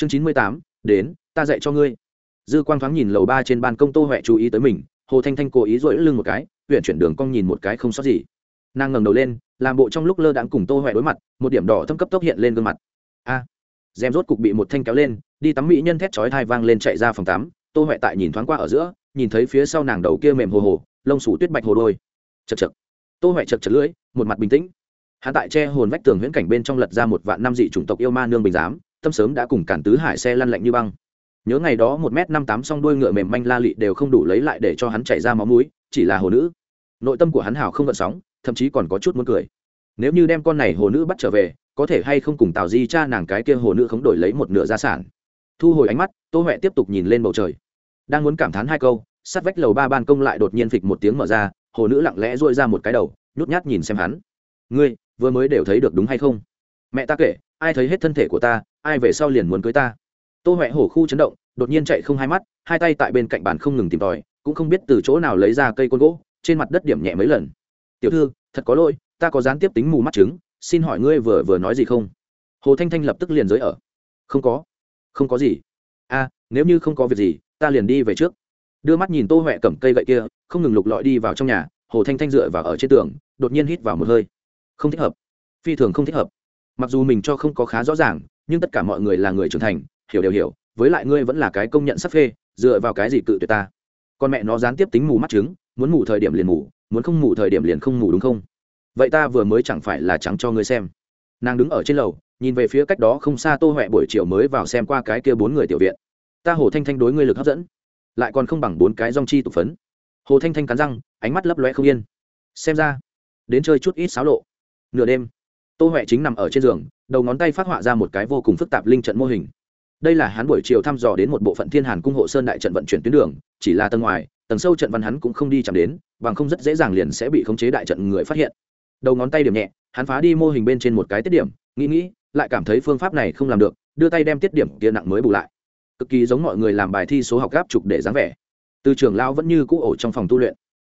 chương chín mươi tám đến ta dạy cho ngươi. Dư quang thoáng nhìn lầu ba trên ban công tô huệ chú ý tới mình hồ thanh thanh cố ý dội lưng một cái huyện chuyển đường cong nhìn một cái không sót gì. Nàng ngẩng đầu lên làm bộ trong lúc lơ đãng cùng tô huệ đối mặt một điểm đỏ thâm cấp tốc hiện lên gương mặt. A! À, rèm rốt cục bị một thanh kéo lên đi tắm mỹ nhân thét chói thai vang lên chạy ra phòng tắm. Tô huệ tại nhìn thoáng qua ở giữa nhìn thấy phía sau nàng đầu kia mềm hồ hồ lông sủ tuyết bạch hồ đôi. Chật chật. Tô huệ chật chật lưỡi một mặt bình tĩnh. Hắn tại che hồn vách tường huyễn cảnh bên trong lật ra một vạn năm dị chủng tộc yêu ma nương bình giám tâm sớm đã cùng cản tứ hải xe lăn lạnh như băng. Nhớ ngày đó một m năm tám song đuôi ngựa mềm manh la lị đều không đủ lấy lại để cho hắn chảy ra máu mũi, chỉ là hồ nữ. Nội tâm của hắn hào không gợn sóng, thậm chí còn có chút muốn cười. Nếu như đem con này hồ nữ bắt trở về, có thể hay không cùng tào di cha nàng cái kia hồ nữ khống đổi lấy một nửa gia sản. Thu hồi ánh mắt, tô huệ tiếp tục nhìn lên bầu trời. Đang muốn cảm thán hai câu, sát vách lầu ba ban công lại đột nhiên phịch một tiếng mở ra, hồ nữ lặng lẽ dội ra một cái đầu, nhút nhát nhìn xem hắn. Ngươi, vừa mới đều thấy được đúng hay không? Mẹ ta kể ai thấy hết thân thể của ta, ai về sau liền muốn cưới ta. Tô huệ hổ khu chấn động, đột nhiên chạy không hai mắt, hai tay tại bên cạnh bàn không ngừng tìm tòi, cũng không biết từ chỗ nào lấy ra cây côn gỗ, trên mặt đất điểm nhẹ mấy lần. Tiểu thư, thật có lỗi, ta có gián tiếp tính mù mắt chứng, xin hỏi ngươi vừa vừa nói gì không? Hồ thanh thanh lập tức liền giới ở. Không có. Không có gì. A, nếu như không có việc gì, ta liền đi về trước. Đưa mắt nhìn tô huệ cầm cây gậy kia, không ngừng lục lọi đi vào trong nhà, hồ thanh thanh dựa vào ở trên tường, đột nhiên hít vào một hơi. Không thích hợp. Phi thường không thích hợp mặc dù mình cho không có khá rõ ràng, nhưng tất cả mọi người là người trưởng thành, hiểu đều hiểu, với lại ngươi vẫn là cái công nhận sắp phê, dựa vào cái gì cự tuyệt ta? Con mẹ nó gián tiếp tính mù mắt trứng, muốn mù thời điểm liền mù, muốn không mù thời điểm liền không mù đúng không? Vậy ta vừa mới chẳng phải là trắng cho ngươi xem. Nàng đứng ở trên lầu, nhìn về phía cách đó không xa tô huệ buổi chiều mới vào xem qua cái kia bốn người tiểu viện. Ta hồ thanh thanh đối ngươi lực hấp dẫn, lại còn không bằng bốn cái rong chi tụ phấn. Hồ thanh thanh cắn răng, ánh mắt lấp loe không yên. Xem ra, đến chơi chút ít xáo lộ. Nửa đêm tô huệ chính nằm ở trên giường, đầu ngón tay phát họa ra một cái vô cùng phức tạp linh trận mô hình. Đây là hắn buổi chiều thăm dò đến một bộ phận thiên hàn cung hộ sơn đại trận vận chuyển tuyến đường, chỉ là tầng ngoài, tầng sâu trận văn hắn cũng không đi chạm đến, bằng không rất dễ dàng liền sẽ bị khống chế đại trận người phát hiện. Đầu ngón tay điểm nhẹ, hắn phá đi mô hình bên trên một cái tiết điểm, nghĩ nghĩ, lại cảm thấy phương pháp này không làm được, đưa tay đem tiết điểm kia nặng mới bù lại. Cực kỳ giống mọi người làm bài thi số học gáp trục để dáng vẻ. Từ trường lao vẫn như cũ ổ trong phòng tu luyện.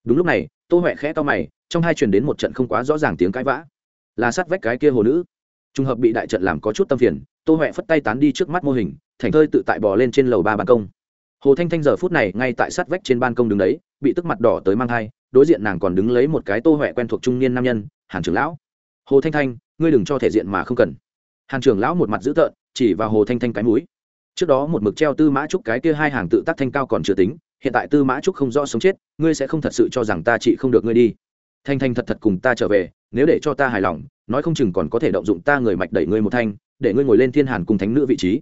Đúng lúc này, tô huệ khẽ to mày, trong hai truyền đến một trận không quá rõ ràng tiếng cãi vã là sát vách cái kia hồ nữ. Trùng hợp bị đại trận làm có chút tâm phiền, tô huệ phất tay tán đi trước mắt mô hình, thành thơi tự tại bò lên trên lầu ba ban công. Hồ thanh thanh giờ phút này ngay tại sát vách trên ban công đứng đấy, bị tức mặt đỏ tới mang thai, đối diện nàng còn đứng lấy một cái tô huệ quen thuộc trung niên nam nhân, hàn trưởng lão. Hồ thanh thanh, ngươi đừng cho thể diện mà không cần. Hàn trưởng lão một mặt dữ tợn, chỉ vào hồ thanh thanh cái mũi. Trước đó một mực treo tư mã trúc cái kia hai hàng tự tác thanh cao còn chưa tính, hiện tại tư mã trúc không rõ sống chết, ngươi sẽ không thật sự cho rằng ta chị không được ngươi đi. Thanh thanh thật thật cùng ta trở về nếu để cho ta hài lòng, nói không chừng còn có thể động dụng ta người mạch đẩy ngươi một thanh, để ngươi ngồi lên thiên hàn cùng thánh nữ vị trí.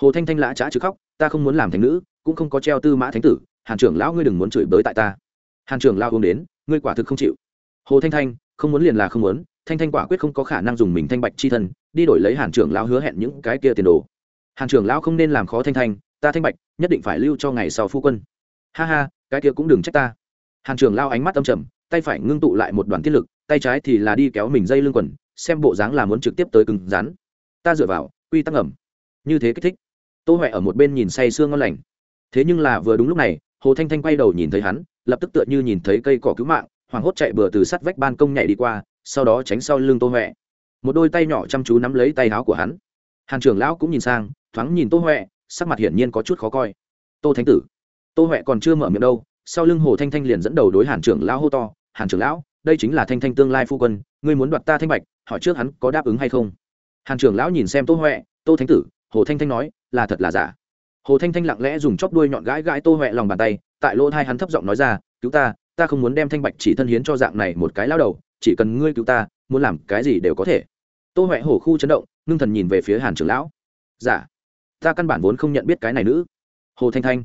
Hồ thanh thanh lã trá chứ khóc, ta không muốn làm thánh nữ, cũng không có treo tư mã thánh tử, hàn trưởng lão ngươi đừng muốn chửi bới tại ta. Hàn trưởng lao uống đến, ngươi quả thực không chịu. Hồ thanh thanh, không muốn liền là không muốn, thanh thanh quả quyết không có khả năng dùng mình thanh bạch chi thân, đi đổi lấy hàn trưởng lão hứa hẹn những cái kia tiền đồ. Hàn trưởng lão không nên làm khó thanh thanh, ta thanh bạch, nhất định phải lưu cho ngày sau phu quân. Ha ha, cái kia cũng đừng trách ta. Hàn trưởng lao ánh mắt âm trầm, tay phải ngưng tụ lại một đoàn tiết lực tay trái thì là đi kéo mình dây lưng quần, xem bộ dáng là muốn trực tiếp tới cứng rắn. Ta dựa vào, quy tắc ẩm như thế kích thích. Tô huệ ở một bên nhìn say sương ngon lành. Thế nhưng là vừa đúng lúc này, hồ thanh thanh quay đầu nhìn thấy hắn, lập tức tựa như nhìn thấy cây cỏ cứu mạng, hoảng hốt chạy bừa từ sắt vách ban công nhảy đi qua, sau đó tránh sau lưng tô huệ. Một đôi tay nhỏ chăm chú nắm lấy tay áo của hắn. Hàn trưởng lão cũng nhìn sang, thoáng nhìn tô huệ, sắc mặt hiển nhiên có chút khó coi. Tô thánh tử. Tô huệ còn chưa mở miệng đâu, sau lưng hồ thanh thanh liền dẫn đầu đối hàn trưởng lão hô to, hàn trưởng lão đây chính là thanh thanh tương lai phu quân, ngươi muốn đoạt ta thanh bạch, hỏi trước hắn có đáp ứng hay không. Hàn trưởng lão nhìn xem tô huệ, tô thánh tử, hồ thanh thanh nói, là thật là giả. Hồ thanh thanh lặng lẽ dùng chóp đuôi nhọn gãi gãi tô huệ lòng bàn tay, tại lỗ thai hắn thấp giọng nói ra, cứu ta ta không muốn đem thanh bạch chỉ thân hiến cho dạng này một cái lao đầu, chỉ cần ngươi cứu ta, muốn làm cái gì đều có thể. Tô huệ hổ khu chấn động, ngưng thần nhìn về phía hàn trưởng lão. Giả? Ta căn bản vốn không nhận biết cái này nữ. Hồ thanh thanh.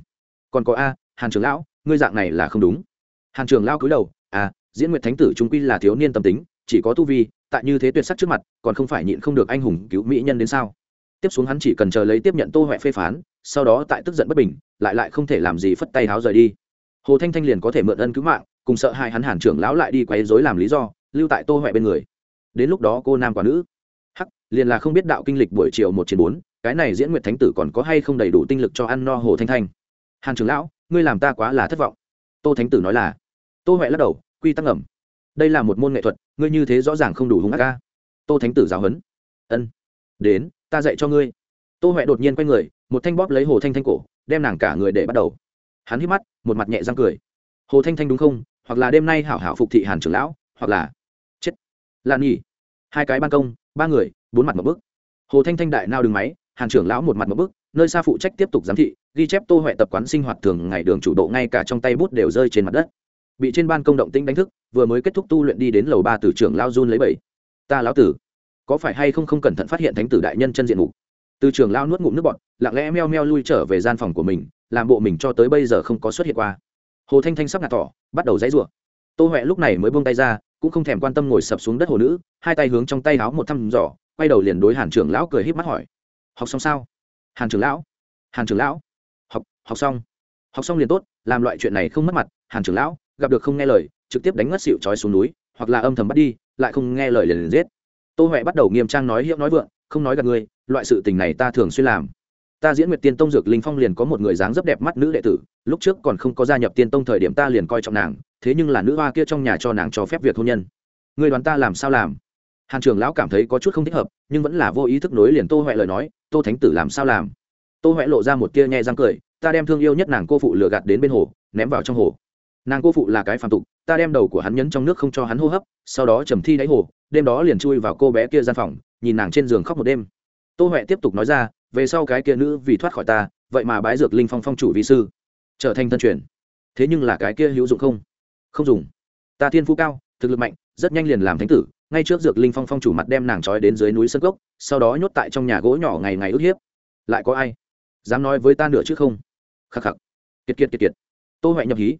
Còn có a, hàn trưởng lão, ngươi dạng này là không đúng. Hàn trưởng lão cúi đầu à diễn nguyệt thánh tử trung quy là thiếu niên tâm tính, chỉ có tu vi, tại như thế tuyệt sắc trước mặt, còn không phải nhịn không được anh hùng cứu mỹ nhân đến sao? Tiếp xuống hắn chỉ cần chờ lấy tiếp nhận tô huệ phê phán, sau đó tại tức giận bất bình, lại lại không thể làm gì phất tay háo rời đi. Hồ thanh thanh liền có thể mượn ân cứu mạng, cùng sợ hai hắn hàn trưởng lão lại đi quấy dối làm lý do, lưu tại tô huệ bên người. Đến lúc đó cô nam quả nữ. Hắc, liền là không biết đạo kinh lịch buổi chiều một chiến bốn, cái này diễn nguyệt thánh tử còn có hay không đầy đủ tinh lực cho ăn no hồ thanh thanh? Hàn trưởng lão, ngươi làm ta quá là thất vọng. Tô thánh tử nói là. Tô huệ lắc đầu quy tắc ẩm đây là một môn nghệ thuật, ngươi như thế rõ ràng không đủ hung ác ca tô thánh tử giáo huấn. Ân, đến, ta dạy cho ngươi. Tô huệ đột nhiên quay người, một thanh bóp lấy hồ thanh thanh cổ, đem nàng cả người để bắt đầu. Hắn hít mắt, một mặt nhẹ răng cười. Hồ thanh thanh đúng không? Hoặc là đêm nay hảo hảo phục thị hàn trưởng lão, hoặc là chết. Lan nhi. Hai cái ban công, ba người, bốn mặt một bức hồ thanh thanh đại nao đường máy, hàn trưởng lão một mặt một bức nơi xa phụ trách tiếp tục giám thị, ghi chép tô huệ tập quán sinh hoạt thường ngày đường chủ độ ngay cả trong tay bút đều rơi trên mặt đất bị trên ban công động tĩnh đánh thức, vừa mới kết thúc tu luyện đi đến lầu ba từ trưởng lao run lấy bảy ta lão tử, có phải hay không không cẩn thận phát hiện thánh tử đại nhân chân diện mục? Từ trường lao nuốt ngụm nước bọt, lặng lẽ meo meo lui trở về gian phòng của mình, làm bộ mình cho tới bây giờ không có xuất hiện qua. Hồ thanh thanh sắp ngạt tỏ bắt đầu dãy rủa. Tô huệ lúc này mới buông tay ra, cũng không thèm quan tâm ngồi sập xuống đất hồ nữ, hai tay hướng trong tay háo một thăm giỏ quay đầu liền đối hàn trưởng lão cười híp mắt hỏi. Học xong sao? Hàn trưởng lão. Hàn trưởng lão. Học học xong. Học xong liền tốt, làm loại chuyện này không mất mặt. Hàn trưởng lão gặp được không nghe lời, trực tiếp đánh ngất xịu trói xuống núi, hoặc là âm thầm bắt đi, lại không nghe lời liền liền giết. Tô huệ bắt đầu nghiêm trang nói hiệu nói vượng, không nói gặp ngươi loại sự tình này ta thường xuyên làm. Ta diễn nguyệt tiên tông dược linh phong liền có một người dáng rất đẹp mắt nữ đệ tử, lúc trước còn không có gia nhập tiên tông thời điểm ta liền coi trọng nàng, thế nhưng là nữ hoa kia trong nhà cho nàng cho phép việc hôn nhân. Người đoàn ta làm sao làm? Hàn trường lão cảm thấy có chút không thích hợp, nhưng vẫn là vô ý thức nối liền tô huệ lời nói, tô thánh tử làm sao làm? Tô huệ lộ ra một tia nhẹ răng cười, ta đem thương yêu nhất nàng cô phụ lừa gạt đến bên hồ, ném vào trong hồ nàng cô phụ là cái phàm tục, ta đem đầu của hắn nhấn trong nước không cho hắn hô hấp, sau đó trầm thi đáy hồ, đêm đó liền chui vào cô bé kia gian phòng, nhìn nàng trên giường khóc một đêm. Tô huệ tiếp tục nói ra, về sau cái kia nữ vì thoát khỏi ta, vậy mà bái dược linh phong phong chủ vi sư, trở thành thân truyền. Thế nhưng là cái kia hữu dụng không? Không dùng. Ta thiên phú cao, thực lực mạnh, rất nhanh liền làm thánh tử, ngay trước dược linh phong phong chủ mặt đem nàng trói đến dưới núi sân cốc, sau đó nhốt tại trong nhà gỗ nhỏ ngày ngày ức hiếp. Lại có ai? Dám nói với ta nữa chứ không? Khắc khắc. Kiệt kiệt kiệt kiệt. Tô huệ nhập hí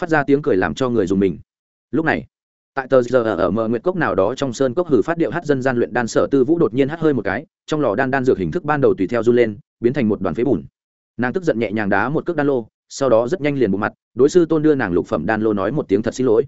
phát ra tiếng cười làm cho người dùng mình. Lúc này, tại tờ giờ ở mờ nguyệt cốc nào đó trong sơn cốc hử phát điệu hát dân gian luyện đan sở tư vũ đột nhiên hát hơi một cái, trong lò đan đan dược hình thức ban đầu tùy theo run lên, biến thành một đoàn phế bùn. Nàng tức giận nhẹ nhàng đá một cước đan lô, sau đó rất nhanh liền bộ mặt, đối sư tôn đưa nàng lục phẩm đan lô nói một tiếng thật xin lỗi.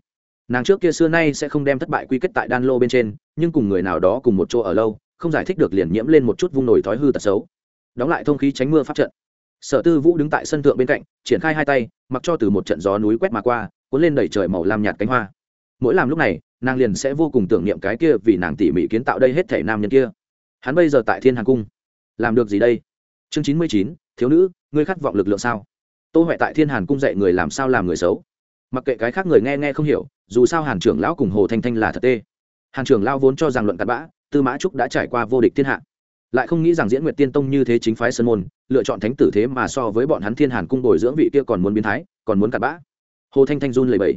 Nàng trước kia xưa nay sẽ không đem thất bại quy kết tại đan lô bên trên, nhưng cùng người nào đó cùng một chỗ ở lâu, không giải thích được liền nhiễm lên một chút vung nổi thói hư tật xấu. Đóng lại thông khí tránh mưa phát trận sở tư vũ đứng tại sân thượng bên cạnh, triển khai hai tay, mặc cho từ một trận gió núi quét mà qua, cuốn lên đẩy trời màu lam nhạt cánh hoa. Mỗi làm lúc này, nàng liền sẽ vô cùng tưởng niệm cái kia vì nàng tỉ mỉ kiến tạo đây hết thể nam nhân kia. Hắn bây giờ tại thiên hàng cung. Làm được gì đây? Chương chín mươi chín, thiếu nữ, ngươi khát vọng lực lượng sao? Tô huệ tại thiên hàn cung dạy người làm sao làm người xấu. Mặc kệ cái khác người nghe nghe không hiểu, dù sao hàn trưởng lão cùng hồ thanh thanh là thật tê. Hàn trưởng lão vốn cho rằng luận cặn bã, tư mã trúc đã trải qua vô địch thiên hạ lại không nghĩ rằng diễn nguyệt tiên tông như thế chính phái sơn môn, lựa chọn thánh tử thế mà so với bọn hắn thiên hàn cung bồi dưỡng vị kia còn muốn biến thái, còn muốn cặn bã. Hồ thanh thanh run lầy bẫy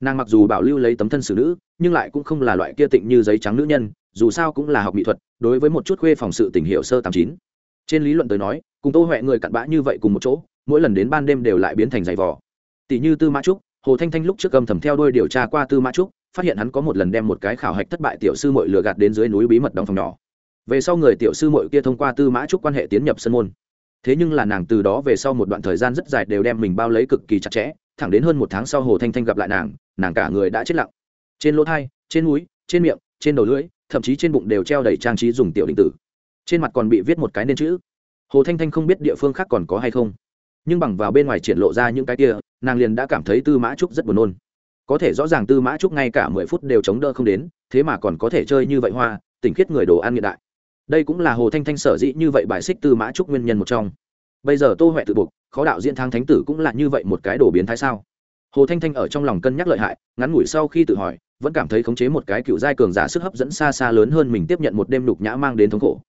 nàng mặc dù bảo lưu lấy tấm thân xử nữ, nhưng lại cũng không là loại kia tịnh như giấy trắng nữ nhân, dù sao cũng là học mỹ thuật, đối với một chút khuê phòng sự tình hiệu sơ tám chín. Trên lý luận tới nói, cùng tô huệ người cặn bã như vậy cùng một chỗ, mỗi lần đến ban đêm đều lại biến thành giày vò. Tỷ như tư mã trúc, hồ thanh thanh lúc trước cầm thầm theo đôi điều tra qua tư mã trúc, phát hiện hắn có một lần đem một cái khảo hạch thất bại tiểu sư mội lừa gạt đến dưới núi bí mật đóng phòng nhỏ về sau người tiểu sư mội kia thông qua tư mã trúc quan hệ tiến nhập sân môn. Thế nhưng là nàng từ đó về sau một đoạn thời gian rất dài đều đem mình bao lấy cực kỳ chặt chẽ, thẳng đến hơn một tháng sau hồ thanh thanh gặp lại nàng nàng cả người đã chết lặng. Trên lỗ thai, trên núi trên miệng, trên đầu lưỡi, thậm chí trên bụng đều treo đầy trang trí dùng tiểu định tử. Trên mặt còn bị viết một cái nên chữ. Hồ thanh thanh không biết địa phương khác còn có hay không. Nhưng bằng vào bên ngoài triển lộ ra những cái kia, nàng liền đã cảm thấy tư mã trúc rất buồn nôn. Có thể rõ ràng tư mã trúc ngay cả mười phút đều chống đỡ không đến, thế mà còn có thể chơi như vậy hoa, tỉnh khiết người đồ ăn hiện đại đây cũng là hồ thanh thanh sở dĩ như vậy bài xích tư mã trúc nguyên nhân một trong. Bây giờ tô huệ tự buộc, khó đạo diễn thang thánh tử cũng là như vậy một cái đồ biến thái sao? Hồ thanh thanh ở trong lòng cân nhắc lợi hại, ngắn ngủi sau khi tự hỏi, vẫn cảm thấy khống chế một cái cựu giai cường giả sức hấp dẫn xa xa lớn hơn mình tiếp nhận một đêm nhục nhã mang đến thống khổ.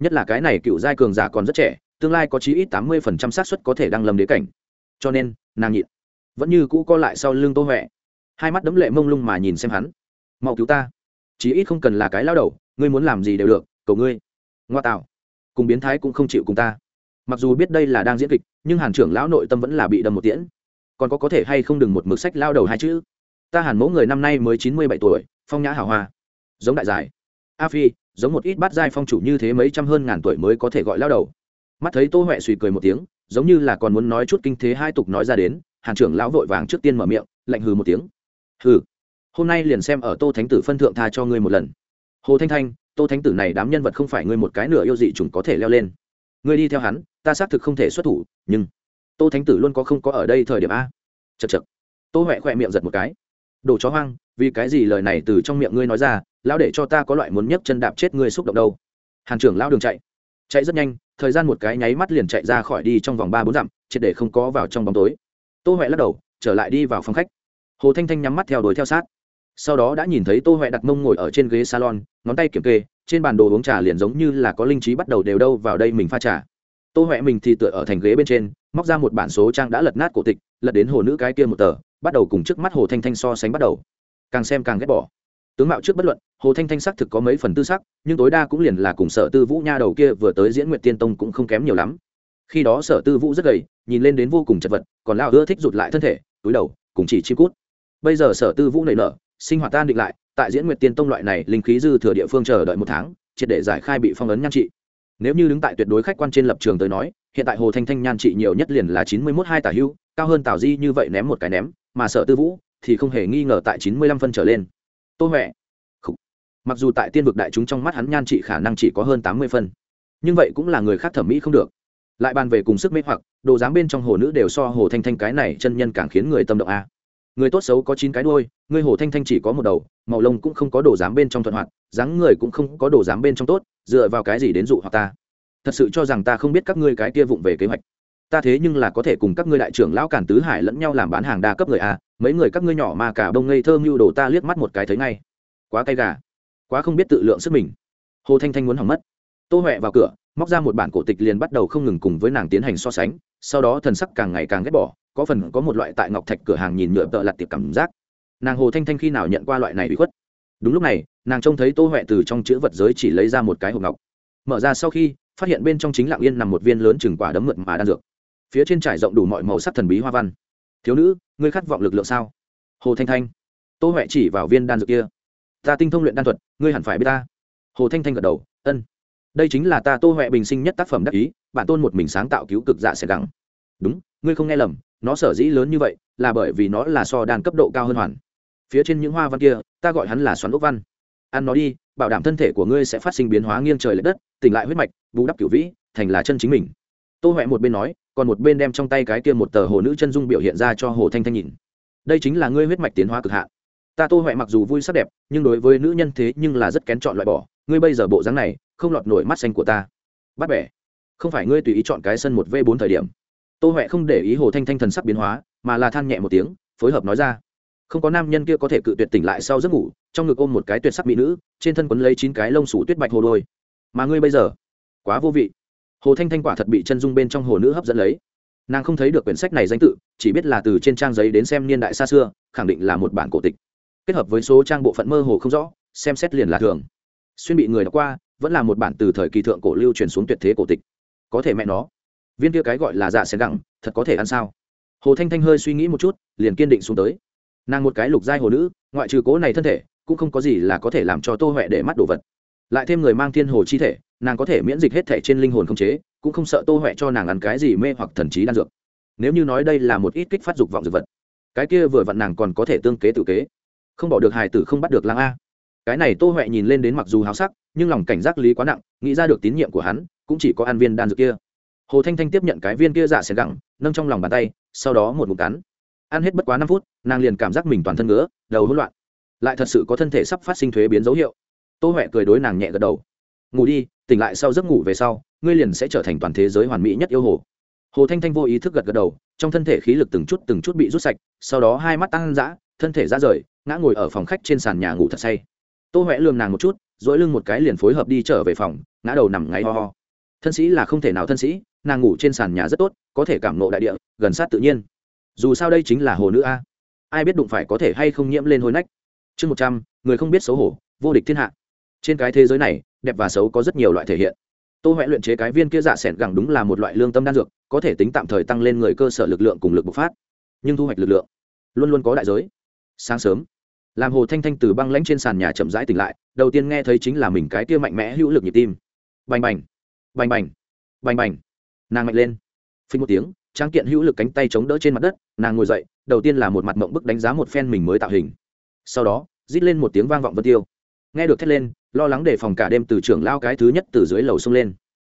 Nhất là cái này cựu giai cường giả còn rất trẻ, tương lai có chí ít tám mươi phần trăm xác suất có thể đăng lầm đế cảnh. Cho nên, nàng nhịn. Vẫn như cũ co lại sau lưng tô huệ. Hai mắt đấm lệ mông lung mà nhìn xem hắn. Mau cứu ta. Chí ít không cần là cái lao đầu, ngươi muốn làm gì đều được, cầu ngươi ngoa tạo. Cùng biến thái cũng không chịu cùng ta. Mặc dù biết đây là đang diễn kịch, nhưng hàn trưởng lão nội tâm vẫn là bị đâm một tiễn. Còn có có thể hay không đừng một mực sách lao đầu hai chữ? Ta hàn mẫu người năm nay mới chín mươi bảy tuổi, phong nhã hào hoa. Giống đại giải. A phi, giống một ít bát giai phong chủ như thế mấy trăm hơn ngàn tuổi mới có thể gọi lao đầu. Mắt thấy tô huệ suy cười một tiếng, giống như là còn muốn nói chút kinh thế hai tục nói ra đến, hàn trưởng lão vội vàng trước tiên mở miệng, lạnh hừ một tiếng. Hừ. Hôm nay liền xem ở tô thánh tử phân thượng tha cho ngươi một lần. Hồ thanh thanh tô thánh tử này đám nhân vật không phải ngươi một cái nửa yêu dị chúng có thể leo lên. Ngươi đi theo hắn, ta xác thực không thể xuất thủ, nhưng tô thánh tử luôn có không có ở đây thời điểm a. Chật chật tô huệ khỏe miệng giật một cái. Đồ chó hoang, vì cái gì lời này từ trong miệng ngươi nói ra, lão để cho ta có loại muốn nhấc chân đạp chết ngươi xúc động đâu. Hàn trưởng lao đường chạy. Chạy rất nhanh, thời gian một cái nháy mắt liền chạy ra khỏi đi trong vòng ba bốn dặm, triệt để không có vào trong bóng tối. Tô huệ lắc đầu, trở lại đi vào phòng khách. Hồ thanh thanh nhắm mắt theo đuổi theo sát sau đó đã nhìn thấy tô huệ đặt mông ngồi ở trên ghế salon, ngón tay kiểm kê, trên bàn đồ uống trà liền giống như là có linh trí bắt đầu đều đâu vào đây mình pha trà. Tô huệ mình thì tựa ở thành ghế bên trên, móc ra một bản số trang đã lật nát cổ tịch, lật đến hồ nữ cái kia một tờ, bắt đầu cùng trước mắt hồ thanh thanh so sánh bắt đầu. Càng xem càng ghét bỏ. Tướng mạo trước bất luận, hồ thanh thanh sắc thực có mấy phần tư sắc, nhưng tối đa cũng liền là cùng sở tư vũ nha đầu kia vừa tới diễn nguyện tiên tông cũng không kém nhiều lắm. Khi đó sở tư vũ rất gầy, nhìn lên đến vô cùng chật vật, còn lao ưa thích rụt lại thân thể, túi đầu, cùng chỉ chim cút. Bây giờ sở tư vũ nảy nở sinh hoạt tan định lại, tại diễn nguyệt tiên tông loại này linh khí dư thừa địa phương chờ đợi một tháng, triệt để giải khai bị phong ấn nhan trị. Nếu như đứng tại tuyệt đối khách quan trên lập trường tới nói, hiện tại hồ thanh thanh nhan trị nhiều nhất liền là chín mươi mốt hai tả hưu, cao hơn tào di như vậy ném một cái ném, mà sở tư vũ thì không hề nghi ngờ tại chín mươi lăm phân trở lên. Tô huệ. Mặc dù tại tiên vực đại chúng trong mắt hắn nhan trị khả năng chỉ có hơn tám mươi phân, nhưng vậy cũng là người khác thẩm mỹ không được. Lại bàn về cùng sức mê hoặc, đồ dáng bên trong hồ nữ đều so hồ thanh thanh cái này chân nhân càng khiến người tâm động a người tốt xấu có chín cái đôi người hồ thanh thanh chỉ có một đầu, màu lông cũng không có đồ dám bên trong thuận hoạt, dáng người cũng không có đồ dám bên trong tốt, dựa vào cái gì đến dụ hoặc ta? Thật sự cho rằng ta không biết các ngươi cái kia vụng về kế hoạch. Ta thế nhưng là có thể cùng các ngươi đại trưởng lão cản tứ hải lẫn nhau làm bán hàng đa cấp người a, mấy người các ngươi nhỏ mà cả bông ngây thơ mưu đồ ta liếc mắt một cái thấy ngay. Quá cay gà, quá không biết tự lượng sức mình. Hồ thanh thanh muốn hỏng mất. Tô huệ vào cửa, móc ra một bản cổ tịch liền bắt đầu không ngừng cùng với nàng tiến hành so sánh, sau đó thần sắc càng ngày càng ghét bỏ có phần có một loại tại ngọc thạch cửa hàng nhìn nhựa tợ lặt tiệp cảm giác. Nàng hồ thanh thanh khi nào nhận qua loại này bị khuất? Đúng lúc này, nàng trông thấy tô huệ từ trong chữ vật giới chỉ lấy ra một cái hộp ngọc. Mở ra sau khi, phát hiện bên trong chính lạng yên nằm một viên lớn chừng quả đấm mượt mà đan dược. Phía trên trải rộng đủ mọi màu sắc thần bí hoa văn. Thiếu nữ, ngươi khát vọng lực lượng sao? Hồ thanh thanh. Tô huệ chỉ vào viên đan dược kia. Ta tinh thông luyện đan thuật, ngươi hẳn phải biết ta. Hồ thanh thanh gật đầu. Ân. Đây chính là ta tô huệ bình sinh nhất tác phẩm đắc ý, bản tôn một mình sáng tạo cứu cực dạ sẽ gắng. Đúng, ngươi không nghe lầm nó sở dĩ lớn như vậy là bởi vì nó là so đan cấp độ cao hơn hoàn. Phía trên những hoa văn kia, ta gọi hắn là xoắn ốc văn. Ăn nó đi, bảo đảm thân thể của ngươi sẽ phát sinh biến hóa nghiêng trời l ệ đất, tỉnh lại huyết mạch, bù đắp cửu vĩ, thành là chân chính mình. Tô huệ một bên nói, còn một bên đem trong tay cái kia một tờ hồ nữ chân dung biểu hiện ra cho hồ thanh thanh nhìn. Đây chính là ngươi huyết mạch tiến hóa cực hạn. Ta tô huệ mặc dù vui sắc đẹp, nhưng đối với nữ nhân thế nhưng là rất kén chọn loại bỏ. Ngươi bây giờ bộ dáng này, không lọt nổi mắt xanh của ta. Bắt bẻ. Không phải ngươi tùy ý chọn cái sân một v bốn thời điểm tô huệ không để ý hồ thanh thanh thần sắc biến hóa, mà là than nhẹ một tiếng, phối hợp nói ra. Không có nam nhân kia có thể cự tuyệt tỉnh lại sau giấc ngủ, trong ngực ôm một cái tuyệt sắc mỹ nữ, trên thân quấn lấy chín cái lông sủ tuyết bạch hồ đôi. Mà ngươi bây giờ? Quá vô vị. Hồ thanh thanh quả thật bị chân dung bên trong hồ nữ hấp dẫn lấy. Nàng không thấy được quyển sách này danh tự, chỉ biết là từ trên trang giấy đến xem niên đại xa xưa, khẳng định là một bản cổ tịch. Kết hợp với số trang bộ phận mơ hồ không rõ, xem xét liền là thường. Xuyên bị người đọc qua, vẫn là một bản từ thời kỳ thượng cổ lưu truyền xuống tuyệt thế cổ tịch. Có thể mẹ nó viên kia cái gọi là dạ xén gẳng, thật có thể ăn sao? Hồ thanh thanh hơi suy nghĩ một chút, liền kiên định xuống tới. Nàng một cái lục giai hồ nữ, ngoại trừ cố này thân thể, cũng không có gì là có thể làm cho tô huệ để mắt đồ vật. Lại thêm người mang thiên hồ chi thể, nàng có thể miễn dịch hết thể trên linh hồn không chế, cũng không sợ tô huệ cho nàng ăn cái gì mê hoặc thần trí đan dược. Nếu như nói đây là một ít kích phát dục vọng dược vật, cái kia vừa vặn nàng còn có thể tương kế tự kế. Không bỏ được hài tử không bắt được lang a. Cái này tô huệ nhìn lên đến mặc dù háo sắc, nhưng lòng cảnh giác lý quá nặng, nghĩ ra được tín nhiệm của hắn, cũng chỉ có ăn viên đan dược kia hồ thanh thanh tiếp nhận cái viên kia dạ xẻng gẳng, nâng trong lòng bàn tay, sau đó một ngụm cắn. Ăn hết bất quá năm phút, nàng liền cảm giác mình toàn thân ngứa, đầu hỗn loạn. Lại thật sự có thân thể sắp phát sinh thuế biến dấu hiệu. Tô huệ cười đối nàng nhẹ gật đầu. Ngủ đi, tỉnh lại sau giấc ngủ về sau, ngươi liền sẽ trở thành toàn thế giới hoàn mỹ nhất yêu hồ. Hồ thanh thanh vô ý thức gật gật đầu, trong thân thể khí lực từng chút từng chút bị rút sạch, sau đó hai mắt tăng dã, thân thể ra rời, ngã ngồi ở phòng khách trên sàn nhà ngủ thật say. Tô huệ lường nàng một chút dỗi lưng một cái liền phối hợp đi trở về phòng, ngã đầu nằm ngáy ho ho thân sĩ là không thể nào thân sĩ, nàng ngủ trên sàn nhà rất tốt, có thể cảm nộ đại địa, gần sát tự nhiên. Dù sao đây chính là hồ nữ a. Ai biết đụng phải có thể hay không nhiễm lên hôi nách. Chương một trăm, người không biết xấu hổ, vô địch thiên hạ. Trên cái thế giới này, đẹp và xấu có rất nhiều loại thể hiện. Tô huệ luyện chế cái viên kia dạ s ẻ n gẳng đúng là một loại lương tâm đan dược, có thể tính tạm thời tăng lên người cơ sở lực lượng cùng lực bộc phát. Nhưng thu hoạch lực lượng, luôn luôn có đại giới. Sáng sớm làm hồ thanh thanh từ băng lãnh trên sàn nhà chậm rãi tỉnh lại, đầu tiên nghe thấy chính là mình cái kia mạnh mẽ hữu lực nhịp tim. Bành bành bành bành. Bành bành. Nàng mạnh lên. Phình một tiếng trang kiện hữu lực cánh tay chống đỡ trên mặt đất, nàng ngồi dậy, đầu tiên là một mặt mộng bức đánh giá một phen mình mới tạo hình. Sau đó, rít lên một tiếng vang vọng vân tiêu. Nghe được thét lên, lo lắng đề phòng cả đêm từ trưởng lao cái thứ nhất từ dưới lầu xông lên.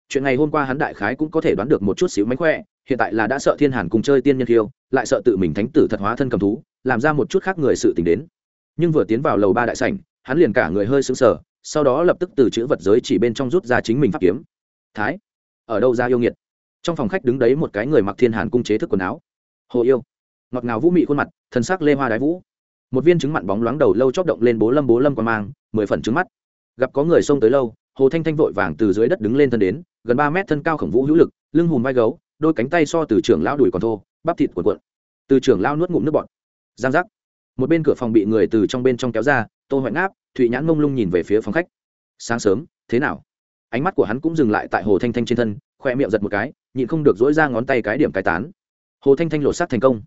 Chuyện ngày hôm qua hắn đại khái cũng có thể đoán được một chút xíu mánh khỏe, hiện tại là đã sợ thiên hàn cùng chơi tiên nhân khiêu lại sợ tự mình thánh tử thật hóa thân cầm thú, làm ra một chút khác người sự t đến. Nhưng vừa tiến vào lầu ba đại sảnh, hắn liền cả người hơi sững sờ, sau đó lập tức từ chữ vật giới chỉ bên trong rút ra chính mình pháp kiếm thái, ở đâu ra yêu nghiệt? Trong phòng khách đứng đấy một cái người mặc thiên hàn cung chế thức quần áo. Hồ yêu. Ngọt ngào vũ mị khuôn mặt, thân sắc lê hoa đái vũ. Một viên trứng mặn bóng loáng đầu lâu chóp động lên bố lâm bố lâm qua mang, mười phần trứng mắt. Gặp có người xông tới lâu, hồ thanh thanh vội vàng từ dưới đất đứng lên thân đến, gần ba mét thân cao khổng vũ hữu lực, lưng hùm vai gấu, đôi cánh tay so từ trưởng lão đùi còn thô, bắp thịt cuộn cuộn. Từ trưởng lão nuốt ngụm nước bọt. Giang giác. Một bên cửa phòng bị người từ trong bên trong kéo ra, tô hoại ngáp, thụy nhãn mông lung nhìn về phía phòng khách. Sáng sớm, thế nào? Ánh mắt của hắn cũng dừng lại tại hồ thanh thanh trên thân, khoe miệng giật một cái, nhịn không được dỗi ra ngón tay cái điểm cái tán. Hồ thanh thanh lột xác thành công.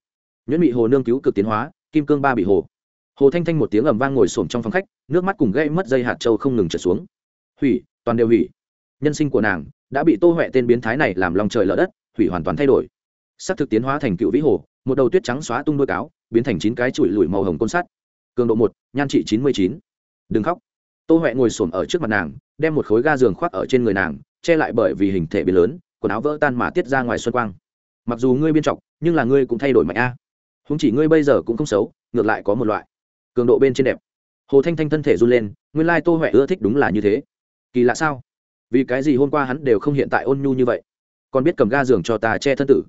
Nhuyễn bị hồ nương cứu cực tiến hóa, kim cương ba bị hồ. Hồ thanh thanh một tiếng ầm vang ngồi xổm trong phòng khách, nước mắt cùng gây mất dây hạt trâu không ngừng trở xuống. Hủy, toàn đều hủy. Nhân sinh của nàng đã bị tô huệ tên biến thái này làm lòng trời lỡ đất, hủy hoàn toàn thay đổi. S ắ c thực tiến hóa thành cựu vĩ hồ, một đầu tuyết trắng xóa tung đôi cáo, biến thành chín cái chùi lùi màu hồng côn sắt. Cường độ một, nhan trị chín mươi chín. Đừng khóc tô huệ ngồi s ổ m ở trước mặt nàng, đem một khối ga giường khoác ở trên người nàng, che lại bởi vì hình thể biến lớn, quần áo vỡ tan mà tiết ra ngoài xuân quang. Mặc dù ngươi biên trọng nhưng là ngươi cũng thay đổi mạnh a. Không chỉ ngươi bây giờ cũng không xấu, ngược lại có một loại cường độ bên trên đẹp. Hồ thanh thanh thân thể run lên, nguyên lai tô huệ ưa thích đúng là như thế. Kỳ lạ sao? Vì cái gì hôm qua hắn đều không hiện tại ôn nhu như vậy? Còn biết cầm ga giường cho ta che thân tử.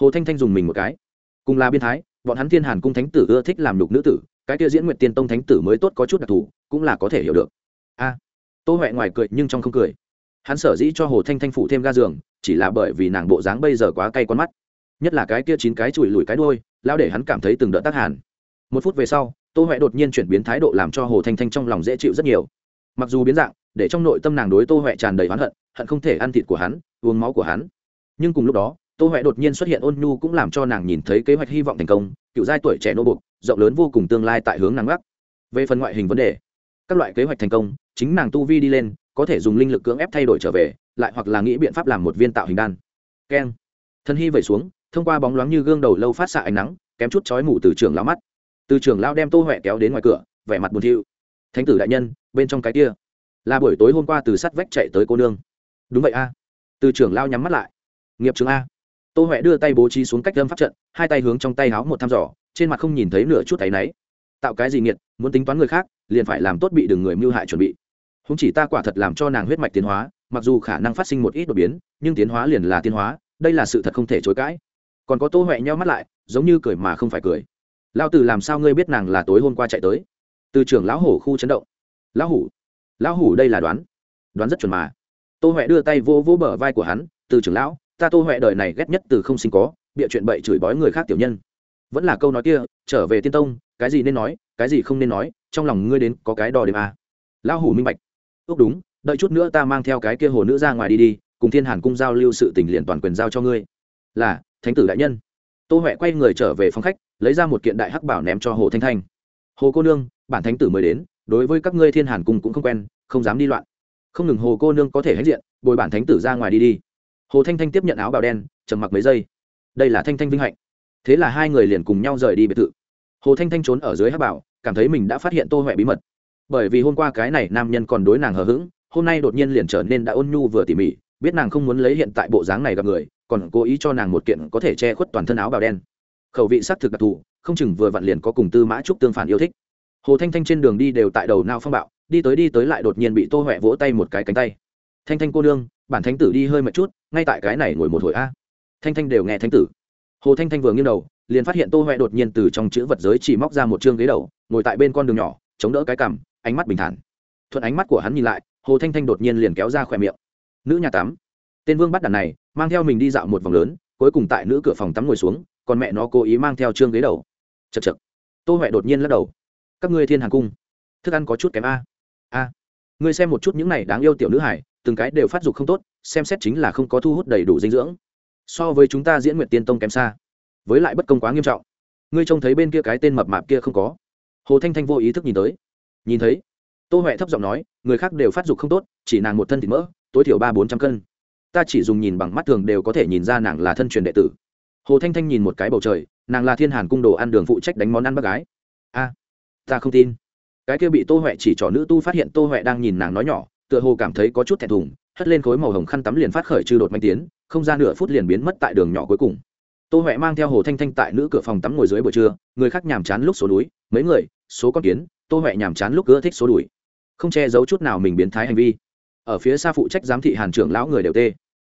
Hồ thanh thanh dùng mình một cái. Cùng là biên thái, bọn hắn thiên hàn cung thánh tử ưa thích làm lục nữ tử, cái kia diễn nguyện tiên tông thánh tử mới tốt có chút đặc thù cũng là có thể hiểu được. A, tô huệ ngoài cười nhưng trong không cười. Hắn sở dĩ cho hồ thanh thanh phụ thêm ga giường, chỉ là bởi vì nàng bộ dáng bây giờ quá cay con mắt. Nhất là cái kia chín cái chùi lùi cái đôi lao để hắn cảm thấy từng đợt tác hàn. Một phút về sau, tô huệ đột nhiên chuyển biến thái độ làm cho hồ thanh thanh trong lòng dễ chịu rất nhiều. Mặc dù biến dạng, để trong nội tâm nàng đối tô huệ tràn đầy oán hận hận không thể ăn thịt của hắn, uống máu của hắn. Nhưng cùng lúc đó, tô huệ đột nhiên xuất hiện ôn nhu cũng làm cho nàng nhìn thấy kế hoạch hy vọng thành công, cựu giai tuổi trẻ nô bục rộng lớn vô cùng tương lai tại hướng nàng gác. Về phần ngoại hình vấn đề các loại kế hoạch thành công, chính nàng tu vi đi lên, có thể dùng linh lực cưỡng ép thay đổi trở về, lại hoặc là nghĩ biện pháp làm một viên tạo hình đan. Keng. Thân hy vẩy xuống, thông qua bóng loáng như gương đầu lâu phát xạ ánh nắng, kém chút chói mù từ trường lao mắt. Từ trường lao đem tô huệ kéo đến ngoài cửa, vẻ mặt buồn thiu. Thánh tử đại nhân, bên trong cái kia. Là buổi tối hôm qua từ sắt vách chạy tới cô nương. Đúng vậy a. Từ trường lao nhắm mắt lại. Nghiệp trường a. Tô huệ đưa tay bố trí xuống cách lâm pháp trận, hai tay hướng trong tay háo một thăm dò, trên mặt không nhìn thấy nửa chút tay náy tạo cái gì nghiệt, muốn tính toán người khác, liền phải làm tốt bị đừng người mưu hại chuẩn bị. Không chỉ ta quả thật làm cho nàng huyết mạch tiến hóa, mặc dù khả năng phát sinh một ít đột biến, nhưng tiến hóa liền là tiến hóa, đây là sự thật không thể chối cãi. Còn có tô huệ nhau mắt lại, giống như cười mà không phải cười. Lao tử làm sao ngươi biết nàng là tối hôm qua chạy tới? Từ trưởng lão hổ khu chấn động. Lão hủ lão hủ đây là đoán. Đoán rất chuẩn mà. Tô huệ đưa tay vô vô bờ vai của hắn, từ trưởng lão, ta tô huệ đời này ghét nhất từ không sinh có, bịa chuyện bậy chửi bói người khác tiểu nhân. Vẫn là câu nói kia, trở về tiên tông cái gì nên nói, cái gì không nên nói, trong lòng ngươi đến có cái đo đếm à. lão hủ minh bạch. Ước đúng, đợi chút nữa ta mang theo cái kia hồ nữ ra ngoài đi đi, cùng thiên hàn cung giao lưu sự tình liền toàn quyền giao cho ngươi. Là, thánh tử đại nhân. Tô huệ quay người trở về phòng khách, lấy ra một kiện đại hắc bảo ném cho hồ thanh thanh. Hồ cô nương, bản thánh tử mới đến, đối với các ngươi thiên hàn cung cũng không quen, không dám đi loạn. Không ngừng hồ cô nương có thể hãnh diện, bồi bản thánh tử ra ngoài đi đi. Hồ thanh thanh tiếp nhận áo bào đen, trầm mặc mấy giây. Đây là thanh thanh vinh hạnh. Thế là hai người liền cùng nhau rời đi biệt thự hồ thanh thanh trốn ở dưới hát bảo, cảm thấy mình đã phát hiện tô huệ bí mật. Bởi vì hôm qua cái này nam nhân còn đối nàng hờ hững, hôm nay đột nhiên liền trở nên đã ôn nhu vừa tỉ mỉ, biết nàng không muốn lấy hiện tại bộ dáng này gặp người, còn cố ý cho nàng một kiện có thể che khuất toàn thân áo bào đen. Khẩu vị s ắ c thực đặc thù, không chừng vừa vặn liền có cùng tư mã trúc tương phản yêu thích. Hồ thanh thanh trên đường đi đều tại đầu nao phong bạo, đi tới đi tới lại đột nhiên bị tô huệ vỗ tay một cái cánh tay. Thanh thanh cô nương, bản thánh tử đi hơi mệt chút, ngay tại cái này ngồi một hồi a. Thanh thanh đều nghe thánh tử. Hồ thanh thanh vừa nghiêng đầu liền phát hiện tô huệ đột nhiên từ trong chữ vật giới chỉ móc ra một chương ghế đầu, ngồi tại bên con đường nhỏ, chống đỡ cái cằm, ánh mắt bình thản. Thuận ánh mắt của hắn nhìn lại, hồ thanh thanh đột nhiên liền kéo ra khỏe miệng. Nữ nhà tắm. Tên vương bắt đàn này, mang theo mình đi dạo một vòng lớn, cuối cùng tại nữ cửa phòng tắm ngồi xuống, còn mẹ nó cố ý mang theo chương ghế đầu. Chật chật tô huệ đột nhiên lắc đầu. Các ngươi thiên hàng cung, thức ăn có chút kém a. A, ngươi xem một chút những này đáng yêu tiểu nữ hải từng cái đều phát dục không tốt, xem xét chính là không có thu hút đầy đủ dinh dưỡng. So với chúng ta diễn nguyện tiên tông kém xa với lại bất công quá nghiêm trọng. Ngươi trông thấy bên kia cái tên mập mạp kia không có? Hồ thanh thanh vô ý thức nhìn tới. Nhìn thấy. Tô huệ thấp giọng nói, người khác đều phát dục không tốt, chỉ nàng một thân thịt mỡ, tối thiểu ba bốn trăm cân. Ta chỉ dùng nhìn bằng mắt thường đều có thể nhìn ra nàng là thân truyền đệ tử. Hồ thanh thanh nhìn một cái bầu trời, nàng là thiên hàn cung đồ ăn đường phụ trách đánh món ăn bác gái. A, ta không tin. Cái kia bị tô huệ chỉ trỏ nữ tu phát hiện tô huệ đang nhìn nàng nói nhỏ, tựa hồ cảm thấy có chút thẹn thùng, hất lên khối màu hồng khăn tắm liền phát khởi trừ đột manh tiến, không ra nửa phút liền biến mất tại đường nhỏ cuối cùng tô huệ mang theo hồ thanh thanh tại nữ cửa phòng tắm ngồi dưới buổi trưa, người khác nhàm chán lúc số đuối mấy người, số con kiến, tô huệ nhàm chán lúc ưa thích số đuổi không che giấu chút nào mình biến thái hành vi. Ở phía xa phụ trách giám thị hàn trưởng lão người đều tê.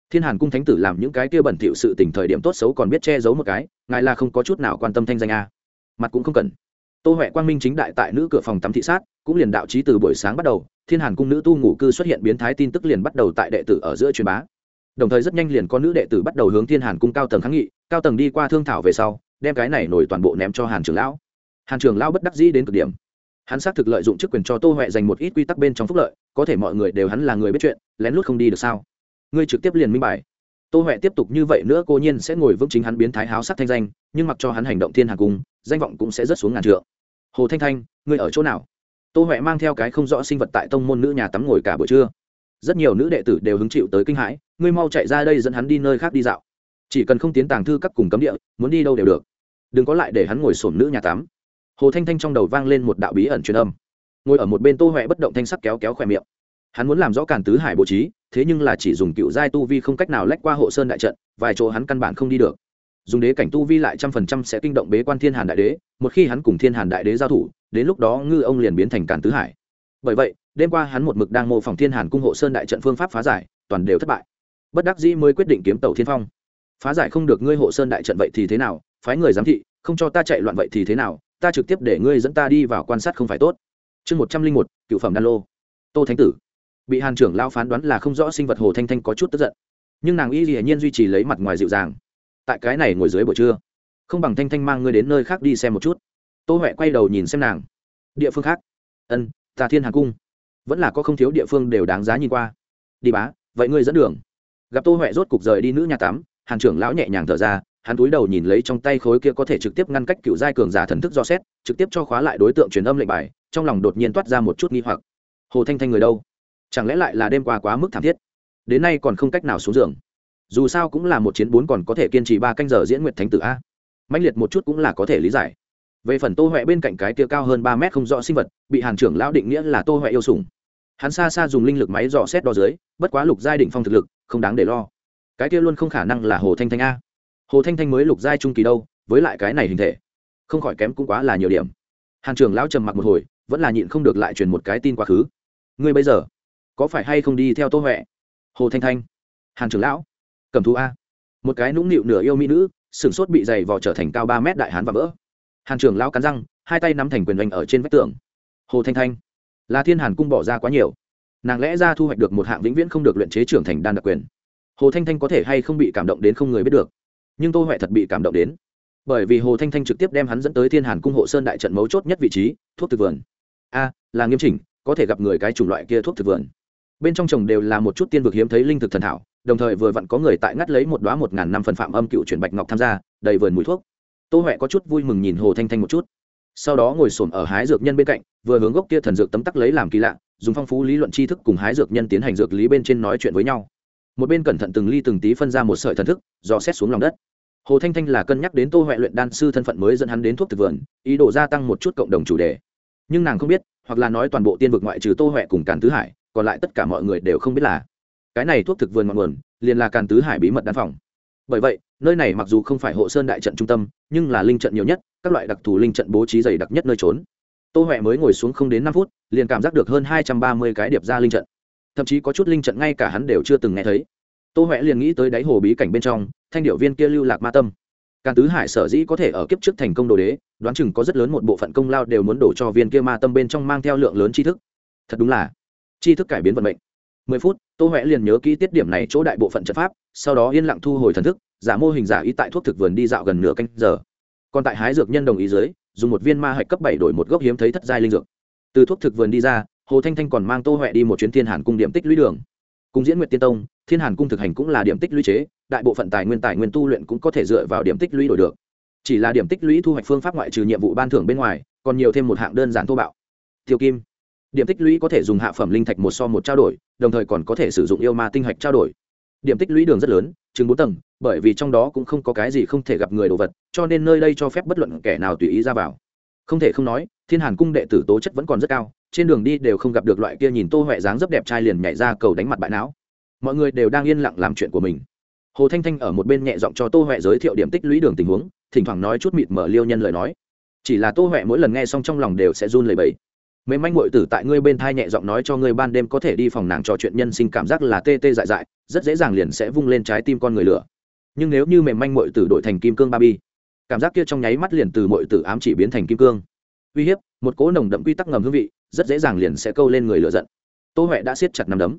Thiên hàn cung thánh tử làm những cái kia bẩn thỉu sự tình thời điểm tốt xấu còn biết che giấu một cái, ngài là không có chút nào quan tâm thanh danh a. Mặt cũng không cần. Tô huệ quang minh chính đại tại nữ cửa phòng tắm thị sát, cũng liền đạo trí từ buổi sáng bắt đầu, thiên hàn cung nữ tu ngủ cư xuất hiện biến thái tin tức liền bắt đầu tại đệ tử ở giữa truyền bá đồng thời rất nhanh liền có nữ đệ tử bắt đầu hướng thiên hàn cung cao tầng kháng nghị, cao tầng đi qua thương thảo về sau, đem cái này nổi toàn bộ ném cho hàn trưởng lão. Hàn trưởng lão bất đắc dĩ đến cực điểm. Hắn xác thực lợi dụng chức quyền cho tô huệ dành một ít quy tắc bên trong phúc lợi, có thể mọi người đều hắn là người biết chuyện, lén lút không đi được sao? Ngươi trực tiếp liền minh bài. Tô huệ tiếp tục như vậy nữa cô nhiên sẽ ngồi vững chính hắn biến thái háo sắc thanh danh, nhưng mặc cho hắn hành động thiên hàn cung, danh vọng cũng sẽ rất xuống ngàn trượng. Hồ thanh thanh, ngươi ở chỗ nào? Tô huệ mang theo cái không rõ sinh vật tại tông môn nữ nhà tắm ngồi cả buổi trưa rất nhiều nữ đệ tử đều hứng chịu tới kinh hãi, ngươi mau chạy ra đây dẫn hắn đi nơi khác đi dạo. Chỉ cần không tiến tàng thư các cùng cấm địa, muốn đi đâu đều được. Đừng có lại để hắn ngồi sổm nữ nhà tắm. Hồ thanh thanh trong đầu vang lên một đạo bí ẩn truyền âm. Ngồi ở một bên tô huệ bất động thanh sắc kéo kéo khỏe miệng. Hắn muốn làm rõ càn tứ hải bố trí, thế nhưng là chỉ dùng cựu giai tu vi không cách nào lách qua hộ sơn đại trận, vài chỗ hắn căn bản không đi được. Dùng đế cảnh tu vi lại trăm phần trăm sẽ kinh động bế quan thiên hàn đại đế, một khi hắn cùng thiên hàn đại đế giao thủ, đến lúc đó ngư ông liền biến thành càn tứ hải. Bởi vậy đêm qua hắn một mực đang mô phỏng thiên hàn cung hộ sơn đại trận phương pháp phá giải, toàn đều thất bại. Bất đắc dĩ mới quyết định kiếm tàu thiên phong. Phá giải không được ngươi hộ sơn đại trận vậy thì thế nào? Phái người giám thị, không cho ta chạy loạn vậy thì thế nào? Ta trực tiếp để ngươi dẫn ta đi vào quan sát không phải tốt. Chương một trăm linh một, cựu phẩm đan lô. Tô thánh tử. Bị hàn trưởng lao phán đoán là không rõ sinh vật hồ thanh thanh có chút tức giận. Nhưng nàng y hiển nhiên duy trì lấy mặt ngoài dịu dàng. Tại cái này ngồi dưới buổi trưa, không bằng thanh thanh mang ngươi đến nơi khác đi xem một chút. Tô huệ quay đầu nhìn xem nàng. Địa phương khác. Ân, ta thiên hàn cung vẫn là có không thiếu địa phương đều đáng giá nhìn qua. Đi bá, vậy ngươi dẫn đường. Gặp tô huệ rốt cục rời đi nữ nhà tắm, hàn trưởng lão nhẹ nhàng thở ra, hắn túi đầu nhìn lấy trong tay khối kia có thể trực tiếp ngăn cách cựu giai cường giả thần thức do xét, trực tiếp cho khóa lại đối tượng truyền âm lệnh bài, trong lòng đột nhiên toát ra một chút nghi hoặc. Hồ thanh thanh người đâu? Chẳng lẽ lại là đêm qua quá mức thảm thiết? Đến nay còn không cách nào xuống giường. Dù sao cũng là một chiến bốn còn có thể kiên trì ba canh giờ diễn nguyệt thánh tử a. Mạnh liệt một chút cũng là có thể lý giải. Về phần tô huệ bên cạnh cái kia cao hơn ba mét không rõ sinh vật, bị hàn trưởng lão định nghĩa là tô huệ yêu sủng hắn xa xa dùng linh lực máy dò xét đo dưới, bất quá lục giai định phong thực lực, không đáng để lo. Cái kia luôn không khả năng là hồ thanh thanh a. Hồ thanh thanh mới lục giai trung kỳ đâu, với lại cái này hình thể, không khỏi kém cũng quá là nhiều điểm. Hàn trưởng lão trầm mặc một hồi, vẫn là nhịn không được lại truyền một cái tin quá khứ. Ngươi bây giờ, có phải hay không đi theo tô huệ? Hồ thanh thanh. Hàn trưởng lão. Cầm thú a. Một cái nũng nịu nửa yêu mỹ nữ sửng sốt bị dày vò trở thành cao ba mét đại hán và vỡ. Hàn trưởng lão cắn răng, hai tay nắm thành quyền oanh ở trên vách tường. Hồ thanh thanh là thiên hàn cung bỏ ra quá nhiều nàng lẽ ra thu hoạch được một hạng vĩnh viễn không được luyện chế trưởng thành đan đặc quyền hồ thanh thanh có thể hay không bị cảm động đến không người biết được nhưng tô huệ thật bị cảm động đến bởi vì hồ thanh thanh trực tiếp đem hắn dẫn tới thiên hàn cung hộ sơn đại trận mấu chốt nhất vị trí thuốc thực vườn a là nghiêm chỉnh có thể gặp người cái chủng loại kia thuốc thực vườn bên trong trồng đều là một chút tiên vực hiếm thấy linh thực thần thảo đồng thời vừa vặn có người tại ngắt lấy một đoá một ngàn năm phần phạm âm cựu chuyển bạch ngọc tham gia đầy vườn mùi thuốc tô huệ có chút vui mừng nhìn hồ thanh thanh một chút sau đó ngồi xổm ở hái dược nhân bên cạnh, vừa hướng gốc kia thần dược tấm tắc lấy làm kỳ lạ, dùng phong phú lý luận tri thức cùng hái dược nhân tiến hành dược lý bên trên nói chuyện với nhau. Một bên cẩn thận từng ly từng tí phân ra một sợi thần thức, dò xét xuống lòng đất. Hồ thanh thanh là cân nhắc đến tô huệ luyện đan sư thân phận mới dẫn hắn đến thuốc thực vườn, ý đồ gia tăng một chút cộng đồng chủ đề. Nhưng nàng không biết, hoặc là nói toàn bộ tiên vực ngoại trừ tô huệ cùng càn tứ hải, còn lại tất cả mọi người đều không biết là cái này thuốc thực vườn ngọn nguồn, liền là càn tứ hải bí mật đan phòng. Bởi vậy, nơi này mặc dù không phải hộ sơn đại trận trung tâm, nhưng là linh trận nhiều nhất các loại đặc thù linh trận bố trí dày đặc nhất nơi trốn. Tô huệ mới ngồi xuống không đến năm phút, liền cảm giác được hơn hai trăm ba mươi cái điệp ra linh trận. Thậm chí có chút linh trận ngay cả hắn đều chưa từng nghe thấy. Tô huệ liền nghĩ tới đáy hồ bí cảnh bên trong, thanh điệu viên kia lưu lạc ma tâm. Càn tứ hải sở dĩ có thể ở kiếp trước thành công đồ đế, đoán chừng có rất lớn một bộ phận công lao đều muốn đổ cho viên kia ma tâm bên trong mang theo lượng lớn tri thức. Thật đúng là, tri thức cải biến vận mệnh. Mười phút, tô huệ liền nhớ kỹ tiết điểm này chỗ đại bộ phận trận pháp, sau đó yên lặng thu hồi thần thức, giả mô hình giả ý tại thuốc thực vườn đi dạo gần nửa canh giờ còn tại hái dược nhân đồng ý dưới, dùng một viên ma hạch cấp bảy đổi một gốc hiếm thấy thất giai linh dược. Từ thuốc thực vườn đi ra, hồ thanh thanh còn mang tô huệ đi một chuyến thiên hàn cung điểm tích lũy đường. Cùng diễn nguyệt tiên tông, thiên hàn cung thực hành cũng là điểm tích lũy chế, đại bộ phận tài nguyên tài nguyên tu luyện cũng có thể dựa vào điểm tích lũy đổi được. Chỉ là điểm tích lũy thu hoạch phương pháp ngoại trừ nhiệm vụ ban thưởng bên ngoài, còn nhiều thêm một hạng đơn giản thô bạo. Tiêu kim, điểm tích lũy có thể dùng hạ phẩm linh thạch một so một trao đổi, đồng thời còn có thể sử dụng yêu ma tinh hạch trao đổi. Điểm tích lũy đường rất lớn, chừng bốn tầng, bởi vì trong đó cũng không có cái gì không thể gặp người đồ vật cho nên nơi đây cho phép bất luận kẻ nào tùy ý ra vào. Không thể không nói, thiên hàn cung đệ tử tố chất vẫn còn rất cao, trên đường đi đều không gặp được loại kia nhìn tô huệ dáng rất đẹp trai liền nhảy ra cầu đánh mặt bại não. Mọi người đều đang yên lặng làm chuyện của mình. Hồ thanh thanh ở một bên nhẹ giọng cho tô huệ giới thiệu điểm tích lũy đường tình huống, thỉnh thoảng nói chút mịt mở liêu nhân lời nói. Chỉ là tô huệ mỗi lần nghe xong trong lòng đều sẽ run lẩy bẩy. Mềm manh mội tử tại ngươi bên thai nhẹ giọng nói cho ngươi ban đêm có thể đi phòng nàng trò chuyện nhân sinh cảm giác là tê tê dại dại, rất dễ dàng liền sẽ vung lên trái tim con người lửa. Nhưng nếu như mềm manh mội tử đổi thành kim cương ba bi cảm giác kia trong nháy mắt liền từ mọi tử ám chỉ biến thành kim cương. Uy hiếp, một cỗ nồng đậm quy tắc ngầm hương vị, rất dễ dàng liền sẽ câu lên người lửa giận. Tô huệ đã siết chặt nằm đấm.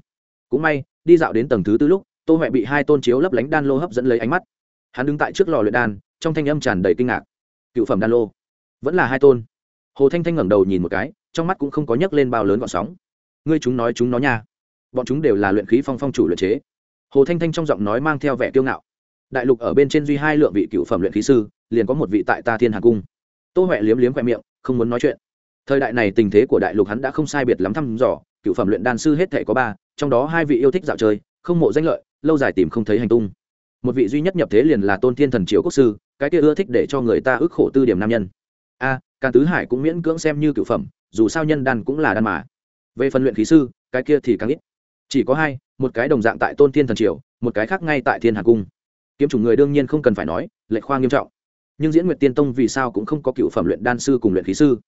Cũng may, đi dạo đến tầng thứ tư lúc, tô huệ bị hai tôn chiếu lấp lánh đan lô hấp dẫn lấy ánh mắt. Hắn đứng tại trước lò luyện đan, trong thanh âm tràn đầy kinh ngạc. Cựu phẩm đan lô. Vẫn là hai tôn. Hồ thanh thanh ngẩng đầu nhìn một cái, trong mắt cũng không có nhấc lên bao lớn gọn sóng. Ngươi chúng nói chúng nó nha. Bọn chúng đều là luyện khí phong phong chủ luyện chế. Hồ thanh thanh trong giọng nói mang theo vẻ kiêu ngạo. Đại lục ở bên trên duy hai lượng vị cựu phẩm luyện khí sư liền có một vị tại ta thiên hà cung. Tô huệ liếm liếm khoe miệng không muốn nói chuyện. Thời đại này tình thế của đại lục hắn đã không sai biệt lắm thăm dò cựu phẩm luyện đan sư hết thể có ba trong đó hai vị yêu thích dạo chơi không mộ danh lợi lâu dài tìm không thấy hành tung. Một vị duy nhất nhập thế liền là tôn thiên thần triều quốc sư cái kia ưa thích để cho người ta ức khổ tư điểm nam nhân. A à, tứ hải cũng miễn cưỡng xem như cựu phẩm dù sao nhân đan cũng là đan mà. Về phần luyện khí sư cái kia thì càng ít. Chỉ có hai một cái đồng dạng tại tôn thiên thần triều một cái khác ngay tại thiên hà cung. Kiếm chủng người đương nhiên không cần phải nói lệ khoa nghiêm trọng nhưng diễn nguyệt tiên tông vì sao cũng không có cựu phẩm luyện đan sư cùng luyện khí sư?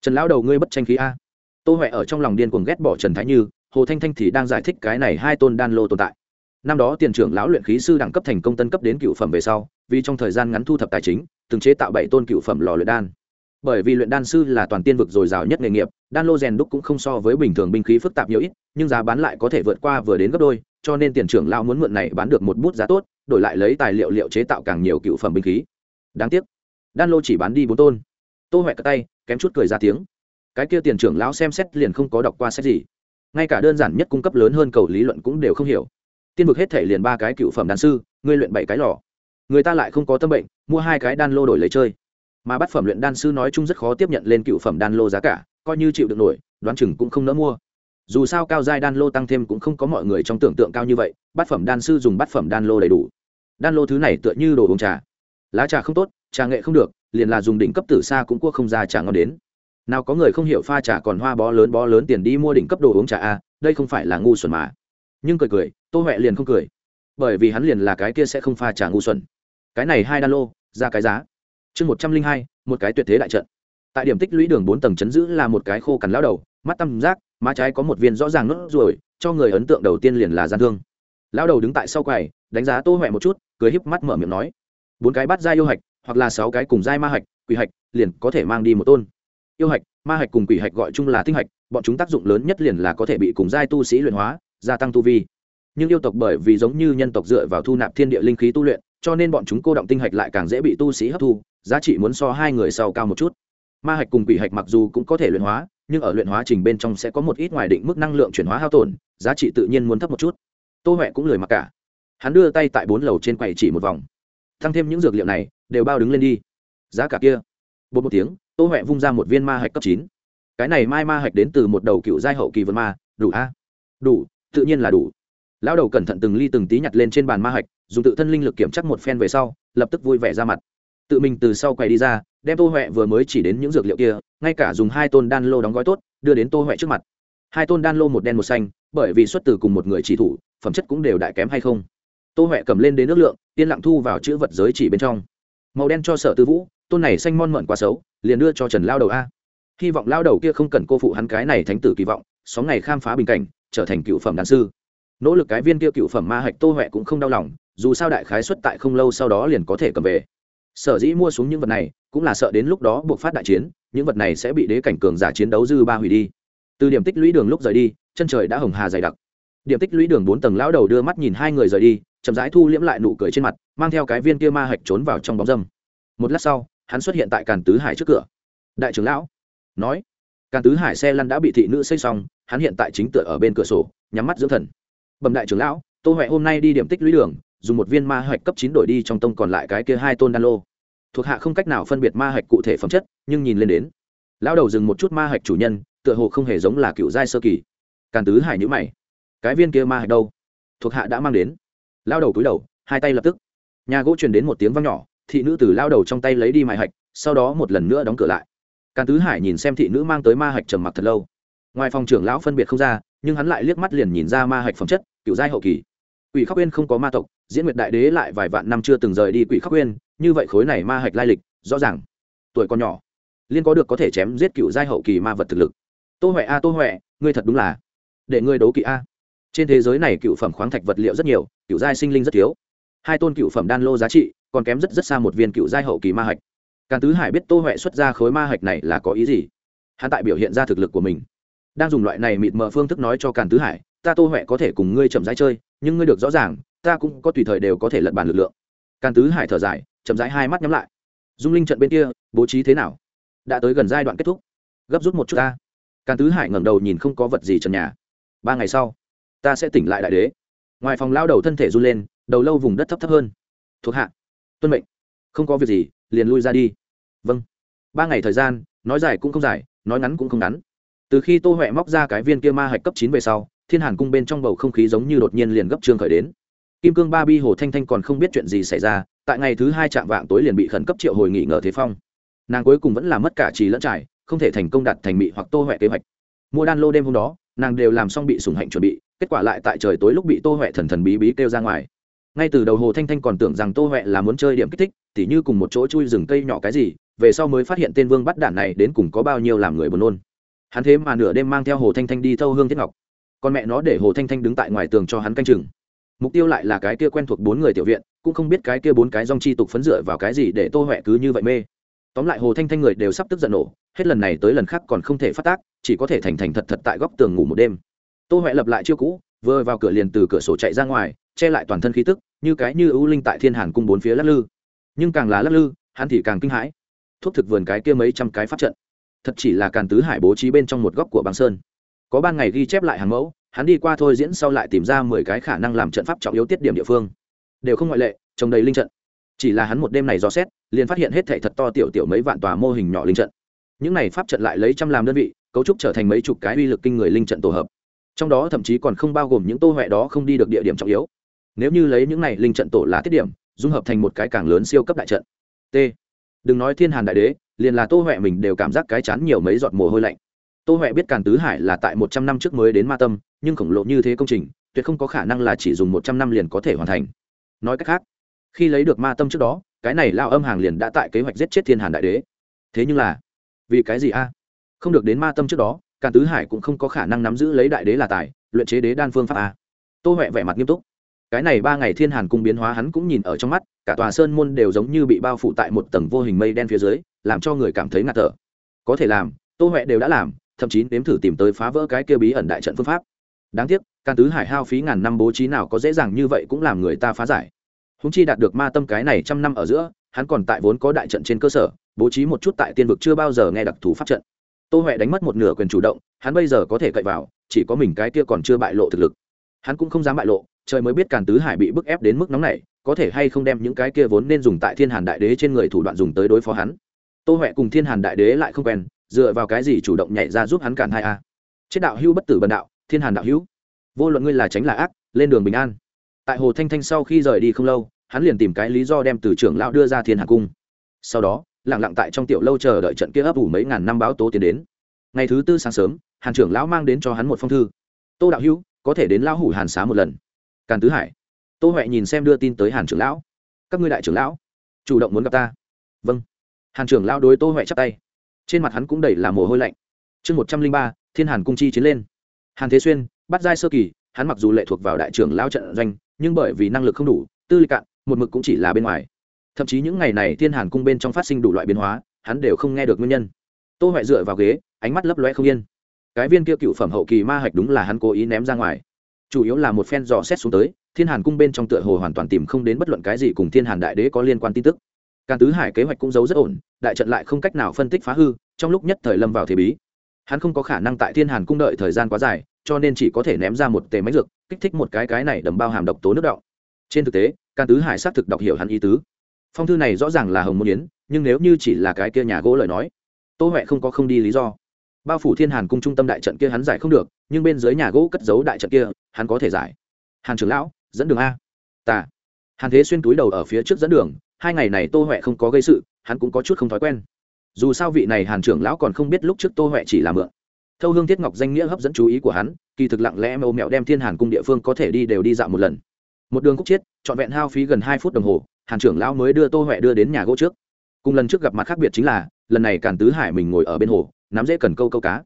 Trần lão đầu ngươi bất tranh khí a. Tô huệ ở trong lòng điên cuồng ghét bỏ trần thái như, hồ thanh thanh thì đang giải thích cái này hai tôn đan lô tồn tại. Năm đó tiền trưởng lão luyện khí sư đẳng cấp thành công tân cấp đến cựu phẩm về sau, vì trong thời gian ngắn thu thập tài chính, từng chế tạo bảy tôn cựu phẩm lò luyện đan. Bởi vì luyện đan sư là toàn tiên vực dồi dào nhất nghề nghiệp, đan lô rèn đúc cũng không so với bình thường binh khí phức tạp nhiều ít, nhưng giá bán lại có thể vượt qua vừa đến gấp đôi, cho nên tiền trưởng lão muốn mượn này bán được một bút giá tốt, đổi lại lấy tài liệu liệu chế tạo càng nhiều cựu phẩm binh khí đáng tiếc. Đan lô chỉ bán đi bốn tôn. Tô huệ cất tay, kém chút cười ra tiếng. Cái kia tiền trưởng lão xem xét liền không có đọc qua sách gì. Ngay cả đơn giản nhất cung cấp lớn hơn cầu lý luận cũng đều không hiểu. Tiên vực hết thể liền ba cái cựu phẩm đan sư, ngươi luyện bảy cái lò. Người ta lại không có tâm bệnh, mua hai cái đan lô đổi lấy chơi. Mà bát phẩm luyện đan sư nói chung rất khó tiếp nhận lên cựu phẩm đan lô giá cả, coi như chịu được nổi, đoán chừng cũng không nỡ mua. Dù sao cao giai đan lô tăng thêm cũng không có mọi người trong tưởng tượng cao như vậy, bát phẩm đan sư dùng bát phẩm đan lô đầy đủ. Đan lô thứ này tựa như đồ uống trà lá trà không tốt, trà nghệ không được, liền là dùng đỉnh cấp tử xa cũng cua không ra trà ngon đến. Nào có người không hiểu pha trà còn hoa bó lớn bó lớn tiền đi mua đỉnh cấp đồ uống trà a đây không phải là ngu xuẩn mà. Nhưng cười cười, tô huệ liền không cười. Bởi vì hắn liền là cái kia sẽ không pha trà ngu xuẩn. Cái này hai đan lô, ra cái giá. Chương một trăm linh hai, một cái tuyệt thế đại trận. Tại điểm tích lũy đường bốn tầng chấn giữ là một cái khô cằn lao đầu, mắt tăm giác má trái có một viên rõ ràng nốt ruồi, cho người ấn tượng đầu tiên liền là gian thương. Lao đầu đứng tại sau quầy, đánh giá tô huệ một chút, cười híp mắt mở miệng nói bốn cái bắt ra yêu hạch, hoặc là sáu cái cùng giai ma hạch, quỷ hạch, liền có thể mang đi một tôn. Yêu hạch, ma hạch cùng quỷ hạch gọi chung là tinh hạch, bọn chúng tác dụng lớn nhất liền là có thể bị cùng giai tu sĩ luyện hóa, gia tăng tu vi. Nhưng yêu tộc bởi vì giống như nhân tộc dựa vào thu nạp thiên địa linh khí tu luyện, cho nên bọn chúng cô động tinh hạch lại càng dễ bị tu sĩ hấp thu, giá trị muốn so hai người sau cao một chút. Ma hạch cùng quỷ hạch mặc dù cũng có thể luyện hóa, nhưng ở luyện hóa trình bên trong sẽ có một ít ngoài định mức năng lượng chuyển hóa hao tổn, giá trị tự nhiên muốn thấp một chút. Tô huệ cũng lười mặc cả. Hắn đưa tay tại bốn lầu trên quầy chỉ một vòng tăng thêm những dược liệu này, đều bao đứng lên đi. Giá cả kia. Bột một tiếng, tô huệ vung ra một viên ma hạch cấp chín. Cái này mai ma hạch đến từ một đầu cựu giai hậu kỳ vân ma, đủ a? Đủ, tự nhiên là đủ. Lão đầu cẩn thận từng ly từng tí nhặt lên trên bàn ma hạch, dùng tự thân linh lực kiểm chắc một phen về sau, lập tức vui vẻ ra mặt. Tự mình từ sau quầy đi ra, đem tô huệ vừa mới chỉ đến những dược liệu kia, ngay cả dùng hai tôn đan lô đóng gói tốt, đưa đến tô huệ trước mặt. Hai tôn đan lô một đen một xanh, bởi vì xuất từ cùng một người chỉ thủ, phẩm chất cũng đều đại kém hay không? Tô huệ cầm lên đến nước lượng, yên lặng thu vào chữ vật giới chỉ bên trong. Màu đen cho sở tư vũ, tôn này xanh mon mận quá xấu, liền đưa cho trần lao đầu a. Hy vọng lao đầu kia không cần cô phụ hắn cái này thánh tử kỳ vọng, sóng ngày khám phá bình cảnh, trở thành cựu phẩm đàn sư. Nỗ lực cái viên kia cựu phẩm ma hạch tô huệ cũng không đau lòng, dù sao đại khái xuất tại không lâu sau đó liền có thể cầm về. Sở dĩ mua xuống những vật này, cũng là sợ đến lúc đó buộc phát đại chiến, những vật này sẽ bị đế cảnh cường giả chiến đấu dư ba hủy đi. Từ điểm tích lũy đường lúc rời đi, chân trời đã hồng hà dày đặc. Điểm tích lũy đường bốn tầng lão đầu đưa mắt nhìn hai người rời đi chậm rãi thu liễm lại nụ cười trên mặt, mang theo cái viên kia ma hạch trốn vào trong bóng dâm. Một lát sau, hắn xuất hiện tại càn tứ hải trước cửa. Đại trưởng lão, nói. Càn tứ hải xe lăn đã bị thị nữ xây xong, hắn hiện tại chính tựa ở bên cửa sổ, nhắm mắt dưỡng thần. Bẩm đại trưởng lão, tô huệ hôm nay đi điểm tích lũy đường, dùng một viên ma hạch cấp chín đổi đi trong tông còn lại cái kia hai tôn đan lô. Thuộc hạ không cách nào phân biệt ma hạch cụ thể phẩm chất, nhưng nhìn lên đến. Lão đầu dừng một chút ma hạch chủ nhân, tựa hồ không hề giống là cựu giai sơ kỳ. Càn tứ hải nhữ mày. Cái viên kia ma hạch đâu? Thuộc hạ đã mang đến lao đầu cúi đầu, hai tay lập tức. Nhà gỗ truyền đến một tiếng văng nhỏ, thị nữ từ lao đầu trong tay lấy đi mại hạch, sau đó một lần nữa đóng cửa lại. Càn tứ hải nhìn xem thị nữ mang tới ma hạch trầm mặc thật lâu. Ngoài phòng trưởng lão phân biệt không ra, nhưng hắn lại liếc mắt liền nhìn ra ma hạch phẩm chất, cựu giai hậu kỳ. Quỷ khắc uyên không có ma tộc, diễn nguyệt đại đế lại vài vạn năm chưa từng rời đi quỷ khắc uyên, như vậy khối này ma hạch lai lịch, rõ ràng, tuổi còn nhỏ, liên có được có thể chém giết cựu giai hậu kỳ ma vật thực lực. Tô huệ a, tô huệ, ngươi thật đúng là, để ngươi đấu kỵ a trên thế giới này cựu phẩm khoáng thạch vật liệu rất nhiều, cựu giai sinh linh rất thiếu. Hai tôn cựu phẩm đan lô giá trị còn kém rất rất xa một viên cựu giai hậu kỳ ma hạch. Càn tứ hải biết tô huệ xuất ra khối ma hạch này là có ý gì? Hắn tại biểu hiện ra thực lực của mình. Đang dùng loại này mịt mờ phương thức nói cho càn tứ hải, ta tô huệ có thể cùng ngươi chậm rãi chơi, nhưng ngươi được rõ ràng, ta cũng có tùy thời đều có thể lật bàn lực lượng. Càn tứ hải thở dài, chậm rãi hai mắt nhắm lại. Dung linh trận bên kia, bố trí thế nào? Đã tới gần giai đoạn kết thúc. Gấp rút một chút ta. Càn tứ hải ngẩng đầu nhìn không có vật gì trần nhà. Ba ngày sau ta sẽ tỉnh lại đại đế. Ngoài phòng lao đầu thân thể run lên, đầu lâu vùng đất thấp thấp hơn. Thuộc hạ, tuân mệnh. Không có việc gì, liền lui ra đi. Vâng. Ba ngày thời gian, nói dài cũng không dài, nói ngắn cũng không ngắn. Từ khi tô huệ móc ra cái viên kia ma hạch cấp chín về sau, thiên hàn cung bên trong bầu không khí giống như đột nhiên liền gấp trương khởi đến. Kim cương ba bi hồ thanh thanh còn không biết chuyện gì xảy ra, tại ngày thứ hai chạm vạng tối liền bị khẩn cấp triệu hồi nghỉ ngờ thế phong. Nàng cuối cùng vẫn là mất cả trì lẫn trải, không thể thành công đạt thành mị hoặc tô huệ kế hoạch. Mua đan lô đêm hôm đó, nàng đều làm xong bị sủng hạnh chuẩn bị kết quả lại tại trời tối lúc bị tô huệ thần thần bí bí kêu ra ngoài. Ngay từ đầu hồ thanh thanh còn tưởng rằng tô huệ là muốn chơi điểm kích thích, tỉ như cùng một chỗ chui rừng cây nhỏ cái gì, về sau mới phát hiện tên vương bắt đạn này đến cùng có bao nhiêu làm người buồn nôn. Hắn thế mà nửa đêm mang theo hồ thanh thanh đi thâu hương thiết ngọc. Con mẹ nó để hồ thanh thanh đứng tại ngoài tường cho hắn canh chừng. Mục tiêu lại là cái kia quen thuộc bốn người tiểu viện, cũng không biết cái kia bốn cái dong chi tục phấn dựa vào cái gì để tô huệ cứ như vậy mê. Tóm lại hồ thanh thanh người đều sắp tức giận nổ, hết lần này tới lần khác còn không thể phát tác, chỉ có thể thành thành thật thật tại góc tường ngủ một đêm tô huệ lập lại chiêu cũ, vừa vào cửa liền từ cửa sổ chạy ra ngoài, che lại toàn thân khí tức, như cái như ưu linh tại thiên hàn cung bốn phía lắc lư. Nhưng càng là lắc lư, hắn thì càng kinh hãi. Thuốc thực vườn cái kia mấy trăm cái phát trận. Thật chỉ là càn tứ hải bố trí bên trong một góc của băng sơn. Có ban ngày ghi chép lại hàng mẫu, hắn đi qua thôi diễn sau lại tìm ra mười cái khả năng làm trận pháp trọng yếu tiết điểm địa phương. Đều không ngoại lệ trồng đầy linh trận. Chỉ là hắn một đêm này dò xét, liền phát hiện hết thảy thật to tiểu tiểu mấy vạn tòa mô hình nhỏ linh trận. Những này pháp trận lại lấy trăm làm đơn vị, cấu trúc trở thành mấy chục cái uy lực kinh người linh trận tổ hợp trong đó thậm chí còn không bao gồm những tô huệ đó không đi được địa điểm trọng yếu. Nếu như lấy những này linh trận tổ là tiết điểm, dung hợp thành một cái càng lớn siêu cấp đại trận. T. Đừng nói thiên hàn đại đế, liền là tô huệ mình đều cảm giác cái chán nhiều mấy giọt mồ hôi lạnh. Tô huệ biết càn tứ hải là tại một trăm năm trước mới đến ma tâm, nhưng khổng lồ như thế công trình, tuyệt không có khả năng là chỉ dùng một trăm năm liền có thể hoàn thành. Nói cách khác, khi lấy được ma tâm trước đó, cái này lao âm hàng liền đã tại kế hoạch giết chết thiên hàn đại đế. Thế nhưng là, vì cái gì a? Không được đến ma tâm trước đó càn tứ hải cũng không có khả năng nắm giữ lấy đại đế là tài, luyện chế đế đan phương pháp a. Tô huệ vẻ mặt nghiêm túc. Cái này ba ngày thiên hàn cung biến hóa hắn cũng nhìn ở trong mắt, cả tòa sơn môn đều giống như bị bao phủ tại một tầng vô hình mây đen phía dưới, làm cho người cảm thấy ngạt thở. Có thể làm, tô huệ đều đã làm, thậm chí nếm thử tìm tới phá vỡ cái kia bí ẩn đại trận phương pháp. Đáng tiếc can tứ hải hao phí ngàn năm bố trí nào có dễ dàng như vậy cũng làm người ta phá giải. Húng chi đạt được ma tâm cái này trăm năm ở giữa, hắn còn tại vốn có đại trận trên cơ sở, bố trí một chút tại tiên vực chưa bao giờ nghe đặc thù pháp trận tô huệ đánh mất một nửa quyền chủ động, hắn bây giờ có thể cậy vào, chỉ có mình cái kia còn chưa bại lộ thực lực. Hắn cũng không dám bại lộ, trời mới biết càn tứ hải bị bức ép đến mức nóng này có thể hay không đem những cái kia vốn nên dùng tại thiên hàn đại đế trên người thủ đoạn dùng tới đối phó hắn. Tô huệ cùng thiên hàn đại đế lại không quen, dựa vào cái gì chủ động nhảy ra giúp hắn cản hai a? Chết đạo hữu bất tử bần đạo, thiên hàn đạo hữu. Vô luận ngươi là tránh là ác, lên đường bình an. Tại hồ thanh thanh sau khi rời đi không lâu, hắn liền tìm cái lý do đem từ trưởng lão đưa ra thiên Hà cung. Sau đó lặng lặng tại trong tiểu lâu chờ đợi trận kia ấp ủ mấy ngàn năm báo tố tiến đến. Ngày thứ tư sáng sớm, hàn trưởng lão mang đến cho hắn một phong thư. Tô đạo hữu, có thể đến lão hủ hàn xá một lần. Càn tứ hải. Tô huệ nhìn xem đưa tin tới hàn trưởng lão. Các ngươi đại trưởng lão, chủ động muốn gặp ta. Vâng. Hàn trưởng lão đối tô huệ chắp tay. Trên mặt hắn cũng đầy là mồ hôi lạnh. Chương một trăm linh ba, thiên hàn cung chi chiến lên. Hàn thế xuyên, bắt giai sơ kỳ, hắn mặc dù lệ thuộc vào đại trưởng lão trận doanh, nhưng bởi vì năng lực không đủ, tư lịch cạn, một mực cũng chỉ là bên ngoài thậm chí những ngày này thiên hàn cung bên trong phát sinh đủ loại biến hóa, hắn đều không nghe được nguyên nhân. Tô huệ dựa vào ghế, ánh mắt lấp loe không yên. Cái viên kia cựu phẩm hậu kỳ ma hạch đúng là hắn cố ý ném ra ngoài. Chủ yếu là một phen dò xét xuống tới, thiên hàn cung bên trong tựa hồ hoàn toàn tìm không đến bất luận cái gì cùng thiên hàn đại đế có liên quan tin tức. Càn tứ hải kế hoạch cũng giấu rất ổn, đại trận lại không cách nào phân tích phá hư, trong lúc nhất thời lâm vào thế bí. Hắn không có khả năng tại thiên hàn cung đợi thời gian quá dài, cho nên chỉ có thể ném ra một tề máy dược, kích thích một cái cái này đầm bao hàm độc tố nước đọng trên thực tế, càn tứ hải xác thực đọc hiểu hắn ý tứ phong thư này rõ ràng là hồng môn yến, nhưng nếu như chỉ là cái kia nhà gỗ lời nói, tô huệ không có không đi lý do. Bao phủ thiên hàn cung trung tâm đại trận kia hắn giải không được, nhưng bên dưới nhà gỗ cất giấu đại trận kia, hắn có thể giải. Hàn trưởng lão, dẫn đường a. Tà. Hàn thế xuyên túi đầu ở phía trước dẫn đường, hai ngày này tô huệ không có gây sự, hắn cũng có chút không thói quen. Dù sao vị này hàn trưởng lão còn không biết lúc trước tô huệ chỉ là mượn. Thâu hương thiết ngọc danh nghĩa hấp dẫn chú ý của hắn, kỳ thực lặng lẽ mâu mẹo đem thiên hàn cung địa phương có thể đi đều đi dạo một lần một đường khúc chiết, trọn vẹn hao phí gần hai phút đồng hồ, hàn trưởng lão mới đưa tô huệ đưa đến nhà gỗ trước. Cùng lần trước gặp mặt khác biệt chính là, lần này càn tứ hải mình ngồi ở bên hồ, nắm dễ cần câu câu cá.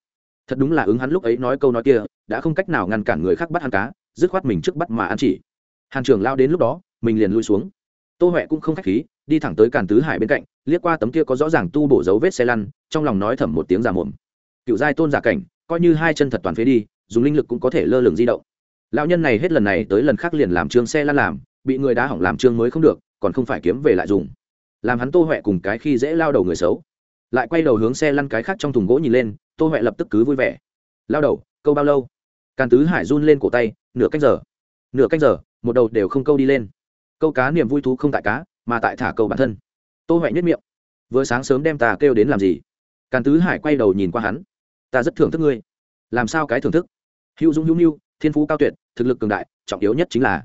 Thật đúng là ứng hắn lúc ấy nói câu nói kia, đã không cách nào ngăn cản người khác bắt ăn cá, dứt khoát mình trước bắt mà ăn chỉ. Hàn trưởng lao đến lúc đó, mình liền lui xuống. Tô huệ cũng không k h á c h khí, đi thẳng tới càn tứ hải bên cạnh, liếc qua tấm kia có rõ ràng tu bổ dấu vết xe lăn, trong lòng nói thầm một tiếng giả mồm cựu giai tôn giả cảnh, coi như hai chân thật toàn phế đi, dùng linh lực cũng có thể lơ lửng di động lão nhân này hết lần này tới lần khác liền làm trương xe lăn làm, bị người đá hỏng làm trương mới không được, còn không phải kiếm về lại dùng. Làm hắn tô huệ cùng cái khi dễ lao đầu người xấu. Lại quay đầu hướng xe lăn cái khác trong thùng gỗ nhìn lên, tô huệ lập tức cứ vui vẻ. Lao đầu, câu bao lâu? Càn tứ hải run lên cổ tay, nửa canh giờ. Nửa canh giờ, một đầu đều không câu đi lên. Câu cá niềm vui thú không tại cá, mà tại thả câu bản thân. Tô huệ nhất miệng. Vừa sáng sớm đem ta kêu đến làm gì? Càn tứ hải quay đầu nhìn qua hắn. Ta rất thưởng thức ngươi. Làm sao cái thưởng thức? Hữu dũng, hữu mưu thiên phú cao tuyệt, thực lực cường đại, trọng yếu nhất chính là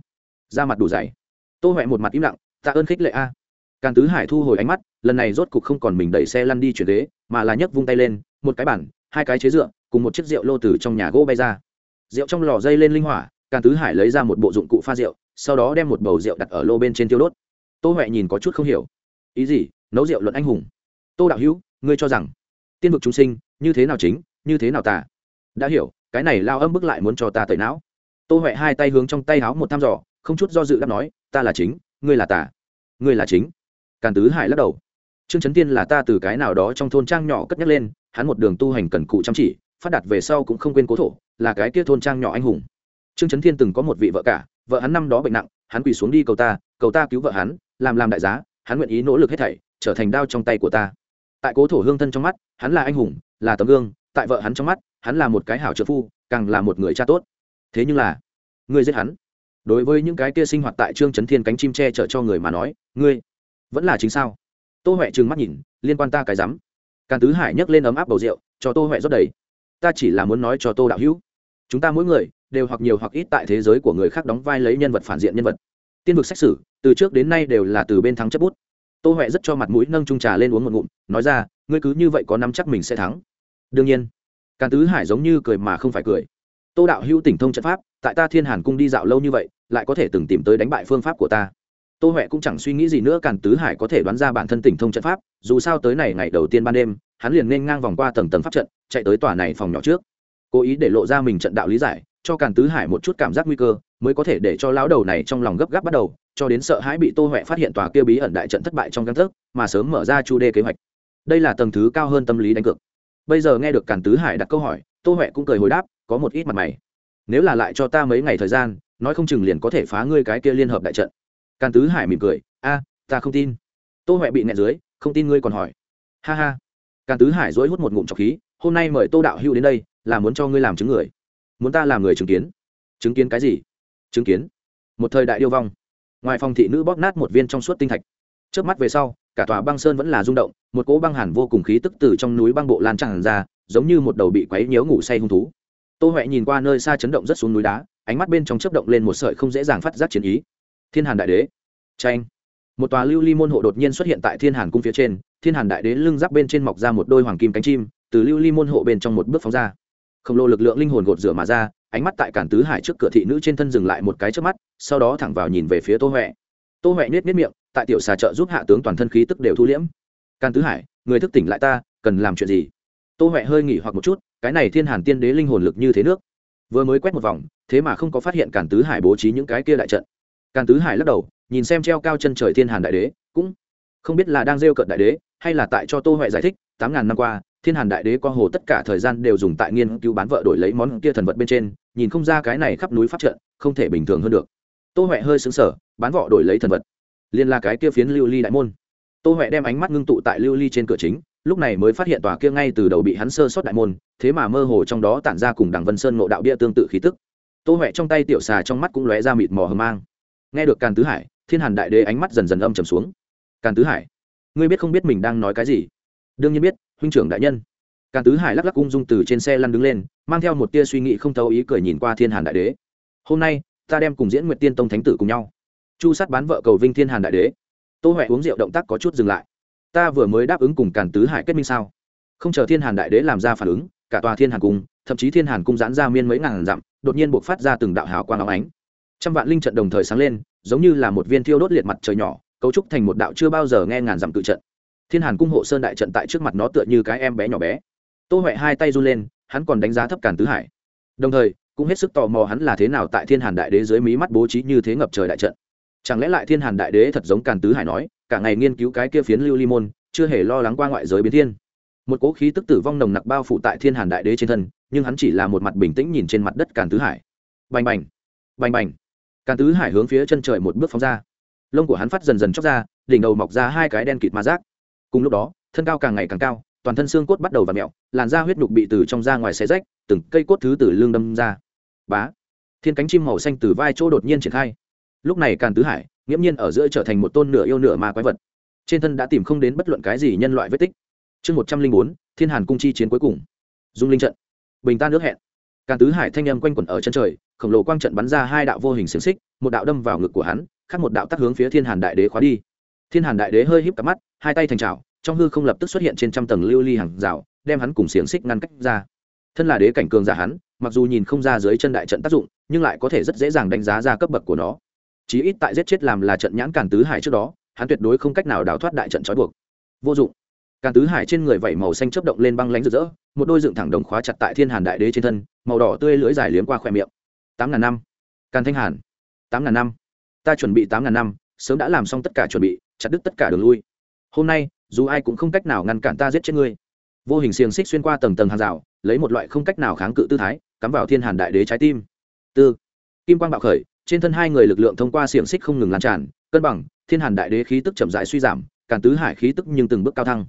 da mặt đủ dày. Tô huệ một mặt im lặng, tạ ơn khích lệ a. Càn tứ hải thu hồi ánh mắt, lần này rốt cục không còn mình đẩy xe lăn đi chuyển ghế, mà là nhấc vung tay lên, một cái bản hai cái chế dựa, cùng một chiếc rượu lô từ trong nhà gỗ bay ra. Rượu trong lò dây lên linh hỏa, càn tứ hải lấy ra một bộ dụng cụ pha rượu, sau đó đem một bầu rượu đặt ở lô bên trên tiêu đốt. Tô huệ nhìn có chút không hiểu. Ý gì? Nấu rượu luận anh hùng. Tô đạo hữu, ngươi cho rằng tiên vực chúng sinh như thế nào chính, như thế nào tả? đã hiểu cái này lao âm bức lại muốn cho ta tẩy não. Tô huệ hai tay hướng trong tay háo một thăm dò, không chút do dự đáp nói, ta là chính, ngươi là tà, ngươi là chính. Càn tứ hải lắc đầu. Trương trấn tiên là ta từ cái nào đó trong thôn trang nhỏ cất nhắc lên, hắn một đường tu hành cần cụ chăm chỉ, phát đạt về sau cũng không quên cố thổ, là cái kia thôn trang nhỏ anh hùng. Trương trấn thiên từng có một vị vợ cả, vợ hắn năm đó bệnh nặng, hắn quỳ xuống đi cầu ta cầu ta cứu vợ hắn, làm làm đại giá, hắn nguyện ý nỗ lực hết thảy, trở thành đao trong tay của ta. Tại cố thổ hương thân trong mắt, hắn là anh hùng, là tấm gương tại vợ hắn trong mắt, hắn là một cái hảo trợ phu, càng là một người cha tốt. Thế nhưng là, ngươi giết hắn. Đối với những cái kia sinh hoạt tại trương trấn thiên cánh chim tre chở cho người mà nói, ngươi vẫn là chính sao? Tô huệ trừng mắt nhìn, liên quan ta cái rắm. Càn tứ hải nhấc lên ấm áp bầu rượu, cho tô huệ rót đầy. Ta chỉ là muốn nói cho tô đạo hữu. Chúng ta mỗi người đều hoặc nhiều hoặc ít tại thế giới của người khác đóng vai lấy nhân vật phản diện nhân vật. Tiên vực xét xử, từ trước đến nay đều là từ bên thắng chấp bút. Tô huệ rất cho mặt mũi nâng trung trà lên uống một ngụm, nói ra, ngươi cứ như vậy có nắm chắc mình sẽ thắng đương nhiên, càn tứ hải giống như cười mà không phải cười. Tô đạo hữu tỉnh thông trận pháp, tại ta thiên hàn cung đi dạo lâu như vậy, lại có thể từng tìm tới đánh bại phương pháp của ta. Tô huệ cũng chẳng suy nghĩ gì nữa, càn tứ hải có thể đoán ra bản thân tỉnh thông trận pháp, dù sao tới này ngày đầu tiên ban đêm, hắn liền nên ngang vòng qua tầng tầng pháp trận, chạy tới tòa này phòng nhỏ trước. Cố ý để lộ ra mình trận đạo lý giải, cho càn tứ hải một chút cảm giác nguy cơ, mới có thể để cho lão đầu này trong lòng gấp gáp bắt đầu, cho đến sợ hãi bị tô huệ phát hiện tòa kia bí ẩn đại trận thất bại trong căn thức mà sớm mở ra chu đê kế hoạch. Đây là tầng thứ cao hơn tâm lý đánh cược bây giờ nghe được càn tứ hải đặt câu hỏi, tô huệ cũng cười hồi đáp, có một ít mặt mày. Nếu là lại cho ta mấy ngày thời gian, nói không chừng liền có thể phá ngươi cái kia liên hợp đại trận. Càn tứ hải mỉm cười, a, ta không tin. Tô huệ bị nẹ dưới, không tin ngươi còn hỏi. Ha ha. Càn tứ hải dối hút một ngụm trọc khí, hôm nay mời tô đạo hữu đến đây, là muốn cho ngươi làm chứng người. Muốn ta làm người chứng kiến. Chứng kiến cái gì? Chứng kiến. Một thời đại yêu vong. Ngoài phòng thị nữ bóp nát một viên trong suốt tinh thạch. Trước mắt về sau cả tòa băng sơn vẫn là rung động, một cỗ băng hàn vô cùng khí tức từ trong núi băng bộ lan tràn ra, giống như một đầu bị quấy nhiễu ngủ say hung thú. Tô huệ nhìn qua nơi xa chấn động rất xuống núi đá, ánh mắt bên trong chớp động lên một sợi không dễ dàng phát giác chiến ý. Thiên hàn đại đế. Tranh một tòa lưu ly môn hộ đột nhiên xuất hiện tại thiên hàn cung phía trên, thiên hàn đại đế lưng giáp bên trên mọc ra một đôi hoàng kim cánh chim, từ lưu ly môn hộ bên trong một bước phóng ra. Khổng lồ lực lượng linh hồn gột rửa mà ra, ánh mắt tại cản tứ hải trước cửa thị nữ trên thân dừng lại một cái trước mắt, sau đó thẳng vào nhìn về phía tô huệ. Tô huệ nết nết miệng tại tiểu xà trợ giúp hạ tướng toàn thân khí tức đều thu liễm. Càn tứ hải, người thức tỉnh lại ta, cần làm chuyện gì? Tô huệ hơi nghỉ hoặc một chút, cái này thiên hàn tiên đế linh hồn lực như thế nước. Vừa mới quét một vòng, thế mà không có phát hiện càn tứ hải bố trí những cái kia đại trận. Càn tứ hải lắc đầu, nhìn xem treo cao chân trời thiên hàn đại đế, cũng không biết là đang rêu cận đại đế, hay là tại cho tô huệ giải thích, tám ngàn năm qua, thiên hàn đại đế qua hồ tất cả thời gian đều dùng tại nghiên cứu bán vợ đổi lấy món kia thần vật bên trên, nhìn không ra cái này khắp núi phát trận, không thể bình thường hơn được. Tô huệ hơi xứng sở bán vợ đổi lấy thần vật liên là cái kia phiến lưu ly đại môn. Tô huệ đem ánh mắt ngưng tụ tại lưu ly trên cửa chính, lúc này mới phát hiện tòa kia ngay từ đầu bị hắn sơ sót đại môn, thế mà mơ hồ trong đó tản ra cùng đằng vân sơn ngộ đạo bia tương tự khí tức. Tô huệ trong tay tiểu xà trong mắt cũng lóe ra mịt mò hờ mang. Nghe được càn tứ hải, thiên hàn đại đế ánh mắt dần dần âm trầm xuống. Càn tứ hải, ngươi biết không biết mình đang nói cái gì? Đương nhiên biết, huynh trưởng đại nhân. Càn tứ hải lắc lắc ung dung từ trên xe lăn đứng lên, mang theo một tia suy nghĩ không thấu ý cười nhìn qua thiên hàn đại đế. Hôm nay, ta đem cùng diễn nguyện tiên tông thánh tử cùng nhau chu sát bán vợ cầu vinh thiên hàn đại đế. Tô huệ uống rượu động tác có chút dừng lại. Ta vừa mới đáp ứng cùng càn tứ hải kết minh sao? Không chờ thiên hàn đại đế làm ra phản ứng, cả tòa thiên hàn cung, thậm chí thiên hàn cung giãn ra miên mấy ngàn dặm, đột nhiên buộc phát ra từng đạo hào quang áo ánh. Trăm vạn linh trận đồng thời sáng lên, giống như là một viên thiêu đốt liệt mặt trời nhỏ, cấu trúc thành một đạo chưa bao giờ nghe ngàn dặm tự trận. Thiên hàn cung hộ sơn đại trận tại trước mặt nó tựa như cái em bé nhỏ bé. Tô huệ hai tay run lên, hắn còn đánh giá thấp càn tứ hải. Đồng thời, cũng hết sức tò mò hắn là thế nào tại thiên hàn đại đế dưới mí mắt bố trí như thế ngập trời đại trận chẳng lẽ lại thiên hàn đại đế thật giống càn tứ hải nói, cả ngày nghiên cứu cái kia phiến lưu ly môn, chưa hề lo lắng qua ngoại giới biến thiên. Một cỗ khí tức tử vong nồng nặc bao phủ tại thiên hàn đại đế trên thân, nhưng hắn chỉ là một mặt bình tĩnh nhìn trên mặt đất càn tứ hải. Bành bành bành bành. Càn tứ hải hướng phía chân trời một bước phóng ra. Lông của hắn phát dần dần chóc ra, đỉnh đầu mọc ra hai cái đen kịt ma rác cùng lúc đó, thân cao càng ngày càng cao, toàn thân xương cốt bắt đầu và mẹo làn da huyết nhục bị từ trong ra ngoài xe rách, từng cây cốt thứ từ lương đâm ra. Bá! Thiên cánh chim màu xanh từ vai chỗ đột nhiên triển khai lúc này càn tứ hải, nghiễm nhiên ở giữa trở thành một tôn nửa yêu nửa ma quái vật. Trên thân đã tìm không đến bất luận cái gì nhân loại vết tích. Chương một trăm linh bốn, thiên hàn cung chi chiến cuối cùng. Dung linh trận. Bình ta nước hẹn. Càn tứ hải thanh â m quanh quẩn ở chân trời, khổng lồ quang trận bắn ra hai đạo vô hình xiềng xích, một đạo đâm vào ngực của hắn, khác một đạo tắt hướng phía thiên hàn đại đế khóa đi. Thiên hàn đại đế hơi híp cặp mắt, hai tay thành trào trong hư không lập tức xuất hiện trên trăm tầng lưu ly hàng rào, đem hắn cùng xiềng xích ngăn cách ra. Thân là đế cảnh cường giả hắn, mặc dù nhìn không ra dưới chân đại trận tác dụng, nhưng lại có thể rất dễ dàng đánh giá ra cấp bậc của nó chí ít tại giết chết làm là trận nhãn càn tứ hải trước đó, hắn tuyệt đối không cách nào đào thoát đại trận trói buộc. Vô dụng. Càn tứ hải trên người vẩy màu xanh chớp động lên băng lánh rực rỡ, một đôi dựng thẳng đồng khóa chặt tại thiên hàn đại đế trên thân, màu đỏ tươi lưỡi dài liếm qua khoe miệng. Tám ngàn năm. Càn thanh hàn. Tám ngàn năm. Ta chuẩn bị tám ngàn năm, sớm đã làm xong tất cả chuẩn bị, chặt đứt tất cả đường lui. Hôm nay, dù ai cũng không cách nào ngăn cản ta giết chết ngươi. Vô hình xiềng xích xuyên qua tầng tầng hàng rào, lấy một loại không cách nào kháng cự tư thái, cắm vào thiên hàn đại đế trái tim. Tư. Kim quang bạo khởi trên thân hai người lực lượng thông qua xiềng xích không ngừng lan tràn, cân bằng, thiên hàn đại đế khí tức chậm rãi suy giảm, càn tứ hải khí tức nhưng từng bước cao thăng.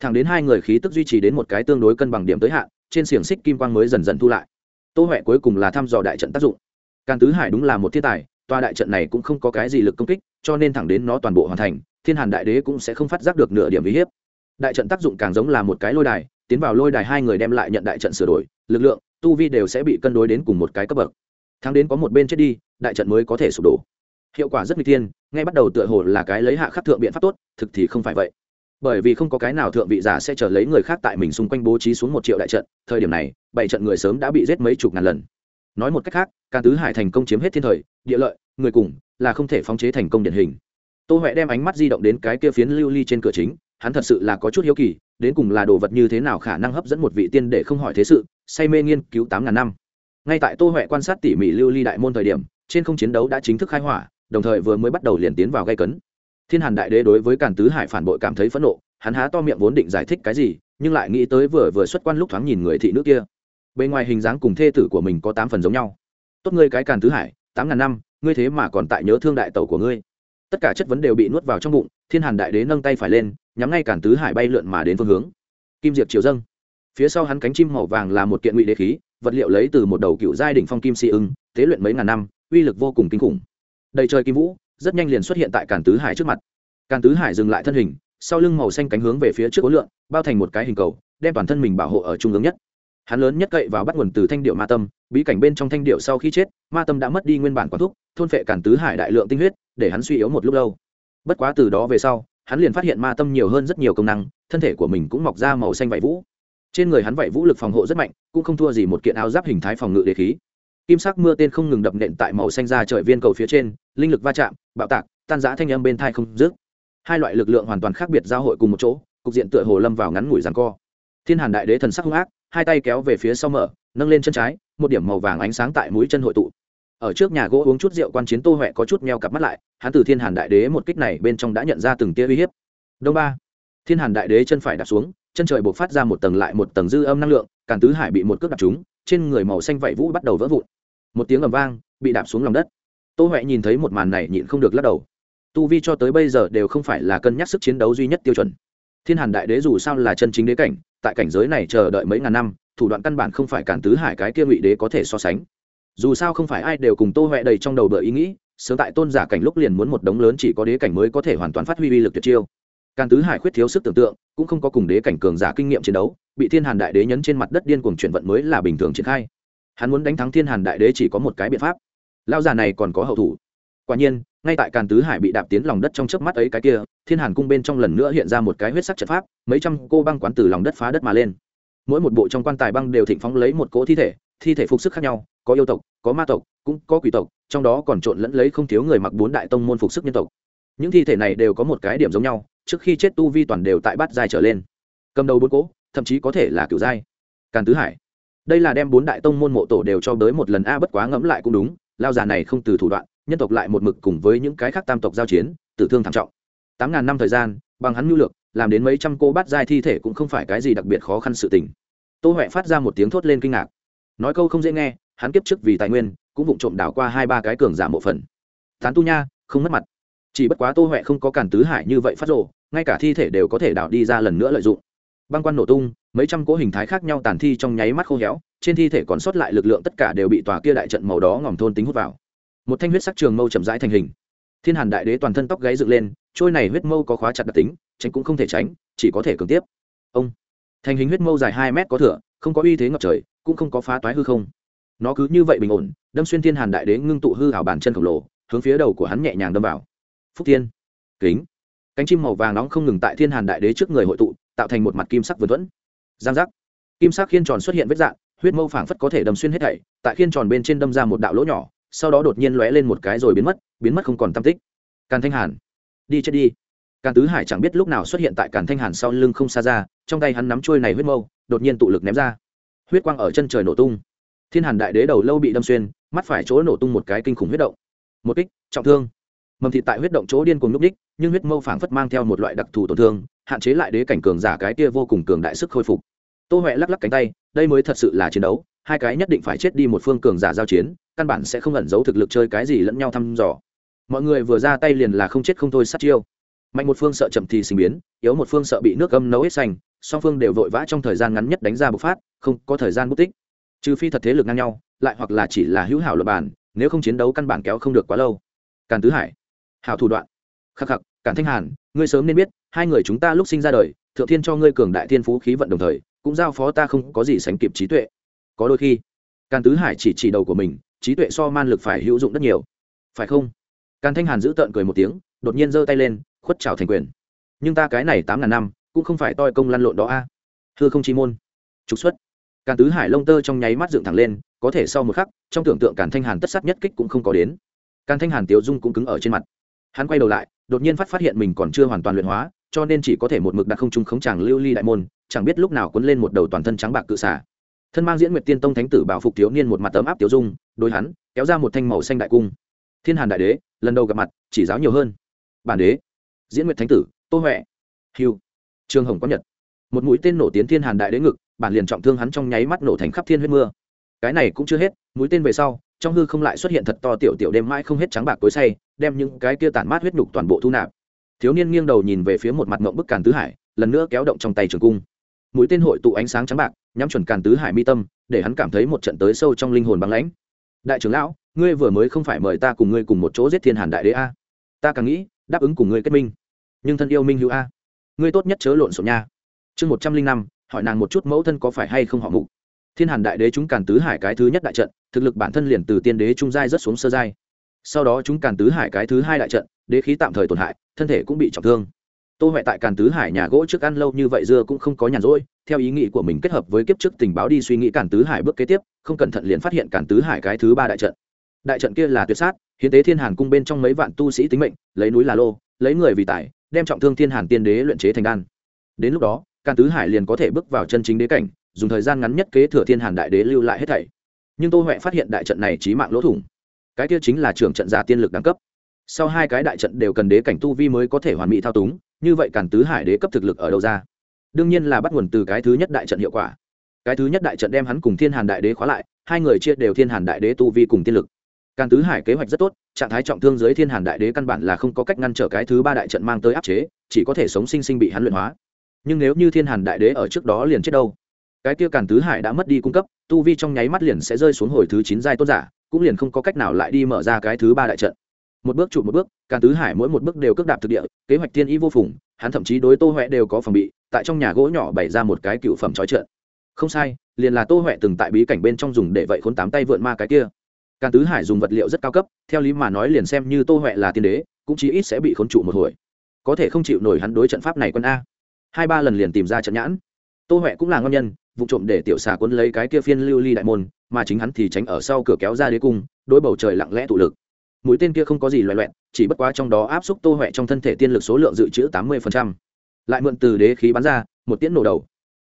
Thẳng đến hai người khí tức duy trì đến một cái tương đối cân bằng điểm tới hạn, trên xiềng xích kim quang mới dần dần thu lại. Tô huệ cuối cùng là thăm dò đại trận tác dụng. Càn tứ hải đúng là một thiên tài toa đại trận này cũng không có cái gì lực công kích, cho nên thẳng đến nó toàn bộ hoàn thành, thiên hàn đại đế cũng sẽ không phát giác được nửa điểm uy hiếp. Đại trận tác dụng càng giống là một cái lôi đài, tiến vào lôi đài hai người đem lại nhận đại trận sửa đổi, lực lượng, tu vi đều sẽ bị cân đối đến cùng một cái cấp bậc. Thắng đến có một bên chết đi đại trận mới có thể sụp đổ. Hiệu quả rất nguy tiên ngay bắt đầu tựa hồ là cái lấy hạ khắc thượng biện pháp tốt, thực thì không phải vậy. Bởi vì không có cái nào thượng vị giả sẽ chờ lấy người khác tại mình xung quanh bố trí xuống một triệu đại trận, thời điểm này, bảy trận người sớm đã bị giết mấy chục ngàn lần. Nói một cách khác càn tứ hải thành công chiếm hết thiên thời, địa lợi, người cùng, là không thể phóng chế thành công điển hình. Tô huệ đem ánh mắt di động đến cái kia phiến lưu ly trên cửa chính, hắn thật sự là có chút hiếu kỳ, đến cùng là đồ vật như thế nào khả năng hấp dẫn một vị tiên để không hỏi thế sự, say mê nghiên cứu tám ngàn năm. Ngay tại tô huệ quan sát tỉ mỉ lưu ly đại môn thời điểm trên không chiến đấu đã chính thức khai hỏa, đồng thời vừa mới bắt đầu liền tiến vào gây cấn. Thiên hàn đại đế đối với càn tứ hải phản bội cảm thấy phẫn nộ, hắn há to miệng vốn định giải thích cái gì, nhưng lại nghĩ tới vừa vừa xuất quan lúc thoáng nhìn người thị nữ kia. Bên ngoài hình dáng cùng thê tử của mình có tám phần giống nhau. Tốt ngươi cái càn tứ hải, tám ngàn năm, ngươi thế mà còn tại nhớ thương đại tẩu của ngươi. Tất cả chất vấn đều bị nuốt vào trong bụng, thiên hàn đại đế nâng tay phải lên, nhắm ngay càn tứ hải bay lượn mà đến phương hướng. Kim diệp triều dâng. Phía sau hắn cánh chim màu vàng là một kiện ngụy đế khí, vật liệu lấy từ một đầu cựu giai đỉnh phong kim si ưng tế luyện mấy ngàn năm, uy lực vô cùng kinh khủng. Đầy trời kim vũ, rất nhanh liền xuất hiện tại càn tứ hải trước mặt. Càn tứ hải dừng lại thân hình, sau lưng màu xanh cánh hướng về phía trước ối lượng, bao thành một cái hình cầu, đem toàn thân mình bảo hộ ở trung ương nhất. Hắn lớn nhất cậy vào bắt nguồn từ thanh điệu ma tâm, bí cảnh bên trong thanh điệu sau khi chết, ma tâm đã mất đi nguyên bản quán thúc, thôn phệ cản tứ hải đại lượng tinh huyết, để hắn suy yếu một lúc lâu. Bất quá từ đó về sau, hắn liền phát hiện ma tâm nhiều hơn rất nhiều công năng, thân thể của mình cũng mọc ra màu xanh vảy vũ. Trên người hắn vảy vũ lực phòng hộ rất mạnh, cũng không thua gì một kiện áo giáp hình thái phòng ngự đề khí kim sắc mưa tên không ngừng đập nện tại màu xanh ra trời viên cầu phía trên, linh lực va chạm, bạo tạc, tan giã thanh âm bên thai không dứt. Hai loại lực lượng hoàn toàn khác biệt giao hội cùng một chỗ, cục diện tựa hồ lâm vào ngắn ngủi ràng co. Thiên hàn đại đế thần sắc hung ác, hai tay kéo về phía sau mở, nâng lên chân trái, một điểm màu vàng ánh sáng tại mũi chân hội tụ. Ở trước nhà gỗ uống chút rượu quan chiến tô huệ có chút meo cặp mắt lại, hắn từ thiên hàn đại đế một kích này bên trong đã nhận ra từng tia uy hiếp. Đông ba. Thiên hàn đại đế chân phải đạp xuống, chân trời buộc phát ra một tầng lại một tầng dư âm năng lượng, càn tứ hải bị một cước đạp trúng, trên người màu xanh vảy vũ bắt đầu vỡ vụn một tiếng ầm vang, bị đạp xuống lòng đất. Tô huệ nhìn thấy một màn này nhịn không được lắc đầu. Tu vi cho tới bây giờ đều không phải là cân nhắc sức chiến đấu duy nhất tiêu chuẩn. Thiên hàn đại đế dù sao là chân chính đế cảnh, tại cảnh giới này chờ đợi mấy ngàn năm, thủ đoạn căn bản không phải cản tứ hải cái kia ngụy đế có thể so sánh. Dù sao không phải ai đều cùng tô huệ đầy trong đầu bởi ý nghĩ, sớm tại tôn giả cảnh lúc liền muốn một đống lớn chỉ có đế cảnh mới có thể hoàn toàn phát huy uy lực tuyệt chiêu. Càn tứ hải khuyết thiếu sức tưởng tượng, cũng không có cùng đế cảnh cường giả kinh nghiệm chiến đấu, bị thiên hàn đại đế nhấn trên mặt đất điên cuồng chuyển vận mới là bình thường triển khai hắn muốn đánh thắng thiên hàn đại đế chỉ có một cái biện pháp. Lao già này còn có hậu thủ. Quả nhiên, ngay tại càn tứ hải bị đạp tiến lòng đất trong chớp mắt ấy cái kia, thiên hàn cung bên trong lần nữa hiện ra một cái huyết sắc trận pháp, mấy trăm cô băng quán từ lòng đất phá đất mà lên. Mỗi một bộ trong quan tài băng đều thịnh phóng lấy một cỗ thi thể thi thể phục sức khác nhau, có yêu tộc, có ma tộc, cũng có quỷ tộc, trong đó còn trộn lẫn lấy không thiếu người mặc bốn đại tông môn phục sức nhân tộc. Những thi thể này đều có một cái điểm giống nhau, trước khi chết tu vi toàn đều tại bát giai trở lên. Cầm đầu bốn cỗ, thậm chí có thể là cựu giai. Càn tứ hải đây là đem bốn đại tông môn mộ tổ đều cho tới một lần a bất quá ngẫm lại cũng đúng, lao già này không từ thủ đoạn, nhân tộc lại một mực cùng với những cái khác tam tộc giao chiến, tử thương thảm trọng. Tám ngàn năm thời gian, bằng hắn nhu lược làm đến mấy trăm cô bắt giai thi thể cũng không phải cái gì đặc biệt khó khăn sự tình. Tô huệ phát ra một tiếng thốt lên kinh ngạc. Nói câu không dễ nghe, hắn kiếp trước vì tài nguyên, cũng vụng trộm đảo qua hai ba cái cường giả mộ phần. Tán tu nha, không mất mặt. Chỉ bất quá tô huệ không có cản tứ hải như vậy phát rộ ngay cả thi thể đều có thể đảo đi ra lần nữa lợi dụng băng quan nổ tung, mấy trăm cỗ hình thái khác nhau tàn thi trong nháy mắt khô héo, trên thi thể còn sót lại lực lượng tất cả đều bị tòa kia đại trận màu đó ngòm thôn tính hút vào. Một thanh huyết sắc trường mâu chậm rãi thành hình. Thiên hàn đại đế toàn thân tóc gáy dựng lên, trôi này huyết mâu có khóa chặt đặc tính, tránh cũng không thể tránh, chỉ có thể cường tiếp. Ông. Thành hình huyết mâu dài hai mét có thửa không có uy thế ngập trời, cũng không có phá toái hư không. Nó cứ như vậy bình ổn, đâm xuyên thiên hàn đại đế ngưng tụ hư hảo bàn chân khổng lồ, hướng phía đầu của hắn nhẹ nhàng đâm vào. Phúc thiên. Kính. Cánh chim màu vàng nóng không ngừng tại thiên hàn đại đế trước người hội tụ tạo thành một mặt kim sắc vườn thuẫn. Giang giác. Kim sắc khiên tròn xuất hiện vết dạng, huyết mâu phảng phất có thể đâm xuyên hết thảy, tại khiên tròn bên trên đâm ra một đạo lỗ nhỏ, sau đó đột nhiên lóe lên một cái rồi biến mất biến mất không còn tam tích. Càn thanh hàn. Đi chết đi. Càn tứ hải chẳng biết lúc nào xuất hiện tại càn thanh hàn sau lưng không xa ra, trong tay hắn nắm trôi này huyết mâu, đột nhiên tụ lực ném ra. Huyết quang ở chân trời nổ tung. Thiên hàn đại đế đầu lâu bị đâm xuyên, mắt phải chỗ nổ tung một cái kinh khủng huyết động. Một kích, trọng thương. Mầm thịt tại huyết động chỗ điên cùng núp đích nhưng huyết mâu phảng phất mang theo một loại đặc thù tổn thương hạn chế lại đế cảnh cường giả cái kia vô cùng cường đại sức khôi phục. Tô huệ lắc lắc cánh tay, đây mới thật sự là chiến đấu, hai cái nhất định phải chết đi một phương cường giả giao chiến, căn bản sẽ không ẩn giấu thực lực chơi cái gì lẫn nhau thăm dò. Mọi người vừa ra tay liền là không chết không thôi sát chiêu. Mạnh một phương sợ chậm thì sinh biến, yếu một phương sợ bị nước gâm nấu hết xanh song phương đều vội vã trong thời gian ngắn nhất đánh ra bộc phát, không có thời gian bút tích. Trừ phi thật thế lực ngang nhau, lại hoặc là chỉ là hữu hảo luật bản, nếu không chiến đấu căn bản kéo không được quá lâu. Càn tứ hải, hảo thủ đoạn. Khắc khắc, càn thanh hàn ngươi sớm nên biết, hai người chúng ta lúc sinh ra đời, thượng thiên cho ngươi cường đại thiên phú khí vận đồng thời, cũng giao phó ta không có gì sánh kịp trí tuệ. Có đôi khi, càn tứ hải chỉ chỉ đầu của mình, trí tuệ so man lực phải hữu dụng rất nhiều. Phải không? Càn thanh hàn giữ tợn cười một tiếng, đột nhiên giơ tay lên, khuất trào thành quyền. Nhưng ta cái này tám ngàn năm, cũng không phải toi công lăn lộn đó a. À. thưa không chi môn. Trục xuất. Càn tứ hải lông tơ trong nháy mắt dựng thẳng lên, có thể sau một khắc, trong tưởng tượng càn thanh hàn tất sát nhất kích cũng không có đến. Càn thanh hàn tiếu dung cũng cứng ở trên mặt. Hắn quay đầu lại đột nhiên phát phát hiện mình còn chưa hoàn toàn luyện hóa, cho nên chỉ có thể một mực đặt không trung khống chàng lưu ly đại môn, chẳng biết lúc nào cuốn lên một đầu toàn thân trắng bạc cự xả thân mang diễn nguyệt tiên tông thánh tử bảo phục thiếu niên một mặt tấm áp tiểu dung, đối hắn, kéo ra một thanh màu xanh đại cung. Thiên hàn đại đế, lần đầu gặp mặt, chỉ giáo nhiều hơn. Bản đế, diễn nguyệt thánh tử, tô huệ. Hiu trương hồng có nhật. Một mũi tên nổ tiến thiên hàn đại đế ngực, bản liền trọng thương hắn trong nháy mắt nổ thành khắp thiên huyết mưa. Cái này cũng chưa hết, mũi tên về sau, trong hư không lại xuất hiện thật to tiểu tiểu đêm mãi không hết trắng bạc tối say đem những cái kia tản mát huyết nhục toàn bộ thu nạp. Thiếu niên nghiêng đầu nhìn về phía một mặt mộng bức càn tứ hải, lần nữa kéo động trong tay trường cung. Mũi tên hội tụ ánh sáng trắng bạc, nhắm chuẩn càn tứ hải mi tâm, để hắn cảm thấy một trận tới sâu trong linh hồn băng lãnh. Đại trưởng lão, ngươi vừa mới không phải mời ta cùng ngươi cùng một chỗ giết thiên hàn đại đế a? Ta càng nghĩ, đáp ứng cùng ngươi kết minh. Nhưng thân yêu minh hữu a, ngươi tốt nhất chớ lộn xộn nha. Chương một trăm linh năm, hỏi nàng một chút mẫu thân có phải hay không họ mục. Thiên hàn đại đế chúng càn tứ hải cái thứ nhất đại trận, thực lực bản thân liền từ tiên đế trung giai rất xuống sơ giai sau đó chúng càn tứ hải cái thứ hai đại trận, đế khí tạm thời tổn hại, thân thể cũng bị trọng thương. Tô huệ tại càn tứ hải nhà gỗ trước ăn lâu như vậy dưa cũng không có nhàn rỗi, theo ý nghĩ của mình kết hợp với kiếp trước tình báo đi suy nghĩ càn tứ hải bước kế tiếp, không cẩn thận liền phát hiện càn tứ hải cái thứ ba đại trận. Đại trận kia là tuyệt sát, hiến tế thiên hàn cung bên trong mấy vạn tu sĩ tính mệnh, lấy núi là lô, lấy người vì tài, đem trọng thương thiên hàn tiên đế luyện chế thành đan. Đến lúc đó, càn tứ hải liền có thể bước vào chân chính đế cảnh, dùng thời gian ngắn nhất kế thừa thiên hàn đại đế lưu lại hết thảy. Nhưng tô huệ phát hiện đại trận này trí mạng lỗ thủng cái kia chính là trưởng trận giả tiên lực đẳng cấp. Sau hai cái đại trận đều cần đế cảnh tu vi mới có thể hoàn mỹ thao túng, như vậy càn tứ hải đế cấp thực lực ở đâu ra? Đương nhiên là bắt nguồn từ cái thứ nhất đại trận hiệu quả. Cái thứ nhất đại trận đem hắn cùng thiên hàn đại đế khóa lại, hai người chia đều thiên hàn đại đế tu vi cùng tiên lực. Càn tứ hải kế hoạch rất tốt, trạng thái trọng thương dưới thiên hàn đại đế căn bản là không có cách ngăn trở cái thứ ba đại trận mang tới áp chế, chỉ có thể sống sinh sinh bị hắn luyện hóa. Nhưng nếu như thiên hàn đại đế ở trước đó liền chết đâu? Cái kia càn tứ hải đã mất đi cung cấp, tu vi trong nháy mắt liền sẽ rơi xuống hồi thứ chín giai tôn giả cũng liền không có cách nào lại đi mở ra cái thứ ba đại trận. Một bước chụp một bước, càn tứ hải mỗi một bước đều cước đạp thực địa, kế hoạch tiên y vô phùng, hắn thậm chí đối tô huệ đều có phòng bị, tại trong nhà gỗ nhỏ bày ra một cái cựu phẩm trói trợn không sai, liền là tô huệ từng tại bí cảnh bên trong dùng để vậy khốn tám tay vượn ma cái kia. Càn tứ hải dùng vật liệu rất cao cấp, theo lý mà nói liền xem như tô huệ là tiên đế, cũng chí ít sẽ bị khốn trụ một hồi. Có thể không chịu nổi hắn đối trận pháp này quân a. Hai ba lần liền tìm ra trận nhãn. Tô huệ cũng là ngon nhân, vụ trộm để tiểu xà quân lấy cái kia phiên lưu ly đại môn mà chính hắn thì tránh ở sau cửa kéo ra đế cung, đối bầu trời lặng lẽ tụ lực. Mũi tên kia không có gì loại loẹn chỉ bất quá trong đó áp xúc tô huệ trong thân thể tiên lực số lượng dự trữ tám mươi lại mượn từ đế khí bắn ra, một tiễn nổ đầu.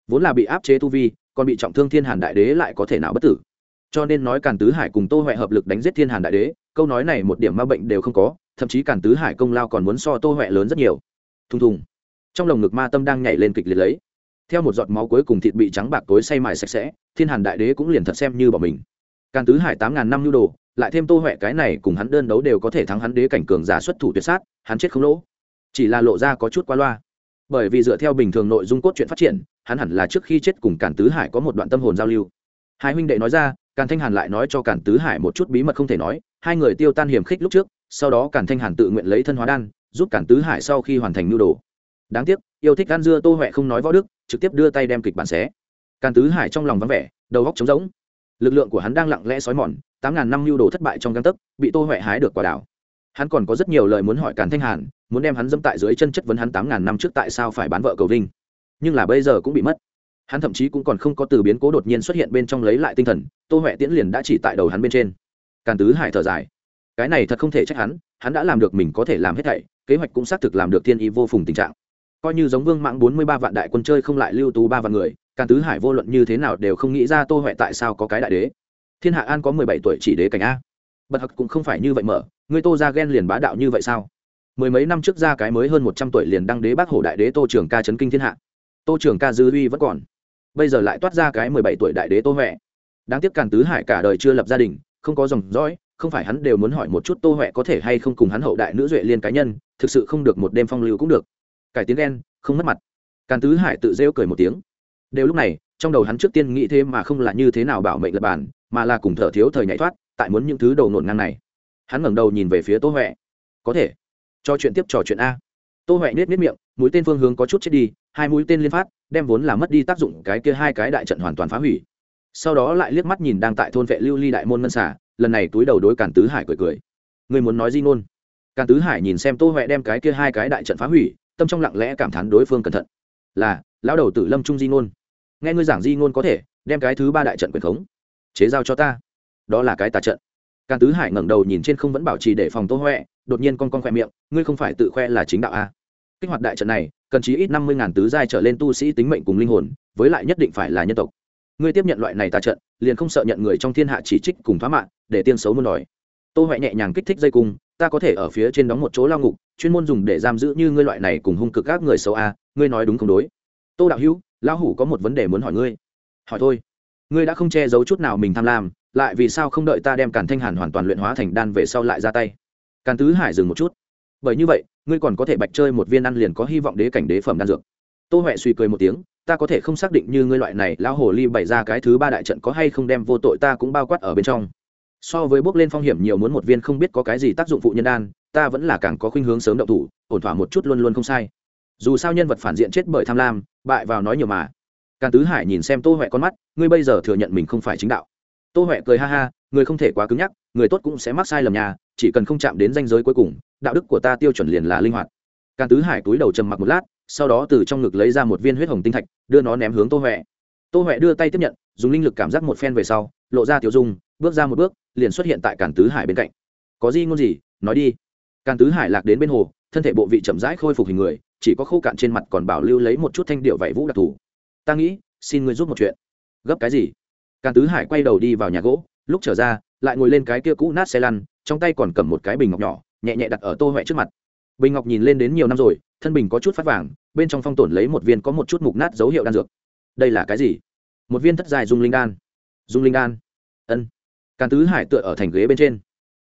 Vốn là bị áp chế tu vi, còn bị trọng thương thiên hàn đại đế lại có thể nào bất tử. Cho nên nói càn tứ hải cùng tô huệ hợp lực đánh giết thiên hàn đại đế, câu nói này một điểm ma bệnh đều không có, thậm chí càn tứ hải công lao còn muốn so tô huệ lớn rất nhiều. Thùng thùng. Trong lồng ngực ma tâm đang nhảy lên kịch liệt lấy theo một giọt máu cuối cùng thịt bị trắng bạc tối say mài sạch sẽ, thiên hàn đại đế cũng liền thật xem như bỏ mình. Càn tứ hải tám ngàn năm nhu đồ, lại thêm tô huệ cái này cùng hắn đơn đấu đều có thể thắng hắn đế cảnh cường giả xuất thủ tuyệt sát, hắn chết không lỗ. Chỉ là lộ ra có chút qua loa. Bởi vì dựa theo bình thường nội dung cốt truyện phát triển, hắn hẳn là trước khi chết cùng càn tứ hải có một đoạn tâm hồn giao lưu. Hai huynh đệ nói ra, càn thanh hàn lại nói cho càn tứ hải một chút bí mật không thể nói, hai người tiêu tan hiểm khích lúc trước, sau đó càn thanh hàn tự nguyện lấy thân hóa đan, giúp càn tứ hải sau khi hoàn thành nhu đồ. Đáng tiếc, yêu thích gan dưa tô huệ không nói võ đức trực tiếp đưa tay đem kịch bản xé. Càn tứ hải trong lòng vắng vẻ, đầu góc trống rỗng. Lực lượng của hắn đang lặng lẽ xói mòn, tám ngàn năm lưu đồ thất bại trong găng tấc, bị tô huệ hái được quả đảo. Hắn còn có rất nhiều lời muốn hỏi càn thanh hàn, muốn đem hắn dẫm tại dưới chân chất vấn hắn tám ngàn năm trước tại sao phải bán vợ cầu vinh. Nhưng là bây giờ cũng bị mất. Hắn thậm chí cũng còn không có từ biến cố đột nhiên xuất hiện bên trong lấy lại tinh thần, tô huệ tiễn liền đã chỉ tại đầu hắn bên trên. Càn tứ hải thở dài. Cái này thật không thể trách hắn hắn đã làm được mình có thể làm hết thảy, kế hoạch cũng xác thực làm được thiên ý vô phùng tình trạng coi như giống vương mãng bốn mươi ba vạn đại quân chơi không lại lưu tú ba vạn người càn tứ hải vô luận như thế nào đều không nghĩ ra tô huệ tại sao có cái đại đế. Thiên hạ an có mười bảy tuổi chỉ đế cảnh a. Bật hặc cũng không phải như vậy mở ngươi tô ra ghen liền bá đạo như vậy sao? Mười mấy năm trước ra cái mới hơn một trăm tuổi liền đăng đế bác hổ đại đế tô trường ca chấn kinh thiên hạ. Tô trường ca dư uy vẫn còn. Bây giờ lại toát ra cái mười bảy tuổi đại đế tô huệ. Đáng tiếc càn tứ hải cả đời chưa lập gia đình, không có dòng dõi, không phải hắn đều muốn hỏi một chút tô huệ có thể hay không cùng hắn hậu đại nữ duệ liên cá nhân, thực sự không được một đêm phong lưu cũng được cải tiến đen không mất mặt. Càn tứ hải tự rêu cười một tiếng. Đều lúc này, trong đầu hắn trước tiên nghĩ thế mà không là như thế nào bảo mệnh lập bản mà là cùng thở thiếu thời nhảy thoát, tại muốn những thứ đầu nổn ngang này. Hắn ngẩng đầu nhìn về phía tô huệ. Có thể, cho chuyện tiếp trò chuyện a. Tô huệ nết nết miệng, mũi tên phương hướng có chút chết đi, hai mũi tên liên phát, đem vốn là mất đi tác dụng cái kia hai cái đại trận hoàn toàn phá hủy. Sau đó lại liếc mắt nhìn đang tại thôn vệ lưu ly đại môn ngân xả lần này túi đầu đối càn tứ hải cười cười. Người muốn nói di ngôn? Càn tứ hải nhìn xem tô huệ đem cái kia hai cái đại trận phá hủy tâm trong lặng lẽ cảm thán đối phương cẩn thận. Là, lão đầu tử lâm trung di ngôn. Nghe ngươi giảng di ngôn có thể, đem cái thứ ba đại trận quyền khống, chế giao cho ta. Đó là cái tà trận. Càn tứ hải ngẩng đầu nhìn trên không vẫn bảo trì để phòng tô huệ đột nhiên con con khoe miệng, ngươi không phải tự khoe là chính đạo a kích hoạt đại trận này, cần chí ít năm mươi ngàn tứ giai trở lên tu sĩ tính mệnh cùng linh hồn, với lại nhất định phải là nhân tộc. Ngươi tiếp nhận loại này tà trận, liền không sợ nhận người trong thiên hạ chỉ trích cùng phá mạng, để tiên xấu muốn đòi. Tô huệ nhẹ nhàng kích thích dây cung, ta có thể ở phía trên đóng một chỗ lao ngục chuyên môn dùng để giam giữ như ngươi loại này cùng hung cực các người xấu a, ngươi nói đúng không đối? Tô đạo hữu, lão hủ có một vấn đề muốn hỏi ngươi. Hỏi thôi. Ngươi đã không che giấu chút nào mình tham lam, lại vì sao không đợi ta đem càn thanh hàn hoàn toàn luyện hóa thành đan về sau lại ra tay? Càn tứ hải dừng một chút. Bởi như vậy, ngươi còn có thể bạch chơi một viên ăn liền có hy vọng đế cảnh đế phẩm đan dược. Tô huệ suy cười một tiếng, ta có thể không xác định như ngươi loại này lão hồ ly bày ra cái thứ ba đại trận có hay không đem vô tội ta cũng bao quát ở bên trong so với bước lên phong hiểm nhiều muốn một viên không biết có cái gì tác dụng phụ nhân đan, ta vẫn là càng có khuynh hướng sớm động thủ, ổn thỏa một chút luôn luôn không sai. Dù sao nhân vật phản diện chết bởi tham lam, bại vào nói nhiều mà. Càn tứ hải nhìn xem tô huệ con mắt, ngươi bây giờ thừa nhận mình không phải chính đạo. Tô huệ cười ha ha người không thể quá cứng nhắc, người tốt cũng sẽ mắc sai lầm nhà, chỉ cần không chạm đến danh giới cuối cùng, đạo đức của ta tiêu chuẩn liền là linh hoạt. Càn tứ hải túi đầu trầm mặc một lát, sau đó từ trong ngực lấy ra một viên huyết hồng tinh thạch, đưa nó ném hướng tô huệ. Tô huệ đưa tay tiếp nhận, dùng linh lực cảm giác một phen về sau, lộ ra tiểu dung bước ra một bước, liền xuất hiện tại càn tứ hải bên cạnh. Có gì ngôn gì, nói đi. Càn tứ hải lạc đến bên hồ, thân thể bộ vị chậm rãi khôi phục hình người, chỉ có khô cạn trên mặt còn bảo lưu lấy một chút thanh điệu vảy vũ đặc thù. Ta nghĩ, xin ngươi giúp một chuyện. Gấp cái gì? Càn tứ hải quay đầu đi vào nhà gỗ, lúc trở ra, lại ngồi lên cái kia cũ nát xe lăn, trong tay còn cầm một cái bình ngọc nhỏ, nhẹ nhẹ đặt ở tô huệ trước mặt. Bình ngọc nhìn lên đến nhiều năm rồi, thân bình có chút phát vàng, bên trong phong tổn lấy một viên có một chút mục nát dấu hiệu đan dược. Đây là cái gì? Một viên thất dài dung linh đan. Dung linh đan. Ân càn tứ hải tựa ở thành ghế bên trên.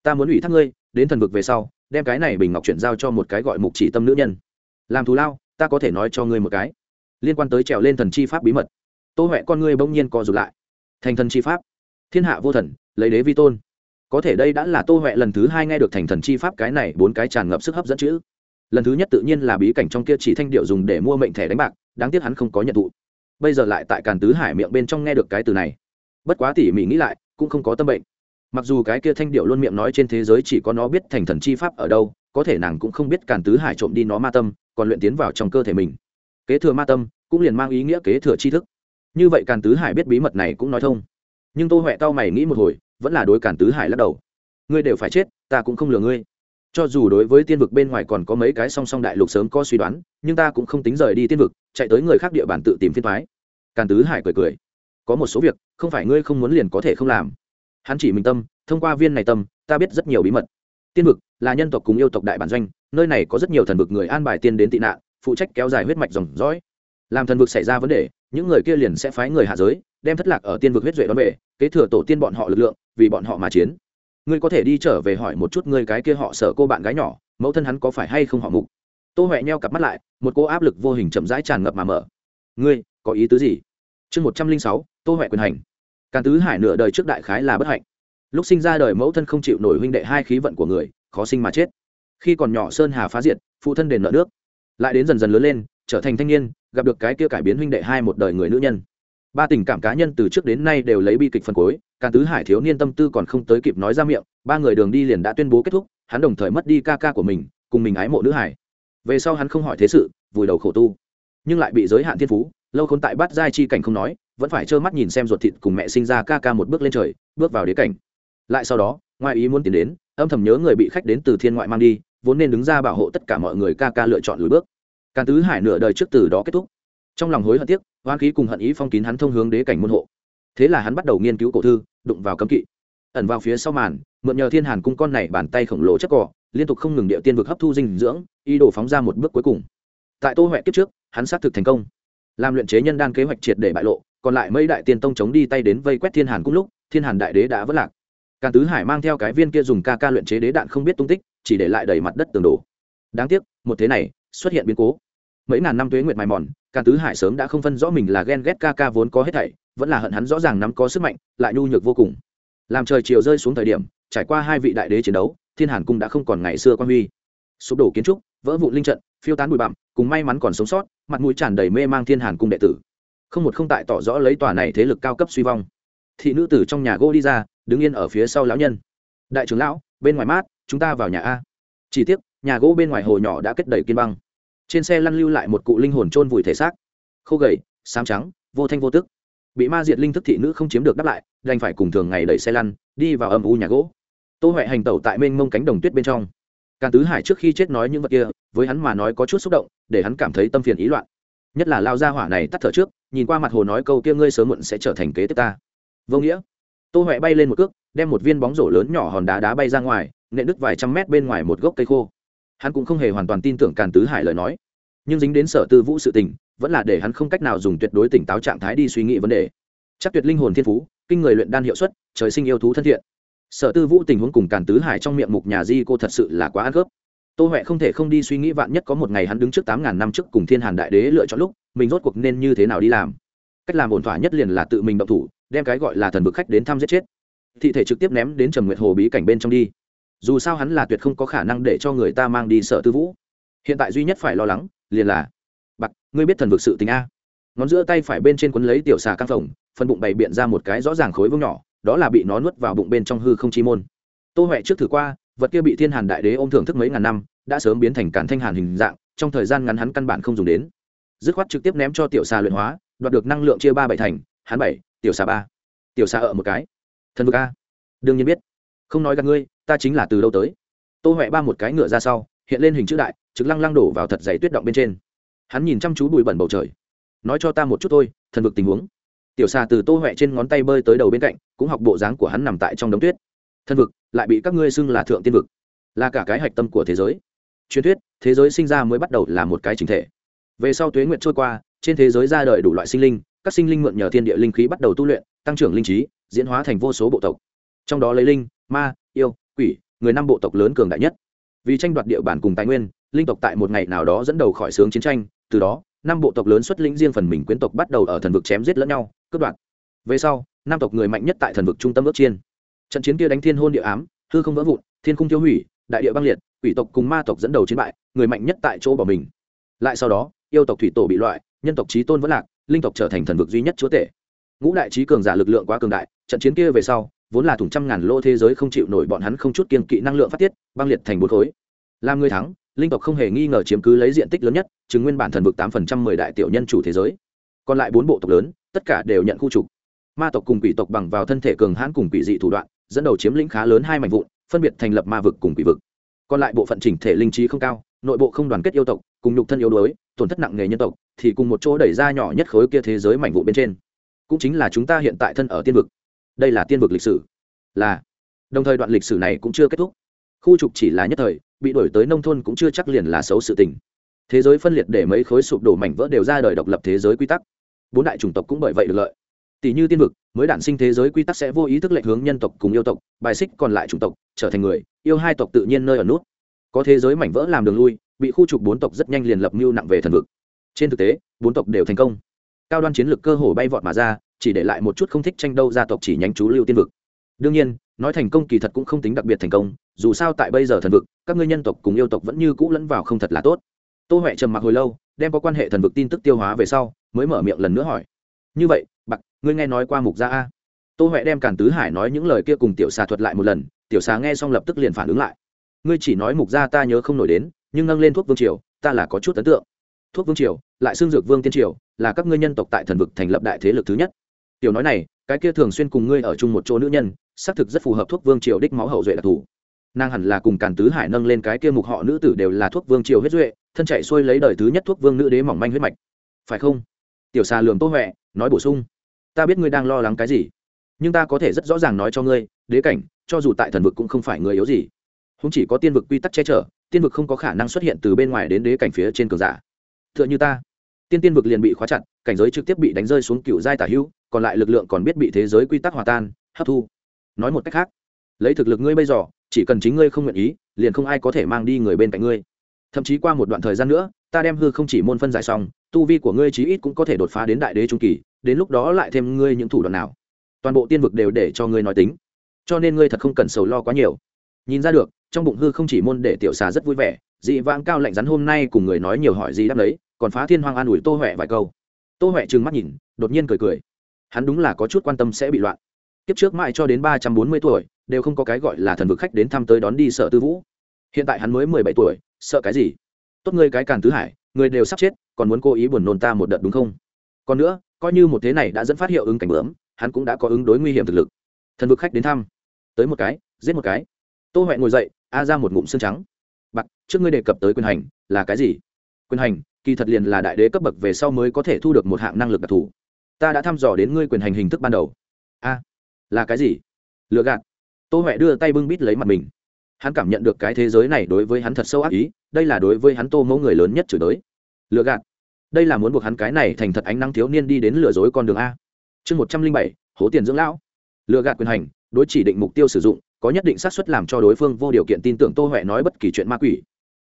Ta muốn ủy thác ngươi, đến thần vực về sau, đem cái này bình ngọc chuyển giao cho một cái gọi mục chỉ tâm nữ nhân. Làm thù lao, ta có thể nói cho ngươi một cái. Liên quan tới trèo lên thần chi pháp bí mật. Tô huệ con ngươi bỗng nhiên co rụt lại. Thành thần chi pháp? Thiên hạ vô thần, lấy đế vi tôn. Có thể đây đã là tô huệ lần thứ hai nghe được thành thần chi pháp cái này bốn cái tràn ngập sức hấp dẫn chữ. Lần thứ nhất tự nhiên là bí cảnh trong kia chỉ thanh điệu dùng để mua mệnh thẻ đánh bạc, đáng tiếc hắn không có nhận thụ. Bây giờ lại tại càn tứ hải miệng bên trong nghe được cái từ này. Bất quá tỉ mỉ nghĩ lại cũng không có tâm bệnh. Mặc dù cái kia thanh điệu luôn miệng nói trên thế giới chỉ có nó biết thành thần chi pháp ở đâu, có thể nàng cũng không biết càn tứ hải trộm đi nó ma tâm, còn luyện tiến vào trong cơ thể mình. Kế thừa ma tâm, cũng liền mang ý nghĩa kế thừa tri thức. Như vậy càn tứ hải biết bí mật này cũng nói thông. Nhưng tô huệ cao mày nghĩ một hồi, vẫn là đối càn tứ hải lắc đầu. Ngươi đều phải chết, ta cũng không lừa ngươi. Cho dù đối với tiên vực bên ngoài còn có mấy cái song song đại lục sớm có suy đoán, nhưng ta cũng không tính rời đi tiên vực, chạy tới người khác địa bàn tự tìm phiên thoái càn tứ hải cười cười có một số việc, không phải ngươi không muốn liền có thể không làm. Hắn chỉ mình tâm, thông qua viên này tâm, ta biết rất nhiều bí mật. Tiên vực là nhân tộc cùng yêu tộc đại bản doanh, nơi này có rất nhiều thần vực người an bài tiên đến tị nạn, phụ trách kéo dài huyết mạch dòng dõi. Làm thần vực xảy ra vấn đề, những người kia liền sẽ phái người hạ giới, đem thất lạc ở tiên vực huyết duệ đón về, kế thừa tổ tiên bọn họ lực lượng, vì bọn họ mà chiến. Ngươi có thể đi trở về hỏi một chút ngươi cái kia họ sợ cô bạn gái nhỏ, mẫu thân hắn có phải hay không họ mục? Tô huệ nheo cặp mắt lại, một cô áp lực vô hình chậm rãi tràn ngập mà mở. Ngươi, có ý tứ gì? Chương một trăm linh sáu tô huệ quyền hành. Càn tứ hải nửa đời trước đại khái là bất hạnh. Lúc sinh ra đời mẫu thân không chịu nổi huynh đệ hai khí vận của người, khó sinh mà chết. Khi còn nhỏ sơn hà phá diệt, phụ thân đền nợ nước. Lại đến dần dần lớn lên, trở thành thanh niên, gặp được cái kia cải biến huynh đệ hai một đời người nữ nhân. Ba tình cảm cá nhân từ trước đến nay đều lấy bi kịch phân cối, càn tứ hải thiếu niên tâm tư còn không tới kịp nói ra miệng, ba người đường đi liền đã tuyên bố kết thúc, hắn đồng thời mất đi ca ca của mình, cùng mình ái mộ nữ hải. Về sau hắn không hỏi thế sự, vùi đầu khổ tu. Nhưng lại bị giới hạn thiên phú, lâu khốn tại bắt giai chi cảnh không nói vẫn phải trơ mắt nhìn xem ruột thịt cùng mẹ sinh ra ca ca một bước lên trời, bước vào đế cảnh. Lại sau đó, ngoài ý muốn tiến đến, âm thầm nhớ người bị khách đến từ thiên ngoại mang đi, vốn nên đứng ra bảo hộ tất cả mọi người ca ca lựa chọn lùi bước. Càn tứ hải nửa đời trước từ đó kết thúc. Trong lòng hối hận tiếc hoan khí cùng hận ý phong kín hắn thông hướng đế cảnh môn hộ. Thế là hắn bắt đầu nghiên cứu cổ thư, đụng vào cấm kỵ. Ẩn vào phía sau màn, mượn nhờ thiên hàn cung con này bàn tay khổng lồ chất cỏ, liên tục không ngừng địa tiên vực hấp thu dinh dưỡng, ý đồ phóng ra một bước cuối cùng. Tại tô huệ kiếp trước, hắn xác thực thành công. Làm luyện chế nhân đan kế hoạch triệt để bại lộ còn lại mấy đại tiên tông chống đi tay đến vây quét thiên hàn cung lúc, thiên hàn đại đế đã vất lạc. Càn tứ hải mang theo cái viên kia dùng ca ca luyện chế đế đạn không biết tung tích, chỉ để lại đầy mặt đất tường đổ. Đáng tiếc, một thế này, xuất hiện biến cố. Mấy ngàn năm tuế nguyệt mài mòn, càn tứ hải sớm đã không phân rõ mình là ghen ghét ca ca vốn có hết thảy, vẫn là hận hắn rõ ràng nắm có sức mạnh, lại nhu nhược vô cùng. Làm trời chiều rơi xuống thời điểm, trải qua hai vị đại đế chiến đấu, thiên hàn cung đã không còn ngày xưa quan huy. Sụp đổ kiến trúc, vỡ vụ linh trận, phiêu tán bụi bặm, cùng may mắn còn sống sót, mặt mũi tràn đầy mê mang thiên hàn cung đệ tử không một không tại tỏ rõ lấy tòa này thế lực cao cấp suy vong. Thị nữ tử trong nhà gỗ đi ra, đứng yên ở phía sau lão nhân. Đại trưởng lão, bên ngoài mát, chúng ta vào nhà a. Chỉ tiếc, nhà gỗ bên ngoài hồ nhỏ đã kết đầy kiên băng. Trên xe lăn lưu lại một cụ linh hồn chôn vùi thể xác. Khô gầy, xám trắng, vô thanh vô tức. Bị ma diệt linh thức thị nữ không chiếm được đáp lại, đành phải cùng thường ngày đẩy xe lăn, đi vào âm u nhà gỗ. Tô huệ hành tẩu tại mênh mông cánh đồng tuyết bên trong. Càn tứ hải trước khi chết nói những vật kia, với hắn mà nói có chút xúc động, để hắn cảm thấy tâm phiền ý loạn nhất là lao ra hỏa này tắt thở trước, nhìn qua mặt hồ nói câu kia ngươi sớm muộn sẽ trở thành kế tiếp ta. Vô nghĩa. Tô huệ bay lên một cước, đem một viên bóng rổ lớn nhỏ hòn đá đá bay ra ngoài, nện đứt vài trăm mét bên ngoài một gốc cây khô. Hắn cũng không hề hoàn toàn tin tưởng càn tứ hải lời nói. Nhưng dính đến sở tư vũ sự tình, vẫn là để hắn không cách nào dùng tuyệt đối tỉnh táo trạng thái đi suy nghĩ vấn đề. Chắc tuyệt linh hồn thiên phú, kinh người luyện đan hiệu suất, trời sinh yêu thú thân thiện. Sở tư vũ tình huống cùng càn tứ hải trong miệng mục nhà di cô thật sự là quá ăn khớp tô huệ không thể không đi suy nghĩ vạn nhất có một ngày hắn đứng trước tám ngàn năm trước cùng thiên hàn đại đế lựa chọn lúc, mình rốt cuộc nên như thế nào đi làm. Cách làm ổn thỏa nhất liền là tự mình động thủ, đem cái gọi là thần vực khách đến thăm giết chết. Thị thể trực tiếp ném đến trầm nguyệt hồ bí cảnh bên trong đi. Dù sao hắn là tuyệt không có khả năng để cho người ta mang đi sở tư vũ. Hiện tại duy nhất phải lo lắng, liền là bạc ngươi biết thần vực sự tình a? Ngón giữa tay phải bên trên quấn lấy tiểu xà căng phồng phân bụng bày biện ra một cái rõ ràng khối vương nhỏ, đó là bị nó nuốt vào bụng bên trong hư không chi môn. Tô huệ trước thử qua vật kia bị thiên hàn đại đế ôm thưởng thức mấy ngàn năm, đã sớm biến thành cản thanh hàn hình dạng, trong thời gian ngắn hắn căn bản không dùng đến. Dứt khoát trực tiếp ném cho tiểu xà luyện hóa, đoạt được năng lượng chia ba bảy thành, hắn bảy, tiểu xà ba. Tiểu xà ở một cái. Thần vực a. Đương nhiên biết. Không nói gặp ngươi, ta chính là từ đâu tới. Tô huệ ba một cái ngựa ra sau, hiện lên hình chữ đại, trực lăng lăng đổ vào thật dày tuyết động bên trên. Hắn nhìn chăm chú bụi bẩn bầu trời. Nói cho ta một chút thôi, thần vực tình huống. Tiểu xà từ tô huệ trên ngón tay bơi tới đầu bên cạnh, cũng học bộ dáng của hắn nằm tại trong đống tuyết thần vực, lại bị các ngươi xưng là thượng tiên vực. Là cả cái hạch tâm của thế giới. Truyền thuyết, thế giới sinh ra mới bắt đầu là một cái chính thể. Về sau tuế nguyện trôi qua, trên thế giới ra đời đủ loại sinh linh, các sinh linh mượn nhờ thiên địa linh khí bắt đầu tu luyện, tăng trưởng linh trí, diễn hóa thành vô số bộ tộc. Trong đó lấy linh, ma, yêu, quỷ, người năm bộ tộc lớn cường đại nhất. Vì tranh đoạt địa bàn cùng tài nguyên, linh tộc tại một ngày nào đó dẫn đầu khỏi sướng chiến tranh, từ đó, năm bộ tộc lớn xuất lĩnh riêng phần mình quyến tộc bắt đầu ở thần vực chém giết lẫn nhau, cướp đoạt. Về sau, năm tộc người mạnh nhất tại thần vực trung tâm ước chiên trận chiến kia đánh thiên hôn địa ám, hư không vỡ vụn, thiên cung tiêu hủy, đại địa băng liệt, quỷ tộc cùng ma tộc dẫn đầu chiến bại, người mạnh nhất tại chỗ bỏ mình. Lại sau đó, yêu tộc thủy tổ bị loại, nhân tộc trí tôn vẫn lạc, linh tộc trở thành thần vực duy nhất chúa tể. Ngũ đại trí cường giả lực lượng quá cường đại, trận chiến kia về sau, vốn là thủng trăm ngàn lô thế giới không chịu nổi bọn hắn không chút kiên kỵ năng lượng phát tiết, băng liệt thành bốn khối. Làm người thắng, linh tộc không hề nghi ngờ chiếm cứ lấy diện tích lớn nhất, chứng nguyên bản thần vực tám phần trăm mười đại tiểu nhân chủ thế giới. Còn lại bốn bộ tộc lớn, tất cả đều nhận khu trục. Ma tộc cùng quỷ tộc bằng vào thân thể cường hãn cùng quỷ dị thủ đoạn dẫn đầu chiếm lĩnh khá lớn hai mảnh vụn, phân biệt thành lập ma vực cùng quỷ vực. Còn lại bộ phận chỉnh thể linh trí không cao, nội bộ không đoàn kết yêu tộc, cùng nhục thân yếu đuối, tổn thất nặng nề nhân tộc, thì cùng một chỗ đẩy ra nhỏ nhất khối kia thế giới mảnh vụ bên trên. Cũng chính là chúng ta hiện tại thân ở tiên vực. Đây là tiên vực lịch sử. Là. Đồng thời đoạn lịch sử này cũng chưa kết thúc. Khu trục chỉ là nhất thời, bị đổi tới nông thôn cũng chưa chắc liền là xấu sự tình. Thế giới phân liệt để mấy khối sụp đổ mảnh vỡ đều ra đời độc lập thế giới quy tắc. Bốn đại chủng tộc cũng bởi vậy được lợi tỷ như tiên vực, mới đản sinh thế giới quy tắc sẽ vô ý thức lệnh hướng nhân tộc cùng yêu tộc, bài xích còn lại chủng tộc, trở thành người, yêu hai tộc tự nhiên nơi ở nút. Có thế giới mảnh vỡ làm đường lui, bị khu trục bốn tộc rất nhanh liền lập mưu nặng về thần vực. Trên thực tế, bốn tộc đều thành công. Cao đoan chiến lược cơ hồ bay vọt mà ra, chỉ để lại một chút không thích tranh đâu gia tộc chỉ nhánh chú lưu tiên vực. Đương nhiên, nói thành công kỳ thật cũng không tính đặc biệt thành công, dù sao tại bây giờ thần vực, các ngươi nhân tộc cùng yêu tộc vẫn như cũ lẫn vào không thật là tốt. Tô huệ trầm mặc hồi lâu, đem có quan hệ thần vực tin tức tiêu hóa về sau, mới mở miệng lần nữa hỏi. Như vậy ngươi nghe nói qua mục gia a? Tô huệ đem càn tứ hải nói những lời kia cùng tiểu xà thuật lại một lần, tiểu xà nghe xong lập tức liền phản ứng lại. Ngươi chỉ nói mục gia ta nhớ không nổi đến, nhưng nâng lên thuốc vương triều, ta là có chút ấn tượng. Thuốc vương triều, lại xương dược vương tiên triều, là các ngươi nhân tộc tại thần vực thành lập đại thế lực thứ nhất. Tiểu nói này, cái kia thường xuyên cùng ngươi ở chung một chỗ nữ nhân, xác thực rất phù hợp thuốc vương triều đích máu hậu duệ đặc thù. Nàng hẳn là cùng càn tứ hải nâng lên cái kia mục họ nữ tử đều là thuốc vương triều huyết duệ, thân chạy xuôi lấy đời thứ nhất thuốc vương nữ đế mỏng manh huyết mạch. Phải không? Tiểu xà lường tô huệ, nói bổ sung ta biết ngươi đang lo lắng cái gì, nhưng ta có thể rất rõ ràng nói cho ngươi, đế cảnh, cho dù tại thần vực cũng không phải người yếu gì. Không chỉ có tiên vực quy tắc che chở, tiên vực không có khả năng xuất hiện từ bên ngoài đến đế cảnh phía trên cường giả. T h ư ợ n h ư ta, tiên tiên vực liền bị khóa chặt, cảnh giới trực tiếp bị đánh rơi xuống cựu giai tả hữu, còn lại lực lượng còn biết bị thế giới quy tắc hòa tan, hấp thu. Nói một cách khác, lấy thực lực ngươi bây giờ, chỉ cần chính ngươi không nguyện ý, liền không ai có thể mang đi người bên cạnh ngươi. Thậm chí qua một đoạn thời gian nữa, ta đem hư không chỉ môn phân giải xong, tu vi của ngươi chí ít cũng có thể đột phá đến đại đế trung kỳ đến lúc đó lại thêm ngươi những thủ đoạn nào. Toàn bộ tiên vực đều để cho ngươi nói tính. Cho nên ngươi thật không cần sầu lo quá nhiều. Nhìn ra được, trong bụng hư không chỉ môn để tiểu xà rất vui vẻ, dị vãng cao lạnh rắn hôm nay cùng người nói nhiều hỏi gì đáp đấy còn phá thiên hoang an ủi tô huệ vài câu. Tô huệ trừng mắt nhìn, đột nhiên cười cười. Hắn đúng là có chút quan tâm sẽ bị loạn. Kiếp trước mãi cho đến ba trăm bốn mươi tuổi, đều không có cái gọi là thần vực khách đến thăm tới đón đi sợ tư vũ. Hiện tại hắn mới mười bảy tuổi, sợ cái gì? Tốt ngươi cái càn tứ hải, người đều sắp chết, còn muốn cố ý buồn nôn ta một đợt đúng không? Còn nữa coi như một thế này đã dẫn phát hiệu ứng cảnh bướm, hắn cũng đã có ứng đối nguy hiểm thực lực. Thần vực khách đến thăm. Tới một cái, giết một cái. Tô huệ ngồi dậy, a ra một ngụm xương trắng. Bạc trước ngươi đề cập tới quyền hành, là cái gì? Quyền hành, kỳ thật liền là đại đế cấp bậc về sau mới có thể thu được một hạng năng lực đặc thù. Ta đã thăm dò đến ngươi quyền hành hình thức ban đầu. A, là cái gì? Lựa gạt. Tô huệ đưa tay bưng bít lấy mặt mình. Hắn cảm nhận được cái thế giới này đối với hắn thật sâu ác ý, đây là đối với hắn tô mẫu người lớn nhất chửi tới lựa gạt đây là muốn buộc hắn cái này thành thật ánh nắng thiếu niên đi đến lừa dối con đường a. Chương một trăm linh bảy, hố tiền dưỡng lão. Lừa gạt quyền hành, đối chỉ định mục tiêu sử dụng, có nhất định xác suất làm cho đối phương vô điều kiện tin tưởng tô huệ nói bất kỳ chuyện ma quỷ.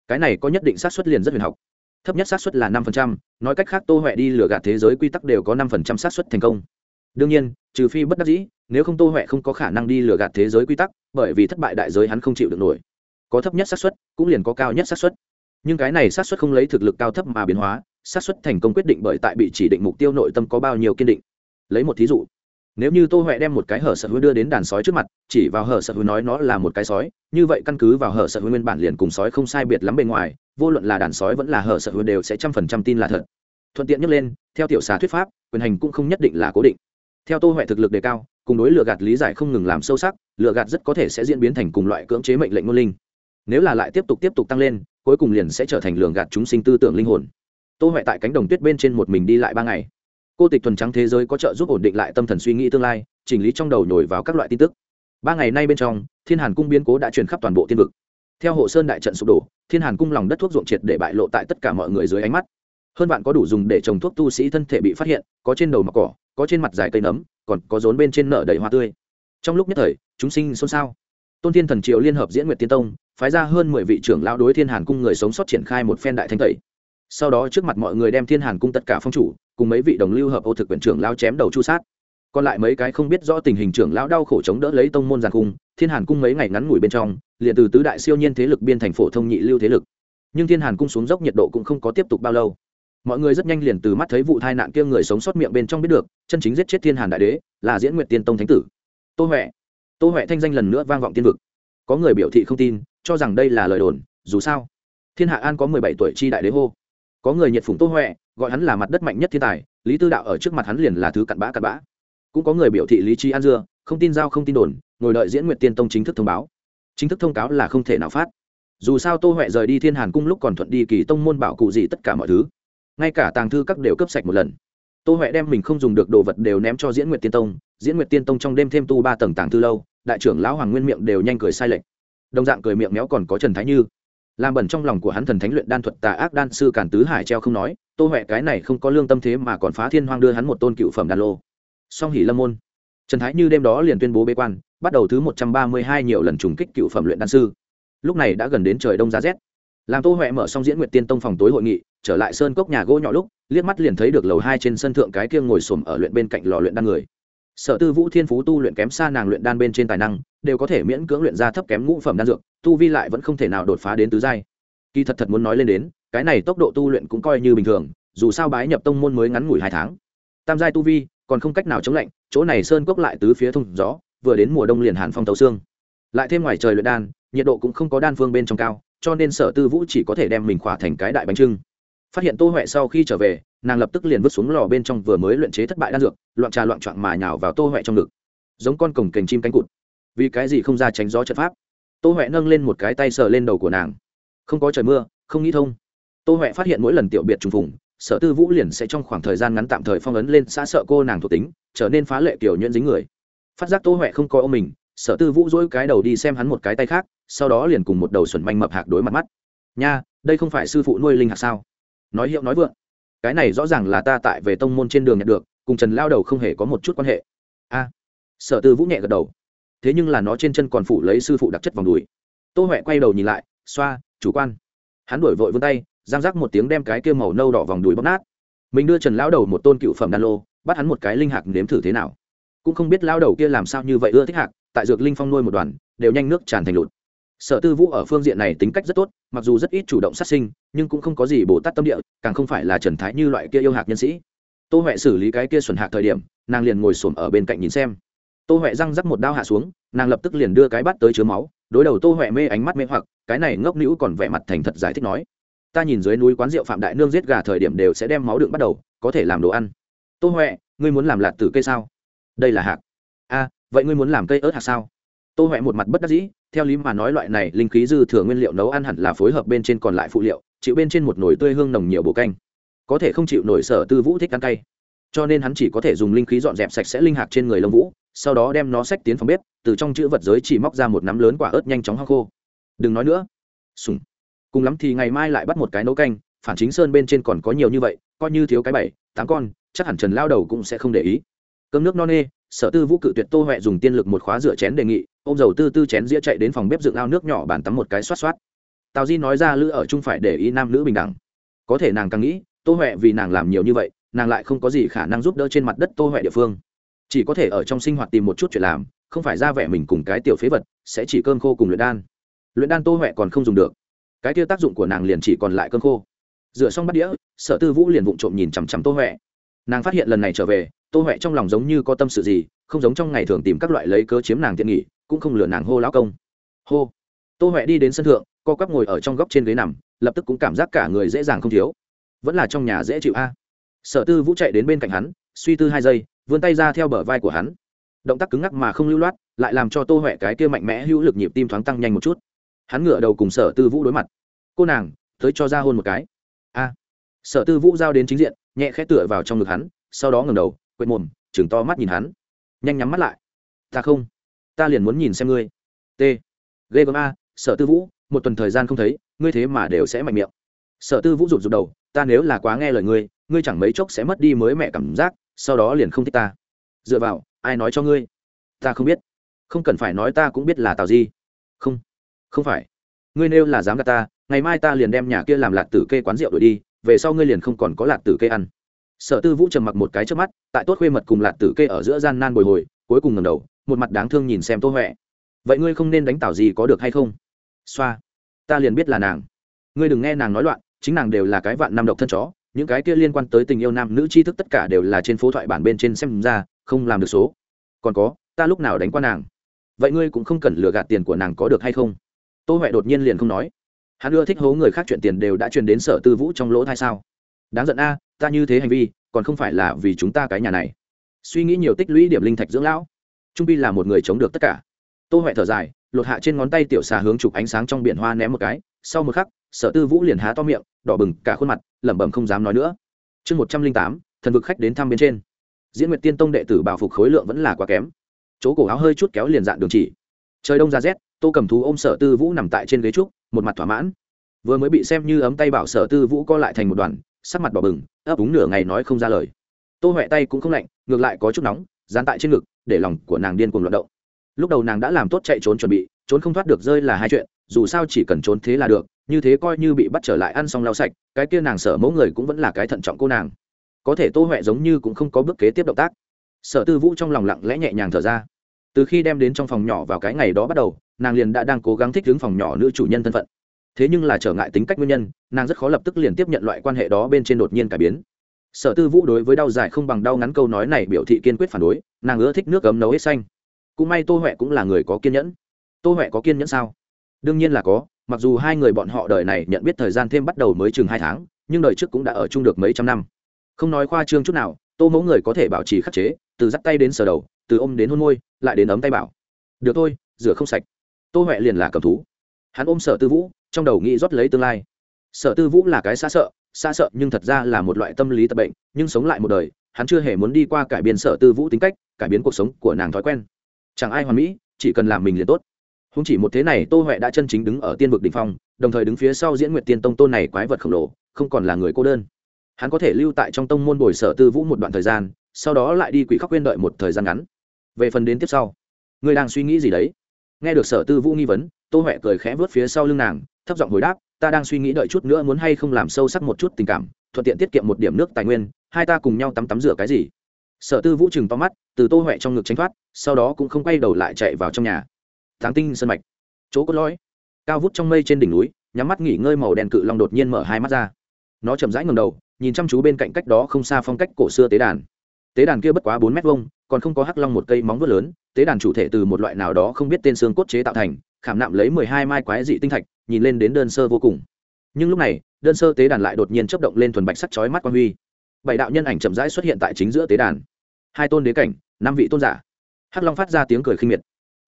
Cái này có nhất định xác suất liền rất huyền học. Thấp nhất xác suất là năm phần trăm, nói cách khác tô huệ đi lừa gạt thế giới quy tắc đều có năm phần trăm xác suất thành công. Đương nhiên, trừ phi bất đắc dĩ, nếu không tô huệ không có khả năng đi lừa gạt thế giới quy tắc, bởi vì thất bại đại giới hắn không chịu được nổi. Có thấp nhất xác suất, cũng liền có cao nhất xác suất. Nhưng cái này xác suất không lấy thực lực cao thấp mà biến hóa xác suất thành công quyết định bởi tại bị chỉ định mục tiêu nội tâm có bao nhiêu kiên định. Lấy một thí dụ, nếu như tô huệ đem một cái hở sợ hứa đưa đến đàn sói trước mặt, chỉ vào hở sợ hứa nói nó là một cái sói, như vậy căn cứ vào hở sợ hứa nguyên bản liền cùng sói không sai biệt lắm bên ngoài, vô luận là đàn sói vẫn là hở sợ hứa đều sẽ trăm phần trăm tin là thật. Thuận tiện nhắc lên, theo tiểu xà thuyết pháp, quyền hành cũng không nhất định là cố định. Theo tô huệ thực lực đề cao, cùng đối lựa gạt lý giải không ngừng làm sâu sắc lựa gạt rất có thể sẽ diễn biến thành cùng loại cưỡng chế mệnh lệnh ngôn linh. Nếu là lại tiếp tục tiếp tục tăng lên, cuối cùng liền sẽ trở thành lường gạt chúng sinh tư tưởng linh hồn tô huệ tại cánh đồng tuyết bên trên một mình đi lại ba ngày. Cô tịch thuần trắng thế giới có trợ giúp ổn định lại tâm thần suy nghĩ tương lai, chỉnh lý trong đầu nhồi vào các loại tin tức. Ba ngày nay bên trong, thiên hàn cung biến cố đã truyền khắp toàn bộ thiên vực. Theo hộ sơn đại trận sụp đổ, thiên hàn cung lòng đất thuốc ruộng triệt để bại lộ tại tất cả mọi người dưới ánh mắt. Hơn bạn có đủ dùng để trồng thuốc tu sĩ thân thể bị phát hiện, có trên đầu mặt cỏ, có trên mặt dài cây nấm, còn có rốn bên trên nợ đầy hoa tươi. Trong lúc nhất thời, chúng sinh xôn xao. Tôn thiên thần triệu liên hợp diễn nguyệt tiên tông, phái ra hơn mười vị trưởng lão đối thiên hàn cung người sống sót triển khai một phen đại thanh tẩy sau đó trước mặt mọi người đem thiên hàn cung tất cả phong chủ, cùng mấy vị đồng lưu hợp ô thực quyển trưởng lao chém đầu chu sát. Còn lại mấy cái không biết rõ tình hình trưởng lão đau khổ chống đỡ lấy tông môn giàn cung, thiên hàn cung mấy ngày ngắn ngủi bên trong, liền từ tứ đại siêu nhiên thế lực biên thành phổ thông nhị lưu thế lực. Nhưng thiên hàn cung xuống dốc nhiệt độ cũng không có tiếp tục bao lâu. Mọi người rất nhanh liền từ mắt thấy vụ tai nạn kia người sống sót miệng bên trong biết được, chân chính giết chết thiên hàn đại đế, là diễn nguyệt tiên tông thánh tử. Tô huệ. Tô huệ thanh danh lần nữa vang vọng tiên vực. Có người biểu thị không tin, cho rằng đây là lời đồn, dù sao. Thiên hạ an có mười bảy tuổi chi đại đế hô có người nhiệt phủng tô huệ, gọi hắn là mặt đất mạnh nhất thiên tài, lý tư đạo ở trước mặt hắn liền là thứ cặn bã cặn bã. Cũng có người biểu thị lý trí an dưa, không tin giao không tin đồn, ngồi đợi diễn nguyện tiên tông chính thức thông báo. Chính thức thông cáo là không thể nào phát. Dù sao tô huệ rời đi thiên hàn cung lúc còn thuận đi kỳ tông môn bảo cụ gì tất cả mọi thứ. Ngay cả tàng thư các đều cấp sạch một lần. Tô huệ đem mình không dùng được đồ vật đều ném cho diễn nguyệt tiên tông, diễn nguyệt tiên tông trong đêm thêm tu ba tầng tàng thư lâu, đại trưởng lão hoàng nguyên miệng đều nhanh cười sai lệch. Đồng dạng cười miệng méo còn có trần thái như làm bẩn trong lòng của hắn thần thánh luyện đan thuật tà ác đan sư cản tứ hải treo không nói, tô huệ cái này không có lương tâm thế mà còn phá thiên hoang đưa hắn một tôn cựu phẩm đan lô. Song hỉ lâm môn. Trần thái như đêm đó liền tuyên bố bế quan, bắt đầu thứ một trăm ba mươi hai nhiều lần trùng kích cựu phẩm luyện đan sư. Lúc này đã gần đến trời đông giá rét. Làm tô huệ mở xong diễn nguyện tiên tông phòng tối hội nghị, trở lại sơn cốc nhà gỗ nhỏ lúc, liếc mắt liền thấy được lầu hai trên sân thượng cái kia ngồi xổm ở luyện bên cạnh lò luyện đan người sở tư vũ thiên phú tu luyện kém xa nàng luyện đan bên trên tài năng, đều có thể miễn cưỡng luyện ra thấp kém ngũ phẩm đan dược, tu vi lại vẫn không thể nào đột phá đến tứ giai. Kỳ thật thật muốn nói lên đến, cái này tốc độ tu luyện cũng coi như bình thường, dù sao bái nhập tông môn mới ngắn ngủi hai tháng. Tam giai tu vi, còn không cách nào chống lạnh, chỗ này sơn cốc lại tứ phía thông gió, vừa đến mùa đông liền hàn phong tấu xương. Lại thêm ngoài trời luyện đan, nhiệt độ cũng không có đan phương bên trong cao, cho nên sở tư vũ chỉ có thể đem mình khỏa thành cái đại bánh trưng. Phát hiện tô huệ sau khi trở về nàng lập tức liền vứt xuống lò bên trong vừa mới luyện chế thất bại đan dược, loạn trà loạn trọn mà nhào vào tô huệ trong ngực. Giống con cổng cành chim cánh cụt. Vì cái gì không ra tránh gió trận pháp? Tô huệ nâng lên một cái tay sờ lên đầu của nàng. Không có trời mưa, không nghĩ thông. Tô huệ phát hiện mỗi lần tiểu biệt trùng phùng, sở tư vũ liền sẽ trong khoảng thời gian ngắn tạm thời phong ấn lên xã sợ cô nàng thuộc tính, trở nên phá lệ kiểu nhuyễn dính người. Phát giác tô huệ không có ô mình, sở tư vũ dỗi cái đầu đi xem hắn một cái tay khác, sau đó liền cùng một đầu xuẩn manh mập hạc đối mặt mắt. Nha, đây không phải sư phụ nuôi linh hạc sao? Nói hiệu nói vượng cái này rõ ràng là ta tại về tông môn trên đường nhận được, cùng trần lao đầu không hề có một chút quan hệ. A, sở tư vũ nhẹ gật đầu. Thế nhưng là nó trên chân còn phủ lấy sư phụ đặc chất vòng đùi. Tô huệ quay đầu nhìn lại, xoa, chủ quan. Hắn đổi vội vươn tay, giang rắc một tiếng đem cái kia màu nâu đỏ vòng đùi bóp nát. Mình đưa trần lão đầu một tôn cựu phẩm đan lô, bắt hắn một cái linh hạc nếm thử thế nào. Cũng không biết lao đầu kia làm sao như vậy ưa thích hạc, tại dược linh phong nuôi một đoàn, đều nhanh nước tràn thành lụt sở tư vũ ở phương diện này tính cách rất tốt, mặc dù rất ít chủ động sát sinh, nhưng cũng không có gì bồ tát tâm địa, càng không phải là trần thái như loại kia yêu hạc nhân sĩ. Tô huệ xử lý cái kia xuẩn hạc thời điểm, nàng liền ngồi xổm ở bên cạnh nhìn xem. Tô huệ răng rắc một đao hạ xuống, nàng lập tức liền đưa cái bắt tới chứa máu, đối đầu tô huệ mê ánh mắt mê hoặc, cái này ngốc nữ còn vẻ mặt thành thật giải thích nói, ta nhìn dưới núi quán rượu phạm đại nương giết gà thời điểm đều sẽ đem máu đựng bắt đầu, có thể làm đồ ăn. Tô huệ, ngươi muốn làm lạt tử cây sao? Đây là hạc. A, vậy ngươi muốn làm cây ớt hạt sao? Tô huệ một mặt bất đắc dĩ theo lý mà nói loại này linh khí dư thừa nguyên liệu nấu ăn hẳn là phối hợp bên trên còn lại phụ liệu, chịu bên trên một nồi tươi hương nồng nhiều bộ canh. Có thể không chịu nổi sở tư vũ thích ăn cay. Cho nên hắn chỉ có thể dùng linh khí dọn dẹp sạch sẽ linh hạc trên người lông vũ, sau đó đem nó xách tiến phòng bếp, từ trong chữ vật giới chỉ móc ra một nắm lớn quả ớt nhanh chóng hoa khô. Đừng nói nữa. Sùng. Cùng lắm thì ngày mai lại bắt một cái nấu canh, phản chính sơn bên trên còn có nhiều như vậy, coi như thiếu cái bảy, tám con, chắc hẳn trần lao đầu cũng sẽ không để ý. Cơm nước no nê sở tư vũ cự tuyệt tô huệ dùng tiên lực một khóa rửa chén đề nghị ô m dầu tư tư chén dĩa chạy đến phòng bếp dựng ao nước nhỏ bàn tắm một cái xoát xoát. Tào di nói ra lữ ở chung phải để ý nam nữ bình đẳng. Có thể nàng càng nghĩ, tô huệ vì nàng làm nhiều như vậy, nàng lại không có gì khả năng giúp đỡ trên mặt đất tô huệ địa phương. Chỉ có thể ở trong sinh hoạt tìm một chút chuyện làm, không phải ra vẻ mình cùng cái tiểu phế vật, sẽ chỉ cơm khô cùng luyện đan. Luyện đan tô huệ còn không dùng được. Cái kia tác dụng của nàng liền chỉ còn lại cơm khô. Rửa xong bắt đĩa, sở tư vũ liền vụng trộm nhìn chằm chằm tô huệ. Nàng phát hiện lần này trở về tô huệ trong lòng giống như có tâm sự gì, không giống trong ngày thường tìm các loại lấy cớ chiếm nàng tiện nghỉ cũng không lừa nàng hô lão công. Hô. Tô huệ đi đến sân thượng, co quắp ngồi ở trong góc trên ghế nằm, lập tức cũng cảm giác cả người dễ dàng không thiếu. Vẫn là trong nhà dễ chịu a. Sở tư vũ chạy đến bên cạnh hắn, suy tư hai giây, vươn tay ra theo bờ vai của hắn. Động tác cứng ngắc mà không lưu loát, lại làm cho tô huệ cái kia mạnh mẽ hữu lực nhịp tim thoáng tăng nhanh một chút. Hắn ngửa đầu cùng sở tư vũ đối mặt. Cô nàng, tới cho ra hôn một cái. A. Sở tư vũ giao đến chính diện, nhẹ khẽ tựa vào trong ngực hắn, sau đó ngầm đầu quệt mồm chừng to mắt nhìn hắn. Nhanh nhắm mắt lại. Ta không. Ta liền muốn nhìn xem ngươi. T. Ghê gớm a, sở tư vũ, một tuần thời gian không thấy, ngươi thế mà đều sẽ mạnh miệng. Sở tư vũ rụt rụt đầu, ta nếu là quá nghe lời ngươi ngươi chẳng mấy chốc sẽ mất đi mới mẹ cảm giác, sau đó liền không thích ta. Dựa vào, ai nói cho ngươi? Ta không biết. Không cần phải nói ta cũng biết là tào di. Không. Không phải. Ngươi nêu là dám gạt ta, ngày mai ta liền đem nhà kia làm lạc tử kê quán rượu đổi đi, về sau ngươi liền không còn có lạc tử kê ăn sở tư vũ trầm mặc một cái trước mắt, tại tốt khuê mật cùng lạc tử kê ở giữa gian nan bồi hồi, cuối cùng ngầm đầu, một mặt đáng thương nhìn xem tô huệ. Vậy ngươi không nên đánh tảo gì có được hay không? Xoa, ta liền biết là nàng. Ngươi đừng nghe nàng nói loạn, chính nàng đều là cái vạn năm độc thân chó, những cái kia liên quan tới tình yêu nam nữ tri thức tất cả đều là trên phố thoại bản bên trên xem ra, không làm được số. Còn có, ta lúc nào đánh qua nàng? Vậy ngươi cũng không cần lừa gạt tiền của nàng có được hay không? Tô huệ đột nhiên liền không nói. Hắn ưa thích hố người khác chuyện tiền đều đã truyền đến sở tư vũ trong lỗ thai sao? Đáng giận a ta như thế hành vi, còn không phải là vì chúng ta cái nhà này. Suy nghĩ nhiều tích lũy điểm linh thạch dưỡng lão. Trung pi là một người chống được tất cả. Tô huệ thở dài, lột hạ trên ngón tay tiểu xà hướng chụp ánh sáng trong biển hoa ném một cái. Sau một khắc, sở tư vũ liền há to miệng, đỏ bừng cả khuôn mặt, lẩm bẩm không dám nói nữa. Chương một trăm linh tám, thần vực khách đến thăm bên trên. Diễn nguyệt tiên tông đệ tử bảo phục khối lượng vẫn là quá kém. Chỗ cổ áo hơi chút kéo liền dạn đường chỉ. Trời đông ra rét, tô cầm thú ôm sở tư vũ nằm tại trên ghế trúc, một mặt thỏa mãn. Vừa mới bị xem như ấm tay bảo sở tư vũ co lại thành một đoàn sắc mặt bỏ bừng, ấp úng nửa ngày nói không ra lời. Tô huệ tay cũng không lạnh, ngược lại có chút nóng, dán tại trên ngực, để lòng của nàng điên cuồng loạt động. Lúc đầu nàng đã làm tốt chạy trốn chuẩn bị, trốn không thoát được rơi là hai chuyện, dù sao chỉ cần trốn thế là được, như thế coi như bị bắt trở lại ăn xong lau sạch, cái kia nàng sở mẫu người cũng vẫn là cái thận trọng cô nàng. Có thể tô huệ giống như cũng không có bước kế tiếp động tác. Sở tư vũ trong lòng lặng lẽ nhẹ nhàng thở ra. Từ khi đem đến trong phòng nhỏ vào cái ngày đó bắt đầu, nàng liền đã đang cố gắng thích ứng phòng nhỏ nữ chủ nhân thân phận thế nhưng là trở ngại tính cách nguyên nhân, nàng rất khó lập tức liền tiếp nhận loại quan hệ đó bên trên đột nhiên cải biến. Sở tư vũ đối với đau dài không bằng đau ngắn câu nói này biểu thị kiên quyết phản đối, nàng ưa thích nước ấm nấu hết xanh. Cũng may tô huệ cũng là người có kiên nhẫn. Tô huệ có kiên nhẫn sao? Đương nhiên là có, mặc dù hai người bọn họ đời này nhận biết thời gian thêm bắt đầu mới chừng hai tháng, nhưng đời trước cũng đã ở chung được mấy trăm năm. Không nói khoa trương chút nào, tô mẫu người có thể bảo trì khắc chế, từ dắt tay đến sờ đầu, từ ôm đến hôn môi, lại đến ấm tay bảo. Được thôi, rửa không sạch. Tô huệ liền là cầm thú. Hắn ôm sở tư vũ trong đầu nghĩ rót lấy tương lai. Sở tư vũ là cái xa sợ xa sợ nhưng thật ra là một loại tâm lý tập bệnh, nhưng sống lại một đời, hắn chưa hề muốn đi qua cải biến sở tư vũ tính cách, cải biến cuộc sống của nàng thói quen. Chẳng ai hoàn mỹ, chỉ cần làm mình liền tốt. Không chỉ một thế này tô huệ đã chân chính đứng ở tiên vực đỉnh phong, đồng thời đứng phía sau diễn nguyệt tiên tông tôn này quái vật khổng lồ, không còn là người cô đơn. Hắn có thể lưu tại trong tông môn bồi sở tư vũ một đoạn thời gian, sau đó lại đi quỷ khóc quên đợi một thời gian ngắn. Về phần đến tiếp sau, ngươi đang suy nghĩ gì đấy? Nghe được sở tư vũ nghi vấn, tô huệ cười khẽ vớt phía sau lưng nàng thấp giọng hồi đáp, ta đang suy nghĩ đợi chút nữa muốn hay không làm sâu sắc một chút tình cảm, thuận tiện tiết kiệm một điểm nước tài nguyên, hai ta cùng nhau tắm tắm rửa cái gì? Sở tư vũ chừng to mắt, từ tô huệ trong ngực tránh thoát, sau đó cũng không quay đầu lại chạy vào trong nhà. Tháng tinh sân mạch. Chỗ cốt lõi. Cao vút trong mây trên đỉnh núi, nhắm mắt nghỉ ngơi màu đen cự long đột nhiên mở hai mắt ra. Nó chậm rãi ngầm đầu, nhìn chăm chú bên cạnh cách đó không xa phong cách cổ xưa tế đàn. Tế đàn kia bất quá bốn mét vuông, còn không có hắc long một cây móng vuốt lớn, tế đàn chủ thể từ một loại nào đó không biết tên xương cốt chế tạo thành khảm nạm lấy mười hai mai quái dị tinh thạch, nhìn lên đến đơn sơ vô cùng. Nhưng lúc này, đơn sơ tế đàn lại đột nhiên chấp động lên thuần bạch sắc chói mắt quan huy. Bảy đạo nhân ảnh chậm rãi xuất hiện tại chính giữa tế đàn. Hai tôn đế cảnh, năm vị tôn giả. Hắc long phát ra tiếng cười khinh miệt.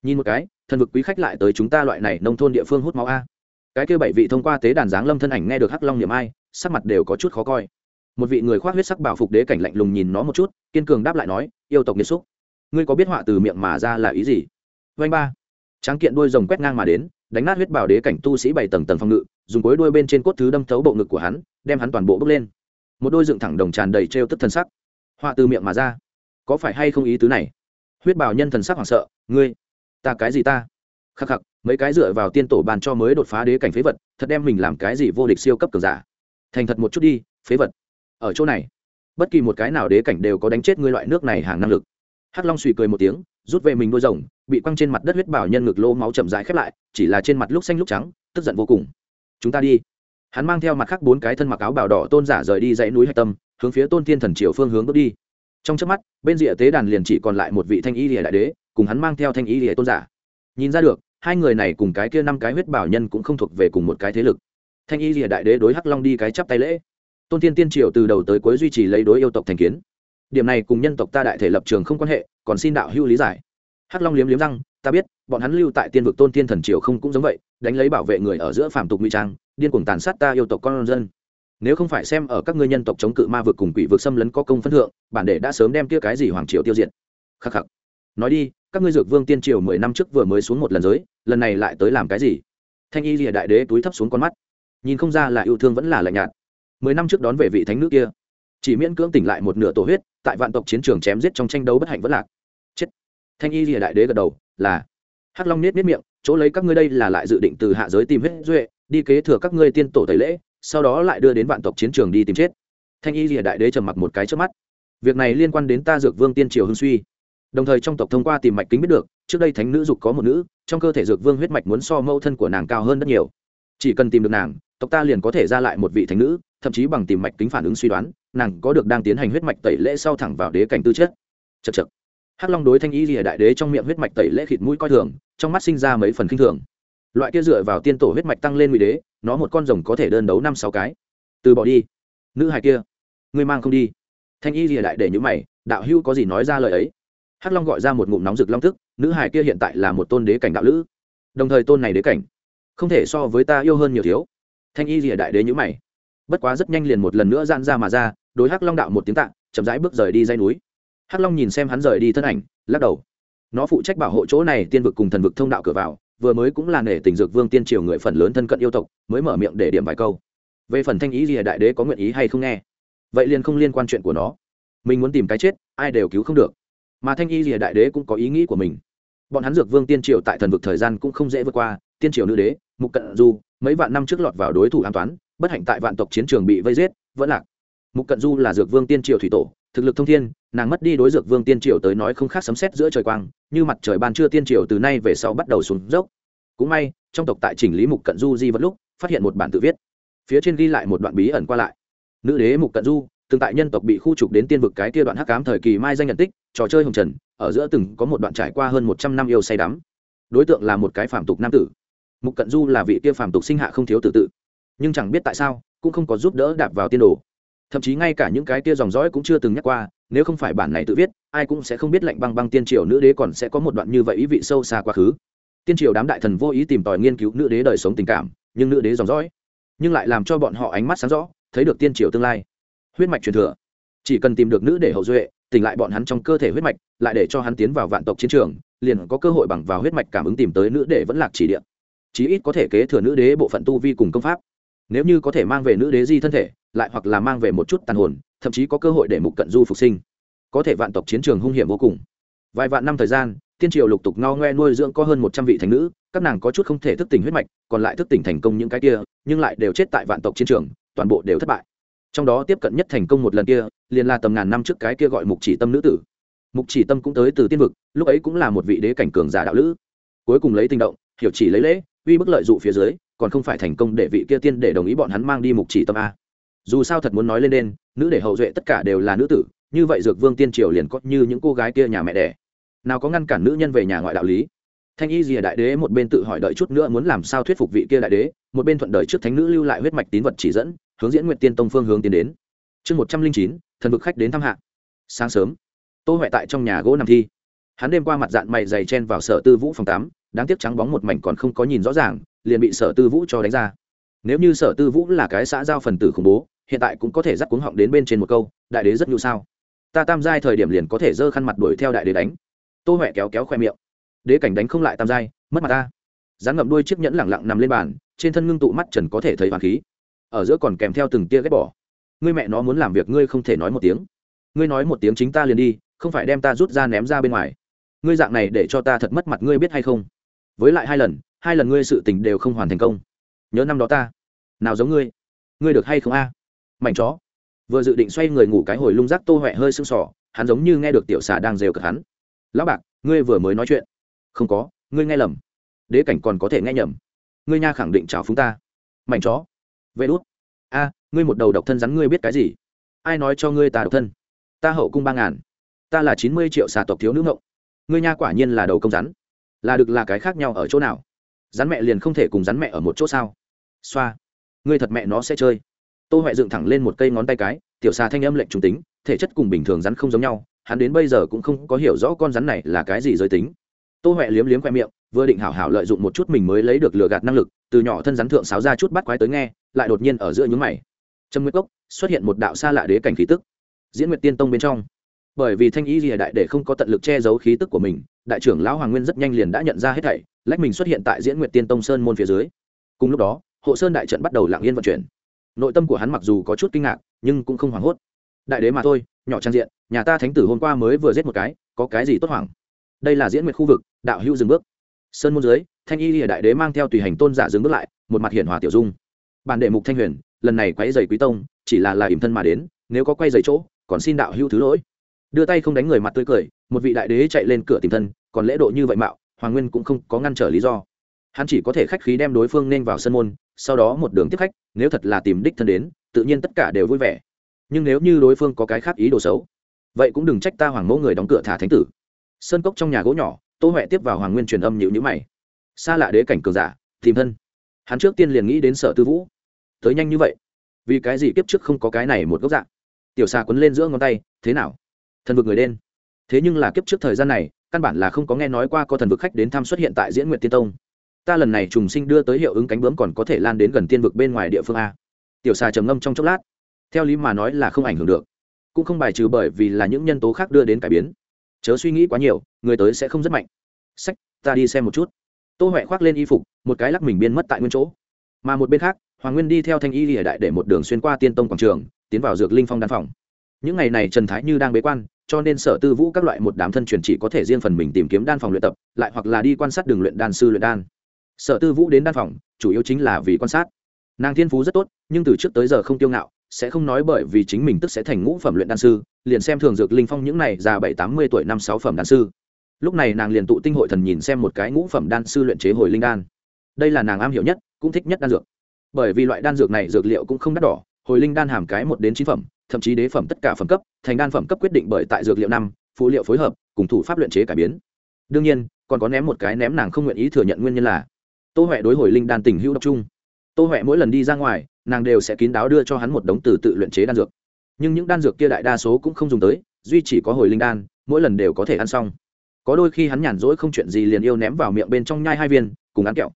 Nhìn một cái, thần vực quý khách lại tới chúng ta loại này nông thôn địa phương hút máu a. Cái kêu bảy vị thông qua tế đàn giáng lâm thân ảnh nghe được hắc long niệm ai, sắc mặt đều có chút khó coi. Một vị người khoác huyết sắc bảo phục đế cảnh lạnh lùng nhìn nó một chút, kiên cường đáp lại nói, yêu tộc nghiệt xúc, ngươi có biết họa từ miệng mà ra là ý gì? Vanh ba tráng kiện đuôi rồng quét ngang mà đến, đánh nát huyết bảo đế cảnh tu sĩ bảy tầng tầng phòng ngự, dùng cối đuôi bên trên cốt thứ đâm thấu bộ ngực của hắn, đem hắn toàn bộ bước lên. Một đôi dựng thẳng đồng tràn đầy trêu tức thần sắc. Họa từ miệng mà ra. Có phải hay không ý tứ này? Huyết bảo nhân thần sắc hoảng sợ, ngươi, ta cái gì ta? Khắc khắc, mấy cái dựa vào tiên tổ bàn cho mới đột phá đế cảnh phế vật, thật đem mình làm cái gì vô địch siêu cấp cường giả. Thành thật một chút đi, phế vật. Ở chỗ này, bất kỳ một cái nào đế cảnh đều có đánh chết ngươi loại nước này hàng năng lực hắc long suy cười một tiếng, rút về mình đôi rồng, bị quăng trên mặt đất huyết bảo nhân ngực lô máu chậm rãi khép lại, chỉ là trên mặt lúc xanh lúc trắng, tức giận vô cùng. Chúng ta đi. Hắn mang theo mặt khác bốn cái thân mặc áo bào đỏ tôn giả rời đi dãy núi hạch tâm, hướng phía tôn tiên thần triều phương hướng bước đi. Trong trước mắt, bên rìa tế đàn liền chỉ còn lại một vị thanh y lìa đại đế, cùng hắn mang theo thanh y lìa tôn giả. Nhìn ra được, hai người này cùng cái kia năm cái huyết bảo nhân cũng không thuộc về cùng một cái thế lực. Thanh y lìa đại đế đối hắc long đi cái chắp tay lễ. Tôn tiên tiên triều từ đầu tới cuối duy trì lấy đối yêu tộc thành kiến điểm này cùng nhân tộc ta đại thể lập trường không quan hệ, còn xin đạo hưu lý giải. Hắc long liếm liếm răng, ta biết, bọn hắn lưu tại tiên vực tôn tiên thần triều không cũng giống vậy, đánh lấy bảo vệ người ở giữa phàm tục nguy trang, điên cuồng tàn sát ta yêu tộc con dân. Nếu không phải xem ở các ngươi nhân tộc chống cự ma vực cùng quỷ vực xâm lấn có công phân thượng, bản đệ đã sớm đem kia cái gì hoàng triều tiêu diệt. Khắc khắc. Nói đi, các ngươi dược vương tiên triều mười năm trước vừa mới xuống một lần giới, lần này lại tới làm cái gì? Thanh y lìa đại đế túi thấp xuống con mắt. Nhìn không ra là yêu thương vẫn là lạnh nhạt. Mười năm trước đón về vị thánh nữ kia chỉ miễn cưỡng tỉnh lại một nửa tổ huyết, tại vạn tộc chiến trường chém giết trong tranh đấu bất hạnh vẫn lạc. Chết. Thanh y rìa đại đế gật đầu, là. Hắc long nết nết miệng, chỗ lấy các ngươi đây là lại dự định từ hạ giới tìm huyết duệ, đi kế thừa các ngươi tiên tổ tẩy lễ, sau đó lại đưa đến vạn tộc chiến trường đi tìm chết. Thanh y rìa đại đế trầm mặc một cái trước mắt. Việc này liên quan đến ta dược vương tiên triều hưng suy. Đồng thời trong tộc thông qua tìm mạch kính biết được, trước đây thánh nữ dục có một nữ, trong cơ thể dược vương huyết mạch muốn so mâu thân của nàng cao hơn rất nhiều. Chỉ cần tìm được nàng tộc ta liền có thể ra lại một vị thánh nữ, thậm chí bằng tìm mạch kính phản ứng suy đoán, nàng có được đang tiến hành huyết mạch tẩy lễ sau thẳng vào đế cảnh tư chất. Chật chật hắc long đối thanh y lìa đại đế trong miệng huyết mạch tẩy lễ khịt mũi coi thường, trong mắt sinh ra mấy phần khinh thường. Loại kia dựa vào tiên tổ huyết mạch tăng lên nguy đế, nó một con rồng có thể đơn đấu năm sáu cái. Từ bỏ đi. Nữ hài kia, ngươi mang không đi. Thanh y lìa đại để nhữ mày, đạo hữu có gì nói ra lời ấy? Hắc long gọi ra một ngụm nóng rực long tức. nữ hài kia hiện tại là một tôn đế cảnh đạo lữ. Đồng thời tôn này đế cảnh, không thể so với ta yêu hơn nhiều thiếu thanh y rìa đại đế nhữ mày. Bất quá rất nhanh liền một lần nữa gian ra mà ra, đối hắc long đạo một tiếng tạ, chậm rãi bước rời đi dây núi. Hắc long nhìn xem hắn rời đi thân ảnh, lắc đầu. Nó phụ trách bảo hộ chỗ này, tiên vực cùng thần vực thông đạo cửa vào, vừa mới cũng là nể tình dược vương tiên triều người phần lớn thân cận yêu tộc, mới mở miệng để điểm vài câu. Về phần thanh ý gì đại đế có nguyện ý hay không nghe? Vậy liền không liên quan chuyện của nó. Mình muốn tìm cái chết, ai đều cứu không được. Mà thanh y rìa đại đế cũng có ý nghĩ của mình. Bọn hắn dược vương tiên triều tại thần vực thời gian cũng không dễ vượt qua, tiên triều nữ đế mục cận du, mấy vạn năm trước lọt vào đối thủ an toán, bất hạnh tại vạn tộc chiến trường bị vây giết, vẫn lạc. Mục cận du là dược vương tiên triều thủy tổ, thực lực thông thiên, nàng mất đi đối dược vương tiên triều tới nói không khác sấm xét giữa trời quang, như mặt trời ban trưa tiên triều từ nay về sau bắt đầu xuống dốc. Cũng may, trong tộc tại chỉnh lý mục cận du di vật lúc, phát hiện một bản tự viết. Phía trên ghi lại một đoạn bí ẩn qua lại. Nữ đế mục cận du, từng tại nhân tộc bị khu trục đến tiên vực cái kia đoạn hắc cám thời kỳ mai danh nhận tích, trò chơi hồng trần, ở giữa từng có một đoạn trải qua hơn một trăm năm yêu say đắm. Đối tượng là một cái phạm tục nam tử mục cận du là vị kia phàm tục sinh hạ không thiếu tự tự. Nhưng chẳng biết tại sao, cũng không có giúp đỡ đạp vào tiên đồ. Thậm chí ngay cả những cái kia dòng dõi cũng chưa từng nhắc qua, nếu không phải bản này tự viết, ai cũng sẽ không biết lệnh băng băng tiên triều nữ đế còn sẽ có một đoạn như vậy ý vị sâu xa quá khứ. Tiên triều đám đại thần vô ý tìm tòi nghiên cứu nữ đế đời sống tình cảm, nhưng nữ đế dòng dõi, nhưng lại làm cho bọn họ ánh mắt sáng rõ, thấy được tiên triều tương lai. Huyết mạch truyền thừa. Chỉ cần tìm được nữ để hậu duệ, tỉnh lại bọn hắn trong cơ thể huyết mạch, lại để cho hắn tiến vào vạn tộc chiến trường, liền có cơ hội bằng vào huyết mạch cảm ứng tìm tới nữ để vẫn lạc chỉ điện chí ít có thể kế thừa nữ đế bộ phận tu vi cùng công pháp. Nếu như có thể mang về nữ đế di thân thể, lại hoặc là mang về một chút tàn hồn, thậm chí có cơ hội để mục cận du phục sinh. Có thể vạn tộc chiến trường hung hiểm vô cùng. Vài vạn năm thời gian, tiên triều lục tục ngao ngoe nuôi dưỡng có hơn một trăm vị thành nữ, các nàng có chút không thể thức tỉnh huyết mạch, còn lại thức tỉnh thành công những cái kia, nhưng lại đều chết tại vạn tộc chiến trường, toàn bộ đều thất bại. Trong đó tiếp cận nhất thành công một lần kia, liền là tầm ngàn năm trước cái kia gọi mục chỉ tâm nữ tử. Mục chỉ tâm cũng tới từ tiên vực, lúc ấy cũng là một vị đế cảnh cường giả đạo lữ. Cuối cùng lấy tinh động, hiểu chỉ lấy lễ uy bức lợi dụ phía dưới, còn không phải thành công để vị kia tiên để đồng ý bọn hắn mang đi mục chỉ tâm a. Dù sao thật muốn nói lên đen, nữ để hậu duệ tất cả đều là nữ tử, như vậy dược vương tiên triều liền có như những cô gái kia nhà mẹ đẻ. Nào có ngăn cản nữ nhân về nhà ngoại đạo lý. Thanh y rìa đại đế một bên tự hỏi đợi chút nữa muốn làm sao thuyết phục vị kia đại đế, một bên thuận đời trước thánh nữ lưu lại huyết mạch tín vật chỉ dẫn, hướng diễn nguyện tiên tông phương hướng tiến đến. Chương một trăm linh chín, thần vực khách đến thăm hạ. Sáng sớm, tô huệ tại trong nhà gỗ nằm thi. Hắn đêm qua mặt dạng mày dày chen vào sở tư vũ phòng tám đáng tiếc trắng bóng một mảnh còn không có nhìn rõ ràng, liền bị sở tư vũ cho đánh ra. Nếu như sở tư vũ là cái xã giao phần tử khủng bố, hiện tại cũng có thể dắt cuống họng đến bên trên một câu, đại đế rất nhu sao? Ta tam giai thời điểm liền có thể giơ khăn mặt đuổi theo đại đế đánh. Tô huệ kéo kéo khoe miệng. Đế cảnh đánh không lại tam giai, mất mặt ta. Dán ngậm đuôi chiếc nhẫn lẳng lặng nằm lên bàn, trên thân ngưng tụ mắt trần có thể thấy hoàng khí. Ở giữa còn kèm theo từng tia ghép bỏ. Ngươi mẹ nó muốn làm việc, ngươi không thể nói một tiếng. Ngươi nói một tiếng chính ta liền đi, không phải đem ta rút ra ném ra bên ngoài. Ngươi dạng này để cho ta thật mất mặt, ngươi biết hay không? Với lại hai lần hai lần ngươi sự tình đều không hoàn thành công. Nhớ năm đó ta. Nào giống ngươi. Ngươi được hay không a? Mảnh chó. Vừa dự định xoay người ngủ cái hồi lung rác tô huệ hơi sưng sỏ, hắn giống như nghe được tiểu xà đang rêu cực hắn. Lão bạc, ngươi vừa mới nói chuyện. Không có, ngươi nghe lầm. Đế cảnh còn có thể nghe nhầm. Ngươi nha khẳng định chào phúng ta. Mảnh chó. Vê đốt a, ngươi một đầu độc thân rắn ngươi biết cái gì? Ai nói cho ngươi ta độc thân? Ta hậu cung ba ngàn. Ta là chín mươi triệu xà tộc thiếu nữ ngộng. Ngươi nha quả nhiên là đầu công rắn là được là cái khác nhau ở chỗ nào? Rắn mẹ liền không thể cùng rắn mẹ ở một chỗ sao? Xoa. Ngươi thật mẹ nó sẽ chơi. Tô huệ dựng thẳng lên một cây ngón tay cái, tiểu xà thanh âm lệnh trung tính, thể chất cùng bình thường rắn không giống nhau, hắn đến bây giờ cũng không có hiểu rõ con rắn này là cái gì giới tính. Tô huệ liếm liếm khoe miệng, vừa định hảo hảo lợi dụng một chút mình mới lấy được lừa gạt năng lực, từ nhỏ thân rắn thượng sáo ra chút bắt quái tới nghe, lại đột nhiên ở giữa nhúng mày. Trâm nguyệt cốc, xuất hiện một đạo xa lạ đế cảnh khí tức. Diễn nguyệt tiên tông bên trong. Bởi vì thanh ý lìa đại để không có tận lực che giấu khí tức của mình đại trưởng lão hoàng nguyên rất nhanh liền đã nhận ra hết thảy, lách mình xuất hiện tại diễn nguyệt tiên tông sơn môn phía dưới. Cùng lúc đó, hộ sơn đại trận bắt đầu lặng yên vận chuyển. Nội tâm của hắn mặc dù có chút kinh ngạc, nhưng cũng không hoảng hốt. Đại đế mà thôi, nhỏ trang diện, nhà ta thánh tử hôm qua mới vừa giết một cái, có cái gì tốt hoảng? Đây là diễn nguyệt khu vực, đạo hữu dừng bước. Sơn môn dưới, thanh y lìa đại đế mang theo tùy hành tôn giả dừng bước lại, một mặt hiển hòa tiểu dung. Bản đệ mục thanh huyền, lần này quay dày quý tông, chỉ là là ỉm thân mà đến, nếu có quay dày chỗ, còn xin đạo hữu thứ lỗi đưa tay không đánh người mặt tươi cười, một vị đại đế chạy lên cửa tìm thân, còn lễ độ như vậy mạo, hoàng nguyên cũng không có ngăn trở lý do. Hắn chỉ có thể khách khí đem đối phương nên vào sân môn, sau đó một đường tiếp khách, nếu thật là tìm đích thân đến, tự nhiên tất cả đều vui vẻ. Nhưng nếu như đối phương có cái khác ý đồ xấu, vậy cũng đừng trách ta hoàng mẫu người đóng cửa thả thánh tử. Sơn cốc trong nhà gỗ nhỏ, tô huệ tiếp vào hoàng nguyên truyền âm nhịu nhữ mày. Xa lạ đế cảnh cường giả, tìm thân. Hắn trước tiên liền nghĩ đến sở tư vũ. Tới nhanh như vậy, vì cái gì kiếp trước không có cái này một gốc dạng? Tiểu xà quấn lên giữa ngón tay, thế nào? Thần vực người đen. Thế nhưng là kiếp trước thời gian này, căn bản là không có nghe nói qua có thần vực khách đến thăm xuất hiện tại diễn nguyện tiên tông. Ta lần này trùng sinh đưa tới hiệu ứng cánh bướm còn có thể lan đến gần tiên vực bên ngoài địa phương a. Tiểu xà trầm ngâm trong chốc lát. Theo lý mà nói là không ảnh hưởng được. Cũng không bài trừ bởi vì là những nhân tố khác đưa đến cải biến. Chớ suy nghĩ quá nhiều, người tới sẽ không rất mạnh. Sách, ta đi xem một chút. Tô huệ khoác lên y phục, một cái lắc mình biên mất tại nguyên chỗ. Mà một bên khác, hoàng nguyên đi theo thanh y lìa đại để một đường xuyên qua tiên tông quảng trường, tiến vào dược linh phong đan phòng. Những ngày này trần thái như đang bế quan cho nên sở tư vũ các loại một đám thân truyền chỉ có thể riêng phần mình tìm kiếm đan phòng luyện tập, lại hoặc là đi quan sát đường luyện đan sư luyện đan. Sở tư vũ đến đan phòng, chủ yếu chính là vì quan sát. Nàng thiên phú rất tốt, nhưng từ trước tới giờ không tiêu ngạo, sẽ không nói bởi vì chính mình tức sẽ thành ngũ phẩm luyện đan sư, liền xem thường dược linh phong những này già bảy, tám mươi tuổi năm, sáu phẩm đan sư. Lúc này nàng liền tụ tinh hội thần nhìn xem một cái ngũ phẩm đan sư luyện chế hồi linh đan. Đây là nàng am hiểu nhất, cũng thích nhất đan dược. Bởi vì loại đan dược này dược liệu cũng không đắt đỏ, hồi linh đan hàm cái một đến chín phẩm thậm chí đế phẩm tất cả phẩm cấp, thành đan phẩm cấp quyết định bởi tại dược liệu năm phụ liệu phối hợp, cùng thủ pháp luyện chế cải biến. Đương nhiên, còn có ném một cái ném nàng không nguyện ý thừa nhận nguyên nhân là, tô huệ đối hồi linh đan tình hữu độc trung tô huệ mỗi lần đi ra ngoài, nàng đều sẽ kín đáo đưa cho hắn một đống từ tự luyện chế đan dược. Nhưng những đan dược kia đại đa số cũng không dùng tới, duy chỉ có hồi linh đan, mỗi lần đều có thể ăn xong. Có đôi khi hắn nhàn rỗi không chuyện gì liền yêu ném vào miệng bên trong nhai hai viên, cùng ăn kẹo.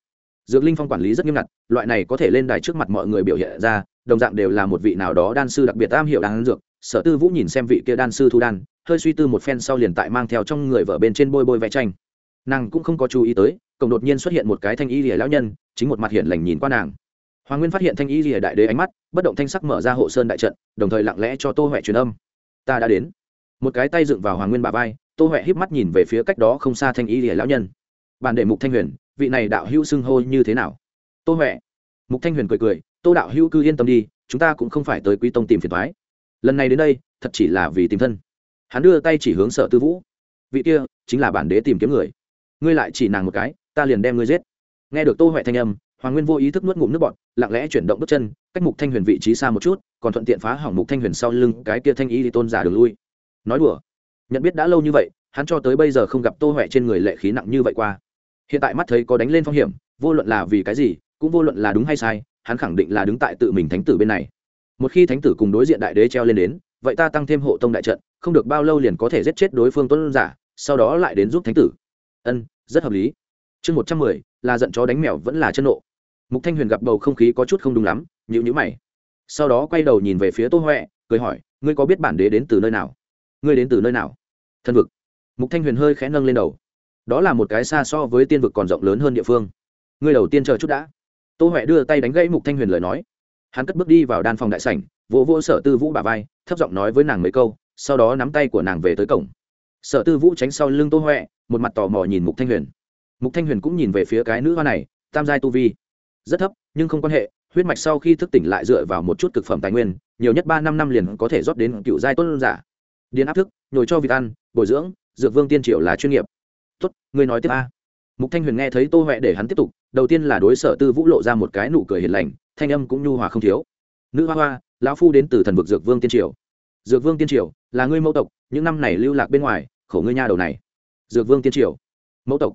Dược linh phong quản lý rất nghiêm ngặt, loại này có thể lên đài trước mặt mọi người biểu hiện ra đồng dạng đều là một vị nào đó đan sư đặc biệt am hiểu đan dược. Sở tư vũ nhìn xem vị kia đan sư thu đan, hơi suy tư một phen sau liền tại mang theo trong người vợ bên trên bôi bôi vẽ tranh. Nàng cũng không có chú ý tới, cổng đột nhiên xuất hiện một cái thanh y lìa lão nhân, chính một mặt hiện lành nhìn qua nàng. Hoàng nguyên phát hiện thanh y lìa đại đế ánh mắt, bất động thanh sắc mở ra hộ sơn đại trận, đồng thời lặng lẽ cho tô huệ truyền âm. Ta đã đến. Một cái tay dựng vào hoàng nguyên bà vai, tô huệ híp mắt nhìn về phía cách đó không xa thanh y lìa lão nhân. Bản đệ mục thanh huyền, vị này đạo hữu xưng hô như thế nào? Tô huệ. Mục thanh huyền cười cười tô đạo hữu cứ yên tâm đi, chúng ta cũng không phải tới quý tông tìm phiền thoái lần này đến đây, thật chỉ là vì tìm thân. Hắn đưa tay chỉ hướng sở tư vũ. Vị kia, chính là bản đế tìm kiếm người. Ngươi lại chỉ nàng một cái, ta liền đem ngươi giết. Nghe được tô huệ thanh âm, hoàng nguyên vô ý thức nuốt ngụm nước bọt, lặng lẽ chuyển động bước chân, cách mục thanh huyền vị trí xa một chút, còn thuận tiện phá hỏng mục thanh huyền sau lưng cái kia thanh ý thì tôn giả đường lui. Nói đùa. Nhận biết đã lâu như vậy, hắn cho tới bây giờ không gặp tô huệ trên người lệ khí nặng như vậy qua. Hiện tại mắt thấy có đánh lên phong hiểm, vô luận là vì cái gì, cũng vô luận là đúng hay sai hắn khẳng định là đứng tại tự mình thánh tử bên này. Một khi thánh tử cùng đối diện đại đế treo lên đến, vậy ta tăng thêm hộ tông đại trận, không được bao lâu liền có thể giết chết đối phương tuân giả, sau đó lại đến giúp thánh tử. Ân, rất hợp lý. Chương một trăm mười, là giận chó đánh mèo vẫn là chân nộ. Mục thanh huyền gặp bầu không khí có chút không đúng lắm nhịu nhữ mày. Sau đó quay đầu nhìn về phía tô huệ cười hỏi, ngươi có biết bản đế đến từ nơi nào? Ngươi đến từ nơi nào? Thân vực. Mục thanh huyền hơi khẽ nâng lên đầu. Đó là một cái xa so với tiên vực còn rộng lớn hơn địa phương. Ngươi đầu tiên chờ chút đã tô huệ đưa tay đánh gãy mục thanh huyền lời nói. Hắn cất bước đi vào đan phòng đại sảnh, vỗ vỗ sở tư vũ bà vai, thấp giọng nói với nàng mấy câu, sau đó nắm tay của nàng về tới cổng. Sở tư vũ tránh sau lưng tô huệ, một mặt tò mò nhìn mục thanh huyền. Mục thanh huyền cũng nhìn về phía cái nữ hoa này, tam giai tu vi, rất thấp, nhưng không quan hệ, huyết mạch sau khi thức tỉnh lại dựa vào một chút cực phẩm tài nguyên, nhiều nhất ba năm năm liền có thể rót đến cựu giai tuân giả. Điền áp thức, nhồi cho vịt ăn, bồi dưỡng, dược vương tiên triệu là chuyên nghiệp. Tốt, ngươi nói tiếp a mục thanh huyền nghe thấy tô huệ để hắn tiếp tục, đầu tiên là đối sở tư vũ lộ ra một cái nụ cười hiền lành, thanh âm cũng nhu hòa không thiếu. Nữ hoa hoa, lão phu đến từ thần vực dược vương tiên triều. Dược vương tiên triều, là ngươi mẫu tộc, những năm này lưu lạc bên ngoài, khổ ngươi nha đầu này. Dược vương tiên triều, mẫu tộc.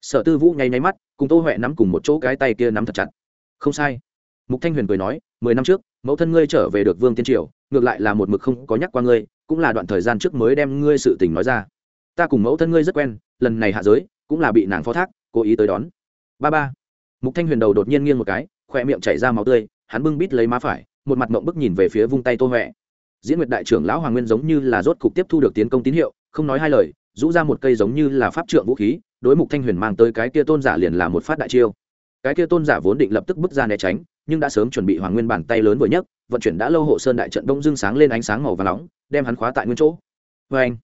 Sở tư vũ nháy nháy mắt, cùng tô huệ nắm cùng một chỗ cái tay kia nắm thật chặt. Không sai. Mục thanh huyền cười nói, mười năm trước, mẫu thân ngươi trở về được vương tiên triều, ngược lại là một mực không có nhắc qua ngươi, cũng là đoạn thời gian trước mới đem ngươi sự tình nói ra. Ta cùng mẫu thân ngươi rất quen, lần này hạ giới cũng là bị nàng phó thác, cố ý tới đón. Ba ba. Mục thanh huyền đầu đột nhiên nghiêng một cái khoe miệng chảy ra máu tươi, hắn bưng bít lấy má phải, một mặt mộng bức nhìn về phía vung tay tô huệ. Diễn nguyệt đại trưởng lão hoàng nguyên giống như là rốt cục tiếp thu được tiến công tín hiệu, không nói hai lời, rũ ra một cây giống như là pháp trượng vũ khí, đối mục thanh huyền mang tới cái kia tôn giả liền là một phát đại chiêu. Cái kia tôn giả vốn định lập tức bước ra né tránh, nhưng đã sớm chuẩn bị hoàng nguyên bàn tay lớn vừa nhất vận chuyển đã lâu hộ sơn đại trận đông dương sáng lên ánh sáng màu và nóng, đem hắn khóa tại nguyên chỗ. Vê anh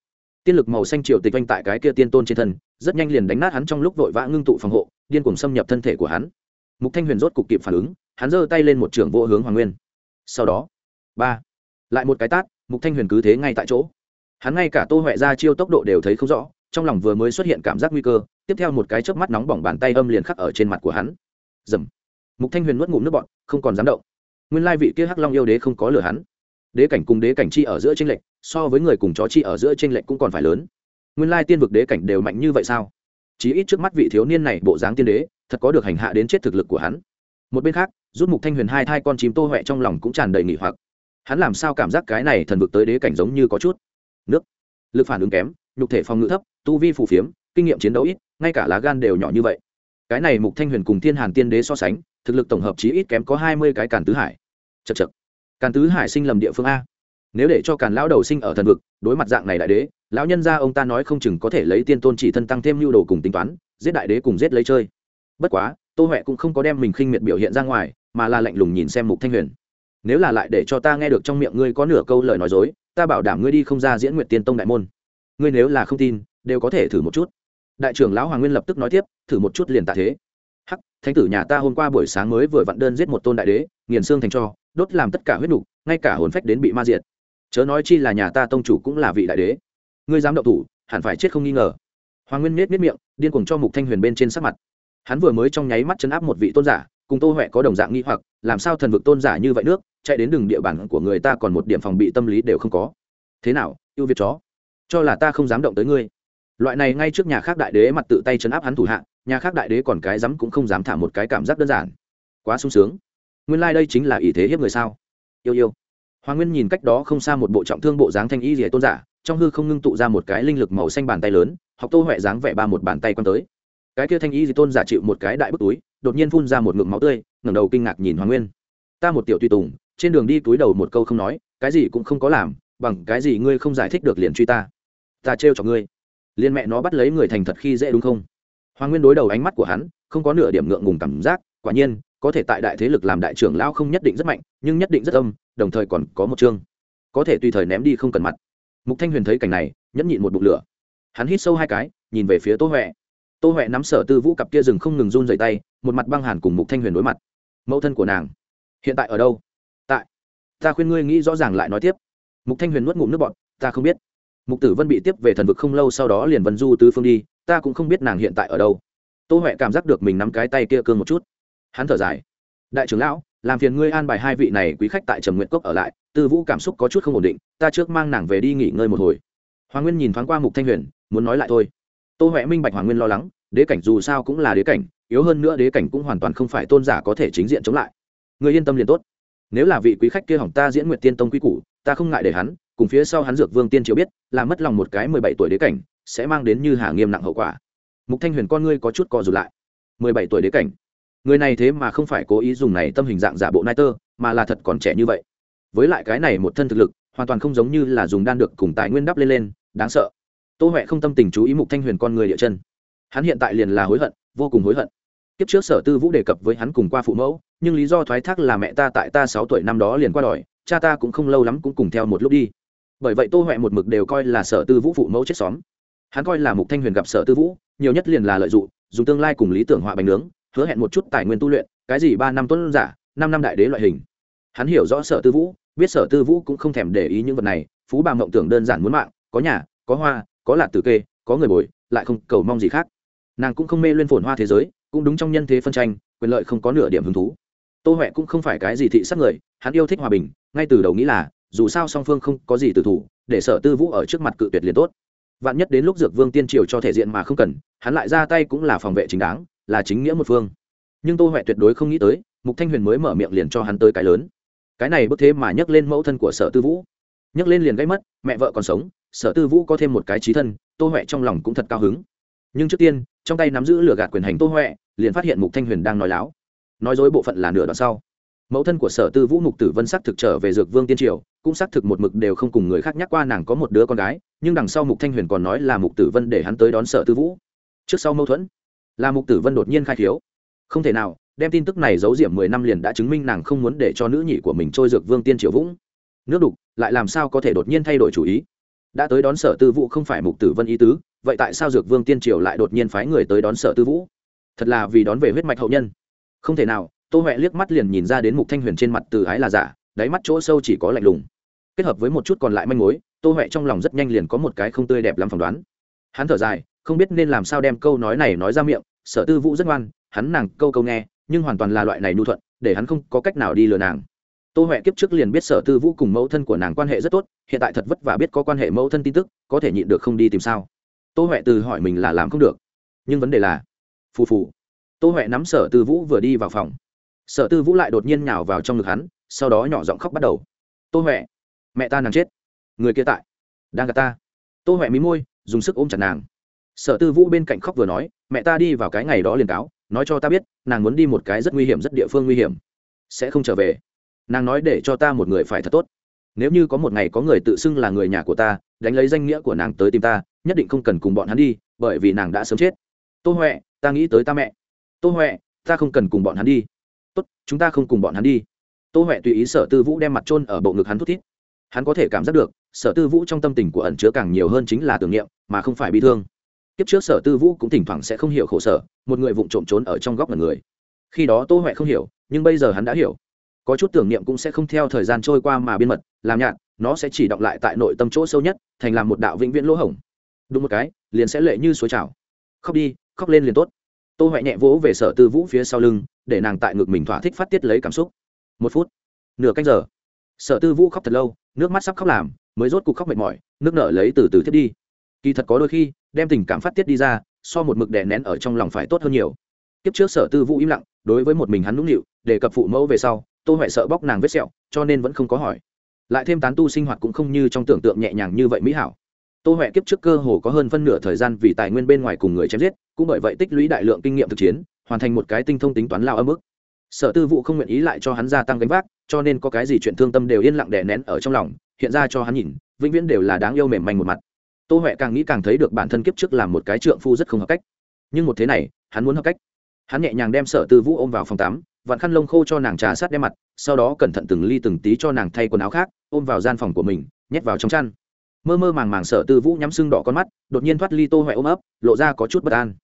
tiên lực màu xanh triều tịch oanh tại cái kia tiên tôn trên thân, rất nhanh liền đánh nát hắn trong lúc vội vã ngưng tụ phòng hộ, điên cùng xâm nhập thân thể của hắn. Mục thanh huyền rốt cục kịp phản ứng, hắn giơ tay lên một trường vô hướng hoàng nguyên. Sau đó, ba, lại một cái tát, mục thanh huyền cứ thế ngay tại chỗ. Hắn ngay cả tô huệ ra chiêu tốc độ đều thấy không rõ, trong lòng vừa mới xuất hiện cảm giác nguy cơ, tiếp theo một cái chớp mắt nóng bỏng bàn tay âm liền khắc ở trên mặt của hắn. Dầm mục thanh huyền nuốt ngụm nước bọn không còn dám động. Nguyên lai vị kia hắc long yêu đế không có lừa hắn đế cảnh cùng đế cảnh chi ở giữa tranh lệch, so với người cùng chó chi ở giữa tranh lệch cũng còn phải lớn. Nguyên lai tiên vực đế cảnh đều mạnh như vậy sao? Chí ít trước mắt vị thiếu niên này bộ dáng tiên đế, thật có được hành hạ đến chết thực lực của hắn. Một bên khác, rút mục thanh huyền hai thai con chim tô huệ trong lòng cũng tràn đầy nghỉ hoặc. Hắn làm sao cảm giác cái này thần vực tới đế cảnh giống như có chút? Nước. Lực phản ứng kém, nhục thể phòng ngự thấp, tu vi phù phiếm, kinh nghiệm chiến đấu ít, ngay cả lá gan đều nhỏ như vậy. Cái này mục thanh huyền cùng thiên hàn tiên đế so sánh, thực lực tổng hợp chí ít kém có hai mươi cái càn tứ hải. Chật chật càn tứ hải sinh lầm địa phương a. Nếu để cho càn lão đầu sinh ở thần vực, đối mặt dạng này đại đế, lão nhân gia ông ta nói không chừng có thể lấy tiên tôn chỉ thân tăng thêm nhu đồ cùng tính toán, giết đại đế cùng giết lấy chơi. Bất quá, tô huệ cũng không có đem mình khinh miệt biểu hiện ra ngoài, mà là lạnh lùng nhìn xem mục thanh huyền. Nếu là lại để cho ta nghe được trong miệng ngươi có nửa câu lời nói dối, ta bảo đảm ngươi đi không ra diễn nguyện tiên tông đại môn. Ngươi nếu là không tin, đều có thể thử một chút. Đại trưởng lão hoàng nguyên lập tức nói tiếp, thử một chút liền tạ thế. Hắc, thánh tử nhà ta hôm qua buổi sáng mới vừa vặn đơn giết một tôn đại đế, nghiền xương thành cho đốt làm tất cả huyết nục, ngay cả hồn phách đến bị ma diệt. Chớ nói chi là nhà ta tông chủ cũng là vị đại đế. Ngươi dám động thủ, hẳn phải chết không nghi ngờ. Hoàng nguyên miết miết miệng, điên cuồng cho mục thanh huyền bên trên sắc mặt. Hắn vừa mới trong nháy mắt chấn áp một vị tôn giả, cùng tô huệ có đồng dạng nghi hoặc, làm sao thần vực tôn giả như vậy nước, chạy đến đường địa bàn của người ta còn một điểm phòng bị tâm lý đều không có. Thế nào ưu việt chó? Cho là ta không dám động tới ngươi. Loại này ngay trước nhà khác đại đế mặt tự tay chấn áp hắn thủ hạ, nhà khác đại đế còn cái dám cũng không dám thả một cái cảm giác đơn giản. Quá sung sướng nguyên lai、like、đây chính là ý thế hiếp người sao? Yêu yêu. Hoàng nguyên nhìn cách đó không xa một bộ trọng thương bộ dáng thanh y rỉa tôn giả, trong hư không ngưng tụ ra một cái linh lực màu xanh bàn tay lớn, học tô huệ dáng vẻ ba một bàn tay quăng tới. Cái kia thanh y gì tôn giả chịu một cái đại bức túi, đột nhiên phun ra một ngụm máu tươi, ngẩng đầu kinh ngạc nhìn hoàng nguyên. Ta một tiểu tùy tùng, trên đường đi túi đầu một câu không nói, cái gì cũng không có làm, bằng cái gì ngươi không giải thích được liền truy ta. Ta trêu cho ngươi. Liên mẹ nó bắt lấy người thành thật khi dễ đúng không? Hoàng nguyên đối đầu ánh mắt của hắn, không có nửa điểm ngượng ngùng cảm giác, quả nhiên có thể tại đại thế lực làm đại trưởng lão không nhất định rất mạnh, nhưng nhất định rất âm, đồng thời còn có một chương. Có thể tùy thời ném đi không cần mặt. Mục thanh huyền thấy cảnh này, nhẫn nhịn một bụng lửa. Hắn hít sâu hai cái, nhìn về phía tô huệ. Tô huệ nắm sở tư vũ cặp kia rừng không ngừng run dày tay, một mặt băng hàn cùng mục thanh huyền đối mặt. Mẫu thân của nàng, hiện tại ở đâu? Tại. Ta khuyên ngươi nghĩ rõ ràng lại nói tiếp. Mục thanh huyền nuốt ngụm nước bọt, ta không biết. Mục tử vân bị tiếp về thần vực không lâu sau đó liền vân du tứ phương đi, ta cũng không biết nàng hiện tại ở đâu. Tô huệ cảm giác được mình nắm cái tay kia cương một chút hắn thở dài. Đại trưởng lão, làm phiền ngươi an bài hai vị này quý khách tại trầm nguyện cốc ở lại, tư vũ cảm xúc có chút không ổn định, ta trước mang nàng về đi nghỉ ngơi một hồi. Hoàng nguyên nhìn thoáng qua mục thanh huyền, muốn nói lại thôi. Tô huệ minh bạch hoàng nguyên lo lắng, đế cảnh dù sao cũng là đế cảnh, yếu hơn nữa đế cảnh cũng hoàn toàn không phải tôn giả có thể chính diện chống lại. Người yên tâm liền tốt. Nếu là vị quý khách kia hỏng ta diễn nguyện tiên tông quý củ, ta không ngại để hắn, cùng phía sau hắn dược vương tiên triều biết, là mất lòng một cái mười bảy tuổi đế cảnh, sẽ mang đến như hà nghiêm nặng hậu quả. Mục thanh huyền con ngươi có chút co rụt lại. Mười bảy tuổi đế cảnh? Người này thế mà không phải cố ý dùng này tâm hình dạng giả bộ nai tơ mà là thật còn trẻ như vậy. Với lại cái này một thân thực lực, hoàn toàn không giống như là dùng đan được cùng tài nguyên đắp lên lên, đáng sợ. Tô huệ không tâm tình chú ý mục thanh huyền con người địa chân. Hắn hiện tại liền là hối hận, vô cùng hối hận. Kiếp trước sở tư vũ đề cập với hắn cùng qua phụ mẫu, nhưng lý do thoái thác là mẹ ta tại ta sáu tuổi năm đó liền qua đòi cha ta cũng không lâu lắm cũng cùng theo một lúc đi. Bởi vậy tô huệ một mực đều coi là sở tư vũ phụ mẫu chết xóm. Hắn coi là mục thanh huyền gặp sở tư vũ, nhiều nhất liền là lợi dụng dùng tương lai cùng lý tưởng họa bánh nướng hứa hẹn một chút tài nguyên tu luyện, cái gì ba năm tuấn giả, năm năm đại đế loại hình. Hắn hiểu rõ sở tư vũ, biết sở tư vũ cũng không thèm để ý những vật này, phú bà mộng tưởng đơn giản muốn mạng, có nhà, có hoa, có lạc tử kê, có người bồi, lại không cầu mong gì khác. Nàng cũng không mê lên phồn hoa thế giới, cũng đúng trong nhân thế phân tranh, quyền lợi không có nửa điểm hứng thú. Tô huệ cũng không phải cái gì thị sát người, hắn yêu thích hòa bình, ngay từ đầu nghĩ là, dù sao song phương không có gì từ thủ, để sở tư vũ ở trước mặt cự tuyệt liền tốt. Vạn nhất đến lúc dược vương tiên triều cho thể diện mà không cần, hắn lại ra tay cũng là phòng vệ chính đáng là chính nghĩa một phương. Nhưng tô huệ tuyệt đối không nghĩ tới, mục thanh huyền mới mở miệng liền cho hắn tới cái lớn. Cái này bức thế mà nhắc lên mẫu thân của sở tư vũ. Nhắc lên liền gây mất, mẹ vợ còn sống, sở tư vũ có thêm một cái trí thân, tô huệ trong lòng cũng thật cao hứng. Nhưng trước tiên, trong tay nắm giữ lửa gạt quyền hành tô huệ liền phát hiện mục thanh huyền đang nói láo. Nói dối bộ phận là nửa đoạn sau. Mẫu thân của sở tư vũ mục tử vân xác thực trở về dược vương tiên triều, cũng xác thực một mực đều không cùng người khác nhắc qua nàng có một đứa con gái, nhưng đằng sau mục thanh huyền còn nói là mục tử vân để hắn tới đón sở tư vũ. Trước sau mâu thuẫn là mục tử vân đột nhiên khai thiếu không thể nào, đem tin tức này giấu diệm mười năm liền đã chứng minh nàng không muốn để cho nữ nhị của mình trôi dược vương tiên triều vũng. Nước đục, lại làm sao có thể đột nhiên thay đổi chủ ý? Đã tới đón sở tư vũ không phải mục tử vân ý tứ, vậy tại sao dược vương tiên triều lại đột nhiên phái người tới đón sở tư vũ? Thật là vì đón về huyết mạch hậu nhân. Không thể nào, tô huệ liếc mắt liền nhìn ra đến mục thanh huyền trên mặt từ ái là giả, đáy mắt chỗ sâu chỉ có lạnh lùng. Kết hợp với một chút còn lại manh mối, tô huệ trong lòng rất nhanh liền có một cái không tươi đẹp lắm phỏng đoán. Hắn thở dài, không biết nên làm sao đem câu nói này nói ra miệng sở tư vũ rất ngoan, hắn nàng câu câu nghe, nhưng hoàn toàn là loại này nhu thuận, để hắn không có cách nào đi lừa nàng. Tô huệ kiếp trước liền biết sở tư vũ cùng mẫu thân của nàng quan hệ rất tốt, hiện tại thật vất vả biết có quan hệ mẫu thân tin tức, có thể nhịn được không đi tìm sao. Tô huệ từ hỏi mình là làm không được. Nhưng vấn đề là, phù phù. Tô huệ nắm sở tư vũ vừa đi vào phòng. Sở tư vũ lại đột nhiên nhào vào trong ngực hắn, sau đó nhỏ giọng khóc bắt đầu. Tô huệ, mẹ ta nàng chết. Người kia tại. Đang gặp ta. Tô huệ mí môi, dùng sức ôm chặt nàng sở tư vũ bên cạnh khóc vừa nói, mẹ ta đi vào cái ngày đó liền cáo, nói cho ta biết, nàng muốn đi một cái rất nguy hiểm, rất địa phương nguy hiểm, sẽ không trở về. Nàng nói để cho ta một người phải thật tốt. Nếu như có một ngày có người tự xưng là người nhà của ta, đánh lấy danh nghĩa của nàng tới tìm ta, nhất định không cần cùng bọn hắn đi, bởi vì nàng đã sớm chết. Tô huệ, ta nghĩ tới ta mẹ. Tô huệ, ta không cần cùng bọn hắn đi. Tốt, chúng ta không cùng bọn hắn đi. Tô huệ tùy ý sở tư vũ đem mặt trôn ở bộ ngực hắn thút thít. Hắn có thể cảm giác được, sở tư vũ trong tâm tình của ẩn chứa càng nhiều hơn chính là tưởng niệm, mà không phải bi thương kiếp trước sở tư vũ cũng thỉnh thoảng sẽ không hiểu khổ sở, một người vụng trộm trốn ở trong góc là người. Khi đó tô huệ không hiểu, nhưng bây giờ hắn đã hiểu. Có chút tưởng niệm cũng sẽ không theo thời gian trôi qua mà biên mật, làm nhạt, nó sẽ chỉ động lại tại nội tâm chỗ sâu nhất, thành làm một đạo vĩnh viễn lỗ hổng. Đúng một cái, liền sẽ lệ như suối trào. Khóc đi, khóc lên liền tốt. Tô huệ nhẹ vỗ về sở tư vũ phía sau lưng, để nàng tại ngực mình thỏa thích phát tiết lấy cảm xúc. Một phút, nửa canh giờ. Sở tư vũ khóc thật lâu, nước mắt sắp khóc làm, mới rốt cuộc khóc mệt mỏi, nước nở lấy từ từ thiết đi. Kỳ thật có đôi khi đem tình cảm phát tiết đi ra, so một mực đè nén ở trong lòng phải tốt hơn nhiều. Kiếp trước sở tư vũ im lặng, đối với một mình hắn nũng nịu để cập phụ mẫu về sau, tô huệ sợ bóc nàng vết sẹo, cho nên vẫn không có hỏi. Lại thêm tán tu sinh hoạt cũng không như trong tưởng tượng nhẹ nhàng như vậy mỹ hảo. Tô huệ kiếp trước cơ hồ có hơn phân nửa thời gian vì tài nguyên bên ngoài cùng người chém giết, cũng bởi vậy tích lũy đại lượng kinh nghiệm thực chiến, hoàn thành một cái tinh thông tính toán lao âm ức. Sở tư vụ không nguyện ý lại cho hắn gia tăng gánh vác, cho nên có cái gì chuyện thương tâm đều yên lặng đè nén ở trong lòng, hiện ra cho hắn nhìn, vĩnh viễn đều là đáng yêu mềm manh một mặt tô huệ càng nghĩ càng thấy được bản thân kiếp trước làm một cái trượng phu rất không hợp cách. Nhưng một thế này, hắn muốn hợp cách. Hắn nhẹ nhàng đem sở tư vũ ôm vào phòng tắm, vặn khăn lông khô cho nàng trà sát đem mặt, sau đó cẩn thận từng ly từng tí cho nàng thay quần áo khác, ôm vào gian phòng của mình, nhét vào trong chăn. Mơ mơ màng màng sở tư vũ nhắm sưng đỏ con mắt, đột nhiên thoát ly tô huệ ôm ấp, lộ ra có chút bất an.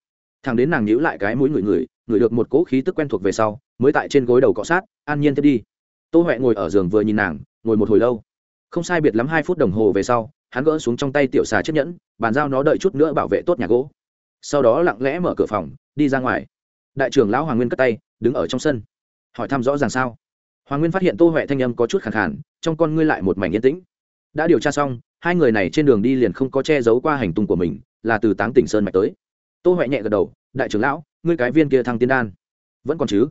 Thằng đến nàng nhíu lại cái mũi người người người được một cỗ khí tức quen thuộc về sau, mới tại trên gối đầu cọ sát, an nhiên tiếp đi. Tô huệ ngồi ở giường vừa nhìn nàng, ngồi một hồi lâu. Không sai biệt lắm hai phút đồng hồ về sau hắn gỡ xuống trong tay tiểu xà chiếc nhẫn, bàn giao nó đợi chút nữa bảo vệ tốt nhà gỗ. Sau đó lặng lẽ mở cửa phòng, đi ra ngoài. Đại trưởng lão hoàng nguyên cất tay, đứng ở trong sân. Hỏi thăm rõ ràng sao? Hoàng nguyên phát hiện tô huệ thanh âm có chút khẳng khản trong con ngươi lại một mảnh yên tĩnh. Đã điều tra xong, hai người này trên đường đi liền không có che giấu qua hành tung của mình, là từ táng tỉnh sơn mạch tới. Tô huệ nhẹ gật đầu, đại trưởng lão, ngươi cái viên kia thăng tiên đan, vẫn còn chứ?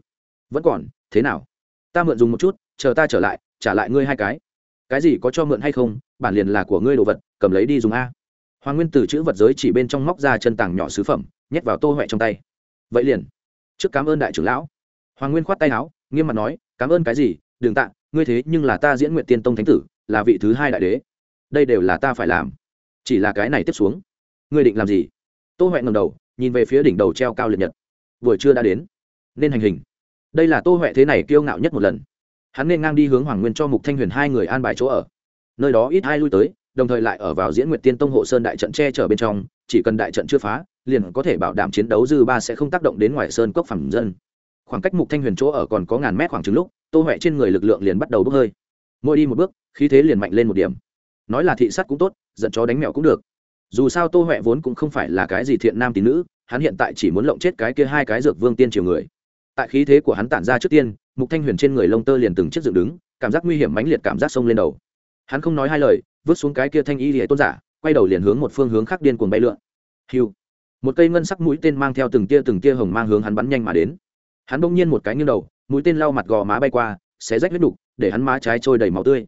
Vẫn còn, thế nào? Ta mượn dùng một chút, chờ ta trở lại, trả lại ngươi hai cái cái gì có cho mượn hay không, bản liền là của ngươi đồ vật, cầm lấy đi dùng a. Hoàng nguyên từ chữ vật giới chỉ bên trong móc ra chân tảng nhỏ sứ phẩm, nhét vào tô huệ trong tay. Vậy liền. Trước cảm ơn đại trưởng lão. Hoàng nguyên khoát tay áo, nghiêm mặt nói, cảm ơn cái gì? Đừng tạ, ngươi thế nhưng là ta diễn nguyện tiên tông thánh tử, là vị thứ hai đại đế. Đây đều là ta phải làm. Chỉ là cái này tiếp xuống. Ngươi định làm gì? Tô huệ ngầm đầu, nhìn về phía đỉnh đầu treo cao liệt nhật. Vừa chưa đã đến. Nên hành hình. Đây là tô huệ thế này kiêu ngạo nhất một lần hắn nên ngang đi hướng hoàng nguyên cho mục thanh huyền hai người an bài chỗ ở. Nơi đó ít ai lui tới, đồng thời lại ở vào diễn nguyệt tiên tông hộ sơn đại trận che chở bên trong, chỉ cần đại trận chưa phá, liền có thể bảo đảm chiến đấu dư ba sẽ không tác động đến ngoài sơn cốc phẩm dân. Khoảng cách mục thanh huyền chỗ ở còn có ngàn mét khoảng chừng lúc, tô huệ trên người lực lượng liền bắt đầu bốc hơi. Mỗi đi một bước, khí thế liền mạnh lên một điểm. Nói là thị sát cũng tốt, giận chó đánh mèo cũng được. Dù sao tô huệ vốn cũng không phải là cái gì thiện nam tín nữ, hắn hiện tại chỉ muốn lộng chết cái kia hai cái dược vương tiên triều người. Tại khí thế của hắn tản ra trước tiên mục thanh huyền trên người lông tơ liền từng chiếc dựng đứng, cảm giác nguy hiểm mãnh liệt cảm giác sông lên đầu. Hắn không nói hai lời, vứt xuống cái kia thanh y lìa tôn giả, quay đầu liền hướng một phương hướng khác điên cuồng bay lượn. Hiu! Một cây ngân sắc mũi tên mang theo từng tia từng tia hồng mang hướng hắn bắn nhanh mà đến. Hắn bỗng nhiên một cái nghiêng đầu, mũi tên lau mặt gò má bay qua, xé rách huyết đục, để hắn má trái trôi đầy máu tươi.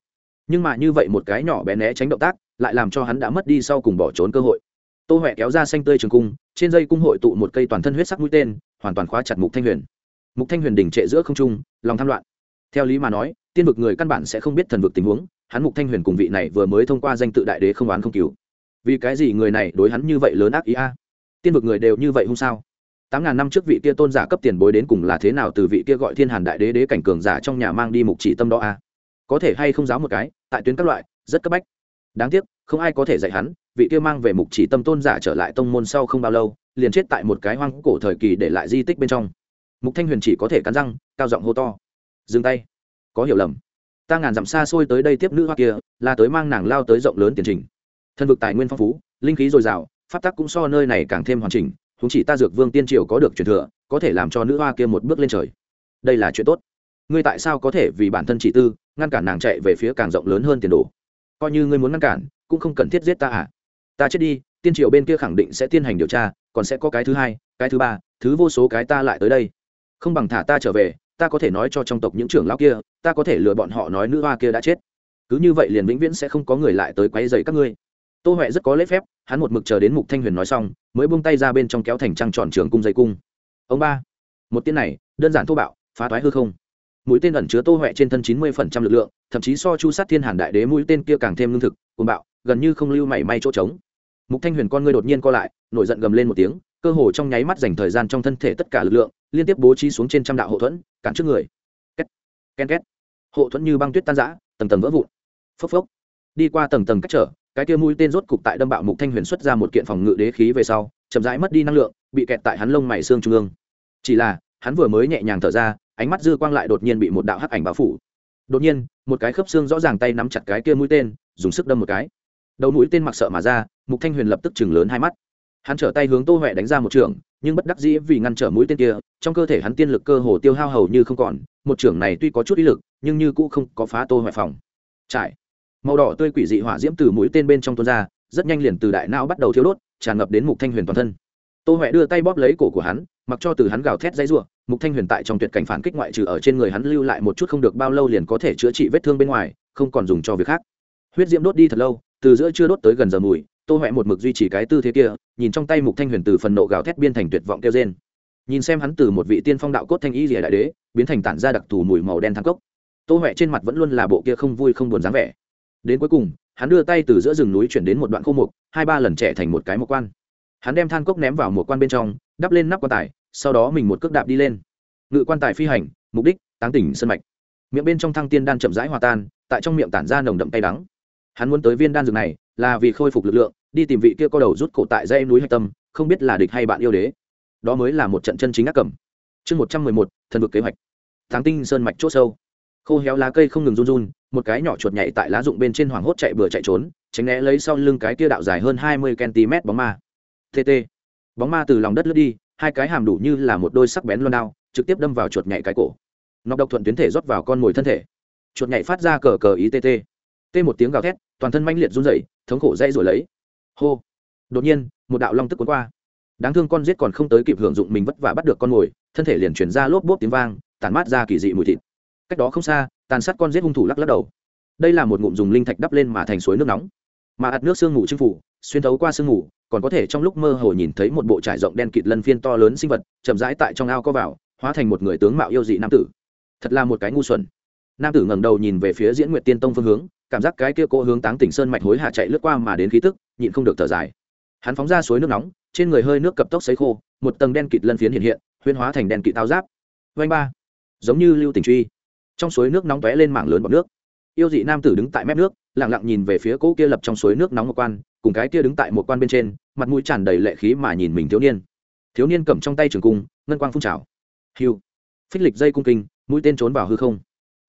Nhưng mà như vậy một cái nhỏ bé né tránh động tác, lại làm cho hắn đã mất đi sau cùng bỏ trốn cơ hội. Tô huệ kéo ra xanh tươi trường cung, trên dây cung hội tụ một cây toàn thân huyết sắc mũi tên, hoàn toàn khóa chặt mục thanh huyền. Mục thanh huyền đỉnh trệ giữa không trung lòng tham loạn. Theo lý mà nói, tiên vực người căn bản sẽ không biết thần vực tình huống, hắn mục thanh huyền cùng vị này vừa mới thông qua danh tự đại đế không oán không cứu vì cái gì người này đối hắn như vậy lớn ác ý a? Tiên vực người đều như vậy không sao? Tám ngàn năm trước vị kia tôn giả cấp tiền bối đến cùng là thế nào từ vị kia gọi thiên hàn đại đế đế cảnh cường giả trong nhà mang đi mục chỉ tâm đó a? Có thể hay không giáo một cái, tại tuyến các loại, rất cấp bách. Đáng tiếc, không ai có thể dạy hắn, vị kia mang về mục chỉ tâm tôn giả trở lại tông môn sau không bao lâu, liền chết tại một cái hoang cổ thời kỳ để lại di tích bên trong mục thanh huyền chỉ có thể cắn răng, cao giọng hô to. Dừng tay. Có hiểu lầm. Ta ngàn dặm xa xôi tới đây tiếp nữ hoa kia, là tới mang nàng lao tới rộng lớn tiền trình. Thân vực tài nguyên phong phú, linh khí dồi dào, pháp tắc cũng so nơi này càng thêm hoàn chỉnh chúng chỉ ta dược vương tiên triều có được truyền thừa, có thể làm cho nữ hoa kia một bước lên trời. Đây là chuyện tốt. Ngươi tại sao có thể vì bản thân chỉ tư, ngăn cản nàng chạy về phía càng rộng lớn hơn tiền đồ? Coi như ngươi muốn ngăn cản, cũng không cần thiết giết ta à? Ta chết đi, tiên triều bên kia khẳng định sẽ tiến hành điều tra, còn sẽ có cái thứ hai, cái thứ ba, thứ vô số cái ta lại tới đây không bằng thả ta trở về, ta có thể nói cho trong tộc những trưởng lão kia, ta có thể lừa bọn họ nói nữ hoa kia đã chết. Cứ như vậy liền vĩnh viễn sẽ không có người lại tới quấy dày các ngươi. Tô huệ rất có lễ phép, hắn một mực chờ đến mục thanh huyền nói xong, mới buông tay ra bên trong kéo thành trăng tròn trường cung dây cung. Ông ba, một tiếng này, đơn giản thô bạo, phá toái hư không. Mũi tên ẩn chứa tô huệ trên thân chín mươi phần trăm lực lượng, thậm chí so chu sát thiên hàn đại đế mũi tên kia càng thêm lương thực, cuồng bạo, gần như không lưu mảy may chỗ trống. Mục thanh huyền con ngươi đột nhiên co lại, nổi giận gầm lên một tiếng, cơ hồ trong nháy mắt dành thời gian trong thân thể tất cả lực lượng liên tiếp bố trí xuống trên trăm đạo hộ thuẫn, cản trước người. Két ken két. Hộ thuẫn như băng tuyết tan rã, tầng tầng vỡ vụn. Phốc phốc. Đi qua tầng tầng cách trở, cái kia mũi tên rốt cục tại đâm bạo mục thanh huyền xuất ra một kiện phòng ngự đế khí về sau, chậm rãi mất đi năng lượng, bị kẹt tại hắn lông mày xương trung ương. Chỉ là, hắn vừa mới nhẹ nhàng thở ra, ánh mắt dư quang lại đột nhiên bị một đạo hắc ảnh bao phủ. Đột nhiên, một cái khớp xương rõ ràng tay nắm chặt cái kia mũi tên, dùng sức đâm một cái. Đầu mũi tên mặc sợ mà ra, mục thanh huyền lập tức chừng lớn hai mắt. Hắn trở tay hướng tô huệ đánh ra một trường nhưng bất đắc dĩ vì ngăn trở mũi tên kia, trong cơ thể hắn tiên lực cơ hồ tiêu hao hầu như không còn, một trưởng này tuy có chút ý lực, nhưng như cũ không có phá tô hoại phòng. Trải. Màu đỏ tươi quỷ dị hỏa diễm từ mũi tên bên trong tuôn ra, rất nhanh liền từ đại não bắt đầu thiêu đốt, tràn ngập đến mục thanh huyền toàn thân. Tô huệ đưa tay bóp lấy cổ của hắn, mặc cho từ hắn gào thét dãy rủa, mục thanh huyền tại trong tuyệt cảnh phản kích ngoại trừ ở trên người hắn lưu lại một chút không được bao lâu liền có thể chữa trị vết thương bên ngoài, không còn dùng cho việc khác. Huyết diễm đốt đi thật lâu, từ giữa chưa đốt tới gần giờ mùi tô huệ một mực duy trì cái tư thế kia, nhìn trong tay mục thanh huyền từ phần nộ gào thét biên thành tuyệt vọng kêu trên nhìn xem hắn từ một vị tiên phong đạo cốt thanh y rìa đại đế, biến thành tản ra đặc thù mùi màu đen thang cốc. Tô huệ trên mặt vẫn luôn là bộ kia không vui không buồn dáng vẻ. Đến cuối cùng, hắn đưa tay từ giữa rừng núi chuyển đến một đoạn khô mục, hai ba lần trẻ thành một cái một quan. Hắn đem than cốc ném vào một quan bên trong, đắp lên nắp quan tài, sau đó mình một cước đạp đi lên. Ngự quan tài phi hành, mục đích, táng tỉnh sân mạch. Miệng bên trong thăng tiên đan chậm rãi hòa tan, tại trong miệng tản ra nồng đậm tay đắng hắn muốn tới viên đan dược này là vì khôi phục lực lượng, đi tìm vị kia có đầu rút cổ tại dây núi hạch tâm, không biết là địch hay bạn yêu đế. Đó mới là một trận chân chính ác cầm. Chương một trăm mười một, thần vực kế hoạch. Tháng tinh sơn mạch c h ỗ sâu. Khô héo lá cây không ngừng run run, một cái nhỏ chuột nhảy tại lá rụng bên trên hoảng hốt chạy bừa chạy trốn, tránh né lấy sau lưng cái kia đạo dài hơn hai mươi cm bóng ma. Tt bóng ma từ lòng đất lướt đi, hai cái hàm đủ như là một đôi sắc bén loan đao, trực tiếp đâm vào chuột nhảy cái cổ. Nọc độc thuận tuyến thể rót vào con mồi thân thể. Chuột nhảy phát ra cờ cờ ý tt t một tiếng gào thét toàn thân manh liệt run rẩy, thống khổ dây rồi lấy. Hô. Đột nhiên, một đạo long tức cuốn qua. Đáng thương con giết còn không tới kịp hưởng dụng mình vất vả bắt được con mồi thân thể liền chuyển ra lốp bốp tiếng vang tàn mát ra kỳ dị mùi thịt. Cách đó không xa, tàn sát con giết hung thủ lắc lắc đầu. Đây là một ngụm dùng linh thạch đắp lên mà thành suối nước nóng. Mà ạt nước sương ngủ chưng phủ, xuyên thấu qua sương ngủ còn có thể trong lúc mơ hồ nhìn thấy một bộ trải rộng đen kịt lân phiên to lớn sinh vật, chậm rãi tại trong ao có vào, hóa thành một người tướng mạo yêu dị nam tử. Thật là một cái ngu xuẩn. Nam tử ngẩng đầu nhìn về phía diễn nguyệt tiên tông phương hướng cảm giác cái kia cô hướng táng tỉnh sơn mạch hối hạ chạy lướt qua mà đến khí tức, nhịn không được thở dài. Hắn phóng ra suối nước nóng, trên người hơi nước cập tốc sấy khô, một tầng đen kịt lân phiến hiện hiện huyên hóa thành đen kịt tao giáp. Vanh ba, giống như lưu tình truy. Trong suối nước nóng tóe lên mảng lớn bọt nước. Yêu dị nam tử đứng tại mép nước, lặng lặng nhìn về phía cỗ kia lập trong suối nước nóng một quan, cùng cái kia đứng tại một quan bên trên, mặt mũi tràn đầy lệ khí mà nhìn mình thiếu niên. Thiếu niên cầm trong tay trường cung, ngân quang phun trào. Hiu phích lịch dây cung kinh, mũi tên trốn vào hư không.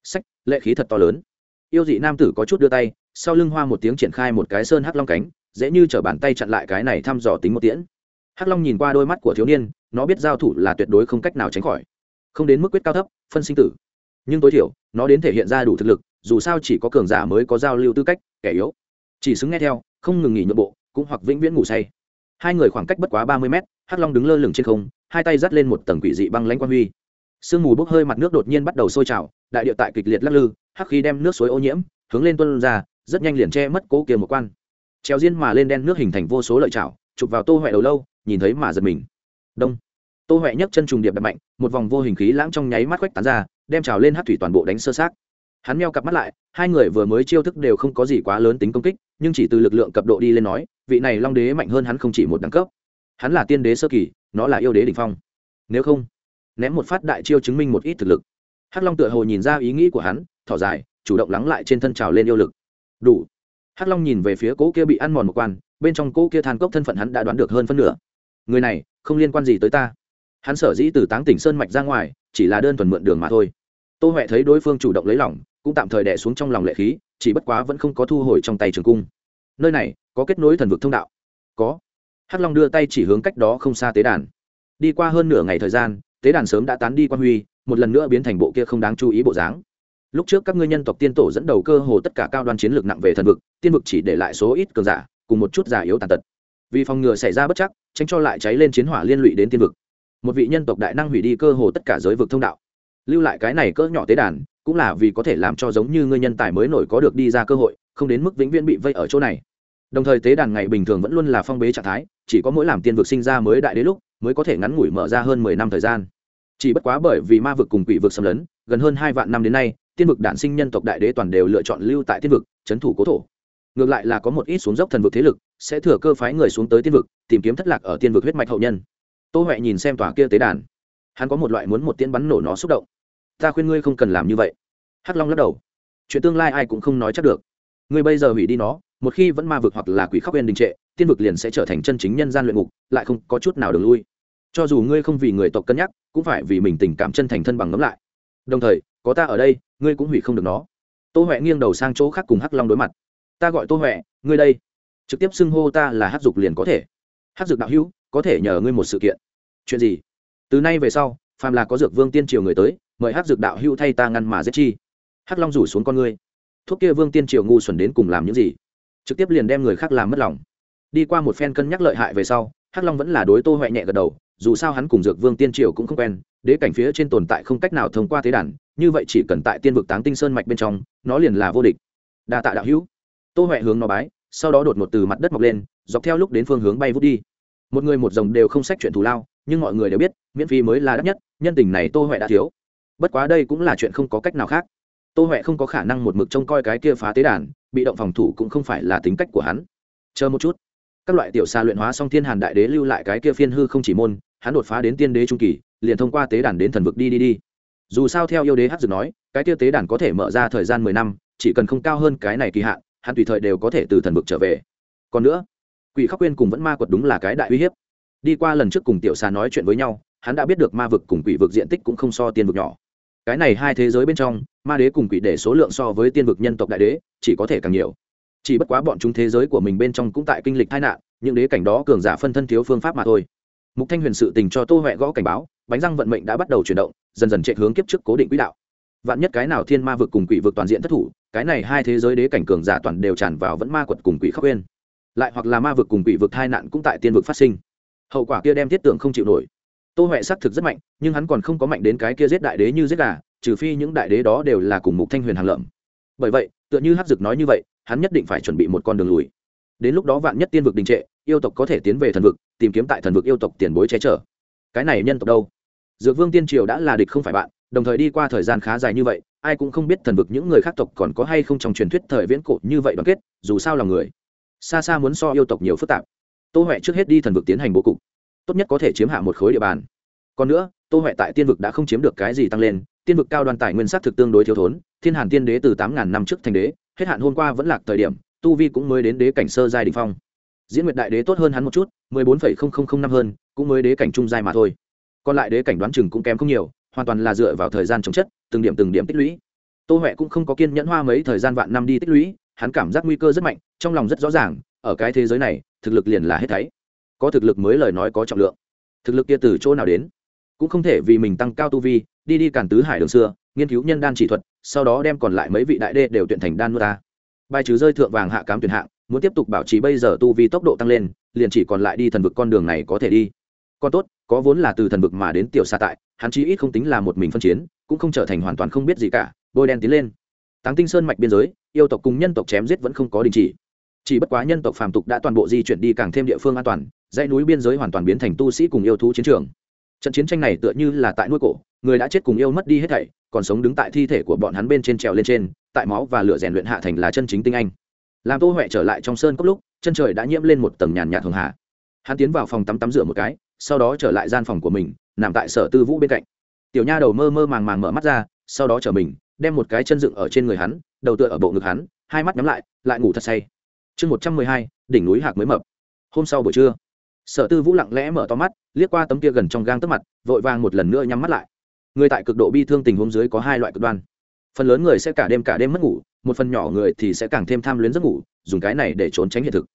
Sách, lệ khí thật to lớn yêu dị nam tử có chút đưa tay, sau lưng hoa một tiếng triển khai một cái sơn hắc long cánh, dễ như t bàn tay chặn lại cái này thăm dò tính một tiễn. Hắc long nhìn qua đôi mắt của thiếu niên, nó biết giao thủ là tuyệt đối không cách nào tránh khỏi. Không đến mức quyết cao thấp, phân sinh tử. Nhưng tối thiểu, nó đến thể hiện ra đủ thực lực, dù sao chỉ có cường giả mới có giao lưu tư cách, kẻ yếu. Chỉ xứng nghe theo, không ngừng nghỉ nhượng bộ, cũng hoặc vĩnh viễn ngủ say. Hai người khoảng cách bất quá ba mươi mét, hắc long đứng lơ lửng trên không, hai tay dắt lên một tầng quỷ dị băng lãnh quan huy. Sương mù bốc hơi mặt nước đột nhiên bắt đầu sôi trào, đại địa tại kịch liệt lắc lư hắc khí đem nước suối ô nhiễm, hướng lên tuân ra, rất nhanh liền che mất cố kia một quan. Treo diên mà lên đen nước hình thành vô số lợi chảo, chụp vào tô huệ đầu lâu, nhìn thấy mà giật mình. Đông. Tô huệ nhấc chân trùng điệp đập mạnh, một vòng vô hình khí lãng trong nháy mắt quách tán ra, đem trào lên hát thủy toàn bộ đánh sơ sát hắn meo cặp mắt lại, hai người vừa mới chiêu thức đều không có gì quá lớn tính công kích, nhưng chỉ từ lực lượng cập độ đi lên nói, vị này long đế mạnh hơn hắn không chỉ một đẳng cấp. Hắn là tiên đế sơ kỳ, nó là yêu đế đ ỉ n h phong. Nếu không, ném một phát đại chiêu chứng minh một ít thực lực. Hắc long tựa hồ nhìn ra ý nghĩ của hắn thỏ dài, chủ động lắng lại trên thân trào lên yêu lực. Đủ. Hắc long nhìn về phía cỗ kia bị ăn mòn một quan, bên trong cỗ kia than cốc thân phận hắn đã đoán được hơn phân nửa. Người này, không liên quan gì tới ta. Hắn sở dĩ từ táng tỉnh sơn mạch ra ngoài, chỉ là đơn thuần mượn đường mà thôi. Tô huệ thấy đối phương chủ động lấy lỏng cũng tạm thời đẻ xuống trong lòng lệ khí, chỉ bất quá vẫn không có thu hồi trong tay trường cung. Nơi này, có kết nối thần vực thông đạo. Có. Hắc long đưa tay chỉ hướng cách đó không xa tế đàn. Đi qua hơn nửa ngày thời gian, tế đàn sớm đã tán đi quan huy, một lần nữa biến thành bộ kia không đáng chú ý bộ dáng lúc trước các ngươi nhân tộc tiên tổ dẫn đầu cơ hồ tất cả cao đoan chiến lược nặng về thần vực, tiên vực chỉ để lại số ít cường giả, cùng một chút giả yếu tàn tật. Vì phòng ngừa xảy ra bất chắc, tránh cho lại cháy lên chiến hỏa liên lụy đến tiên vực. Một vị nhân tộc đại năng hủy đi cơ hồ tất cả giới vực thông đạo. Lưu lại cái này cỡ nhỏ tế đàn, cũng là vì có thể làm cho giống như ngươi nhân tài mới nổi có được đi ra cơ hội, không đến mức vĩnh viễn bị vây ở chỗ này. Đồng thời tế đàn ngày bình thường vẫn luôn là phong bế trạng thái, chỉ có mỗi làm tiên vực sinh ra mới đại đế lúc, mới có thể ngắn ngủi mở ra hơn mười năm thời gian. Chỉ bất quá bởi vì ma vực cùng quỷ vực xâm lấn gần hơn hai vạn năm đến nay, tiên vực đản sinh nhân tộc đại đế toàn đều lựa chọn lưu tại tiên vực trấn thủ cố thổ. Ngược lại là có một ít xuống dốc thần vực thế lực, sẽ thừa cơ phái người xuống tới tiên vực, tìm kiếm thất lạc ở tiên vực huyết mạch hậu nhân. Tô huệ nhìn xem tòa kia tế đàn. Hắn có một loại muốn một tiên bắn nổ nó xúc động. Ta khuyên ngươi không cần làm như vậy. Hắc long lắc đầu. Chuyện tương lai ai cũng không nói chắc được. Ngươi bây giờ hủy đi nó, một khi vẫn ma vực hoặc là quỷ khóc bên đình trệ, tiên vực liền sẽ trở thành chân chính nhân gian luyện ngục, lại không có chút nào đường lui. Cho dù ngươi không vì người tộc cân nhắc, cũng phải vì mình tình cảm chân thành thân bằng ngấm lại đồng thời, có ta ở đây, ngươi cũng hủy không được nó. Tô huệ nghiêng đầu sang chỗ khác cùng hắc long đối mặt. Ta gọi tô huệ, ngươi đây. Trực tiếp xưng hô ta là hát dục liền có thể. Hát dược đạo hữu, có thể nhờ ngươi một sự kiện. Chuyện gì? Từ nay về sau, phàm là có dược vương tiên triều người tới, mời hát dược đạo hữu thay ta ngăn mà giết chi. Hắc long rủ xuống con ngươi. Thuốc kia vương tiên triều ngu xuẩn đến cùng làm những gì? Trực tiếp liền đem người khác làm mất lòng. Đi qua một phen cân nhắc lợi hại về sau, hắc long vẫn là đối tô huệ nhẹ gật đầu dù sao hắn cùng dược vương tiên triều cũng không quen, đế cảnh phía trên tồn tại không cách nào thông qua thế đàn, như vậy chỉ cần tại tiên vực táng tinh sơn mạch bên trong, nó liền là vô địch. Đa tạ đạo hữu. Tô huệ hướng nó bái, sau đó đột ngột từ mặt đất mọc lên, dọc theo lúc đến phương hướng bay vút đi. Một người một dòng đều không sách chuyện thù lao, nhưng mọi người đều biết, miễn phí mới là đắt nhất, nhân tình này tô huệ đã thiếu. Bất quá đây cũng là chuyện không có cách nào khác. Tô huệ không có khả năng một mực trông coi cái kia phá tế đàn, bị động phòng thủ cũng không phải là tính cách của hắn. Chờ một chút. Các loại tiểu xa luyện hóa xong thiên hàn đại đế lưu lại cái kia phiên hư không chỉ môn hắn đột phá đến tiên đế trung kỳ, liền thông qua tế đàn đến thần vực đi đi đi. Dù sao theo yêu đế hát dược nói, cái tiêu tế đàn có thể mở ra thời gian mười năm, chỉ cần không cao hơn cái này kỳ hạn, hắn tùy thời đều có thể từ thần vực trở về. Còn nữa, quỷ khắc quên cùng vẫn ma quật đúng là cái đại uy hiếp. Đi qua lần trước cùng tiểu xà nói chuyện với nhau, hắn đã biết được ma vực cùng quỷ vực diện tích cũng không so tiên vực nhỏ. Cái này hai thế giới bên trong, ma đế cùng quỷ để số lượng so với tiên vực nhân tộc đại đế, chỉ có thể càng nhiều. Chỉ bất quá bọn chúng thế giới của mình bên trong cũng tại kinh lịch tai nạn, những đế cảnh đó cường giả phân thân thiếu phương pháp mà thôi mục thanh huyền sự tình cho tô huệ gõ cảnh báo, bánh răng vận mệnh đã bắt đầu chuyển động, dần dần chạy hướng kiếp trước cố định quỹ đạo. Vạn nhất cái nào thiên ma vực cùng quỷ vực toàn diện thất thủ, cái này hai thế giới đế cảnh cường giả toàn đều tràn vào vẫn ma quật cùng quỷ khắc quên. Lại hoặc là ma vực cùng quỷ vực tai nạn cũng tại tiên vực phát sinh. Hậu quả kia đem thiết tượng không chịu nổi. Tô huệ xác thực rất mạnh, nhưng hắn còn không có mạnh đến cái kia giết đại đế như giết gà, trừ phi những đại đế đó đều là cùng mục thanh huyền hàng lợm. Bởi vậy, tựa như hát dực nói như vậy, hắn nhất định phải chuẩn bị một con đường lùi. Đến lúc đó vạn nhất tiên vực đình trệ yêu tộc có thể tiến về thần vực, tìm kiếm tại thần vực yêu tộc tiền bối che chở. Cái này nhân tộc đâu? Dược vương tiên triều đã là địch không phải bạn, đồng thời đi qua thời gian khá dài như vậy, ai cũng không biết thần vực những người khác tộc còn có hay không trong truyền thuyết thời viễn cổ như vậy đoàn kết, dù sao là người. Xa xa muốn so yêu tộc nhiều phức tạp. Tô huệ trước hết đi thần vực tiến hành bố cục. Tốt nhất có thể chiếm hạ một khối địa bàn. Còn nữa, tô huệ tại tiên vực đã không chiếm được cái gì tăng lên, tiên vực cao đoàn tài nguyên sắc thực tương đối thiếu thốn, thiên hàn tiên đế từ tám ngàn năm trước thành đế, hết hạn hôm qua vẫn lạc thời điểm, tu vi cũng mới đến đế cảnh sơ giai đình phong diễn nguyệt đại đế tốt hơn hắn một chút, mười bốn phẩy không không không năm hơn, cũng mới đế cảnh trung giai mà thôi. Còn lại đế cảnh đoán chừng cũng kém không nhiều, hoàn toàn là dựa vào thời gian chống chất, từng điểm từng điểm tích lũy. Tô huệ cũng không có kiên nhẫn hoa mấy thời gian vạn năm đi tích lũy, hắn cảm giác nguy cơ rất mạnh, trong lòng rất rõ ràng, ở cái thế giới này, thực lực liền là hết thảy. Có thực lực mới lời nói có trọng lượng. Thực lực kia từ chỗ nào đến? Cũng không thể vì mình tăng cao tu vi, đi đi càn tứ hải đường xưa, nghiên cứu nhân đan chỉ thuật, sau đó đem còn lại mấy vị đại đê đều tuyển thành đan nuôi ta. Bài trừ rơi thượng vàng hạ cám tuyển hạng muốn tiếp tục bảo trì bây giờ tu vi tốc độ tăng lên, liền chỉ còn lại đi thần vực con đường này có thể đi. Còn tốt, có vốn là từ thần vực mà đến tiểu xa tại, hắn chí ít không tính là một mình phân chiến, cũng không trở thành hoàn toàn không biết gì cả, bôi đen tiến lên. Táng tinh sơn mạch biên giới, yêu tộc cùng nhân tộc chém giết vẫn không có đình chỉ. Chỉ bất quá nhân tộc phàm tục đã toàn bộ di chuyển đi càng thêm địa phương an toàn, dãy núi biên giới hoàn toàn biến thành tu sĩ cùng yêu thú chiến trường. Trận chiến tranh này tựa như là tại nuôi cổ, người đã chết cùng yêu mất đi hết thảy, còn sống đứng tại thi thể của bọn hắn bên trên trèo lên trên, tại máu và lửa rèn luyện hạ thành là chân chính tinh anh làm tô huệ trở lại trong sơn cốc lúc, chân trời đã nhiễm lên một tầng nhàn nhạt hường hạ hắn tiến vào phòng tắm tắm rửa một cái, sau đó trở lại gian phòng của mình, nằm tại sở tư vũ bên cạnh. Tiểu nha đầu mơ mơ màng màng mở mắt ra, sau đó trở mình, đem một cái chân dựng ở trên người hắn, đầu tựa ở bộ ngực hắn, hai mắt nhắm lại lại ngủ thật say. Chương một trăm mười hai, đỉnh núi hạc mới mập. Hôm sau buổi trưa, sở tư vũ lặng lẽ mở to mắt, liếc qua tấm kia gần trong gang tấp mặt, vội vàng một lần nữa nhắm mắt lại. Người tại cực độ bi thương tình huống dưới có hai loại cực đoan. Phần lớn người sẽ cả đêm cả đêm mất ngủ một phần nhỏ người thì sẽ càng thêm tham luyến giấc ngủ, dùng cái này để trốn tránh hiện thực.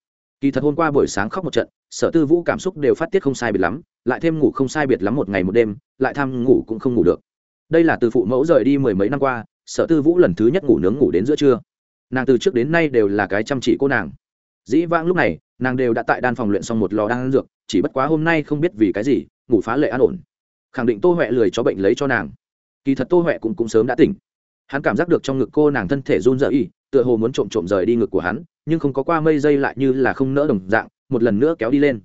Kỳ thật hôm qua buổi sáng khóc một trận, sở tư vũ cảm xúc đều phát tiết không sai biệt lắm, lại thêm ngủ không sai biệt lắm một ngày một đêm, lại tham ngủ cũng không ngủ được. Đây là từ phụ mẫu rời đi mười mấy năm qua, sở tư vũ lần thứ nhất ngủ nướng ngủ đến giữa trưa. Nàng từ trước đến nay đều là cái chăm chỉ cô nàng. Dĩ vãng lúc này, nàng đều đã tại đan phòng luyện xong một lò đan dược, chỉ bất quá hôm nay không biết vì cái gì, ngủ phá lệ an ổn. Khẳng định tô huệ lười cho bệnh lấy cho nàng. Kỳ thật tô huệ cũng cũng sớm đã tỉnh hắn cảm giác được trong ngực cô nàng thân thể run rợ y tựa hồ muốn trộm trộm rời đi ngực của hắn, nhưng không có qua mây dây lại như là không nỡ đồng dạng, một lần nữa kéo đi lên.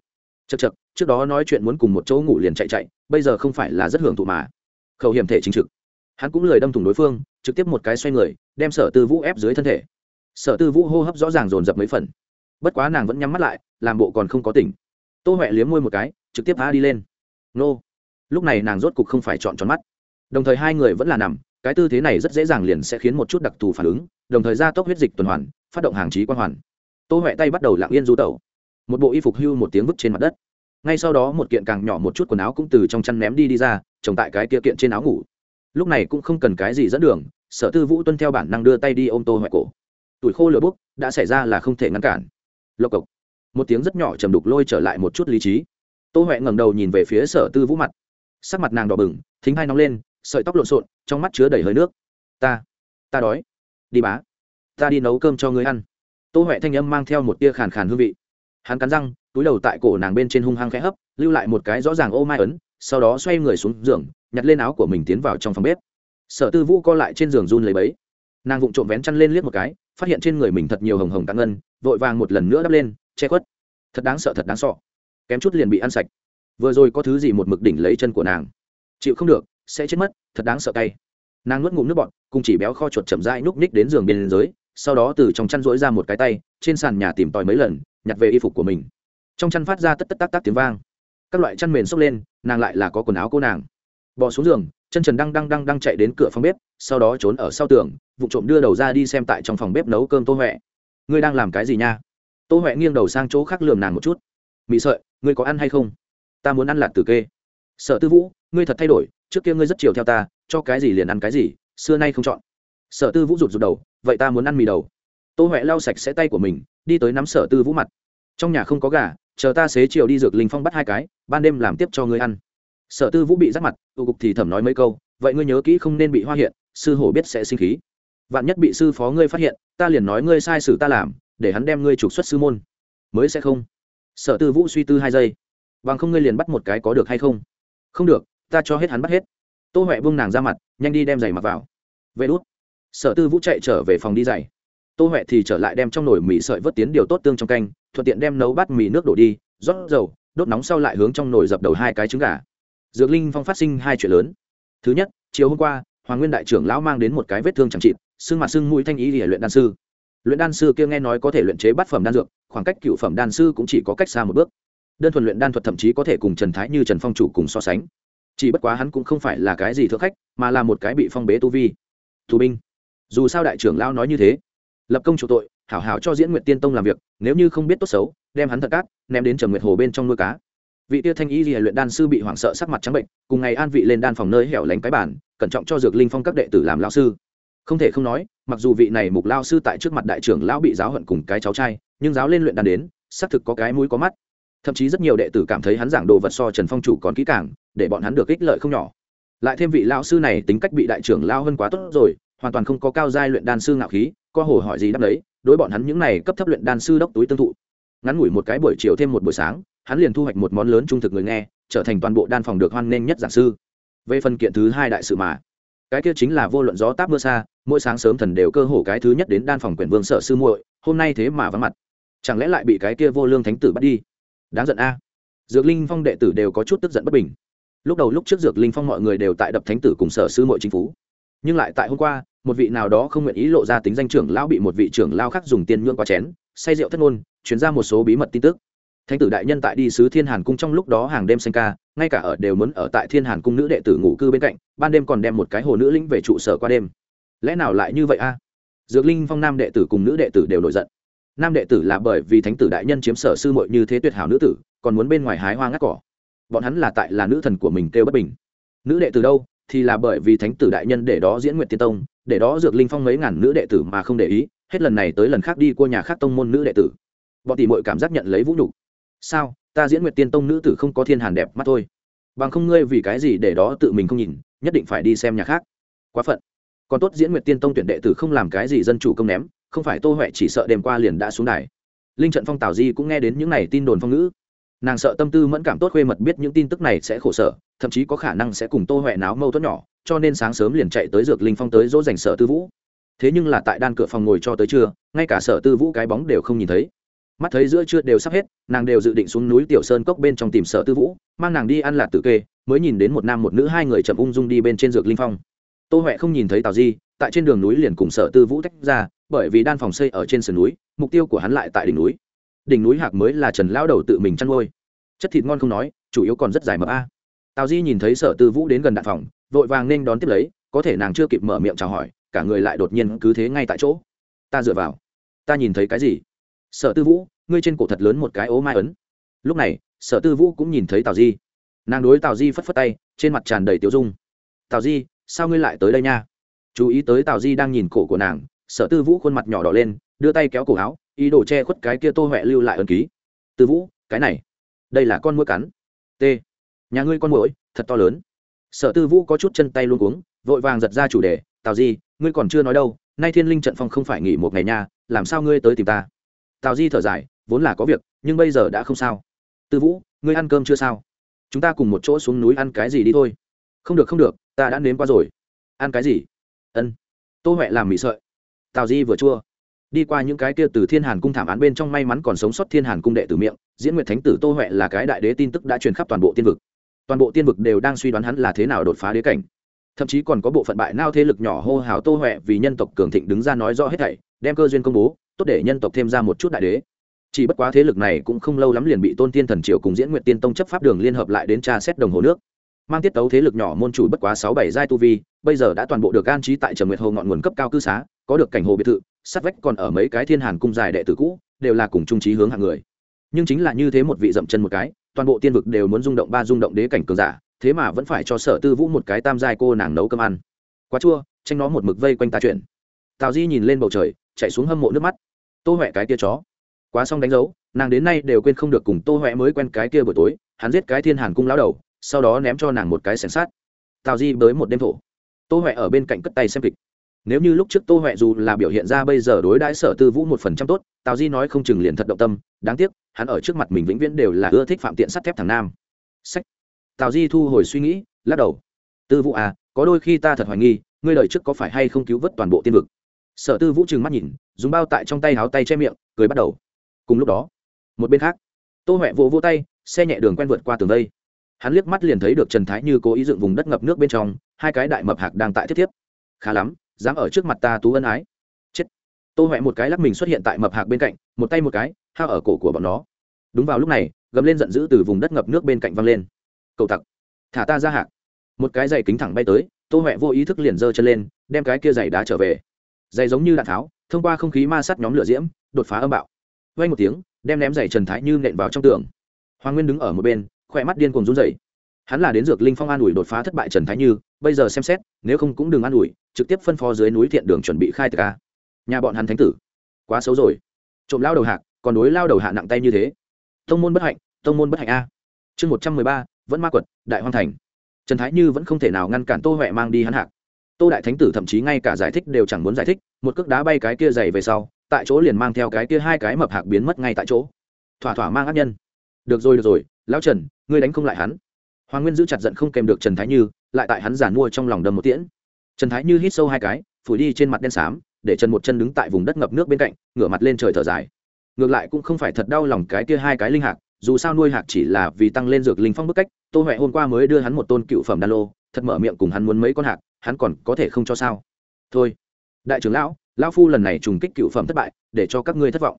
Chật chật trước đó nói chuyện muốn cùng một chỗ ngủ liền chạy chạy, bây giờ không phải là rất hưởng thụ mà. Khẩu hiểm thể chính trực. Hắn cũng lười đâm thủng đối phương, trực tiếp một cái xoay người, đem sở tư vũ ép dưới thân thể. Sở tư vũ hô hấp rõ ràng dồn dập mấy phần. Bất quá nàng vẫn nhắm mắt lại, làm bộ còn không có tỉnh. Tô huệ liếm môi một cái, trực tiếp phá đi lên. Nô. Lúc này nàng rốt cục không phải chọn tròn mắt. Đồng thời hai người vẫn là nằm cái tư thế này rất dễ dàng liền sẽ khiến một chút đặc thù phản ứng, đồng thời gia tốc huyết dịch tuần hoàn, phát động hàng trí quan hoàn. Tô huệ tay bắt đầu lặng yên du tẩu. Một bộ y phục hưu một tiếng vứt trên mặt đất. Ngay sau đó một kiện càng nhỏ một chút quần áo cũng từ trong chăn ném đi đi ra, trồng tại cái kia kiện trên áo ngủ. Lúc này cũng không cần cái gì dẫn đường, sở tư vũ tuân theo bản năng đưa tay đi ôm tô huệ cổ. Tuổi khô lửa bốc, đã xảy ra là không thể ngăn cản. Lộc cộc. Một tiếng rất nhỏ chầm đục lôi trở lại một chút lý trí. Tô huệ ngẩng đầu nhìn về phía sở tư vũ mặt. Sắc mặt nàng đỏ bừng, thính hai nóng lên sợi tóc lộn xộn, trong mắt chứa đầy hơi nước. Ta ta đói. Đi bá, ta đi nấu cơm cho ngươi ăn. Tô huệ thanh âm mang theo một tia khàn khàn hương vị. Hắn cắn răng, túi đầu tại cổ nàng bên trên hung hăng khẽ hấp, lưu lại một cái rõ ràng ô mai ấn, sau đó xoay người xuống giường, nhặt lên áo của mình tiến vào trong phòng bếp. Sở tư vũ co lại trên giường run lấy bấy nàng vụng trộm vén chăn lên liếc một cái, phát hiện trên người mình thật nhiều hồng hồng tạng ngân, vội vàng một lần nữa đắp lên, che khuất. Thật đáng sợ, thật đáng sọ kém chút liền bị ăn sạch. Vừa rồi có thứ gì một mực đỉnh lấy chân của nàng? Chịu không được sẽ chết mất, thật đáng sợ cay. Nàng nuốt ngụm nước bọt, cùng chỉ béo kho chuột chậm rãi núp ních đến giường bên dưới, sau đó từ trong chăn rỗi ra một cái tay, trên sàn nhà tìm tòi mấy lần, nhặt về y phục của mình. Trong chăn phát ra tất tất tác tác tiếng vang. Các loại chăn mền xốc lên, nàng lại là có quần áo cô nàng. Bỏ xuống giường, chân trần đang đang đang đang chạy đến cửa phòng bếp, sau đó trốn ở sau tường, vụ trộm đưa đầu ra đi xem tại trong phòng bếp nấu cơm tô huệ. Ngươi đang làm cái gì nha? Tô huệ nghiêng đầu sang chỗ khác lườm nàng một chút. Mị sợi, ngươi có ăn hay không? Ta muốn ăn lạt tử kê. Sợ tư vũ, ngươi thật thay đổi trước kia ngươi rất chiều theo ta, cho cái gì liền ăn cái gì, xưa nay không chọn. Sở tư vũ rụt rụt đầu, vậy ta muốn ăn mì đầu. Tô huệ lau sạch sẽ tay của mình, đi tới nắm sở tư vũ mặt. Trong nhà không có gà, chờ ta xế chiều đi dược linh phong bắt hai cái, ban đêm làm tiếp cho ngươi ăn. Sở tư vũ bị rắc mặt tụ cục thì thẩm nói mấy câu, vậy ngươi nhớ kỹ không nên bị hoa hiện, sư hổ biết sẽ sinh khí. Vạn nhất bị sư phó ngươi phát hiện, ta liền nói ngươi sai sử ta làm, để hắn đem ngươi trục xuất sư môn. Mới sẽ không. Sở tư vũ suy tư hai giây. Bằng không ngươi liền bắt một cái có được hay không? Không được ta cho hết hắn bắt hết. Tô huệ buông nàng ra mặt nhanh đi đem giày mặc vào. Về đốt sở tư vũ chạy trở về phòng đi giày. Tô huệ thì trở lại đem trong nồi mì sợi vớt tiến điều tốt tương trong canh thuận tiện đem nấu bát mì nước đổ đi rót dầu đốt nóng sau lại hướng trong nồi dập đầu hai cái trứng gà. Dược linh phong phát sinh hai chuyện lớn. Thứ nhất chiều hôm qua hoàng nguyên đại trưởng lão mang đến một cái vết thương chẳng trị, xương mặt xương mũi thanh ý để luyện đan sư. Luyện đan sư kia nghe nói có thể luyện chế bát phẩm đan dược khoảng cách cựu phẩm đan sư cũng chỉ có cách xa một bước. Đơn thuần luyện đan thuật thậm chí có thể cùng trần thái như trần phong chủ cùng so sánh chỉ bất quá hắn cũng không phải là cái gì thượng khách, mà là một cái bị phong bế tu vi. Tù binh. Dù sao đại trưởng lão nói như thế. Lập công chủ tội, hảo hảo cho diễn nguyện tiên tông làm việc, nếu như không biết tốt xấu, đem hắn thật cát, ném đến trầm nguyệt hồ bên trong nuôi cá. Vị tia thanh y di luyện đan sư bị hoảng sợ sắc mặt trắng bệnh, cùng ngày an vị lên đan phòng nơi hẻo lánh cái bản cẩn trọng cho dược linh phong các đệ tử làm lao sư. Không thể không nói, mặc dù vị này mục lao sư tại trước mặt đại trưởng lão bị giáo hận cùng cái cháu trai, nhưng giáo lên luyện đan đến, xác thực có cái mũi có mắt thậm chí rất nhiều đệ tử cảm thấy hắn giảng đồ vật so trần phong chủ còn kỹ càng, để bọn hắn được ích lợi không nhỏ. Lại thêm vị lao sư này tính cách bị đại trưởng lao hơn quá tốt rồi, hoàn toàn không có cao giai luyện đan sư ngạo khí co hồ hỏi gì đáp đấy, đối bọn hắn những này cấp thấp luyện đan sư đốc túi tương thụ. Ngắn ngủi một cái buổi chiều thêm một buổi sáng, hắn liền thu hoạch một món lớn trung thực người nghe, trở thành toàn bộ đan phòng được hoan nghênh nhất giảng sư. Về phần kiện thứ hai đại sự mà, cái kia chính là vô luận gió táp mưa xa, mỗi sáng sớm thần đều cơ hồ cái thứ nhất đến đan phòng quyển vương sở sư muội, hôm nay thế mà vắng mặt. Chẳng lẽ lại bị cái kia vô lương thánh tử bắt đi? Đáng giận a. Dược linh phong đệ tử đều có chút tức giận bất bình. Lúc đầu lúc trước dược linh phong mọi người đều tại đập thánh tử cùng sở sư muội chính phủ. Nhưng lại tại hôm qua, một vị nào đó không nguyện ý lộ ra tính danh trưởng lão bị một vị trưởng lao khác dùng tiền nhượng qua chén, say rượu thất ngôn chuyển ra một số bí mật tin tức. Thánh tử đại nhân tại đi sứ thiên hàn cung trong lúc đó hàng đêm xanh ca, ngay cả ở đều muốn ở tại thiên hàn cung nữ đệ tử ngủ cư bên cạnh, ban đêm còn đem một cái hồ nữ lĩnh về trụ sở qua đêm. Lẽ nào lại như vậy a? Dược linh phong nam đệ tử cùng nữ đệ tử đều nổi giận nam đệ tử là bởi vì thánh tử đại nhân chiếm sở sư muội như thế tuyệt hảo nữ tử, còn muốn bên ngoài hái hoa ngắt cỏ. Bọn hắn là tại là nữ thần của mình kêu bất bình. Nữ đệ tử đâu? Thì là bởi vì thánh tử đại nhân để đó diễn nguyện tiên tông, để đó dược linh phong mấy ngàn nữ đệ tử mà không để ý, hết lần này tới lần khác đi qua nhà khác tông môn nữ đệ tử. Bọn tỷ muội cảm giác nhận lấy vũ nhục. Sao? Ta diễn nguyệt tiên tông nữ tử không có thiên hàn đẹp mắt thôi. Bằng không ngươi vì cái gì để đó tự mình không nhìn, nhất định phải đi xem nhà khác. Quá phận. Còn tốt diễn nguyệt tiên tông tuyển đệ tử không làm cái gì dân chủ công ném không phải tô huệ chỉ sợ đêm qua liền đã xuống đài. Linh trận phong tào di cũng nghe đến những này tin đồn phong ngữ. Nàng sợ tâm tư mẫn cảm tốt khuê mật biết những tin tức này sẽ khổ sở, thậm chí có khả năng sẽ cùng tô huệ náo mâu thuẫn nhỏ, cho nên sáng sớm liền chạy tới dược linh phong tới dỗ dành sở tư vũ. Thế nhưng là tại đan cửa phòng ngồi cho tới trưa, ngay cả sở tư vũ cái bóng đều không nhìn thấy. Mắt thấy giữa trưa đều sắp hết, nàng đều dự định xuống núi tiểu sơn cốc bên trong tìm sở tư vũ, mang nàng đi ăn lạc tử kê, mới nhìn đến một nam một nữ hai người chậm ung dung đi bên trên dược linh phong. Tô huệ không nhìn thấy tào di, tại trên đường núi liền cùng sở tư vũ tách ra bởi vì đan phòng xây ở trên sườn núi, mục tiêu của hắn lại tại đỉnh núi. Đỉnh núi hạc mới là trần lão đầu tự mình chăn nuôi. Chất thịt ngon không nói, chủ yếu còn rất dài mập a. Tào di nhìn thấy sở tư vũ đến gần đạn phòng, vội vàng nên đón tiếp lấy, có thể nàng chưa kịp mở miệng chào hỏi, cả người lại đột nhiên cứ thế ngay tại chỗ. Ta dựa vào. Ta nhìn thấy cái gì? Sở tư vũ, ngươi trên cổ thật lớn một cái ố mai ấn. Lúc này, sở tư vũ cũng nhìn thấy tào di. Nàng đối tào di phất phất tay, trên mặt tràn đầy tiêu dung. Tào di, sao ngươi lại tới đây nha? Chú ý tới tào di đang nhìn cổ của nàng sở tư vũ khuôn mặt nhỏ đỏ lên, đưa tay kéo cổ áo, ý đồ che khuất cái kia tô huệ lưu lại ấn ký. Tư vũ, cái này, đây là con mũi cắn. T, nhà ngươi con mũi thật to lớn. Sở tư vũ có chút chân tay luôn cuống, vội vàng giật ra chủ đề, tào di, ngươi còn chưa nói đâu, nay thiên linh trận phong không phải nghỉ một ngày nha, làm sao ngươi tới tìm ta? Tào di thở dài, vốn là có việc, nhưng bây giờ đã không sao. Tư vũ, ngươi ăn cơm chưa sao? Chúng ta cùng một chỗ xuống núi ăn cái gì đi thôi. Không được không được, ta đã nếm qua rồi. Ăn cái gì? Ân. Tô huệ làm mì sợi tào di vừa chua. Đi qua những cái kia từ thiên hàn cung thảm án bên trong may mắn còn sống sót thiên hàn cung đệ tử miệng, diễn nguyệt thánh tử tô huệ là cái đại đế tin tức đã truyền khắp toàn bộ tiên vực. Toàn bộ tiên vực đều đang suy đoán hắn là thế nào đột phá đế cảnh. Thậm chí còn có bộ phận bại nao thế lực nhỏ hô hào tô huệ vì nhân tộc cường thịnh đứng ra nói rõ hết thảy, đem cơ duyên công bố, tốt để nhân tộc thêm ra một chút đại đế. Chỉ bất quá thế lực này cũng không lâu lắm liền bị tôn tiên thần triều cùng diễn Nguyệt tiên tông chấp pháp đường liên hợp lại đến tra xét đồng hồ nước mang tiết tấu thế lực nhỏ môn chủ bất quá sáu bảy giai tu vi, bây giờ đã toàn bộ được an trí tại trầm nguyệt hồ ngọn nguồn cấp cao cư xá, có được cảnh hồ biệt thự, sát vách còn ở mấy cái thiên hàn cung dài đệ tử cũ, đều là cùng trung trí hướng hạng người. Nhưng chính là như thế một vị dậm chân một cái, toàn bộ tiên vực đều muốn rung động ba rung động đế cảnh cường giả, thế mà vẫn phải cho sở tư vũ một cái tam giai cô nàng nấu cơm ăn. Quá chua, tranh nó một mực vây quanh ta chuyện. Tào di nhìn lên bầu trời, chạy xuống hâm mộ nước mắt. Tô huệ cái tia chó. Quá xong đánh dấu, nàng đến nay đều quên không được cùng tô huệ mới quen cái kia buổi tối, hắn giết cái thiên hàn cung lão đầu sau đó ném cho nàng một cái sẻng sát. Tào di bới một đêm thổ. Tô huệ ở bên cạnh cất tay xem kịch. Nếu như lúc trước tô huệ dù là biểu hiện ra bây giờ đối đãi sở tư vũ một phần trăm tốt, tào di nói không chừng liền thật động tâm, đáng tiếc, hắn ở trước mặt mình vĩnh viễn đều là ưa thích phạm tiện sắt thép thằng nam. Sách. Tào di thu hồi suy nghĩ, lắc đầu. Tư vũ à có đôi khi ta thật hoài nghi, ngươi lời trước có phải hay không cứu vớt toàn bộ tiên vực? Sở tư vũ trừng mắt nhìn, dùng bao tại trong tay háo tay che miệng, cười bắt đầu. Cùng lúc đó, một bên khác, tô huệ vỗ vỗ tay, xe nhẹ đường quen vượt qua tường đây hắn liếc mắt liền thấy được trần thái như cố ý dựng vùng đất ngập nước bên trong, hai cái đại mập hạc đang tại thiết thiếp. Khá lắm, dám ở trước mặt ta tú ân ái. Chết. Tô huệ một cái lắc mình xuất hiện tại mập hạc bên cạnh, một tay một cái, hao ở cổ của bọn nó. Đúng vào lúc này, gầm lên giận dữ từ vùng đất ngập nước bên cạnh văng lên. Cầu tặc. Thả ta ra hạc. Một cái giày kính thẳng bay tới, tô huệ vô ý thức liền giơ chân lên, đem cái kia giày đá trở về. Giày giống như đạn tháo, thông qua không khí ma sát nhóm lửa diễm, đột phá âm bạo. Vay một tiếng, đem ném giày trần thái như nện vào trong tường. Hoàng nguyên đứng ở một bên khỏe mắt điên cuồng run rẩy. Hắn là đến dược linh phong an ủi đột phá thất bại trần thái như, bây giờ xem xét, nếu không cũng đừng an ủi, trực tiếp phân phó dưới núi thiện đường chuẩn bị khai tờ ca nhà bọn hắn thánh tử. Quá xấu rồi. Trộm lao đầu hạc, còn đối lao đầu hạ nặng tay như thế. Tông môn bất hạnh, tông môn bất hạnh a. Chương một trăm mười ba, vẫn ma quật, đại hoang thành. Trần thái như vẫn không thể nào ngăn cản tô huệ mang đi hắn hạc. Tô đại thánh tử thậm chí ngay cả giải thích đều chẳng muốn giải thích, một cước đá bay cái kia dày về sau, tại chỗ liền mang theo cái kia hai cái mập hạc biến mất ngay tại chỗ. Thỏa thỏa mang ác nhân. Được rồi được rồi lão trần, ngươi đánh không lại hắn. Hoàng nguyên giữ chặt giận không kèm được trần thái như, lại tại hắn giản mua trong lòng đầm một tiễn. Trần thái như hít sâu hai cái, phủi đi trên mặt đen xám, để trần một chân đứng tại vùng đất ngập nước bên cạnh, ngửa mặt lên trời thở dài. Ngược lại cũng không phải thật đau lòng cái kia hai cái linh hạc, dù sao nuôi hạc chỉ là vì tăng lên dược linh phong bức cách, tô huệ hôm qua mới đưa hắn một tôn cựu phẩm đan lô, thật mở miệng cùng hắn muốn mấy con hạc, hắn còn có thể không cho sao. Thôi. Đại trưởng lão lão phu lần này trùng kích cựu phẩm thất bại, để cho các ngươi thất vọng.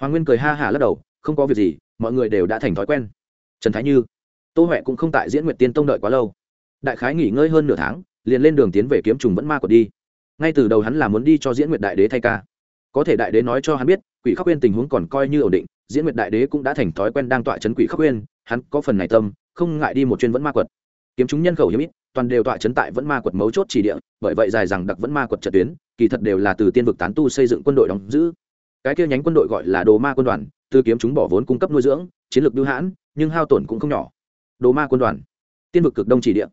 Hoàng nguyên cười ha hả lắc đầu, không có việc gì, mọi người đều đã thành thói quen trần thái như, tô huệ cũng không tại diễn nguyệt tiên tông đợi quá lâu. Đại khái nghỉ ngơi hơn nửa tháng, liền lên đường tiến về kiếm trùng vẫn ma quật đi. Ngay từ đầu hắn là muốn đi cho diễn nguyệt đại đế thay ca. Có thể đại đế nói cho hắn biết, quỷ khắc quên tình huống còn coi như ổn định, diễn nguyệt đại đế cũng đã thành thói quen đang tọa chấn quỷ khắc quên, hắn có phần này tâm, không ngại đi một chuyên vẫn ma quật. Kiếm chúng nhân khẩu hiếm ít, toàn đều tọa chấn tại vẫn ma quật mấu chốt chỉ địa, bởi vậy dài rằng đặc vẫn ma quật trận tuyến, kỳ thật đều là từ tiên vực tán tu xây dựng quân đội đóng giữ. Cái kia nhánh quân đội gọi là đồ ma quân đoàn, từ kiếm chúng bỏ vốn cung cấp nuôi dưỡng, chiến lược bưu hãn nhưng hao tổn cũng không nhỏ. Đồ ma quân đoàn, tiên vực cực đông chỉ địa,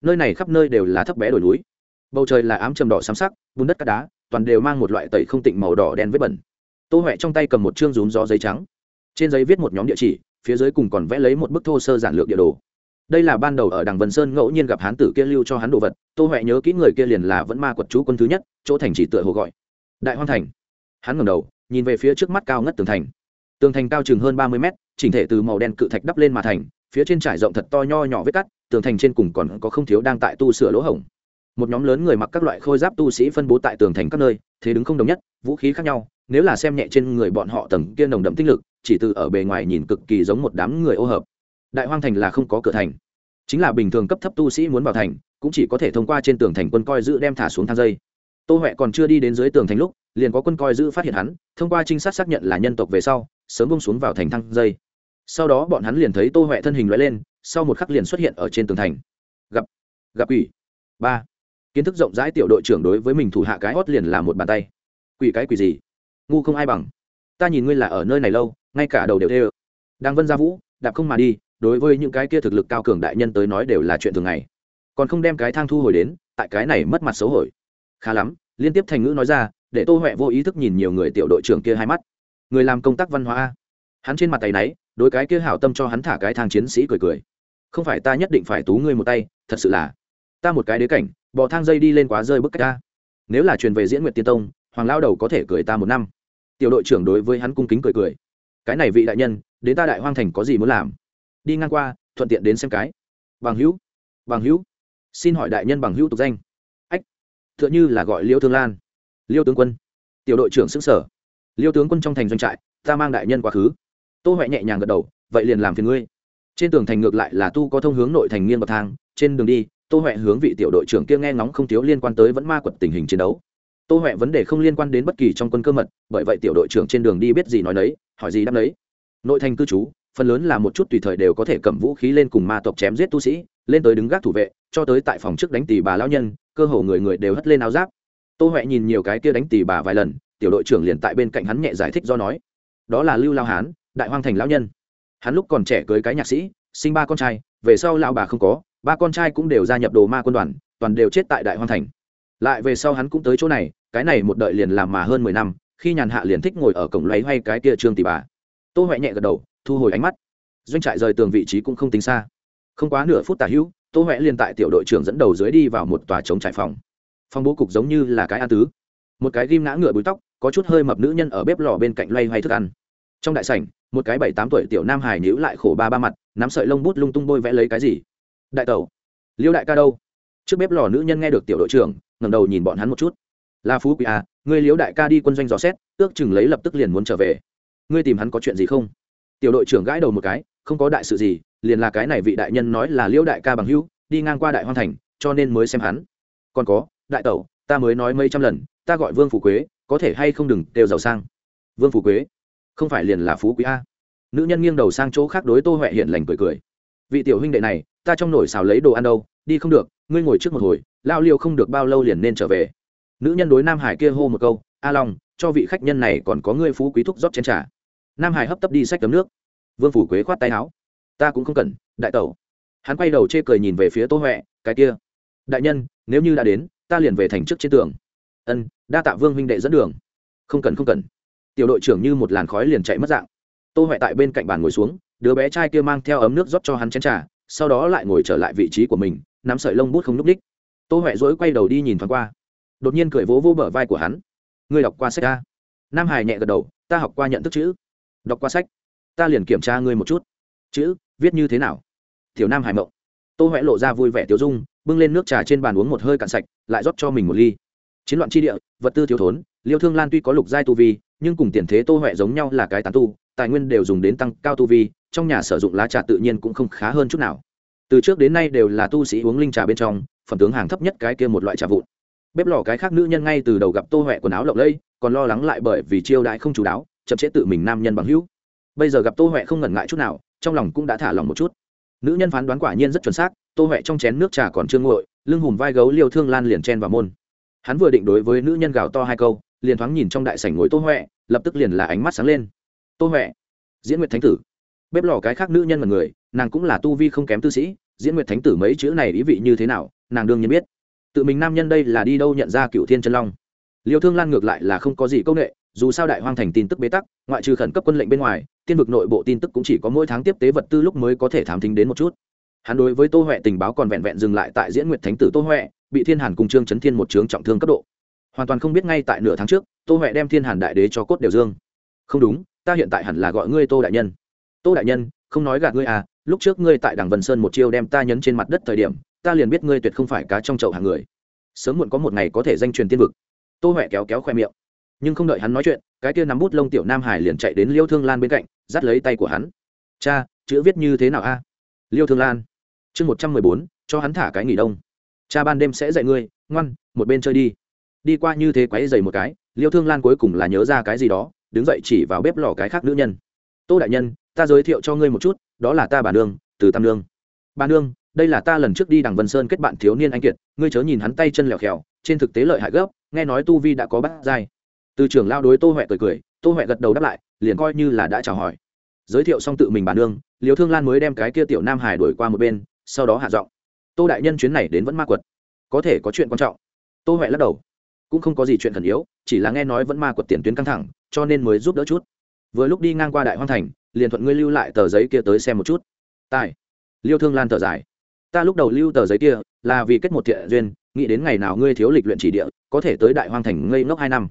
nơi này khắp nơi đều là thấp bé đồi núi. Bầu trời là ám trầm đỏ xám sắc, bùn đất cát đá, toàn đều mang một loại tẩy không tịnh màu đỏ đen vết bẩn. Tô huệ trong tay cầm một chương rún gió giấy trắng. Trên giấy viết một nhóm địa chỉ, phía dưới cùng còn vẽ lấy một bức thô sơ giản lược địa đồ. Đây là ban đầu ở đằng vân sơn ngẫu nhiên gặp hán tử kia lưu cho hắn đồ vật, tô huệ nhớ kỹ người kia liền là vẫn ma quật chú quân thứ nhất, chỗ thành chỉ tựa hồ gọi. Đại Hoan thành. Hắn ngầm đầu, nhìn về phía trước mắt cao ngất tường thành. Tường thành cao chừng hơn ba mươi mét chỉnh thể từ màu đen cự thạch đắp lên mà thành, phía trên trải rộng thật to nho nhỏ vết cắt, tường thành trên cùng còn có không thiếu đang tại tu sửa lỗ hổng. Một nhóm lớn người mặc các loại khôi giáp tu sĩ phân bố tại tường thành các nơi, thế đứng không đồng nhất, vũ khí khác nhau, nếu là xem nhẹ trên người bọn họ tầng kia nồng đậm tinh lực, chỉ từ ở bề ngoài nhìn cực kỳ giống một đám người ô hợp. Đại hoang thành là không có cửa thành, chính là bình thường cấp thấp tu sĩ muốn vào thành, cũng chỉ có thể thông qua trên tường thành quân coi giữ đem thả xuống thang dây. Tô huệ còn chưa đi đến dưới tường thành lúc, liền có quân coi giữ phát hiện hắn, thông qua trinh sát xác nhận là nhân tộc về sau, sớm bông xuống vào thành thang dây sau đó bọn hắn liền thấy tô huệ thân hình loại lên, sau một khắc liền xuất hiện ở trên tường thành. Gặp gặp quỷ. Ba. Kiến thức rộng rãi tiểu đội trưởng đối với mình thủ hạ cái hót liền là một bàn tay. Quỷ cái quỷ gì? Ngu không ai bằng. Ta nhìn ngươi là ở nơi này lâu, ngay cả đầu đều đê ơ. Đang vân gia vũ, đạp không mà đi, đối với những cái kia thực lực cao cường đại nhân tới nói đều là chuyện thường ngày. Còn không đem cái thang thu hồi đến, tại cái này mất mặt xấu hổ. Khá lắm, liên tiếp thành ngữ nói ra, để tô huệ vô ý thức nhìn nhiều người tiểu đội trưởng kia hai mắt. Người làm công tác văn hóa a hắn trên mặt tay náy, đối cái kia hảo tâm cho hắn thả cái thang chiến sĩ cười cười. Không phải ta nhất định phải tú ngươi một tay, thật sự là. Ta một cái đế cảnh bỏ thang dây đi lên quá rơi bức cách ta. Nếu là truyền về diễn nguyệt tiên tông, hoàng lao đầu có thể cười ta một năm. Tiểu đội trưởng đối với hắn cung kính cười cười. Cái này vị đại nhân, đến ta đại hoang thành có gì muốn làm? Đi ngang qua, thuận tiện đến xem cái. Bằng hữu bằng hữu. Xin hỏi đại nhân bằng hữu tục danh. Ách t h ư ợ n h ư là gọi liêu thương lan. Liêu tướng quân. Tiểu đội trưởng xứng sở liêu tướng quân trong thành doanh trại, ta mang đại nhân quá khứ tô huệ nhẹ nhàng gật đầu, vậy liền làm phiền ngươi. Trên tường thành ngược lại là tu có thông hướng nội thành nghiêng bậc thang, trên đường đi, tô huệ hướng vị tiểu đội trưởng kia nghe ngóng không thiếu liên quan tới vẫn ma quật tình hình chiến đấu. Tô huệ vấn đề không liên quan đến bất kỳ trong quân cơ mật, bởi vậy tiểu đội trưởng trên đường đi biết gì nói đấy hỏi gì đáp đấy nội thành cư trú, phần lớn là một chút tùy thời đều có thể cầm vũ khí lên cùng ma tộc chém giết tu sĩ, lên tới đứng gác thủ vệ, cho tới tại phòng trước đánh tỷ bà lão nhân, cơ hồ người người đều hất lên áo giáp. Tô huệ nhìn nhiều cái kia đánh tỷ bà vài lần, tiểu đội trưởng liền tại bên cạnh hắn nhẹ giải thích do nói. Đó là lưu lao hán đại hoang thành lão nhân. Hắn lúc còn trẻ cưới cái nhạc sĩ, sinh ba con trai, về sau lão bà không có, ba con trai cũng đều gia nhập đồ ma quân đoàn, toàn đều chết tại đại hoang thành. Lại về sau hắn cũng tới chỗ này, cái này một đợi liền làm mà hơn mười năm, khi nhàn hạ liền thích ngồi ở cổng lấy hay cái kia trương tỷ bà. Tô huệ nhẹ gật đầu, thu hồi ánh mắt. Doanh trại rời tường vị trí cũng không tính xa. Không quá nửa phút tả hữu, tô huệ liền tại tiểu đội trưởng dẫn đầu dưới đi vào một tòa chống trải phòng. Phòng bố cục giống như là cái a tứ. Một cái ghim ngã ngựa búi tóc, có chút hơi mập nữ nhân ở bếp lò bên cạnh loay hoay thức ăn trong đại sảnh, một cái bảy tám tuổi tiểu nam hải nhữ lại khổ ba ba mặt, nắm sợi lông bút lung tung bôi vẽ lấy cái gì? Đại tẩu, liêu đại ca đâu? Trước bếp lò nữ nhân nghe được tiểu đội trưởng, ngẩng đầu nhìn bọn hắn một chút. Là phú quý à ngươi liễu đại ca đi quân doanh dò xét, ước chừng lấy lập tức liền muốn trở về. Ngươi tìm hắn có chuyện gì không? Tiểu đội trưởng gãi đầu một cái, không có đại sự gì, liền là cái này vị đại nhân nói là liễu đại ca bằng hữu, đi ngang qua đại hoan thành, cho nên mới xem hắn. Còn có, đại tẩu, ta mới nói mấy trăm lần, ta gọi vương phủ quế, có thể hay không đừng đều giàu sang? Vương phủ quế không phải liền là phú quý a. Nữ nhân nghiêng đầu sang chỗ khác đối tô huệ hiện lành cười cười. Vị tiểu huynh đệ này, ta trong nổi xào lấy đồ ăn đâu, đi không được, ngươi ngồi trước một hồi lao liêu không được bao lâu liền nên trở về. Nữ nhân đối nam hải kia hô một câu, a long, cho vị khách nhân này còn có ngươi phú quý thúc rót chén trà. Nam hải hấp tấp đi xách tấm nước. Vương phủ quế khoát tay áo. Ta cũng không cần, đại tẩu. Hắn quay đầu chê cười nhìn về phía tô huệ, cái kia, đại nhân, nếu như đã đến, ta liền về thành trước trên tường. Ân, đa tạ vương huynh đệ dẫn đường. Không cần không cần tiểu đội trưởng như một làn khói liền chạy mất dạng. Tô huệ tại bên cạnh bàn ngồi xuống, đứa bé trai kia mang theo ấm nước rót cho hắn chén trà, sau đó lại ngồi trở lại vị trí của mình, nắm sợi lông bút không n ú c đích tô huệ dỗi quay đầu đi nhìn thoáng qua. Đột nhiên cười vỗ vỗ bờ vai của hắn. Ngươi đọc qua sách ta? Nam hải nhẹ gật đầu, ta học qua nhận thức chữ. Đọc qua sách? Ta liền kiểm tra ngươi một chút. Chữ? Viết như thế nào? Tiểu nam hải mộng. Tô huệ lộ ra vui vẻ tiêu dung, bưng lên nước trà trên bàn uống một hơi cạn sạch, lại rót cho mình một ly. Chiến loạn tri địa, vật tư thiếu thốn, liêu thương lan tuy có lục giai tu vi nhưng cùng tiền thế tô huệ giống nhau là cái tán tu, tài nguyên đều dùng đến tăng cao tu vi, trong nhà sử dụng lá trà tự nhiên cũng không khá hơn chút nào. Từ trước đến nay đều là tu sĩ uống linh trà bên trong, phẩm tướng hàng thấp nhất cái kia một loại trà vụn. Bếp lò cái khác nữ nhân ngay từ đầu gặp tô huệ quần áo lộng lẫy, còn lo lắng lại bởi vì chiêu đãi không chú đáo, chậm chế tự mình nam nhân bằng hữu. Bây giờ gặp tô huệ không ngần ngại chút nào, trong lòng cũng đã thả lòng một chút. Nữ nhân phán đoán quả nhiên rất chuẩn xác, tô huệ trong chén nước trà còn chưa ngội lưng hùm vai gấu liêu thương lan liền chen vào môn. Hắn vừa định đối với nữ nhân gào to hai câu liền thoáng nhìn trong đại sảnh ngồi tô huệ, lập tức liền là ánh mắt sáng lên. Tô huệ, diễn nguyệt thánh tử. Bếp lò cái khác nữ nhân mà người, nàng cũng là tu vi không kém tư sĩ, diễn nguyệt thánh tử mấy chữ này ý vị như thế nào, nàng đương nhiên biết. Tự mình nam nhân đây là đi đâu nhận ra cựu thiên chân long? Liêu thương lan ngược lại là không có gì công nghệ dù sao đại hoang thành tin tức bế tắc, ngoại trừ khẩn cấp quân lệnh bên ngoài, tiên vực nội bộ tin tức cũng chỉ có mỗi tháng tiếp tế vật tư lúc mới có thể thám thính đến một chút. Hắn đối với tô huệ tình báo còn vẹn vẹn dừng lại tại diễn nguyệt thánh tử tô huệ, bị thiên hàn cùng trương chấn thiên một chướng trọng thương cấp độ hoàn toàn không biết ngay tại nửa tháng trước, tô huệ đem thiên hàn đại đế cho cốt đều dương. Không đúng, ta hiện tại hẳn là gọi ngươi tô đại nhân. Tô đại nhân, không nói gạt ngươi à lúc trước ngươi tại đảng vân sơn một chiêu đem ta nhấn trên mặt đất thời điểm, ta liền biết ngươi tuyệt không phải cá trong chậu hàng người. Sớm muộn có một ngày có thể danh truyền tiên vực. Tô huệ kéo kéo khoe miệng. Nhưng không đợi hắn nói chuyện, cái kia nắm bút lông tiểu nam hải liền chạy đến liêu thương lan bên cạnh, dắt lấy tay của hắn. Cha, chữ viết như thế nào a? Liêu thương lan. Chương một trăm mười bốn, cho hắn thả cái nghỉ đông. Cha ban đêm sẽ dạy ngươi, ngoan, một bên chơi đi đi qua như thế quáy dày một cái, liêu thương lan cuối cùng là nhớ ra cái gì đó, đứng dậy chỉ vào bếp lò cái khác nữ nhân. Tô đại nhân, ta giới thiệu cho ngươi một chút, đó là ta bà nương, từ tam nương. Bà nương, đây là ta lần trước đi đằng vân sơn kết bạn thiếu niên anh kiệt, ngươi chớ nhìn hắn tay chân lèo khèo trên thực tế lợi hại gấp, nghe nói tu vi đã có bắt dai từ trưởng lao đối tô huệ cười cười, tô huệ gật đầu đáp lại, liền coi như là đã chào hỏi. Giới thiệu xong tự mình bà nương liều thương lan mới đem cái kia tiểu nam hải đổi qua một bên, sau đó hạ giọng. Tô đại nhân chuyến này đến vẫn ma quật, có thể có chuyện quan trọng. Tô huệ lắc đầu cũng không có gì chuyện khẩn yếu, chỉ là nghe nói vẫn ma quật tiền tuyến căng thẳng, cho nên mới giúp đỡ chút. Vừa lúc đi ngang qua đại hoang thành, liền thuận ngươi lưu lại tờ giấy kia tới xem một chút. Tài. Liêu thương lan thở dài. Ta lúc đầu lưu tờ giấy kia là vì kết một thiện duyên, nghĩ đến ngày nào ngươi thiếu lịch luyện chỉ địa, có thể tới đại hoang thành ngây ngốc hai năm.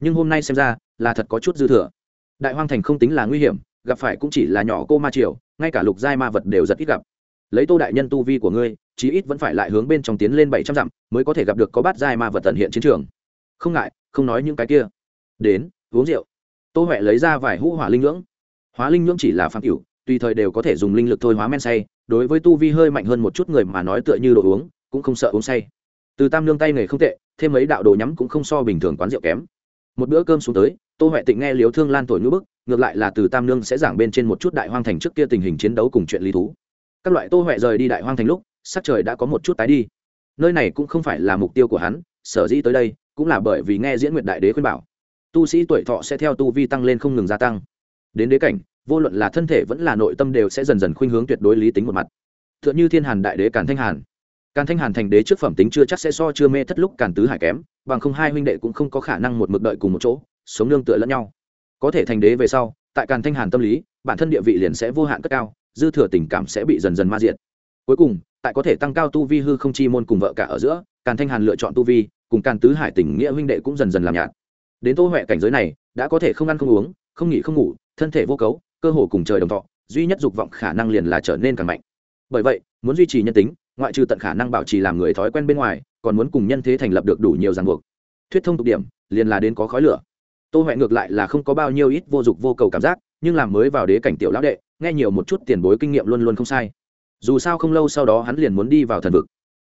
Nhưng hôm nay xem ra, là thật có chút dư thừa. Đại hoang thành không tính là nguy hiểm, gặp phải cũng chỉ là nhỏ cô ma triều, ngay cả lục giai ma vật đều rất ít gặp. Lấy tô đại nhân tu vi của ngươi, chí ít vẫn phải lại hướng bên trong tiến lên bảy trăm dặm, mới có thể gặp được có bát giai ma vật tận hiện chiến trường không ngại, không nói những cái kia. Đến, uống rượu. Tô huệ lấy ra vài hũ hỏa linh ngưỡng hóa linh ngưỡng chỉ là phạm cửu tùy thời đều có thể dùng linh lực thôi hóa men say, đối với tu vi hơi mạnh hơn một chút người mà nói tựa như đồ uống, cũng không sợ uống say. Từ tam lương tay nghề không tệ, thêm mấy đạo đồ nhắm cũng không so bình thường quán rượu kém. Một bữa cơm xuống tới, tô huệ tịnh nghe liếu thương lan thổi nhũ bức, ngược lại là từ tam lương sẽ giảng bên trên một chút đại hoang thành trước kia tình hình chiến đấu cùng chuyện lý thú. Các loại tô huệ rời đi đại hoang thành lúc, sắc trời đã có một chút tái đi. Nơi này cũng không phải là mục tiêu của hắn, sở dĩ tới đây cũng là bởi vì nghe diễn nguyệt đại đế khuyên bảo, tu sĩ tuổi thọ sẽ theo tu vi tăng lên không ngừng gia tăng. Đến đế cảnh, vô luận là thân thể vẫn là nội tâm đều sẽ dần dần khuynh hướng tuyệt đối lý tính một mặt. T h ư ợ n h ư thiên hàn đại đế càn thanh hàn. Càn thanh hàn thành đế trước phẩm tính chưa chắc sẽ so chưa mê thất lúc càn tứ hải kém, bằng không hai huynh đệ cũng không có khả năng một mực đợi cùng một chỗ, sống nương tựa lẫn nhau. Có thể thành đế về sau, tại càn thanh hàn tâm lý, bản thân địa vị liền sẽ vô hạn cất cao, dư thừa tình cảm sẽ bị dần dần ma diệt. Cuối cùng, tại có thể tăng cao tu vi hư không chi môn cùng vợ cả ở giữa, càn thanh hàn lựa chọn tu vi cùng càn tứ hải tình nghĩa huynh đệ cũng dần dần làm nhạt. Đến tô huệ cảnh giới này, đã có thể không ăn không uống, không nghỉ không ngủ, thân thể vô cấu, cơ hồ cùng trời đồng thọ, duy nhất dục vọng khả năng liền là trở nên càng mạnh. Bởi vậy, muốn duy trì nhân tính, ngoại trừ tận khả năng bảo trì làm người thói quen bên ngoài, còn muốn cùng nhân thế thành lập được đủ nhiều ràng buộc. Thuyết thông tục điểm, liền là đến có khói lửa. Tô huệ ngược lại là không có bao nhiêu ít vô dụng vô cầu cảm giác, nhưng làm mới vào đế cảnh tiểu lão đệ, nghe nhiều một chút tiền bối kinh nghiệm luôn luôn không sai. Dù sao không lâu sau đó hắn liền muốn đi vào thần vực.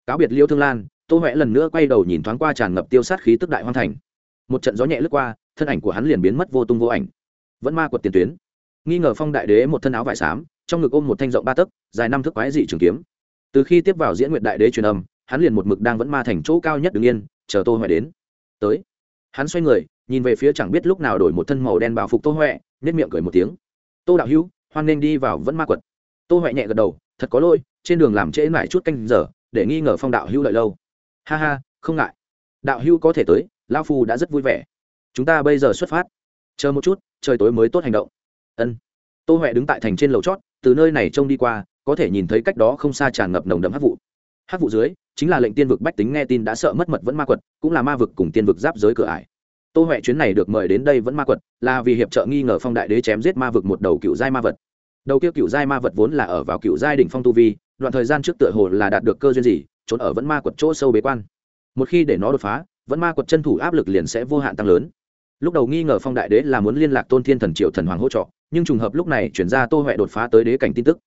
Cáo biệt liêu thương lan tô huệ lần nữa quay đầu nhìn thoáng qua tràn ngập tiêu sát khí tức đại hoang thành. Một trận gió nhẹ lướt qua, thân ảnh của hắn liền biến mất vô tung vô ảnh. Vẫn ma quật tiền tuyến. Nghi ngờ phong đại đế một thân áo vải xám, trong ngực ôm một thanh rộng ba tấc, dài năm thước quái dị trường kiếm. Từ khi tiếp vào diễn nguyện đại đế truyền âm, hắn liền một mực đang vẫn ma thành chỗ cao nhất đứng yên, chờ tô huệ đến. Tới. Hắn xoay người, nhìn về phía chẳng biết lúc nào đổi một thân màu đen bảo phục tô huệ nếp miệng cười một tiếng. Tô đạo hữu, hoan nên đi vào vẫn ma quật. Tô huệ nhẹ gật đầu, thật có lỗi, trên đường làm trễ mãi chút canh giờ, để nghi ngờ phong đạo hữu lợi lâu ha ha, không ngại. Đạo hữu có thể tới lao phu đã rất vui vẻ. Chúng ta bây giờ xuất phát. Chờ một chút, trời tối mới tốt hành động. Ân. Tô huệ đứng tại thành trên lầu chót, từ nơi này trông đi qua, có thể nhìn thấy cách đó không xa tràn ngập nồng đậm hát vụ. Hát vụ dưới, chính là lệnh tiên vực bách tính nghe tin đã sợ mất mật vẫn ma quật, cũng là ma vực cùng tiên vực giáp giới cửa ải. Tô huệ chuyến này được mời đến đây vẫn ma quật, là vì hiệp trợ nghi ngờ phong đại đế chém giết ma vực một đầu cựu giai ma vật. Đầu kia cựu giai ma vật vốn là ở vào cựu giai đỉnh phong tu vi, đoạn thời gian trước tựa hồ là đạt được cơ duyên gì trốn ở vẫn ma quật chỗ sâu bế quan. Một khi để nó đột phá, vẫn ma quật chân thủ áp lực liền sẽ vô hạn tăng lớn. Lúc đầu nghi ngờ phong đại đế là muốn liên lạc tôn thiên thần triệu thần hoàng hỗ trợ, nhưng trùng hợp lúc này chuyển ra tô huệ đột phá tới đế cảnh tin tức.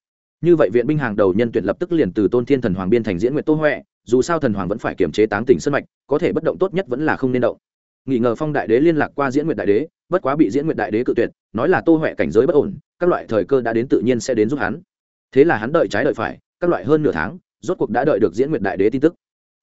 Như vậy viện binh hàng đầu nhân tuyển lập tức liền từ tôn thiên thần hoàng biên thành diễn nguyện tô huệ, dù sao thần hoàng vẫn phải kiềm chế táng tỉnh sân mạch, có thể bất động tốt nhất vẫn là không nên động. Nghi ngờ phong đại đế liên lạc qua diễn nguyện đại đế, bất quá bị diễn nguyện đại đế cự tuyệt, nói là tô huệ cảnh giới bất ổn, các loại thời cơ đã đến tự nhiên sẽ đến giúp hắn. Thế là hắn đợi trái đợi phải, các loại hơn nửa tháng rốt cuộc đã đợi được diễn nguyện đại đế tin tức.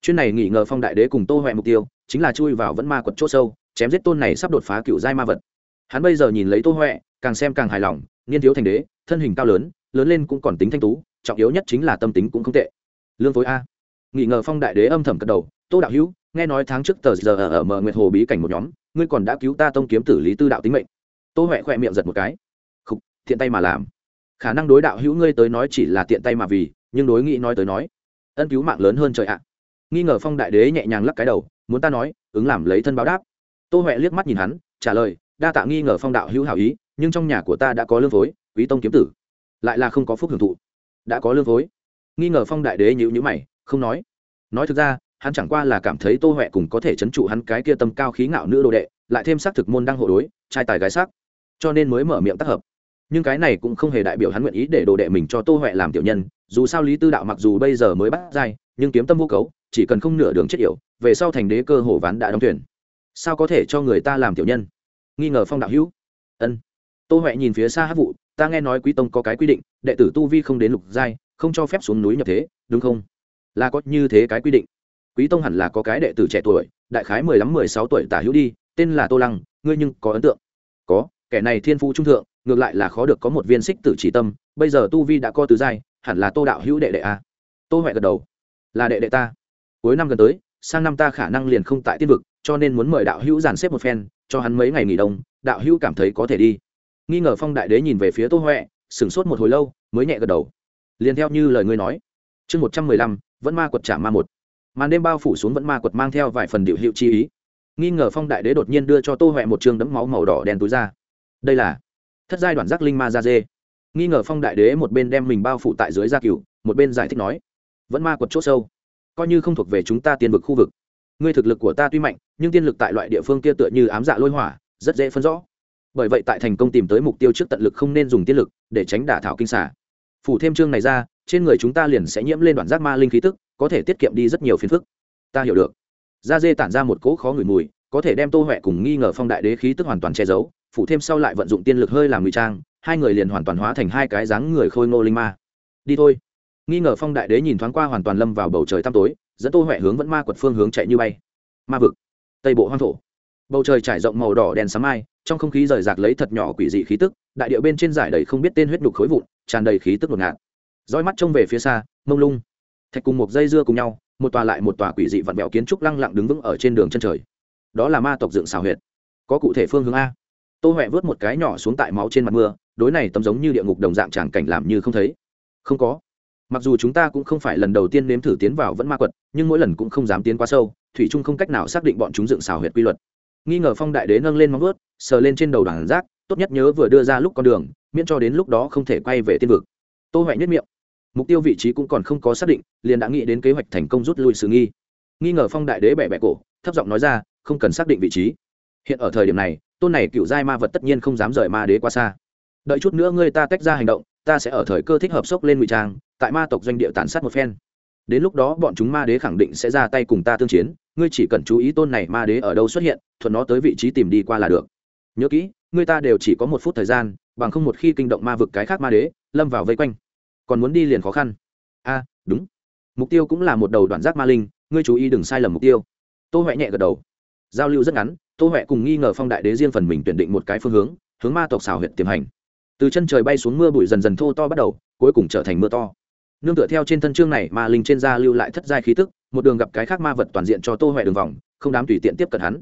Chuyên này nghỉ ngờ phong đại đế cùng tô huệ mục tiêu chính là chui vào vẫn ma quật c h ỗ sâu, chém giết tôn này sắp đột phá cựu giai ma vật. Hắn bây giờ nhìn lấy tô huệ, càng xem càng hài lòng, niên thiếu thành đế, thân hình cao lớn lớn lên cũng còn tính thanh tú, trọng yếu nhất chính là tâm tính cũng không tệ. Lương phối a. Nghỉ ngờ phong đại đế âm thầm cất đầu, tô đạo hữu, nghe nói tháng trước tờ giờ ở mở nguyệt hồ bí cảnh một nhóm, ngươi còn đã cứu ta tông kiếm tử lý tư đạo tính mệnh. Tô huệ khỏe miệng giật một cái. Khục, thiện tay mà làm. Khả năng đối đạo hữu ngươi tới nói chỉ là tiện tay mà vì nhưng đối nghĩ nói tới nói, ân cứu mạng lớn hơn trời ạ. Nghi ngờ phong đại đế nhẹ nhàng lắc cái đầu, muốn ta nói, ứng làm lấy thân báo đáp. Tô huệ liếc mắt nhìn hắn, trả lời, đa tạ nghi ngờ phong đạo hữu hảo ý, nhưng trong nhà của ta đã có lương phối, quý tông kiếm tử. Lại là không có phúc hưởng thụ. Đã có lương phối. Nghi ngờ phong đại đế nhữ nhữ mày, không nói. Nói thực ra, hắn chẳng qua là cảm thấy tô huệ cùng có thể chấn trụ hắn cái kia tâm cao khí ngạo nữ đồ đệ, lại thêm xác thực môn đăng hộ đối, trai tài gái sắc. Cho nên mới mở miệng tác hợp. Nhưng cái này cũng không hề đại biểu hắn nguyện ý để đồ đệ mình cho tô huệ làm tiểu nhân dù sao lý tư đạo mặc dù bây giờ mới bắt dai nhưng kiếm tâm vô cấu, chỉ cần không nửa đường chết yểu, về sau thành đế cơ hồ ván đã đóng thuyền. sao có thể cho người ta làm tiểu nhân? Nghi ngờ phong đạo hữu. Ân. Tô huệ nhìn phía xa hát vụ ta nghe nói quý tông có cái quy định, đệ tử tu vi không đến lục giai, không cho phép xuống núi nhập thế, đúng không? Là có như thế cái quy định. Quý tông hẳn là có cái đệ tử trẻ tuổi, đại khái mười lăm, mười sáu tuổi tả hữu đi, tên là tô lăng, ngươi nhưng có ấn tượng? Có, kẻ này thiên phú trung thượng, ngược lại là khó được có một viên xích tử chỉ tâm, bây giờ tu vi đã co tứ giai hẳn là tô đạo hữu đệ đệ a. Tô huệ gật đầu. Là đệ đệ ta. Cuối năm gần tới, sang năm ta khả năng liền không tại tiên vực, cho nên muốn mời đạo hữu giàn xếp một phen, cho hắn mấy ngày nghỉ đông, đạo hữu cảm thấy có thể đi. Nghi ngờ phong đại đế nhìn về phía tô huệ, sửng sốt một hồi lâu, mới nhẹ gật đầu. Liền theo như lời ngươi nói. Chương một trăm mười lăm, vẫn ma quật trả ma một. Màn đêm bao phủ xuống vẫn ma quật mang theo vài phần điệu hiệu chi ý. Nghi ngờ phong đại đế đột nhiên đưa cho tô huệ một trường đẫm máu màu đỏ đen túi ra. Đây là thất giai đoạn giác linh ma da dê nghi ngờ phong đại đế một bên đem mình bao phủ tại dưới gia cựu một bên giải thích nói, vẫn ma quật c h ỗ sâu, coi như không thuộc về chúng ta tiên vực khu vực. Ngươi thực lực của ta tuy mạnh, nhưng tiên lực tại loại địa phương kia tựa như ám dạ lôi hỏa, rất dễ phân rõ. Bởi vậy tại thành công tìm tới mục tiêu trước tận lực không nên dùng tiên lực để tránh đả thảo kinh xả phủ thêm chương này ra, trên người chúng ta liền sẽ nhiễm lên đoạn giác ma linh khí tức, có thể tiết kiệm đi rất nhiều phiền phức. Ta hiểu được. Da dê tản ra một cỗ khó ngửi mùi, có thể đem tô huệ cùng nghi ngờ phong đại đế khí tức hoàn toàn che giấu, phủ thêm sau lại vận dụng tiên lực hơi làm ngụy trang hai người liền hoàn toàn hóa thành hai cái dáng người khôi ngô linh ma. Đi thôi. Nghi ngờ phong đại đế nhìn thoáng qua hoàn toàn lâm vào bầu trời tăm tối, dẫn tô huệ hướng vẫn ma quật phương hướng chạy như bay. Ma vực. Tây bộ hoang thổ. Bầu trời trải rộng màu đỏ đèn sáng mai, trong không khí rời rạc lấy thật nhỏ quỷ dị khí tức, đại điệu bên trên giải đầy không biết tên huyết đục khối vụn, tràn đầy khí tức ngột ngạt. Roi mắt trông về phía xa, mông lung. Thạch cùng một dây dưa cùng nhau, một tòa lại một tòa quỷ dị vặn vẹo kiến trúc lăng lặng đứng vững ở trên đường chân trời. Đó là ma tộc dựng xào huyệt. Có cụ thể phương hướng a tô huệ vớt một cái nhỏ xuống tại máu trên mặt mưa, đối này tấm giống như địa ngục đồng dạng tràng cảnh làm như không thấy. Không có. Mặc dù chúng ta cũng không phải lần đầu tiên nếm thử tiến vào vẫn ma quật, nhưng mỗi lần cũng không dám tiến quá sâu, thủy trung không cách nào xác định bọn chúng dựng xào huyệt quy luật. Nghi ngờ phong đại đế nâng lên móng vớt sờ lên trên đầu đoàn rác, tốt nhất nhớ vừa đưa ra lúc con đường, miễn cho đến lúc đó không thể quay về tiên vực. Tô huệ nhất miệng. Mục tiêu vị trí cũng còn không có xác định, liền đã nghĩ đến kế hoạch thành công rút lui sự nghi. Nghi ngờ phong đại đế bẻ bẻ cổ, thấp giọng nói ra, không cần xác định vị trí. Hiện ở thời điểm này tôn này cựu giai ma vật tất nhiên không dám rời ma đế quá xa. Đợi chút nữa ngươi ta tách ra hành động, ta sẽ ở thời cơ thích hợp sốc lên ngụy trang, tại ma tộc doanh địa tàn sát một phen. Đến lúc đó bọn chúng ma đế khẳng định sẽ ra tay cùng ta tương chiến, ngươi chỉ cần chú ý tôn này ma đế ở đâu xuất hiện, thuận nó tới vị trí tìm đi qua là được. Nhớ kỹ, ngươi ta đều chỉ có một phút thời gian, bằng không một khi kinh động ma vực cái khác ma đế, lâm vào vây quanh. Còn muốn đi liền khó khăn. A, đúng. Mục tiêu cũng là một đầu đoạn giác ma linh, ngươi chú ý đừng sai lầm mục tiêu. Tô huệ nhẹ gật đầu. Giao lưu rất ngắn tô huệ cùng nghi ngờ phong đại đế riêng phần mình tuyển định một cái phương hướng hướng ma tộc xào huyện tiềm hành. Từ chân trời bay xuống mưa bụi dần dần thô to bắt đầu, cuối cùng trở thành mưa to. Nương tựa theo trên thân chương này, ma linh trên da lưu lại thất giai khí tức, một đường gặp cái khác ma vật toàn diện cho tô huệ đường vòng, không đám tùy tiện tiếp cận hắn.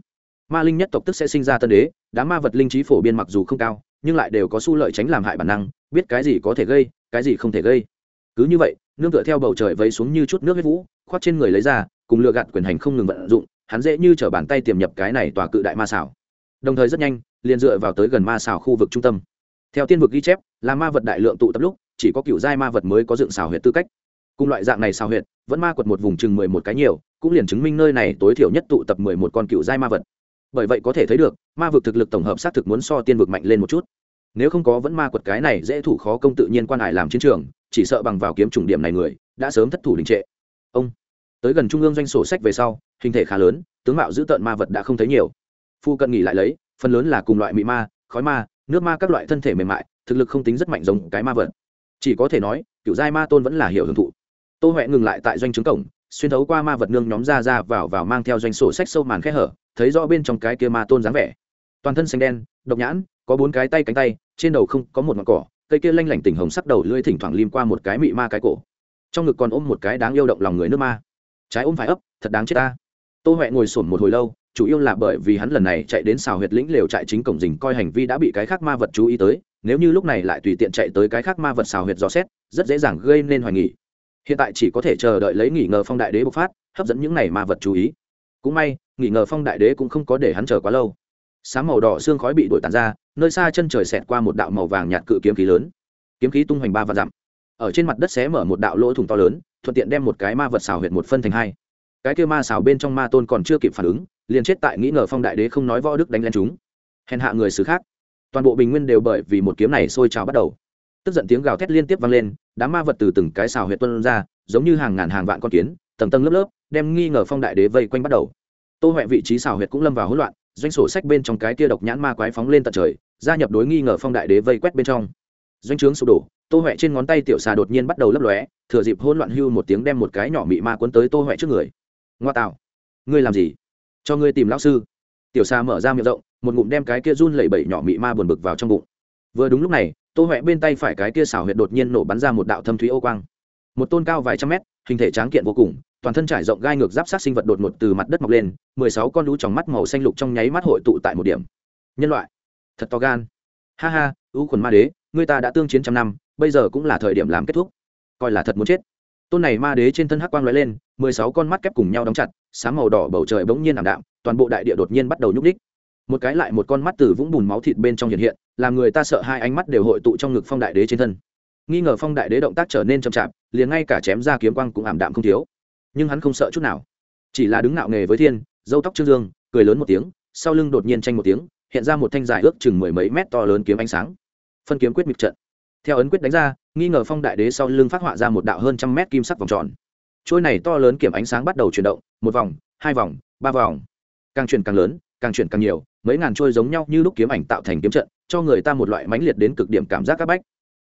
Ma linh nhất tộc tức sẽ sinh ra tân đế, đám ma vật linh trí phổ biên mặc dù không cao, nhưng lại đều có su lợi tránh làm hại bản năng, biết cái gì có thể gây, cái gì không thể gây. Cứ như vậy, nương tựa theo bầu trời vấy xuống như chút nước huyết vũ, khoác trên người lấy ra, cùng lựa gạt quyền hành không ngừng vận dụng hắn dễ như t bàn tay tiềm nhập cái này tòa cự đại ma xảo. Đồng thời rất nhanh, liền dựa vào tới gần ma xảo khu vực trung tâm. Theo tiên vực ghi chép, là ma vật đại lượng tụ tập lúc, chỉ có cựu giai ma vật mới có dựng xào huyệt tư cách. Cùng loại dạng này xào huyệt, vẫn ma quật một vùng chừng mười một cái nhiều, cũng liền chứng minh nơi này tối thiểu nhất tụ tập mười một con cựu giai ma vật. Bởi vậy có thể thấy được, ma vực thực lực tổng hợp xác thực muốn so tiên vực mạnh lên một chút. Nếu không có vẫn ma quật cái này dễ thủ khó công tự nhiên quan hải làm chiến trường, chỉ sợ bằng vào kiếm trùng điểm này người, đã sớm thất thủ đình trệ. Ông, tới gần trung ương doanh sổ sách về sau hình thể khá lớn, tướng mạo giữ tợn ma vật đã không thấy nhiều. Phu cận nghỉ lại lấy, phần lớn là cùng loại mị ma, khói ma, nước ma các loại thân thể mềm mại, thực lực không tính rất mạnh giống cái ma vật. Chỉ có thể nói, kiểu giai ma tôn vẫn là hiểu hưởng thụ. Tô huệ ngừng lại tại doanh trướng cổng, xuyên thấu qua ma vật nương nhóm ra ra vào vào mang theo doanh sổ sách sâu màn khẽ hở, thấy rõ bên trong cái kia ma tôn dáng vẻ. Toàn thân xanh đen, độc nhãn, có bốn cái tay cánh tay, trên đầu không có một ngọn cỏ, cây kia lanh lảnh tỉnh hồng sắc đầu lưỡi thỉnh thoảng lim qua một cái mị ma cái cổ. Trong ngực còn ôm một cái đáng yêu động lòng người nước ma. Trái ôm phải ấp, thật đáng chết ta tô huệ ngồi sổn một hồi lâu, chủ yếu là bởi vì hắn lần này chạy đến xào huyệt lĩnh lều trại chính cổng dình coi hành vi đã bị cái khác ma vật chú ý tới, nếu như lúc này lại tùy tiện chạy tới cái khác ma vật xào huyệt dò xét, rất dễ dàng gây nên hoài nghỉ hiện tại chỉ có thể chờ đợi lấy nghỉ ngờ phong đại đế bộc phát, hấp dẫn những này ma vật chú ý. Cũng may, nghỉ ngờ phong đại đế cũng không có để hắn chờ quá lâu. Sáng màu đỏ xương khói bị đổi tàn ra, nơi xa chân trời xẹt qua một đạo màu vàng nhạt cự kiếm khí lớn. Kiếm khí tung hoành ba và dặm. Ở trên mặt đất xé mở một đạo lỗ thủng to lớn, thuận tiện đem một cái ma vật xào huyệt một phân thành hai cái kia ma xảo bên trong ma tôn còn chưa kịp phản ứng, liền chết tại nghĩ ngờ phong đại đế không nói võ đức đánh lên chúng. Hèn hạ người xứ khác. Toàn bộ bình nguyên đều bởi vì một kiếm này sôi trào bắt đầu. Tức giận tiếng gào thét liên tiếp vang lên, đám ma vật từ từng cái xào huyệt tuân ra, giống như hàng ngàn hàng vạn con kiến, tầng tầng lớp lớp, đem nghi ngờ phong đại đế vây quanh bắt đầu. Tô huệ vị trí xào huyệt cũng lâm vào hỗn loạn, doanh sổ sách bên trong cái kia độc nhãn ma quái phóng lên tận trời, gia nhập đối nghi ngờ phong đại đế vây quét bên trong. Doanh trướng sụp đổ, tô huệ trên ngón tay tiểu xà đột nhiên bắt đầu lấp lóe, thừa dịp hỗn loạn hưu một tiếng đem một cái nhỏ mị ma cuốn tới tô huệ trước người ngoa tạo. Ngươi làm gì? Cho ngươi tìm lão sư. Tiểu xa mở ra miệng rộng, một ngụm đem cái kia run lẩy bẩy nhỏ mị ma buồn bực vào trong bụng. Vừa đúng lúc này, tô huệ bên tay phải cái kia xảo huyệt đột nhiên nổ bắn ra một đạo thâm thúy ô quang. Một tôn cao vài trăm mét, hình thể tráng kiện vô cùng, toàn thân trải rộng gai ngược giáp sát sinh vật đột ngột từ mặt đất mọc lên, mười sáu con lũ trong mắt màu xanh lục trong nháy mắt hội tụ tại một điểm. Nhân loại, thật to gan. Ha ha, ưu khuẩn ma đế người ta đã tương chiến trăm năm, bây giờ cũng là thời điểm làm kết thúc. Coi là thật muốn chết. Tôn này ma đế trên thân hắc quang lóe lên mười sáu con mắt kép cùng nhau đóng chặt, sáng màu đỏ bầu trời bỗng nhiên ảm đạm, toàn bộ đại địa đột nhiên bắt đầu nhúc nhích. một cái lại một con mắt từ vũng bùn máu thịt bên trong hiện hiện, làm người ta sợ hai ánh mắt đều hội tụ trong ngực phong đại đế trên thân. Nghi ngờ phong đại đế động tác trở nên chậm chạp, liền ngay cả chém ra kiếm quang cũng ảm đạm không thiếu. Nhưng hắn không sợ chút nào. Chỉ là đứng nạo nghề với thiên dâu tóc trương dương, cười lớn một tiếng, sau lưng đột nhiên tranh một tiếng, hiện ra một thanh dài ước chừng mười mấy mét to lớn kiếm ánh sáng. Phân kiếm quyết mịch trận. Theo ấn quyết đánh ra, nghi ngờ phong đại đế sau lưng phát họa ra một đạo hơn trăm mét kim sắc vòng tròn trôi này to lớn kiểm ánh sáng bắt đầu chuyển động, một vòng, hai vòng, ba vòng. Càng chuyển càng lớn, càng chuyển càng nhiều, mấy ngàn trôi giống nhau như lúc kiếm ảnh tạo thành kiếm trận, cho người ta một loại mãnh liệt đến cực điểm cảm giác áp bách.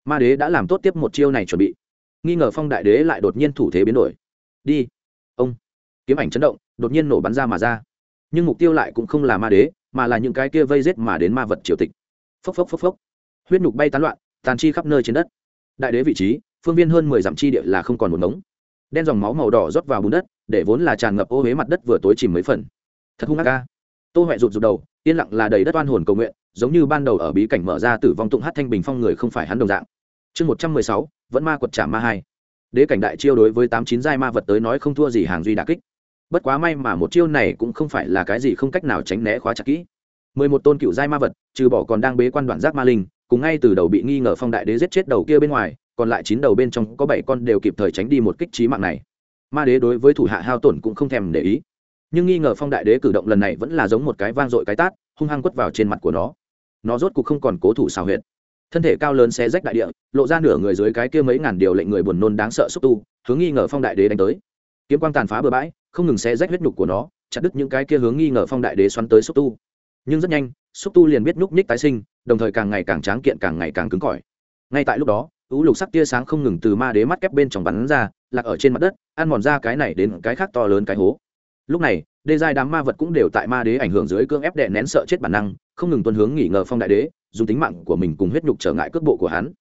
Ma đế đã làm tốt tiếp một chiêu này chuẩn bị. Nghi ngờ phong đại đế lại đột nhiên thủ thế biến đổi. Đi. Ông. Kiếm ảnh chấn động, đột nhiên nổ bắn ra mà ra. Nhưng mục tiêu lại cũng không là ma đế, mà là những cái kia vây rết mà đến ma vật triều tịch. Phốc phốc phốc phốc. Huyết nhục bay tán loạn, tàn chi khắp nơi trên đất. Đại đế vị trí, phương viên hơn mười dặm chi địa là không còn một ngống đen dòng máu màu đỏ rót vào bùn đất, để vốn là tràn ngập ô huế mặt đất vừa tối chìm mấy phần. Thật hung ác ca tô huệ rụt rụt đầu, yên lặng là đầy đất oan hồn cầu nguyện, giống như ban đầu ở bí cảnh mở ra tử vong tụng hát thanh bình phong người không phải hắn đồng dạng. Chương một trăm mười sáu, vẫn ma quật trả ma hai. Đế cảnh đại chiêu đối với tám chín giai ma vật tới nói không thua gì hàng duy đà kích. Bất quá may mà một chiêu này cũng không phải là cái gì không cách nào tránh né khóa chặt kỹ. Mười một tôn cựu giai ma vật, trừ bỏ còn đang bế quan đoạn giác ma linh, cùng ngay từ đầu bị nghi ngờ phong đại đế giết chết đầu kia bên ngoài còn lại chín đầu bên trong có bảy con đều kịp thời tránh đi một kích trí mạng này. Ma đế đối với thủ hạ hao tổn cũng không thèm để ý. Nhưng nghi ngờ phong đại đế cử động lần này vẫn là giống một cái vang dội cái tát, hung hăng quất vào trên mặt của nó. Nó rốt cuộc không còn cố thủ xào huyệt. Thân thể cao lớn xé rách đại địa, lộ ra nửa người dưới cái kia mấy ngàn điều lệnh người buồn nôn đáng sợ xúc tu, hướng nghi ngờ phong đại đế đánh tới. Kiếm quang tàn phá bừa bãi, không ngừng xé rách huyết nhục của nó, chặt đứt những cái kia hướng nghi ngờ phong đại đế xoắn tới xúc tu. Nhưng rất nhanh, xúc tu liền biết nhúc nhích tái sinh, đồng thời càng ngày càng tráng kiện, càng ngày càng cứng cỏi. Ngay tại lúc đó U lục sắc tia sáng không ngừng từ ma đế mắt kép bên trong bắn ra, lạc ở trên mặt đất, ăn mòn ra cái này đến cái khác to lớn cái hố. Lúc này, đê giai đám ma vật cũng đều tại ma đế ảnh hưởng dưới cương ép đệ nén sợ chết bản năng, không ngừng tuân hướng nghỉ ngờ phong đại đế, dùng tính mạng của mình cùng huyết nhục trở ngại cước bộ của hắn.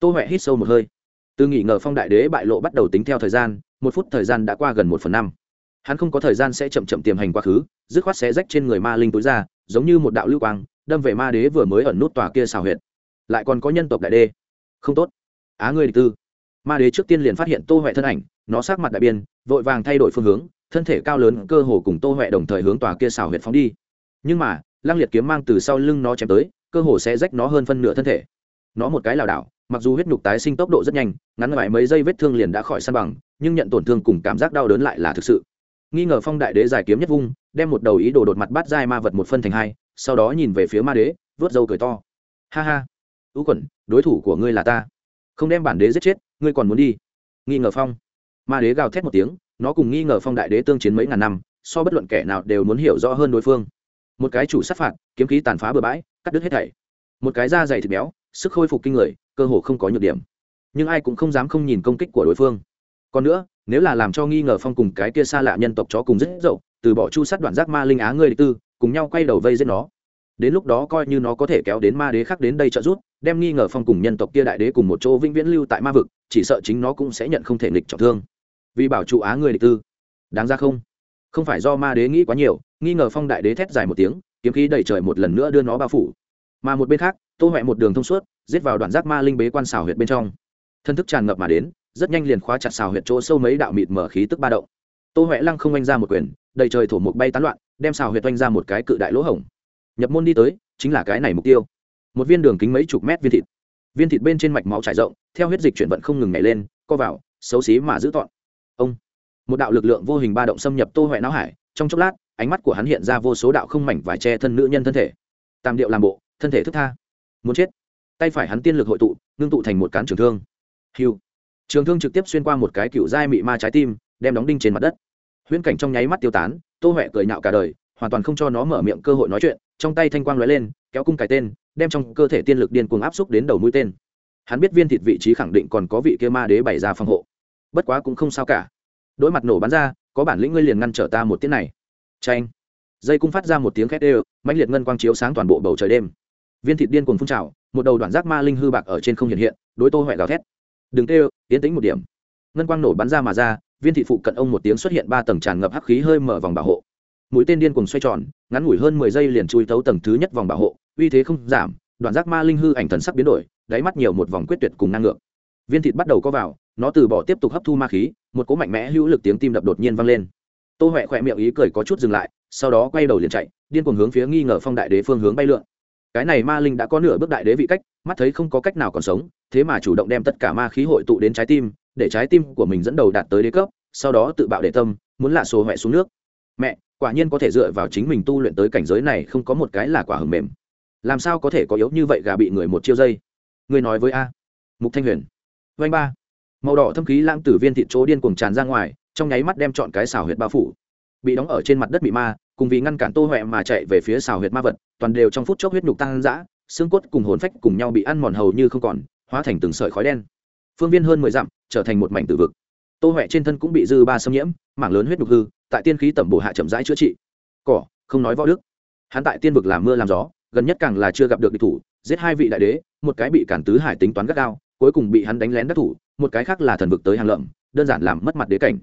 Tô huệ hít sâu một hơi. Từ nghỉ ngờ phong đại đế bại lộ bắt đầu tính theo thời gian, một phút thời gian đã qua gần một phần năm. Hắn không có thời gian sẽ chậm chậm tiềm hành quá khứ, dứt khoát sẽ rách trên người ma linh túi ra, giống như một đạo lưu quang, đâm về ma đế vừa mới ẩn nút tòa kia xào huyệt. Lại còn có nhân tộc đại đê không tốt á ngươi địch tư. Ma đế trước tiên liền phát hiện tô huệ thân ảnh, nó sát mặt đại biên vội vàng thay đổi phương hướng, thân thể cao lớn cơ hồ cùng tô huệ đồng thời hướng tòa kia xào huyệt phóng đi. Nhưng mà, lăng liệt kiếm mang từ sau lưng nó chém tới, cơ hồ sẽ rách nó hơn phân nửa thân thể. Nó một cái lảo đảo, mặc dù huyết nhục tái sinh tốc độ rất nhanh, ngắn lại mấy giây vết thương liền đã khỏi săn bằng, nhưng nhận tổn thương cùng cảm giác đau đớn lại là thực sự. Nghi ngờ phong đại đế giải kiếm nhất vung, đem một đầu ý đồ đột mặt bắt dai ma vật một phân thành hai, sau đó nhìn về phía ma đế vớt dâu cười to. Ha ha. Ưu quẩn, đối thủ của ngươi là ta không đem bản đế giết chết, ngươi còn muốn đi. Nghi ngờ phong. Ma đế gào thét một tiếng, nó cùng nghi ngờ phong đại đế tương chiến mấy ngàn năm, so bất luận kẻ nào đều muốn hiểu rõ hơn đối phương. Một cái chủ sát phạt, kiếm khí tàn phá bừa bãi, cắt đứt hết thảy. Một cái da dày thịt béo, sức khôi phục kinh người, cơ hồ không có nhược điểm. Nhưng ai cũng không dám không nhìn công kích của đối phương. Còn nữa, nếu là làm cho nghi ngờ phong cùng cái kia xa lạ nhân tộc chó cùng rất dậu, từ bỏ chu sát đoạn giác ma linh á ngươi tư, cùng nhau quay đầu vây giết nó đến lúc đó coi như nó có thể kéo đến ma đế khác đến đây trợ giúp, đem nghi ngờ phong cùng nhân tộc kia đại đế cùng một chỗ vĩnh viễn lưu tại ma vực, chỉ sợ chính nó cũng sẽ nhận không thể nghịch trọng thương. Vì bảo trụ á người địch tư. Đáng ra không? Không phải do ma đế nghĩ quá nhiều, nghi ngờ phong đại đế thét dài một tiếng, kiếm khí đẩy trời một lần nữa đưa nó bao phủ. Mà một bên khác, tô huệ một đường thông suốt, giết vào đoạn giác ma linh bế quan xào huyệt bên trong. Thân thức tràn ngập mà đến, rất nhanh liền khóa chặt xào huyệt chỗ sâu mấy đạo mịt mở khí tức ba động. Tô huệ lăng không oanh ra một quyền, đầy trời thổ mục bay tán loạn, đem xào huyệt oanh ra một cái cự đại lỗ hổng nhập môn đi tới, chính là cái này mục tiêu. Một viên đường kính mấy chục mét viên thịt. Viên thịt bên trên mạch máu trải rộng, theo huyết dịch chuyển vận không ngừng nhảy lên, co vào, xấu xí mà giữ tọn. Ông. Một đạo lực lượng vô hình ba động xâm nhập tô huệ não hải, trong chốc lát, ánh mắt của hắn hiện ra vô số đạo không mảnh vải che thân nữ nhân thân thể. Tam điệu làm bộ, thân thể thức tha. Muốn chết. Tay phải hắn tiên lực hội tụ, ngưng tụ thành một cán trường thương. Hiu trường thương trực tiếp xuyên qua một cái cựu dai mị ma trái tim, đem đóng đinh trên mặt đất. Huyễn cảnh trong nháy mắt tiêu tán, tô huệ cười nhạo cả đời hoàn toàn không cho nó mở miệng cơ hội nói chuyện, trong tay thanh quang lóe lên, kéo cung cái tên, đem trong cơ thể tiên lực điên cuồng áp xúc đến đầu mũi tên. Hắn biết viên thịt vị trí khẳng định còn có vị kia ma đế bày ra phòng hộ. Bất quá cũng không sao cả. Đối mặt nổ bắn ra, có bản lĩnh ngươi liền ngăn trở ta một tiếng này. Tranh dây cung phát ra một tiếng khét ê mãnh liệt ngân quang chiếu sáng toàn bộ bầu trời đêm. Viên thịt điên cuồng phun trào, một đầu đoạn giác ma linh hư bạc ở trên không hiện hiện, đối tô huệ gào thét. Đừng tê tiến tính một điểm. Ngân quang nổ bắn ra mà ra, viên thị phụ cận ông một tiếng xuất hiện ba tầng tràn ngập hắc khí hơi mở vòng bảo hộ mũi tên điên cuồng xoay tròn, ngắn ngủi hơn mười giây liền chui tấu tầng thứ nhất vòng bảo hộ, uy thế không giảm, đoạn giác ma linh hư ảnh thần sắc biến đổi, đáy mắt nhiều một vòng quyết tuyệt cùng năng lượng. Viên thịt bắt đầu có vào, nó từ bỏ tiếp tục hấp thu ma khí, một cỗ mạnh mẽ hữu lực tiếng tim đập đột nhiên vang lên. Tô huệ khỏe miệng ý cười có chút dừng lại, sau đó quay đầu liền chạy, điên cuồng hướng phía nghi ngờ phong đại đế phương hướng bay lượn. Cái này ma linh đã có nửa bước đại đế vị cách, mắt thấy không có cách nào còn sống, thế mà chủ động đem tất cả ma khí hội tụ đến trái tim, để trái tim của mình dẫn đầu đạt tới đế cấp, sau đó tự bạo đệ tâm, muốn lạ sổ huệ xuống nước. Mẹ quả nhiên có thể dựa vào chính mình tu luyện tới cảnh giới này không có một cái là quả hầm mềm. Làm sao có thể có yếu như vậy gà bị người một chiêu dây? Người nói với a. Mục thanh huyền. Vanh ba. Màu đỏ thâm khí lãng tử viên thịt chỗ điên cuồng tràn ra ngoài, trong nháy mắt đem chọn cái xào huyệt bao phủ. Bị đóng ở trên mặt đất bị ma, cùng vì ngăn cản tô huệ mà chạy về phía xào huyệt ma vật, toàn đều trong phút chốc huyết nhục tăng dã xương cốt cùng hồn phách cùng nhau bị ăn mòn hầu như không còn, hóa thành từng sợi khói đen. Phương viên hơn mười dặm, trở thành một mảnh tử vực. Tô huệ trên thân cũng bị dư ba xâm nhiễm, mảng lớn huyết nhục hư tại tiên khí tẩm bổ hạ chậm rãi chữa trị. Cỏ, không nói võ đức. Hắn tại tiên vực làm mưa làm gió, gần nhất càng là chưa gặp được địch thủ, giết hai vị đại đế, một cái bị cản tứ hải tính toán gắt gao, cuối cùng bị hắn đánh lén đắc thủ, một cái khác là thần vực tới hàng lợm, đơn giản làm mất mặt đế cảnh.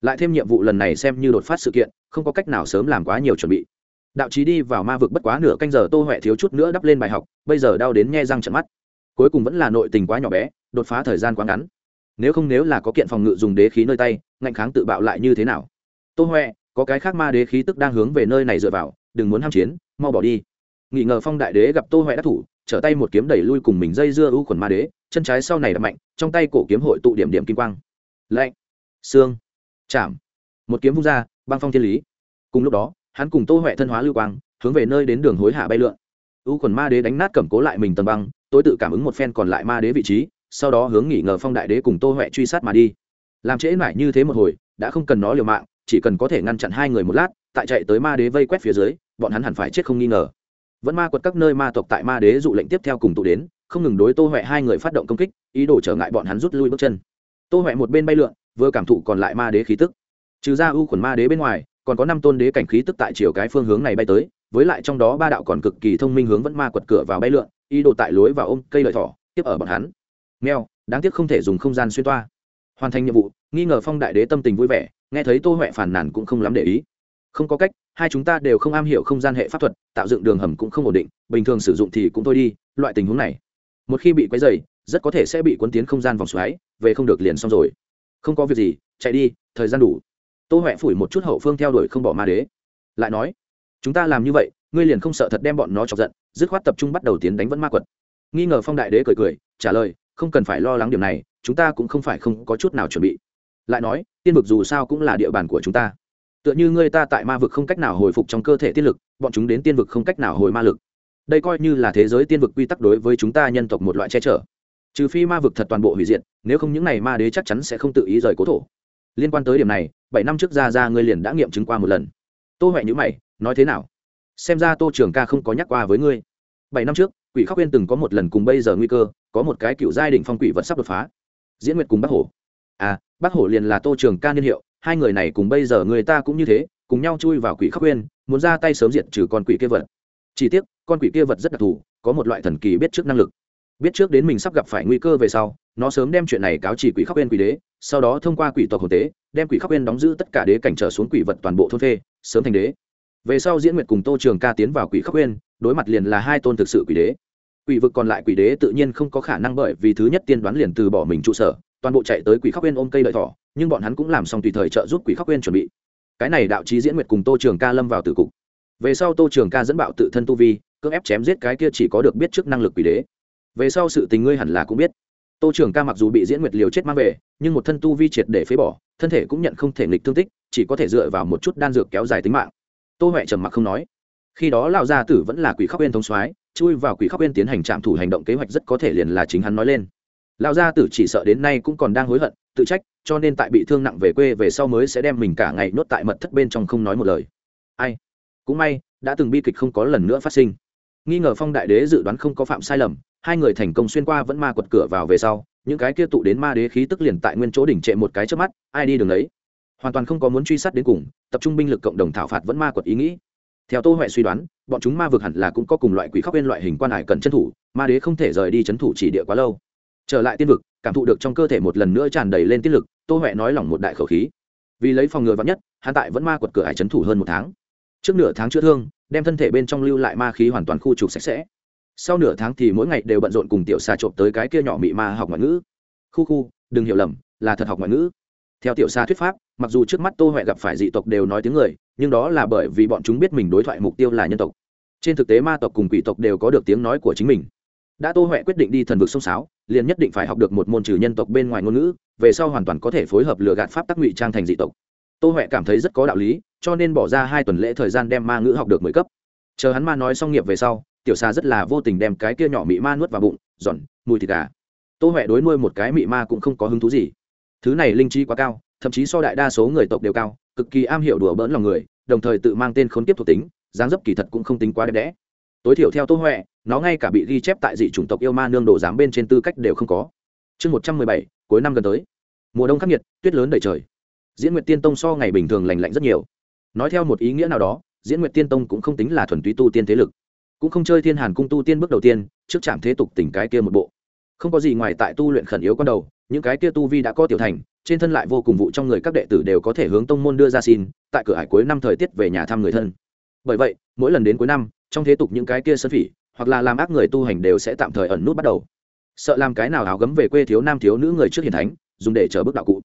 Lại thêm nhiệm vụ lần này xem như đột phát sự kiện, không có cách nào sớm làm quá nhiều chuẩn bị. Đạo trí đi vào ma vực bất quá nửa canh giờ, tô huệ thiếu chút nữa đắp lên bài học, bây giờ đau đến nghe răng trận mắt. Cuối cùng vẫn là nội tình quá nhỏ bé, đột phá thời gian quá ngắn. Nếu không nếu là có kiện phòng ngự dùng đế khí nơi tay, ngạnh kháng tự bạo lại như thế nào? Tô huệ có cái khác ma đế khí tức đang hướng về nơi này dựa vào, đừng muốn ham chiến, mau bỏ đi. Nghỉ ngờ phong đại đế gặp tô huệ đắc thủ, trở tay một kiếm đẩy lui cùng mình dây dưa ưu khuẩn ma đế, chân trái sau này đập mạnh, trong tay cổ kiếm hội tụ điểm điểm kim quang. Lạnh. Xương. Chạm. Một kiếm vung ra, băng phong thiên lý. Cùng lúc đó, hắn cùng tô huệ thân hóa lưu quang, hướng về nơi đến đường hối hạ bay lượn. U khuẩn ma đế đánh nát cẩm cố lại mình tầng băng tôi tự cảm ứng một phen còn lại ma đế vị trí, sau đó hướng nghỉ ngờ phong đại đế cùng tô huệ truy sát mà đi. Làm trễ mãi như thế một hồi, đã không cần nó liều mạng chỉ cần có thể ngăn chặn hai người một lát, tại chạy tới ma đế vây quét phía dưới, bọn hắn hẳn phải chết không nghi ngờ. Vẫn ma quật các nơi ma tộc tại ma đế dụ lệnh tiếp theo cùng tụ đến, không ngừng đối tô huệ hai người phát động công kích, ý đồ trở ngại bọn hắn rút lui bước chân. Tô huệ một bên bay lượn, vừa cảm thụ còn lại ma đế khí tức. Trừ ra u khuẩn ma đế bên ngoài, còn có năm tôn đế cảnh khí tức tại chiều cái phương hướng này bay tới, với lại trong đó ba đạo còn cực kỳ thông minh hướng vẫn ma quật cửa vào bay lượn, ý đồ tại lối vào ôm cây lợi thỏ, tiếp ở bọn hắn. Mèo đáng tiếc không thể dùng không gian xuyên toa. Hoàn thành nhiệm vụ, nghi ngờ phong đại đế tâm tình vui vẻ nghe thấy tô huệ phản nàn cũng không lắm để ý. Không có cách, hai chúng ta đều không am hiểu không gian hệ pháp thuật, tạo dựng đường hầm cũng không ổn định, bình thường sử dụng thì cũng thôi đi, loại tình huống này. Một khi bị quấy dày rất có thể sẽ bị cuốn tiến không gian vòng xoáy, về không được liền xong rồi. Không có việc gì, chạy đi, thời gian đủ. Tô huệ phủi một chút hậu phương theo đuổi không bỏ ma đế. Lại nói, chúng ta làm như vậy, ngươi liền không sợ thật đem bọn nó chọc giận, dứt khoát tập trung bắt đầu tiến đánh vẫn ma quật. Nghi ngờ phong đại đế cười cười, trả lời, không cần phải lo lắng điểm này, chúng ta cũng không phải không có chút nào chuẩn bị lại nói, tiên vực dù sao cũng là địa bàn của chúng ta. Tựa như người ta tại ma vực không cách nào hồi phục trong cơ thể tiên lực, bọn chúng đến tiên vực không cách nào hồi ma lực. Đây coi như là thế giới tiên vực quy tắc đối với chúng ta nhân tộc một loại che chở. Trừ phi ma vực thật toàn bộ hủy diệt, nếu không những n à y ma đế chắc chắn sẽ không tự ý rời cố thổ. Liên quan tới điểm này, bảy năm trước ra ra ngươi liền đã nghiệm chứng qua một lần. Tô huệ nhữ mày, nói thế nào? Xem ra tô trường ca không có nhắc qua với ngươi. Bảy năm trước, quỷ khóc yên từng có một lần cùng bây giờ nguy cơ, có một cái cựu giai đ phong quỷ vật sắp đột phá. Diễn nguyệt cùng bác hổ à bác hổ liền là tô trường ca niên hiệu, hai người này cùng bây giờ người ta cũng như thế, cùng nhau chui vào quỷ khóc uyên muốn ra tay sớm diệt trừ con quỷ kia vật. Chỉ tiếc, con quỷ kia vật rất đặc thù, có một loại thần kỳ biết trước năng lực. Biết trước đến mình sắp gặp phải nguy cơ về sau, nó sớm đem chuyện này cáo chỉ quỷ khóc uyên quỷ đế, sau đó thông qua quỷ tộc hồn tế, đem quỷ khóc uyên đóng giữ tất cả đế cảnh trở xuống quỷ vật toàn bộ thôn phê, sớm thành đế. Về sau diễn nguyệt cùng tô trường ca tiến vào quỷ khóc uyên đối mặt liền là hai tôn thực sự quỷ đế. Quỷ vực còn lại quỷ đế tự nhiên không có khả năng bởi vì thứ nhất tiên đoán liền từ bỏ mình trụ sở toàn bộ chạy tới quỷ khóc uyên ôm cây lợi thỏ, nhưng bọn hắn cũng làm xong tùy thời trợ giúp quỷ khóc uyên chuẩn bị. Cái này đạo trí diễn nguyệt cùng tô trường ca lâm vào tử cục. Về sau tô trường ca dẫn bạo tự thân tu vi, cưỡng ép chém giết cái kia chỉ có được biết trước năng lực quỷ đế. Về sau sự tình ngươi hẳn là cũng biết. Tô trường ca mặc dù bị diễn nguyệt liều chết mang về, nhưng một thân tu vi triệt để phế bỏ, thân thể cũng nhận không thể nghịch thương tích, chỉ có thể dựa vào một chút đan dược kéo dài tính mạng. Tô huệ trầm mặc không nói. Khi đó lão gia tử vẫn là quỷ khóc bên thống soái, chui vào quỷ khóc bên tiến hành trạm thủ hành động kế hoạch rất có thể liền là chính hắn nói lên lão gia tử chỉ sợ đến nay cũng còn đang hối hận, tự trách, cho nên tại bị thương nặng về quê về sau mới sẽ đem mình cả ngày nhốt tại mật thất bên trong không nói một lời. Ai? Cũng may, đã từng bi kịch không có lần nữa phát sinh. Nghi ngờ phong đại đế dự đoán không có phạm sai lầm, hai người thành công xuyên qua vẫn ma quật cửa vào về sau, những cái kia tụ đến ma đế khí tức liền tại nguyên chỗ đỉnh trệ một cái trước mắt, ai đi đường đấy hoàn toàn không có muốn truy sát đến cùng, tập trung binh lực cộng đồng thảo phạt vẫn ma quật ý nghĩ. Theo tô huệ suy đoán, bọn chúng ma vực hẳn là cũng có cùng loại quỷ khóc bên loại hình quan hải cần chân thủ, ma đế không thể rời đi c thủ chỉ địa quá lâu trở lại tiên vực, cảm thụ được trong cơ thể một lần nữa tràn đầy lên tiết lực, tô huệ nói lỏng một đại khẩu khí. Vì lấy phòng ngừa vắn nhất, hắn tại vẫn ma quật cửa hải trấn thủ hơn một tháng. Trước nửa tháng chữa thương, đem thân thể bên trong lưu lại ma khí hoàn toàn khu trục sạch sẽ. Sau nửa tháng thì mỗi ngày đều bận rộn cùng tiểu xà trộm tới cái kia nhỏ mị ma học ngoại ngữ. Khu khu, đừng hiểu lầm, là thật học ngoại ngữ. Theo tiểu xà thuyết pháp, mặc dù trước mắt tô huệ gặp phải dị tộc đều nói tiếng người, nhưng đó là bởi vì bọn chúng biết mình đối thoại mục tiêu là nhân tộc. Trên thực tế ma tộc cùng quỷ tộc đều có được tiếng nói của chính mình. Đã tô huệ quyết định đi thần vực sông sáo liền nhất định phải học được một môn trừ nhân tộc bên ngoài ngôn ngữ, về sau hoàn toàn có thể phối hợp lừa gạt pháp tắc ngụy trang thành dị tộc. Tô huệ cảm thấy rất có đạo lý, cho nên bỏ ra hai tuần lễ thời gian đem ma ngữ học được mười cấp. Chờ hắn ma nói xong nghiệp về sau, tiểu xà rất là vô tình đem cái kia nhỏ mị ma nuốt vào bụng, giòn, mùi thịt gà. Tô huệ đối nuôi một cái mị ma cũng không có hứng thú gì. Thứ này linh chi quá cao, thậm chí so đại đa số người tộc đều cao, cực kỳ am hiểu đùa bỡn lòng người, đồng thời tự mang tên khốn kiếp thuộc tính, dáng dấp kỳ thật cũng không tính quá đẹp đẽ tối thiểu theo tô huệ, nó ngay cả bị ghi chép tại dị chủng tộc yêu ma nương đồ giám bên trên tư cách đều không có. Chương một trăm mười bảy, cuối năm gần tới. Mùa đông khắc nghiệt, tuyết lớn đầy trời. Diễn nguyệt tiên tông so ngày bình thường lành lạnh rất nhiều. Nói theo một ý nghĩa nào đó, diễn nguyệt tiên tông cũng không tính là thuần túy tu tiên thế lực. Cũng không chơi thiên hàn cung tu tiên bước đầu tiên, trước trạm thế tục tỉnh cái kia một bộ. Không có gì ngoài tại tu luyện khẩn yếu con đầu, những cái kia tu vi đã có tiểu thành, trên thân lại vô cùng vụ trong người các đệ tử đều có thể hướng tông môn đưa ra xin, tại cửa hải cuối năm thời tiết về nhà thăm người thân. Bởi vậy, mỗi lần đến cuối năm trong thế tục những cái kia sơn phỉ, hoặc là làm ác người tu hành đều sẽ tạm thời ẩn nút bắt đầu. Sợ làm cái nào áo gấm về quê thiếu nam thiếu nữ người trước hiền thánh, dùng để chở bước đạo cụ.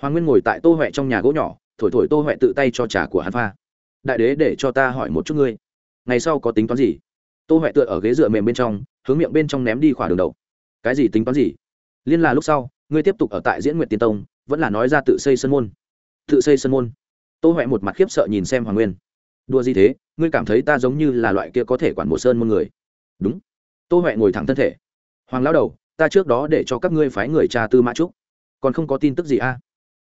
Hoàng nguyên ngồi tại tô huệ trong nhà gỗ nhỏ, thổi thổi tô huệ tự tay cho trà của hắn pha. Đại đế, để cho ta hỏi một chút ngươi, ngày sau có tính toán gì? Tô huệ tựa ở ghế dựa mềm bên trong, hướng miệng bên trong ném đi khỏa đường đầu cái gì tính toán gì? Liên là lúc sau, ngươi tiếp tục ở tại diễn nguyện tiên tông, vẫn là nói ra tự xây sân môn. Tự xây sân môn? Tô huệ một mặt khiếp sợ nhìn xem hoàng nguyên. Đua gì thế? Ngươi cảm thấy ta giống như là loại kia có thể quản một sơn một người. Đúng. Tô huệ ngồi thẳng thân thể. Hoàng lão đầu, ta trước đó để cho các ngươi phái người cha tư mã trúc. Còn không có tin tức gì a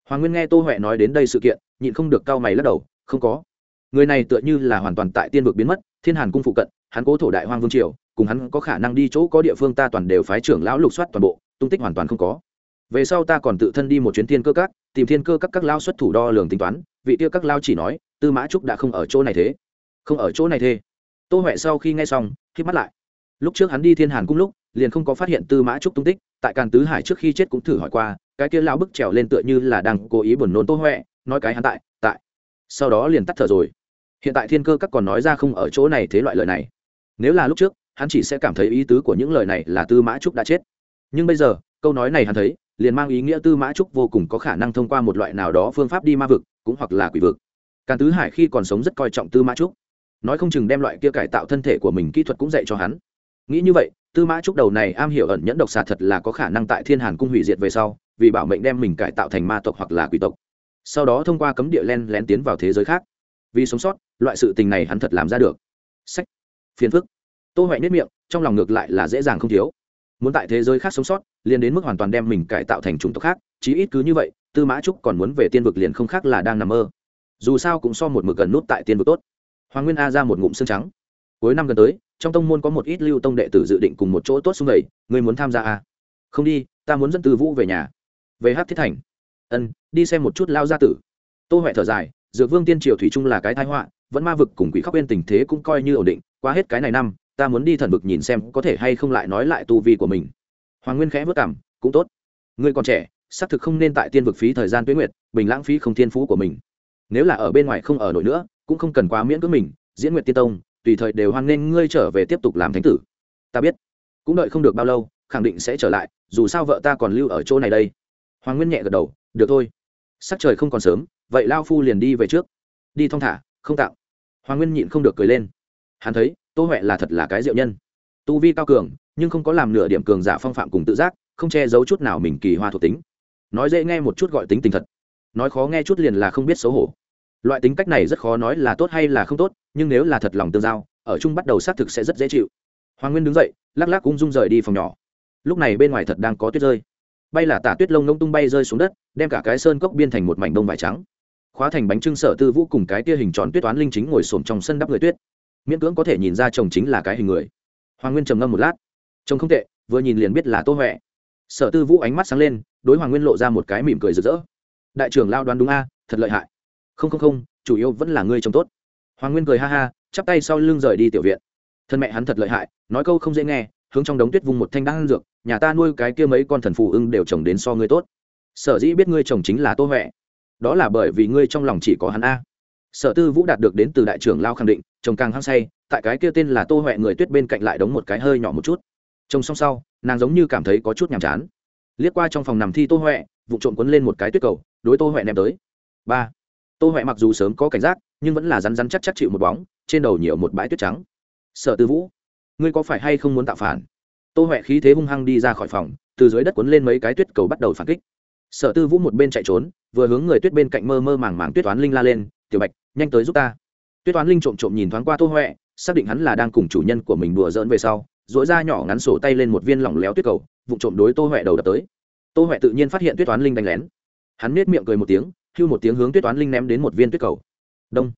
hoàng nguyên nghe tô huệ nói đến đây sự kiện, nhịn không được cau mày lắc đầu, không có. Người này tựa như là hoàn toàn tại tiên vực biến mất, thiên hàn cung phụ cận, hắn cố thổ đại hoang vương triều, cùng hắn có khả năng đi chỗ có địa phương ta toàn đều phái trưởng lão lục soát toàn bộ, tung tích hoàn toàn không có. Về sau ta còn tự thân đi một chuyến thiên cơ các, tìm thiên cơ các các lao xuất thủ đo lường tính toán, vị tiêu các lao chỉ nói, tư mã trúc đã không ở chỗ này thế không ở chỗ này thê. Tô huệ sau khi nghe xong khi mắt lại. Lúc trước hắn đi thiên hàn cung lúc, liền không có phát hiện tư mã trúc tung tích, tại càn tứ hải trước khi chết cũng thử hỏi qua, cái kia lao bức trèo lên tựa như là đang cố ý buồn nôn tô huệ, nói cái hắn tại tại. Sau đó liền tắt thở rồi. Hiện tại thiên cơ các còn nói ra không ở chỗ này thế loại lời này. Nếu là lúc trước, hắn chỉ sẽ cảm thấy ý tứ của những lời này là tư mã trúc đã chết. Nhưng bây giờ, câu nói này hắn thấy, liền mang ý nghĩa tư mã trúc vô cùng có khả năng thông qua một loại nào đó phương pháp đi ma vực, cũng hoặc là quỷ vực. Càn tứ hải khi còn sống rất coi trọng tư mã trúc nói không chừng đem loại kia cải tạo thân thể của mình kỹ thuật cũng dạy cho hắn. Nghĩ như vậy, tư mã trúc đầu này am hiểu ẩn nhẫn độc xà thật là có khả năng tại thiên hàn cung hủy diệt về sau, vì bảo mệnh đem mình cải tạo thành ma tộc hoặc là quỷ tộc. Sau đó thông qua cấm địa len lén tiến vào thế giới khác. Vì sống sót, loại sự tình này hắn thật làm ra được. Sách. Phiền phức. Tô huệ nếp miệng, trong lòng ngược lại là dễ dàng không thiếu. Muốn tại thế giới khác sống sót, liền đến mức hoàn toàn đem mình cải tạo thành chủng tộc khác, chí ít cứ như vậy, tư mã trúc còn muốn về tiên vực liền không khác là đang nằm mơ. Dù sao cũng so một mực gần nút tại tiên vực tốt hoàng nguyên a ra một ngụm xương trắng. Cuối năm gần tới, trong tông môn có một ít lưu tông đệ tử dự định cùng một chỗ tốt xung đầy người muốn tham gia a không đi, ta muốn dẫn từ vũ về nhà. Về hát thiết thành. Ân, đi xem một chút lao gia tử. Tô huệ thở dài, dược vương tiên triều thủy trung là cái thái họa, vẫn ma vực cùng quỷ khóc bên tình thế cũng coi như ổn định, qua hết cái này năm, ta muốn đi thần vực nhìn xem có thể hay không lại nói lại tu vi của mình. Hoàng nguyên khẽ vất cảm, cũng tốt. Ngươi còn trẻ, xác thực không nên tại tiên vực phí thời gian tuyến nguyệt, bình lãng phí không thiên phú của mình. Nếu là ở bên ngoài không ở nổi nữa cũng không cần quá miễn cưỡng mình, diễn nguyệt tiên tông, tùy thời đều hoan nghênh ngươi trở về tiếp tục làm thánh tử. Ta biết. Cũng đợi không được bao lâu, khẳng định sẽ trở lại, dù sao vợ ta còn lưu ở chỗ này đây. Hoàng nguyên nhẹ gật đầu, được thôi. Sắc trời không còn sớm, vậy lao phu liền đi về trước. Đi thong thả, không tạo hoàng nguyên nhịn không được cười lên. Hắn thấy, tô huệ là thật là cái diệu nhân. Tu vi cao cường, nhưng không có làm nửa điểm cường giả phong phạm cùng tự giác, không che giấu chút nào mình kỳ hoa thuộc tính. Nói dễ nghe một chút gọi tính tình thật. Nói khó nghe chút liền là không biết xấu hổ loại tính cách này rất khó nói là tốt hay là không tốt, nhưng nếu là thật lòng tương giao, ở chung bắt đầu xác thực sẽ rất dễ chịu. Hoàng nguyên đứng dậy, lắc lắc ung dung rời đi phòng nhỏ. Lúc này bên ngoài thật đang có tuyết rơi. Bay là tả tuyết lông ngông tung bay rơi xuống đất, đem cả cái sơn cốc biên thành một mảnh đông vải trắng. Khóa thành bánh trưng sở tư vũ cùng cái tia hình tròn tuyết toán linh chính ngồi xổm trong sân đắp người tuyết. Miễn cưỡng có thể nhìn ra chồng chính là cái hình người. Hoàng nguyên trầm ngâm một lát. Chồng không tệ, vừa nhìn liền biết là tô huệ. Sở tư vũ ánh mắt sáng lên, đối hoàng nguyên lộ ra một cái mỉm cười rực rỡ. Đại trưởng lao đoán đúng a, thật lợi hại không không không, chủ yếu vẫn là ngươi chồng tốt. Hoàng nguyên cười ha ha, chắp tay sau lưng rời đi tiểu viện. Thân mẹ hắn thật lợi hại, nói câu không dễ nghe, hướng trong đống tuyết vung một thanh đan dược, nhà ta nuôi cái kia mấy con thần phù ưng đều trồng đến so ngươi tốt. Sở dĩ biết ngươi chồng chính là tô huệ. Đó là bởi vì ngươi trong lòng chỉ có hắn a. Sở tư vũ đạt được đến từ đại trưởng lao khẳng định chồng càng hăng say, tại cái kia tên là tô huệ người tuyết bên cạnh lại đống một cái hơi nhỏ một chút. Trông xong sau, nàng giống như cảm thấy có chút nhàm chán. Liếc qua trong phòng nằm thi tô huệ, vụ trộm quấn lên một cái tuyết cầu, đối tô huệ ném tới. Ba tô huệ mặc dù sớm có cảnh giác, nhưng vẫn là rắn rắn chắc chắc chịu một bóng, trên đầu nhiều một bãi tuyết trắng. Sở tư vũ, ngươi có phải hay không muốn tạo phản? Tô huệ khí thế hung hăng đi ra khỏi phòng, từ dưới đất cuốn lên mấy cái tuyết cầu bắt đầu phản kích. Sở tư vũ một bên chạy trốn, vừa hướng người tuyết bên cạnh mơ mơ màng màng tuyết toán linh la lên, tiểu bạch, nhanh tới giúp ta. Tuyết toán linh trộm trộm nhìn thoáng qua tô huệ xác định hắn là đang cùng chủ nhân của mình đùa dỡn về sau dỗi ra nhỏ ngắn sổ tay lên một viên lỏng léo tuyết cầu vụ trộm đối tô huệ đầu đập tới. Tô huệ tự nhiên phát hiện tuyết toán linh đánh lén. Hắn nết miệng cười một tiếng hưu một tiếng hướng tuyết toán linh ném đến một viên tuyết cầu. Đông.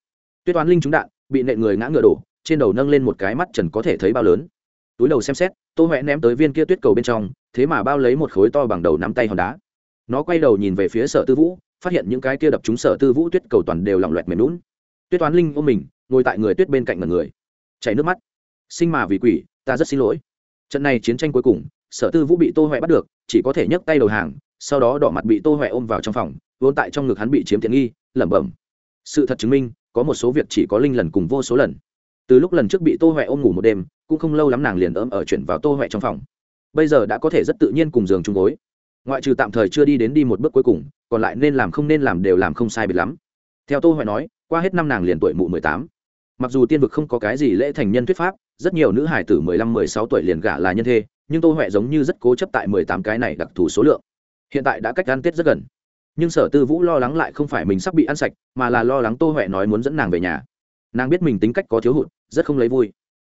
Tuyết toán linh trúng đạn, bị nện người ngã ngựa đổ, trên đầu nâng lên một cái mắt trần có thể thấy bao lớn. Túi đầu xem xét, tô huệ ném tới viên kia tuyết cầu bên trong, thế mà bao lấy một khối to bằng đầu nắm tay hòn đá. Nó quay đầu nhìn về phía sở tư vũ, phát hiện những cái kia đập trúng sở tư vũ tuyết cầu toàn đều lỏng loẹt mềm lún tuyết toán linh ôm mình, ngồi tại người tuyết bên cạnh ngần người. Chảy nước mắt. Sinh mà vì quỷ, ta rất xin lỗi. Trận này chiến tranh cuối cùng, sở tư vũ bị tô huệ bắt được, chỉ có thể nhấc tay đầu hàng, sau đó đỏ mặt bị tô huệ ôm vào trong phòng vốn tại trong ngực hắn bị chiếm tiện nghi, lẩm bẩm. Sự thật chứng minh, có một số việc chỉ có linh lần cùng vô số lần. Từ lúc lần trước bị tô huệ ôm ngủ một đêm, cũng không lâu lắm nàng liền ấm ở chuyển vào tô huệ trong phòng. Bây giờ đã có thể rất tự nhiên cùng giường chung gối. Ngoại trừ tạm thời chưa đi đến đi một bước cuối cùng, còn lại nên làm không nên làm đều làm không sai biệt lắm. Theo tô huệ nói, qua hết năm nàng liền tuổi mụ mười tám. Mặc dù tiên vực không có cái gì lễ thành nhân thuyết pháp, rất nhiều nữ hải tử mười lăm, mười sáu tuổi liền gả là nhân thê, nhưng tô huệ giống như rất cố chấp tại mười tám cái này đặc thù số lượng. Hiện tại đã cách ăn tết rất gần nhưng sở tư vũ lo lắng lại không phải mình sắp bị ăn sạch, mà là lo lắng tô huệ nói muốn dẫn nàng về nhà. Nàng biết mình tính cách có thiếu hụt, rất không lấy vui.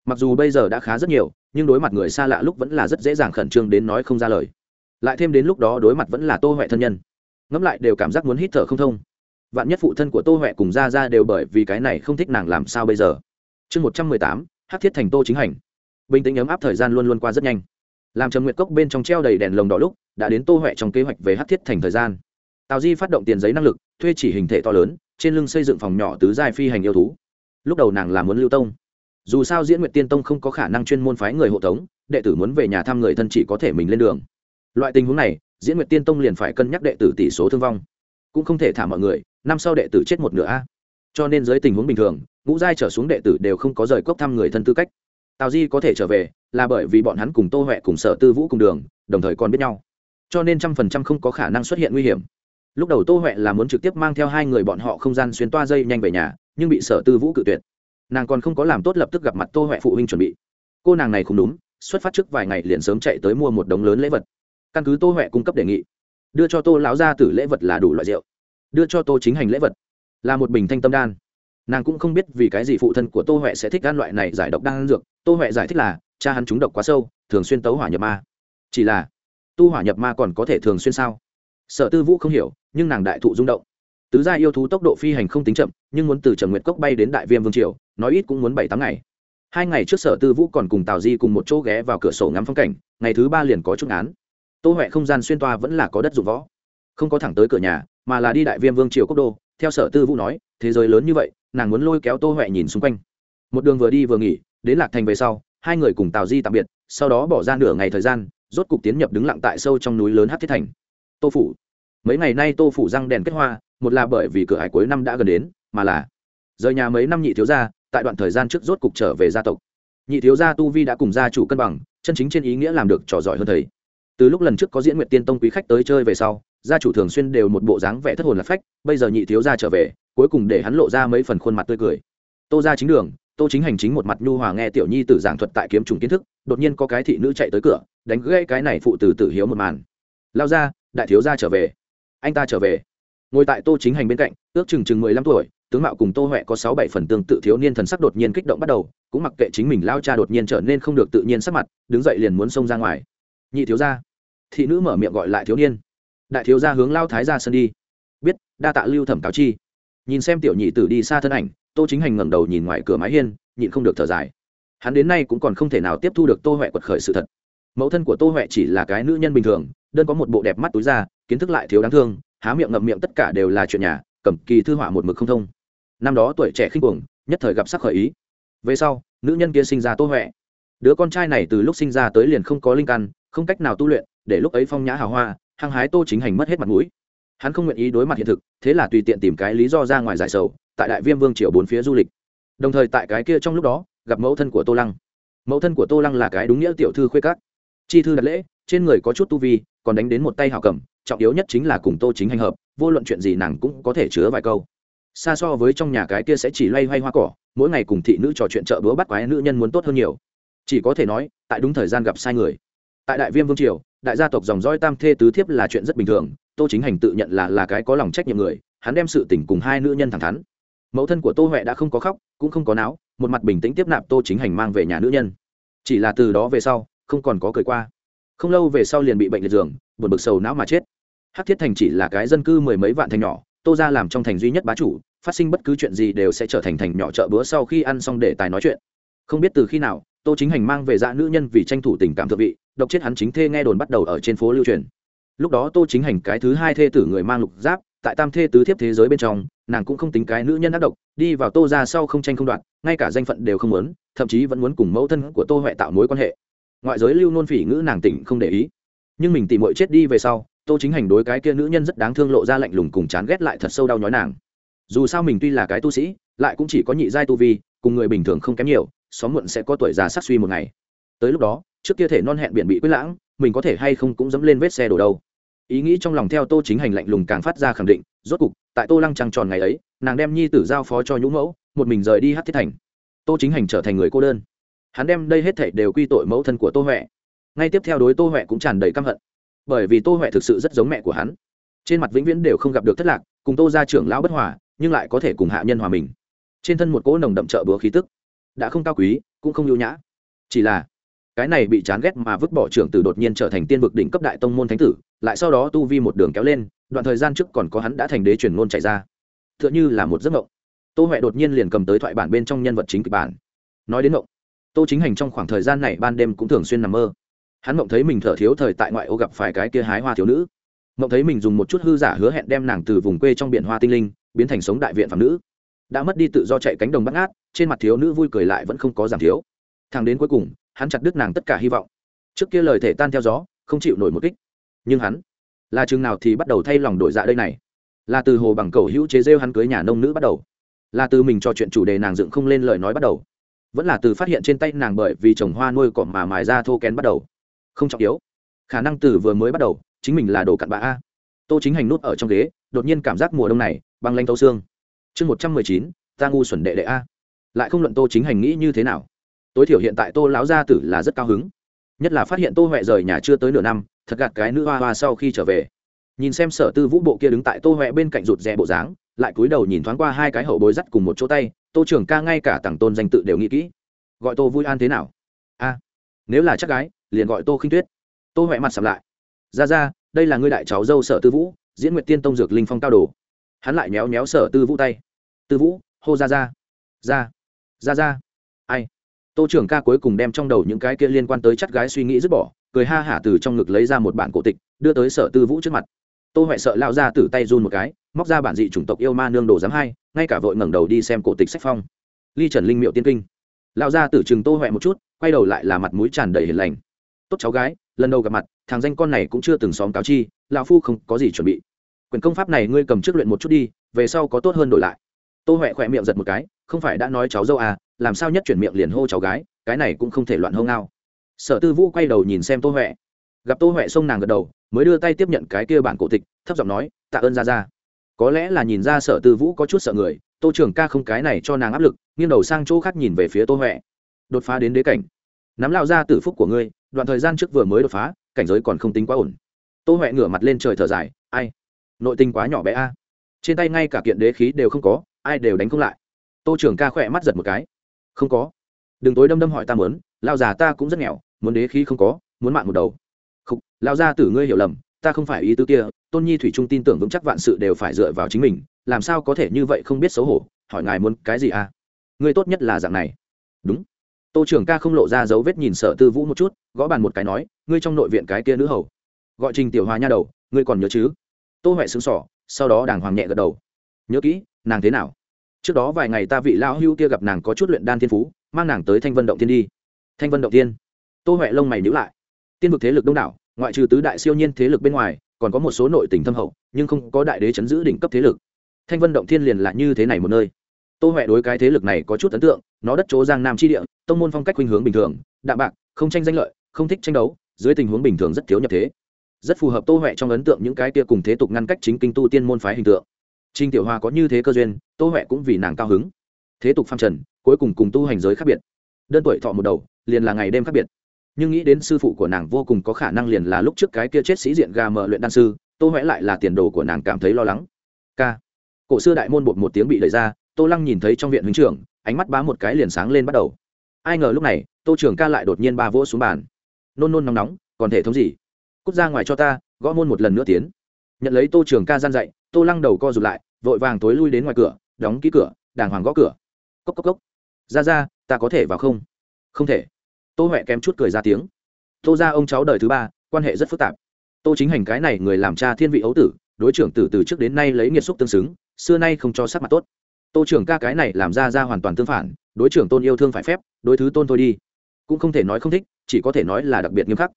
Mặc dù bây giờ đã khá rất nhiều, nhưng đối mặt người xa lạ lúc vẫn là rất dễ dàng khẩn trương đến nói không ra lời. Lại thêm đến lúc đó đối mặt vẫn là tô huệ thân nhân. Ngẫm lại đều cảm giác muốn hít thở không thông. Vạn nhất phụ thân của tô huệ cùng ra ra đều bởi vì cái này không thích nàng làm sao bây giờ? Chương một trăm mười tám, hát thiết thành tô chính hành. Bình tĩnh ấm áp thời gian luôn luôn qua rất nhanh. Làm trầm nguyệt cốc bên trong treo đầy đèn lồng đỏ lúc, đã đến tô huệ trong kế hoạch về hát thiết thành thời gian tào di phát động tiền giấy năng lực, thuê chỉ hình thể to lớn, trên lưng xây dựng phòng nhỏ tứ giai phi hành yêu thú. Lúc đầu nàng là muốn lưu tông. Dù sao diễn nguyệt tiên tông không có khả năng chuyên môn phái người hộ tống, đệ tử muốn về nhà thăm người thân chỉ có thể mình lên đường. Loại tình huống này, diễn nguyệt tiên tông liền phải cân nhắc đệ tử tỷ số thương vong. Cũng không thể thả mọi người, năm sau đệ tử chết một nửa a. Cho nên dưới tình huống bình thường, ngũ giai trở xuống đệ tử đều không có rời cốc thăm người thân tư cách. Tào di có thể trở về, là bởi vì bọn hắn cùng tô huệ cùng sở tư vũ cùng đường, đồng thời còn biết nhau. Cho nên trăm phần trăm không có khả năng xuất hiện nguy hiểm lúc đầu tô huệ là muốn trực tiếp mang theo hai người bọn họ không gian xuyên toa dây nhanh về nhà, nhưng bị sở tư vũ cự tuyệt. Nàng còn không có làm tốt lập tức gặp mặt tô huệ phụ huynh chuẩn bị. Cô nàng này không đúng, xuất phát trước vài ngày liền sớm chạy tới mua một đống lớn lễ vật. Căn cứ tô huệ cung cấp đề nghị, đưa cho tô lão gia tử lễ vật là đủ loại rượu. Đưa cho tô chính hành lễ vật là một bình thanh tâm đan. Nàng cũng không biết vì cái gì phụ thân của tô huệ sẽ thích gan loại này giải độc đan dược. Tô huệ giải thích là, cha hắn trúng độc quá sâu, thường xuyên tấu hỏa nhập ma. Chỉ là, tu hỏa nhập ma còn có thể thường xuyên sao? Sở tư vũ không hiểu, nhưng nàng đại thụ rung động. Tứ gia yêu thú tốc độ phi hành không tính chậm, nhưng muốn từ Trần nguyệt cốc bay đến đại viêm vương triều, nói ít cũng muốn bảy tám ngày. Hai ngày trước sở tư vũ còn cùng tào di cùng một chỗ ghé vào cửa sổ ngắm phong cảnh, ngày thứ ba liền có chút án. Tô huệ không gian xuyên toa vẫn là có đất dụng võ. Không có thẳng tới cửa nhà, mà là đi đại viêm vương triều cốc đô, theo sở tư vũ nói, thế giới lớn như vậy, nàng muốn lôi kéo tô huệ nhìn xung quanh. Một đường vừa đi vừa nghỉ, đến lạc thành về sau, hai người cùng tào di tạm biệt, sau đó bỏ ra nửa ngày thời gian, rốt cục tiến nhập đứng lặng tại sâu trong núi lớn hát thiết thành tô phủ. Mấy ngày nay tô phủ răng đèn kết hoa, một là bởi vì cửa hải cuối năm đã gần đến, mà là rời nhà mấy năm nhị thiếu gia, tại đoạn thời gian trước rốt cục trở về gia tộc. Nhị thiếu gia tu vi đã cùng gia chủ cân bằng, chân chính trên ý nghĩa làm được trò giỏi hơn thầy. Từ lúc lần trước có diễn nguyện tiên tông quý khách tới chơi về sau, gia chủ thường xuyên đều một bộ dáng vẻ thất hồn lạc phách, bây giờ nhị thiếu gia trở về, cuối cùng để hắn lộ ra mấy phần khuôn mặt tươi cười. Tô ra chính đường, tô chính hành chính một mặt nhu hòa nghe tiểu nhi tử giảng thuật tại kiếm trùng kiến thức, đột nhiên có cái thị nữ chạy tới cửa, đánh gãy cái này phụ từ tử hiếu một màn. Lao ra đại thiếu gia trở về. Anh ta trở về. Ngồi tại tô chính hành bên cạnh, ước chừng chừng mười lăm tuổi, tướng mạo cùng tô huệ có sáu bảy phần tương tự thiếu niên thần sắc đột nhiên kích động bắt đầu, cũng mặc kệ chính mình lao cha đột nhiên trở nên không được tự nhiên sắc mặt, đứng dậy liền muốn xông ra ngoài. Nhị thiếu gia. Thị nữ mở miệng gọi lại thiếu niên. Đại thiếu gia hướng lao thái ra sân đi. Biết, đa tạ lưu thẩm cáo chi. Nhìn xem tiểu nhị tử đi xa thân ảnh, tô chính hành ngẩng đầu nhìn ngoài cửa mái hiên, nhịn không được thở dài. Hắn đến nay cũng còn không thể nào tiếp thu được tô huệ quật khởi sự thật. Mẫu thân của tô huệ chỉ là cái nữ nhân bình thường đơn có một bộ đẹp mắt túi ra kiến thức lại thiếu đáng thương, há miệng ngậm miệng tất cả đều là chuyện nhà, cầm kỳ thư họa một mực không thông. Năm đó tuổi trẻ khinh cuồng, nhất thời gặp sắc khởi ý. Về sau, nữ nhân kia sinh ra tô huệ. Đứa con trai này từ lúc sinh ra tới liền không có linh căn, không cách nào tu luyện, để lúc ấy phong nhã hào hoa, hăng hái tô chính hành mất hết mặt mũi. Hắn không nguyện ý đối mặt hiện thực, thế là tùy tiện tìm cái lý do ra ngoài giải sầu, tại đại viêm vương triều bốn phía du lịch. Đồng thời tại cái kia trong lúc đó, gặp mẫu thân của tô lăng. Mẫu thân của tô lăng là cái đúng nghĩa tiểu thư khuê các. Chi thư đặt lễ, trên người có chút tu vi còn đánh đến một tay hào cầm, trọng yếu nhất chính là cùng tô chính hành hợp, vô luận chuyện gì nàng cũng có thể chứa vài câu. Xa so với trong nhà cái kia sẽ chỉ loay hoay hoa cỏ, mỗi ngày cùng thị nữ trò chuyện chợ búa bắt quái nữ nhân muốn tốt hơn nhiều. Chỉ có thể nói, tại đúng thời gian gặp sai người. Tại đại viêm vương triều, đại gia tộc dòng dõi tam thê tứ thiếp là chuyện rất bình thường, tô chính hành tự nhận là là cái có lòng trách nhiệm người, hắn đem sự tình cùng hai nữ nhân thẳng thắn. Mẫu thân của tô huệ đã không có khóc, cũng không có não một mặt bình tĩnh tiếp nạp tô chính hành mang về nhà nữ nhân. Chỉ là từ đó về sau, không còn có cười qua không lâu về sau liền bị bệnh liệt giường, buồn bực sầu não mà chết. Hát thiết thành chỉ là cái dân cư mười mấy vạn thành nhỏ, tô ra làm trong thành duy nhất bá chủ, phát sinh bất cứ chuyện gì đều sẽ trở thành thành nhỏ chợ bữa sau khi ăn xong để tài nói chuyện. Không biết từ khi nào, tô chính hành mang về dạ nữ nhân vì tranh thủ tình cảm thượng vị, độc chết hắn chính thê nghe đồn bắt đầu ở trên phố lưu truyền. Lúc đó tô chính hành cái thứ hai thê tử người mang lục giáp, tại tam thê tứ thiếp thế giới bên trong, nàng cũng không tính cái nữ nhân ác độc, đi vào tô ra sau không tranh không đoạt, ngay cả danh phận đều không muốn, thậm chí vẫn muốn cùng mẫu thân của tô huệ tạo mối quan hệ ngoại giới lưu nôn phỉ ngữ nàng tỉnh không để ý. Nhưng mình tìm mội chết đi về sau, tô chính hành đối cái kia nữ nhân rất đáng thương lộ ra lạnh lùng cùng chán ghét lại thật sâu đau nhói nàng. Dù sao mình tuy là cái tu sĩ, lại cũng chỉ có nhị giai tu vi, cùng người bình thường không kém nhiều, xóm muộn sẽ có tuổi già sắc suy một ngày. Tới lúc đó, trước kia thể non hẹn biển bị quyết lãng, mình có thể hay không cũng dẫm lên vết xe đổ đâu. Ý nghĩ trong lòng theo tô chính hành lạnh lùng càng phát ra khẳng định, rốt cục, tại tô lăng trăng tròn ngày ấy, nàng đem nhi tử giao phó cho nhũ mẫu, một mình rời đi hát thiết thành. Tô chính hành trở thành người cô đơn hắn đem đây hết thảy đều quy tội mẫu thân của tô huệ. Ngay tiếp theo đối tô huệ cũng tràn đầy căm hận, bởi vì tô huệ thực sự rất giống mẹ của hắn. Trên mặt vĩnh viễn đều không gặp được thất lạc, cùng tô ra trưởng lão bất hòa, nhưng lại có thể cùng hạ nhân hòa mình. Trên thân một cỗ nồng đậm trợ búa khí tức, đã không cao quý, cũng không ưu nhã. Chỉ là, cái này bị chán ghét mà vứt bỏ trưởng tử đột nhiên trở thành tiên vực đỉnh cấp đại tông môn thánh tử, lại sau đó tu vi một đường kéo lên, đoạn thời gian trước còn có hắn đã thành đế truyền ngôn chạy ra. T h ư ợ n h ư là một giấc mộng. Tô huệ đột nhiên liền cầm tới thoại bản bên trong nhân vật chính kịch bản. Nói đến mộng tô chính hành trong khoảng thời gian này ban đêm cũng thường xuyên nằm mơ. Hắn mộng thấy mình thở thiếu thời tại ngoại ô gặp phải cái kia hái hoa thiếu nữ. Mộng thấy mình dùng một chút hư giả hứa hẹn đem nàng từ vùng quê trong biển hoa tinh linh biến thành sống đại viện phạm nữ. Đã mất đi tự do chạy cánh đồng bắt ngát, trên mặt thiếu nữ vui cười lại vẫn không có giảm thiếu. Thằng đến cuối cùng, hắn chặt đứt nàng tất cả hy vọng. Trước kia lời thể tan theo gió, không chịu nổi một kích. Nhưng hắn, là chừng nào thì bắt đầu thay lòng đổi dạ đây này. Là từ hồ bằng cầu hữu chế rêu hắn cưới nhà nông nữ bắt đầu. Là từ mình cho chuyện chủ đề nàng dựng không lên lời nói bắt đầu vẫn là từ phát hiện trên tay nàng bởi vì trồng hoa nuôi cỏ mà mài ra thô kén bắt đầu. Không trọng yếu. Khả năng từ vừa mới bắt đầu, chính mình là đồ cặn bã a. Tô chính hành nút ở trong ghế, đột nhiên cảm giác mùa đông này, băng lanh thâu xương. Chương một trăm mười chín, ta ngu xuẩn đệ đệ a. Lại không luận tô chính hành nghĩ như thế nào. Tối thiểu hiện tại tô lão gia tử là rất cao hứng. Nhất là phát hiện tô huệ rời nhà chưa tới nửa năm, thật gạt cái nữ hoa hoa sau khi trở về. Nhìn xem sở tư vũ bộ kia đứng tại tô huệ bên cạnh rụt rè bộ dáng lại cúi đầu nhìn thoáng qua hai cái hậu bối dắt cùng một chỗ tay, tô trưởng ca ngay cả tặng tôn danh tự đều nghĩ kỹ. Gọi tô vui an thế nào? A, nếu là chắc gái, liền gọi tô khinh tuyết. Tô huệ mặt sầm lại. Ra ra, đây là ngươi đại cháu dâu sở tư vũ, diễn nguyệt tiên tông dược linh phong cao đồ. Hắn lại méo méo sở tư vũ tay. Tư vũ, hô ra ra. Ra ra ra. Ai? Tô trưởng ca cuối cùng đem trong đầu những cái kia liên quan tới chắc gái suy nghĩ dứt bỏ, cười ha hả từ trong ngực lấy ra một bản cổ tịch, đưa tới sở tư vũ trước mặt. Tô huệ sợ lao ra từ tay run một cái móc ra bản dị chủng tộc yêu ma nương đồ giám hai, ngay cả vội ngẩng đầu đi xem cổ tịch sách phong. Ly trần linh miệu tiên kinh. Lão gia tử chừng tô huệ một chút, quay đầu lại là mặt mũi tràn đầy hiền lành. Tốt cháu gái, lần đầu gặp mặt, thằng danh con này cũng chưa từng xóm cáo chi, lão phu không có gì chuẩn bị. Quyền công pháp này ngươi cầm trước luyện một chút đi, về sau có tốt hơn đổi lại. Tô huệ khỏe miệng giật một cái, không phải đã nói cháu dâu à làm sao nhất chuyển miệng liền hô cháu gái, cái này cũng không thể loạn hô ngao. Sở tư vũ quay đầu nhìn xem tô huệ gặp tô huệ xông nàng gật đầu, mới đưa tay tiếp nhận cái kia bản cổ tịch, thấp giọng nói, tạ ơn ra ra có lẽ là nhìn ra sở tư vũ có chút sợ người, tô trưởng ca không cái này cho nàng áp lực, nghiêng đầu sang chỗ khác nhìn về phía tô huệ. Đột phá đến đế cảnh. Nắm lao ra tử phúc của ngươi, đoạn thời gian trước vừa mới đột phá, cảnh giới còn không tính quá ổn. Tô huệ ngửa mặt lên trời thở dài, ai? Nội tình quá nhỏ bé a. Trên tay ngay cả kiện đế khí đều không có, ai đều đánh không lại. Tô trưởng ca khỏe mắt giật một cái. Không có. Đừng tối đâm đâm hỏi ta muốn lao già ta cũng rất nghèo, muốn đế khí không có, muốn mạng một đầu. Không lao ra tử ngươi hiểu lầm ta không phải ý tứ kia, tôn nhi thủy trung tin tưởng vững chắc vạn sự đều phải dựa vào chính mình, làm sao có thể như vậy không biết xấu hổ, hỏi ngài muốn cái gì à? Ngươi tốt nhất là dạng này. Đúng. Tô trưởng ca không lộ ra dấu vết nhìn sở tư vũ một chút, gõ bàn một cái nói, ngươi trong nội viện cái kia nữ hầu. Gọi trình tiểu hòa nha đầu, ngươi còn nhớ chứ? Tô huệ xứng sỏ sau đó đàng hoàng nhẹ gật đầu. Nhớ kỹ, nàng thế nào? Trước đó vài ngày ta vị lão hưu kia gặp nàng có chút luyện đan thiên phú, mang nàng tới thanh vân động Thiên đi. Thanh vân động tiên tô huệ lông mày nhữ lại. Tiên vực thế lực đông đảo ngoại trừ tứ đại siêu nhiên thế lực bên ngoài, còn có một số nội tình thâm hậu, nhưng không có đại đế chấn giữ đỉnh cấp thế lực. Thanh vân động thiên liền là như thế này một nơi. Tô huệ đối cái thế lực này có chút ấn tượng, nó đất chỗ giang nam tri địa, tông môn phong cách khuynh hướng bình thường, đạm bạc, không tranh danh lợi, không thích tranh đấu, dưới tình huống bình thường rất thiếu nhập thế. Rất phù hợp tô huệ trong ấn tượng những cái kia cùng thế tục ngăn cách chính kinh tu tiên môn phái hình tượng. Trinh tiểu hoa có như thế cơ duyên, tô huệ cũng vì nàng cao hứng. Thế tục phong trần, cuối cùng cùng tu hành giới khác biệt. Đơn tuổi thọ một đầu, liền là ngày đêm khác biệt nhưng nghĩ đến sư phụ của nàng vô cùng có khả năng liền là lúc trước cái kia chết sĩ diện gà mờ luyện đan sư, tô huệ lại là tiền đồ của nàng cảm thấy lo lắng. K cổ xưa đại môn bột một tiếng bị đẩy ra, tô lăng nhìn thấy trong viện huynh trưởng, ánh mắt bá một cái liền sáng lên bắt đầu. Ai ngờ lúc này, tô trường ca lại đột nhiên ba vỗ xuống bàn. Nôn nôn nóng nóng, còn thể thống gì? Cút ra ngoài cho ta, gõ môn một lần nữa tiến. Nhận lấy tô trường ca gian dạy, tô lăng đầu co rụt lại, vội vàng tối lui đến ngoài cửa, đóng ký cửa, đàng hoàng gõ cửa. Cốc cốc cốc. Ra ra, ta có thể vào không? Không thể tô huệ kém chút cười ra tiếng. Tô ra ông cháu đời thứ ba, quan hệ rất phức tạp. Tô chính hành cái này người làm cha thiên vị ấu tử, đối trưởng tử từ trước đến nay lấy nghiệt xúc tương xứng, xưa nay không cho sắc mặt tốt. Tô trưởng ca cái này làm ra ra hoàn toàn tương phản, đối trưởng tôn yêu thương phải phép, đối thứ tôn thôi đi. Cũng không thể nói không thích, chỉ có thể nói là đặc biệt nghiêm khắc.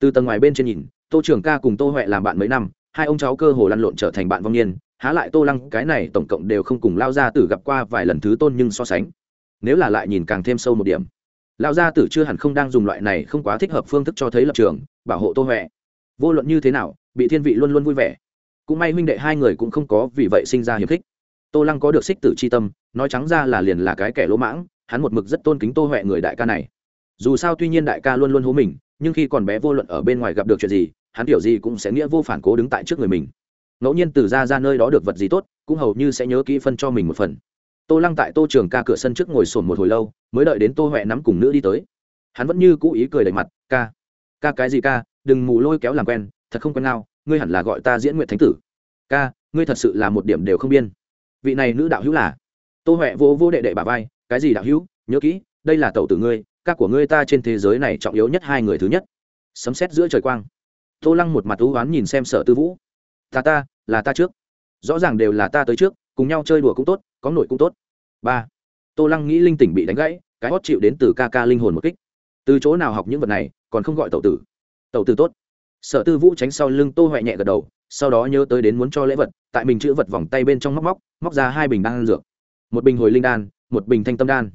Từ tầng ngoài bên trên nhìn, tô trưởng ca cùng tô huệ làm bạn mấy năm, hai ông cháu cơ hồ lăn lộn trở thành bạn vong niên, há lại tô lăng cái này tổng cộng đều không cùng lao ra tử gặp qua vài lần thứ tôn nhưng so sánh. Nếu là lại nhìn càng thêm sâu một điểm. Lão gia tử chưa hẳn không đang dùng loại này không quá thích hợp phương thức cho thấy lập trường, bảo hộ tô huệ. Vô luận như thế nào, bị thiên vị luôn luôn vui vẻ. Cũng may huynh đệ hai người cũng không có vì vậy sinh ra hiềm khích. Tô lăng có được xích tử c h i tâm, nói trắng ra là liền là cái kẻ lỗ mãng, hắn một mực rất tôn kính tô huệ người đại ca này. Dù sao tuy nhiên đại ca luôn luôn hố mình, nhưng khi còn bé vô luận ở bên ngoài gặp được chuyện gì, hắn kiểu gì cũng sẽ nghĩa vô phản cố đứng tại trước người mình. Ngẫu nhiên từ ra ra nơi đó được vật gì tốt, cũng hầu như sẽ nhớ kỹ phân cho mình một phần tô lăng tại tô trường ca cửa sân trước ngồi sồn một hồi lâu, mới đợi đến tô huệ nắm cùng nữ đi tới. Hắn vẫn như cũ ý cười đầy mặt, ca ca cái gì ca, đừng mù lôi kéo làm quen, thật không quen nào ngươi hẳn là gọi ta diễn nguyện thánh tử. Ca, ngươi thật sự là một điểm đều không biên. Vị này nữ đạo hữu là? Tô huệ vô vô đệ đệ bà vai, cái gì đạo hữu? Nhớ kỹ, đây là tẩu tử ngươi, ca của ngươi ta trên thế giới này trọng yếu nhất hai người thứ nhất. Sấm xét giữa trời quang. Tô lăng một mặt ưu oán nhìn xem sở tư vũ. Ta ta, là ta trước. Rõ ràng đều là ta tới trước, cùng nhau chơi đùa cũng tốt có nội cũng tốt. Ba, tô lăng nghĩ linh tỉnh bị đánh gãy, cái hót chịu đến từ ca ca linh hồn một kích. Từ chỗ nào học những vật này, còn không gọi tẩu tử. Tẩu tử tốt. Sở tư vũ tránh sau lưng tô huệ nhẹ gật đầu, sau đó nhớ tới đến muốn cho lễ vật, tại mình chữ vật vòng tay bên trong móc móc móc ra hai bình đan dược. Một bình hồi linh đan, một bình thanh tâm đan.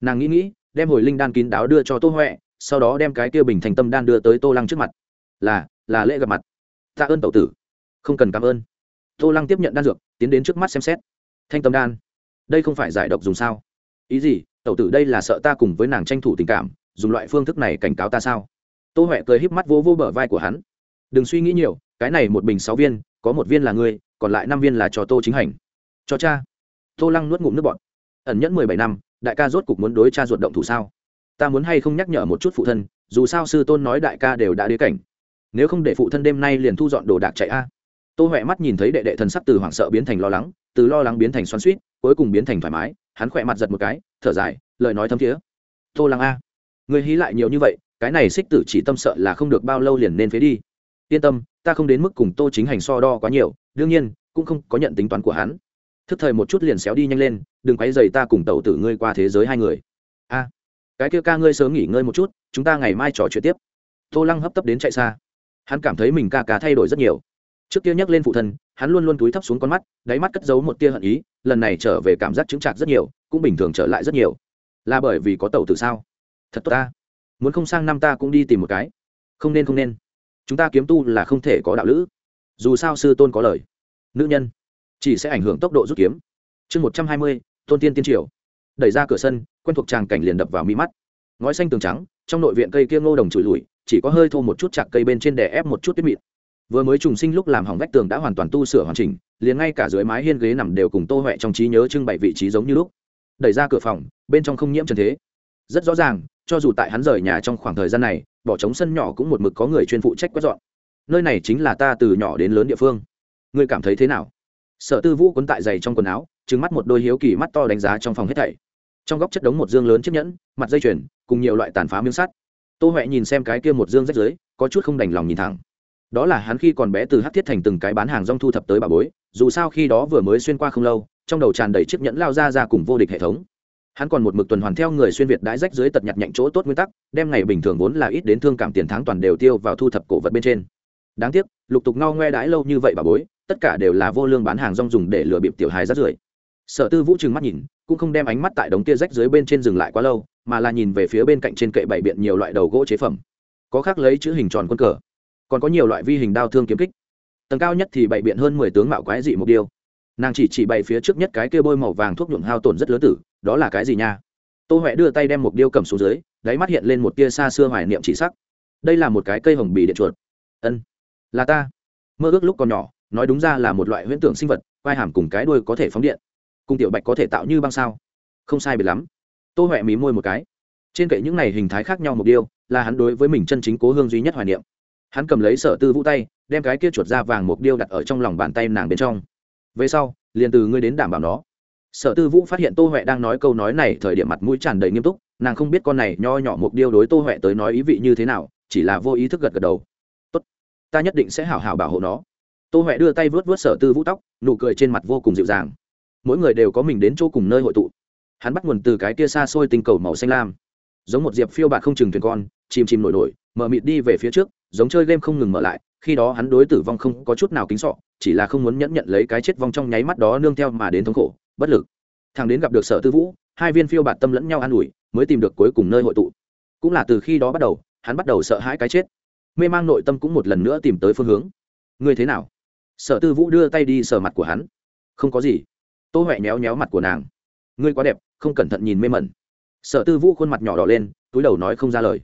Nàng nghĩ nghĩ, đem hồi linh đan kín đáo đưa cho tô huệ sau đó đem cái kia bình thanh tâm đan đưa tới tô lăng trước mặt. Là là lễ gặp mặt. Tạ ơn tẩu tử. Không cần cảm ơn. Tô lăng tiếp nhận đan dược, tiến đến trước mắt xem xét. Thanh tâm đan đây không phải giải độc dùng sao? Ý gì? Tẩu tử đây là sợ ta cùng với nàng tranh thủ tình cảm, dùng loại phương thức này cảnh cáo ta sao? Tô huệ cười híp mắt vô vô bờ vai của hắn. Đừng suy nghĩ nhiều, cái này một bình sáu viên, có một viên là ngươi, còn lại năm viên là cho tô chính hành. Cho cha. Tô lăng nuốt ngụm nước bọt. Ẩn nhẫn mười bảy năm, đại ca rốt cục muốn đối cha ruột động thủ sao? Ta muốn hay không nhắc nhở một chút phụ thân, dù sao sư tôn nói đại ca đều đã đế cảnh. Nếu không để phụ thân đêm nay liền thu dọn đồ đạc chạy a tô huệ mắt nhìn thấy đệ đệ thần sắc từ hoảng sợ biến thành lo lắng, từ lo lắng biến thành xoắn suýt cuối cùng biến thành thoải mái, hắn khỏe mặt giật một cái, thở dài, lời nói thấm thiế. Tô lăng a, người hí lại nhiều như vậy, cái này xích tử chỉ tâm sợ là không được bao lâu liền nên phế đi. Yên tâm, ta không đến mức cùng tô chính hành so đo quá nhiều, đương nhiên, cũng không có nhận tính toán của hắn. Thức thời một chút liền xéo đi nhanh lên, đừng quấy dày ta cùng tẩu tử ngươi qua thế giới hai người. A, cái kia ca ngươi sớm nghỉ ngơi một chút, chúng ta ngày mai trò chuyện tiếp. Tô lăng hấp tấp đến chạy xa. Hắn cảm thấy mình ca ca thay đổi rất nhiều trước kia nhắc lên phụ thân, hắn luôn luôn túi thấp xuống con mắt, đáy mắt cất giấu một tia hận ý, lần này trở về cảm giác chứng trạc rất nhiều, cũng bình thường trở lại rất nhiều. Là bởi vì có tàu từ sao? Thật tốt ta. Muốn không sang năm ta cũng đi tìm một cái. Không nên không nên. Chúng ta kiếm tu là không thể có đạo lữ. Dù sao sư tôn có lời. Nữ nhân chỉ sẽ ảnh hưởng tốc độ rút kiếm. Chương một trăm hai mươi, tôn tiên tiên triều. Đẩy ra cửa sân, quen thuộc tràng cảnh liền đập vào mi mắt. Ngói xanh tường trắng, trong nội viện cây kia ngô đồng trụi lùi chỉ có hơi thô một chút chạc cây bên trên đè ép một chút tuyết mịn vừa mới trùng sinh lúc làm hỏng vách tường đã hoàn toàn tu sửa hoàn chỉnh, liền ngay cả dưới mái hiên ghế nằm đều cùng tô huệ trong trí nhớ trưng bày vị trí giống như lúc. Đẩy ra cửa phòng, bên trong không nhiễm trần thế. Rất rõ ràng, cho dù tại hắn rời nhà trong khoảng thời gian này, bỏ trống sân nhỏ cũng một mực có người chuyên phụ trách quét dọn. Nơi này chính là ta từ nhỏ đến lớn địa phương. Ngươi cảm thấy thế nào? Sở tư vũ quấn tại giày trong quần áo trứng mắt một đôi hiếu kỳ mắt to đánh giá trong phòng hết thảy. Trong góc chất đống một dương lớn chiếc nhẫn, mặt dây chuyền, cùng nhiều loại tàn phá miếng sắt. Tô huệ nhìn xem cái kia một dương rách dưới, có chút không đành lòng nhìn thẳng đó là hắn khi còn bé từ hát thiết thành từng cái bán hàng rong thu thập tới bà bối, dù sao khi đó vừa mới xuyên qua không lâu, trong đầu tràn đầy chiếc nhẫn lao ra ra cùng vô địch hệ thống. Hắn còn một mực tuần hoàn theo người xuyên việt đãi rách dưới tật nhặt nhạnh chỗ tốt nguyên tắc, đem ngày bình thường vốn là ít đến thương cảm tiền tháng toàn đều tiêu vào thu thập cổ vật bên trên. Đáng tiếc, lục tục ngao ngoe đãi lâu như vậy bà bối, tất cả đều là vô lương bán hàng rong dùng để lừa bịp tiểu hài rắt rưởi. Sở tư vũ trừng mắt nhìn, cũng không đem ánh mắt tại đống tia rách dưới bên trên dừng lại quá lâu, mà là nhìn về phía bên cạnh trên kệ bày biện nhiều loại đầu gỗ chế phẩm. Có khác lấy chữ hình tròn quân cờ còn có nhiều loại vi hình đao thương kiếm kích. Tầng cao nhất thì bày biện hơn mười tướng mạo quái dị mục điêu. Nàng chỉ chỉ bày phía trước nhất cái kia bôi màu vàng thuốc nhuộm hao tổn rất lớn tử, đó là cái gì nha? Tô huệ đưa tay đem mục điêu cầm xuống dưới, đáy mắt hiện lên một tia xa xưa hoài niệm chỉ sắc. Đây là một cái cây hồng bì điện chuột. Ân, là ta. Mơ ước lúc còn nhỏ, nói đúng ra là một loại huyễn tưởng sinh vật vai hàm cùng cái đuôi có thể phóng điện. Cùng tiểu bạch có thể tạo như băng sao? Không sai biệt lắm. Tô huệ mí môi một cái. Trên kệ những này hình thái khác nhau mục điêu, là hắn đối với mình chân chính cố hương duy nhất hoài niệm hắn cầm lấy sở tư vũ tay, đem cái kia chuột da vàng mục điêu đặt ở trong lòng bàn tay nàng bên trong. Về sau, liền từ ngươi đến đảm bảo nó. Sở tư vũ phát hiện tô huệ đang nói câu nói này, thời điểm mặt mũi tràn đầy nghiêm túc, nàng không biết con này nho nhỏ mục điêu đối tô huệ tới nói ý vị như thế nào, chỉ là vô ý thức gật gật đầu. Tốt, ta nhất định sẽ hảo hảo bảo hộ nó. Tô huệ đưa tay vớt vớt sở tư vũ tóc, nụ cười trên mặt vô cùng dịu dàng. Mỗi người đều có mình đến chỗ cùng nơi hội tụ. Hắn bắt nguồn từ cái kia xa xôi tinh cầu màu xanh lam. Giống một diệp phiêu bạc không chừng thuyền con chìm chìm nổi nổi mở mịt đi về phía trước, giống chơi game không ngừng mở lại, khi đó hắn đối tử vong không có chút nào kính sọ chỉ là không muốn nhẫn nhận lấy cái chết vong trong nháy mắt đó nương theo mà đến thống khổ, bất lực. Thằng đến gặp được sở tư vũ, hai viên phiêu bạt tâm lẫn nhau an ủi, mới tìm được cuối cùng nơi hội tụ. Cũng là từ khi đó bắt đầu, hắn bắt đầu sợ hãi cái chết. Mê mang nội tâm cũng một lần nữa tìm tới phương hướng. Ngươi thế nào? Sở tư vũ đưa tay đi sờ mặt của hắn. Không có gì. Tô huệ nhéo nhéo mặt của nàng. Ngươi quá đẹp, không cẩn thận nhìn mê mẩn. Sở tư vũ khuôn mặt nhỏ đỏ lên, túi đầu nói không ra lời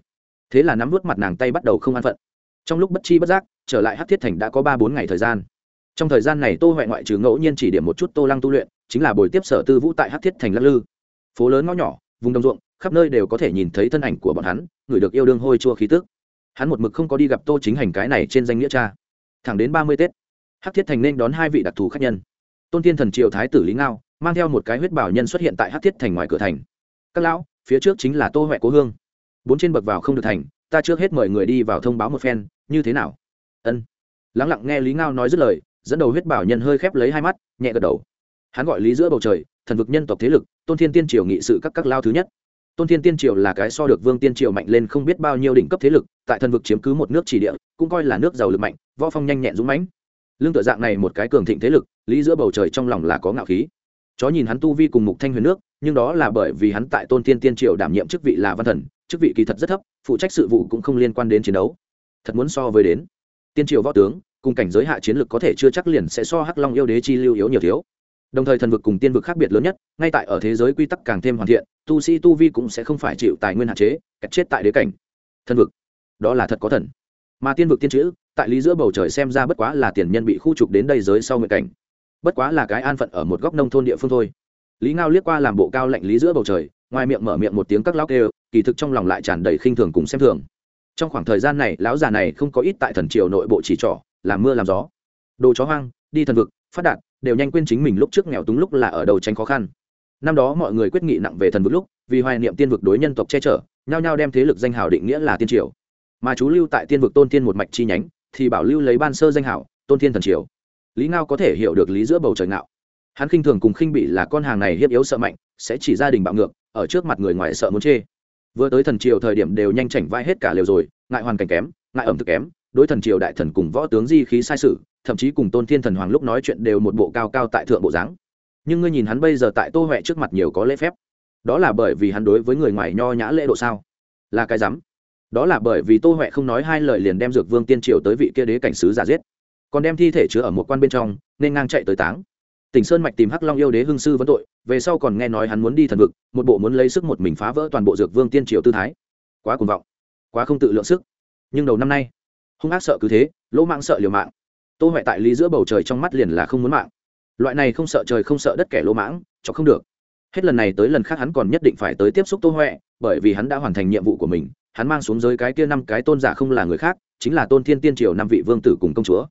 thế là nắm vút mặt nàng tay bắt đầu không an phận. Trong lúc bất chi bất giác, trở lại hát thiết thành đã có ba bốn ngày thời gian. Trong thời gian này tô huệ ngoại trừ ngẫu nhiên chỉ điểm một chút tô lăng tu luyện, chính là buổi tiếp sở tư vũ tại hát thiết thành lắc lư. Phố lớn ngõ nhỏ, vùng đồng ruộng, khắp nơi đều có thể nhìn thấy thân ảnh của bọn hắn, người được yêu đương hôi chua khí tức. Hắn một mực không có đi gặp tô chính hành cái này trên danh nghĩa cha. Thẳng đến ba mươi tết hát thiết thành nên đón hai vị đặc thù khách nhân. Tôn thiên thần triều thái tử lý ngao, mang theo một cái huyết bảo nhân xuất hiện tại hát thiết thành ngoài cửa thành. Các lão, phía trước chính là tô huệ cố hương bốn trên bậc vào không được thành, ta trước hết mời người đi vào thông báo một phen, như thế nào? Ân. Lắng lặng nghe lý ngao nói dứt lời, dẫn đầu huyết bảo nhân hơi khép lấy hai mắt, nhẹ gật đầu. Hắn gọi lý giữa bầu trời, thần vực nhân tộc thế lực, tôn thiên tiên triều nghị sự các các lao thứ nhất. Tôn thiên tiên triều là cái so được vương tiên triều mạnh lên không biết bao nhiêu đỉnh cấp thế lực, tại thần vực chiếm cứ một nước chỉ địa, cũng coi là nước giàu lực mạnh, võ phong nhanh nhẹn dũng mãnh. Lương tự dạng này một cái cường thịnh thế lực, lý giữa bầu trời trong lòng là có ngạo khí. Chó nhìn hắn tu vi cùng mục thanh huyền nước, nhưng đó là bởi vì hắn tại tôn thiên tiên triều đảm nhiệm chức vị là văn thần chức vị kỳ thật rất thấp, phụ trách sự vụ cũng không liên quan đến chiến đấu. Thật muốn so với đến. Tiên triều võ tướng, cùng cảnh giới hạ chiến lược có thể chưa chắc liền sẽ so hắc long yêu đế chi lưu yếu nhiều thiếu. Đồng thời thần vực cùng tiên vực khác biệt lớn nhất, ngay tại ở thế giới quy tắc càng thêm hoàn thiện, tu sĩ tu vi cũng sẽ không phải chịu tài nguyên hạn chế cách chết tại đế cảnh. Thần vực, đó là thật có thần. Mà tiên vực tiên chữ, tại lý giữa bầu trời xem ra bất quá là tiền nhân bị khu trục đến đây giới sau nguyện cảnh. Bất quá là cái an phận ở một góc nông thôn địa phương thôi. Lý ngao liếc qua làm bộ cao lạnh lý giữa bầu trời ngoài miệng mở miệng một tiếng các lão kêu, kỳ thực trong lòng lại tràn đầy khinh thường cùng xem thường. Trong khoảng thời gian này, lão già này không có ít tại thần triều nội bộ chỉ trỏ, làm mưa làm gió. Đồ chó hoang, đi thần vực, phát đạt, đều nhanh quên chính mình lúc trước nghèo túng lúc là ở đầu tránh khó khăn. Năm đó mọi người quyết nghị nặng về thần vực lúc, vì hoài niệm tiên vực đối nhân tộc che chở, nhao nhao đem thế lực danh hào định nghĩa là tiên triều. Mà chú lưu tại tiên vực tôn tiên một mạch chi nhánh, thì bảo lưu lấy ban sơ danh hào, tôn tiên thần triều. Lý ngao có thể hiểu được lý giữa bầu trời ngạo. Hắn khinh thường cùng khinh bị là con hàng này hiếp yếu sợ mạnh, sẽ chỉ gia đình bạo ngược ở trước mặt người ngoài sợ muốn chê. Vừa tới thần triều thời điểm đều nhanh chảnh vai hết cả liều rồi, ngại hoàn cảnh kém, ngại ẩm thực kém, đối thần triều đại thần cùng võ tướng di khí sai sự, thậm chí cùng tôn thiên thần hoàng lúc nói chuyện đều một bộ cao cao tại thượng bộ dáng. Nhưng ngươi nhìn hắn bây giờ tại tô huệ trước mặt nhiều có lễ phép. Đó là bởi vì hắn đối với người ngoài nho nhã lễ độ sao? Là cái rắm đó là bởi vì tô huệ không nói hai lời liền đem dược vương tiên triều tới vị kia đế cảnh sứ giả giết. Còn đem thi thể chứa ở một quan bên trong, nên ngang chạy tới táng. Tỉnh sơn mạch tìm hắc long yêu đế hưng sư vấn tội về sau còn nghe nói hắn muốn đi thần vực, một bộ muốn lấy sức một mình phá vỡ toàn bộ dược vương tiên triều tư thái. Quá cuồng vọng, quá không tự lượng sức. Nhưng đầu năm nay, hung ác sợ cứ thế, lỗ mạng sợ liều mạng. Tô huệ tại lý giữa bầu trời trong mắt liền là không muốn mạng. Loại này không sợ trời không sợ đất kẻ lỗ mãng cho không được. Hết lần này tới lần khác hắn còn nhất định phải tới tiếp xúc tô huệ, bởi vì hắn đã hoàn thành nhiệm vụ của mình, hắn mang xuống giới cái kia năm cái tôn giả không là người khác, chính là tôn thiên tiên triều năm vị vương tử cùng công chúa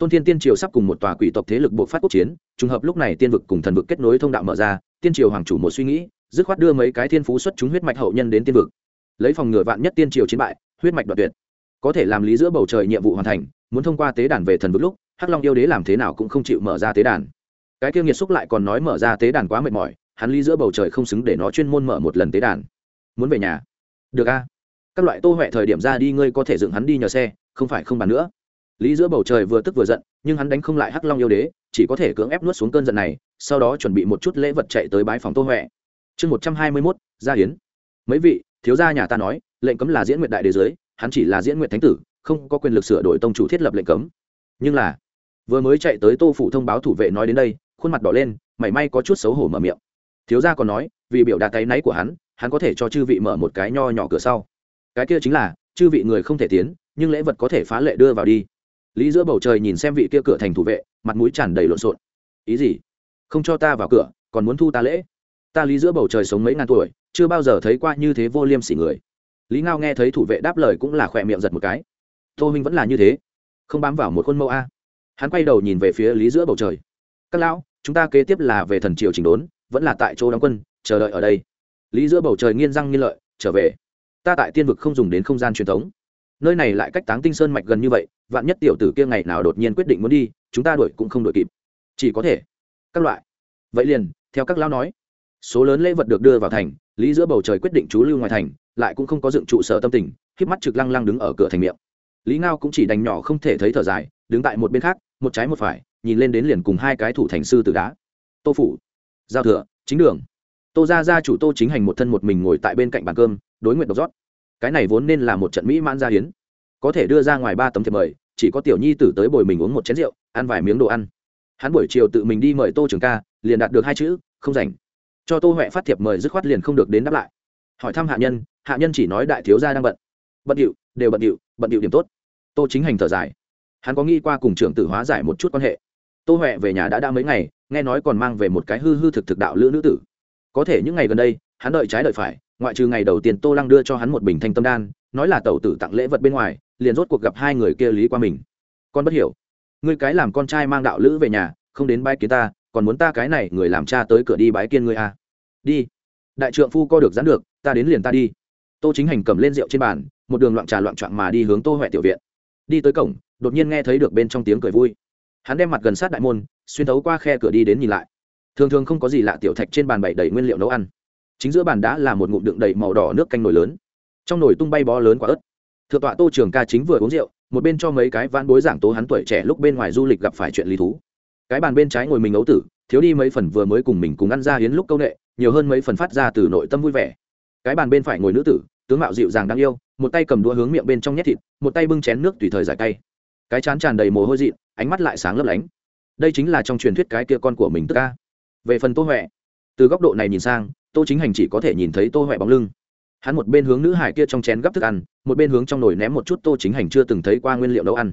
tôn thiên tiên triều sắp cùng một tòa quỷ tộc thế lực buộc phát quốc chiến, trùng hợp lúc này tiên vực cùng thần vực kết nối thông đạo mở ra, tiên triều hoàng chủ một suy nghĩ, dứt khoát đưa mấy cái thiên phú xuất chúng huyết mạch hậu nhân đến tiên vực. Lấy phòng ngừa vạn nhất tiên triều chiến bại, huyết mạch đoạt tuyệt. Có thể làm lý giữa bầu trời nhiệm vụ hoàn thành, muốn thông qua tế đàn về thần vực lúc, hắc long yêu đế làm thế nào cũng không chịu mở ra tế đàn. Cái kia nghiệt xúc lại còn nói mở ra tế đàn quá mệt mỏi, hắn lý giữa bầu trời không xứng để nó chuyên môn mở một lần tế đàn. Muốn về nhà. Được a. Các loại tô huệ thời điểm ra đi, ngươi có thể dựng hắn đi nhờ xe, không phải không bàn nữa lý giữa bầu trời vừa tức vừa giận, nhưng hắn đánh không lại hắc long yêu đế, chỉ có thể cưỡng ép nuốt xuống cơn giận này, sau đó chuẩn bị một chút lễ vật chạy tới bái phòng tô huệ. Chương một trăm hai mươi mốt, gia hiến. Mấy vị, thiếu gia nhà ta nói, lệnh cấm là diễn nguyện đại đế giới hắn chỉ là diễn nguyện thánh tử, không có quyền lực sửa đổi tông chủ thiết lập lệnh cấm. Nhưng là, vừa mới chạy tới tô phủ thông báo thủ vệ nói đến đây, khuôn mặt đỏ lên, mảy may có chút xấu hổ mở miệng. Thiếu gia còn nói, vì biểu đạt tay náy của hắn hắn có thể cho chư vị mở một cái nho nhỏ cửa sau. Cái kia chính là, chư vị người không thể tiến, nhưng lễ vật có thể phá lệ đưa vào đi lý giữa bầu trời nhìn xem vị kia cửa thành thủ vệ, mặt mũi tràn đầy lộn xộn. Ý gì? Không cho ta vào cửa, còn muốn thu ta lễ? Ta lý giữa bầu trời sống mấy ngàn tuổi, chưa bao giờ thấy qua như thế vô liêm sỉ người. Lý ngao nghe thấy thủ vệ đáp lời cũng là khỏe miệng giật một cái. Tô minh vẫn là như thế, không bám vào một khuôn mẫu a. Hắn quay đầu nhìn về phía lý giữa bầu trời. Các lão, chúng ta kế tiếp là về thần triều chỉnh đốn, vẫn là tại chỗ đóng quân, chờ đợi ở đây. Lý giữa bầu trời nghiên răng nghiên lợi, trở về. Ta tại tiên vực không dùng đến không gian truyền thống nơi này lại cách táng tinh sơn mạch gần như vậy vạn nhất tiểu tử kia ngày nào đột nhiên quyết định muốn đi chúng ta đuổi cũng không đuổi kịp chỉ có thể các loại vậy liền theo các lão nói số lớn lễ vật được đưa vào thành lý giữa bầu trời quyết định trú lưu ngoài thành lại cũng không có dựng trụ sở tâm tình khiếp mắt trực lăng lăng đứng ở cửa thành miệng lý ngao cũng chỉ đành nhỏ không thể thấy thở dài đứng tại một bên khác một trái một phải nhìn lên đến liền cùng hai cái thủ thành sư từ đá tô phủ giao thừa chính đường tô ra ra chủ tô chính hành một thân một mình ngồi tại bên cạnh bàn cơm đối nguyện độc rót cái này vốn nên là một trận mỹ mãn gia hiến. Có thể đưa ra ngoài ba tấm thiệp mời, chỉ có tiểu nhi tử tới bồi mình uống một chén rượu, ăn vài miếng đồ ăn. Hắn buổi chiều tự mình đi mời tô trường ca, liền đạt được hai chữ, không rảnh. Cho tô huệ phát thiệp mời dứt khoát liền không được đến đáp lại. Hỏi thăm hạ nhân hạ nhân chỉ nói đại thiếu gia đang bận. Bận điệu, đều bận điệu bận điệu điểm tốt. Tô chính hành thở dài. Hắn có nghĩ qua cùng trưởng tử hóa giải một chút quan hệ. Tô huệ về nhà đã đã mấy ngày, nghe nói còn mang về một cái hư hư thực thực đạo lữ nữ tử. Có thể những ngày gần đây, hắn đợi trái đợi phải ngoại trừ ngày đầu tiên tô lăng đưa cho hắn một bình thanh tâm đan, nói là tẩu tử tặng lễ vật bên ngoài, liền rốt cuộc gặp hai người kia lý qua mình. Con bất hiểu. Ngươi cái làm con trai mang đạo lữ về nhà, không đến bái kiến ta, còn muốn ta cái này người làm cha tới cửa đi bái kiến ngươi à. đi. Đại trượng phu co được dán được, ta đến liền ta đi. Tô chính hành cầm lên rượu trên bàn, một đường loạn trà loạn trọn mà đi hướng tô huệ tiểu viện. Đi tới cổng, đột nhiên nghe thấy được bên trong tiếng cười vui. Hắn đem mặt gần sát đại môn, xuyên thấu qua khe cửa đi đến nhìn lại. Thường thường không có gì lạ tiểu thạch trên bàn bày đầy nguyên liệu nấu ăn chính giữa bàn đã là một ngụm đựng đầy màu đỏ nước canh nồi lớn. Trong nồi tung bay bó lớn quả ớt. Thượng tọa tô trường ca chính vừa uống rượu, một bên cho mấy cái vãn bối giảng tố hắn tuổi trẻ lúc bên ngoài du lịch gặp phải chuyện lý thú. Cái bàn bên trái ngồi mình ấu tử, thiếu đi mấy phần vừa mới cùng mình cùng ăn ra hiến lúc câu nệ, nhiều hơn mấy phần phát ra từ nội tâm vui vẻ. Cái bàn bên phải ngồi nữ tử, tướng mạo dịu dàng đáng yêu, một tay cầm đũa hướng miệng bên trong nhét thịt, một tay bưng chén nước tùy thời giải tay. Cái chán tràn đầy mồ hôi dị ánh mắt lại sáng lấp lánh. Đây chính là trong truyền thuyết cái kia con của mình tức ca. Về phần tô huệ, từ góc độ này nhìn sang tô chính hành chỉ có thể nhìn thấy tô huệ bóng lưng. Hắn một bên hướng nữ hải kia trong chén gắp thức ăn, một bên hướng trong nồi ném một chút tô chính hành chưa từng thấy qua nguyên liệu nấu ăn.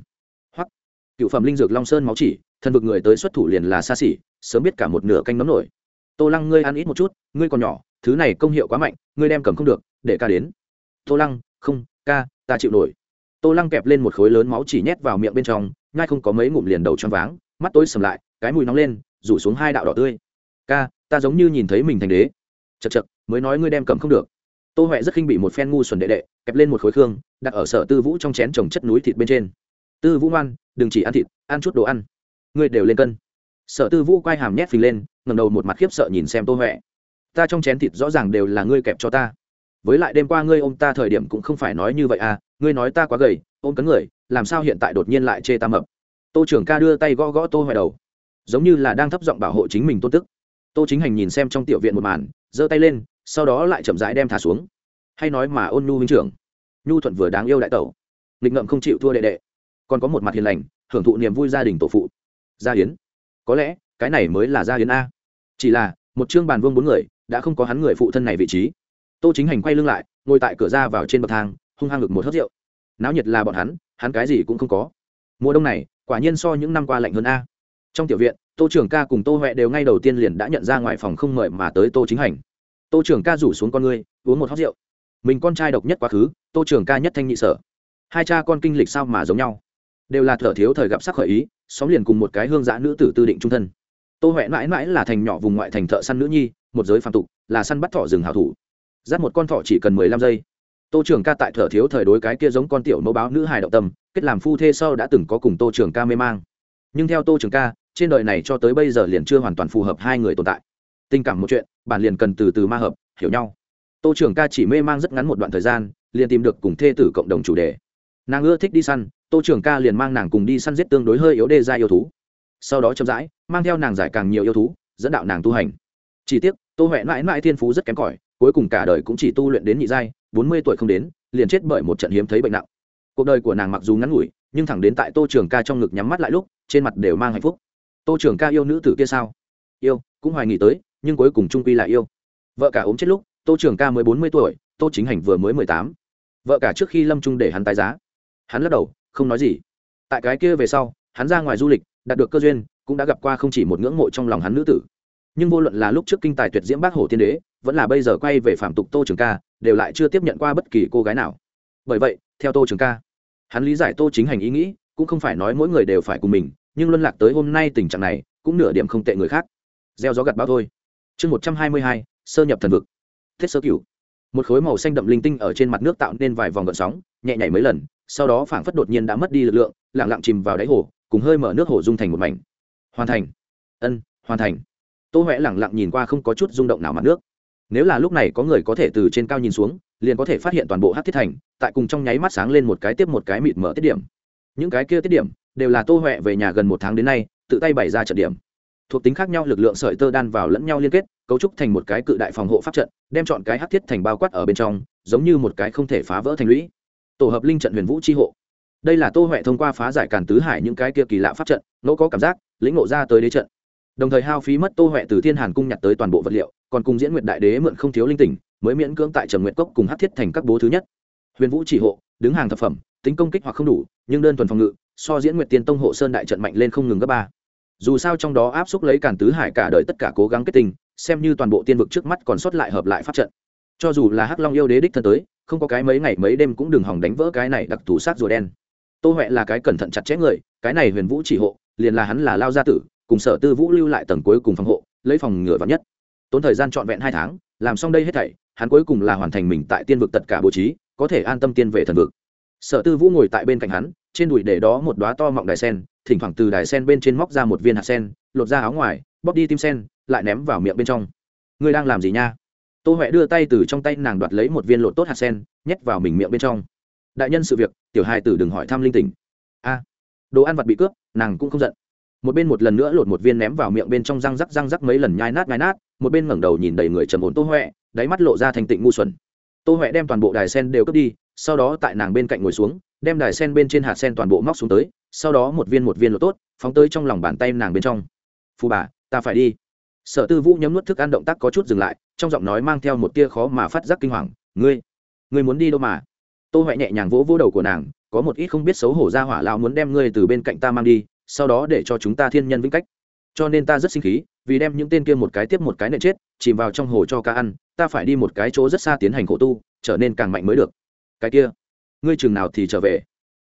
Hoặc cựu phẩm linh dược long sơn máu chỉ, thân vực người tới xuất thủ liền là xa xỉ, sớm biết cả một nửa canh nấm nổi. Tô lăng, ngươi ăn ít một chút, ngươi còn nhỏ, thứ này công hiệu quá mạnh, ngươi đem cầm không được, để ca đến. Tô lăng, không, ca, ta chịu nổi. Tô lăng kẹp lên một khối lớn máu chỉ nhét vào miệng bên trong ngay không có mấy ngụm liền đầu choáng váng, mắt tối sầm lại, cái mùi nóng lên, rủ xuống hai đạo đỏ tươi. Ca, ta giống như nhìn thấy mình thành đế chật chật, mới nói ngươi đem cầm không được. Tô huệ rất khinh bị một phen ngu xuẩn đệ đệ, kẹp lên một khối khương, đặt ở sở tư vũ trong chén trồng chất núi thịt bên trên. Tư vũ ngoan, đừng chỉ ăn thịt, ăn chút đồ ăn. Ngươi đều lên cân. Sở tư vũ quay hàm nhét phình lên ngầm đầu một mặt khiếp sợ nhìn xem tô huệ. Ta trong chén thịt rõ ràng đều là ngươi kẹp cho ta. Với lại đêm qua ngươi ôm ta thời điểm cũng không phải nói như vậy à ngươi nói ta quá gầy, ôm cấn người, làm sao hiện tại đột nhiên lại chê ta mập? Tô trưởng ca đưa tay gõ gõ tô huệ đầu. Giống như là đang thấp giọng bảo hộ chính mình tôn tức. Tô chính hành nhìn xem trong tiểu viện một màn giơ tay lên, sau đó lại chậm rãi đem thả xuống. Hay nói mà ôn nhu huynh trưởng, nhu thuận vừa đáng yêu đại tẩu. Nghịch ngậm không chịu thua đệ đệ. Còn có một mặt hiền lành, hưởng thụ niềm vui gia đình tổ phụ. Gia hiến có lẽ, cái này mới là gia hiến a. Chỉ là, một chương bàn vương bốn người, đã không có hắn người phụ thân này vị trí. Tô chính hành quay lưng lại, ngồi tại cửa ra vào trên bậc thang, hung hăng ngực một hớt rượu. Náo nhiệt là bọn hắn hắn cái gì cũng không có. Mùa đông này, quả nhiên so những năm qua lạnh hơn a. Trong tiểu viện tô trưởng ca cùng tô huệ đều ngay đầu tiên liền đã nhận ra ngoài phòng không mời mà tới tô chính hành. Tô trưởng ca rủ xuống con ngươi, uống một hót rượu. Mình con trai độc nhất quá khứ, tô trưởng ca nhất thanh nhị sở. Hai cha con kinh lịch sao mà giống nhau. Đều là thở thiếu thời gặp sắc khởi ý, xóm liền cùng một cái hương giã nữ tử tư định trung thân. Tô huệ mãi mãi là thành nhỏ vùng ngoại thành thợ săn nữ nhi, một giới phạm tục, là săn bắt thỏ rừng hảo thủ. Dắt một con thỏ chỉ cần mười lăm giây. Tô trưởng ca tại thở thiếu thời đối cái kia giống con tiểu mẫu báo nữ hài động tâm, kết làm phu thê sau đã từng có cùng tô trưởng ca mê mang. Nhưng theo tô trưởng ca trên đời này cho tới bây giờ liền chưa hoàn toàn phù hợp hai người tồn tại. Tình cảm một chuyện, bản liền cần từ từ ma hợp, hiểu nhau. Tô trưởng ca chỉ mê mang rất ngắn một đoạn thời gian, liền tìm được cùng thê tử cộng đồng chủ đề. Nàng ưa thích đi săn, tô trưởng ca liền mang nàng cùng đi săn giết tương đối hơi yếu đê ra yêu thú. Sau đó chậm rãi, mang theo nàng giải càng nhiều yêu thú, dẫn đạo nàng tu hành. Chỉ tiếc, tô huệ mãi mãi thiên phú rất kém cỏi, cuối cùng cả đời cũng chỉ tu luyện đến nhị giai, bốn mươi tuổi không đến, liền chết bởi một trận hiếm thấy bệnh nặng. Cuộc đời của nàng mặc dù ngắn ngủi, nhưng thẳng đến tại tô trường ca trong ngực nhắm mắt lại lúc, trên mặt đều mang hạnh phúc tô trưởng ca yêu nữ tử kia sao? Yêu, cũng hoài nghĩ tới, nhưng cuối cùng trung quy lại yêu. Vợ cả ốm chết lúc, tô trưởng ca mới bốn mươi tuổi, tô chính hành vừa mới mười tám. Vợ cả trước khi lâm trung để hắn tái giá. Hắn lắc đầu, không nói gì. Tại cái kia về sau, hắn ra ngoài du lịch, đạt được cơ duyên, cũng đã gặp qua không chỉ một ngưỡng mộ trong lòng hắn nữ tử. Nhưng vô luận là lúc trước kinh tài tuyệt diễm bác hồ tiên đế, vẫn là bây giờ quay về phạm tục tô trường ca, đều lại chưa tiếp nhận qua bất kỳ cô gái nào. Bởi vậy, theo tô trường ca, hắn lý giải tô chính hành ý nghĩ, cũng không phải nói mỗi người đều phải cùng mình nhưng luân lạc tới hôm nay tình trạng này, cũng nửa điểm không tệ người khác. Gieo gió gặt bao thôi. Chương một trăm hai mươi hai, sơ nhập thần vực. Thiết sơ cửu. Một khối màu xanh đậm linh tinh ở trên mặt nước tạo nên vài vòng gợn sóng, nhẹ nhảy mấy lần, sau đó phảng phất đột nhiên đã mất đi lực lượng, lặng lặng chìm vào đáy hồ, cùng hơi mở nước hồ dung thành một mảnh. Hoàn thành. Ân, hoàn thành. Tô huệ lẳng lặng nhìn qua không có chút rung động nào mặt nước. Nếu là lúc này có người có thể từ trên cao nhìn xuống, liền có thể phát hiện toàn bộ hát thiết thành, tại cùng trong nháy mắt sáng lên một cái tiếp một cái mịt mở tiết điểm. Những cái kia tiết điểm đều là tô huệ về nhà gần một tháng đến nay, tự tay bày ra trận điểm. Thuộc tính khác nhau lực lượng sợi tơ đan vào lẫn nhau liên kết, cấu trúc thành một cái cự đại phòng hộ pháp trận, đem chọn cái hát thiết thành bao quát ở bên trong, giống như một cái không thể phá vỡ thành lũy. Tổ hợp linh trận huyền vũ tri hộ. Đây là tô huệ thông qua phá giải càn tứ hải những cái kia kỳ lạ pháp trận, ngẫu có cảm giác, lĩnh ngộ ra tới đế trận. Đồng thời hao phí mất tô huệ từ thiên hàn cung nhặt tới toàn bộ vật liệu, còn cùng diễn nguyệt đại đế mượn không thiếu linh tỉnh, mới miễn cưỡng tại trầm nguyện cốc cùng hát thiết thành các bố thứ nhất. Huyền vũ chỉ hộ, đứng hàng thập phẩm, tính công kích hoặc không đủ, nhưng đơn thuần phòng ngự so diễn nguyệt tiên tông hộ sơn đại trận mạnh lên không ngừng gấp ba. Dù sao trong đó áp xúc lấy càn tứ hải cả đời tất cả cố gắng kết tình xem như toàn bộ tiên vực trước mắt còn sót lại hợp lại pháp trận. Cho dù là hắc long yêu đế đích thân tới, không có cái mấy ngày mấy đêm cũng đừng hỏng đánh vỡ cái này đặc thù sát rùa đen. Tô huệ là cái cẩn thận chặt chẽ người, cái này huyền vũ chỉ hộ, liền là hắn là lao gia tử, cùng sở tư vũ lưu lại tầng cuối cùng phòng hộ, lấy phòng ngừa vắn nhất. Tốn thời gian trọn vẹn hai tháng, làm xong đây hết thảy, hắn cuối cùng là hoàn thành mình tại tiên vực tất cả bố trí, có thể an tâm tiên về thần vực. Sở tư vũ ngồi tại bên cạnh hắn trên đùi để đó một đoá to mọng đài sen, thỉnh thoảng từ đài sen bên trên móc ra một viên hạt sen, lột ra áo ngoài, bóp đi tim sen, lại ném vào miệng bên trong. Ngươi đang làm gì nha? Tô huệ đưa tay từ trong tay nàng đoạt lấy một viên lột tốt hạt sen, nhét vào mình miệng bên trong. Đại nhân sự việc, tiểu hài tử đừng hỏi thăm linh tỉnh. A, đồ ăn vặt bị cướp, nàng cũng không giận. Một bên một lần nữa lột một viên ném vào miệng bên trong răng rắc răng rắc mấy lần nhai nát nhai nát, một bên ngẩng đầu nhìn đầy người trầm ổn tô huệ, đáy mắt lộ ra thành tịnh ngu xuẩn. Tô huệ đem toàn bộ đài sen đều cướp đi, sau đó tại nàng bên cạnh ngồi xuống đem đài sen bên trên hạt sen toàn bộ móc xuống tới, sau đó một viên một viên lột tốt, phóng tới trong lòng bàn tay nàng bên trong. Phù bà, ta phải đi. Sở tư vũ nhấm nuốt thức ăn động tác có chút dừng lại, trong giọng nói mang theo một tia khó mà phát giác kinh hoàng, ngươi ngươi muốn đi đâu mà? Tôi huệ nhẹ nhàng vỗ vỗ đầu của nàng, có một ít không biết xấu hổ ra hỏa lao muốn đem ngươi từ bên cạnh ta mang đi, sau đó để cho chúng ta thiên nhân vĩnh cách. Cho nên ta rất sinh khí, vì đem những tên kia một cái tiếp một cái nện chết, chìm vào trong hồ cho cá ăn, ta phải đi một cái chỗ rất xa tiến hành khổ tu, trở nên càng mạnh mới được. Cái kia ngươi chừng nào thì trở về.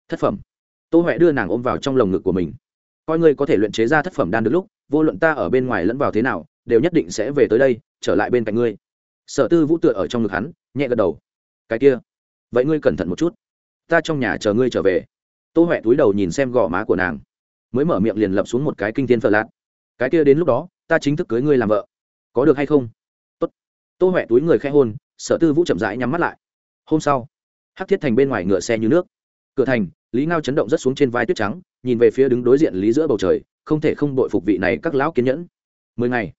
Thất phẩm. Tô huệ đưa nàng ôm vào trong lồng ngực của mình. Coi ngươi có thể luyện chế ra thất phẩm đan được lúc, vô luận ta ở bên ngoài lẫn vào thế nào, đều nhất định sẽ về tới đây, trở lại bên cạnh ngươi. Sở tư vũ tựa ở trong ngực hắn, nhẹ gật đầu. Cái kia. Vậy ngươi cẩn thận một chút. Ta trong nhà chờ ngươi trở về. Tô huệ túi đầu nhìn xem gò má của nàng. Mới mở miệng liền lập xuống một cái kinh thiên phở lạc. cái kia đến lúc đó, ta chính thức cưới ngươi làm vợ. Có được hay không? Tốt. Tô huệ túi người khẽ hôn, sở tư vũ chậm rãi nhắm mắt lại. Hôm sau hắc thiết thành bên ngoài ngựa xe như nước. Cửa thành, lý ngao chấn động rất xuống trên vai tuyết trắng, nhìn về phía đứng đối diện lý giữa bầu trời, không thể không đội phục vị này các lão kiên nhẫn. Mười ngày.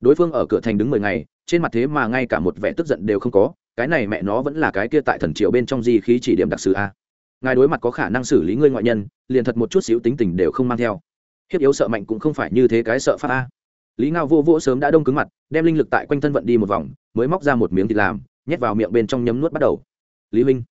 Đối phương ở cửa thành đứng mười ngày, trên mặt thế mà ngay cả một vẻ tức giận đều không có, cái này mẹ nó vẫn là cái kia tại thần triều bên trong di khí chỉ điểm đặc sự a. Ngài đối mặt có khả năng xử lý ngươi ngoại nhân, liền thật một chút xíu tính tình đều không mang theo. Hiếp yếu sợ mạnh cũng không phải như thế cái sợ phát a. Lý ngao vô vỗ sớm đã đông cứng mặt, đem linh lực tại quanh thân vận đi một vòng, mới móc ra một miếng thịt làm, nhét vào miệng bên trong nhấm nuốt bắt đầu. Lý huynh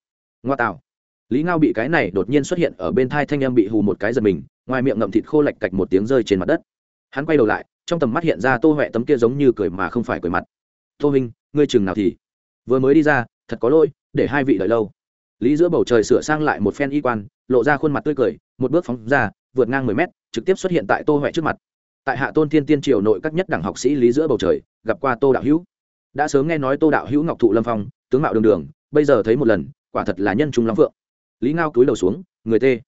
ngoa tạo lý ngao bị cái này đột nhiên xuất hiện ở bên thai thanh em bị hù một cái giật mình, ngoài miệng ngậm thịt khô lạch cạch một tiếng rơi trên mặt đất. Hắn quay đầu lại, trong tầm mắt hiện ra tô huệ tấm kia giống như cười mà không phải cười mặt. Tô minh ngươi chừng nào thì? Vừa mới đi ra, thật có lỗi, để hai vị đợi lâu. Lý giữa bầu trời sửa sang lại một phen y quan, lộ ra khuôn mặt tươi cười, một bước phóng ra, vượt ngang mười mét, trực tiếp xuất hiện tại tô huệ trước mặt. Tại hạ tôn thiên tiên triều nội các nhất đẳng học sĩ lý giữa bầu trời, gặp qua tô đạo hữu. Đã sớm nghe nói tô đạo hữu ngọc thụ lâm phong, tướng mạo đường đường, bây giờ thấy một lần quả thật là nhân trung long phượng. Lý ngao cúi đầu xuống, người tê.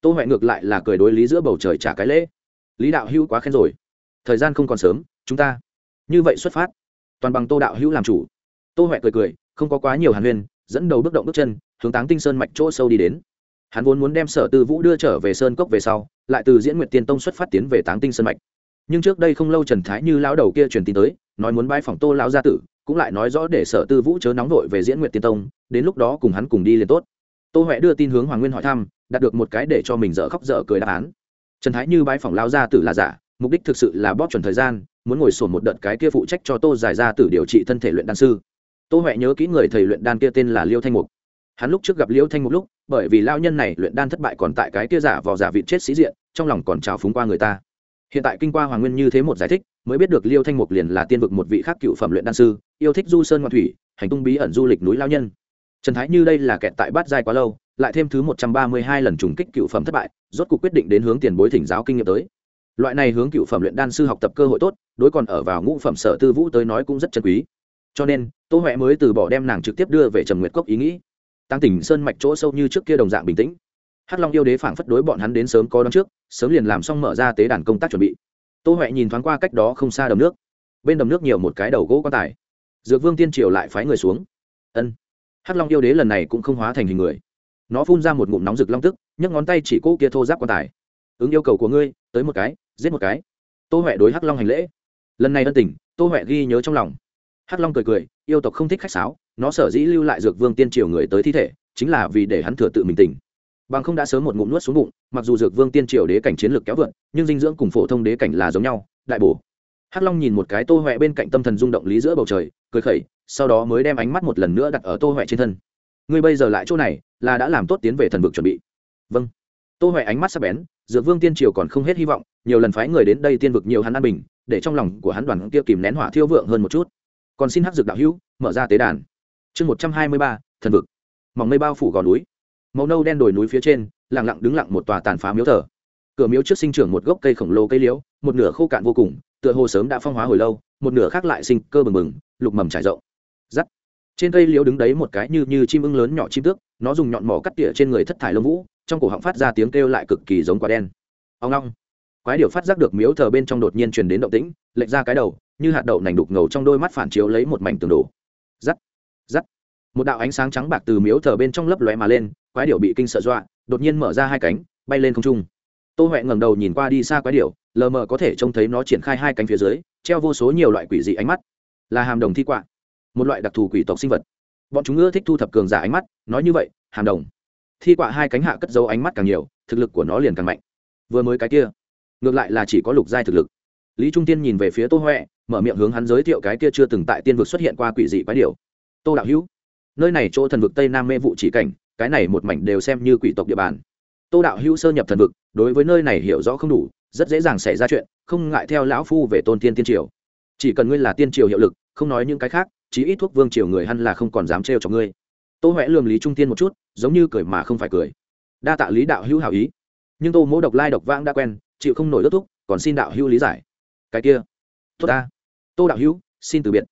Tô huệ ngược lại là cười đối lý giữa bầu trời trả cái lễ. Lý đạo hữu quá khen rồi. Thời gian không còn sớm, chúng ta. Như vậy xuất phát. Toàn bằng tô đạo hữu làm chủ. Tô huệ cười cười, không có quá nhiều hàn huyên, dẫn đầu bước động bước chân, hướng táng tinh sơn mạch chỗ sâu đi đến. Hắn vốn muốn đem sở tư vũ đưa trở về sơn cốc về sau, lại từ diễn nguyện tiên tông xuất phát tiến về táng tinh sơn mạch. Nhưng trước đây không lâu trần thái như lão đầu kia truyền tin tới, nói muốn bãi phòng tô lão gia tử cũng lại nói rõ để sở tư vũ chớ nóng vội về diễn nguyện tiên tông, đến lúc đó cùng hắn cùng đi liền tốt. Tô huệ đưa tin hướng hoàng nguyên hỏi thăm, đạt được một cái để cho mình dở khóc dở cười đáp án. Trần thái như bãi phòng lao gia tử là giả, mục đích thực sự là bóp chuẩn thời gian, muốn ngồi sổn một đợt cái kia phụ trách cho tô giải ra tử điều trị thân thể luyện đan sư. Tô huệ nhớ kỹ người thầy luyện đan kia tên là liêu thanh mục. Hắn lúc trước gặp liêu thanh mục lúc, bởi vì lao nhân này luyện đan thất bại còn tại cái kia giả vò giả vịt chết sĩ diện, trong lòng còn trào phúng qua người ta hiện tại kinh qua hoàng nguyên như thế một giải thích, mới biết được liêu thanh mục liền là tiên vực một vị khác cựu phẩm luyện đan sư, yêu thích du sơn ngoan thủy, hành tung bí ẩn du lịch núi lao nhân. Trần thái như đây là kẹt tại bát giai quá lâu, lại thêm thứ một trăm ba mươi hai lần trùng kích cựu phẩm thất bại, rốt cuộc quyết định đến hướng tiền bối thỉnh giáo kinh nghiệm tới. Loại này hướng cựu phẩm luyện đan sư học tập cơ hội tốt, đối còn ở vào ngũ phẩm sở tư vũ tới nói cũng rất chân quý. Cho nên, tô huệ mới từ bỏ đem nàng trực tiếp đưa về trầm nguyệt cốc ý nghĩ. Tăng tỉnh sơn mạch chỗ sâu như trước kia đồng dạng bình tĩnh hắc long yêu đế phảng phất đối bọn hắn đến sớm có đón trước, sớm liền làm xong mở ra tế đàn công tác chuẩn bị. Tô huệ nhìn thoáng qua cách đó không xa đầm nước. Bên đầm nước nhiều một cái đầu gỗ quan tài. Dược vương tiên triều lại phái người xuống. Ân. Hắc long yêu đế lần này cũng không hóa thành hình người. Nó phun ra một ngụm nóng rực long tức, nhấc ngón tay chỉ cỗ kia thô giáp quan tài. Ứng yêu cầu của ngươi, tới một cái, giết một cái. Tô huệ đối hắc long hành lễ. Lần này ân tình, tô huệ ghi nhớ trong lòng. Hắc long cười cười, yêu tộc không thích khách sáo, nó sở dĩ lưu lại dược vương tiên triều người tới thi thể, chính là vì để hắn thừa tự mình tỉnh bằng không đã sớm một ngụm nuốt xuống bụng, mặc dù dược vương tiên triều đế cảnh chiến lược kéo vượt, nhưng dinh dưỡng cùng phổ thông đế cảnh là giống nhau, đại bổ. Hắc long nhìn một cái tô huệ bên cạnh tâm thần rung động lý giữa bầu trời, cười khẩy, sau đó mới đem ánh mắt một lần nữa đặt ở tô huệ trên thân. Ngươi bây giờ lại chỗ này, là đã làm tốt tiến về thần vực chuẩn bị. Vâng. Tô huệ ánh mắt sắc bén, dược vương tiên triều còn không hết hy vọng, nhiều lần phái người đến đây tiên vực nhiều hắn an bình, để trong lòng của hắn đoàn kia kìm nén hỏa thiêu vượng hơn một chút. Còn xin hắc dược đạo hữu, mở ra tế đàn. Chương một trăm hai mươi ba, thần vực. Mỏng mây bao phủ gò núi màu nâu đen đồi núi phía trên, lặng lặng đứng lặng một tòa tàn phá miếu thờ. Cửa miếu trước sinh trưởng một gốc cây khổng lồ cây liễu, một nửa khô cạn vô cùng, tựa hồ sớm đã phong hóa hồi lâu, một nửa khác lại sinh cơ bừng bừng, lục mầm trải rộng. Giắt trên cây liễu đứng đấy một cái như như chim ưng lớn nhỏ chim tước, nó dùng nhọn mỏ cắt tỉa trên người thất thải lông vũ, trong cổ họng phát ra tiếng kêu lại cực kỳ giống quả đen. Ông long quái điệu phát giác được miếu thờ bên trong đột nhiên truyền đến động tĩnh, lệch ra cái đầu, như hạt đậu nành đục ngầu trong đôi mắt phản chiếu lấy một mảnh tường đổ. Giắt giắt một đạo ánh sáng trắng bạc từ miếu thờ bên trong lấp lóe mà lên quái điệu bị kinh sợ dọa, đột nhiên mở ra hai cánh, bay lên không trung. Tô huệ ngẩng đầu nhìn qua đi xa quái điệu lờ mờ có thể trông thấy nó triển khai hai cánh phía dưới, treo vô số nhiều loại quỷ dị ánh mắt. Là hàm đồng thi quạ, một loại đặc thù quỷ tộc sinh vật. Bọn chúng ưa thích thu thập cường giả ánh mắt, nói như vậy, hàm đồng. Thi quạ hai cánh hạ cất dấu ánh mắt càng nhiều, thực lực của nó liền càng mạnh. Vừa mới cái kia, ngược lại là chỉ có lục giai thực lực. Lý trung tiên nhìn về phía tô huệ, mở miệng hướng hắn giới thiệu cái kia chưa từng tại tiên vực xuất hiện qua quỷ dị quái điều tô đạo hữu, nơi này chỗ thần vực tây nam mê vụ chỉ cảnh cái này một mảnh đều xem như quỷ tộc địa bàn. Tô đạo hữu sơ nhập thần vực, đối với nơi này hiểu rõ không đủ, rất dễ dàng xảy ra chuyện, không ngại theo lão phu về tôn tiên tiên triều. Chỉ cần ngươi là tiên triều hiệu lực, không nói những cái khác, chí ít thuốc vương triều người hân là không còn dám trêu cho ngươi. Tô huệ lường lý trung tiên một chút, giống như cười mà không phải cười. Đa tạ lý đạo hữu hảo ý. Nhưng tô mỗ độc lai độc vãng đã quen, chịu không nổi đốt thúc, còn xin đạo hữu lý giải. Cái kia. Tốt ta. Tô đạo hữu, xin từ biệt.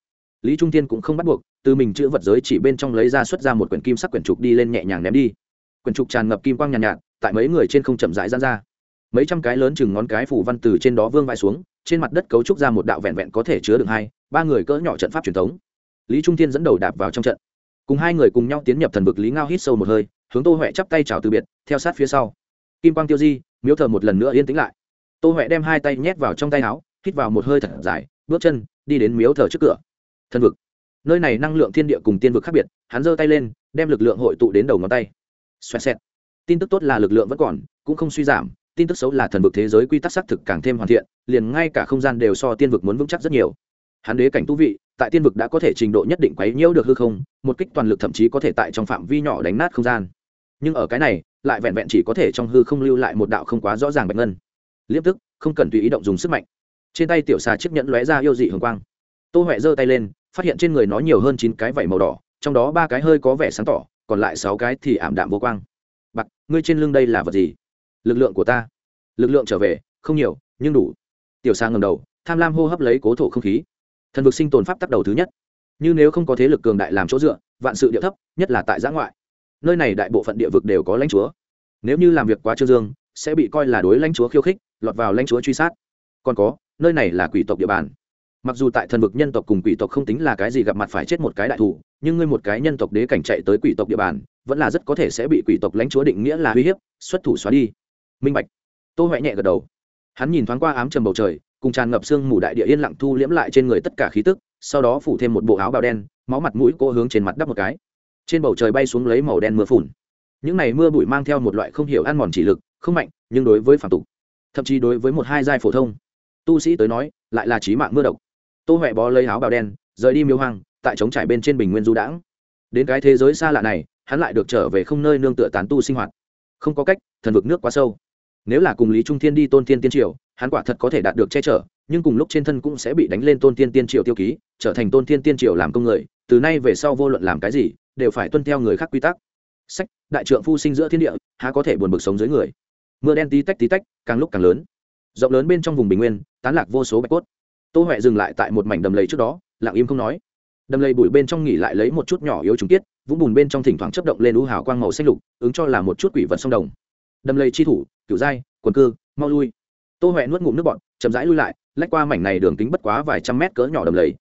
Lý trung tiên cũng không bắt buộc từ mình chữ vật giới chỉ bên trong lấy ra xuất ra một quyển kim sắc quyển trục đi lên nhẹ nhàng ném đi. Quyển trục tràn ngập kim quang nhàn nhạt, nhạt tại mấy người trên không chậm rãi gian ra. Mấy trăm cái lớn chừng ngón cái phủ văn từ trên đó vương vai xuống trên mặt đất cấu trúc ra một đạo vẹn vẹn có thể chứa được hai ba người cỡ nhỏ trận pháp truyền thống. Lý trung thiên dẫn đầu đạp vào trong trận. Cùng hai người cùng nhau tiến nhập thần vực lý ngao hít sâu một hơi hướng tô huệ chắp tay chào từ biệt theo sát phía sau. Kim quang tiêu di miếu thờ một lần nữa yên tĩnh lại. Tô huệ đem hai tay nhét vào trong tay áo hít vào một hơi thật dài bước chân đi đến miếu thờ trước cửa. Thần vực nơi này năng lượng thiên địa cùng tiên vực khác biệt, hắn giơ tay lên, đem lực lượng hội tụ đến đầu ngón tay. Xoẹt xẹt. Tin tức tốt là lực lượng vẫn còn, cũng không suy giảm, tin tức xấu là thần vực thế giới quy tắc xác thực càng thêm hoàn thiện, liền ngay cả không gian đều so tiên vực muốn vững chắc rất nhiều. Hắn đế cảnh tu vị, tại tiên vực đã có thể trình độ nhất định quấy nhiễu được hư không, một kích toàn lực thậm chí có thể tại trong phạm vi nhỏ đánh nát không gian. Nhưng ở cái này, lại vẹn vẹn chỉ có thể trong hư không lưu lại một đạo không quá rõ ràng bạch ngân. Liếp tức, không cần tùy ý động dùng sức mạnh. Trên tay tiểu xà chiếc nhẫn lóe ra yêu dị hồng quang. Tô huệ giơ tay lên phát hiện trên người nó nhiều hơn chín cái vảy màu đỏ, trong đó ba cái hơi có vẻ sáng tỏ, còn lại sáu cái thì ảm đạm vô quang. Bạc, ngươi trên lưng đây là vật gì? Lực lượng của ta. Lực lượng trở về, không nhiều, nhưng đủ. Tiểu Sa ngầm đầu, tham lam hô hấp lấy cố thổ không khí. Thần vực sinh tồn pháp tắc đầu thứ nhất. Như nếu không có thế lực cường đại làm chỗ dựa, vạn sự địa thấp, nhất là tại giã ngoại. Nơi này đại bộ phận địa vực đều có lãnh chúa. Nếu như làm việc quá trương dương, sẽ bị coi là đối lãnh chúa khiêu khích, lọt vào lãnh chúa truy sát. Còn có, nơi này là quỷ tộc địa bàn mặc dù tại thần vực nhân tộc cùng quỷ tộc không tính là cái gì gặp mặt phải chết một cái đại thủ, nhưng ngươi một cái nhân tộc đế cảnh chạy tới quỷ tộc địa bàn, vẫn là rất có thể sẽ bị quỷ tộc lãnh chúa định nghĩa là uy hiếp, xuất thủ xóa đi. Minh bạch. Tô huệ nhẹ gật đầu. Hắn nhìn thoáng qua ám trầm bầu trời, cùng tràn ngập sương mù đại địa yên lặng thu liễm lại trên người tất cả khí tức, sau đó phủ thêm một bộ áo bào đen, máu mặt mũi cô hướng trên mặt đắp một cái. Trên bầu trời bay xuống lấy màu đen mưa phùn. Những này mưa bụi mang theo một loại không hiểu ăn mòn chỉ lực, không mạnh, nhưng đối với phản tục, thậm chí đối với một hai giai phổ thông tu sĩ tới nói, lại là trí mạng mưa độc tô huệ bó lấy áo bào đen, rời đi miêu hoang, tại trống trải bên trên bình nguyên du đãng. Đến cái thế giới xa lạ này, hắn lại được trở về không nơi nương tựa tán tu sinh hoạt. Không có cách, thần vực nước quá sâu. Nếu là cùng lý trung thiên đi tôn thiên tiên triều, hắn quả thật có thể đạt được che chở, nhưng cùng lúc trên thân cũng sẽ bị đánh lên tôn thiên tiên triều tiêu ký, trở thành tôn thiên tiên triều làm công người, từ nay về sau vô luận làm cái gì, đều phải tuân theo người khác quy tắc. Sách, đại trượng phu sinh giữa thiên địa, há có thể buồn bực sống dưới người. Mưa đen tí tách tí tách, càng lúc càng lớn. Rộng lớn bên trong vùng bình nguyên, tán lạc vô số bạch cốt tô huệ dừng lại tại một mảnh đầm lầy trước đó, lặng im không nói. Đầm lầy bụi bên trong nghỉ lại lấy một chút nhỏ yếu trùng tiết, vũng bùn bên trong thỉnh thoảng chấp động lên u hào quang màu xanh lục, ứng cho là một chút quỷ vật sông đồng. Đầm lầy chi thủ kiểu dai quần cư, mau lui. Tô huệ nuốt ngụm nước bọt, chậm rãi lui lại, lách qua mảnh này đường kính bất quá vài trăm mét cỡ nhỏ đầm lầy.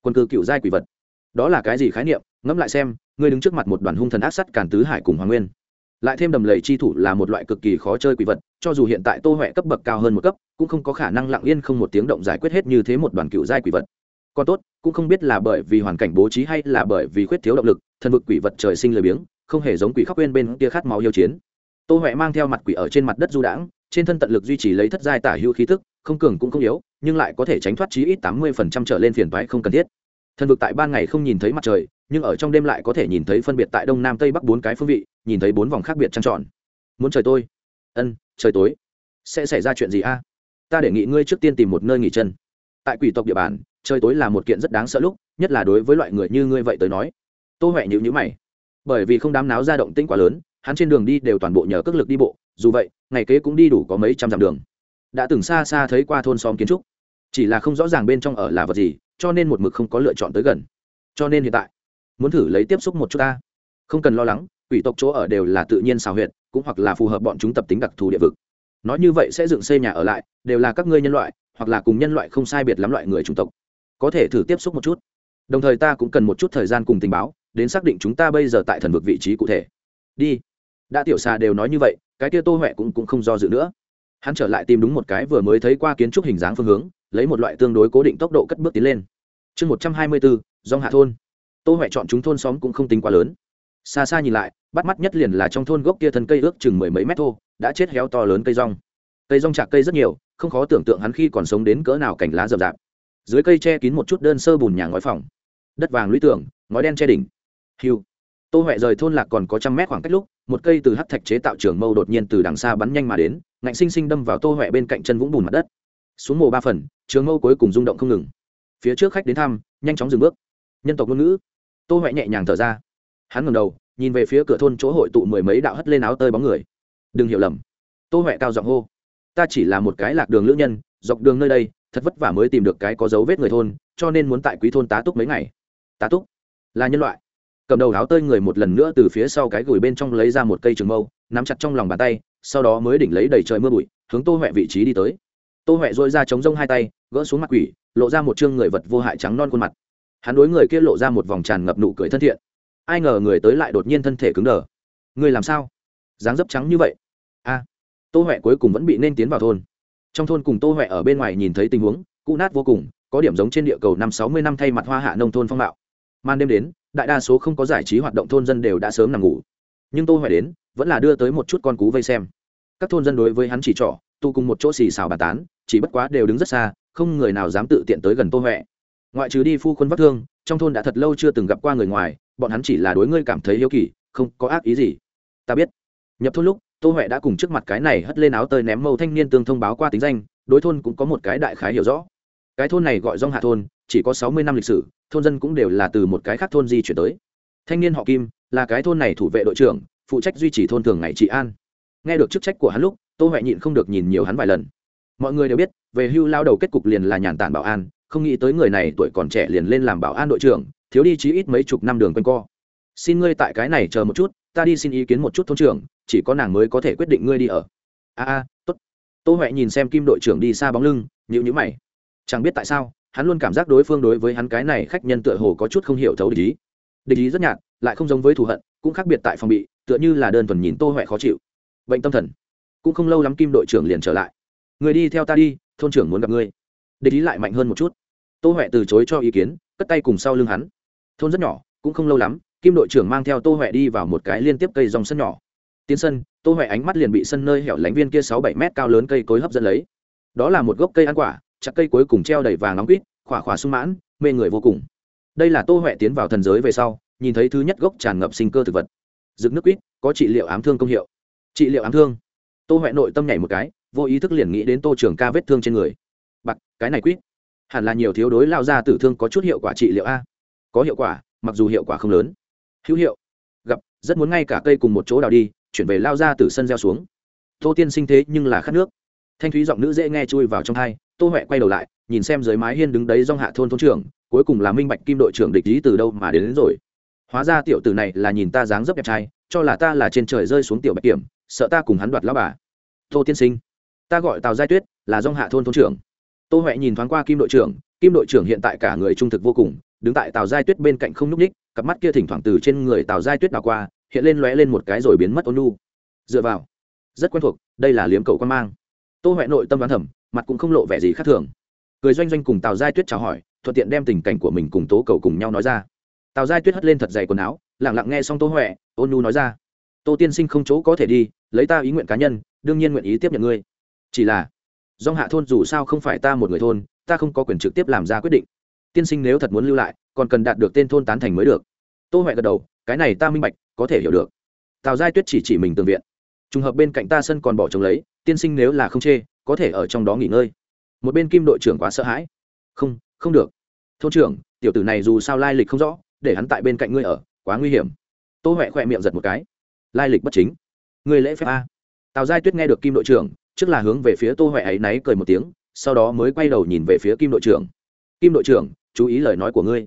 Quần cư kiểu giai quỷ vật. Đó là cái gì khái niệm? Ngẫm lại xem, ngươi đứng trước mặt một đoàn hung thần ác sắt càn tứ hải cùng hoàng nguyên lại thêm đầm lầy chi thủ là một loại cực kỳ khó chơi quỷ vật, cho dù hiện tại tô huệ cấp bậc cao hơn một cấp, cũng không có khả năng lặng yên không một tiếng động giải quyết hết như thế một đoàn cựu giai quỷ vật. Còn tốt, cũng không biết là bởi vì hoàn cảnh bố trí hay là bởi vì khuyết thiếu động lực, thần vực quỷ vật trời sinh lười biếng, không hề giống quỷ khóc quên bên kia khát máu yêu chiến. Tô huệ mang theo mặt quỷ ở trên mặt đất du đãng, trên thân tận lực duy trì lấy thất giai tả hữu khí tức, không cường cũng không yếu, nhưng lại có thể tránh thoát chí ít tám mươi phần trăm trở lên phiền toái không cần thiết. Thần vực tại ban ngày không nhìn thấy mặt trời nhưng ở trong đêm lại có thể nhìn thấy phân biệt tại đông nam tây bắc bốn cái phương vị, nhìn thấy bốn vòng khác biệt trăng tròn. Muốn trời tôi? Ân, trời tối. Sẽ xảy ra chuyện gì a? Ta đề nghị ngươi trước tiên tìm một nơi nghỉ chân. Tại quỷ tộc địa bàn, trời tối là một kiện rất đáng sợ lúc, nhất là đối với loại người như ngươi vậy tới nói. Tôi huệ nhữ nhữ mày. Bởi vì không đám náo ra động tĩnh quá lớn, hắn trên đường đi đều toàn bộ nhờ cước lực đi bộ, dù vậy, ngày kế cũng đi đủ có mấy trăm dặm đường. Đã từng xa xa thấy qua thôn xóm kiến trúc. Chỉ là không rõ ràng bên trong ở là vật gì, cho nên một mực không có lựa chọn tới gần. Cho nên hiện tại muốn thử lấy tiếp xúc một chút ta. Không cần lo lắng quỷ tộc chỗ ở đều là tự nhiên xào huyệt cũng hoặc là phù hợp bọn chúng tập tính đặc thù địa vực. Nói như vậy sẽ dựng xây nhà ở lại đều là các ngươi nhân loại hoặc là cùng nhân loại không sai biệt lắm loại người chủng tộc. Có thể thử tiếp xúc một chút. Đồng thời ta cũng cần một chút thời gian cùng tình báo đến xác định chúng ta bây giờ tại thần vực vị trí cụ thể. Đi. Đã tiểu xà đều nói như vậy cái kia tô huệ cũng, cũng không do dự nữa. Hắn trở lại tìm đúng một cái vừa mới thấy qua kiến trúc hình dáng phương hướng lấy một loại tương đối cố định tốc độ cất bước tiến lên. Chương một trăm hai mươi bốn dòng hạ thôn tô huệ chọn chúng thôn xóm cũng không tính quá lớn. Xa xa nhìn lại, bắt mắt nhất liền là trong thôn gốc kia thân cây ước chừng mười mấy mét thô, đã chết héo to lớn cây rong. Cây rong chạc cây rất nhiều, không khó tưởng tượng hắn khi còn sống đến cỡ nào cảnh lá rậm rạp. Dưới cây che kín một chút đơn sơ bùn nhà ngói phòng. Đất vàng lũy tường, ngói đen che đỉnh. Hiu tô huệ rời thôn lạc còn có trăm mét khoảng cách lúc, một cây từ hắc thạch chế tạo trường mâu đột nhiên từ đằng xa bắn nhanh mà đến, ngạnh sinh sinh đâm vào tô huệ bên cạnh chân vũng bùn mặt đất. Xuống mồ ba phần, trường mâu cuối cùng rung động không ngừng. Phía trước khách đến thăm, nhanh chóng dừng bước. Nhân tộc ngôn ngữ tô huệ nhẹ nhàng thở ra. Hắn ngầm đầu, nhìn về phía cửa thôn chỗ hội tụ mười mấy đạo hất lên áo tơi bóng người. Đừng hiểu lầm. Tô huệ cao giọng hô. Ta chỉ là một cái lạc đường lữ nhân, dọc đường nơi đây, thật vất vả mới tìm được cái có dấu vết người thôn, cho nên muốn tại quý thôn tá túc mấy ngày. Tá túc? Là nhân loại. Cầm đầu áo tơi người một lần nữa từ phía sau cái gửi bên trong lấy ra một cây trường mâu, nắm chặt trong lòng bàn tay, sau đó mới đỉnh lấy đầy trời mưa bụi, hướng tô huệ vị trí đi tới. Tô huệ dội ra chống rông hai tay, gỡ xuống mặt quỷ, lộ ra một chương người vật vô hại trắng non khuôn mặt hắn đối người kia lộ ra một vòng tràn ngập nụ cười thân thiện. Ai ngờ người tới lại đột nhiên thân thể cứng đờ. Người làm sao? Dáng dấp trắng như vậy. A. Tô huệ cuối cùng vẫn bị nên tiến vào thôn. Trong thôn cùng tô huệ ở bên ngoài nhìn thấy tình huống cụ nát vô cùng, có điểm giống trên địa cầu năm sáu mươi năm thay mặt hoa hạ nông thôn phong mạo man đêm đến, đại đa số không có giải trí hoạt động thôn dân đều đã sớm nằm ngủ. Nhưng tô huệ đến, vẫn là đưa tới một chút con cú vây xem. Các thôn dân đối với hắn chỉ trỏ tu cùng một chỗ xì xào bà tán, chỉ bất quá đều đứng rất xa, không người nào dám tự tiện tới gần tô huệ ngoại trừ đi phu quân vắt thương, trong thôn đã thật lâu chưa từng gặp qua người ngoài, bọn hắn chỉ là đối ngươi cảm thấy hiếu kỳ, không có ác ý gì. Ta biết. Nhập thôn lúc, tô huệ đã cùng trước mặt cái này hất lên áo tơi ném mâu thanh niên tương thông báo qua tính danh, đối thôn cũng có một cái đại khái hiểu rõ. Cái thôn này gọi dong hạ thôn, chỉ có sáu mươi năm lịch sử, thôn dân cũng đều là từ một cái khác thôn di chuyển tới. Thanh niên họ kim, là cái thôn này thủ vệ đội trưởng, phụ trách duy trì thôn thường ngày trị an. Nghe được chức trách của hắn lúc, tô huệ nhịn không được nhìn nhiều hắn vài lần. Mọi người đều biết, về hưu lao đầu kết cục liền là nhàn tản bảo an không nghĩ tới người này tuổi còn trẻ liền lên làm bảo an đội trưởng, thiếu đi chí ít mấy chục năm đường quanh co. Xin ngươi tại cái này chờ một chút, ta đi xin ý kiến một chút thôn trưởng, chỉ có nàng mới có thể quyết định ngươi đi ở. A a, tốt. Tô huệ nhìn xem kim đội trưởng đi xa bóng lưng nhịu nhữ mày. Chẳng biết tại sao, hắn luôn cảm giác đối phương đối với hắn cái này khách nhân tựa hồ có chút không hiểu thấu địch ý. Địch ý rất nhạt, lại không giống với thù hận, cũng khác biệt tại phòng bị, tựa như là đơn thuần nhìn tô huệ khó chịu. Bệnh tâm thần. Cũng không lâu lắm kim đội trưởng liền trở lại. Người đi theo ta đi, thôn trưởng muốn gặp ngươi. Địch ý lại mạnh hơn một chút tô huệ từ chối cho ý kiến, cất tay cùng sau lưng hắn. Thôn rất nhỏ, cũng không lâu lắm, kim đội trưởng mang theo tô huệ đi vào một cái liên tiếp cây dòng sân nhỏ. Tiến sân, tô huệ ánh mắt liền bị sân nơi hẻo lánh viên kia sáu bảy mét cao lớn cây cối hấp dẫn lấy. Đó là một gốc cây ăn quả, chặt cây cuối cùng treo đầy vàng nóng quýt khỏa khỏa sung mãn, mê người vô cùng. Đây là tô huệ tiến vào thần giới về sau, nhìn thấy thứ nhất gốc tràn ngập sinh cơ thực vật. Rực nước quýt, có trị liệu ám thương công hiệu. Trị liệu ám thương. Tô huệ nội tâm nhảy một cái, vô ý thức liền nghĩ đến tô trưởng ca vết thương trên người. Bặc cái này quýt hẳn là nhiều thiếu đối lao ra tử thương có chút hiệu quả trị liệu a. Có hiệu quả mặc dù hiệu quả không lớn. Hữu hiệu. Gặp rất muốn ngay cả cây cùng một chỗ đào đi chuyển về lao ra từ sân gieo xuống. Tô tiên sinh thế nhưng là khát nước. Thanh thúy giọng nữ dễ nghe chui vào trong hai tô huệ quay đầu lại nhìn xem dưới mái hiên đứng đấy dong hạ thôn thôn trưởng cuối cùng là minh bạch kim đội trưởng địch lý từ đâu mà đến, đến rồi. Hóa ra tiểu tử này là nhìn ta dáng dấp đẹp trai cho là ta là trên trời rơi xuống tiểu bạch kiểm sợ ta cùng hắn đoạt lao bà. Tô tiên sinh ta gọi tào giai tuyết là dong hạ thôn thôn trưởng tô huệ nhìn thoáng qua kim đội trưởng, kim đội trưởng hiện tại cả người trung thực vô cùng, đứng tại tào giai tuyết bên cạnh không n ú c ních cặp mắt kia thỉnh thoảng từ trên người tào giai tuyết đảo qua, hiện lên lóe lên một cái rồi biến mất ôn nu dựa vào, rất quen thuộc, đây là liếm cầu quan mang. Tô huệ nội tâm đoán thẩm mặt cũng không lộ vẻ gì khác thường. Cười doanh doanh cùng tào giai tuyết chào hỏi, thuận tiện đem tình cảnh của mình cùng tố cầu cùng nhau nói ra. Tào giai tuyết hất lên thật dày quần áo lẳng lặng nghe xong tô huệ, ôn nu nói ra. Tô tiên sinh không chỗ có thể đi, lấy ta ý nguyện cá nhân, đương nhiên nguyện ý tiếp nhận ngươi. Chỉ là dong hạ thôn dù sao không phải ta một người thôn, ta không có quyền trực tiếp làm ra quyết định. Tiên sinh nếu thật muốn lưu lại, còn cần đạt được tên thôn tán thành mới được. Tô huệ gật đầu, cái này ta minh bạch, có thể hiểu được. Tào giai tuyết chỉ chỉ mình tường viện. Trùng hợp bên cạnh ta sân còn bỏ trống lấy, tiên sinh nếu là không chê, có thể ở trong đó nghỉ ngơi. Một bên kim đội trưởng quá sợ hãi. Không không được. Thôn trưởng, tiểu tử này dù sao lai lịch không rõ, để hắn tại bên cạnh ngươi ở, quá nguy hiểm. Tô huệ khỏe miệng giật một cái. Lai lịch bất chính. Người lễ phép a. Tào giai tuyết nghe được kim đội trưởng trước là hướng về phía tô huệ ấy náy cười một tiếng, sau đó mới quay đầu nhìn về phía kim đội trưởng. Kim đội trưởng, chú ý lời nói của ngươi.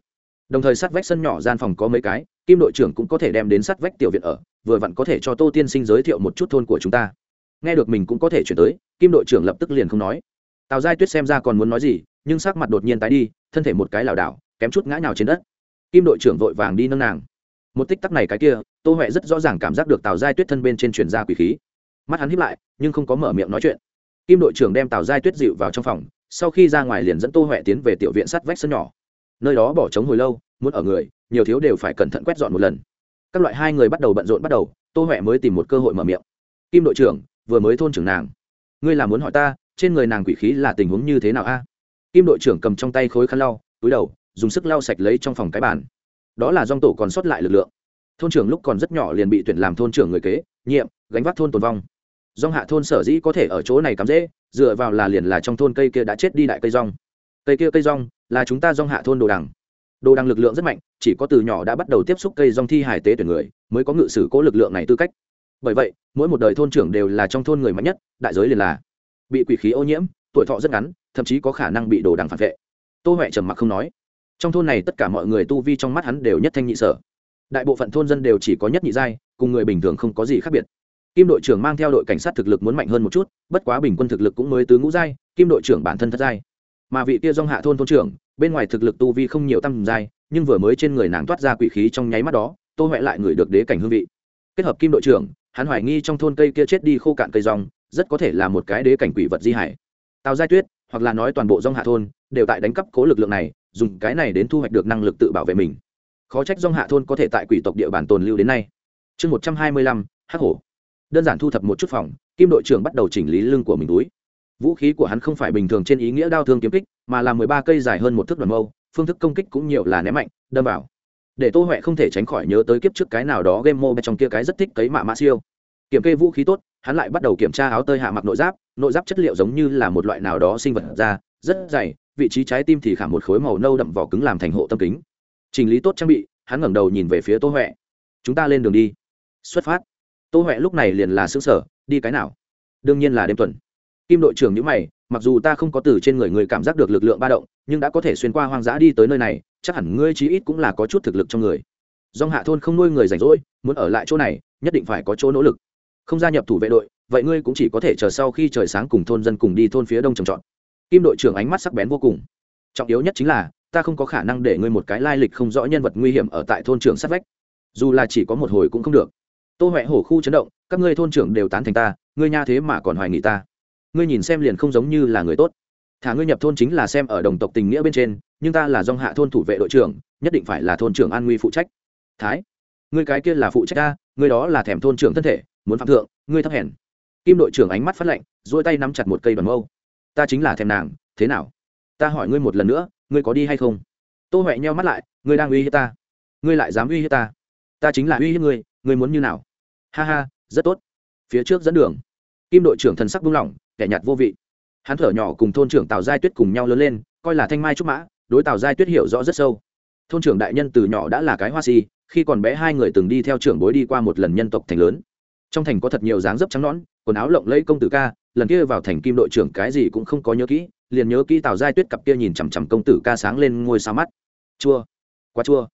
Đồng thời sát vách sân nhỏ gian phòng có mấy cái, kim đội trưởng cũng có thể đem đến sát vách tiểu viện ở, vừa vặn có thể cho tô tiên sinh giới thiệu một chút thôn của chúng ta. Nghe được mình cũng có thể chuyển tới, kim đội trưởng lập tức liền không nói. Tào giai tuyết xem ra còn muốn nói gì, nhưng sắc mặt đột nhiên tái đi, thân thể một cái lảo đảo, kém chút ngã nhào trên đất. Kim đội trưởng vội vàng đi nâng nàng. Một tích tắc này cái kia, tô huệ rất rõ ràng cảm giác được tào giai tuyết thân bên trên truyền ra quỷ khí mắt hắn hiếp lại, nhưng không có mở miệng nói chuyện. Kim đội trưởng đem tào giai tuyết dịu vào trong phòng, sau khi ra ngoài liền dẫn tô huệ tiến về tiểu viện sắt vách sân nhỏ. Nơi đó bỏ trống hồi lâu, muốn ở người, nhiều thiếu đều phải cẩn thận quét dọn một lần. Các loại hai người bắt đầu bận rộn bắt đầu, tô huệ mới tìm một cơ hội mở miệng. Kim đội trưởng, vừa mới thôn trưởng nàng. Ngươi là muốn hỏi ta, trên người nàng quỷ khí là tình huống như thế nào a? Kim đội trưởng cầm trong tay khối khăn lau, túi đầu, dùng sức lau sạch lấy trong phòng cái bàn. Đó là dòng tổ còn sót lại lực lượng. Thôn trưởng lúc còn rất nhỏ liền bị tuyển làm thôn trưởng người kế, nhiệm, gánh vác thôn tồn vong. Rong hạ thôn sở dĩ có thể ở chỗ này cắm dễ dựa vào là liền là trong thôn cây kia đã chết đi đại cây rong. Cây kia cây rong là chúng ta Rong hạ thôn đồ đằng. Đồ đằng lực lượng rất mạnh, chỉ có từ nhỏ đã bắt đầu tiếp xúc cây rong thi hải tế tuyển người, mới có ngự sử cố lực lượng này tư cách. Bởi vậy, mỗi một đời thôn trưởng đều là trong thôn người mạnh nhất, đại giới liền là bị quỷ khí ô nhiễm, tuổi thọ rất ngắn, thậm chí có khả năng bị đồ đằng phản vệ. Tô huệ trầm mặc không nói. Trong thôn này tất cả mọi người tu vi trong mắt hắn đều nhất thanh nhị sở. Đại bộ phận thôn dân đều chỉ có nhất nhị giai, cùng người bình thường không có gì khác biệt kim đội trưởng mang theo đội cảnh sát thực lực muốn mạnh hơn một chút, bất quá bình quân thực lực cũng mới tứ ngũ giai, kim đội trưởng bản thân thất giai. Mà vị kia dong hạ thôn thôn trưởng, bên ngoài thực lực tu vi không nhiều tăng giai, nhưng vừa mới trên người nàng toát ra quỷ khí trong nháy mắt đó, tô huệ lại ngửi được đế cảnh hương vị. Kết hợp kim đội trưởng, hắn hoài nghi trong thôn cây kia chết đi khô cạn cây rong, rất có thể là một cái đế cảnh quỷ vật di hải. Tào giai tuyết, hoặc là nói toàn bộ dong hạ thôn, đều tại đánh cắp cố lực lượng này, dùng cái này đến thu hoạch được năng lực tự bảo vệ mình. Khó trách dong hạ thôn có thể tại quỷ tộc địa bàn tồn lưu đến nay. Chương một trăm hai mươi lăm, hắc hổ đơn giản thu thập một chút phòng, kim đội trưởng bắt đầu chỉnh lý lưng của mình túi. Vũ khí của hắn không phải bình thường trên ý nghĩa đao thương kiếm kích, mà là mười ba cây dài hơn một thước đoàn mâu, phương thức công kích cũng nhiều là ném mạnh, đâm vào. Để tô huệ không thể tránh khỏi nhớ tới kiếp trước cái nào đó game mô trong kia cái rất thích cấy mạ mã siêu. Kiểm kê vũ khí tốt, hắn lại bắt đầu kiểm tra áo tơi hạ mặc nội giáp nội giáp chất liệu giống như là một loại nào đó sinh vật da, rất dày, vị trí trái tim thì khảm một khối màu nâu đậm vỏ cứng làm thành hộ tâm kính. Chỉnh lý tốt trang bị, hắn ngẩng đầu nhìn về phía tô huệ. Chúng ta lên đường đi. Xuất phát tô huệ lúc này liền là xứ sở đi cái nào? Đương nhiên là đêm tuần. Kim đội trưởng nhữ mày, mặc dù ta không có từ trên người người cảm giác được lực lượng ba động, nhưng đã có thể xuyên qua hoang dã đi tới nơi này, chắc hẳn ngươi chí ít cũng là có chút thực lực trong người. Dòng hạ thôn không nuôi người rảnh rỗi, muốn ở lại chỗ này, nhất định phải có chỗ nỗ lực. Không gia nhập thủ vệ đội, vậy ngươi cũng chỉ có thể chờ sau khi trời sáng cùng thôn dân cùng đi thôn phía đông trồng trọt. Kim đội trưởng ánh mắt sắc bén vô cùng. Trọng yếu nhất chính là, ta không có khả năng để ngươi một cái lai lịch không rõ nhân vật nguy hiểm ở tại thôn trưởng sát vách. Dù là chỉ có một hồi cũng không được tô huệ hổ khu chấn động, các ngươi thôn trưởng đều tán thành ta, ngươi nha thế mà còn hoài nghị ta. Ngươi nhìn xem liền không giống như là người tốt. Thả ngươi nhập thôn chính là xem ở đồng tộc tình nghĩa bên trên, nhưng ta là dòng hạ thôn thủ vệ đội trưởng, nhất định phải là thôn trưởng an nguy phụ trách. Thái, ngươi cái kia là phụ trách ta, ngươi đó là thèm thôn trưởng thân thể, muốn phạm thượng, ngươi thấp hèn. Kim đội trưởng ánh mắt phát lạnh dỗi tay nắm chặt một cây đoàn mâu. Ta chính là thèm nàng, thế nào? Ta hỏi ngươi một lần nữa, ngươi có đi hay không? Tô huệ nheo mắt lại, ngươi đang uy hiếp ta. Ngươi lại dám uy hiếp ta. Ta chính là uy hiếp ngươi ngươi muốn như nào? Ha ha, rất tốt. Phía trước dẫn đường. Kim đội trưởng thần sắc buông lỏng, kẻ nhạt vô vị. Hắn thở nhỏ cùng thôn trưởng tào giai tuyết cùng nhau lớn lên, coi là thanh mai trúc mã, đối tào giai tuyết hiểu rõ rất sâu. Thôn trưởng đại nhân từ nhỏ đã là cái hoa si, khi còn bé hai người từng đi theo trưởng bối đi qua một lần nhân tộc thành lớn. Trong thành có thật nhiều dáng dấp trắng nõn, quần áo lộng lẫy công tử ca, lần kia vào thành kim đội trưởng cái gì cũng không có nhớ kỹ, liền nhớ kỹ tào giai tuyết cặp kia nhìn chằm chằm công tử ca sáng lên ngôi sao mắt. Chua, quá chua.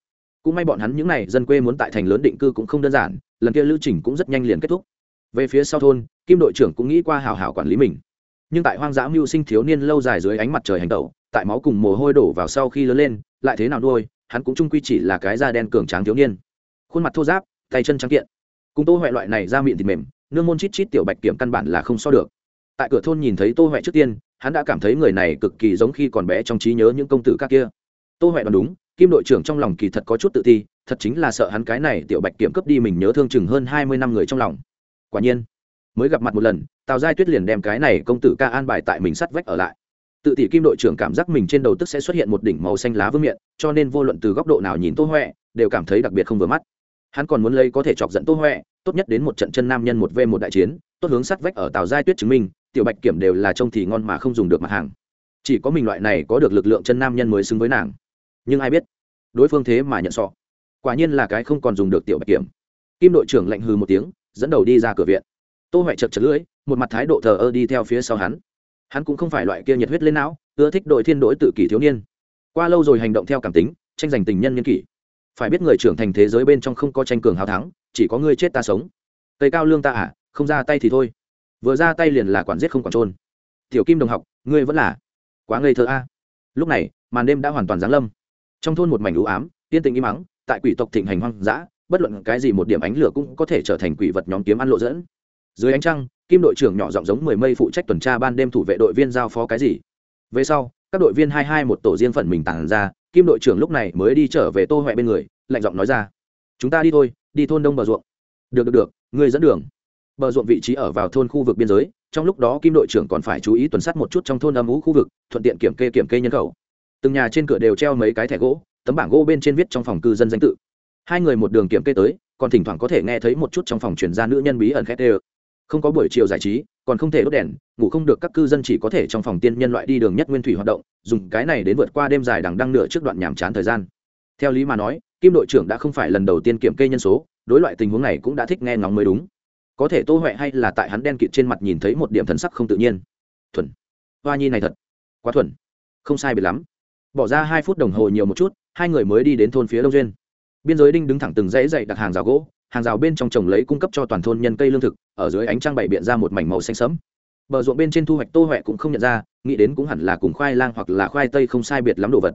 Cũng may bọn hắn những n à y dân quê muốn tại thành lớn định cư cũng không đơn giản lần kia lưu trình cũng rất nhanh liền kết thúc. Về phía sau thôn, kim đội trưởng cũng nghĩ qua hào hào quản lý mình. Nhưng tại hoang dã mưu sinh thiếu niên lâu dài dưới ánh mặt trời hành tẩu, tại máu cùng mồ hôi đổ vào sau khi lớn lên, lại thế nào nuôi, hắn cũng trung quy chỉ là cái da đen cường tráng thiếu niên. Khuôn mặt thô giáp tay chân trắng kiện. Cùng tô huệ loại này ra miệng thịt mềm, nương môn chít chít tiểu bạch kiểm căn bản là không so được. Tại cửa thôn nhìn thấy tô huệ trước tiên, hắn đã cảm thấy người này cực kỳ giống khi còn bé trong trí nhớ những công tử các kia. Tô huệ đoán đúng, kim đội trưởng trong lòng kỳ thật có chút tự ti thật chính là sợ hắn cái này tiểu bạch kiểm cướp đi mình nhớ thương chừng hơn hai mươi năm người trong lòng. Quả nhiên, mới gặp mặt một lần, tào giai tuyết liền đem cái này công tử ca an bài tại mình sắt vách ở lại. Tự tỷ kim đội trưởng cảm giác mình trên đầu tức sẽ xuất hiện một đỉnh màu xanh lá vương miện, cho nên vô luận từ góc độ nào nhìn tô huệ, đều cảm thấy đặc biệt không vừa mắt. Hắn còn muốn lấy có thể chọc giận tô huệ, tốt nhất đến một trận chân nam nhân một v một đại chiến, tốt hướng sắt vách ở tào giai tuyết chứng minh, tiểu bạch kiểm đều là trông thì ngon mà không dùng được mặt hàng. Chỉ có mình loại này có được lực lượng chân nam nhân mới xứng với nàng. Nhưng ai biết, đối phương thế mà nhận sọ quả nhiên là cái không còn dùng được tiểu bạch kiểm. Kim đội trưởng lạnh hừ một tiếng, dẫn đầu đi ra cửa viện. Tô huệ chật chật lưỡi, một mặt thái độ thờ ơ đi theo phía sau hắn. Hắn cũng không phải loại kia nhiệt huyết lên não, ưa thích đội thiên đội tự kỷ thiếu niên. Qua lâu rồi hành động theo cảm tính, tranh giành tình nhân nhân kỷ. Phải biết người trưởng thành thế giới bên trong không có tranh cường hào thắng, chỉ có ngươi chết ta sống. Cây cao lương ta à không ra tay thì thôi. Vừa ra tay liền là quản giết không quản trôn tiểu kim đồng học, ngươi vẫn là quá ngây thơ a. Lúc này, màn đêm đã hoàn toàn giáng lâm. Trong thôn một mảnh ưu ám, yên tĩnh im mắng tại quỷ tộc thịnh hành hoang dã, bất luận cái gì một điểm ánh lửa cũng có thể trở thành quỷ vật nhóm kiếm ăn lộ dẫn. Dưới ánh trăng, kim đội trưởng nhỏ giọng giống mười mây phụ trách tuần tra ban đêm thủ vệ đội viên giao phó cái gì. Về sau, các đội viên hai hai một tổ riêng phần mình tàn ra, kim đội trưởng lúc này mới đi trở về tô huệ bên người, lạnh giọng nói ra. Chúng ta đi thôi, đi thôn đông bờ ruộng. Được được được người dẫn đường. Bờ ruộng vị trí ở vào thôn khu vực biên giới, trong lúc đó kim đội trưởng còn phải chú ý tuần sát một chút trong thôn âm ú khu vực, thuận tiện kiểm kê kiểm kê nhân khẩu. Từng nhà trên cửa đều treo mấy cái thẻ gỗ tấm bảng gỗ bên trên viết trong phòng cư dân danh tự. Hai người một đường kiểm kê tới, còn thỉnh thoảng có thể nghe thấy một chút trong phòng chuyển ra nữ nhân bí ẩn khét ê không có buổi chiều giải trí, còn không thể đốt đèn, ngủ không được các cư dân chỉ có thể trong phòng tiên nhân loại đi đường nhất nguyên thủy hoạt động, dùng cái này đến vượt qua đêm dài đằng đăng nửa trước đoạn nhàm chán thời gian. Theo lý mà nói, kim đội trưởng đã không phải lần đầu tiên kiểm kê nhân số, đối loại tình huống này cũng đã thích nghe ngóng mới đúng. Có thể tô huệ hay là tại hắn đen kịt trên mặt nhìn thấy một điểm thần sắc không tự nhiên. Thuần. Hoa nhi này thật. Quá thuần. Không sai biệt lắm. Bỏ ra hai phút đồng hồ nhiều một chút hai người mới đi đến thôn phía đông duyên biên giới đinh đứng thẳng từng dãy dậy đặt hàng rào gỗ hàng rào bên trong trồng lấy cung cấp cho toàn thôn nhân cây lương thực ở dưới ánh trăng bày biện ra một mảnh màu xanh sẫm bờ ruộng bên trên thu hoạch tô huệ cũng không nhận ra nghĩ đến cũng hẳn là cùng khoai lang hoặc là khoai tây không sai biệt lắm đồ vật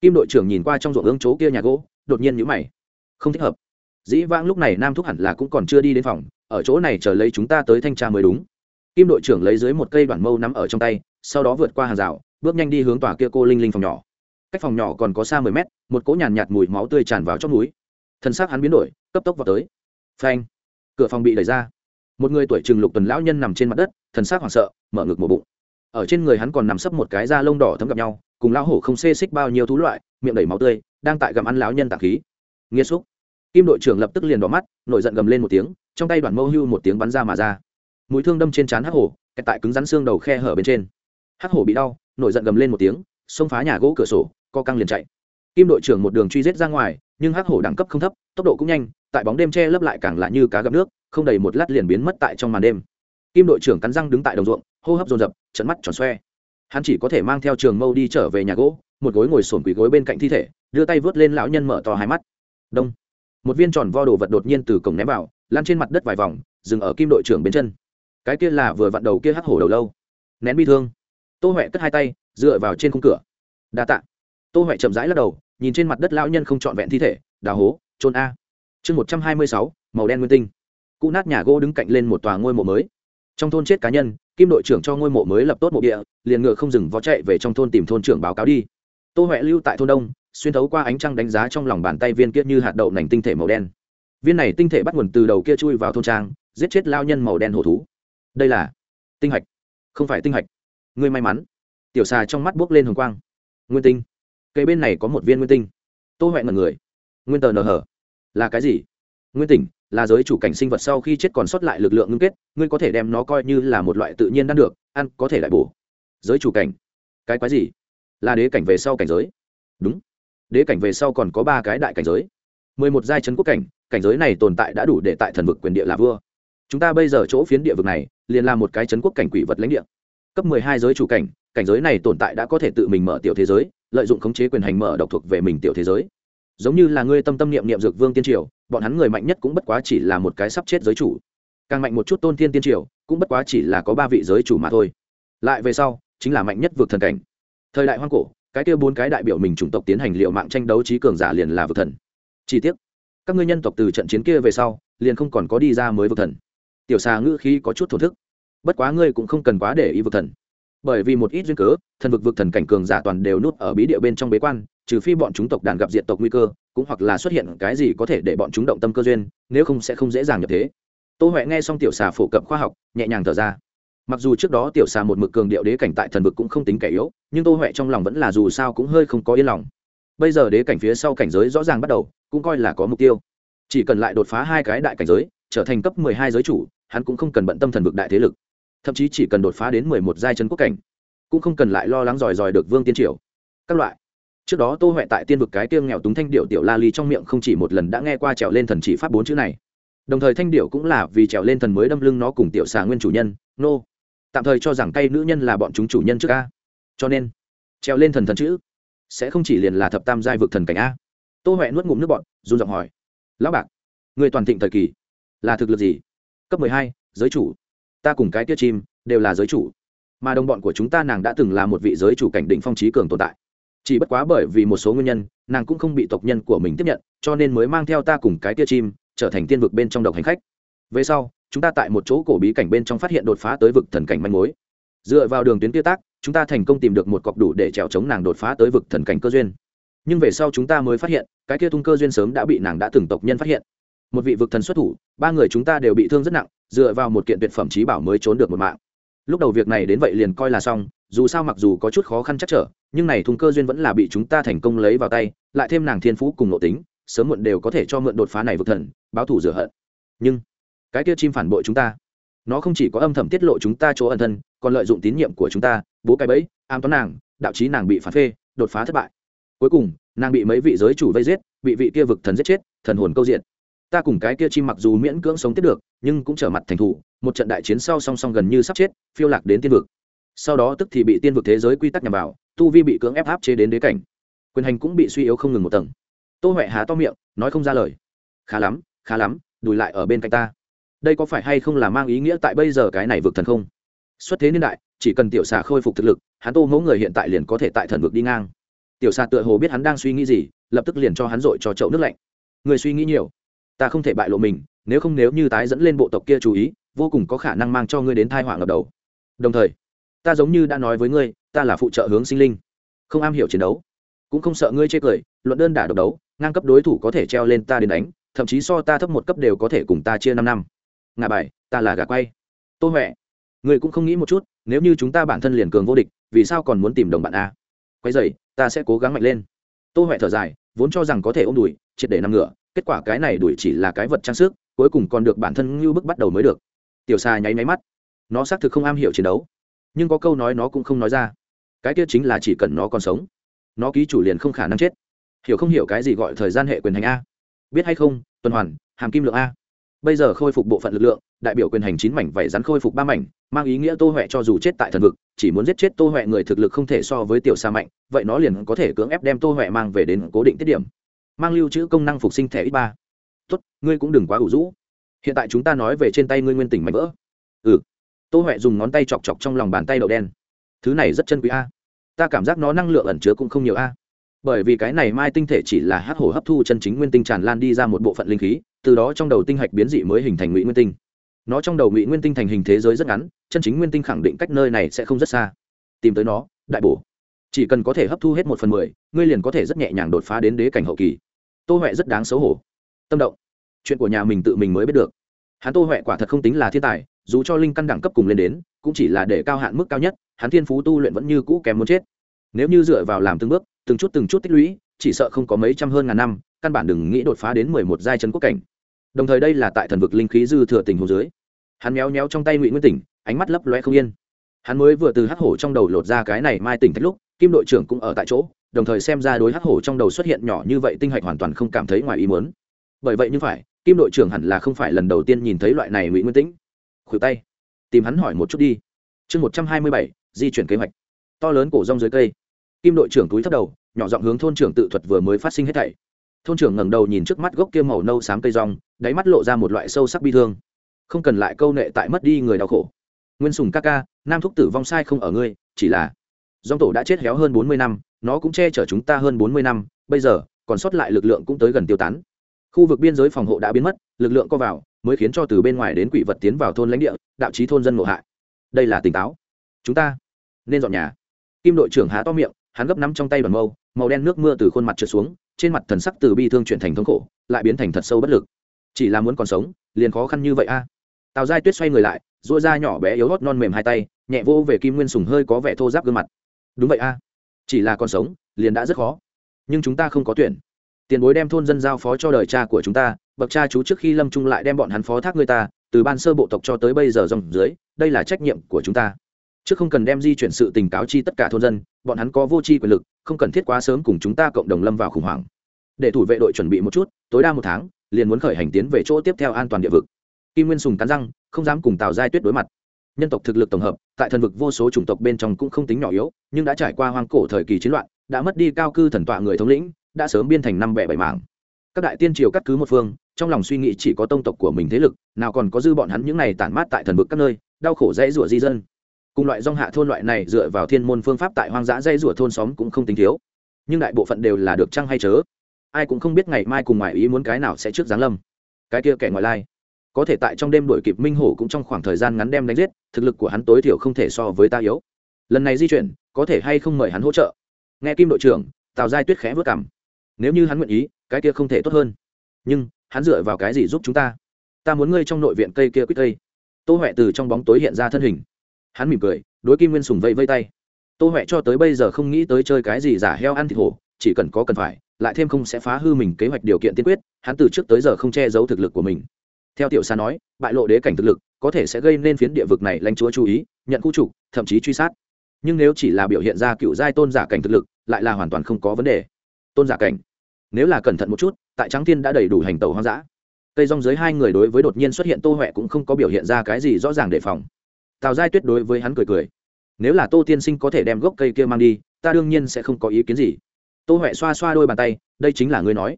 kim đội trưởng nhìn qua trong ruộng ương chỗ kia nhà gỗ đột nhiên nhữ mày không thích hợp dĩ vãng lúc này nam thúc hẳn là cũng còn chưa đi đến phòng ở chỗ này chờ lấy chúng ta tới thanh tra mới đúng kim đội trưởng lấy dưới một cây đoàn mâu nắm ở trong tay sau đó vượt qua hàng rào bước nhanh đi hướng tòa kia cô linh linh phòng nhỏ cách phòng nhỏ còn có xa mười mét một cỗ nhàn nhạt, mùi máu tươi tràn vào trong núi. Thân xác hắn biến đổi cấp tốc vào tới. Phanh! Cửa phòng bị đẩy ra. Một người tuổi trừng lục tuần lão nhân nằm trên mặt đất thần xác hoảng sợ mở ngực một bụng. Ở trên người hắn còn nằm sấp một cái da lông đỏ thấm gặp nhau cùng lão hổ không xê xích bao nhiêu thú loại miệng đầy máu tươi đang tại gặm ăn lão nhân tạc khí. Nghiêm xúc. Kim đội trưởng lập tức liền đỏ mắt nổi giận gầm lên một tiếng trong tay đoàn mâu hưu một tiếng bắn ra mà ra. Mũi thương đâm trên trán hắc hổ kẹt tại cứng rắn xương đầu khe hở bên trên. Hắc hổ bị đau nổi giận gầm lên một tiếng xông phá nhà gỗ cửa sổ co căng liền chạy. Kim đội trưởng một đường truy rết ra ngoài, nhưng hắc hổ đẳng cấp không thấp, tốc độ cũng nhanh, tại bóng đêm che lấp lại càng lại như cá gặp nước, không đầy một lát liền biến mất tại trong màn đêm. Kim đội trưởng cắn răng đứng tại đồng ruộng, hô hấp dồn dập, trận mắt tròn xoe. Hắn chỉ có thể mang theo trường mâu đi trở về nhà gỗ, một gối ngồi sổn quỳ gối bên cạnh thi thể, đưa tay vớt lên lão nhân mở to hai mắt. Đông. Một viên tròn vo đồ vật đột nhiên từ cổng ném vào lan trên mặt đất vài vòng, dừng ở kim đội trưởng bên chân. Cái kia là vừa vặn đầu kia hắc hổ đầu lâu. Nén bi thương. Tô huệ cất hai tay, dựa vào trên khung cửa. Đa tạ tô huệ chậm rãi lắc đầu, nhìn trên mặt đất lão nhân không trọn vẹn thi thể, đào hố, trôn a. Chương một trăm hai mươi sáu, màu đen nguyên tinh. Cụ nát nhà gỗ đứng cạnh lên một tòa ngôi mộ mới. Trong thôn chết cá nhân, kim đội trưởng cho ngôi mộ mới lập tốt mộ địa, liền ngựa không dừng vó chạy về trong thôn tìm thôn trưởng báo cáo đi. Tô huệ lưu tại thôn đông, xuyên thấu qua ánh trăng đánh giá trong lòng bàn tay viên kia như hạt đậu nành tinh thể màu đen. Viên này tinh thể bắt nguồn từ đầu kia chui vào thôn trang, giết chết lao nhân màu đen hổ thú. Đây là tinh hạch. Không phải tinh hạch. Ngươi may mắn. Tiểu xà trong mắt buốc lên hồng quang. Nguyên tinh cây bên này có một viên nguyên tinh. Tô huệ ngần người. Nguyên tờ nờ hở. Là cái gì? Nguyên tỉnh, là giới chủ cảnh sinh vật sau khi chết còn sót lại lực lượng ngưng kết, ngươi có thể đem nó coi như là một loại tự nhiên đan được, ăn, có thể lại bổ. Giới chủ cảnh. Cái quái gì? Là đế cảnh về sau cảnh giới. Đúng. Đế cảnh về sau còn có ba cái đại cảnh giới. Mười một giai trấn quốc cảnh cảnh giới này tồn tại đã đủ để tại thần vực quyền địa là vua. Chúng ta bây giờ chỗ phiến địa vực này, liền là một cái trấn quốc cảnh quỷ vật lãnh địa cấp mười hai giới chủ cảnh cảnh giới này tồn tại đã có thể tự mình mở tiểu thế giới, lợi dụng khống chế quyền hành mở độc thuộc về mình tiểu thế giới. Giống như là ngươi tâm tâm niệm niệm dược vương tiên triều, bọn hắn người mạnh nhất cũng bất quá chỉ là một cái sắp chết giới chủ. Càng mạnh một chút tôn thiên tiên triều, cũng bất quá chỉ là có ba vị giới chủ mà thôi. Lại về sau, chính là mạnh nhất vượt thần cảnh. Thời đại hoang cổ, cái kia bốn cái đại biểu mình chủng tộc tiến hành liệu mạng tranh đấu trí cường giả liền là vực thần. Chi tiết các ngươi nhân tộc từ trận chiến kia về sau, liền không còn có đi ra mới vực thần. Tiểu xà ngữ khí có chút thổ thức bất quá ngươi cũng không cần quá để ý vực thần. Bởi vì một ít duyên cớ, thần vực vực thần cảnh cường giả toàn đều nút ở bí địa bên trong bế quan, trừ phi bọn chúng tộc đàn gặp diện tộc nguy cơ, cũng hoặc là xuất hiện cái gì có thể để bọn chúng động tâm cơ duyên, nếu không sẽ không dễ dàng nhập thế. Tô huệ nghe xong tiểu xà phổ cập khoa học, nhẹ nhàng thở ra. Mặc dù trước đó tiểu xà một mực cường điệu đế cảnh tại thần vực cũng không tính kẻ yếu, nhưng tô huệ trong lòng vẫn là dù sao cũng hơi không có yên lòng. Bây giờ đế cảnh phía sau cảnh giới rõ ràng bắt đầu, cũng coi là có mục tiêu. Chỉ cần lại đột phá hai cái đại cảnh giới, trở thành cấp mười hai giới chủ, hắn cũng không cần bận tâm thần vực đại thế lực thậm chí chỉ cần đột phá đến mười một giai chân quốc cảnh, cũng không cần lại lo lắng dòi dòi được vương tiên triều, các loại. Trước đó tô huệ tại tiên vực cái tiêng nghèo túng thanh điệu tiểu la ly trong miệng không chỉ một lần đã nghe qua trèo lên thần chỉ pháp bốn chữ này. Đồng thời thanh điệu cũng là vì trèo lên thần mới đâm lưng nó cùng tiểu xà nguyên chủ nhân, nô. Tạm thời cho rằng cây nữ nhân là bọn chúng chủ nhân trước a. Cho nên, trèo lên thần thần chữ sẽ không chỉ liền là thập tam giai vực thần cảnh a. Tô huệ nuốt ngụm nước bọn run giọng hỏi, lão bạc, người toàn thịnh thời kỳ là thực lực gì? Cấp mười hai, giới chủ ta cùng cái kia chim đều là giới chủ, mà đồng bọn của chúng ta nàng đã từng là một vị giới chủ cảnh đỉnh phong trí cường tồn tại. Chỉ bất quá bởi vì một số nguyên nhân, nàng cũng không bị tộc nhân của mình tiếp nhận, cho nên mới mang theo ta cùng cái tia chim trở thành tiên vực bên trong độc hành khách. Về sau, chúng ta tại một chỗ cổ bí cảnh bên trong phát hiện đột phá tới vực thần cảnh manh mối. Dựa vào đường tuyến tiêu tác, chúng ta thành công tìm được một cọc đủ để trèo chống nàng đột phá tới vực thần cảnh cơ duyên. Nhưng về sau chúng ta mới phát hiện, cái kia tung cơ duyên sớm đã bị nàng đã từng tộc nhân phát hiện một vị vực thần xuất thủ, ba người chúng ta đều bị thương rất nặng, dựa vào một kiện tuyệt phẩm trí bảo mới trốn được một mạng. Lúc đầu việc này đến vậy liền coi là xong, dù sao mặc dù có chút khó khăn chắc trở, nhưng này thùng cơ duyên vẫn là bị chúng ta thành công lấy vào tay, lại thêm nàng thiên phú cùng nội tính, sớm muộn đều có thể cho mượn đột phá này vực thần, báo thủ rửa hận. Nhưng, cái kia chim phản bội chúng ta, nó không chỉ có âm thầm tiết lộ chúng ta chỗ ân thân, còn lợi dụng tín nhiệm của chúng ta, bố cái bẫy am toán nàng, đạo trí nàng bị phản phê, đột phá thất bại. Cuối cùng, nàng bị mấy vị giới chủ vây giết, bị vị kia vực thần giết chết, thần hồn câu diện ta cùng cái kia chim mặc dù miễn cưỡng sống tiếp được, nhưng cũng trở mặt thành thủ, một trận đại chiến sau song song gần như sắp chết, phiêu lạc đến tiên vực. Sau đó tức thì bị tiên vực thế giới quy tắc nhằm vào, tu vi bị cưỡng ép áp chế đến đế cảnh. Quyền hành cũng bị suy yếu không ngừng một tầng. Tô huệ há to miệng, nói không ra lời. Khá lắm khá lắm, đùi lại ở bên cạnh ta. Đây có phải hay không là mang ý nghĩa tại bây giờ cái này vực thần không? Xuất thế niên đại, chỉ cần tiểu xà khôi phục thực lực, hắn tô mẫu người hiện tại liền có thể tại thần vực đi ngang. Tiểu xà tựa hồ biết hắn đang suy nghĩ gì, lập tức liền cho hắn dội cho chậu nước lạnh. Người suy nghĩ nhiều ta không thể bại lộ mình, nếu không nếu như tái dẫn lên bộ tộc kia chú ý, vô cùng có khả năng mang cho ngươi đến thai họa ngập đầu. Đồng thời, ta giống như đã nói với ngươi, ta là phụ trợ hướng sinh linh, không am hiểu chiến đấu, cũng không sợ ngươi chê cười, luận đơn đả độc đấu, ngang cấp đối thủ có thể treo lên ta đến đánh, thậm chí so ta thấp một cấp đều có thể cùng ta chia năm năm. Ngà bài, ta là gà quay. Tô huệ, ngươi cũng không nghĩ một chút, nếu như chúng ta bản thân liền cường vô địch, vì sao còn muốn tìm đồng bạn a? Quay dậy ta sẽ cố gắng mạnh lên. Tô huệ thở dài, vốn cho rằng có thể ôm đùi, triệt để nằm ngửa kết quả cái này đuổi chỉ là cái vật trang sức, cuối cùng còn được bản thân ngưu bức bắt đầu mới được. Tiểu xà nháy máy mắt. Nó xác thực không am hiểu chiến đấu. Nhưng có câu nói nó cũng không nói ra. Cái kia chính là chỉ cần nó còn sống, nó ký chủ liền không khả năng chết. Hiểu không hiểu cái gì gọi thời gian hệ quyền hành a? Biết hay không, tuần hoàn, hàm kim lượng a. Bây giờ khôi phục bộ phận lực lượng, đại biểu quyền hành chín mảnh vảy rắn khôi phục ba mảnh, mang ý nghĩa tô huệ cho dù chết tại thần vực, chỉ muốn giết chết tô huệ người thực lực không thể so với tiểu xa mạnh, vậy nó liền có thể cưỡng ép đem tô huệ mang về đến cố định tiết điểm mang lưu trữ công năng phục sinh thẻ ít ba. Tốt, ngươi cũng đừng quá ủ rũ. Hiện tại chúng ta nói về trên tay ngươi nguyên tỉnh mạnh vỡ. Ừ. Tô huệ dùng ngón tay chọc chọc trong lòng bàn tay đậu đen. Thứ này rất chân quý a. Ta cảm giác nó năng lượng ẩn chứa cũng không nhiều a. Bởi vì cái này mai tinh thể chỉ là hát hổ hấp thu chân chính nguyên tinh tràn lan đi ra một bộ phận linh khí, từ đó trong đầu tinh hạch biến dị mới hình thành ngụy nguyên tinh. Nó trong đầu ngụy nguyên tinh thành hình thế giới rất ngắn, chân chính nguyên tinh khẳng định cách nơi này sẽ không rất xa. Tìm tới nó, đại bổ. Chỉ cần có thể hấp thu hết một phần mười, ngươi liền có thể rất nhẹ nhàng đột phá đến đế cảnh hậu kỳ tô huệ rất đáng xấu hổ. Tâm động. Chuyện của nhà mình tự mình mới biết được. Hắn tô huệ quả thật không tính là thiên tài, dù cho linh căn đẳng cấp cùng lên đến, cũng chỉ là để cao hạn mức cao nhất, hắn thiên phú tu luyện vẫn như cũ kém muốn chết. Nếu như dựa vào làm từng bước, từng chút từng chút tích lũy, chỉ sợ không có mấy trăm hơn ngàn năm, căn bản đừng nghĩ đột phá đến mười một giai chân quốc cảnh. Đồng thời đây là tại thần vực linh khí dư thừa tình hồ dưới. Hắn méo méo trong tay ngụy nguyên tỉnh, ánh mắt lấp loe không yên. Hắn mới vừa từ hắc hổ trong đầu lột ra cái này mai tỉnh thách lúc, kim đội trưởng cũng ở tại chỗ đồng thời xem ra đối hắc hổ trong đầu xuất hiện nhỏ như vậy tinh hạch hoàn toàn không cảm thấy ngoài ý muốn. Bởi vậy như phải, kim đội trưởng hẳn là không phải lần đầu tiên nhìn thấy loại này ngụy nguyên tĩnh. Khuỷu tay, tìm hắn hỏi một chút đi. Chương một trăm hai mươi bảy, di chuyển kế hoạch. To lớn cổ rong dưới cây. Kim đội trưởng túi thấp đầu, nhỏ giọng hướng thôn trưởng tự thuật vừa mới phát sinh hết thảy. Thôn trưởng ngẩng đầu nhìn trước mắt gốc kia màu nâu xám cây rong, đáy mắt lộ ra một loại sâu sắc bi thương. Không cần lại câu nệ tại mất đi người đau khổ. Nguyên sùng ca ca, nam thúc tử vong sai không ở ngươi, chỉ là dòng tổ đã chết héo hơn bốn mươi năm, nó cũng che chở chúng ta hơn bốn mươi năm, bây giờ, còn sót lại lực lượng cũng tới gần tiêu tán. Khu vực biên giới phòng hộ đã biến mất, lực lượng co vào, mới khiến cho từ bên ngoài đến quỷ vật tiến vào thôn lãnh địa, đạo trí thôn dân ngộ hại. Đây là tỉnh táo. Chúng ta nên dọn nhà. Kim đội trưởng há to miệng, hắn gấp nắm trong tay đoàn mâu, màu đen nước mưa từ khuôn mặt trượt xuống, trên mặt thần sắc từ bi thương chuyển thành thống khổ, lại biến thành thật sâu bất lực. Chỉ là muốn còn sống, liền khó khăn như vậy a. Tào giai tuyết xoay người lại dội da nhỏ bé yếu hót non mềm hai tay, nhẹ vô về kim nguyên sùng hơi có vẻ thô giáp gương mặt đúng vậy a. Chỉ là còn sống, liền đã rất khó. Nhưng chúng ta không có tuyển. Tiền bối đem thôn dân giao phó cho đời cha của chúng ta, bậc cha chú trước khi lâm trung lại đem bọn hắn phó thác người ta, từ ban sơ bộ tộc cho tới bây giờ dòng dưới, đây là trách nhiệm của chúng ta. Chứ không cần đem di chuyển sự tình cáo chi tất cả thôn dân, bọn hắn có vô tri quyền lực, không cần thiết quá sớm cùng chúng ta cộng đồng lâm vào khủng hoảng. Để thủ vệ đội chuẩn bị một chút, tối đa một tháng, liền muốn khởi hành tiến về chỗ tiếp theo an toàn địa vực. Kim nguyên sùng cắn răng, không dám cùng tào giai tuyết đối mặt nhân tộc thực lực tổng hợp, tại thần vực vô số chủng tộc bên trong cũng không tính nhỏ yếu, nhưng đã trải qua hoang cổ thời kỳ chiến loạn, đã mất đi cao cư thần tọa người thống lĩnh, đã sớm biên thành năm bẻ bảy mảng. Các đại tiên triều cắt cứ một phương, trong lòng suy nghĩ chỉ có tông tộc của mình thế lực, nào còn có dư bọn hắn những này tản mát tại thần vực các nơi, đau khổ dãy rủa di dân. Cùng loại dong hạ thôn loại này dựa vào thiên môn phương pháp tại hoang dã dãy rủa thôn xóm cũng không tính thiếu. Nhưng đại bộ phận đều là được trăng hay chớ? Ai cũng không biết ngày mai cùng ngoại ý muốn cái nào sẽ trước giáng lâm. Cái kia kẻ ngoại lai có thể tại trong đêm đổi kịp minh hổ cũng trong khoảng thời gian ngắn đem đánh giết, thực lực của hắn tối thiểu không thể so với ta yếu. Lần này di chuyển, có thể hay không mời hắn hỗ trợ? Nghe kim đội trưởng, tào giai tuyết khẽ vớt cảm nếu như hắn nguyện ý, cái kia không thể tốt hơn. Nhưng, hắn dựa vào cái gì giúp chúng ta? Ta muốn ngươi trong nội viện cây kia quýt cây. Tô huệ từ trong bóng tối hiện ra thân hình. Hắn mỉm cười, đối kim nguyên sùng vây vây tay. Tô huệ cho tới bây giờ không nghĩ tới chơi cái gì giả heo ăn thịt hổ, chỉ cần có cần phải, lại thêm không sẽ phá hư mình kế hoạch điều kiện tiên quyết, hắn từ trước tới giờ không che giấu thực lực của mình theo tiểu xa nói, bại lộ đế cảnh thực lực, có thể sẽ gây nên phiến địa vực này lãnh chúa chú ý, nhận khu trục, thậm chí truy sát. Nhưng nếu chỉ là biểu hiện ra cựu giai tôn giả cảnh thực lực, lại là hoàn toàn không có vấn đề. Tôn giả cảnh. Nếu là cẩn thận một chút, tại trắng thiên đã đầy đủ hành tàu hoang dã. Cây rong dưới hai người đối với đột nhiên xuất hiện tô huệ cũng không có biểu hiện ra cái gì rõ ràng đề phòng. Tào giai tuyết đối với hắn cười cười. Nếu là tô tiên sinh có thể đem gốc cây kia mang đi, ta đương nhiên sẽ không có ý kiến gì. Tô huệ xoa xoa đôi bàn tay, đây chính là ngươi nói.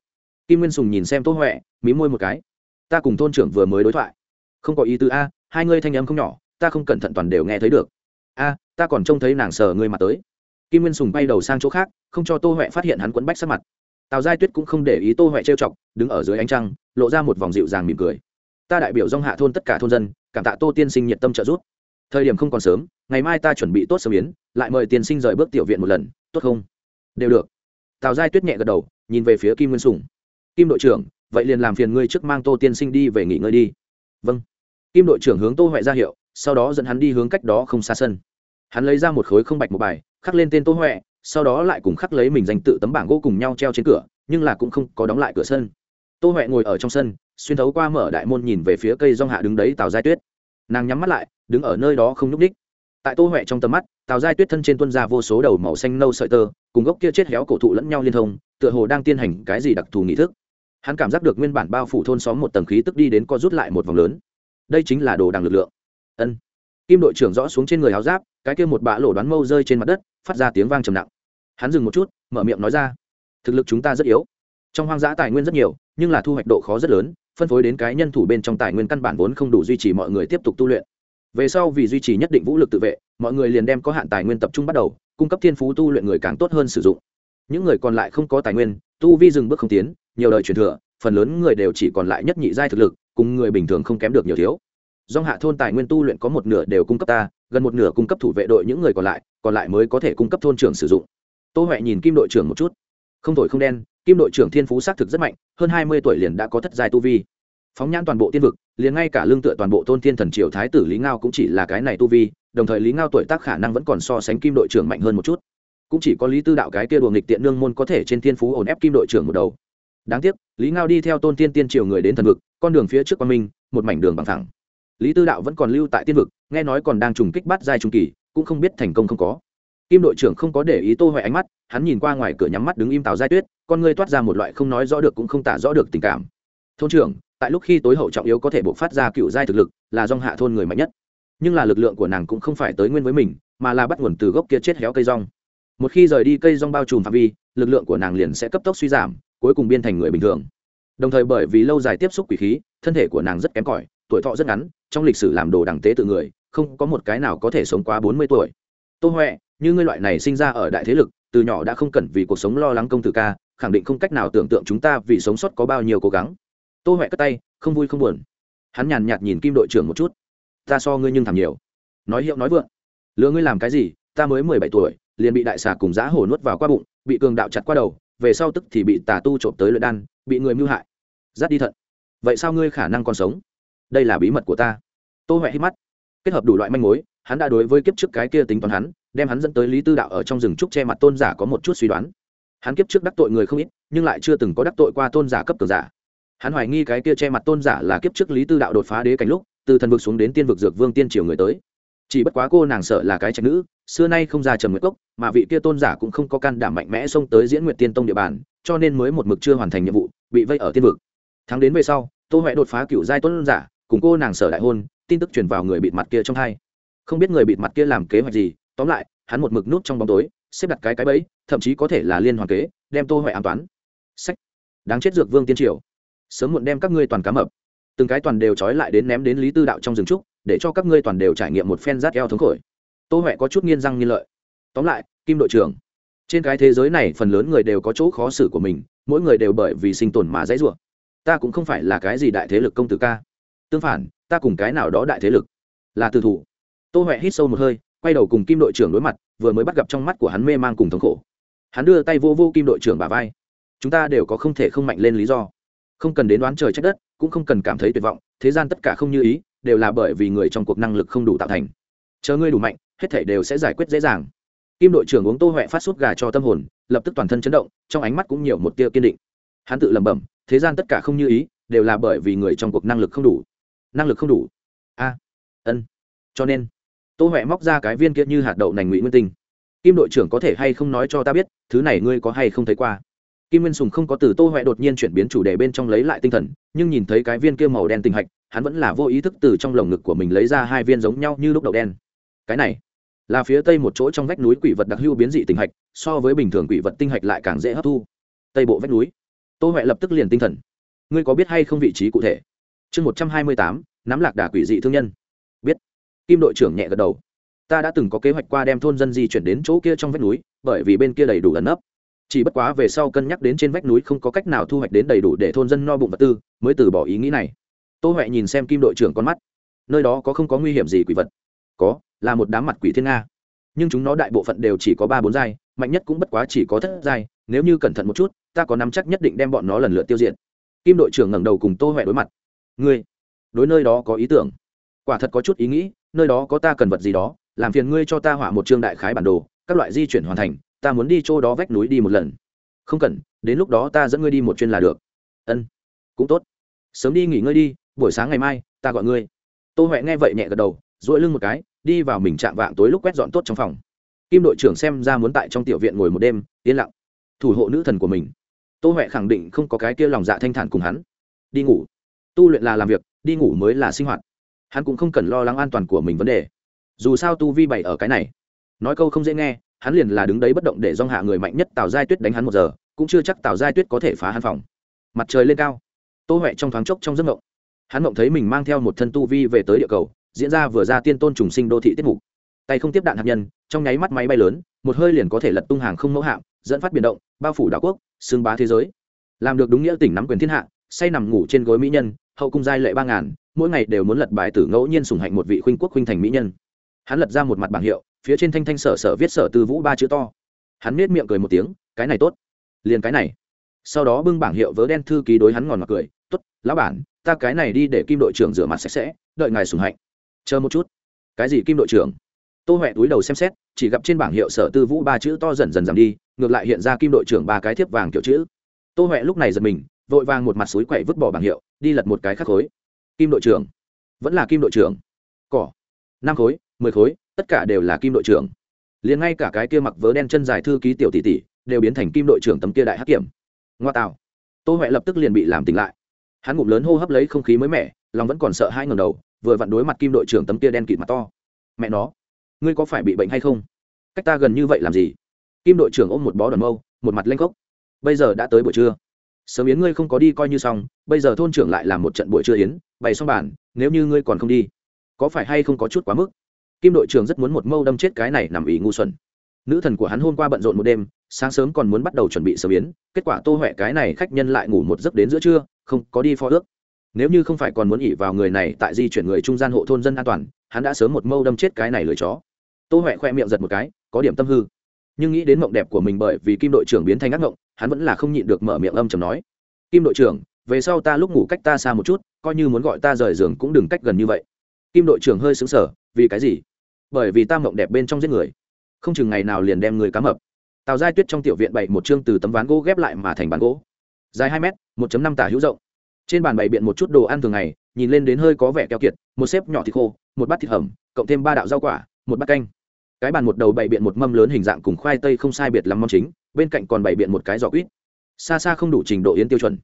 Kim nguyên sùng nhìn xem tô huệ, mí môi một cái ta cùng thôn trưởng vừa mới đối thoại. Không có ý tứ a, hai ngươi thanh âm không nhỏ, ta không cẩn thận toàn đều nghe thấy được. A, ta còn trông thấy nàng sờ ngươi mặt tới. Kim nguyên sùng bay đầu sang chỗ khác, không cho tô huệ phát hiện hắn quấn bách sát mặt. Tào giai tuyết cũng không để ý tô huệ trêu chọc, đứng ở dưới ánh trăng, lộ ra một vòng dịu dàng mỉm cười. Ta đại biểu dong hạ thôn tất cả thôn dân, cảm tạ tô tiên sinh nhiệt tâm trợ giúp. Thời điểm không còn sớm, ngày mai ta chuẩn bị tốt sơ biến lại mời tiên sinh rời bước tiểu viện một lần, tốt không? Đều được. Tào giai tuyết nhẹ gật đầu, nhìn về phía kim nguyên sùng. Kim đội trưởng vậy liền làm phiền ngươi trước mang tô tiên sinh đi về nghỉ ngơi đi. Vâng. Kim đội trưởng hướng tô huệ ra hiệu, sau đó dẫn hắn đi hướng cách đó không xa sân. Hắn lấy ra một khối không bạch một bài, khắc lên tên tô huệ, sau đó lại cùng khắc lấy mình danh tự tấm bảng gỗ cùng nhau treo trên cửa, nhưng là cũng không có đóng lại cửa sân. Tô huệ ngồi ở trong sân, xuyên thấu qua mở đại môn nhìn về phía cây rong hạ đứng đấy tào giai tuyết. Nàng nhắm mắt lại, đứng ở nơi đó không nhúc ních tại tô huệ trong tầm mắt, tào giai tuyết thân trên tuân ra vô số đầu màu xanh nâu sợi tơ, cùng gốc kia chết héo cổ thụ lẫn nhau liên thông, tựa hồ đang tiến hành cái gì đặc thù nghị thức hắn cảm giác được nguyên bản bao phủ thôn xóm một tầng khí tức đi đến co rút lại một vòng lớn. Đây chính là đồ đằng lực lượng. Ân. Kim đội trưởng rõ xuống trên người áo giáp, cái kia một bã lỗ đoán mâu rơi trên mặt đất, phát ra tiếng vang trầm nặng. Hắn dừng một chút, mở miệng nói ra, thực lực chúng ta rất yếu. Trong hoang dã tài nguyên rất nhiều, nhưng là thu hoạch độ khó rất lớn, phân phối đến cái nhân thủ bên trong tài nguyên căn bản vốn không đủ duy trì mọi người tiếp tục tu luyện. Về sau vì duy trì nhất định vũ lực tự vệ, mọi người liền đem có hạn tài nguyên tập trung bắt đầu, cung cấp thiên phú tu luyện người càng tốt hơn sử dụng. Những người còn lại không có tài nguyên, tu vi dừng bước không tiến nhiều đời truyền thừa, phần lớn người đều chỉ còn lại nhất nhị giai thực lực, cùng người bình thường không kém được nhiều thiếu. Dòng hạ thôn tài nguyên tu luyện có một nửa đều cung cấp ta, gần một nửa cung cấp thủ vệ đội những người còn lại còn lại mới có thể cung cấp thôn trưởng sử dụng. Tô huệ nhìn kim đội trưởng một chút. Không thổi không đen, kim đội trưởng thiên phú xác thực rất mạnh, hơn hai mươi tuổi liền đã có thất giai tu vi. Phóng nhãn toàn bộ tiên vực, liền ngay cả lương tựa toàn bộ tôn thiên thần triều thái tử lý ngao cũng chỉ là cái này tu vi, đồng thời lý ngao tuổi tác khả năng vẫn còn so sánh kim đội trưởng mạnh hơn một chút. Cũng chỉ có lý tư đạo cái kia đùa nghịch tiện nương môn có thể trên thiên phú ổn ép kim đội trưởng một đầu đáng tiếc, lý ngao đi theo tôn tiên tiên triều người đến thần vực, con đường phía trước quang minh một mảnh đường bằng thẳng lý tư đạo vẫn còn lưu tại tiên vực, nghe nói còn đang trùng kích bắt giai trung kỳ, cũng không biết thành công không có. Kim đội trưởng không có để ý tô huệ ánh mắt, hắn nhìn qua ngoài cửa nhắm mắt đứng im tào giai tuyết, con ngươi toát ra một loại không nói rõ được cũng không tả rõ được tình cảm. Thôn trưởng, tại lúc khi tối hậu trọng yếu có thể buộc phát ra cựu giai thực lực, là dòng hạ thôn người mạnh nhất. Nhưng là lực lượng của nàng cũng không phải tới nguyên với mình, mà là bắt nguồn từ gốc kia chết héo cây rong. Một khi rời đi cây rong bao trùm phạm vi, lực lượng của nàng liền sẽ cấp tốc suy giảm cuối cùng biên thành người bình thường. Đồng thời bởi vì lâu dài tiếp xúc quỷ khí, thân thể của nàng rất kém cỏi, tuổi thọ rất ngắn, trong lịch sử làm đồ đẳng tế tự người, không có một cái nào có thể sống quá bốn mươi tuổi. Tô huệ, như ngươi loại này sinh ra ở đại thế lực, từ nhỏ đã không cần vì cuộc sống lo lắng công tử ca, khẳng định không cách nào tưởng tượng chúng ta vì sống sót có bao nhiêu cố gắng. Tô huệ cất tay, không vui không buồn. Hắn nhàn nhạt nhìn kim đội trưởng một chút. Ta so ngươi nhưng thảm nhiều. Nói hiệu nói vượng. Lừa ngươi làm cái gì, ta mới mười bảy tuổi, liền bị đại xà cùng giá hổ nuốt vào qua bụng, bị cường đạo chặt qua đầu về sau tức thì bị tà tu trộm tới luyện đan, bị người mưu hại. Giáp đi thận. Vậy sao ngươi khả năng còn sống? Đây là bí mật của ta. Tô huệ hít mắt. Kết hợp đủ loại manh mối, hắn đã đối với kiếp trước cái kia tính toán hắn, đem hắn dẫn tới lý tư đạo ở trong rừng trúc che mặt tôn giả có một chút suy đoán. Hắn kiếp trước đắc tội người không ít, nhưng lại chưa từng có đắc tội qua tôn giả cấp cường giả. Hắn hoài nghi cái kia che mặt tôn giả là kiếp trước lý tư đạo đột phá đế cảnh lúc, từ thần vực xuống đến tiên vực dược vương tiên triều người tới chỉ bất quá cô nàng sợ là cái trạch nữ, xưa nay không ra trầm nguyệt cốc, mà vị kia tôn giả cũng không có can đảm mạnh mẽ xông tới diễn nguyệt tiên tông địa bàn, cho nên mới một mực chưa hoàn thành nhiệm vụ, bị vây ở tiên vực. Tháng đến về sau, tô huệ đột phá cựu giai tôn giả, cùng cô nàng sở đại hôn, tin tức truyền vào người bịt mặt kia trong hai. Không biết người bịt mặt kia làm kế hoạch gì, tóm lại, hắn một mực nút trong bóng tối, xếp đặt cái cái bẫy, thậm chí có thể là liên hoàn kế, đem tô huệ an toán sách. Đáng chết dược vương tiên triều. Sớm muộn đem các ngươi toàn cá mập từng cái toàn đều trói lại đến ném đến lý tư đạo trong rừng trúc để cho các ngươi toàn đều trải nghiệm một phen rát eo thống khổi tô huệ có chút nghiên răng nghiên lợi. Tóm lại, kim đội trưởng, trên cái thế giới này phần lớn người đều có chỗ khó xử của mình, mỗi người đều bởi vì sinh tồn mà dãy rủa. Ta cũng không phải là cái gì đại thế lực công tử ca. Tương phản, ta cùng cái nào đó đại thế lực là từ thủ. Tô huệ hít sâu một hơi, quay đầu cùng kim đội trưởng đối mặt, vừa mới bắt gặp trong mắt của hắn mê man cùng thống khổ. Hắn đưa tay vô vô kim đội trưởng bà vai. Chúng ta đều có không thể không mạnh lên lý do. Không cần đến đoán trời trách đất, cũng không cần cảm thấy tuyệt vọng, thế gian tất cả không như ý đều là bởi vì người trong cuộc năng lực không đủ tạo thành. Chờ ngươi đủ mạnh, hết thể đều sẽ giải quyết dễ dàng. Kim đội trưởng uống tô huệ phát sút gà cho tâm hồn, lập tức toàn thân chấn động, trong ánh mắt cũng nhiều một tia kiên định. Hắn tự lẩm bẩm, thế gian tất cả không như ý, đều là bởi vì người trong cuộc năng lực không đủ. Năng lực không đủ. A. Ân. Cho nên, tô huệ móc ra cái viên kia như hạt đậu nành ngụy nguyên tinh. Kim đội trưởng có thể hay không nói cho ta biết, thứ này ngươi có hay không thấy qua? Kim nguyên sùng không có từ tô huệ đột nhiên chuyển biến chủ đề bên trong lấy lại tinh thần, nhưng nhìn thấy cái viên kia màu đen tinh hạch hắn vẫn là vô ý thức từ trong lồng ngực của mình lấy ra hai viên giống nhau như lúc đậu đen. Cái này là phía tây một chỗ trong vách núi quỷ vật đặc hữu biến dị tinh hạch, so với bình thường quỷ vật tinh hạch lại càng dễ hấp thu. Tây bộ vách núi. Tô huệ lập tức liền tinh thần. Ngươi có biết hay không vị trí cụ thể? Chương một trăm hai mươi tám, nắm lạc đà quỷ dị thương nhân. Biết. Kim đội trưởng nhẹ gật đầu. Ta đã từng có kế hoạch qua đem thôn dân di chuyển đến chỗ kia trong vách núi, bởi vì bên kia đầy đủ ẩn nấp. Chỉ bất quá về sau cân nhắc đến trên vách núi không có cách nào thu hoạch đến đầy đủ để thôn dân no bụng vật tư, mới từ bỏ ý nghĩ này tô huệ nhìn xem kim đội trưởng con mắt. Nơi đó có không có nguy hiểm gì quỷ vật? Có, là một đám mặt quỷ thiên nga. Nhưng chúng nó đại bộ phận đều chỉ có ba bốn giai, mạnh nhất cũng bất quá chỉ có thất giai. Nếu như cẩn thận một chút, ta có nắm chắc nhất định đem bọn nó lần lượt tiêu diệt. Kim đội trưởng ngẩng đầu cùng tô huệ đối mặt. Ngươi, đối nơi đó có ý tưởng. Quả thật có chút ý nghĩ, nơi đó có ta cần vật gì đó, làm phiền ngươi cho ta hỏa một trương đại khái bản đồ, các loại di chuyển hoàn thành, ta muốn đi chỗ đó vách núi đi một lần. Không cần, đến lúc đó ta dẫn ngươi đi một chuyên là được. Ân, cũng tốt. Sớm đi nghỉ ngơi đi buổi sáng ngày mai, ta gọi ngươi. Tô huệ nghe vậy nhẹ gật đầu dội lưng một cái, đi vào mình chạm vạng tối lúc quét dọn tốt trong phòng. Kim đội trưởng xem ra muốn tại trong tiểu viện ngồi một đêm, yên lặng. Thủ hộ nữ thần của mình. Tô huệ khẳng định không có cái kia lòng dạ thanh thản cùng hắn. Đi ngủ. Tu luyện là làm việc, đi ngủ mới là sinh hoạt. Hắn cũng không cần lo lắng an toàn của mình vấn đề. Dù sao tu vi bày ở cái này. Nói câu không dễ nghe, hắn liền là đứng đấy bất động để dong hạ người mạnh nhất tào giai tuyết đánh hắn một giờ, cũng chưa chắc tào giai tuyết có thể phá hắn phòng. Mặt trời lên cao. Tô huệ trong thoáng chốc trong giấc ngộng hắn mộng thấy mình mang theo một thân tu vi về tới địa cầu, diễn ra vừa ra tiên tôn trùng sinh đô thị tiết mục. Tay không tiếp đạn hạt nhân, trong nháy mắt máy bay lớn, một hơi liền có thể lật tung hàng không mẫu hạm, dẫn phát biển động, bao phủ đảo quốc, xương bá thế giới. Làm được đúng nghĩa tỉnh nắm quyền thiên hạ, say nằm ngủ trên gối mỹ nhân, hậu cung giai lệ ba ngàn, mỗi ngày đều muốn lật bài tử ngẫu nhiên sùng hạnh một vị khuynh quốc khuynh thành mỹ nhân. Hắn lật ra một mặt bảng hiệu, phía trên thanh thanh sở sở viết sở tư vũ ba chữ to. Hắn nết miệng cười một tiếng, cái này tốt. Liền cái này. Sau đó bưng bảng hiệu vớ đen thư ký đối hắn ngòn mặt cười tốt, lão bản, ta cái này đi để kim đội trưởng rửa mặt sạch sẽ, đợi ngài sùng hạnh. Chờ một chút. Cái gì kim đội trưởng? Tô huệ túi đầu xem xét, chỉ gặp trên bảng hiệu sở tư vũ ba chữ to dần dần giảm đi, ngược lại hiện ra kim đội trưởng ba cái thiếp vàng kiểu chữ. Tô huệ lúc này giật mình, vội vàng một mặt suối quậy vứt bỏ bảng hiệu, đi lật một cái khắc khối. Kim đội trưởng? Vẫn là kim đội trưởng. Cỏ. Năm khối, mười khối, tất cả đều là kim đội trưởng. Liền ngay cả cái kia mặc vớ đen chân dài thư ký tiểu tỷ tỷ, đều biến thành kim đội trưởng tấm kia đại hắc kiểm. Ngoa tạo tô huệ lập tức liền bị làm tỉnh lại hắn ngụm lớn hô hấp lấy không khí mới mẻ, lòng vẫn còn sợ hai ngầm đầu, vừa vặn đối mặt kim đội trưởng tấm kia đen kịt mặt to. Mẹ nó, ngươi có phải bị bệnh hay không? Cách ta gần như vậy làm gì? Kim đội trưởng ôm một bó đòn mâu, một mặt lanh cốc bây giờ đã tới buổi trưa. Sớm yến ngươi không có đi coi như xong, bây giờ thôn trưởng lại làm một trận buổi trưa yến, bày xong bàn, nếu như ngươi còn không đi, có phải hay không có chút quá mức? Kim đội trưởng rất muốn một mâu đâm chết cái này nằm ý ngu xuẩn. Nữ thần của hắn hôm qua bận rộn một đêm sáng sớm còn muốn bắt đầu chuẩn bị sơ biến, kết quả tô huệ cái này khách nhân lại ngủ một giấc đến giữa trưa không có đi phó ước. Nếu như không phải còn muốn ỉ vào người này tại di chuyển người trung gian hộ thôn dân an toàn hắn đã sớm một mâu đâm chết cái này lười chó. Tô huệ khoe miệng giật một cái có điểm tâm hư. Nhưng nghĩ đến mộng đẹp của mình bởi vì kim đội trưởng biến thành ác mộng hắn vẫn là không nhịn được mở miệng âm chầm nói. Kim đội trưởng về sau ta lúc ngủ cách ta xa một chút coi như muốn gọi ta rời giường cũng đừng cách gần như vậy. Kim đội trưởng hơi xứng sở vì cái gì? Bởi vì ta mộng đẹp bên trong giết người. Không chừng ngày nào liền đem người cá mập tào giai tuyết trong tiểu viện bày một chương từ tấm ván gỗ ghép lại mà thành bàn gỗ. Dài hai m một năm tả hữu rộng. Trên bàn bày biện một chút đồ ăn thường ngày, nhìn lên đến hơi có vẻ keo kiệt, một xếp nhỏ thịt khô, một bát thịt hầm, cộng thêm ba đạo rau quả, một bát canh. Cái bàn một đầu bày biện một mâm lớn hình dạng cùng khoai tây không sai biệt lắm mâm chính, bên cạnh còn bày biện một cái giỏ quýt. Xa xa không đủ trình độ yến tiêu chuẩn.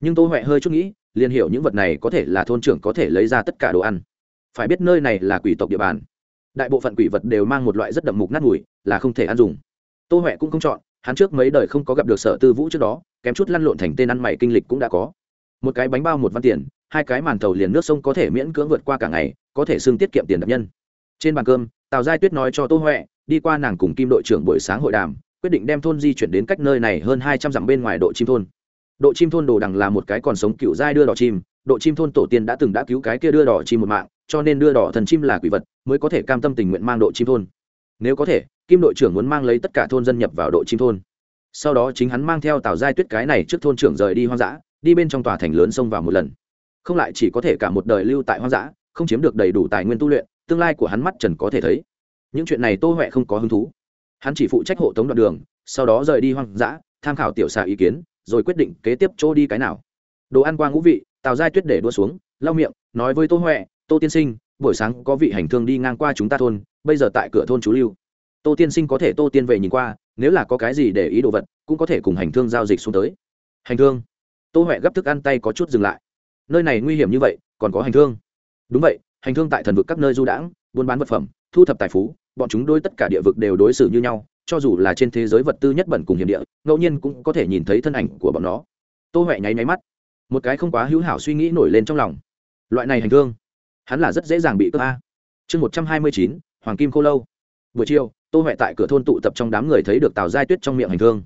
Nhưng tôi huệ hơi chút nghĩ, liền hiểu những vật này có thể là thôn trưởng có thể lấy ra tất cả đồ ăn. Phải biết nơi này là quỷ tộc địa bàn. Đại bộ phận quỷ vật đều mang một loại rất đậm mục nát mùi, là không thể ăn dùng tô huệ cũng không chọn, hắn trước mấy đời không có gặp được sở tư vũ trước đó, kém chút lăn lộn thành tên ăn mày kinh lịch cũng đã có. Một cái bánh bao một văn tiền, hai cái màn thầu liền nước sông có thể miễn cưỡng vượt qua cả ngày, có thể xưng tiết kiệm tiền đặc nhân. Trên bàn cơm, tào giai tuyết nói cho tô huệ, đi qua nàng cùng kim đội trưởng buổi sáng hội đàm, quyết định đem thôn di chuyển đến cách nơi này hơn hai trăm dặm bên ngoài độ chim thôn. Độ chim thôn đồ đằng là một cái còn sống cựu giai đưa đỏ chim, độ chim thôn tổ tiên đã từng đã cứu cái kia đưa đỏ chim một mạng, cho nên đưa đỏ thần chim là quỷ vật, mới có thể cam tâm tình nguyện mang độ chim thôn nếu có thể, kim đội trưởng muốn mang lấy tất cả thôn dân nhập vào đội chim thôn. Sau đó chính hắn mang theo tàu giai tuyết cái này trước thôn trưởng rời đi hoang dã, đi bên trong tòa thành lớn xông vào một lần. Không lại chỉ có thể cả một đời lưu tại hoang dã, không chiếm được đầy đủ tài nguyên tu luyện, tương lai của hắn mắt trần có thể thấy. Những chuyện này tô huệ không có hứng thú. Hắn chỉ phụ trách hộ tống đoạn đường, sau đó rời đi hoang dã, tham khảo tiểu xà ý kiến, rồi quyết định kế tiếp chỗ đi cái nào. Đồ ăn qua ngũ vị, tào giai tuyết để đua xuống, lau miệng, nói với tô huệ, tô tiên sinh buổi sáng có vị hành thương đi ngang qua chúng ta thôn, bây giờ tại cửa thôn chú lưu. Tô tiên sinh có thể tô tiên về nhìn qua, nếu là có cái gì để ý đồ vật, cũng có thể cùng hành thương giao dịch xuống tới. Hành thương? Tô huệ gấp thức ăn tay có chút dừng lại. Nơi này nguy hiểm như vậy, còn có hành thương? Đúng vậy, hành thương tại thần vực các nơi du đãng, buôn bán vật phẩm, thu thập tài phú, bọn chúng đôi tất cả địa vực đều đối xử như nhau, cho dù là trên thế giới vật tư nhất bẩn cùng hiểm địa, ngẫu nhiên cũng có thể nhìn thấy thân ảnh của bọn nó. Tô huệ nháy nháy mắt. Một cái không quá hữu hảo suy nghĩ nổi lên trong lòng. Loại này hành thương? Hắn là rất dễ dàng bị cướp a. Chương một trăm hai mươi chín, hoàng kim khô lâu. Buổi chiều, tô huệ tại cửa thôn tụ tập trong đám người thấy được tào giai tuyết trong miệng hành thương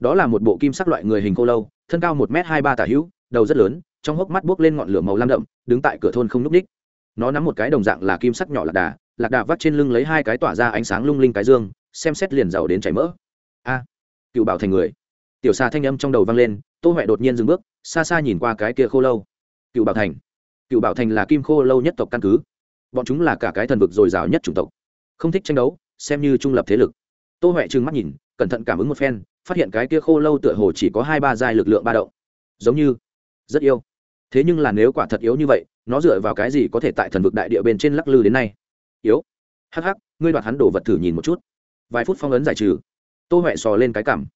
đó là một bộ kim sắc loại người hình khô lâu, thân cao một m hai ba tả hữu, đầu rất lớn, trong hốc mắt buốc lên ngọn lửa màu lam đậm, đứng tại cửa thôn không n ú c ních nó nắm một cái đồng dạng là kim sắc nhỏ lạc đà lạc đà vắt trên lưng lấy hai cái tỏa ra ánh sáng lung linh cái dương, xem xét liền giàu đến chảy mỡ. A, cựu bảo thành người. Tiểu xa thanh âm trong đầu vang lên, tô huệ đột nhiên dừng bước, xa xa nhìn qua cái kia khô lâu. Cựu bảo thành cựu bảo thành là kim khô lâu nhất tộc căn cứ. Bọn chúng là cả cái thần vực dồi dào nhất chủng tộc. Không thích tranh đấu, xem như trung lập thế lực. Tô huệ trừng mắt nhìn, cẩn thận cảm ứng một phen, phát hiện cái kia khô lâu tựa hồ chỉ có hai ba giai lực lượng ba động. Giống như, rất yêu. Thế nhưng là nếu quả thật yếu như vậy, nó dựa vào cái gì có thể tại thần vực đại địa bên trên lắc lư đến nay? Yếu. Hắc hắc, ngươi đoạt hắn đổ vật thử nhìn một chút. Vài phút phong ấn giải trừ. Tô huệ sò lên cái cảm.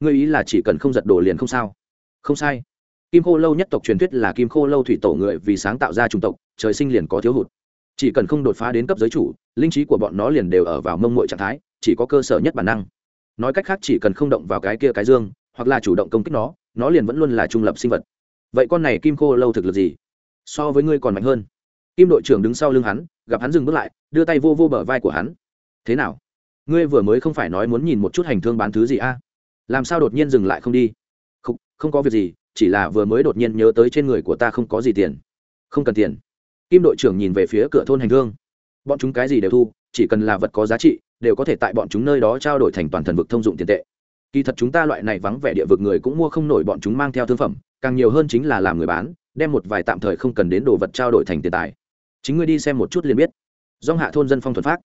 Ngươi ý là chỉ cần không giật đổ liền không sao? Không sai kim khô lâu nhất tộc truyền thuyết là kim khô lâu thủy tổ người vì sáng tạo ra chủng tộc trời sinh liền có thiếu hụt. Chỉ cần không đột phá đến cấp giới chủ linh trí của bọn nó liền đều ở vào mông mội trạng thái chỉ có cơ sở nhất bản năng. Nói cách khác chỉ cần không động vào cái kia cái dương hoặc là chủ động công kích nó nó liền vẫn luôn là trung lập sinh vật. Vậy con này kim khô lâu thực lực gì? So với ngươi còn mạnh hơn. Kim đội trưởng đứng sau lưng hắn gặp hắn dừng bước lại đưa tay vô vô bờ vai của hắn. Thế nào? Ngươi vừa mới không phải nói muốn nhìn một chút hành thương bán thứ gì a? Làm sao đột nhiên dừng lại không đi? Không, không có việc gì chỉ là vừa mới đột nhiên nhớ tới trên người của ta không có gì tiền. Không cần tiền. Kim đội trưởng nhìn về phía cửa thôn hành hương, bọn chúng cái gì đều thu chỉ cần là vật có giá trị đều có thể tại bọn chúng nơi đó trao đổi thành toàn thần vực thông dụng tiền tệ. Kỳ thật chúng ta loại này vắng vẻ địa vực người cũng mua không nổi bọn chúng mang theo thương phẩm càng nhiều hơn chính là làm người bán đem một vài tạm thời không cần đến đồ vật trao đổi thành tiền tài. Chính ngươi đi xem một chút liền biết. Dong hạ thôn dân phong thuần phát.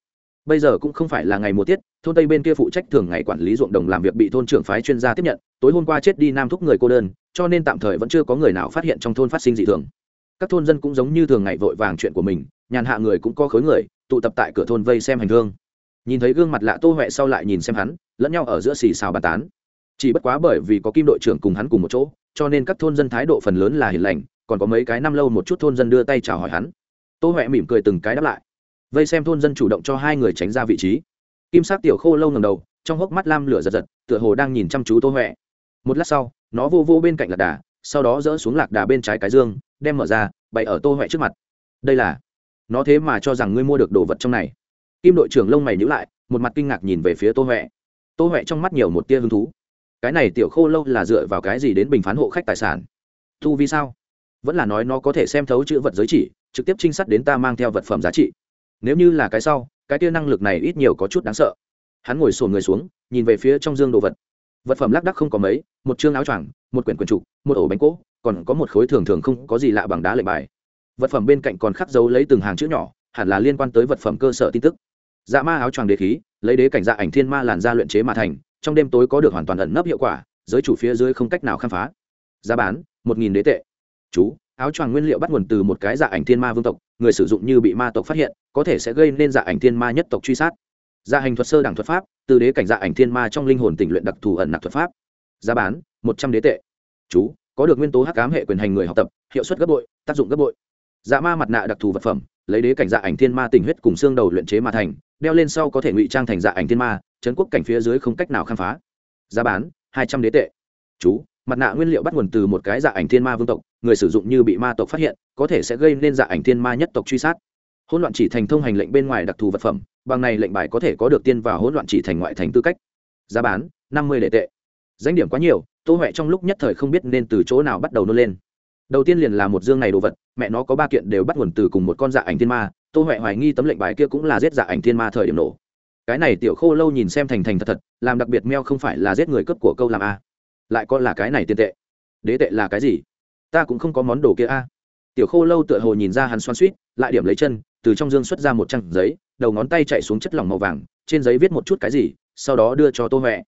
Bây giờ cũng không phải là ngày mùa tiết thôn tây bên kia phụ trách thường ngày quản lý ruộng đồng làm việc bị thôn trưởng phái chuyên gia tiếp nhận tối hôm qua chết đi nam thúc người cô đơn cho nên tạm thời vẫn chưa có người nào phát hiện trong thôn phát sinh dị thường. Các thôn dân cũng giống như thường ngày vội vàng chuyện của mình, nhàn hạ người cũng có khối người, tụ tập tại cửa thôn vây xem hành hương. Nhìn thấy gương mặt lạ tô huệ sau lại nhìn xem hắn, lẫn nhau ở giữa xì xào bàn tán. Chỉ bất quá bởi vì có kim đội trưởng cùng hắn cùng một chỗ, cho nên các thôn dân thái độ phần lớn là hiền lành, còn có mấy cái năm lâu một chút thôn dân đưa tay chào hỏi hắn. Tô huệ mỉm cười từng cái đáp lại. Vây xem thôn dân chủ động cho hai người tránh ra vị trí. Kim sắc tiểu khô lâu ngầm đầu, trong hốc mắt lam lửa giật giật, tựa hồ đang nhìn chăm chú tô huệ. Một lát sau nó vô vô bên cạnh lạc đà, sau đó dỡ xuống lạc đà bên trái cái dương, đem mở ra, bày ở tô huệ trước mặt. Đây là, nó thế mà cho rằng ngươi mua được đồ vật trong này. Kim đội trưởng lông mày nhữ lại, một mặt kinh ngạc nhìn về phía tô huệ. Tô huệ trong mắt nhiều một tia hứng thú. Cái này tiểu khô lâu là dựa vào cái gì đến bình phán hộ khách tài sản? Thu vì sao? Vẫn là nói nó có thể xem thấu chữ vật giới chỉ, trực tiếp trinh sát đến ta mang theo vật phẩm giá trị. Nếu như là cái sau, cái tia năng lực này ít nhiều có chút đáng sợ. Hắn ngồi sồn người xuống, nhìn về phía trong dương đồ vật vật phẩm lác đắc không có mấy, một chương áo choàng, một quyển quyển trục, một ổ bánh cỗ, còn có một khối thường thường không có gì lạ bằng đá lệnh bài. Vật phẩm bên cạnh còn khắc dấu lấy từng hàng chữ nhỏ, hẳn là liên quan tới vật phẩm cơ sở tin tức. Dạ ma áo choàng đế khí, lấy đế cảnh dạ ảnh thiên ma làn da luyện chế mà thành, trong đêm tối có được hoàn toàn ẩn nấp hiệu quả, giới chủ phía dưới không cách nào khám phá. Giá bán, một nghìn đế tệ. Chú, áo choàng nguyên liệu bắt nguồn từ một cái dạ ảnh thiên ma vương tộc, người sử dụng như bị ma tộc phát hiện, có thể sẽ gây nên dạ ảnh thiên ma nhất tộc truy sát gia hành thuật sơ đẳng thuật pháp, từ đế cảnh dạ ảnh thiên ma trong linh hồn tình luyện đặc thù ẩn nặc thuật pháp. Giá bán, một trăm đế tệ. Chú, có được nguyên tố hắc cám hệ quyền hành người học tập, hiệu suất gấp bội, tác dụng gấp bội. Dạ ma mặt nạ đặc thù vật phẩm, lấy đế cảnh dạ ảnh thiên ma tình huyết cùng xương đầu luyện chế mà thành, đeo lên sau có thể ngụy trang thành dạ ảnh thiên ma trấn quốc cảnh phía dưới không cách nào khám phá. Giá bán, hai trăm đế tệ. Chú, mặt nạ nguyên liệu bắt nguồn từ một cái dạ ảnh thiên ma vương tộc, người sử dụng như bị ma tộc phát hiện, có thể sẽ gây nên dạ ảnh thiên ma nhất tộc truy sát. Hỗn loạn chỉ thành thông hành lệnh bên ngoài đặc thù vật phẩm bằng này lệnh bài có thể có được tiên vào hỗn loạn chỉ thành ngoại thành tư cách. Giá bán, năm mươi đệ tệ. Danh điểm quá nhiều, tô huệ trong lúc nhất thời không biết nên từ chỗ nào bắt đầu nôn lên. Đầu tiên liền là một dương này đồ vật, mẹ nó có ba kiện đều bắt nguồn từ cùng một con dạ ảnh thiên ma, tô huệ hoài nghi tấm lệnh bài kia cũng là giết dạ ảnh thiên ma thời điểm nổ. Cái này tiểu khô lâu nhìn xem thành thành thật thật, làm đặc biệt meo không phải là giết người cướp của câu làm a. Lại có là cái này tiền tệ. Đế tệ là cái gì? Ta cũng không có món đồ kia a. Tiểu khô lâu tựa hồ nhìn ra hắn xoan suýt lại điểm lấy chân từ trong dương xuất ra một trang giấy, đầu ngón tay chạy xuống chất lỏng màu vàng, trên giấy viết một chút cái gì, sau đó đưa cho tô huệ.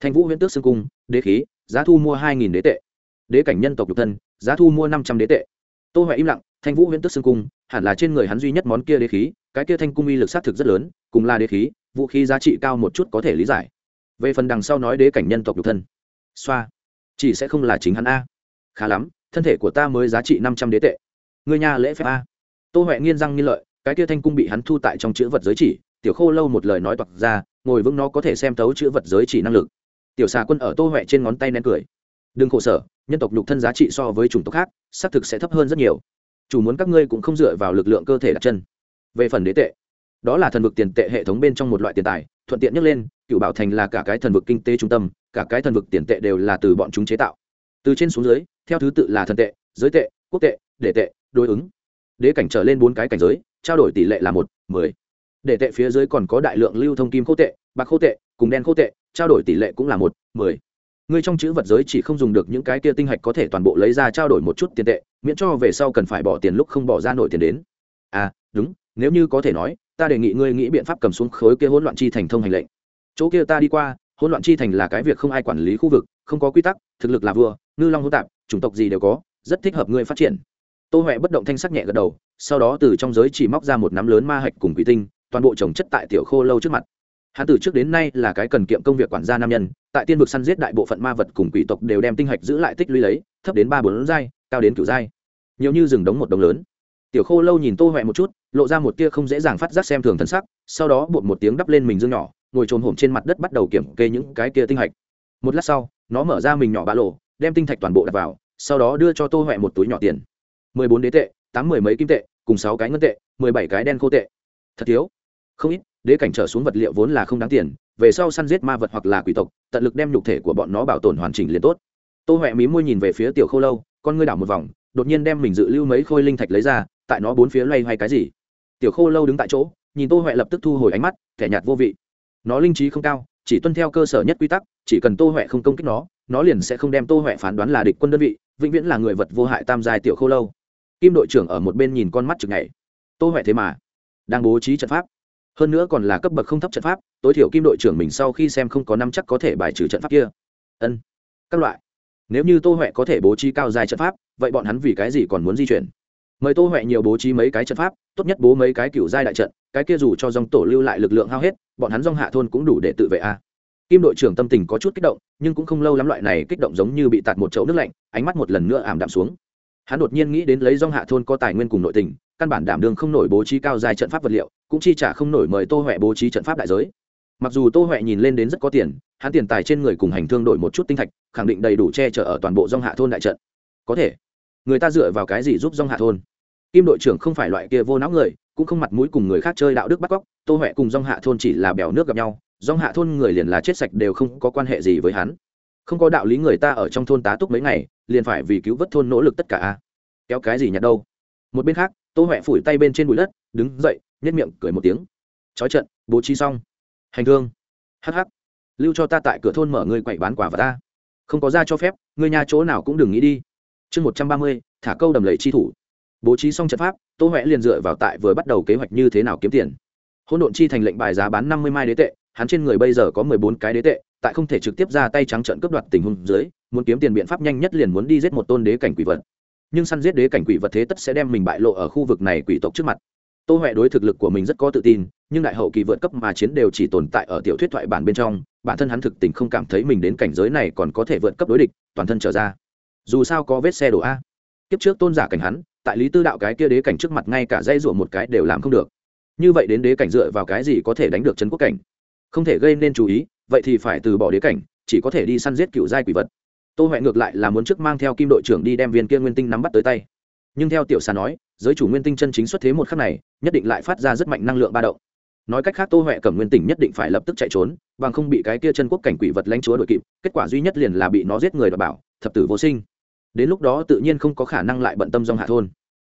Thanh vũ huyễn tước xương cung, đế khí, giá thu mua hai nghìn đế tệ. Đế cảnh nhân tộc nhục thân, giá thu mua năm trăm đế tệ. Tô huệ im lặng, thanh vũ huyễn tước xương cung, hẳn là trên người hắn duy nhất món kia đế khí, cái kia thanh cung uy lực s á t thực rất lớn, cùng là đế khí, vũ khí giá trị cao một chút có thể lý giải. Về phần đằng sau nói đế cảnh nhân tộc nhục thân, xoa, chỉ sẽ không là chính hắn a. Khá lắm, thân thể của ta mới giá trị năm trăm đế tệ. Người nhà lễ phép a. Tô huệ nghiên răng nghiên lợi cái kia thanh cung bị hắn thu tại trong chữ vật giới chỉ, tiểu khô lâu một lời nói toặc ra, ngồi vững nó có thể xem tấu chữ vật giới chỉ năng lực. Tiểu xà quân ở tô huệ trên ngón tay nén cười. Đừng khổ sở, nhân tộc nhục thân giá trị so với chủng tộc khác, xác thực sẽ thấp hơn rất nhiều. Chủ muốn các ngươi cũng không dựa vào lực lượng cơ thể đặt chân. Về phần đế tệ, đó là thần vực tiền tệ hệ thống bên trong một loại tiền tài, thuận tiện nhắc lên, cựu bảo thành là cả cái thần vực kinh tế trung tâm, cả cái thần vực tiền tệ đều là từ bọn chúng chế tạo. Từ trên xuống dưới, theo thứ tự là thần tệ, giới tệ, quốc tệ đệ tệ, đối ứng đế cảnh trở lên bốn cái cảnh giới, trao đổi tỷ lệ là một, mười. Để tệ phía dưới còn có đại lượng lưu thông kim khô tệ, bạc khô tệ, cùng đen khô tệ, trao đổi tỷ lệ cũng là một, mười. Người trong chữ vật giới chỉ không dùng được những cái kia tinh hạch có thể toàn bộ lấy ra trao đổi một chút tiền tệ, miễn cho về sau cần phải bỏ tiền lúc không bỏ ra nổi tiền đến. À đúng, nếu như có thể nói, ta đề nghị ngươi nghĩ biện pháp cầm xuống khối kia hỗn loạn chi thành thông hành lệnh. Chỗ kia ta đi qua, hỗn loạn chi thành là cái việc không ai quản lý khu vực, không có quy tắc, thực lực là vừa ngư long hỗn tạp, chủng tộc gì đều có, rất thích hợp ngươi phát triển tô huệ bất động thanh sắc nhẹ gật đầu, sau đó từ trong giới chỉ móc ra một nắm lớn ma hạch cùng quỷ tinh, toàn bộ trồng chất tại tiểu khô lâu trước mặt. Hắn từ trước đến nay là cái cần kiệm công việc quản gia nam nhân, tại tiên vực săn giết đại bộ phận ma vật cùng quỷ tộc đều đem tinh hạch giữ lại tích lũy lấy, thấp đến ba bốn giai, cao đến cửu giai. Nhiều như rừng đống một đồng lớn. Tiểu khô lâu nhìn tô huệ một chút, lộ ra một tia không dễ dàng phát giác xem thường thân sắc, sau đó bột một tiếng đắp lên mình dương nhỏ, ngồi trồm hổm trên mặt đất bắt đầu kiểm kê những cái tia tinh hạch. Một lát sau, nó mở ra mình nhỏ ba lô đem tinh thạch toàn bộ đặt vào, sau đó đưa cho tô huệ một túi nhỏ tiền mười bốn đế tệ, tám mười mấy kim tệ, cùng sáu cái ngân tệ, mười bảy cái đen khô tệ. Thật thiếu. Không ít, đế cảnh trở xuống vật liệu vốn là không đáng tiền, về sau săn giết ma vật hoặc là quỷ tộc, tận lực đem nhục thể của bọn nó bảo tồn hoàn chỉnh liền tốt. Tô huệ mí môi nhìn về phía tiểu khô lâu, con ngươi đảo một vòng, đột nhiên đem mình dự lưu mấy khôi linh thạch lấy ra, tại nó bốn phía loay hoay cái gì? Tiểu khô lâu đứng tại chỗ, nhìn tô huệ lập tức thu hồi ánh mắt, thẻ nhạt vô vị. Nó linh trí không cao, chỉ tuân theo cơ sở nhất quy tắc, chỉ cần tô huệ không công kích nó nó liền sẽ không đem tô huệ phán đoán là địch quân đơn vị, vĩnh viễn là người vật vô hại tam giai tiểu khô lâu kim đội trưởng ở một bên nhìn con mắt chực ngày tô huệ thế mà, đang bố trí trận pháp. Hơn nữa còn là cấp bậc không thấp trận pháp, tối thiểu kim đội trưởng mình sau khi xem không có năm chắc có thể bài trừ trận pháp kia. Ân, các loại. Nếu như tô huệ có thể bố trí cao dài trận pháp, vậy bọn hắn vì cái gì còn muốn di chuyển? Mời tô huệ nhiều bố trí mấy cái trận pháp, tốt nhất bố mấy cái cựu giai đại trận, cái kia dù cho dòng tổ lưu lại lực lượng hao hết, bọn hắn dòng hạ thôn cũng đủ để tự vệ a. Kim đội trưởng tâm tình có chút kích động, nhưng cũng không lâu lắm loại này kích động giống như bị tạt một chậu nước lạnh, ánh mắt một lần nữa ảm đạm xuống hắn đột nhiên nghĩ đến lấy dòng hạ thôn có tài nguyên cùng nội tình, căn bản đảm đương không nổi bố trí cao dài trận pháp vật liệu, cũng chi trả không nổi mời tô huệ bố trí trận pháp đại giới. Mặc dù tô huệ nhìn lên đến rất có tiền, hắn tiền tài trên người cùng hành thương đổi một chút tinh thạch, khẳng định đầy đủ che chở ở toàn bộ dòng hạ thôn đại trận. Có thể, người ta dựa vào cái gì giúp dòng hạ thôn? Kim đội trưởng không phải loại kia vô não người, cũng không mặt mũi cùng người khác chơi đạo đức bắt cóc, tô huệ cùng dòng hạ thôn chỉ là bèo nước gặp nhau, dòng hạ thôn người liền là chết sạch đều không có quan hệ gì với hắn không có đạo lý người ta ở trong thôn tá túc mấy ngày, liền phải vì cứu vớt thôn nỗ lực tất cả kéo cái gì nhặt đâu? Một bên khác, tô huệ phủi tay bên trên bụi đất, đứng dậy nhét miệng cười một tiếng. Trói trận, bố trí xong. Hành thương. Hh lưu cho ta tại cửa thôn mở người quậy bán quả và ta. Không có ra cho phép, người nhà chỗ nào cũng đừng nghĩ đi. Chương một trăm ba mươi, thả câu đầm lầy chi thủ. Bố trí xong trận pháp, tô huệ liền dựa vào tại vừa bắt đầu kế hoạch như thế nào kiếm tiền. Hỗn độn chi thành lệnh bài giá bán năm mươi mai đế tệ hắn trên người bây giờ có mười bốn cái đế tệ, tại không thể trực tiếp ra tay trắng trợn cướp đoạt tình huống dưới, muốn kiếm tiền biện pháp nhanh nhất liền muốn đi giết một tôn đế cảnh quỷ vật. Nhưng săn giết đế cảnh quỷ vật thế tất sẽ đem mình bại lộ ở khu vực này quỷ tộc trước mặt. Tô huệ đối thực lực của mình rất có tự tin, nhưng đại hậu kỳ vượt cấp mà chiến đều chỉ tồn tại ở tiểu thuyết thoại bản bên trong, bản thân hắn thực tình không cảm thấy mình đến cảnh giới này còn có thể vượt cấp đối địch, toàn thân trở ra. Dù sao có vết xe đổ a. Kiếp trước tôn giả cảnh hắn, tại lý tư đạo cái kia đế cảnh trước mặt ngay cả dây ruộng một cái đều làm không được. Như vậy đến đế cảnh dựa vào cái gì có thể đánh được trấn quốc cảnh? Không thể gây nên chú ý, vậy thì phải từ bỏ đế cảnh, chỉ có thể đi săn giết cựu giai quỷ vật. Tô huệ ngược lại là muốn trước mang theo kim đội trưởng đi đem viên kia nguyên tinh nắm bắt tới tay. Nhưng theo tiểu xà nói, giới chủ nguyên tinh chân chính xuất thế một khắc này, nhất định lại phát ra rất mạnh năng lượng ba động. Nói cách khác, tô huệ cầm nguyên tỉnh nhất định phải lập tức chạy trốn, bằng không bị cái kia chân quốc cảnh quỷ vật lãnh chúa đội kịp, kết quả duy nhất liền là bị nó giết người đ bảo, thập tử vô sinh. Đến lúc đó tự nhiên không có khả năng lại bận tâm dòng hạ thôn.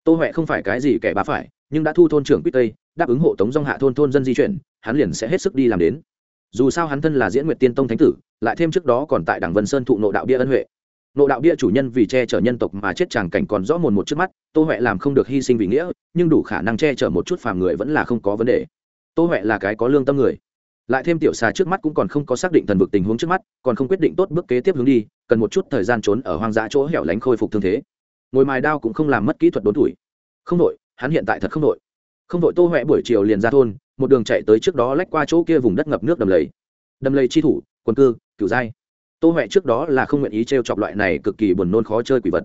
Tô huệ không phải cái gì kẻ bá phải, nhưng đã thu thôn trưởng quýt tây đáp ứng hộ tống dòng hạ thôn thôn dân di chuyển, hắn liền sẽ hết sức đi làm đến. Dù sao hắn thân là diễn nguyệt tiên tông thánh tử, lại thêm trước đó còn tại đảng vân sơn thụ nộ đạo bia ân huệ. Nộ đạo bia chủ nhân vì che chở nhân tộc mà chết chàng cảnh còn rõ mồn một trước mắt, tô huệ làm không được hy sinh vì nghĩa, nhưng đủ khả năng che chở một chút phàm người vẫn là không có vấn đề. Tô huệ là cái có lương tâm người. Lại thêm tiểu xà trước mắt cũng còn không có xác định thần vực tình huống trước mắt, còn không quyết định tốt bước kế tiếp hướng đi, cần một chút thời gian trốn ở hoang dã chỗ hẻo lánh khôi phục thương thế. Ngồi mài đao cũng không làm mất kỹ thuật đốn tuổi. Không đội hắn hiện tại thật không đội không vội tô huệ buổi chiều liền ra thôn, một đường chạy tới trước đó lách qua chỗ kia vùng đất ngập nước đầm lầy. Đầm lầy chi thủ quần cư, cửu giai. Tô huệ trước đó là không nguyện ý t r e o chọc loại này cực kỳ buồn nôn khó chơi quỷ vật.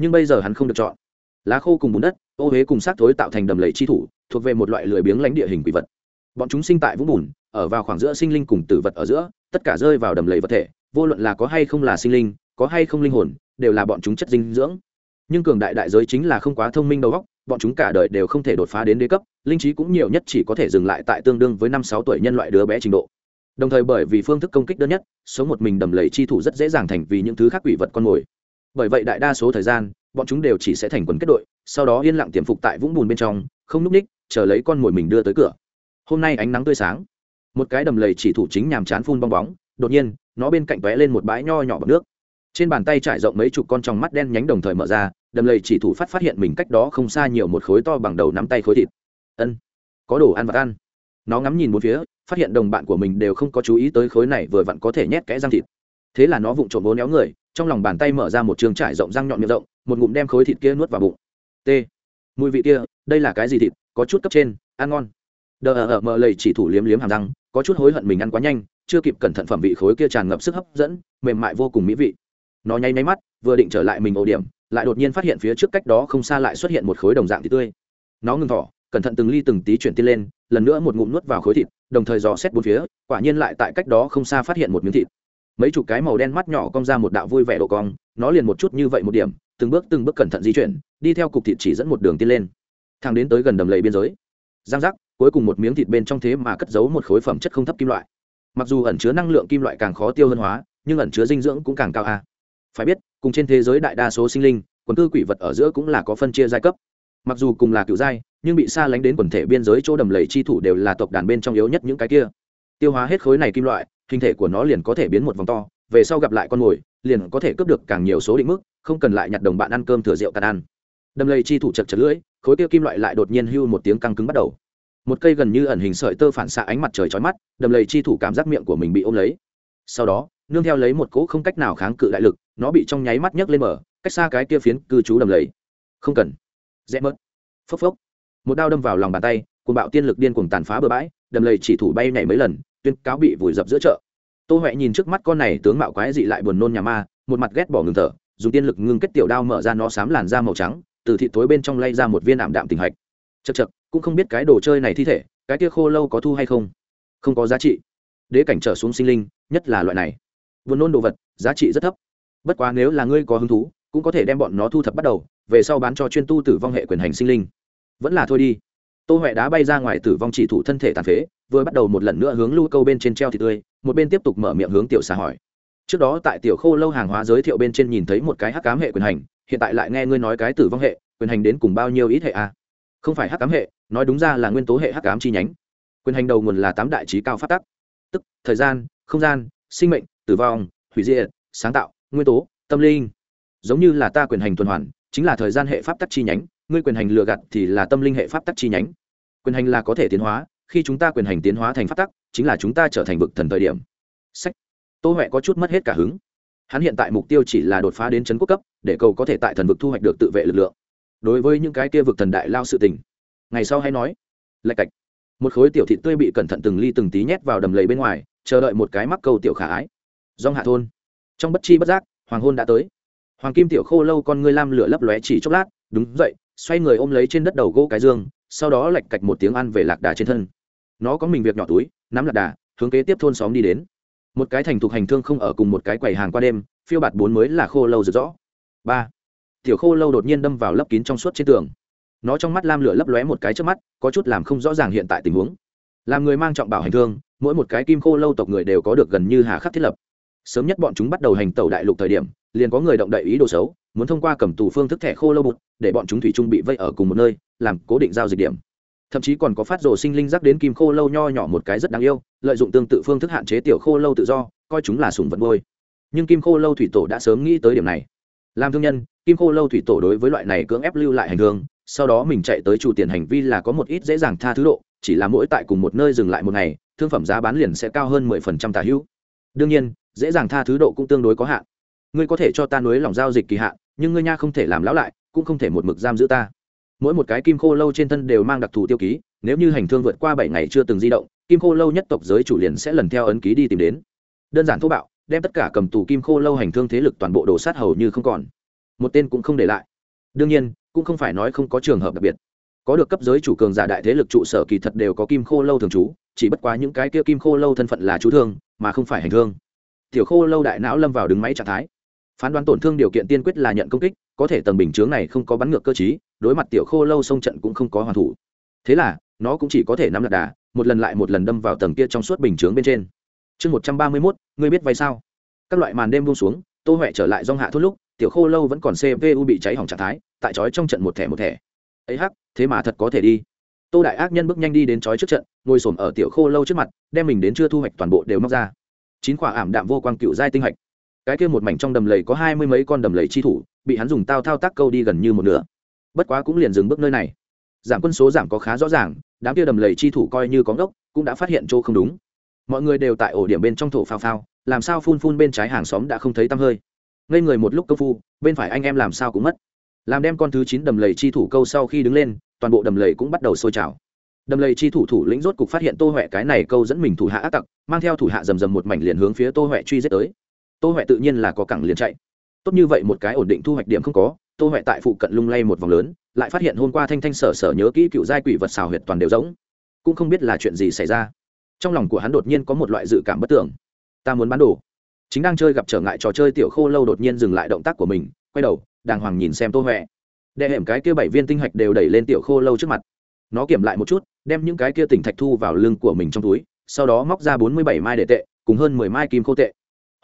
Nhưng bây giờ hắn không được chọn. Lá khô cùng bùn đất, ô huế cùng xác thối tạo thành đầm lầy chi thủ, thuộc về một loại lười biếng lãnh địa hình quỷ vật. Bọn chúng sinh tại vũng bùn, ở vào khoảng giữa sinh linh cùng tử vật ở giữa, tất cả rơi vào đầm lầy vật thể, vô luận là có hay không là sinh linh, có hay không linh hồn, đều là bọn chúng chất dinh dưỡng. Nhưng cường đại đại giới chính là không quá thông minh đầu óc bọn chúng cả đời đều không thể đột phá đến đế cấp, linh trí cũng nhiều nhất chỉ có thể dừng lại tại tương đương với năm sáu tuổi nhân loại đứa bé trình độ. Đồng thời bởi vì phương thức công kích đơn nhất, sống một mình đầm lầy chi thủ rất dễ dàng thành vì những thứ khác quỷ vật con mồi. Bởi vậy đại đa số thời gian, bọn chúng đều chỉ sẽ thành quần kết đội, sau đó yên lặng tiềm phục tại vũng bùn bên trong, không núp ních, chờ lấy con mồi mình đưa tới cửa. Hôm nay ánh nắng tươi sáng. Một cái đầm lầy chỉ thủ chính nhàm chán phun bong bóng, đột nhiên, nó bên cạnh tóe lên một bãi nho nhỏ bằng nước trên bàn tay trải rộng mấy chục con trong mắt đen nhánh đồng thời mở ra, đầm lầy chỉ thủ phát phát hiện mình cách đó không xa nhiều một khối to bằng đầu nắm tay khối thịt. Ân, có đồ ăn vật ăn. Nó ngắm nhìn một phía, phát hiện đồng bạn của mình đều không có chú ý tới khối này vừa vặn có thể nhét kẽ răng thịt. Thế là nó vụng trộm bố néo người, trong lòng bàn tay mở ra một trường trải rộng răng nhọn miệng rộng, một ngụm đem khối thịt kia nuốt vào bụng. T, mùi vị kia, đây là cái gì thịt, có chút cấp trên, ăn ngon. Đờ ở ờ, ở mờ lầy chỉ thủ liếm liếm hàm răng, có chút hối hận mình ăn quá nhanh, chưa kịp cẩn thận phẩm vị khối kia tràn ngập sức hấp dẫn, mềm mại vô cùng mỹ vị nó nháy nháy mắt, vừa định trở lại mình ổ điểm, lại đột nhiên phát hiện phía trước cách đó không xa lại xuất hiện một khối đồng dạng thịt tươi. Nó ngừng thỏ, cẩn thận từng ly từng tí chuyển tiên lên, lần nữa một ngụm nuốt vào khối thịt, đồng thời dò xét bốn phía, quả nhiên lại tại cách đó không xa phát hiện một miếng thịt. Mấy chục cái màu đen mắt nhỏ cong ra một đạo vui vẻ độ cong, nó liền một chút như vậy một điểm, từng bước từng bước cẩn thận di chuyển, đi theo cục thịt chỉ dẫn một đường tiên lên. Thang đến tới gần đầm lầy biên giới. Giang giác, cuối cùng một miếng thịt bên trong thế mà cất giấu một khối phẩm chất không thấp kim loại. Mặc dù ẩn chứa năng lượng kim loại càng khó tiêu hơn hóa, nhưng ẩn chứa dinh dưỡng cũng càng cao a phải biết, cùng trên thế giới đại đa số sinh linh, quần cư quỷ vật ở giữa cũng là có phân chia giai cấp. Mặc dù cùng là cựu giai, nhưng bị xa lánh đến quần thể biên giới chỗ đầm lầy chi thủ đều là tộc đàn bên trong yếu nhất những cái kia. Tiêu hóa hết khối này kim loại, hình thể của nó liền có thể biến một vòng to, về sau gặp lại con mồi, liền có thể cướp được càng nhiều số định mức, không cần lại nhặt đồng bạn ăn cơm thừa rượu tàn ăn. Đầm lầy chi thủ chật chật lưỡi, khối kia kim loại lại đột nhiên hưu một tiếng căng cứng bắt đầu. Một cây gần như ẩn hình sợi tơ phản xạ ánh mặt trời chói mắt, đầm lầy chi thủ cảm giác miệng của mình bị ôm lấy. Sau đó, nương theo lấy một cỗ không cách nào kháng cự đại lực nó bị trong nháy mắt nhấc lên mở cách xa cái kia phiến cư trú đầm lầy. Không cần. Rẽ mất phốc phốc. Một đao đâm vào lòng bàn tay cùng bạo tiên lực điên cuồng tàn phá bừa bãi, đầm lầy chỉ thủ bay nhảy mấy lần, tuyên cáo bị vùi dập giữa chợ. Tô huệ nhìn trước mắt con này tướng mạo quái dị lại buồn nôn nhà ma, một mặt ghét bỏ ngừng thở, dùng tiên lực ngưng kết tiểu đao mở ra nó xám làn da màu trắng, từ thị tối bên trong lay ra một viên ảm đạm tình hạch. Chật chật cũng không biết cái đồ chơi này thi thể, cái kia khô lâu có thu hay không? Không có giá trị. Đế cảnh trở xuống sinh linh, nhất là loại này. Buồn nôn đồ vật, giá trị rất thấp bất quá nếu là ngươi có hứng thú, cũng có thể đem bọn nó thu thập bắt đầu, về sau bán cho chuyên tu tử vong hệ quyền hành sinh linh. Vẫn là thôi đi. Tô huệ đá bay ra ngoài tử vong chỉ thủ thân thể tàn phế, vừa bắt đầu một lần nữa hướng lưu câu bên trên treo thịt tươi, một bên tiếp tục mở miệng hướng tiểu xà hỏi. Trước đó tại tiểu khô lâu hàng hóa giới thiệu bên trên nhìn thấy một cái hắc cám hệ quyền hành, hiện tại lại nghe ngươi nói cái tử vong hệ, quyền hành đến cùng bao nhiêu ít hệ a? Không phải hắc cám hệ, nói đúng ra là nguyên tố hệ hắc cám chi nhánh. Quyền hành đầu nguồn là tám đại trí cao phát tắc. Tức, thời gian, không gian, sinh mệnh, tử vong, hủy diệt, sáng tạo nguyên tố, tâm linh. Giống như là ta quyền hành tuần hoàn, chính là thời gian hệ pháp tắc chi nhánh, ngươi quyền hành lừa gạt thì là tâm linh hệ pháp tắc chi nhánh. Quyền hành là có thể tiến hóa, khi chúng ta quyền hành tiến hóa thành pháp tắc, chính là chúng ta trở thành vực thần thời điểm. Sách. Tô huệ có chút mất hết cả hứng. Hắn hiện tại mục tiêu chỉ là đột phá đến trấn quốc cấp, để cầu có thể tại thần vực thu hoạch được tự vệ lực lượng. Đối với những cái kia vực thần đại lao sự tình, ngày sau hay nói. Lạch cạch. Một khối tiểu thị tươi bị cẩn thận từng ly từng tí nhét vào đầm lầy bên ngoài, chờ đợi một cái mắc câu tiểu khả ái. Dong hạ thôn trong bất chi bất giác, hoàng hôn đã tới. Hoàng kim tiểu khô lâu con ngươi lam lửa lấp lóe chỉ chốc lát, đúng dậy xoay người ôm lấy trên đất đầu gỗ cái dương, sau đó lạch cạch một tiếng ăn về lạc đà trên thân. Nó có mình việc nhỏ túi, nắm lạc đà, hướng kế tiếp thôn xóm đi đến. Một cái thành thục hành thương không ở cùng một cái quầy hàng qua đêm, phiêu bạt bốn mới là khô lâu rực rõ ba, tiểu khô lâu đột nhiên đâm vào lấp kín trong suốt trên tường. Nó trong mắt lam lửa lấp lóe một cái trước mắt, có chút làm không rõ ràng hiện tại tình huống. Làm người mang trọng bảo hành thương, mỗi một cái kim khô lâu tộc người đều có được gần như hà khắc thiết lập sớm nhất bọn chúng bắt đầu hành tẩu đại lục thời điểm, liền có người động đậy ý đồ xấu, muốn thông qua cầm tù phương thức thẻ khô lâu bụt, để bọn chúng thủy chung bị vây ở cùng một nơi, làm cố định giao dịch điểm. Thậm chí còn có phát rồ sinh linh rắc đến kim khô lâu nho nhỏ một cái rất đáng yêu, lợi dụng tương tự phương thức hạn chế tiểu khô lâu tự do, coi chúng là sùng vật bôi nhưng kim khô lâu thủy tổ đã sớm nghĩ tới điểm này. Làm thương nhân, kim khô lâu thủy tổ đối với loại này cưỡng ép lưu lại hành hương, sau đó mình chạy tới chủ tiền hành vi là có một ít dễ dàng tha thứ độ, chỉ là mỗi tại cùng một nơi dừng lại một ngày, thương phẩm giá bán liền sẽ cao hơn mười phần trăm tả hữu. Đương nhiên dễ dàng tha thứ độ cũng tương đối có hạn. Ngươi có thể cho ta nối lòng giao dịch kỳ hạn, nhưng ngươi nha không thể làm lão lại, cũng không thể một mực giam giữ ta. Mỗi một cái kim khô lâu trên thân đều mang đặc thù tiêu ký, nếu như hành thương vượt qua bảy ngày chưa từng di động, kim khô lâu nhất tộc giới chủ liền sẽ lần theo ấn ký đi tìm đến. Đơn giản thô bạo, đem tất cả cầm tù kim khô lâu hành thương thế lực toàn bộ đổ sát hầu như không còn. Một tên cũng không để lại. Đương nhiên, cũng không phải nói không có trường hợp đặc biệt. Có được cấp giới chủ cường giả đại thế lực trụ sở kỳ thật đều có kim khô lâu thường trú, chỉ bất quá những cái kia kim khô lâu thân phận là chú thương, mà không phải hành thương tiểu khô lâu đại não lâm vào đứng máy trạng thái. Phán đoán tổn thương điều kiện tiên quyết là nhận công kích, có thể tầng bình chướng này không có bắn ngược cơ chí đối mặt tiểu khô lâu sông trận cũng không có hoàn thủ. Thế là, nó cũng chỉ có thể nắm lạc đà, một lần lại một lần đâm vào tầng kia trong suốt bình chướng bên trên. Chương một trăm ba mươi mốt, ngươi biết vay sao? Các loại màn đêm buông xuống, tô huệ trở lại dong hạ thốt lúc, tiểu khô lâu vẫn còn cpu bị cháy hỏng trạng thái, tại chói trong trận một thẻ một thẻ. Ấy hắc, thế mà thật có thể đi. Tô đại ác nhân bước nhanh đi đến chói trước trận, ngồi xổm ở tiểu khô lâu trước mặt, đem mình đến chưa thu hoạch toàn bộ đều móc ra chín quả ảm đạm vô quang cựu giai tinh hạch. Cái kia một mảnh trong đầm lầy có hai mươi mấy con đầm lầy chi thủ, bị hắn dùng tao thao tác câu đi gần như một nửa. Bất quá cũng liền dừng bước nơi này. Giảm quân số giảm có khá rõ ràng, đám kia đầm lầy chi thủ coi như có ngốc, cũng đã phát hiện chỗ không đúng. Mọi người đều tại ổ điểm bên trong thổ phao phao, làm sao phun phun bên trái hàng xóm đã không thấy tăm hơi. Ngây người một lúc công phu, bên phải anh em làm sao cũng mất. Làm đem con thứ chín đầm lầy chi thủ câu sau khi đứng lên, toàn bộ đầm lầy cũng bắt đầu sôi trào đầm lầy chi thủ thủ lĩnh rốt cục phát hiện tô huệ cái này câu dẫn mình thủ hạ ác tặc, mang theo thủ hạ rầm rầm một mảnh liền hướng phía tô huệ truy giết tới. Tô huệ tự nhiên là có cẳng liền chạy. Tốt như vậy một cái ổn định thu hoạch điểm không có, tô huệ tại phụ cận lung lay một vòng lớn, lại phát hiện hôm qua thanh thanh sở sở nhớ kỹ cựu giai quỷ vật xào huyệt toàn đều giống cũng không biết là chuyện gì xảy ra. Trong lòng của hắn đột nhiên có một loại dự cảm bất tưởng. Ta muốn bán đồ. Chính đang chơi gặp trở ngại trò chơi tiểu khô lâu đột nhiên dừng lại động tác của mình, quay đầu, đàng hoàng nhìn xem tô huệ. Đệ hẻm cái kia bảy viên tinh hạch đều đẩy lên tiểu khô lâu trước mặt nó kiểm lại một chút, đem những cái kia tỉnh thạch thu vào lưng của mình trong túi, sau đó móc ra bốn mươi bảy mai đệ tệ, cùng hơn mười mai kim khô tệ.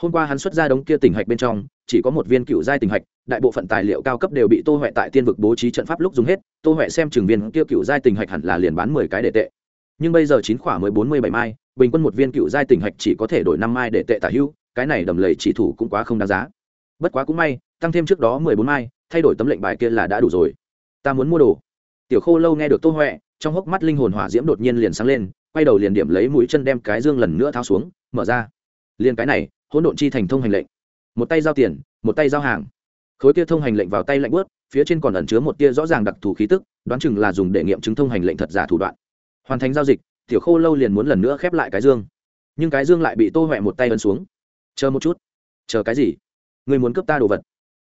Hôm qua hắn xuất ra đống kia tỉnh hạch bên trong, chỉ có một viên cựu giai tỉnh hạch, đại bộ phận tài liệu cao cấp đều bị tô huệ tại tiên vực bố trí trận pháp lúc dùng hết, tô huệ xem trường viên kia cựu giai tỉnh hạch hẳn là liền bán mười cái đệ tệ. Nhưng bây giờ chín khoảng mới bốn mươi bảy mai, bình quân một viên cựu giai tỉnh hạch chỉ có thể đổi năm mai đệ tệ tả hữu, cái này đầm lầy chỉ thủ cũng quá không đáng giá. Bất quá cũng may, tăng thêm trước đó mười bốn mai, thay đổi tấm lệnh bài kia là đã đủ rồi. Ta muốn mua đồ tiểu khô lâu nghe được tô huệ trong hốc mắt linh hồn hỏa diễm đột nhiên liền sáng lên, quay đầu liền điểm lấy mũi chân đem cái dương lần nữa tháo xuống, mở ra. Liền cái này, hỗn độn chi thành thông hành lệnh. Một tay giao tiền, một tay giao hàng. Khối kia thông hành lệnh vào tay lạnh bớt phía trên còn ẩn chứa một tia rõ ràng đặc thù khí tức, đoán chừng là dùng để nghiệm chứng thông hành lệnh thật giả thủ đoạn. Hoàn thành giao dịch, tiểu khô lâu liền muốn lần nữa khép lại cái dương. Nhưng cái dương lại bị tô huệ một tay ấn xuống. Chờ một chút. Chờ cái gì? Người muốn cướp ta đồ vật?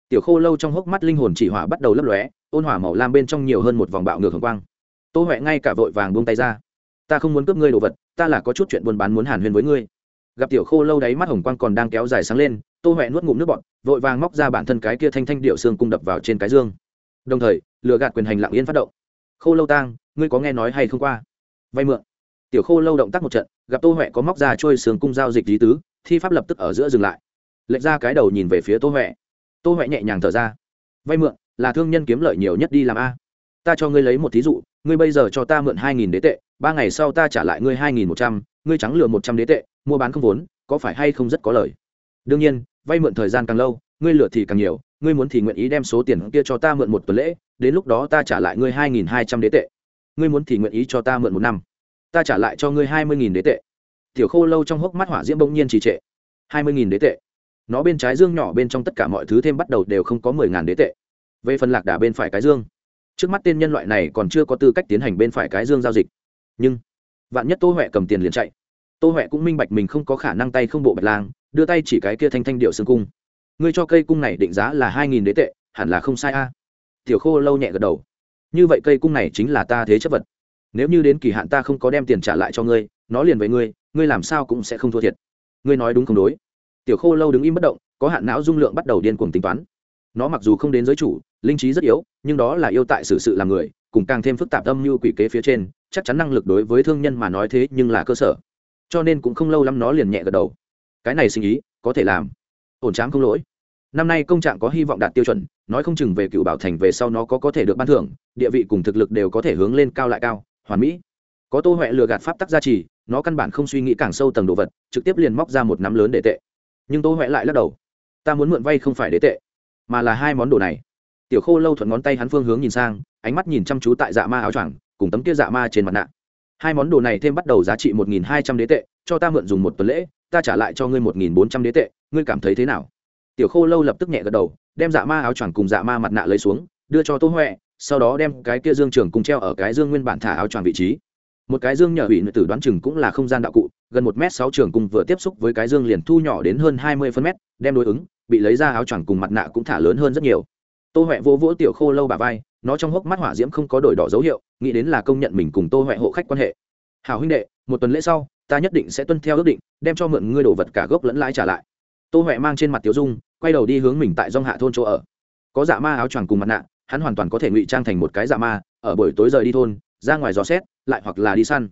Tiểu khô lâu trong hốc mắt linh hồn chỉ hỏa bắt đầu lấp lóe ôn hỏa màu lam bên trong nhiều hơn một vòng bạo ngược hồng quang. Tô huệ ngay cả vội vàng buông tay ra. Ta không muốn cướp ngươi đồ vật, ta là có chút chuyện buôn bán muốn hàn huyên với ngươi. Gặp tiểu khô lâu đáy mắt hồng quang còn đang kéo dài sáng lên, tô huệ nuốt ngụm nước bọt, vội vàng móc ra bản thân cái kia thanh thanh điệu xương cung đập vào trên cái dương. Đồng thời lừa gạt quyền hành lặng yên phát động. Khô lâu tang, ngươi có nghe nói hay không qua? Vay mượn. Tiểu khô lâu động tác một trận, gặp tô huệ có móc ra trôi xương cung giao dịch lý tứ, thi pháp lập tức ở giữa dừng lại. Lệch ra cái đầu nhìn về phía tô huệ. Tô huệ nhẹ nhàng thở ra. Vay mượn là thương nhân kiếm lợi nhiều nhất đi làm a. Ta cho ngươi lấy một thí dụ, ngươi bây giờ cho ta mượn hai nghìn đế tệ, ba ngày sau ta trả lại ngươi hai nghìn một trăm, ngươi trắng lừa một trăm đế tệ, mua bán không vốn, có phải hay không rất có lời? Đương nhiên, vay mượn thời gian càng lâu, ngươi lừa thì càng nhiều, ngươi muốn thì nguyện ý đem số tiền kia cho ta mượn một tuần lễ, đến lúc đó ta trả lại ngươi hai nghìn hai trăm đế tệ. Ngươi muốn thì nguyện ý cho ta mượn một năm, ta trả lại cho ngươi hai mươi nghìn đế tệ. Tiểu khô lâu trong hốc mắt hỏa diễm bỗng nhiên trì trệ. hai mươi nghìn đế tệ. Nó bên trái dương nhỏ bên trong tất cả mọi thứ thêm bắt đầu đều không có mười ngàn đế tệ về phần lạc đà bên phải cái dương. Trước mắt tên nhân loại này còn chưa có tư cách tiến hành bên phải cái dương giao dịch. Nhưng, vạn nhất tô huệ cầm tiền liền chạy. Tô huệ cũng minh bạch mình không có khả năng tay không bộ bạch lang, đưa tay chỉ cái kia thanh thanh điệu xương cung. Ngươi cho cây cung này định giá là hai nghìn đế tệ, hẳn là không sai a. Tiểu khô lâu nhẹ gật đầu. Như vậy cây cung này chính là ta thế chấp vật. Nếu như đến kỳ hạn ta không có đem tiền trả lại cho ngươi, nó liền với ngươi ngươi làm sao cũng sẽ không thua thiệt. Ngươi nói đúng không đối? Tiểu khô lâu đứng im bất động, có hạn não dung lượng bắt đầu điên cuồng tính toán nó mặc dù không đến giới chủ linh trí rất yếu nhưng đó là yêu tại xử sự, sự làm người cùng càng thêm phức tạp âm như quỷ kế phía trên chắc chắn năng lực đối với thương nhân mà nói thế nhưng là cơ sở. Cho nên cũng không lâu lắm nó liền nhẹ gật đầu. Cái này sinh ý có thể làm. Ổn tráng không lỗi. Năm nay công trạng có hy vọng đạt tiêu chuẩn nói không chừng về cựu bảo thành về sau nó có có thể được ban thưởng địa vị cùng thực lực đều có thể hướng lên cao lại cao hoàn mỹ. Có tô huệ lừa gạt pháp tắc gia trì nó căn bản không suy nghĩ càng sâu tầng đồ vật trực tiếp liền móc ra một nắm lớn để tệ. Nhưng tô huệ lại lắc đầu. Ta muốn mượn vay không phải để tệ mà là hai món đồ này. Tiểu khô lâu thuận ngón tay hắn phương hướng nhìn sang, ánh mắt nhìn chăm chú tại dạ ma áo choàng, cùng tấm kia dạ ma trên mặt nạ. Hai món đồ này thêm bắt đầu giá trị một nghìn hai trăm đế tệ, cho ta mượn dùng một tuần lễ, ta trả lại cho ngươi một nghìn bốn trăm đế tệ, ngươi cảm thấy thế nào? Tiểu khô lâu lập tức nhẹ gật đầu, đem dạ ma áo choàng cùng dạ ma mặt nạ lấy xuống, đưa cho tô huệ, sau đó đem cái kia dương trường cùng treo ở cái dương nguyên bản thả áo choàng vị trí một cái dương nhờ ủy tử đoán chừng cũng là không gian đạo cụ, gần một m sáu trường cùng vừa tiếp xúc với cái dương liền thu nhỏ đến hơn hai mươi phân mét, đem đối ứng, bị lấy ra áo choàng cùng mặt nạ cũng thả lớn hơn rất nhiều. Tô huệ vỗ vỗ tiểu khô lâu bà vai, nó trong hốc mắt hỏa diễm không có đổi đỏ dấu hiệu, nghĩ đến là công nhận mình cùng tô huệ hộ khách quan hệ. Hào huynh đệ, một tuần lễ sau, ta nhất định sẽ tuân theo ước định, đem cho mượn ngươi đồ vật cả gốc lẫn lãi trả lại. Tô huệ mang trên mặt tiểu dung, quay đầu đi hướng mình tại dong hạ thôn chỗ ở. Có dạ ma áo choàng cùng mặt nạ, hắn hoàn toàn có thể ngụy trang thành một cái dạ ma, ở buổi tối rời đi thôn, ra ngoài dò xét lại hoặc là đi săn.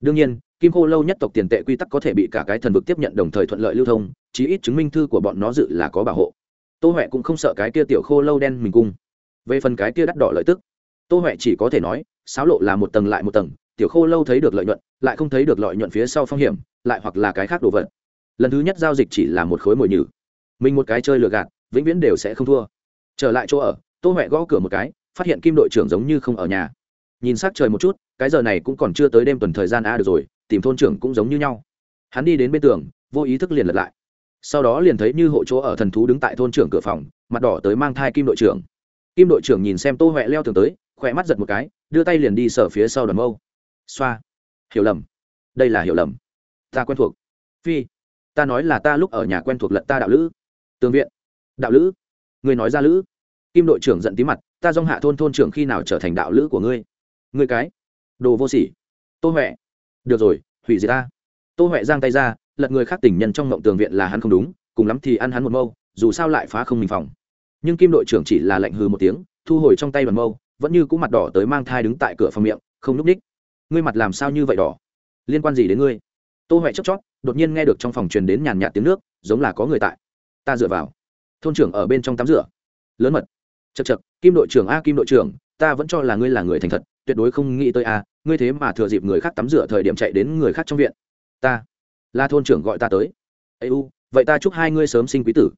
Đương nhiên, kim khô lâu nhất tộc tiền tệ quy tắc có thể bị cả cái thần vực tiếp nhận đồng thời thuận lợi lưu thông, chí ít chứng minh thư của bọn nó dự là có bảo hộ. Tô huệ cũng không sợ cái kia tiểu khô lâu đen mình cung. Về phần cái kia đắt đỏ lợi tức, tô huệ chỉ có thể nói, xáo lộ là một tầng lại một tầng, tiểu khô lâu thấy được lợi nhuận, lại không thấy được lợi nhuận phía sau phong hiểm, lại hoặc là cái khác đồ vật. Lần thứ nhất giao dịch chỉ là một khối mồi nhử. Mình một cái chơi lừa gạt, vĩnh viễn đều sẽ không thua. Trở lại chỗ ở, tô huệ gõ cửa một cái, phát hiện kim đội trưởng giống như không ở nhà nhìn s c trời một chút, cái giờ này cũng còn chưa tới đêm tuần thời gian a được rồi, tìm thôn trưởng cũng giống như nhau. Hắn đi đến bên tường, vô ý thức liền lật lại. Sau đó liền thấy như hộ chỗ ở thần thú đứng tại thôn trưởng cửa phòng, mặt đỏ tới mang thai kim đội trưởng. Kim đội trưởng nhìn xem tô huệ leo tường tới, khỏe mắt giật một cái, đưa tay liền đi sở phía sau đoàn mâu. Xoa. Hiểu lầm. Đây là hiểu lầm. Ta quen thuộc. Phi. Ta nói là ta lúc ở nhà quen thuộc lận ta đạo lữ. Tường viện. Đạo lữ. Người nói ra lữ. Kim đội trưởng giận tí mặt, ta dong hạ thôn thôn trưởng khi nào trở thành đạo lữ của ngươi? Ngươi cái đồ vô sỉ. Tô huệ. Được rồi, hủy diệt ta. Tô huệ giang tay ra, lật người khác tình nhân trong mộng tường viện là hắn không đúng, cùng lắm thì ăn hắn một mâu, dù sao lại phá không mình phòng. Nhưng kim đội trưởng chỉ là lệnh hư một tiếng, thu hồi trong tay bàn mâu, vẫn như cũ mặt đỏ tới mang thai đứng tại cửa phòng miệng, không núp ních. Ngươi mặt làm sao như vậy đỏ? Liên quan gì đến ngươi? Tô huệ chốc chót, đột nhiên nghe được trong phòng truyền đến nhàn nhạt tiếng nước, giống là có người tại. Ta dựa vào. Thôn trưởng ở bên trong tắm rửa. Lớn mật. Chật chật kim đội trưởng a, kim đội trưởng, ta vẫn cho là ngươi là người thành thật tuyệt đối không nghĩ tới a ngươi thế mà thừa dịp người khác tắm rửa thời điểm chạy đến người khác trong viện. Ta là thôn trưởng gọi ta tới. Ây u, vậy ta chúc hai ngươi sớm sinh quý tử.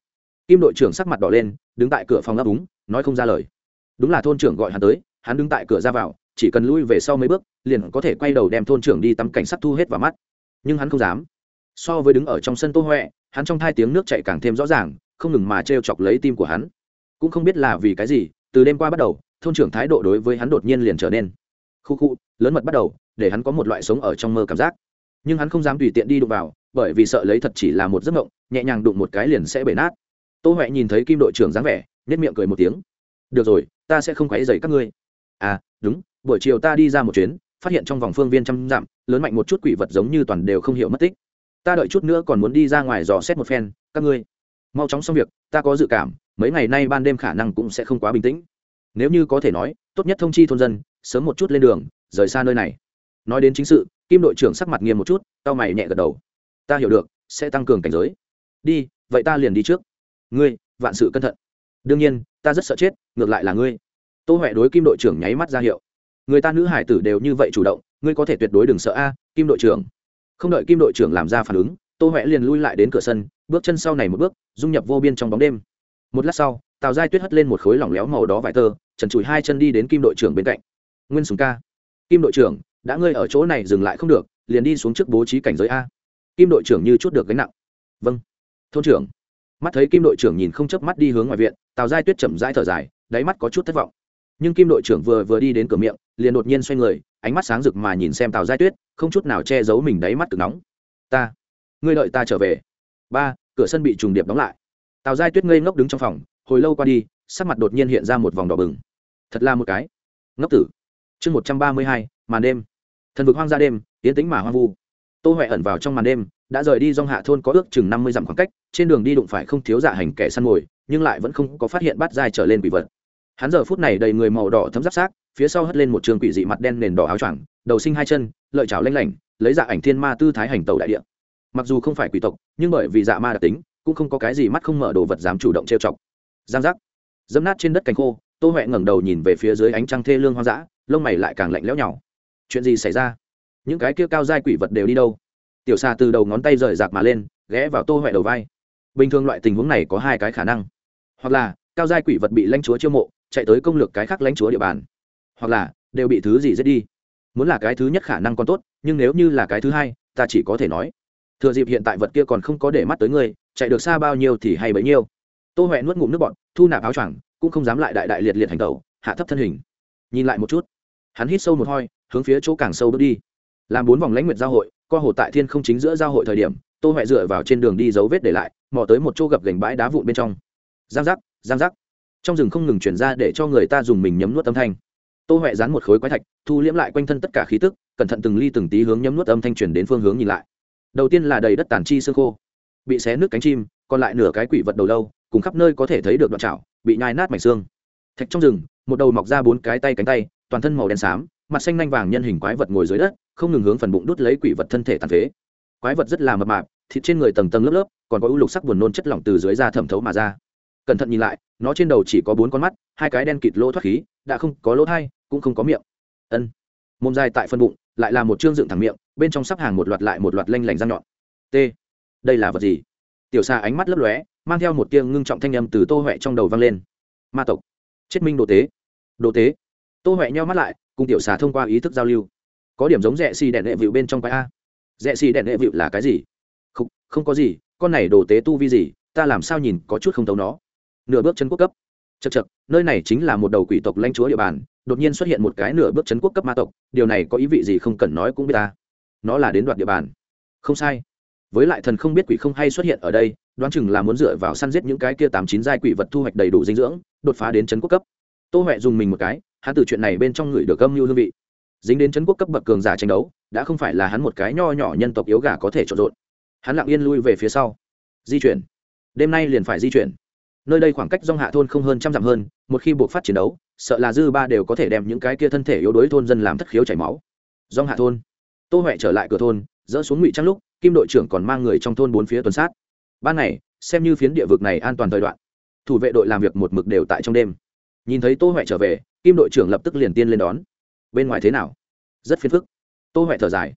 Kim đội trưởng sắc mặt đỏ lên, đứng tại cửa phòng ấp úng, nói không ra lời. Đúng là thôn trưởng gọi hắn tới, hắn đứng tại cửa ra vào, chỉ cần lui về sau mấy bước, liền có thể quay đầu đem thôn trưởng đi tắm cảnh sát thu hết vào mắt. Nhưng hắn không dám. So với đứng ở trong sân tô huệ, hắn trong thai tiếng nước chạy càng thêm rõ ràng, không ngừng mà t chọc lấy tim của hắn. Cũng không biết là vì cái gì, từ đêm qua bắt đầu thôn trưởng thái độ đối với hắn đột nhiên liền trở nên khu khu, lớn mật bắt đầu, để hắn có một loại sống ở trong mơ cảm giác. Nhưng hắn không dám tùy tiện đi đụng vào, bởi vì sợ lấy thật chỉ là một giấc mộng, nhẹ nhàng đụng một cái liền sẽ bể nát. Tô huệ nhìn thấy kim đội trưởng dáng vẻ nhất miệng cười một tiếng. Được rồi, ta sẽ không quấy dày các ngươi. À đúng, buổi chiều ta đi ra một chuyến, phát hiện trong vòng phương viên trăm dặm, lớn mạnh một chút quỷ vật giống như toàn đều không hiểu mất tích. Ta đợi chút nữa còn muốn đi ra ngoài dò xét một phen, các ngươi. Mau chóng xong việc, ta có dự cảm, mấy ngày nay ban đêm khả năng cũng sẽ không quá bình tĩnh nếu như có thể nói, tốt nhất thông chi thôn dân, sớm một chút lên đường, rời xa nơi này. Nói đến chính sự, kim đội trưởng sắc mặt nghiêm một chút tao mày nhẹ gật đầu. Ta hiểu được, sẽ tăng cường cảnh giới. Đi, vậy ta liền đi trước. Ngươi, vạn sự cẩn thận. Đương nhiên, ta rất sợ chết, ngược lại là ngươi. Tô huệ đối kim đội trưởng nháy mắt ra hiệu. Người ta nữ hải tử đều như vậy chủ động, ngươi có thể tuyệt đối đừng sợ a, kim đội trưởng. Không đợi kim đội trưởng làm ra phản ứng, tô huệ liền lui lại đến cửa sân, bước chân sau này một bước, dung nhập vô biên trong bóng đêm. Một lát sau, tào giai tuyết hất lên một khối lỏng léo màu đó vải tơ trần chùi hai chân đi đến kim đội trưởng bên cạnh. Nguyên sùng ca, kim đội trưởng, đã ngươi ở chỗ này dừng lại không được, liền đi xuống trước bố trí cảnh giới a. Kim đội trưởng như chút được gánh nặng. Vâng. Thôn trưởng, mắt thấy kim đội trưởng nhìn không chớp mắt đi hướng ngoài viện, tào giai tuyết chậm rãi thở dài, đáy mắt có chút thất vọng. Nhưng kim đội trưởng vừa vừa đi đến cửa miệng, liền đột nhiên xoay người, ánh mắt sáng rực mà nhìn xem tào giai tuyết, không chút nào che giấu mình đáy mắt cực nóng. Ta, ngươi đợi ta trở về. Ba, cửa sân bị trùng điệp đóng lại. Tào giai tuyết ngây ngốc đứng trong phòng, hồi lâu qua đi sắc mặt đột nhiên hiện ra một vòng đỏ bừng. Thật là một cái. Ngốc tử. Chương một trăm ba mươi hai, màn đêm. Thần vực hoang ra đêm tiến tính mà hoang vu. Tô huệ ẩn vào trong màn đêm, đã rời đi dong hạ thôn có ước chừng năm mươi dặm khoảng cách, trên đường đi đụng phải không thiếu dạ hành kẻ săn mồi, nhưng lại vẫn không có phát hiện bắt dai trở lên quỷ vật. Hắn giờ phút này đầy người màu đỏ thấm giáp sát phía sau hất lên một trường quỷ dị mặt đen nền đỏ áo choàng, đầu sinh hai chân, lợi chảo lanh lảnh, lấy dạ ảnh thiên ma tư thái hành tàu đại địa. Mặc dù không phải quỷ tộc, nhưng bởi vì dạ ma đặc tính, cũng không có cái gì mắt không mở đồ vật dám chủ động trêu chọc. Giang giác dẫm nát trên đất cánh khô, tô huệ ngẩng đầu nhìn về phía dưới ánh trăng thê lương hoang dã, lông mày lại càng lạnh lẽo nhau chuyện gì xảy ra? Những cái kia cao giai quỷ vật đều đi đâu? Tiểu xà từ đầu ngón tay rời rạc mà lên, ghé vào tô huệ đầu vai. Bình thường loại tình huống này có hai cái khả năng. Hoặc là, cao giai quỷ vật bị lãnh chúa chiêu mộ, chạy tới công lược cái khác lãnh chúa địa bàn. Hoặc là, đều bị thứ gì giết đi. Muốn là cái thứ nhất khả năng còn tốt, nhưng nếu như là cái thứ hai, ta chỉ có thể nói. Thừa dịp hiện tại vật kia còn không có để mắt tới ngươi, chạy được xa bao nhiêu thì hay bấy nhiêu tô huệ nuốt ngụm nước bọn thu nạp áo choàng, cũng không dám lại đại đại liệt liệt hành tẩu, hạ thấp thân hình. Nhìn lại một chút, hắn hít sâu một hoi hướng phía chỗ càng sâu bước đi. Làm bốn vòng lãnh nguyệt giao hội, co hồ tại thiên không chính giữa giao hội thời điểm, tô huệ dựa vào trên đường đi dấu vết để lại, mò tới một chỗ gập gành bãi đá vụn bên trong. Giang giác giang giác. Trong rừng không ngừng chuyển ra để cho người ta dùng mình nhấm nuốt âm thanh. Tô huệ dán một khối quái thạch, thu liễm lại quanh thân tất cả khí tức, cẩn thận từng ly từng tí hướng nhấm nuốt âm thanh chuyển đến phương hướng nhìn lại. Đầu tiên là đầy đất tàn chi xương khô, bị xé nước cánh chim, còn lại nửa cái quỷ vật đầu lâu cùng khắp nơi có thể thấy được đoạn chảo, bị nhai nát mảnh xương. Thạch trong rừng, một đầu mọc ra bốn cái tay cánh tay, toàn thân màu đen xám, mặt xanh nanh vàng nhân hình quái vật ngồi dưới đất, không ngừng hướng phần bụng đút lấy quỷ vật thân thể tàn phế. Quái vật rất là mập mạp, thịt trên người tầng tầng lớp lớp, còn có ưu lục sắc buồn nôn chất lỏng từ dưới da thẩm thấu mà ra. Cẩn thận nhìn lại, nó trên đầu chỉ có bốn con mắt, hai cái đen kịt lỗ thoát khí, đã không có lỗ thai, cũng không có miệng. Ân. Mồm dài tại phần bụng, lại là một chương dựng thẳng miệng, bên trong sắp hàng một loạt lại một loạt lanh lảnh răng nhọn. T. Đây là vật gì? Tiểu xa ánh mắt lấp lóe mang theo một tiếng ngưng trọng thanh âm từ tô huệ trong đầu vang lên. Ma tộc. Chết minh đồ tế. Đồ tế. Tô huệ nheo mắt lại cùng tiểu xà thông qua ý thức giao lưu. Có điểm giống rẽ xì đèn hệ vịu bên trong quái a. Rẽ xì đèn hệ vịu là cái gì? Không, không có gì con này đồ tế tu vi gì ta làm sao nhìn có chút không thấu nó. Nửa bước chân quốc cấp. Chật chật nơi này chính là một đầu quỷ tộc lãnh chúa địa bàn đột nhiên xuất hiện một cái nửa bước chân quốc cấp ma tộc điều này có ý vị gì không cần nói cũng biết ta. Nó là đến đoạt địa bàn. Không sai với lại thần không biết quỷ không hay xuất hiện ở đây, đoán chừng là muốn dựa vào săn giết những cái kia tám chín giai quỷ vật thu hoạch đầy đủ dinh dưỡng, đột phá đến chấn quốc cấp. Tô huệ dùng mình một cái, hắn từ chuyện này bên trong người được âm mưu hương vị. Dính đến chấn quốc cấp bậc cường giả tranh đấu, đã không phải là hắn một cái nho nhỏ nhân tộc yếu gà có thể trộn rộn hắn lặng yên lui về phía sau. Di chuyển. Đêm nay liền phải di chuyển. Nơi đây khoảng cách dong hạ thôn không hơn trăm dặm hơn, một khi buộc phát chiến đấu, sợ là dư ba đều có thể đem những cái kia thân thể yếu đuối thôn dân làm thất khiếu chảy máu. Dong hạ thôn. Tô huệ trở lại cửa thôn dỡ xuống ngụy trang lúc, kim đội trưởng còn mang người trong thôn bốn phía tuần sát. Ban ngày, xem như phiến địa vực này an toàn thời đoạn, thủ vệ đội làm việc một mực đều tại trong đêm. Nhìn thấy tô huệ trở về, kim đội trưởng lập tức liền tiên lên đón. Bên ngoài thế nào? Rất phiền phức. Tô huệ thở dài.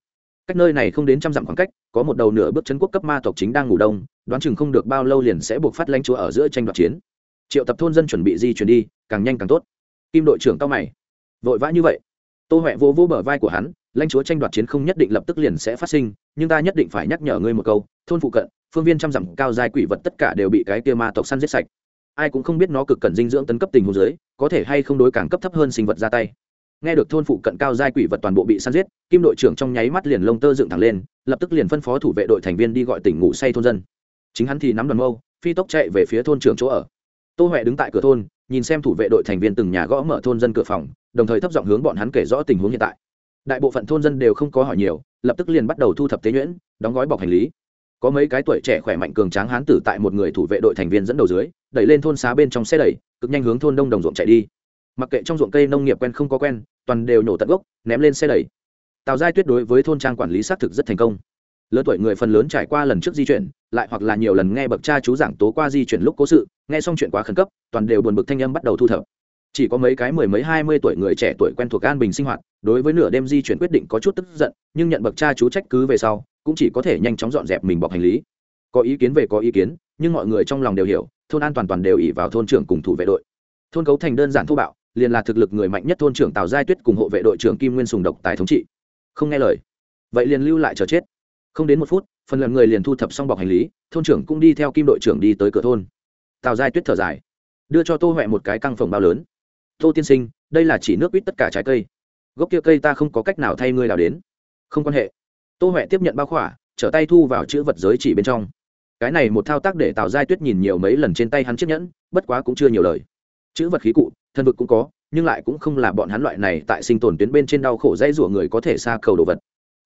Cách nơi này không đến trăm dặm khoảng cách, có một đầu nửa bước chân quốc cấp ma tộc chính đang ngủ đông, đoán chừng không được bao lâu liền sẽ buộc phát lãnh chúa ở giữa tranh đoạt chiến. Triệu tập thôn dân chuẩn bị di chuyển đi, càng nhanh càng tốt. Kim đội trưởng cao mày. Vội vã như vậy. Tô huệ vô vô bờ vai của hắn lãnh chúa tranh đoạt chiến không nhất định lập tức liền sẽ phát sinh, nhưng ta nhất định phải nhắc nhở ngươi một câu, thôn phụ cận, phương viên trăm dặm cao dài quỷ vật tất cả đều bị cái kia ma tộc săn giết sạch. Ai cũng không biết nó cực cần dinh dưỡng tấn cấp tình hồ dưới, có thể hay không đối càng cấp thấp hơn sinh vật ra tay. Nghe được thôn phụ cận cao giai quỷ vật toàn bộ bị săn giết, kim đội trưởng trong nháy mắt liền lông tơ dựng thẳng lên, lập tức liền phân phó thủ vệ đội thành viên đi gọi tỉnh ngủ say thôn dân. Chính hắn thì nắm đoàn mâu, phi tốc chạy về phía thôn trưởng chỗ ở. Tô huệ đứng tại cửa thôn, nhìn xem thủ vệ đội thành viên từng nhà gõ mở thôn dân cửa phòng, đồng thời thấp giọng hướng bọn hắn kể rõ tình huống hiện tại đại bộ phận thôn dân đều không có hỏi nhiều, lập tức liền bắt đầu thu thập tế nhuyễn, đóng gói bọc hành lý. Có mấy cái tuổi trẻ khỏe mạnh cường tráng hán tử tại một người thủ vệ đội thành viên dẫn đầu dưới, đẩy lên thôn xá bên trong xe đẩy, cực nhanh hướng thôn đông đồng ruộng chạy đi. Mặc kệ trong ruộng cây nông nghiệp quen không có quen, toàn đều nổ tận gốc, ném lên xe đẩy. Tào giai tuyết đối với thôn trang quản lý xác thực rất thành công. Lớn tuổi người phần lớn trải qua lần trước di chuyển, lại hoặc là nhiều lần nghe bậc cha chú giảng tố qua di chuyển lúc cố sự, nghe xong chuyện quá khẩn cấp, toàn đều buồn bực thanh âm bắt đầu thu thập chỉ có mấy cái mười mấy hai mươi tuổi người trẻ tuổi quen thuộc an bình sinh hoạt, đối với nửa đêm di chuyển quyết định có chút tức giận, nhưng nhận bậc cha chú trách cứ về sau, cũng chỉ có thể nhanh chóng dọn dẹp mình bọc hành lý. Có ý kiến về có ý kiến, nhưng mọi người trong lòng đều hiểu, thôn an toàn toàn đều ỉ vào thôn trưởng cùng thủ vệ đội. Thôn cấu thành đơn giản thô bạo, liền là thực lực người mạnh nhất thôn trưởng tào giai tuyết cùng hộ vệ đội trưởng kim nguyên sùng độc tài thống trị. Không nghe lời. Vậy liền lưu lại chờ chết. Không đến một phút, phần lần người liền thu thập xong bọc hành lý, thôn trưởng cũng đi theo kim đội trưởng đi tới cửa thôn. Tào giai tuyết thở dài, đưa cho tô huệ một cái căng phòng bao lớn tô tiên sinh, đây là chỉ nước ít tất cả trái cây. Gốc kia cây ta không có cách nào thay ngươi nào đến. Không quan hệ. Tô huệ tiếp nhận bao khỏa, trở tay thu vào chữ vật giới chỉ bên trong. Cái này một thao tác để tào giai tuyết nhìn nhiều mấy lần trên tay hắn chiếc nhẫn, bất quá cũng chưa nhiều lời. Chữ vật khí cụ, thân vực cũng có, nhưng lại cũng không là bọn hắn loại này tại sinh tồn tuyến bên trên đau khổ dây rủa người có thể xa cầu đồ vật.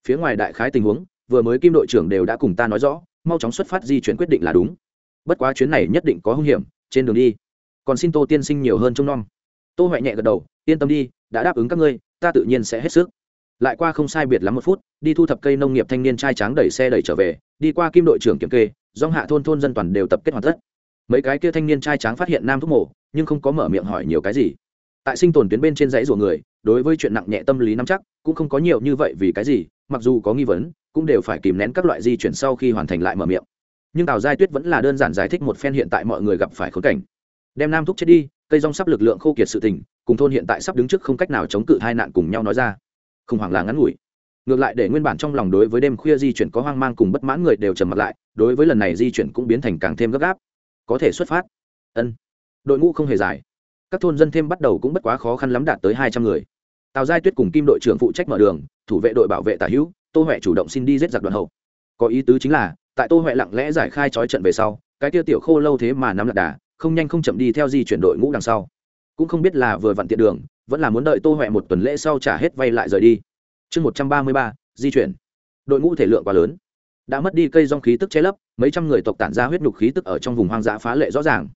Phía ngoài đại khái tình huống, vừa mới kim đội trưởng đều đã cùng ta nói rõ, mau chóng xuất phát di chuyển quyết định là đúng. Bất quá chuyến này nhất định có hung hiểm, trên đường đi. Còn xin tô tiên sinh nhiều hơn trông nom tô huệ nhẹ gật đầu, yên tâm đi, đã đáp ứng các ngươi, ta tự nhiên sẽ hết sức. Lại qua không sai biệt lắm một phút, đi thu thập cây nông nghiệp thanh niên trai tráng đẩy xe đẩy trở về, đi qua kim đội trưởng kiểm kê, dòng hạ thôn thôn dân toàn đều tập kết hoàn tất. Mấy cái kia thanh niên trai tráng phát hiện nam thúc mổ, nhưng không có mở miệng hỏi nhiều cái gì. Tại sinh tồn tuyến bên trên dãy rủa người, đối với chuyện nặng nhẹ tâm lý nắm chắc, cũng không có nhiều như vậy vì cái gì, mặc dù có nghi vấn, cũng đều phải kìm nén các loại di chuyển sau khi hoàn thành lại mở miệng. Nhưng tào giai tuyết vẫn là đơn giản giải thích một phen hiện tại mọi người gặp phải khốn cảnh. Đem nam thúc chết đi cây rong sắp lực lượng khô kiệt sự tình, cùng thôn hiện tại sắp đứng trước không cách nào chống cự hai nạn cùng nhau nói ra. Khủng hoảng là ngắn ngủi. Ngược lại để nguyên bản trong lòng đối với đêm khuya di chuyển có hoang mang cùng bất mãn người đều trầm mặt lại, đối với lần này di chuyển cũng biến thành càng thêm gấp gáp. Có thể xuất phát. Ân. Đội ngũ không hề dài. Các thôn dân thêm bắt đầu cũng bất quá khó khăn lắm đạt tới hai trăm người. Tào giai tuyết cùng kim đội trưởng phụ trách mở đường, thủ vệ đội bảo vệ tả hữu, tô huệ chủ động xin đi giết giặc đoàn hậu. Có ý tứ chính là, tại tô huệ lặng lẽ giải khai trói trận về sau, cái tiêu tiểu khô lâu thế mà nắm lạc đà không nhanh không chậm đi theo di chuyển đội ngũ đằng sau. Cũng không biết là vừa vặn tiện đường, vẫn là muốn đợi tô huệ một tuần lễ sau trả hết vay lại rời đi. Chương một trăm ba mươi ba, di chuyển. Đội ngũ thể lượng quá lớn. Đã mất đi cây rong khí tức che lấp, mấy trăm người tộc tản ra huyết nhục khí tức ở trong vùng hoang dã phá lệ rõ ràng.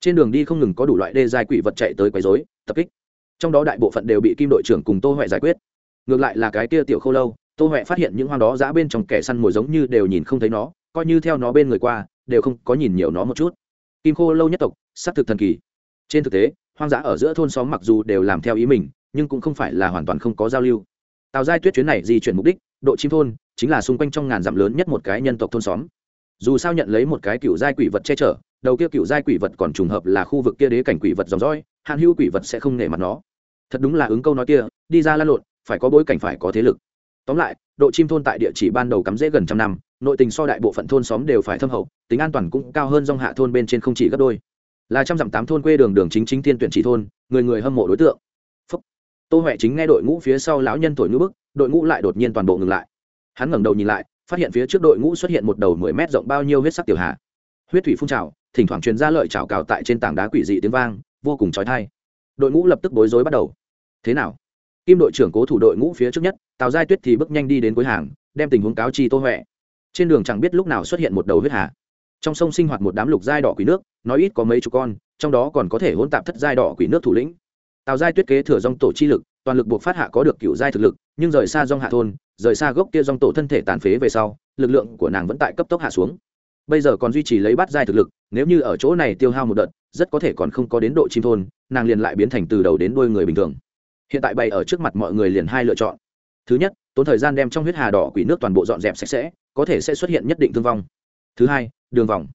Trên đường đi không ngừng có đủ loại đê dài quỷ vật chạy tới quấy rối, tập kích. Trong đó đại bộ phận đều bị kim đội trưởng cùng tô huệ giải quyết. Ngược lại là cái kia tiểu khâu lâu, tô huệ phát hiện những hoang đó giã bên trong kẻ săn mồi giống như đều nhìn không thấy nó, coi như theo nó bên người qua, đều không có nhìn nhiều nó một chút kim khô lâu nhất tộc s á c thực thần kỳ. Trên thực tế, hoang dã ở giữa thôn xóm mặc dù đều làm theo ý mình, nhưng cũng không phải là hoàn toàn không có giao lưu. Tào giai tuyết chuyến này di chuyển mục đích, độ chim thôn, chính là xung quanh trong ngàn dặm lớn nhất một cái nhân tộc thôn xóm. Dù sao nhận lấy một cái cựu giai quỷ vật che chở, đầu kia cựu giai quỷ vật còn trùng hợp là khu vực kia đế cảnh quỷ vật dòng dõi, hạn hữu quỷ vật sẽ không nể mặt nó. Thật đúng là ứng câu nói kia, đi ra lan lộn, phải có bối cảnh phải có thế lực tóm lại, độ chim thôn tại địa chỉ ban đầu cắm rễ gần trăm năm, nội tình so đại bộ phận thôn xóm đều phải thâm hậu, tính an toàn cũng cao hơn dòng hạ thôn bên trên không chỉ gấp đôi. Là trăm dặm tám thôn quê đường đường chính chính tiên tuyển chỉ thôn, người người hâm mộ đối tượng. Phúc. tô huệ chính nghe đội ngũ phía sau lão nhân tuổi ngữ bức, đội ngũ lại đột nhiên toàn bộ ngừng lại. Hắn ngẩng đầu nhìn lại, phát hiện phía trước đội ngũ xuất hiện một đầu mười mét rộng bao nhiêu huyết sắc tiểu hà. Huyết thủy phun trào, thỉnh thoảng truyền ra lợi trào cào tại trên tảng đá quỷ dị tiếng vang, vô cùng trói thai đội ngũ lập tức bối rối bắt đầu. Thế nào? Kim đội trưởng cố thủ đội ngũ phía trước nhất tào giai tuyết thì bước nhanh đi đến cuối hàng, đem tình huống cáo chi tô huệ. Trên đường chẳng biết lúc nào xuất hiện một đầu huyết hà. Trong sông sinh hoạt một đám lục giai đỏ quỷ nước, nói ít có mấy chục con, trong đó còn có thể hỗn tạp thất giai đỏ quỷ nước thủ lĩnh. Tào giai tuyết kế thừa dòng tổ chi lực, toàn lực buộc phát hạ có được cựu giai thực lực, nhưng rời xa dòng hạ thôn, rời xa gốc kia dòng tổ thân thể tàn phế về sau, lực lượng của nàng vẫn tại cấp tốc hạ xuống. Bây giờ còn duy trì lấy bát giai thực lực, nếu như ở chỗ này tiêu hao một đợt, rất có thể còn không có đến độ chim thôn, nàng liền lại biến thành từ đầu đến đuôi người bình thường. Hiện tại bày ở trước mặt mọi người liền hai lựa chọn thứ nhất, tốn thời gian đem trong huyết hà đỏ quỷ nước toàn bộ dọn dẹp sạch sẽ, có thể sẽ xuất hiện nhất định thương vong. Thứ hai, đường vòng.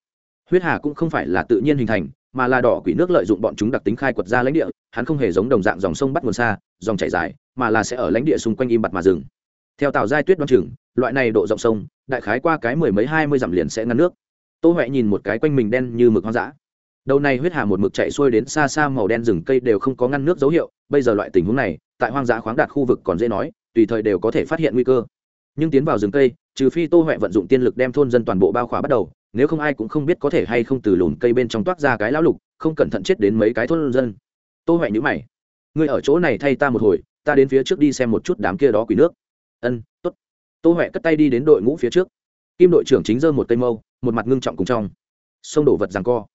Huyết hà cũng không phải là tự nhiên hình thành, mà là đỏ quỷ nước lợi dụng bọn chúng đặc tính khai quật ra lãnh địa, hắn không hề giống đồng dạng dòng sông bắt nguồn xa, dòng chảy dài, mà là sẽ ở lãnh địa xung quanh im bặt mà rừng theo tàu giai tuyết đoan chừng, loại này độ rộng sông, đại khái qua cái mười mấy hai mươi dặm liền sẽ ngăn nước. Tô huệ nhìn một cái quanh mình đen như mực hoang dã. Đầu này huyết hà một mực chạy xuôi đến xa xa màu đen rừng cây đều không có ngăn nước dấu hiệu, bây giờ loại tình huống này, tại hoang dã khoáng đạt khu vực còn dễ nói tùy thời đều có thể phát hiện nguy cơ. Nhưng tiến vào rừng cây, trừ phi tô huệ vận dụng tiên lực đem thôn dân toàn bộ bao khỏa bắt đầu, nếu không ai cũng không biết có thể hay không từ lùn cây bên trong toát ra cái lão lục, không cẩn thận chết đến mấy cái thôn dân. Tô huệ nhữ mày. Ngươi ở chỗ này thay ta một hồi, ta đến phía trước đi xem một chút đám kia đó quỷ nước. Ân t ố t tô huệ cất tay đi đến đội ngũ phía trước. Kim đội trưởng chính giơ một cây mâu, một mặt ngưng trọng cùng trong. Sông đổ vật rằng co.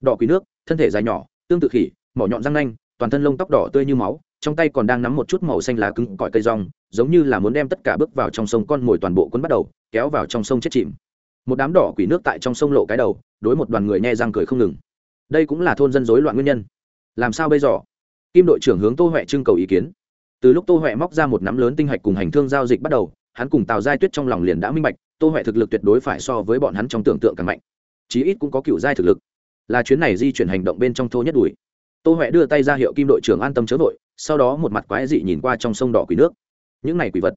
Đỏ quỷ nước, thân thể dài nhỏ, tương tự khỉ, mỏ nhọn răng nanh, toàn thân lông tóc đỏ tươi như máu trong tay còn đang nắm một chút màu xanh lá cứng cỏi cây rong, giống như là muốn đem tất cả bước vào trong sông con mồi toàn bộ quân bắt đầu, kéo vào trong sông chết chìm. Một đám đỏ quỷ nước tại trong sông lộ cái đầu, đối một đoàn người nhe răng cười không ngừng. Đây cũng là thôn dân rối loạn nguyên nhân. Làm sao bây giờ? Kim đội trưởng hướng tô huệ trưng cầu ý kiến. Từ lúc tô huệ móc ra một nắm lớn tinh hạch cùng hành thương giao dịch bắt đầu, hắn cùng tào giai tuyết trong lòng liền đã minh bạch, tô huệ thực lực tuyệt đối phải so với bọn hắn trong tưởng tượng càng mạnh. Chí ít cũng có cựu giai thực lực. Là chuyến này di chuyển hành động bên trong thô nhất đuổi tô huệ đưa tay ra hiệu kim đội trưởng an tâm chớ vội, sau đó một mặt quái dị nhìn qua trong sông đỏ quỷ nước. Những này quỷ vật,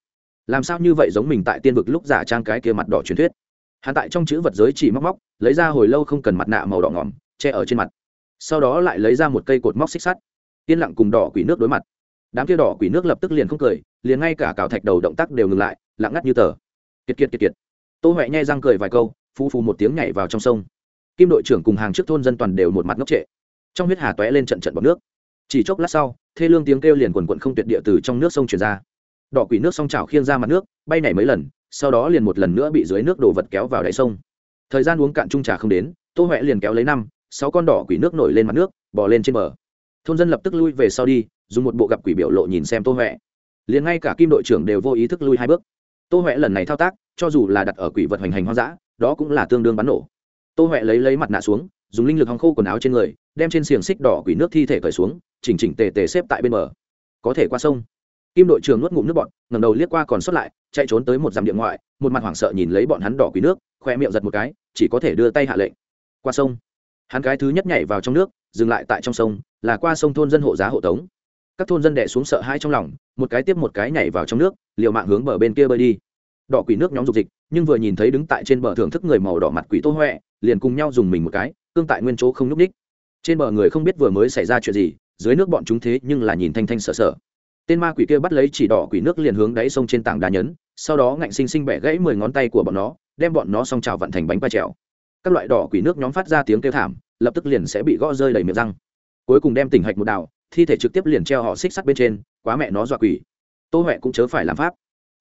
làm sao như vậy giống mình tại tiên vực lúc giả trang cái kia mặt đỏ truyền thuyết? Hắn tại trong chữ vật giới chỉ móc móc, lấy ra hồi lâu không cần mặt nạ màu đỏ ngỏm, che ở trên mặt. Sau đó lại lấy ra một cây cột móc xích sắt. Yên lặng cùng đỏ quỷ nước đối mặt. Đám kia đỏ quỷ nước lập tức liền không cười, liền ngay cả cào thạch đầu động tác đều ngừng lại, lặng ngắt như tờ. Kiệt kiệt kiệt kiệt. Tô huệ nhai răng cười vài câu phu phu một tiếng nhảy vào trong sông. Kim đội trưởng cùng hàng trước thôn dân toàn đều một mặt ngốc trệ trong huyết hà tóe lên trận trận bọc nước. Chỉ chốc lát sau, thê lương tiếng kêu liền quần quận không tuyệt địa từ trong nước sông truyền ra. Đỏ quỷ nước song trào khiêng ra mặt nước, bay nhảy mấy lần, sau đó liền một lần nữa bị dưới nước đổ vật kéo vào đáy sông. Thời gian uống cạn trung trà không đến, tô huệ liền kéo lấy năm, sáu con đỏ quỷ nước nổi lên mặt nước bỏ lên trên bờ. Thôn dân lập tức lui về sau đi, dùng một bộ gặp quỷ biểu lộ nhìn xem tô huệ liền ngay cả kim đội trưởng đều vô ý thức lui hai bước. Tô huệ lần này thao tác, cho dù là đặt ở quỷ vật hoành hành hoang dã, đó cũng là tương đương bắn nổ. Tô huệ lấy lấy mặt nạ xuống, dùng linh lực hòng khô quần áo trên người đem trên xiềng xích đỏ quỷ nước thi thể cởi xuống, chỉnh chỉnh tề tề xếp tại bên bờ. Có thể qua sông. Kim đội trưởng nuốt ngụm nước bọn ngầm đầu liếc qua còn sót lại, chạy trốn tới một dặm điện ngoại, một mặt hoảng sợ nhìn lấy bọn hắn đỏ quỷ nước, khoe miệng giật một cái, chỉ có thể đưa tay hạ lệnh. Qua sông. Hắn cái thứ nhất nhảy vào trong nước, dừng lại tại trong sông, là qua sông thôn dân hộ giá hộ tống. Các thôn dân đẻ xuống sợ hãi trong lòng, một cái tiếp một cái nhảy vào trong nước, liều mạng hướng bờ bên kia bơi đi. Đỏ quỷ nước nhóm dục dịch, nhưng vừa nhìn thấy đứng tại trên bờ thưởng thức người màu đỏ mặt quỷ tô huệ liền cùng nhau dùng mình một cái, cương tại nguyên chỗ không nhúc ních trên bờ người không biết vừa mới xảy ra chuyện gì, dưới nước bọn chúng thế nhưng là nhìn thanh thanh sợ sợ. Tên ma quỷ kia bắt lấy chỉ đỏ quỷ nước liền hướng đáy sông trên tảng đá nhấn, sau đó ngạnh sinh sinh bẻ gãy mười ngón tay của bọn nó, đem bọn nó xong trào vặn thành bánh pa trèo. Các loại đỏ quỷ nước nhóm phát ra tiếng kêu thảm, lập tức liền sẽ bị gõ rơi đầy miệng răng. Cuối cùng đem tỉnh hạch một đào thi thể trực tiếp liền treo họ xích sắt bên trên, quá mẹ nó dọa quỷ. Tô huệ cũng chớ phải làm pháp.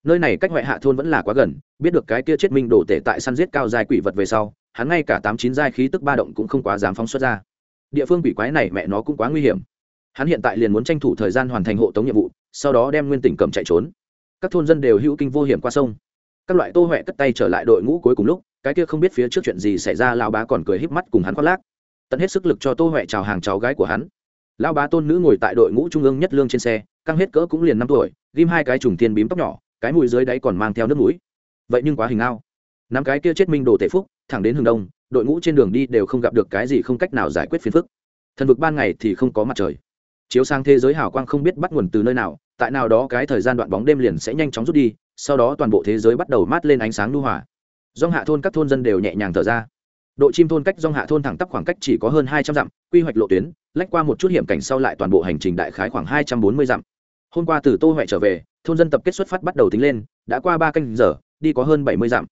Nơi này cách huệ hạ thôn vẫn là quá gần, biết được cái kia chết minh đổ tể tại săn giết cao dài quỷ vật về sau, hắn ngay cả tám chín giai khí tức ba động cũng không quá dám phóng xuất ra địa phương quỷ quái này mẹ nó cũng quá nguy hiểm. Hắn hiện tại liền muốn tranh thủ thời gian hoàn thành hộ tống nhiệm vụ, sau đó đem nguyên tỉnh cầm chạy trốn. Các thôn dân đều hữu kinh vô hiểm qua sông. Các loại tô huệ cất tay trở lại đội ngũ cuối cùng lúc, cái kia không biết phía trước chuyện gì xảy ra lao bá còn cười híp mắt cùng hắn khoác lác. Tận hết sức lực cho tô huệ chào hàng cháu gái của hắn. Lao bá tôn nữ ngồi tại đội ngũ trung ương nhất lương trên xe, căng hết cỡ cũng liền năm tuổi, ghim hai cái trùng tiên bím tóc nhỏ, cái mùi dưới đáy còn mang theo nước mũi. Vậy nhưng quá hình ao. Năm cái kia chết minh đồ tể phúc, thẳng đến hừng đông đội ngũ trên đường đi đều không gặp được cái gì không cách nào giải quyết phiền phức. Thần vực ban ngày thì không có mặt trời. Chiếu sang thế giới hào quang không biết bắt nguồn từ nơi nào, tại nào đó cái thời gian đoạn bóng đêm liền sẽ nhanh chóng rút đi, sau đó toàn bộ thế giới bắt đầu mát lên ánh sáng lưu hỏa dòng hạ thôn các thôn dân đều nhẹ nhàng thở ra. Độ chim thôn cách dong hạ thôn thẳng tắp khoảng cách chỉ có hơn hai trăm dặm, quy hoạch lộ tuyến, lách qua một chút hiểm cảnh sau lại toàn bộ hành trình đại khái khoảng hai trăm bốn mươi dặm. Hôm qua từ tô huệ trở về, thôn dân tập kết xuất phát bắt đầu tính lên, đã qua ba canh giờ, đi có hơn bảy mươi dặm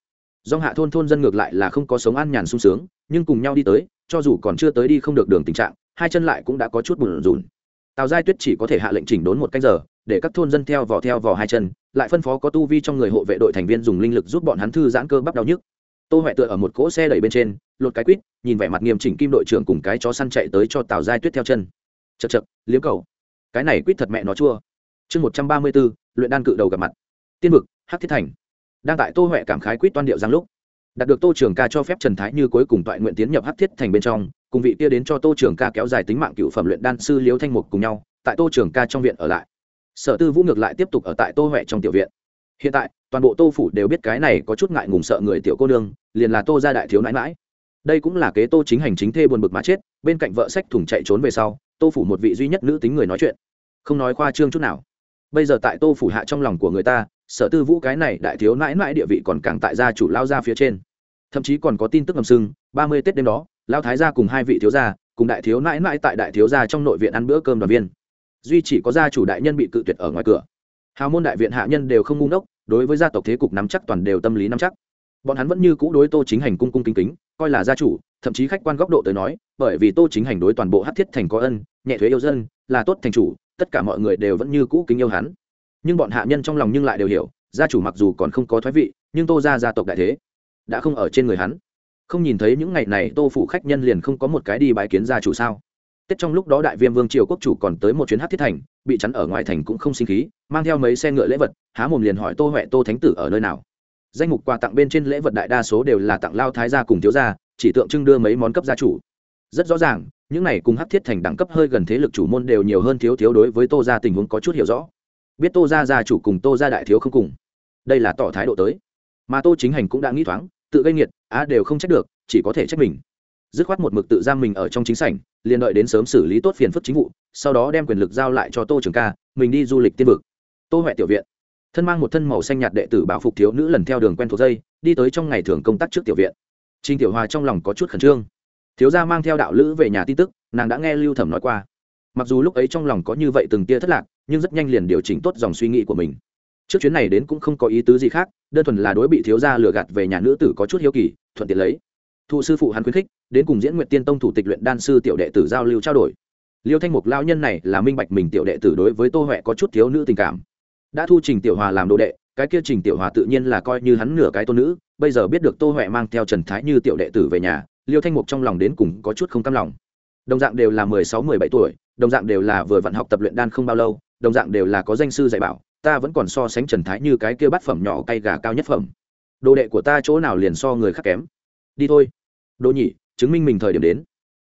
dong hạ thôn thôn dân ngược lại là không có sống an nhàn sung sướng, nhưng cùng nhau đi tới, cho dù còn chưa tới đi không được đường tình trạng, hai chân lại cũng đã có chút bùn rùn. Tào giai tuyết chỉ có thể hạ lệnh chỉnh đốn một cách giờ, để các thôn dân theo vò theo vò hai chân, lại phân phó có tu vi trong người hộ vệ đội thành viên dùng linh lực giúp bọn hắn thư giãn cơ bắp đau nhức. Tô huệ tựa ở một cỗ xe đẩy bên trên, lột cái quýt, nhìn vẻ mặt nghiêm chỉnh kim đội trưởng cùng cái chó săn chạy tới cho tào giai tuyết theo chân. Chật chật liếm cầu. Cái này quýt thật mẹ nó chua. Chương một trăm ba mươi b luyện đan cự đầu gặp mặt. Tiên vực, hắc thiết thành đang tại tô huệ cảm khái quýt toan điệu giang lúc, đạt được tô trường ca cho phép trần thái như cuối cùng toại nguyện tiến nhập hắc thiết thành bên trong, cùng vị kia đến cho tô trường ca kéo dài tính mạng cựu phẩm luyện đan sư liễu thanh mục cùng nhau, tại tô trường ca trong viện ở lại. Sở tư vũ ngược lại tiếp tục ở tại tô huệ trong tiểu viện. Hiện tại, toàn bộ tô phủ đều biết cái này có chút ngại ngùng sợ người tiểu cô nương, liền là tô gia đại thiếu nãi mãi đây cũng là kế tô chính hành chính thê buồn bực mà chết, bên cạnh vợ sách thủng chạy trốn về sau, tô phủ một vị duy nhất nữ tính người nói chuyện. Không nói khoa trương chút nào. Bây giờ tại tô phủ hạ trong lòng của người ta sở tư vũ cái này đại thiếu nãi nãi địa vị còn càng tại gia chủ lao ra phía trên. Thậm chí còn có tin tức ngầm sưng, ba mươi tết đêm đó, lao thái gia cùng hai vị thiếu gia, cùng đại thiếu nãi nãi tại đại thiếu gia trong nội viện ăn bữa cơm đoàn viên. Duy chỉ có gia chủ đại nhân bị cự tuyệt ở ngoài cửa. Hào môn đại viện hạ nhân đều không ngu ngốc, đối với gia tộc thế cục nắm chắc toàn đều tâm lý nắm chắc. Bọn hắn vẫn như cũ đối tô chính hành cung cung kính kính, coi là gia chủ, thậm chí khách quan góc độ tới nói, bởi vì tô chính hành đối toàn bộ hát thiết thành có ân, nhẹ thuế yêu dân, là tốt thành chủ, tất cả mọi người đều vẫn như cũ kính yêu hắn nhưng bọn hạ nhân trong lòng nhưng lại đều hiểu, gia chủ mặc dù còn không có thoái vị, nhưng tô ra gia tộc đại thế đã không ở trên người hắn. Không nhìn thấy những ngày này tô phụ khách nhân liền không có một cái đi bái kiến gia chủ sao? Tết trong lúc đó đại viêm vương triều quốc chủ còn tới một chuyến hát thiết thành, bị chắn ở ngoài thành cũng không sinh khí, mang theo mấy xe ngựa lễ vật, há mồm liền hỏi tô huệ tô thánh tử ở nơi nào. Danh mục quà tặng bên trên lễ vật đại đa số đều là tặng lao thái gia cùng thiếu gia, chỉ tượng trưng đưa mấy món cấp gia chủ. Rất rõ ràng, những này cùng hát thiết thành đẳng cấp hơi gần thế lực chủ môn đều nhiều hơn thiếu thiếu đối với tô gia tình huống có chút hiểu rõ biết tô gia gia chủ cùng tô gia đại thiếu không cùng. Đây là tỏ thái độ tới. Mà tô chính hành cũng đã nghĩ thoáng, tự gây nghiệt, á đều không trách được, chỉ có thể trách mình. Dứt khoát một mực tự giam mình ở trong chính sảnh, liền đợi đến sớm xử lý tốt phiền phức chính vụ, sau đó đem quyền lực giao lại cho tô trường ca, mình đi du lịch tiên vực. Tô huệ tiểu viện. Thân mang một thân màu xanh nhạt đệ tử bảo phục thiếu nữ lần theo đường quen thuộc dây, đi tới trong ngày thường công tác trước tiểu viện. Trinh tiểu hòa trong lòng có chút khẩn trương. Thiếu gia mang theo đạo lữ về nhà tin tức, nàng đã nghe lưu thẩm nói qua. Mặc dù lúc ấy trong lòng có như vậy từng tia thất lạc nhưng rất nhanh liền điều chỉnh tốt dòng suy nghĩ của mình. Trước chuyến này đến cũng không có ý tứ gì khác, đơn thuần là đối bị thiếu gia lừa gạt về nhà nữ tử có chút hiếu kỳ, thuận tiện lấy. Thụ sư phụ hắn khuyến khích, đến cùng diễn nguyện tiên tông thủ tịch luyện đan sư tiểu đệ tử giao lưu trao đổi. Liêu thanh mục lao nhân này là minh bạch mình tiểu đệ tử đối với tô huệ có chút thiếu nữ tình cảm. Đã thu trình tiểu hòa làm đồ đệ, cái kia trình tiểu hòa tự nhiên là coi như hắn nửa cái tôn nữ, bây giờ biết được tô huệ mang theo trần thái như tiểu đệ tử về nhà, liêu thanh mục trong lòng đến cùng có chút không cam lòng. Đồng dạng đều là mười sáu, mười bảy tuổi, đồng dạng đều là vừa vặn học tập luyện đan không bao lâu đồng dạng đều là có danh sư dạy bảo, ta vẫn còn so sánh trần thái như cái kia bát phẩm nhỏ cay gà cao nhất phẩm. Đồ đệ của ta chỗ nào liền so người khác kém? Đi thôi. Đồ nhị, chứng minh mình thời điểm đến.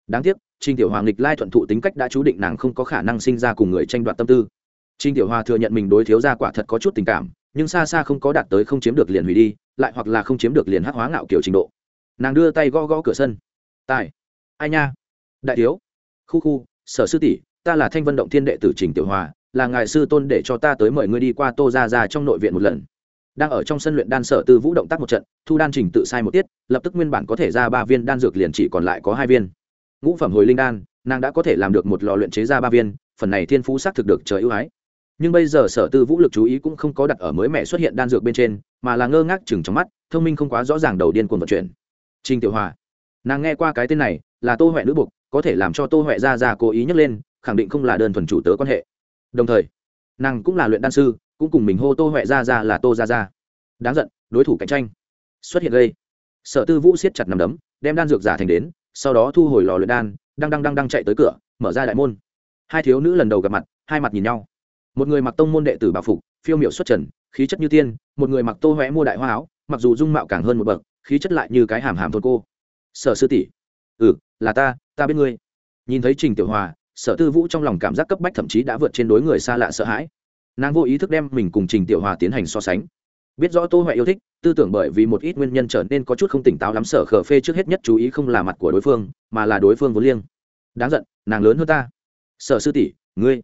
Đáng tiếc trinh tiểu Hoàng Lịch lai thuận thụ tính cách đã chú định nàng không có khả năng sinh ra cùng người tranh đoạt tâm tư. Trinh tiểu hòa thừa nhận mình đối thiếu gia quả thật có chút tình cảm, nhưng xa xa không có đạt tới không chiếm được liền hủy đi, lại hoặc là không chiếm được liền hắc hóa ngạo kiểu trình độ. Nàng đưa tay gõ gõ cửa sân. Tài. Ai nha? Đại thiếu. Khu khu, sở sư tỷ, ta là thanh vân động thiên đệ tử trình tiểu hòa là ngài sư tôn để cho ta tới mời ngươi đi qua tô ra ra trong nội viện một lần. Đang ở trong sân luyện đan sở tư vũ động tác một trận thu đan trình tự sai một tiết lập tức nguyên bản có thể ra ba viên đan dược liền chỉ còn lại có hai viên. Ngũ phẩm hồi linh đan nàng đã có thể làm được một lò luyện chế ra ba viên phần này thiên phú xác thực được trời ưu ái. Nhưng bây giờ sở tư vũ lực chú ý cũng không có đặt ở mới mẹ xuất hiện đan dược bên trên mà là ngơ ngác chừng trong mắt thông minh không quá rõ ràng đầu điên cuồng vận chuyển. Trình tiểu hòa nàng nghe qua cái tên này là tô huệ nữ bục, có thể làm cho tô huệ ra ra cố ý nhắc lên khẳng định không là đơn thuần chủ tớ quan hệ đồng thời, nàng cũng là luyện đan sư, cũng cùng mình hô tô huệ ra ra là tô ra ra đáng giận, đối thủ cạnh tranh. Xuất hiện gây, sở tư vũ siết chặt nằm đấm, đem đan dược giả thành đến, sau đó thu hồi lò luyện đan, đang đang đang đang chạy tới cửa, mở ra đại môn. Hai thiếu nữ lần đầu gặp mặt, hai mặt nhìn nhau. Một người mặc tông môn đệ tử bảo phục, phiêu miệu xuất trần, khí chất như tiên, một người mặc tô huệ mua đại hoa áo, mặc dù dung mạo càng hơn một bậc, khí chất lại như cái hàm hàm thôn cô. Sở sư tỷ ừ là ta ta biết ngươi. Nhìn thấy trình tiểu hòa sở tư vũ trong lòng cảm giác cấp bách thậm chí đã vượt trên đối người xa lạ sợ hãi. Nàng vô ý thức đem mình cùng trình tiểu hòa tiến hành so sánh. Biết rõ tô huệ yêu thích, tư tưởng bởi vì một ít nguyên nhân trở nên có chút không tỉnh táo lắm, sở khờ phê trước hết nhất chú ý không là mặt của đối phương, mà là đối phương vốn liêng. Đáng giận, nàng lớn hơn ta. Sở sư tỷ, ngươi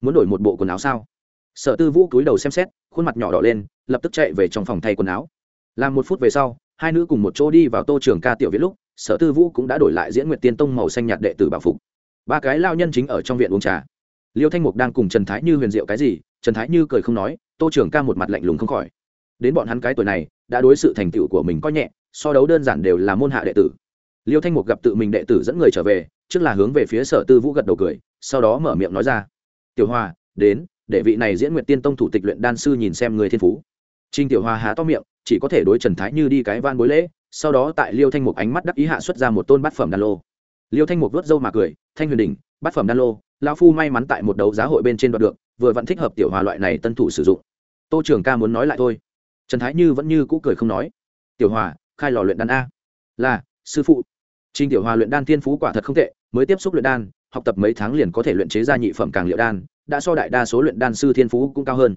muốn đổi một bộ quần áo sao? Sở tư vũ cúi đầu xem xét, khuôn mặt nhỏ đỏ lên, lập tức chạy về trong phòng thay quần áo. Làm một phút về sau, hai nữ cùng một chỗ đi vào tô trường ca tiểu viết lúc, sở tư vũ cũng đã đổi lại diễn nguyệt tiên tông màu xanh nhạt đệ tử bảo phục ba cái lao nhân chính ở trong viện uống trà. Liêu thanh mục đang cùng trần thái như huyền diệu cái gì, trần thái như cười không nói, tô trưởng ca một mặt lạnh lùng không khỏi. Đến bọn hắn cái tuổi này, đã đối sự thành tựu của mình coi nhẹ, so đấu đơn giản đều là môn hạ đệ tử. Liêu thanh mục gặp tự mình đệ tử dẫn người trở về, trước là hướng về phía sở tư vũ gật đầu cười, sau đó mở miệng nói ra. Tiểu hòa đến, để vị này diễn nguyện tiên tông thủ tịch luyện đan sư nhìn xem người thiên phú. Trinh tiểu hòa há to miệng, chỉ có thể đối trần thái như đi cái van bối lễ, sau đó tại liêu thanh mục ánh mắt đắc ý hạ xuất ra một tôn bát phẩm đan lô liêu thanh mục vớt râu mà cười thanh huyền đình bát phẩm đan lô lao phu may mắn tại một đấu giá hội bên trên đoạt được vừa vẫn thích hợp tiểu hòa loại này tân thủ sử dụng. Tô Trường ca muốn nói lại thôi. Trần thái như vẫn như cũ cười không nói. Tiểu hòa khai lò luyện đan a. Là sư phụ. Trình Tiểu Hòa luyện đan thiên phú quả thật không tệ, mới tiếp xúc luyện đan, học tập mấy tháng liền có thể luyện chế ra nhị phẩm càng liệu đan, đã so đại đa số luyện đan sư thiên phú cũng cao hơn.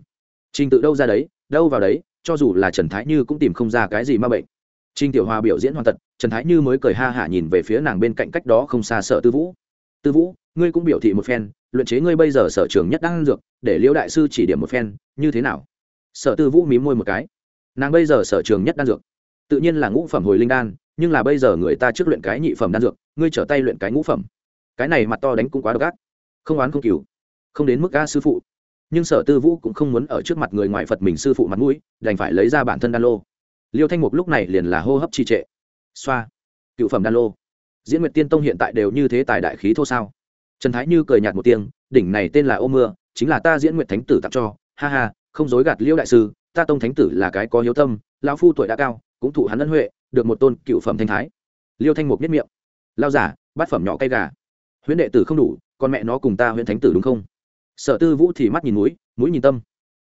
Trình tự đâu ra đấy, đâu vào đấy, cho dù là Trần Thái Như cũng tìm không ra cái gì ma bệnh. Trình Tiểu Hòa biểu diễn hoàn tật, Trần Thái Như mới cười ha hả nhìn về phía nàng bên cạnh cách đó không xa Sở Tư Vũ. "Tư Vũ, ngươi cũng biểu thị một phen, luyện chế ngươi bây giờ sở trường nhất đang dược, để Liễu đại sư chỉ điểm một phen, như thế nào?" Sở Tư Vũ mím môi một cái. Nàng bây giờ sở trường nhất đan dược, tự nhiên là ngũ phẩm hồi linh đan, nhưng là bây giờ người ta trước luyện cái nhị phẩm đan dược ngươi trở tay luyện cái ngũ phẩm cái này mặt to đánh cũng quá độc ác không oán không cừu không đến mức ca sư phụ nhưng sở tư vũ cũng không muốn ở trước mặt người ngoài phật mình sư phụ mặt mũi đành phải lấy ra bản thân đan lô liêu thanh mục lúc này liền là hô hấp trì trệ. Xoa. Cựu phẩm đan lô. Diễn nguyệt tiên tông hiện tại đều như thế tài đại khí thô sao? Trần thái như cười nhạt một tiếng, đỉnh này tên là ô mưa, chính là ta diễn nguyệt thánh tử tặng cho. Ha ha, không dối gạt liêu đại sư, ta tông thánh tử là cái có hiếu tâm, lão phu tuổi đã cao, cũng thụ hắn ân huệ, được một tôn cựu phẩm thanh thái. Liêu thanh mục nhất miệng. Lao giả, bát phẩm nhỏ cây gà. Huyễn đệ tử không đủ, con mẹ nó cùng ta huyễn thánh tử đúng không? Sở tư vũ thì mắt nhìn mũi mũi nhìn tâm.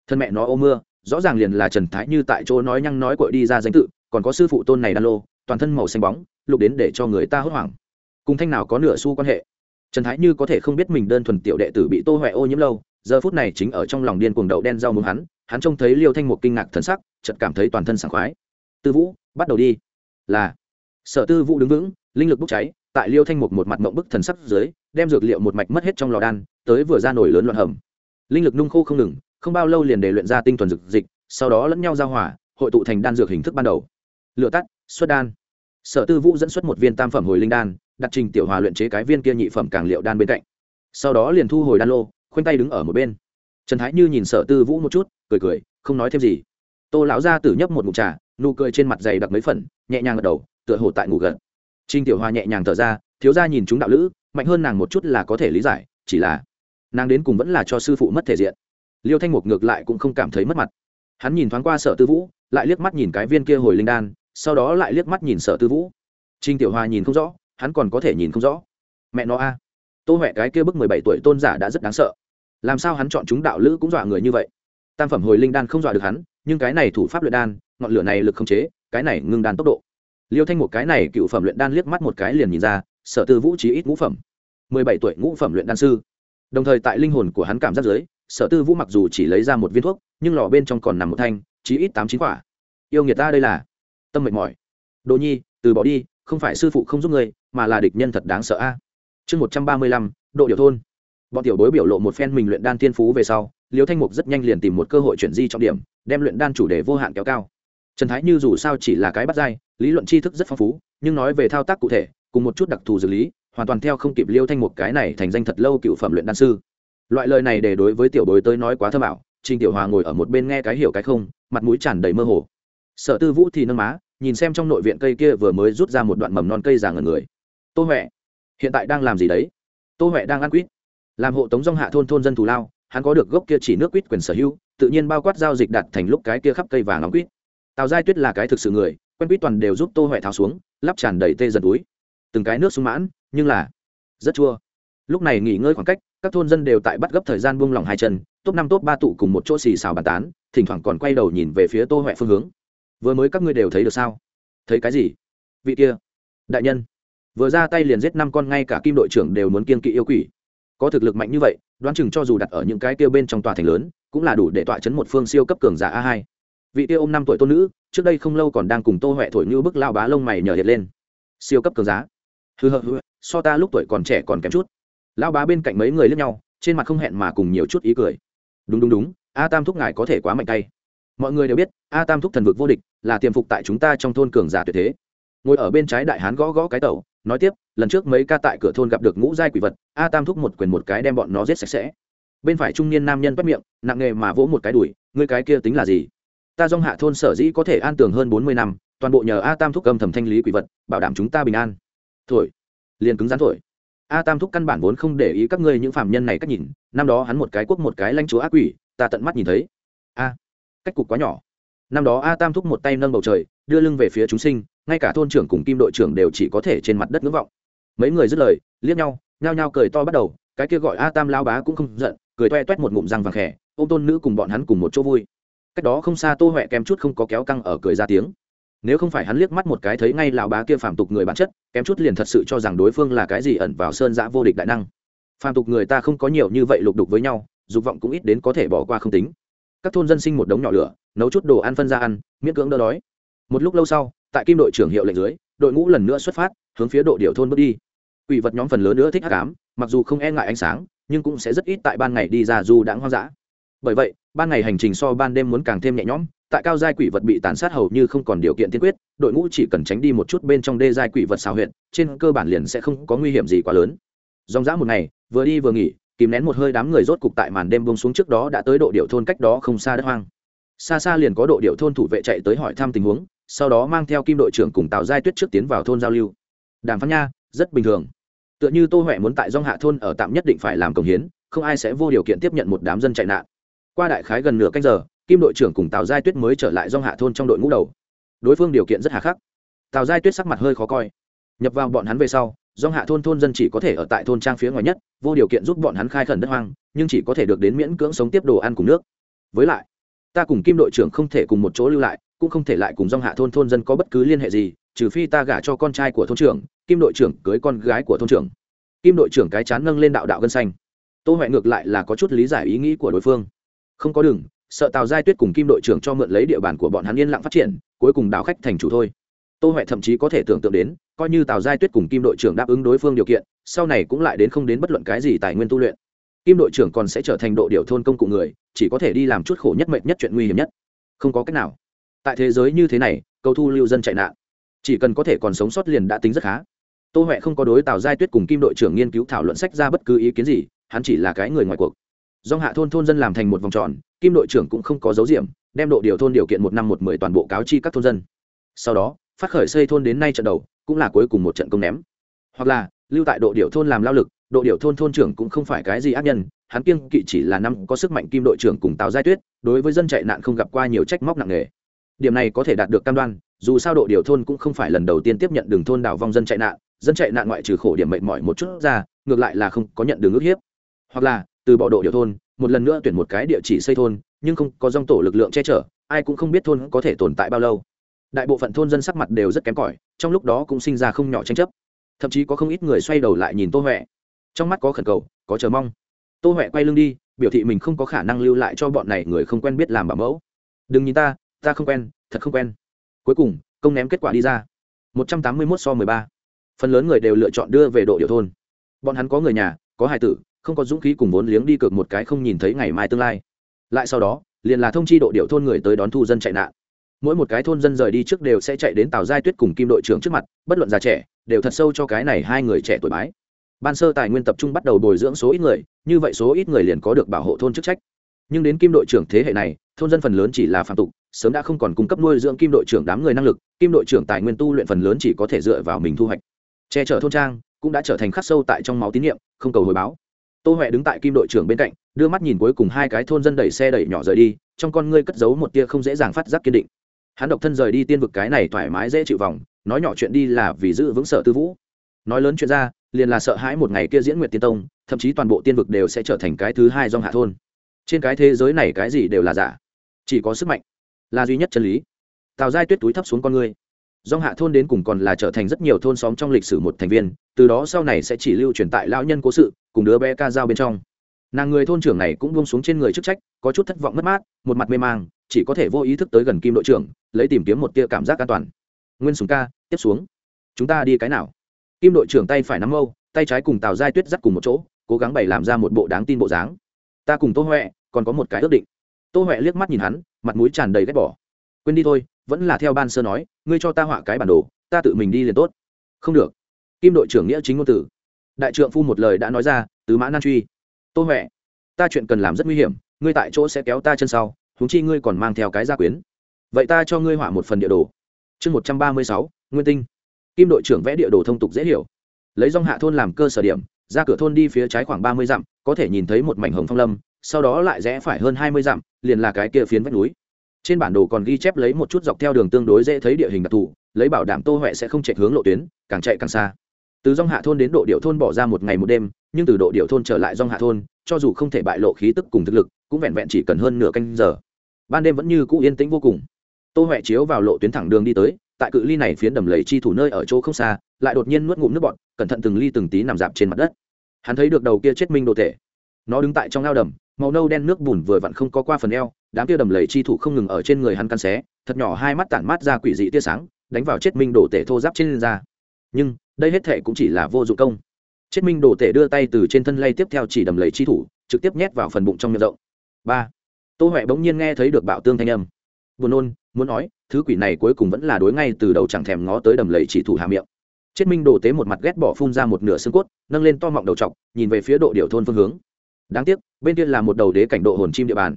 Thân mẹ nó ô mưa rõ ràng liền là trần thái như tại chỗ nói nhăng nói cội đi ra danh tự, còn có sư phụ tôn này đan lô, toàn thân màu xanh bóng, lục đến để cho người ta hốt hoảng. Cùng thanh nào có nửa xu quan hệ? Trần thái như có thể không biết mình đơn thuần tiểu đệ tử bị tô huệ ô nhiễm lâu, giờ phút này chính ở trong lòng điên cuồng đậu đen rau muốn hắn hắn trông thấy liêu thanh mục kinh ngạc thần sắc, chợt cảm thấy toàn thân sảng khoái. Tư vũ, bắt đầu đi. Là. Sở tư vũ đứng vững, linh lực bốc cháy, tại liêu thanh mục một mặt mộng bức thần sắc dưới, đem dược liệu một mạch mất hết trong lò đan, tới vừa ra nổi lớn loạn hầm. Linh lực nung khô không ngừng không bao lâu liền để luyện ra tinh thuần dược dịch, sau đó lẫn nhau giao hỏa hội tụ thành đan dược hình thức ban đầu. Lựa tắt, xuất đan. Sở tư vũ dẫn xuất một viên tam phẩm hồi linh đan, đặt trình tiểu hòa luyện chế cái viên kia nhị phẩm càng liệu đan bên cạnh. Sau đó liền thu hồi đan lô, khoanh tay đứng ở một bên. Trần thái như nhìn sở tư vũ một chút, cười cười, không nói thêm gì. Tô lão gia tử nhấp một mục trà, nụ cười trên mặt dày đặc mấy phần, nhẹ nhàng gật đầu, tựa hồ tại ngủ gật. Trinh tiểu hoa nhẹ nhàng thở ra, thiếu ra nhìn chúng đạo lữ, mạnh hơn nàng một chút là có thể lý giải, chỉ là nàng đến cùng vẫn là cho sư phụ mất thể diện liêu thanh mục ngược lại cũng không cảm thấy mất mặt. Hắn nhìn thoáng qua sở tư vũ, lại liếc mắt nhìn cái viên kia hồi linh đan, sau đó lại liếc mắt nhìn sở tư vũ. Trinh tiểu hoa nhìn không rõ, hắn còn có thể nhìn không rõ. Mẹ nó a. Tô huệ cái kia bức mười bảy tuổi tôn giả đã rất đáng sợ. Làm sao hắn chọn chúng đạo lữ cũng dọa người như vậy? Tam phẩm hồi linh đan không dọa được hắn, nhưng cái này thủ pháp luyện đan, ngọn lửa này lực không chế, cái này ngưng đan tốc độ. Liêu thanh một cái này cựu phẩm luyện đan liếc mắt một cái liền nhìn ra, sở tư vũ trí ít ngũ phẩm. Mười bảy tuổi ngũ phẩm luyện đan sư. Đồng thời tại linh hồn của hắn cảm giác giới sở tư vũ mặc dù chỉ lấy ra một viên thuốc, nhưng lò bên trong còn nằm một thanh, chí ít tám chín quả. Yêu nghiệt ta đây là. Tâm mệt mỏi. Đồ nhi, từ bỏ đi, không phải sư phụ không giúp người mà là địch nhân thật đáng sợ a. Chương một trăm ba mươi lăm, độ điều thôn. Bọn tiểu bối biểu lộ một phen mình luyện đan tiên phú về sau, liêu thanh mục rất nhanh liền tìm một cơ hội chuyển di trọng điểm, đem luyện đan chủ đề vô hạn kéo cao. Trần thái như dù sao chỉ là cái bắt dai lý luận tri thức rất phong phú, nhưng nói về thao tác cụ thể, cùng một chút đặc thù dược lý, hoàn toàn theo không kịp liêu thanh Mục cái này thành danh thật lâu cựu phẩm luyện đan sư loại lời này để đối với tiểu bối tới nói quá thơ bảo trình tiểu hòa ngồi ở một bên nghe cái hiểu cái không, mặt mũi tràn đầy mơ hồ. Sở tư vũ thì nâng má, nhìn xem trong nội viện cây kia vừa mới rút ra một đoạn mầm non cây già ngần người. Tô huệ, hiện tại đang làm gì đấy? Tô huệ đang ăn quýt. Làm hộ tống dòng hạ thôn thôn dân thù lao, hắn có được gốc kia chỉ nước quýt quyền sở hữu, tự nhiên bao quát giao dịch đặt thành lúc cái kia khắp cây vàng nóng quýt. Tào giai tuyết là cái thực sự người, quen quýt toàn đều giúp tô huệ tháo xuống, lắp tràn đầy tê dần túi. Từng cái nước sung mãn, nhưng là rất chua. Lúc này nghỉ ngơi khoảng cách các thôn dân đều tại bắt gấp thời gian buông lỏng hai chân, top năm, top ba tụ cùng một chỗ xì xào bàn tán, thỉnh thoảng còn quay đầu nhìn về phía tô huệ phương hướng. Vừa mới các ngươi đều thấy được sao? Thấy cái gì? Vị kia, đại nhân. Vừa ra tay liền giết năm con, ngay cả kim đội trưởng đều muốn kiên kỵ yêu quỷ. Có thực lực mạnh như vậy, đoán chừng cho dù đặt ở những cái tiêu bên trong tòa thành lớn, cũng là đủ để tọa chấn một phương siêu cấp cường giả a hai. Vị tiêu ôm năm tuổi tôn nữ, trước đây không lâu còn đang cùng tô huệ thổi như bức lao bá lông mày nhờ hiện lên. Siêu cấp cường giá hư hư hư so ta lúc tuổi còn trẻ còn kém chút lao bá bên cạnh mấy người lướt nhau, trên mặt không hẹn mà cùng nhiều chút ý cười. Đúng đúng đúng, a tam thúc ngài có thể quá mạnh tay. Mọi người đều biết, a tam thúc thần vực vô địch, là tiềm phục tại chúng ta trong thôn cường giả tuyệt thế. Ngồi ở bên trái đại hán gõ gõ cái tẩu, nói tiếp, lần trước mấy ca tại cửa thôn gặp được ngũ giai quỷ vật, a tam thúc một quyền một cái đem bọn nó giết sạch sẽ. Bên phải trung niên nam nhân bắt miệng, nặng nghề mà vỗ một cái đùi, ngươi cái kia tính là gì? Ta dong hạ thôn sở dĩ có thể an tường hơn bốn mươi năm, toàn bộ nhờ a tam thúc âm thầm thanh lý quỷ vật, bảo đảm chúng ta bình an. Thổi. Liền cứng rắn thổi a tam thúc căn bản vốn không để ý các ngươi những phạm nhân này cách nhìn, năm đó hắn một cái quốc một cái lanh chúa ác quỷ, ta tận mắt nhìn thấy. A, cách cục quá nhỏ. Năm đó a tam thúc một tay nâng bầu trời, đưa lưng về phía chúng sinh, ngay cả thôn trưởng cùng kim đội trưởng đều chỉ có thể trên mặt đất ngưỡng vọng. Mấy người dứt lời, liếc nhau, nhao nhao cười to bắt đầu, cái kia gọi a tam lao bá cũng không giận, cười toe toét một ngụm răng vàng khẽ ô m tôn nữ cùng bọn hắn cùng một chỗ vui. Cách đó không xa tô huệ kém chút không có kéo căng ở cười ra tiếng nếu không phải hắn liếc mắt một cái thấy ngay lão bá kia phàm tục người bản chất kém chút liền thật sự cho rằng đối phương là cái gì ẩn vào sơn giã vô địch đại năng. Phàm tục người ta không có nhiều như vậy lục đục với nhau dục vọng cũng ít đến có thể bỏ qua không tính. Các thôn dân sinh một đống nhỏ lửa nấu chút đồ ăn phân ra ăn miễn cưỡng đỡ đói. Một lúc lâu sau tại kim đội trưởng hiệu lệnh dưới đội ngũ lần nữa xuất phát hướng phía độ điệu thôn bước đi. Quỷ vật nhóm phần lớn nữa thích hắc ám, mặc dù không e ngại ánh sáng, nhưng cũng sẽ rất ít tại ban ngày đi ra du đãng hoang dã. Bởi vậy, ban ngày hành trình so ban đêm muốn càng thêm nhẹ nhõm, tại cao giai quỷ vật bị tàn sát hầu như không còn điều kiện tiên quyết, đội ngũ chỉ cần tránh đi một chút bên trong đê giai quỷ vật xào huyện, trên cơ bản liền sẽ không có nguy hiểm gì quá lớn. Dòng dã một ngày, vừa đi vừa nghỉ, kìm nén một hơi đám người rốt cục tại màn đêm buông xuống trước đó đã tới độ điệu thôn cách đó không xa đất hoang. Xa xa liền có độ điệu thôn thủ vệ chạy tới hỏi thăm tình huống, sau đó mang theo kim đội trưởng cùng Tào Giai Tuyết trước tiến vào thôn giao lưu. Đàm phán nha, rất bình thường tựa như tô huệ muốn tại dong hạ thôn ở tạm nhất định phải làm công hiến không ai sẽ vô điều kiện tiếp nhận một đám dân chạy nạn qua đại khái gần nửa canh giờ, kim đội trưởng cùng tào giai tuyết mới trở lại dong hạ thôn trong đội ngũ đầu. Đối phương điều kiện rất hà khắc. Tào giai tuyết sắc mặt hơi khó coi. Nhập vào bọn hắn về sau dong hạ thôn thôn dân chỉ có thể ở tại thôn trang phía ngoài nhất, vô điều kiện giúp bọn hắn khai khẩn đất hoang, nhưng chỉ có thể được đến miễn cưỡng sống tiếp đồ ăn cùng nước. Với lại, ta cùng kim đội trưởng không thể cùng một chỗ lưu lại, cũng không thể lại cùng dong hạ thôn thôn dân có bất cứ liên hệ gì, trừ phi ta gả cho con trai của thôn trưởng, kim đội trưởng cưới con gái của thôn trưởng. Kim đội trưởng cái chán nâng lên đạo đạo gân xanh. Tô huệ ngược lại là có chút lý giải ý nghĩ của đối phương không có đường, sợ tào giai tuyết cùng kim đội trưởng cho mượn lấy địa bàn của bọn hắn yên lặng phát triển, cuối cùng đào khách thành chủ thôi. Tô huệ thậm chí có thể tưởng tượng đến, coi như tào giai tuyết cùng kim đội trưởng đáp ứng đối phương điều kiện, sau này cũng lại đến không đến bất luận cái gì tài nguyên tu luyện. Kim đội trưởng còn sẽ trở thành độ điều thôn công cụ người, chỉ có thể đi làm chút khổ nhất mệnh nhất chuyện nguy hiểm nhất. Không có cách nào. Tại thế giới như thế này, cầu thu lưu dân chạy nạn, chỉ cần có thể còn sống sót liền đã tính rất khá. Tô huệ không có đối tào giai tuyết cùng kim đội trưởng nghiên cứu thảo luận sách ra bất cứ ý kiến gì, hắn chỉ là cái người ngoài cuộc do hạ thôn thôn dân làm thành một vòng tròn, kim đội trưởng cũng không có dấu diệm, đem độ điều thôn điều kiện một năm một mười toàn bộ cáo chi các thôn dân. Sau đó, phát khởi xây thôn đến nay trận đầu, cũng là cuối cùng một trận công ném. Hoặc là, lưu tại độ điều thôn làm lao lực, độ điều thôn thôn trưởng cũng không phải cái gì ác nhân, hắn kiêng kỵ chỉ là năm có sức mạnh kim đội trưởng cùng tào giai tuyết, đối với dân chạy nạn không gặp qua nhiều trách móc nặng nề. Điểm này có thể đạt được cam đoan, dù sao độ điều thôn cũng không phải lần đầu tiên tiếp nhận đường thôn đảo vong dân chạy nạn, dân chạy nạn ngoại trừ khổ điểm mệt mỏi một chút ra, ngược lại là không có nhận đường ước hiếp. Hoặc là từ bỏ độ điệu thôn, một lần nữa tuyển một cái địa chỉ xây thôn, nhưng không có dòng tổ lực lượng che chở, ai cũng không biết thôn có thể tồn tại bao lâu. Đại bộ phận thôn dân sắc mặt đều rất kém cỏi, trong lúc đó cũng sinh ra không nhỏ tranh chấp. Thậm chí có không ít người xoay đầu lại nhìn tô huệ. Trong mắt có khẩn cầu, có chờ mong. Tô huệ quay lưng đi, biểu thị mình không có khả năng lưu lại cho bọn này người không quen biết làm bảo mẫu. Đừng nhìn ta ta không quen, thật không quen. Cuối cùng, công ném kết quả đi ra. Một trăm tám mươi mốt so mười ba. Phần lớn người đều lựa chọn đưa về độ điệu thôn. Bọn hắn có người nhà, có hài tử không có dũng khí cùng vốn liếng đi cược một cái không nhìn thấy ngày mai tương lai. Lại sau đó, liền là thông chi độ điệu thôn người tới đón thu dân chạy nạn. Mỗi một cái thôn dân rời đi trước đều sẽ chạy đến tàu giai tuyết cùng kim đội trưởng trước mặt, bất luận già trẻ, đều thật sâu cho cái này hai người trẻ tuổi bái. Ban sơ tài nguyên tập trung bắt đầu bồi dưỡng số ít người, như vậy số ít người liền có được bảo hộ thôn chức trách. Nhưng đến kim đội trưởng thế hệ này, thôn dân phần lớn chỉ là phạm tục, sớm đã không còn cung cấp nuôi dưỡng kim đội trưởng đám người năng lực, kim đội trưởng tài nguyên tu luyện phần lớn chỉ có thể dựa vào mình thu hoạch. Che chở thôn trang, cũng đã trở thành khắc sâu tại trong máu tín nhiệm, không cầu hồi báo tô huệ đứng tại kim đội trưởng bên cạnh, đưa mắt nhìn cuối cùng hai cái thôn dân đẩy xe đẩy nhỏ rời đi, trong con ngươi cất giấu một tia không dễ dàng phát giác kiên định. Hắn độc thân rời đi tiên vực cái này thoải mái dễ chịu vòng, nói nhỏ chuyện đi là vì giữ vững sở tư vũ. Nói lớn chuyện ra, liền là sợ hãi một ngày kia diễn nguyệt tiên tông, thậm chí toàn bộ tiên vực đều sẽ trở thành cái thứ hai dòng hạ thôn. Trên cái thế giới này cái gì đều là giả. Chỉ có sức mạnh là duy nhất chân lý. Tào giai tuyết túi thấp xuống con ngươi. Dòng hạ thôn đến cùng còn là trở thành rất nhiều thôn xóm trong lịch sử một thành viên, từ đó sau này sẽ chỉ lưu truyền tại lão nhân cố sự cùng đứa bé ca dao bên trong. Nàng người thôn trưởng này cũng buông xuống trên người chức trách, có chút thất vọng mất mát, một mặt mê mang, chỉ có thể vô ý thức tới gần kim đội trưởng, lấy tìm kiếm một tia cảm giác an toàn. Nguyên sùng ca, tiếp xuống. Chúng ta đi cái nào? Kim đội trưởng tay phải nắm mâu, tay trái cùng tào giai tuyết dắt cùng một chỗ, cố gắng bày làm ra một bộ đáng tin bộ dáng. Ta cùng tô huệ, còn có một cái ước định. Tô huệ liếc mắt nhìn hắn, mặt mũi tràn đầy ghét bỏ. Quên đi thôi, vẫn là theo ban sơ nói, ngươi cho ta họa cái bản đồ, ta tự mình đi liền tốt. Không được. Kim đội trưởng nghĩa chính ngôn tử đại trượng phu một lời đã nói ra, tứ mã nan truy. Tô huệ, ta chuyện cần làm rất nguy hiểm, ngươi tại chỗ sẽ kéo ta chân sau húng chi ngươi còn mang theo cái gia quyến. Vậy ta cho ngươi hỏa một phần địa đồ. Chương một trăm ba mươi sáu, nguyên tinh. Kim đội trưởng vẽ địa đồ thông tục dễ hiểu. Lấy dòng hạ thôn làm cơ sở điểm, ra cửa thôn đi phía trái khoảng ba mươi dặm, có thể nhìn thấy một mảnh hồng phong lâm, sau đó lại rẽ phải hơn hai mươi dặm, liền là cái kia phiến vách núi. Trên bản đồ còn ghi chép lấy một chút dọc theo đường tương đối dễ thấy địa hình đặc thù, lấy bảo đảm tô huệ sẽ không chạy hướng lộ tuyến, càng chạy càng xa từ dòng hạ thôn đến độ điệu thôn bỏ ra một ngày một đêm, nhưng từ độ điệu thôn trở lại dòng hạ thôn, cho dù không thể bại lộ khí tức cùng thực lực, cũng vẹn vẹn chỉ cần hơn nửa canh giờ. Ban đêm vẫn như cũ yên tĩnh vô cùng. Tô huệ chiếu vào lộ tuyến thẳng đường đi tới, tại cự ly này phiến đầm lầy chi thủ nơi ở chỗ không xa, lại đột nhiên nuốt ngụm nước bọt, cẩn thận từng ly từng tí nằm dạp trên mặt đất. Hắn thấy được đầu kia chết minh đồ thể. Nó đứng tại trong ao đầm, màu nâu đen nước bùn vừa vặn không có qua phần eo, đám kia đầm lầy chi thủ không ngừng ở trên người hắn căn xé, thật nhỏ hai mắt tản mát ra quỷ dị tia sáng, đánh vào chết minh đồ tể thô giáp trên da. Nhưng đây hết thệ cũng chỉ là vô dụng công. Chết minh đồ tể đưa tay từ trên thân lay tiếp theo chỉ đầm lầy chi thủ, trực tiếp nhét vào phần bụng trong miệng rộng. Ba. Tô huệ bỗng nhiên nghe thấy được bạo tương thanh âm. Buồn nôn, muốn nói, thứ quỷ này cuối cùng vẫn là đối ngay từ đầu chẳng thèm ngó tới đầm lầy chỉ thủ hạ miệng. Chết minh đồ tế một mặt ghét bỏ phun ra một nửa xương cốt, nâng lên to mọng đầu t nhìn về phía độ điệu thôn phương hướng. Đáng tiếc, bên kia là một đầu đế cảnh độ hồn chim địa bàn.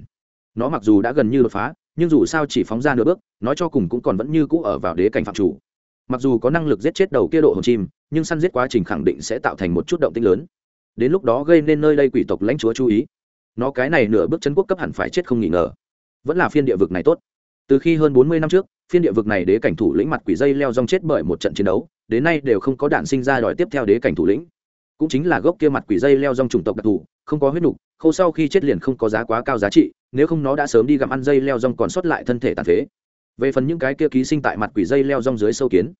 Nó mặc dù đã gần như đột phá, nhưng dù sao chỉ phóng ra nửa bước, nói cho cùng cũng còn vẫn như cũ ở vào đế cảnh phạm chủ mặc dù có năng lực giết chết đầu kia độ hồn chim, nhưng săn giết quá trình khẳng định sẽ tạo thành một chút động tinh lớn. Đến lúc đó gây nên nơi đây quỷ tộc lãnh chúa chú ý. Nó cái này nửa bước chân quốc cấp hẳn phải chết không nghỉ ngờ. Vẫn là phiên địa vực này tốt. Từ khi hơn bốn mươi năm trước, phiên địa vực này đế cảnh thủ lĩnh mặt quỷ dây leo rong chết bởi một trận chiến đấu, đến nay đều không có đạn sinh ra đòi tiếp theo đế cảnh thủ lĩnh. Cũng chính là gốc kia mặt quỷ dây leo rong chủng tộc đặc thù, không có huyết nục, khâu sau khi chết liền không có giá quá cao giá trị, nếu không nó đã sớm đi gặm ăn dây leo rong còn sót lại thân thể tàn phế về phần những cái kia ký sinh tại mặt quỷ dây leo rong dưới sâu kiến,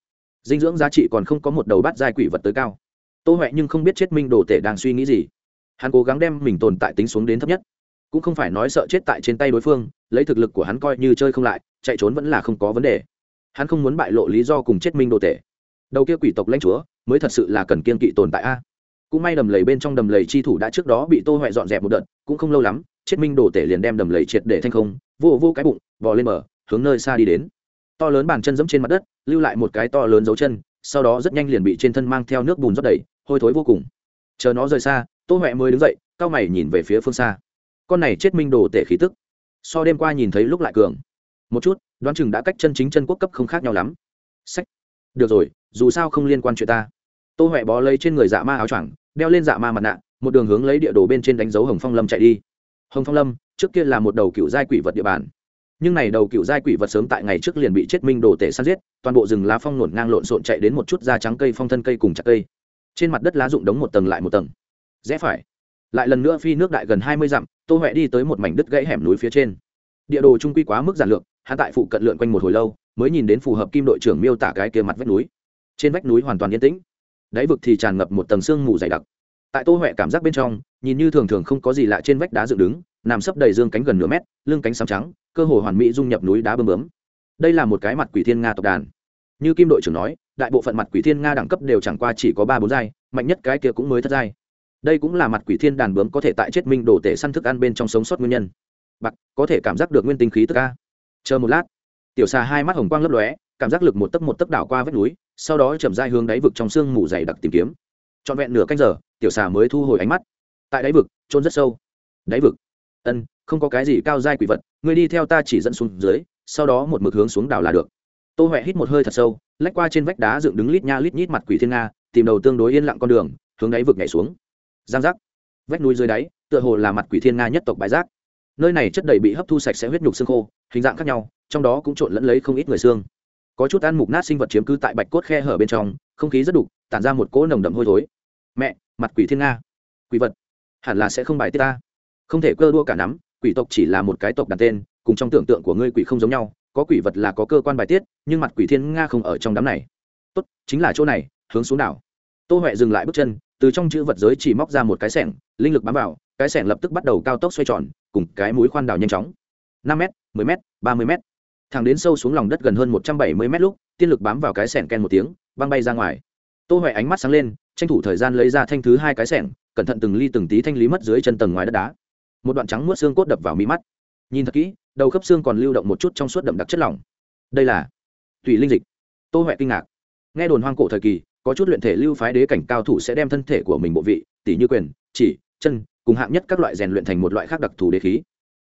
dinh dưỡng giá trị còn không có một đầu bát giai quỷ vật tới cao. Tô huệ nhưng không biết chết minh đồ tể đang suy nghĩ gì. Hắn cố gắng đem mình tồn tại tính xuống đến thấp nhất. Cũng không phải nói sợ chết tại trên tay đối phương, lấy thực lực của hắn coi như chơi không lại, chạy trốn vẫn là không có vấn đề. Hắn không muốn bại lộ lý do cùng chết minh đồ tể. Đầu kia quỷ tộc lãnh chúa, mới thật sự là cần kiên kỵ tồn tại a. Cũng may đầm lầy bên trong đầm lầy chi thủ đã trước đó bị tô huệ dọn dẹp một đợt, cũng không lâu lắm, chết minh đồ tể liền đem đầm lầy triệt để thanh không vô vô cái bụng vò lên bờ hướng nơi xa đi đến. To lớn bàn chân giẫm trên mặt đất, lưu lại một cái to lớn dấu chân, sau đó rất nhanh liền bị trên thân mang theo nước bùn rót đầy, hôi thối vô cùng. Chờ nó rời xa, tô huệ mới đứng dậy, cao mày nhìn về phía phương xa. Con này chết minh đồ tể khí tức. So đêm qua nhìn thấy lúc lại cường. Một chút, đoán chừng đã cách chân chính chân quốc cấp không khác nhau lắm. Sách. Được rồi, dù sao không liên quan chuyện ta. Tô huệ bó lấy trên người dạ ma áo choàng, đeo lên dạ ma mặt nạ, một đường hướng lấy địa đồ bên trên đánh dấu hồng phong lâm chạy đi. Hồng phong lâm, trước kia là một đầu cựu giai quỷ vật địa bàn nhưng này đầu cựu giai quỷ vật sớm tại ngày trước liền bị chết minh đồ tể săn giết, toàn bộ rừng lá phong nổn ngang lộn xộn chạy đến một chút da trắng cây phong thân cây cùng chặt cây. Trên mặt đất lá rụng đống một tầng lại một tầng. Rẽ phải. Lại lần nữa phi nước đại gần hai mươi dặm, tô huệ đi tới một mảnh đất gãy hẻm núi phía trên. Địa đồ trung quy quá mức giản lược hạ tại phụ cận lượn quanh một hồi lâu, mới nhìn đến phù hợp kim đội trưởng miêu tả cái kia mặt vách núi. Trên vách núi hoàn toàn yên tĩnh. Đáy vực thì tràn ngập một tầng sương mù dày đặc. Tại tô huệ cảm giác bên trong, nhìn như thường thường không có gì lạ trên vách đá dựng đứng nằm sấp đầy dương cánh gần nửa mét, lưng cánh xám trắng, cơ hồ hoàn mỹ dung nhập núi đá bơm bướm. Đây là một cái mặt quỷ thiên nga tộc đàn. Như kim đội trưởng nói, đại bộ phận mặt quỷ thiên nga đẳng cấp đều chẳng qua chỉ có ba bốn giai, mạnh nhất cái kia cũng mới thất giai. Đây cũng là mặt quỷ thiên đàn bướm có thể tại chết minh đổ tể săn thức ăn bên trong sống sót nguyên nhân. Bạc, có thể cảm giác được nguyên tinh khí tức ca chờ một lát, tiểu xà hai mắt hồng quang lấp lóe, cảm giác lực một tấc một tấc đảo qua vách núi, sau đó chậm dai hướng đáy vực trong sương mù dày đặc tìm kiếm. Trọn vẹn nửa canh giờ, tiểu xà mới thu hồi ánh mắt. Tại đáy vực trôn rất sâu. Đáy vực ân, không có cái gì cao dai quỷ vật, ngươi đi theo ta chỉ dẫn xuống dưới, sau đó một mực hướng xuống đảo là được. Tô huệ hít một hơi thật sâu, lách qua trên vách đá dựng đứng lít nha lít nhít mặt quỷ thiên nga, tìm đầu tương đối yên lặng con đường, hướng đáy vực nhảy xuống. Giang giác. Vách núi dưới đáy, tựa hồ là mặt quỷ thiên nga nhất tộc bãi rác. Nơi này chất đầy bị hấp thu sạch sẽ huyết nhục xương khô, hình dạng khác nhau, trong đó cũng trộn lẫn lấy không ít người xương. Có chút ăn mục nát sinh vật chiếm cứ tại bạch cốt khe hở bên trong, không khí rất đục, tản ra một cỗ nồng đậm hôi thối. Mẹ, mặt quỷ thiên nga. Quỷ vật, hẳn là sẽ không bài tiết ta không thể cơ đua cả nắm, quỷ tộc chỉ là một cái tộc đặt tên, cùng trong tưởng tượng của ngươi quỷ không giống nhau, có quỷ vật là có cơ quan bài tiết, nhưng mặt quỷ thiên nga không ở trong đám này. Tốt, chính là chỗ này, hướng xuống đảo. Tô huệ dừng lại bước chân, từ trong chữ vật giới chỉ móc ra một cái sẻng, linh lực bám vào, cái sẻng lập tức bắt đầu cao tốc xoay tròn, cùng cái mũi khoan đào nhanh chóng. năm m mười m ba mươi m thẳng đến sâu xuống lòng đất gần hơn một trăm bảy mươi m lúc, tiên lực bám vào cái sẻng ken một tiếng băng bay ra ngoài. Tô huệ ánh mắt sáng lên, tranh thủ thời gian lấy ra thanh thứ hai cái sẻng, cẩn thận từng ly từng tí thanh lý mất dưới chân tầng ngoài đất đá một đoạn trắng muốt xương cốt đập vào mi mắt. Nhìn thật kỹ, đầu khớp xương còn lưu động một chút trong suốt đậm đặc chất lỏng. Đây là tùy linh dịch. Tô huệ kinh ngạc. Nghe đồn hoang cổ thời kỳ, có chút luyện thể lưu phái đế cảnh cao thủ sẽ đem thân thể của mình bộ vị, tỉ như quyền, chỉ, chân, cùng hạng nhất các loại rèn luyện thành một loại khác đặc thù đế khí.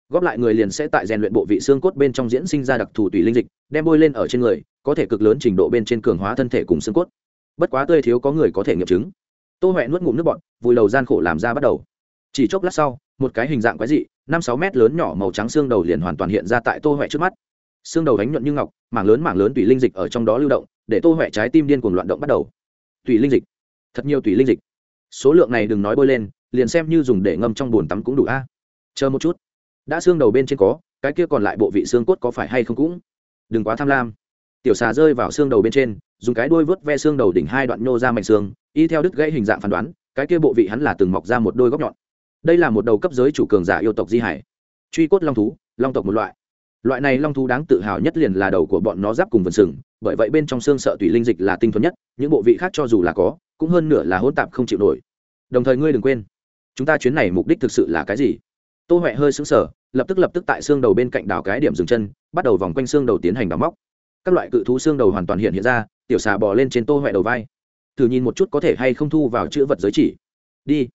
Góp lại người liền sẽ tại rèn luyện bộ vị xương cốt bên trong diễn sinh ra đặc thù tùy linh dịch, đem bôi lên ở trên người, có thể cực lớn trình độ bên trên cường hóa thân thể cùng xương cốt. Bất quá tươi thiếu có người có thể nghiệm chứng. Tô huệ nuốt ngụm nước bọt, vùi đầu gian khổ làm ra bắt đầu. Chỉ chốc lát sau một cái hình dạng quái dị, năm sáu mét lớn nhỏ màu trắng xương đầu liền hoàn toàn hiện ra tại tô huệ trước mắt. Xương đầu đánh nhuận như ngọc, mảng lớn mảng lớn tùy linh dịch ở trong đó lưu động, để tô huệ trái tim điên cuồng loạn động bắt đầu. Tùy linh dịch. Thật nhiều tùy linh dịch. Số lượng này đừng nói bôi lên, liền xem như dùng để ngâm trong bồn tắm cũng đủ a. À. Chờ một chút. Đã xương đầu bên trên có, cái kia còn lại bộ vị xương cốt có phải hay không cũng. Đừng quá tham lam. Tiểu xà rơi vào xương đầu bên trên, dùng cái đuôi vớt ve xương đầu đỉnh hai đoạn nhô ra mạnh xương, y theo đứt gãy hình dạng phán đoán, cái kia bộ vị hắn là từng mọc ra một đôi góc nhọn đây là một đầu cấp giới chủ cường giả yêu tộc di hải. Truy cốt long thú, long tộc một loại. Loại này long thú đáng tự hào nhất liền là đầu của bọn nó giáp cùng vườn sừng, bởi vậy bên trong xương sợ tùy linh dịch là tinh thuần nhất, những bộ vị khác cho dù là có, cũng hơn nửa là hỗn tạp không chịu nổi. Đồng thời ngươi đừng quên, chúng ta chuyến này mục đích thực sự là cái gì? Tô huệ hơi xứng sở lập tức lập tức tại xương đầu bên cạnh đảo cái điểm dừng chân, bắt đầu vòng quanh xương đầu tiến hành đào móc. Các loại cự thú xương đầu hoàn toàn hiện hiện ra, tiểu xà bò lên trên tô huệ đầu vai. Thử nhìn một chút có thể hay không thu vào chữ vật giới chỉ. Đi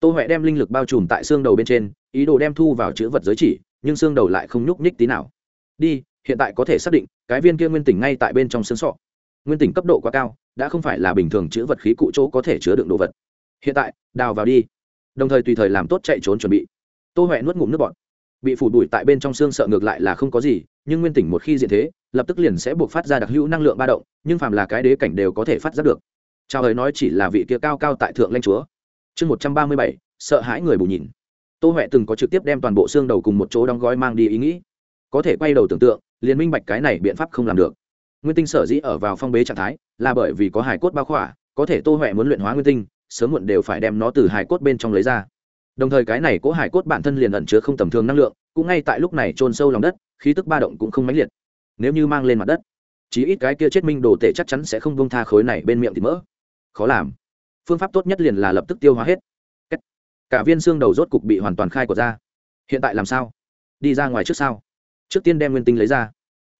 tô huệ đem linh lực bao trùm tại xương đầu bên trên, ý đồ đem thu vào chữ vật giới chỉ, nhưng xương đầu lại không nhúc nhích tí nào. Đi, hiện tại có thể xác định, cái viên kia nguyên tỉnh ngay tại bên trong xương sọ. Nguyên tỉnh cấp độ quá cao, đã không phải là bình thường chữ vật khí cụ chỗ có thể chứa đựng đồ vật. Hiện tại, đào vào đi. Đồng thời tùy thời làm tốt chạy trốn chuẩn bị. Tô huệ nuốt ngụm nước bọt. Bị phủ đuổi tại bên trong xương sợ ngược lại là không có gì, nhưng nguyên tỉnh một khi diện thế, lập tức liền sẽ buộc phát ra đặc hữu năng lượng ba động, nhưng phàm là cái đế cảnh đều có thể phát giác được. Chào hời nói chỉ là vị kia cao cao tại thượng lanh chúa chương một trăm ba mươi bảy, sợ hãi người bù nhìn. Tô huệ từng có trực tiếp đem toàn bộ xương đầu cùng một chỗ đóng gói mang đi ý nghĩ. Có thể quay đầu tưởng tượng, liền minh bạch cái này biện pháp không làm được. Nguyên tinh sở dĩ ở vào phong bế trạng thái, là bởi vì có hải cốt bao khỏa, có thể tô huệ muốn luyện hóa nguyên tinh, sớm muộn đều phải đem nó từ hải cốt bên trong lấy ra. Đồng thời cái này cố hải cốt bản thân liền ẩn chứa không tầm thường năng lượng, cũng ngay tại lúc này trôn sâu lòng đất, khí tức ba động cũng không mãnh liệt. Nếu như mang lên mặt đất, chí ít cái kia chết minh đồ tệ chắc chắn sẽ không bông tha khối này bên miệng thì mỡ. Khó làm phương pháp tốt nhất liền là lập tức tiêu hóa hết. Cả viên xương đầu rốt cục bị hoàn toàn khai của ra. Hiện tại làm sao? Đi ra ngoài trước sao? Trước tiên đem nguyên tinh lấy ra.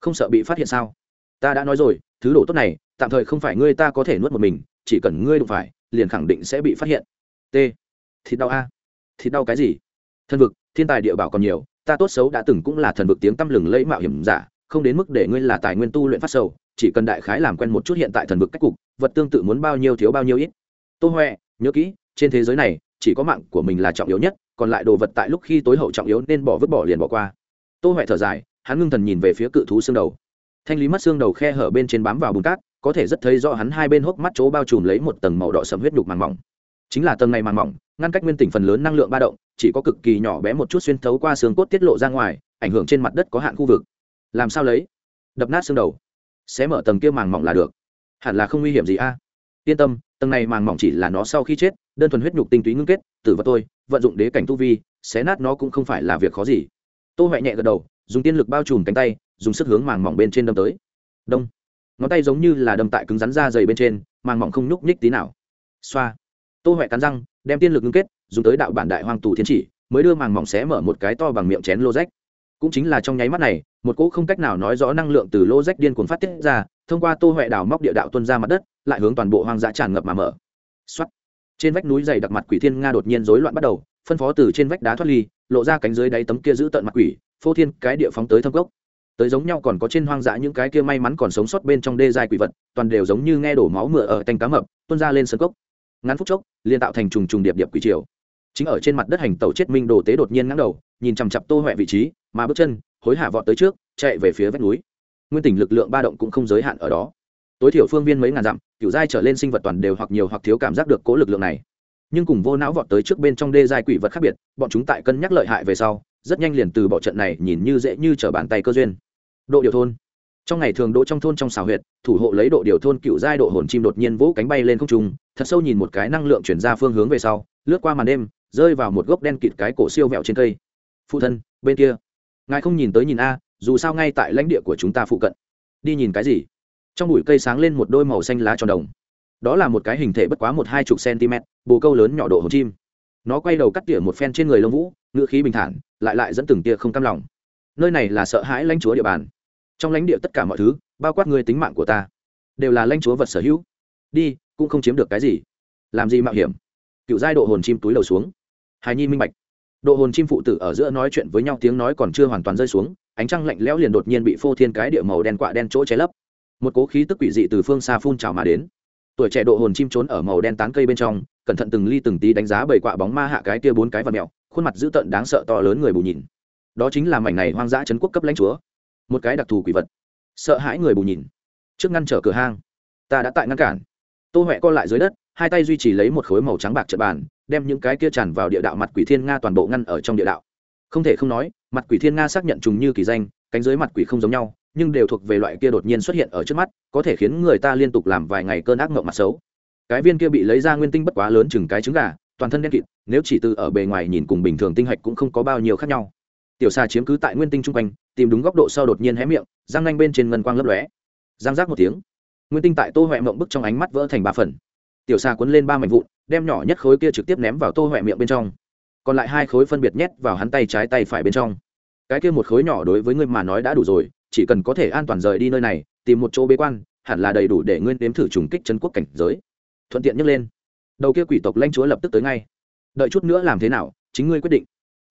Không sợ bị phát hiện sao? Ta đã nói rồi, thứ đồ tốt này, tạm thời không phải ngươi ta có thể nuốt một mình, chỉ cần ngươi đụng phải, liền khẳng định sẽ bị phát hiện. T. Thịt đau a? Thịt đau cái gì? Thần vực, thiên tài địa bảo còn nhiều, ta tốt xấu đã từng cũng là thần vực tiếng tăm lừng lẫy mạo hiểm giả, không đến mức để ngươi là tài nguyên tu luyện phát sầu, chỉ cần đại khái làm quen một chút hiện tại thần vực cách cục, vật tương tự muốn bao nhiêu thiếu bao nhiêu ít tô huệ nhớ kỹ, trên thế giới này, chỉ có mạng của mình là trọng yếu nhất, còn lại đồ vật tại lúc khi tối hậu trọng yếu nên bỏ vứt bỏ liền bỏ qua. Tô huệ thở dài, hắn ngưng thần nhìn về phía cự thú xương đầu. Thanh lý mất xương đầu khe hở bên trên bám vào bùn cát, có thể rất thấy rõ hắn hai bên hốc mắt chỗ bao trùm lấy một tầng màu đỏ sầm huyết nhục màng mỏng. Chính là tầng này màng mỏng, ngăn cách nguyên tỉnh phần lớn năng lượng ba động, chỉ có cực kỳ nhỏ bé một chút xuyên thấu qua xương cốt tiết lộ ra ngoài, ảnh hưởng trên mặt đất có hạn khu vực. Làm sao lấy? Đập nát xương đầu. Sẽ mở tầng kia màng mỏng là được. Hẳn là không nguy hiểm gì a. Yên tâm tầng này màng mỏng chỉ là nó sau khi chết, đơn thuần huyết nhục tinh túy ngưng kết, tử vật tôi, vận dụng đế cảnh tu vi, xé nát nó cũng không phải là việc khó gì. Tô huệ nhẹ gật đầu, dùng tiên lực bao trùm cánh tay, dùng sức hướng màng mỏng bên trên đâm tới. Đông. Ngón tay giống như là đâm tại cứng rắn da dày bên trên, màng mỏng không nhúc nhích tí nào. Xoa. Tô huệ cắn răng, đem tiên lực ngưng kết, dùng tới đạo bản đại hoang tù thiên chỉ, mới đưa màng mỏng xé mở một cái to bằng miệng chén lô rách. Cũng chính là trong nháy mắt này, một cỗ không cách nào nói rõ năng lượng từ lô rách điên cuồng phát tiết ra thông qua tô huệ đào móc địa đạo tuân ra mặt đất, lại hướng toàn bộ hoang dã tràn ngập mà mở. Xuất trên vách núi dày đặc mặt quỷ thiên nga đột nhiên rối loạn bắt đầu, phân phó từ trên vách đá thoát ly, lộ ra cánh dưới đáy tấm kia giữ tận mặt quỷ, phô thiên cái địa phóng tới thâm cốc. Tới giống nhau còn có trên hoang dã những cái kia may mắn còn sống sót bên trong đê dài quỷ vật, toàn đều giống như nghe đổ máu mựa ở tanh cá mập, tuôn ra lên sân cốc. Ngắn phút chốc, liền tạo thành trùng trùng điệp điệp quỷ triều. Chính ở trên mặt đất hành tẩu chết minh đồ tế đột nhiên ngắn đầu, nhìn chằm chặp tô huệ vị trí, mà bước chân, hối hả vọt tới trước, chạy về phía vách núi nguyên tỉnh lực lượng ba động cũng không giới hạn ở đó. Tối thiểu phương viên mấy ngàn dặm, kiểu giai trở lên sinh vật toàn đều hoặc nhiều hoặc thiếu cảm giác được cố lực lượng này. Nhưng cùng vô não vọt tới trước bên trong đê giai quỷ vật khác biệt, bọn chúng tại cân nhắc lợi hại về sau, rất nhanh liền từ bỏ trận này nhìn như dễ như trở bàn tay cơ duyên. Độ điều thôn. Trong ngày thường đỗ trong thôn trong xào huyệt, thủ hộ lấy độ điều thôn cựu giai độ hồn chim đột nhiên vỗ cánh bay lên không trung, thật sâu nhìn một cái năng lượng chuyển ra phương hướng về sau, lướt qua màn đêm, rơi vào một gốc đen kịt cái cổ siêu vẹo trên cây. Phụ thân, bên kia. Ngài không nhìn tới nhìn a dù sao ngay tại lãnh địa của chúng ta phụ cận. Đi nhìn cái gì? Trong bụi cây sáng lên một đôi màu xanh lá tròn đồng. Đó là một cái hình thể bất quá một hai chục cm, bồ câu lớn nhỏ độ hồn chim. Nó quay đầu cắt tỉa một phen trên người lông vũ ngựa khí bình thản, lại lại dẫn từng tia không cam lòng. Nơi này là sợ hãi lãnh chúa địa bàn. Trong lãnh địa tất cả mọi thứ, bao quát người tính mạng của ta, đều là lãnh chúa vật sở hữu. Đi, cũng không chiếm được cái gì. Làm gì mạo hiểm? Cựu giai độ hồn chim túi đầu xuống. Hài nhi minh bạch. Độ hồn chim phụ tử ở giữa nói chuyện với nhau, tiếng nói còn chưa hoàn toàn rơi xuống ánh trăng lạnh lẽo liền đột nhiên bị phô thiên cái địa màu đen quạ đen chỗ cháy lấp. Một cố khí tức quỷ dị từ phương xa phun trào mà đến. Tuổi trẻ độ hồn chim trốn ở màu đen tán cây bên trong, cẩn thận từng ly từng tí đánh giá bảy quạ bóng ma hạ cái kia bốn cái vật mèo khuôn mặt dữ tợn đáng sợ to lớn người bù nhìn. Đó chính là mảnh này hoang dã trấn quốc cấp lãnh chúa. Một cái đặc thù quỷ vật. Sợ hãi người bù nhìn. Trước ngăn trở cửa hang, ta đã tại ngăn cản. Tô huệ co lại dưới đất, hai tay duy trì lấy một khối màu trắng bạc trận bàn, đem những cái kia tràn vào địa đạo mặt quỷ thiên nga toàn bộ ngăn ở trong địa đạo không thể không nói, mặt quỷ thiên nga xác nhận trùng như kỳ danh, cánh dưới mặt quỷ không giống nhau, nhưng đều thuộc về loại kia đột nhiên xuất hiện ở trước mắt, có thể khiến người ta liên tục làm vài ngày cơn ác mộng mặt xấu. Cái viên kia bị lấy ra nguyên tinh bất quá lớn chừng cái trứng gà, toàn thân đen kịt, nếu chỉ từ ở bề ngoài nhìn cùng bình thường tinh hạch cũng không có bao nhiêu khác nhau. Tiểu xà chiếm cứ tại nguyên tinh chung quanh, tìm đúng góc độ sau đột nhiên hé miệng, răng nanh bên trên ngân quang lấp lóe. Giang rác một tiếng, nguyên tinh tại tô huệ mộng bức trong ánh mắt vỡ thành ba phần. Tiểu xà cuốn lên ba mảnh vụn, đem nhỏ nhất khối kia trực tiếp ném vào tô huệ miệng bên trong còn lại hai khối phân biệt nhét vào hắn tay trái tay phải bên trong. Cái kia một khối nhỏ đối với ngươi mà nói đã đủ rồi, chỉ cần có thể an toàn rời đi nơi này, tìm một chỗ bế quan, hẳn là đầy đủ để ngươi đếm thử trùng kích chân quốc cảnh giới. Thuận tiện nhấc lên. Đầu kia quỷ tộc lanh chúa lập tức tới ngay. Đợi chút nữa làm thế nào, chính ngươi quyết định.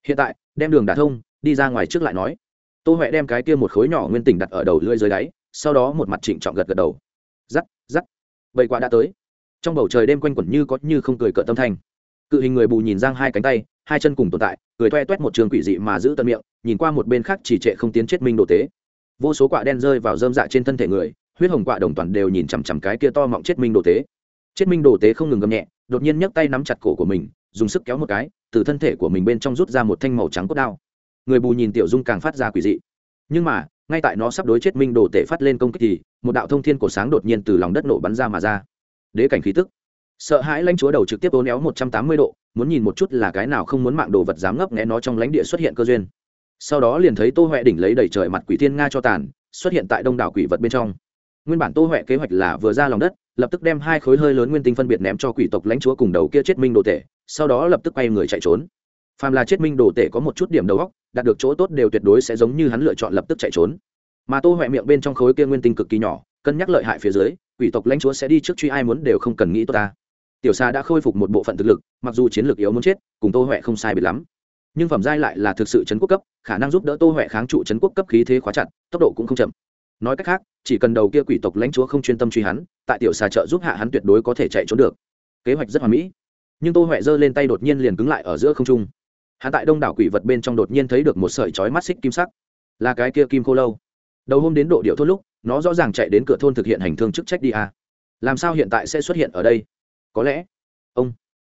Hiện tại, đem đường đả thông, đi ra ngoài trước lại nói. Tô huệ đem cái kia một khối nhỏ nguyên tỉnh đặt ở đầu lưỡi dưới đáy, sau đó một mặt trịnh trọng gật gật đầu. Giắt giắt vậy quả đã tới. Trong bầu trời đêm quanh quẩn như có như không cười cợt tâm thanh. Cự hình người bù nhìn giang hai cánh tay hai chân cùng tồn tại, cười toe toét một trường quỷ dị mà giữ tận miệng, nhìn qua một bên khác chỉ trệ không tiến chết minh đồ tế. Vô số quả đen rơi vào dơm dạ trên thân thể người, huyết hồng quạ đồng toàn đều nhìn chằm chằm cái kia to mọng chết minh đồ tế. Chết minh đồ tế không ngừng gầm nhẹ, đột nhiên nhấc tay nắm chặt cổ của mình, dùng sức kéo một cái, từ thân thể của mình bên trong rút ra một thanh màu trắng cốt đao. Người bù nhìn tiểu dung càng phát ra quỷ dị. Nhưng mà, ngay tại nó sắp đối chết minh đồ tể phát lên công kích thì, một đạo thông thiên cổ sáng đột nhiên từ lòng đất nổ bắn ra mà ra. Đế cảnh khí tức. Sợ hãi lãnh chúa đầu trực tiếp ố néo một trăm tám mươi độ muốn nhìn một chút là cái nào không muốn mạng đồ vật dám ngấp nghé nó trong lãnh địa xuất hiện cơ duyên. Sau đó liền thấy tô huệ đỉnh lấy đầy trời mặt quỷ thiên nga cho tàn, xuất hiện tại đông đảo quỷ vật bên trong. Nguyên bản tô huệ kế hoạch là vừa ra lòng đất, lập tức đem hai khối hơi lớn nguyên tinh phân biệt ném cho quỷ tộc lãnh chúa cùng đầu kia chết minh đồ tể, sau đó lập tức quay người chạy trốn. Phàm là chết minh đồ tể có một chút điểm đầu góc đạt được chỗ tốt đều tuyệt đối sẽ giống như hắn lựa chọn lập tức chạy trốn. Mà tô huệ miệng bên trong khối kia nguyên tinh cực kỳ nhỏ, cân nhắc lợi hại phía dưới, quỷ tộc lãnh chúa sẽ đi trước truy ai muốn đều không cần nghĩ tốt ta tiểu xa đã khôi phục một bộ phận thực lực, mặc dù chiến lược yếu muốn chết, cùng tô huệ không sai biệt lắm. Nhưng phẩm giai lại là thực sự chấn quốc cấp, khả năng giúp đỡ tô huệ kháng trụ chấn quốc cấp khí thế khóa chặt, tốc độ cũng không chậm. Nói cách khác, chỉ cần đầu kia quỷ tộc lãnh chúa không chuyên tâm truy hắn, tại tiểu xà trợ giúp hạ hắn tuyệt đối có thể chạy trốn được. Kế hoạch rất hoàn mỹ. Nhưng tô huệ giơ lên tay đột nhiên liền cứng lại ở giữa không trung. Hắn tại đông đảo quỷ vật bên trong đột nhiên thấy được một sợi chói mắt xích kim sắc. Là cái kia kim khô lâu. Đầu hôm đến độ điệu thôn lúc, nó rõ ràng chạy đến cửa thôn thực hiện hành thương chức trách đi à. làm sao hiện tại sẽ xuất hiện ở đây? Có lẽ. Ông.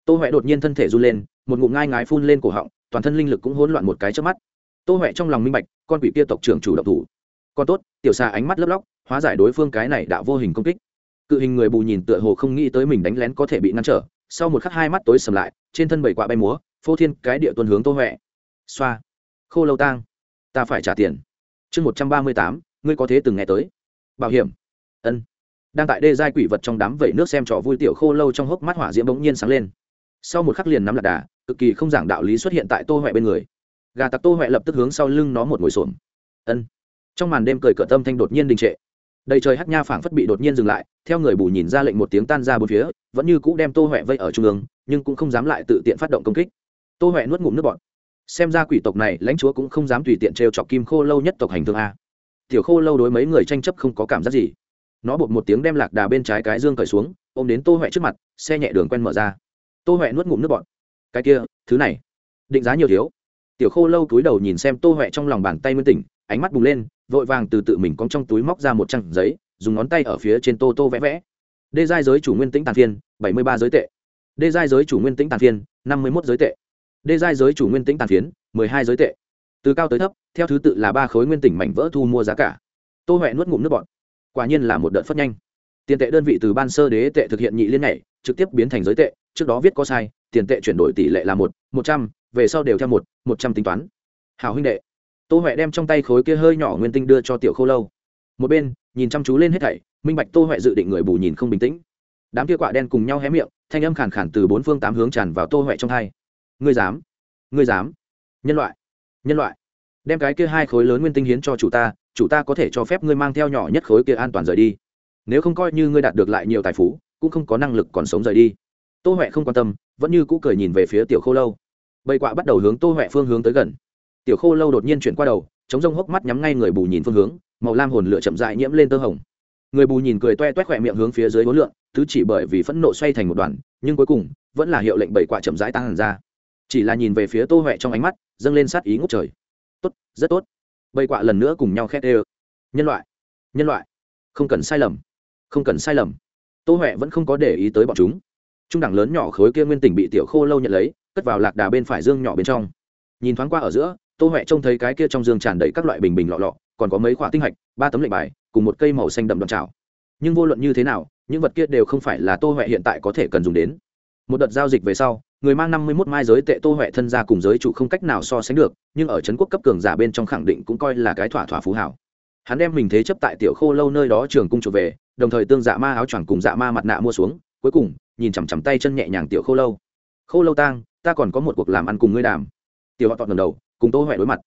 Tô huệ đột nhiên thân thể run lên, một ngụm ngai ngái phun lên cổ họng, toàn thân linh lực cũng hỗn loạn một cái trước mắt. Tô huệ trong lòng minh bạch, con quỷ kia tộc trưởng chủ động thủ. Con tốt, tiểu xà ánh mắt lấp lóc, hóa giải đối phương cái này đã vô hình công kích. Cự hình người bù nhìn tựa hồ không nghĩ tới mình đánh lén có thể bị ngăn trở, sau một khắc hai mắt tối sầm lại, trên thân bảy quạ bay múa, phô thiên cái địa tuần hướng tô huệ. Xoa. Khô lâu tang. Ta phải trả tiền. Chương một trăm ba mươi tám, ngươi có thế từng nghe tới. Bảo hiểm. Ân đang tại đê giai quỷ vật trong đám vẩy nước xem trò vui tiểu khô lâu trong hốc mắt hỏa diễm bỗng nhiên sáng lên. Sau một khắc liền nắm lạc đà, cực kỳ không giảng đạo lý xuất hiện tại tô huệ bên người. Gà tặc tô huệ lập tức hướng sau lưng nó một ngồi xổm. Ân. Trong màn đêm cười cỡ tâm thanh đột nhiên đình trệ. Đầy trời hát nha phảng phất bị đột nhiên dừng lại, theo người bù nhìn ra lệnh một tiếng tan ra bốn phía, vẫn như cũ đem tô huệ vây ở trung ương, nhưng cũng không dám lại tự tiện phát động công kích. Tô huệ nuốt ngụm nước bọt. Xem ra quỷ tộc này, lãnh chúa cũng không dám tùy tiện trêu chọc kim khô lâu nhất tộc hành thương a. Tiểu khô lâu đối mấy người tranh chấp không có cảm giác gì nó bột một tiếng đem lạc đà bên trái cái dương cởi xuống, ôm đến tô huệ trước mặt, xe nhẹ đường quen mở ra. Tô huệ nuốt ngụm nước bọt. Cái kia, thứ này, định giá nhiều thiếu. Tiểu khô lâu túi đầu nhìn xem tô huệ trong lòng bàn tay nguyên tỉnh, ánh mắt bùng lên, vội vàng từ tự mình cóng trong túi móc ra một trang giấy, dùng ngón tay ở phía trên tô tô vẽ vẽ. Đê giai giới chủ nguyên tĩnh tàn phiên, bảy mươi ba giới tệ. Đê giai giới chủ nguyên tĩnh tàn phiên, năm mươi một giới tệ. Đê giai giới chủ nguyên tĩnh tàn phiến, mười hai giới tệ. Từ cao tới thấp, theo thứ tự là ba khối nguyên tỉnh mảnh vỡ thu mua giá cả. Tô huệ nuốt ngụm nước bọt quả nhiên là một đợt phất nhanh. Tiền tệ đơn vị từ ban sơ đế tệ thực hiện nhị liên nhảy trực tiếp biến thành giới tệ, trước đó viết có sai, tiền tệ chuyển đổi tỷ lệ là một một trăm, về sau đều theo một một trăm tính toán. Hào huynh đệ, tô huệ đem trong tay khối kia hơi nhỏ nguyên tinh đưa cho tiểu khô lâu. Một bên, nhìn chăm chú lên hết thảy, minh bạch tô huệ dự định người bù nhìn không bình tĩnh. Đám kia quạ đen cùng nhau hé miệng, thanh âm khàn khàn từ bốn phương tám hướng tràn vào tô huệ trong hai. Ngươi dám ngươi dám. Nhân loại nhân loại, đem cái kia hai khối lớn nguyên tinh hiến cho chủ ta chủ ta có thể cho phép ngươi mang theo nhỏ nhất khối kia an toàn rời đi. Nếu không coi như ngươi đạt được lại nhiều tài phú, cũng không có năng lực còn sống rời đi. Tô huệ không quan tâm, vẫn như cũ cười nhìn về phía tiểu khô lâu. Bầy quạ bắt đầu hướng tô huệ phương hướng tới gần. Tiểu khô lâu đột nhiên chuyển qua đầu, chống rông hốc mắt nhắm ngay người bù nhìn phương hướng, màu lam hồn lửa chậm dại nhiễm lên tơ hồng. Người bù nhìn cười toe toét khỏe miệng hướng phía dưới hối lượng thứ chỉ bởi vì phẫn nộ xoay thành một đoàn, nhưng cuối cùng, vẫn là hiệu lệnh bầy quạ chậm rãi tăng hẳn ra. Chỉ là nhìn về phía tô huệ trong ánh mắt, dâng lên sát ý ngốc trời. Tốt, rất tốt bầy quạ lần nữa cùng nhau khét ê nhân loại nhân loại, không cần sai lầm, không cần sai lầm. Tô huệ vẫn không có để ý tới bọn chúng. Trung đẳng lớn nhỏ khối kia nguyên tỉnh bị tiểu khô lâu nhận lấy, cất vào lạc đà bên phải dương nhỏ bên trong. Nhìn thoáng qua ở giữa, tô huệ trông thấy cái kia trong dương tràn đầy các loại bình bình lọ lọ, còn có mấy khoả tinh hạch, ba tấm lệnh bài, cùng một cây màu xanh đậm đậm trào nhưng vô luận như thế nào, những vật kia đều không phải là tô huệ hiện tại có thể cần dùng đến. Một đợt giao dịch về sau người mang năm mươi mốt mai giới tệ tô huệ thân gia cùng giới chủ không cách nào so sánh được, nhưng ở trấn quốc cấp cường giả bên trong khẳng định cũng coi là cái thỏa thỏa phú hảo. Hắn đem mình thế chấp tại tiểu khô lâu nơi đó trường cung trở về, đồng thời tương dạ ma áo choàng cùng dạ ma mặt nạ mua xuống, cuối cùng, nhìn chằm chằm tay chân nhẹ nhàng tiểu khô lâu. Khô lâu tang, ta còn có một cuộc làm ăn cùng ngươi đàm. Tiểu họ tọt ngẩng đầu, cùng tô huệ đối mặt.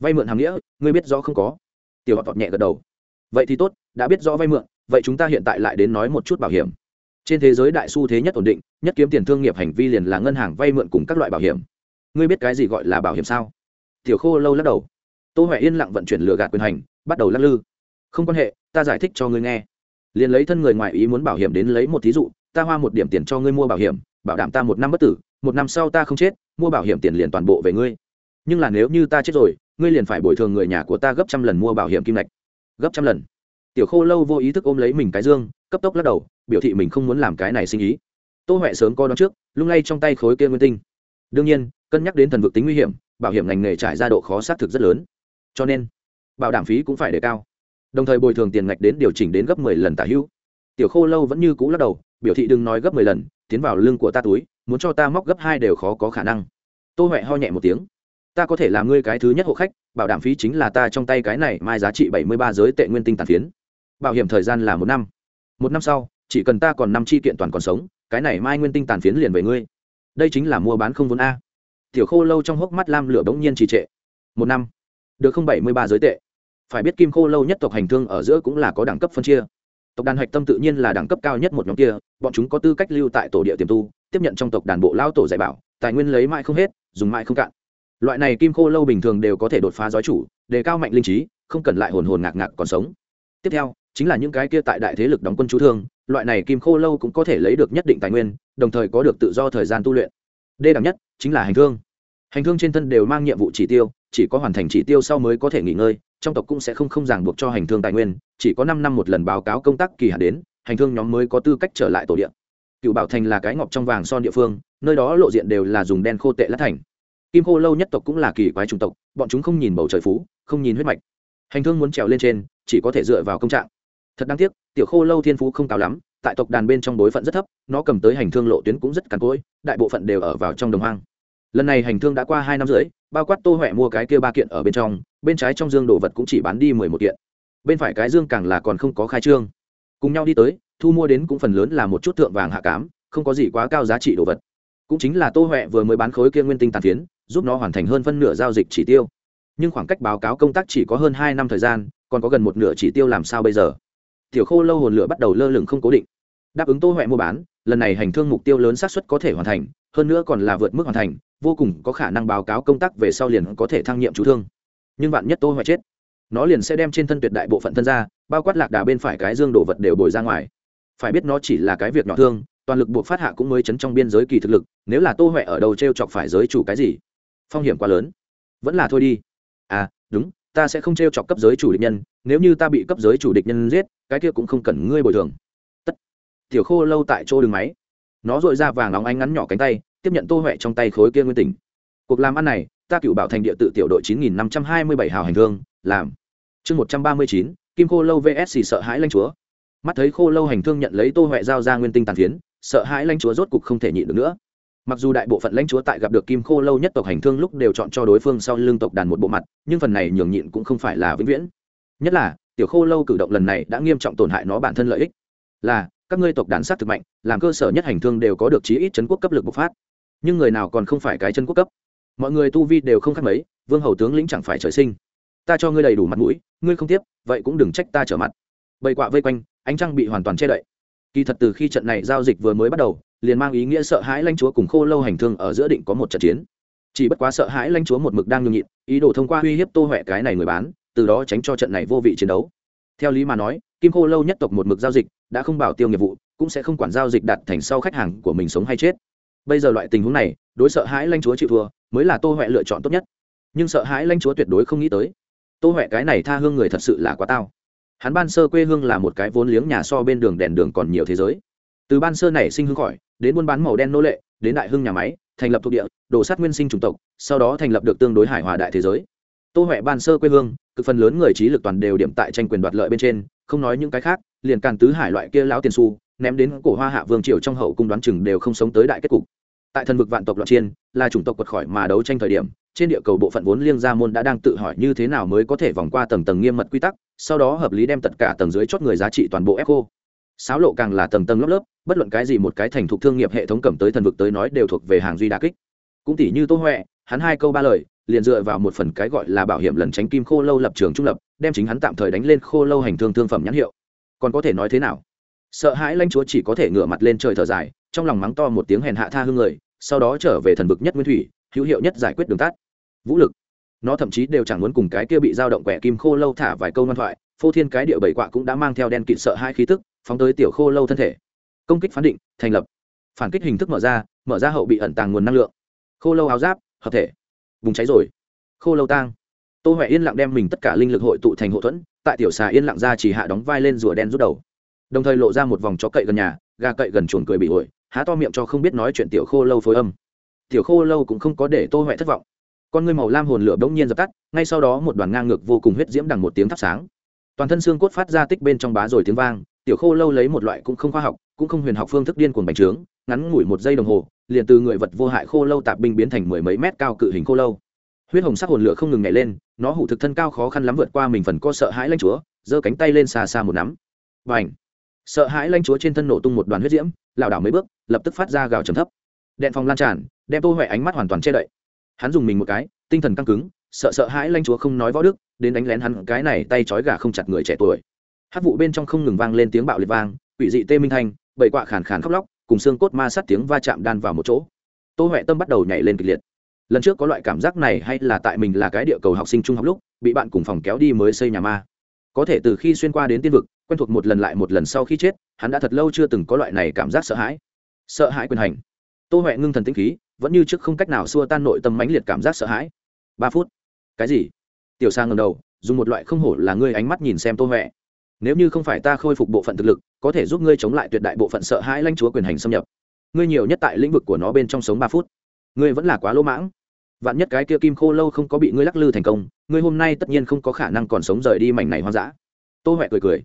Vay mượn hàng nghĩa, ngươi biết rõ không có? Tiểu họ tọt nhẹ gật đầu. Vậy thì tốt, đã biết rõ vay mượn, vậy chúng ta hiện tại lại đến nói một chút bảo hiểm trên thế giới đại xu thế nhất ổn định, nhất kiếm tiền thương nghiệp hành vi liền là ngân hàng vay mượn cùng các loại bảo hiểm. Ngươi biết cái gì gọi là bảo hiểm sao? Tiểu khô lâu lắc đầu. Tô huệ yên lặng vận chuyển lừa gạt quyền hành, bắt đầu lắc lư. Không quan hệ, ta giải thích cho ngươi nghe. Liền lấy thân người ngoài ý muốn bảo hiểm đến lấy một thí dụ, ta hoa một điểm tiền cho ngươi mua bảo hiểm, bảo đảm ta một năm bất tử, một năm sau ta không chết, mua bảo hiểm tiền liền toàn bộ về ngươi. Nhưng là nếu như ta chết rồi, ngươi liền phải bồi thường người nhà của ta gấp trăm lần mua bảo hiểm kim lệch gấp trăm lần tiểu khô lâu vô ý thức ôm lấy mình cái dương, cấp tốc lắc đầu, biểu thị mình không muốn làm cái này sinh ý. Tô huệ sớm co đón trước, lung lay trong tay khối kia nguyên tinh. Đương nhiên, cân nhắc đến thần vực tính nguy hiểm, bảo hiểm ngành nghề trải ra độ khó xác thực rất lớn. Cho nên, bảo đảm phí cũng phải đề cao. Đồng thời bồi thường tiền ngạch đến điều chỉnh đến gấp mười lần tả hữu tiểu khô lâu vẫn như cũ lắc đầu, biểu thị đừng nói gấp mười lần, tiến vào lưng của ta túi, muốn cho ta móc gấp hai đều khó có khả năng. Tô huệ ho nhẹ một tiếng. Ta có thể làm ngươi cái thứ nhất hộ khách, bảo đảm phí chính là ta trong tay cái này, mai giá trị bảy mươi ba giới tệ nguyên tinh tàn phiến bảo hiểm thời gian là một năm. Một năm sau, chỉ cần ta còn năm chi kiện toàn còn sống, cái này mai nguyên tinh tàn phiến liền về ngươi. Đây chính là mua bán không vốn a. Tiểu khô lâu trong hốc mắt lam lửa bỗng nhiên trì trệ. Một năm. Được không bảy mươi ba giới tệ. Phải biết kim khô lâu nhất tộc hành thương ở giữa cũng là có đẳng cấp phân chia. Tộc đàn hạch tâm tự nhiên là đẳng cấp cao nhất một nhóm kia, bọn chúng có tư cách lưu tại tổ địa tiềm tu, tiếp nhận trong tộc đàn bộ lao tổ dạy bảo, tài nguyên lấy mãi không hết, dùng mãi không cạn. Loại này kim khô lâu bình thường đều có thể đột phá giói chủ, đề cao mạnh linh trí, không cần lại hồn hồn ngạc ngạc còn sống. Tiếp theo chính là những cái kia tại đại thế lực đóng quân chú thương, loại này kim khô lâu cũng có thể lấy được nhất định tài nguyên, đồng thời có được tự do thời gian tu luyện. Đê đẳng nhất chính là hành thương. Hành thương trên thân đều mang nhiệm vụ chỉ tiêu, chỉ có hoàn thành chỉ tiêu sau mới có thể nghỉ ngơi, trong tộc cũng sẽ không không ràng buộc cho hành thương tài nguyên, chỉ có năm năm một lần báo cáo công tác kỳ hạn đến, hành thương nhóm mới có tư cách trở lại tổ điện cựu bảo thành là cái ngọc trong vàng son địa phương, nơi đó lộ diện đều là dùng đen khô tệ lát thành. Kim khô lâu nhất tộc cũng là kỳ quái chủng tộc, bọn chúng không nhìn bầu trời phú, không nhìn huyết mạch. Hành thương muốn trèo lên trên, chỉ có thể dựa vào công trạng thật đáng tiếc, tiểu khô lâu thiên phú không cao lắm, tại tộc đàn bên trong bối phận rất thấp, nó cầm tới hành thương lộ tuyến cũng rất cằn cỗi, đại bộ phận đều ở vào trong đồng hoang. Lần này hành thương đã qua hai năm rưỡi, bao quát tô huệ mua cái kia ba kiện ở bên trong, bên trái trong dương đồ vật cũng chỉ bán đi mười một kiện. Bên phải cái dương càng là còn không có khai trương. Cùng nhau đi tới, thu mua đến cũng phần lớn là một chút tượng vàng hạ cám, không có gì quá cao giá trị đồ vật. Cũng chính là tô huệ vừa mới bán khối kia nguyên tinh tàn phiến, giúp nó hoàn thành hơn phân nửa giao dịch chỉ tiêu. Nhưng khoảng cách báo cáo công tác chỉ có hơn hai năm thời gian, còn có gần một nửa chỉ tiêu làm sao bây giờ? Tiểu khô lâu hồn lửa bắt đầu lơ lửng không cố định. Đáp ứng tô huệ mua bán, lần này hành thương mục tiêu lớn xác suất có thể hoàn thành, hơn nữa còn là vượt mức hoàn thành, vô cùng có khả năng báo cáo công tác về sau liền có thể thăng nhiệm chú thương. Nhưng bạn nhất tô huệ chết, nó liền sẽ đem trên thân tuyệt đại bộ phận thân ra, bao quát lạc đà bên phải cái dương đồ vật đều bồi ra ngoài. Phải biết nó chỉ là cái việc nhỏ thương, toàn lực buộc phát hạ cũng mới chấn trong biên giới kỳ thực lực, nếu là tô huệ ở đầu t r e o chọc phải giới chủ cái gì? Phong hiểm quá lớn. Vẫn là thôi đi. À đúng ta sẽ không t r e o chọc cấp giới chủ địch nhân, nếu như ta bị cấp giới chủ địch nhân giết, cái kia cũng không cần ngươi bồi thường. Tất. Tiểu khô lâu tại chỗ đường máy. Nó dội ra vàng óng ánh ngắn nhỏ cánh tay, tiếp nhận tô huệ trong tay khối kia nguyên tỉnh. Cuộc làm ăn này, ta cựu bảo thành địa tự tiểu đội chín nghìn năm trăm hai mươi bảy hào hành thương, làm. Chương một trăm ba mươi chín, kim khô lâu vs sợ hãi lanh chúa. Mắt thấy khô lâu hành thương nhận lấy tô huệ giao ra nguyên tinh tàn phiến, sợ hãi lãnh chúa rốt cục không thể nhịn được nữa mặc dù đại bộ phận lãnh chúa tại gặp được kim khô lâu nhất tộc hành thương lúc đều chọn cho đối phương sau lưng tộc đàn một bộ mặt, nhưng phần này nhường nhịn cũng không phải là vĩnh viễn. Nhất là, tiểu khô lâu cử động lần này đã nghiêm trọng tổn hại nó bản thân lợi ích. Là, các ngươi tộc đàn sát thực mạnh, làm cơ sở nhất hành thương đều có được chí ít chấn quốc cấp lực bộc phát. Nhưng người nào còn không phải cái chân quốc cấp? Mọi người tu vi đều không khác mấy, vương hầu tướng lĩnh chẳng phải trời sinh. Ta cho ngươi đầy đủ mặt mũi, ngươi không tiếp, vậy cũng đừng trách ta trở mặt. Bầy quạ vây quanh, ánh trăng bị hoàn toàn che đậy. Kỳ thật từ khi trận này giao dịch vừa mới bắt đầu liền mang ý nghĩa sợ hãi lãnh chúa cùng khô lâu hành thương ở giữa định có một trận chiến. Chỉ bất quá sợ hãi lãnh chúa một mực đang nhường nhịn, ý đồ thông qua uy hiếp tô huệ cái này người bán, từ đó tránh cho trận này vô vị chiến đấu. Theo lý mà nói, kim khô lâu nhất tộc một mực giao dịch, đã không bảo tiêu nghiệp vụ, cũng sẽ không quản giao dịch đặt thành sau khách hàng của mình sống hay chết. Bây giờ loại tình huống này, đối sợ hãi lãnh chúa chịu thua, mới là tô huệ lựa chọn tốt nhất. Nhưng sợ hãi lãnh chúa tuyệt đối không nghĩ tới, tô huệ cái này tha hương người thật sự là quá tao. Hắn ban sơ quê hương là một cái vốn liếng nhà so bên đường đèn đường còn nhiều thế giới từ ban sơ này sinh hưng khỏi, đến buôn bán màu đen nô lệ, đến đại hưng nhà máy, thành lập thuộc địa đổ sát nguyên sinh chủng tộc, sau đó thành lập được tương đối hải hòa đại thế giới. Tô huệ ban sơ quê hương, cực phần lớn người trí lực toàn đều điểm tại tranh quyền đoạt lợi bên trên, không nói những cái khác, liền càn tứ hải loại kia lão tiền su ném đến cổ hoa hạ vương triều trong hậu cung đoán chừng đều không sống tới đại kết cục. Tại thần vực vạn tộc loạn chiên, là chủng tộc quật khỏi mà đấu tranh thời điểm, trên địa cầu bộ phận vốn liêng gia môn đã đang tự hỏi như thế nào mới có thể vòng qua tầng tầng nghiêm mật quy tắc, sau đó hợp lý đem tất cả tầng dưới chót người giá trị toàn bộ echo sáo lộ càng là tầng tầng lớp lớp bất luận cái gì một cái thành thục thương nghiệp hệ thống cầm tới thần vực tới nói đều thuộc về hàng duy đa kích. Cũng tỷ như tô huệ, hắn hai câu ba lời, liền dựa vào một phần cái gọi là bảo hiểm lần tránh kim khô lâu lập trường trung lập, đem chính hắn tạm thời đánh lên khô lâu hành thương thương phẩm nhãn hiệu. Còn có thể nói thế nào? Sợ hãi lãnh chúa chỉ có thể ngửa mặt lên trời thở dài, trong lòng mắng to một tiếng hèn hạ tha hương người, sau đó trở về thần vực nhất nguyên thủy, hữu hiệu nhất giải quyết đường tắt. Vũ lực. Nó thậm chí đều chẳng muốn cùng cái kia bị dao động quẻ kim khô lâu thả vài câu ngoan thoại, phô thiên cái địa bảy quạ cũng đã mang theo đen kịt sợ hai khí tức, phóng tới tiểu khô lâu thân thể công kích phán định, thành lập. Phản kích hình thức mở ra mở ra hậu bị ẩn tàng nguồn năng lượng. Khô lâu áo giáp, hợp thể. Vùng cháy rồi. Khô lâu tang. Tô huệ yên lặng đem mình tất cả linh lực hội tụ thành hộ thuẫn, tại tiểu xà yên lặng ra chỉ hạ đóng vai lên rùa đen rút đầu. Đồng thời lộ ra một vòng chó cậy gần nhà, gà cậy gần chuồn cười bị ổi, há to miệng cho không biết nói chuyện tiểu khô lâu phối âm. Tiểu khô lâu cũng không có để tô huệ thất vọng. Con ngươi màu lam hồn lửa bỗng nhiên dập tắt, ngay sau đó một đoàn ngang ngược vô cùng huyết diễm đằng một tiếng thắp sáng. Toàn thân xương cốt phát ra tích bên trong bá rồi tiếng vang, tiểu khô lâu lấy một loại cũng không khoa học cũng không huyền học phương thức điên cuồng bành trướng, ngắn ngủi một giây đồng hồ, liền từ người vật vô hại khô lâu tạp binh biến thành mười mấy mét cao cự hình khô lâu. Huyết hồng sắc hồn lửa không ngừng nhảy lên, nó hủ thực thân cao khó khăn lắm vượt qua mình phần co sợ hãi lanh chúa, giơ cánh tay lên xa xa một nắm. Và ảnh sợ hãi lanh chúa trên thân nổ tung một đoàn huyết diễm, lảo đảo mấy bước, lập tức phát ra gào trầm thấp. Đèn phòng lan tràn, đem tô huệ ánh mắt hoàn toàn che đậy. Hắn dùng mình một cái, tinh thần căng cứng, sợ sợ hãi lanh chúa không nói võ đức, đến đánh lén hắn cái này tay trói gà không chặt người trẻ tuổi. Hát vụ bên trong không ngừng vang lên tiếng bạo liệt vang, quỷ dị tê minh thanh bảy quạ khàn khàn khóc lóc, cùng xương cốt ma sát tiếng va chạm đan vào một chỗ. Tô huệ tâm bắt đầu nhảy lên kịch liệt. Lần trước có loại cảm giác này hay là tại mình là cái địa cầu học sinh trung học lúc, bị bạn cùng phòng kéo đi mới xây nhà ma. Có thể từ khi xuyên qua đến tiên vực, quen thuộc một lần lại một lần sau khi chết, hắn đã thật lâu chưa từng có loại này cảm giác sợ hãi. Sợ hãi quyền hành. Tô huệ ngưng thần tĩnh khí, vẫn như trước không cách nào xua tan nội tâm mãnh liệt cảm giác sợ hãi. Ba phút. Cái gì? Tiểu sa ngầm đầu, dùng một loại không hổ là ngươi ánh mắt nhìn xem tô huệ nếu như không phải ta khôi phục bộ phận thực lực, có thể giúp ngươi chống lại tuyệt đại bộ phận sợ hãi lãnh chúa quyền hành xâm nhập. Ngươi nhiều nhất tại lĩnh vực của nó bên trong sống ba phút. Ngươi vẫn là quá lỗ mãng. Vạn nhất cái kia kim khô lâu không có bị ngươi lắc lư thành công, ngươi hôm nay tất nhiên không có khả năng còn sống rời đi mảnh này hoang dã. Tô huệ cười cười.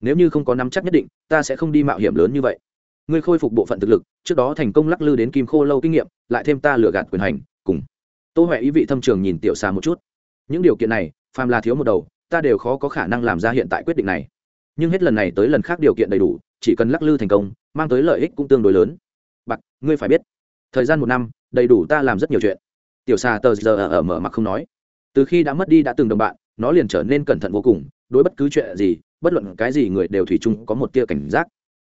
Nếu như không có nắm chắc nhất định, ta sẽ không đi mạo hiểm lớn như vậy. Ngươi khôi phục bộ phận thực lực, trước đó thành công lắc lư đến kim khô lâu kinh nghiệm, lại thêm ta lừa gạt quyền hành, cùng. Tô huệ ý vị thâm trường nhìn tiểu xà một chút. Những điều kiện này, phàm là thiếu một đầu, ta đều khó có khả năng làm ra hiện tại quyết định này nhưng hết lần này tới lần khác điều kiện đầy đủ, chỉ cần lắc lư thành công, mang tới lợi ích cũng tương đối lớn. Bạc ngươi phải biết, thời gian một năm, đầy đủ ta làm rất nhiều chuyện. Tiểu xà tờ giờ ở mở mặt không nói. Từ khi đã mất đi đã từng đồng bạn, nó liền trở nên cẩn thận vô cùng, đối bất cứ chuyện gì, bất luận cái gì người đều thủy chung có một tia cảnh giác.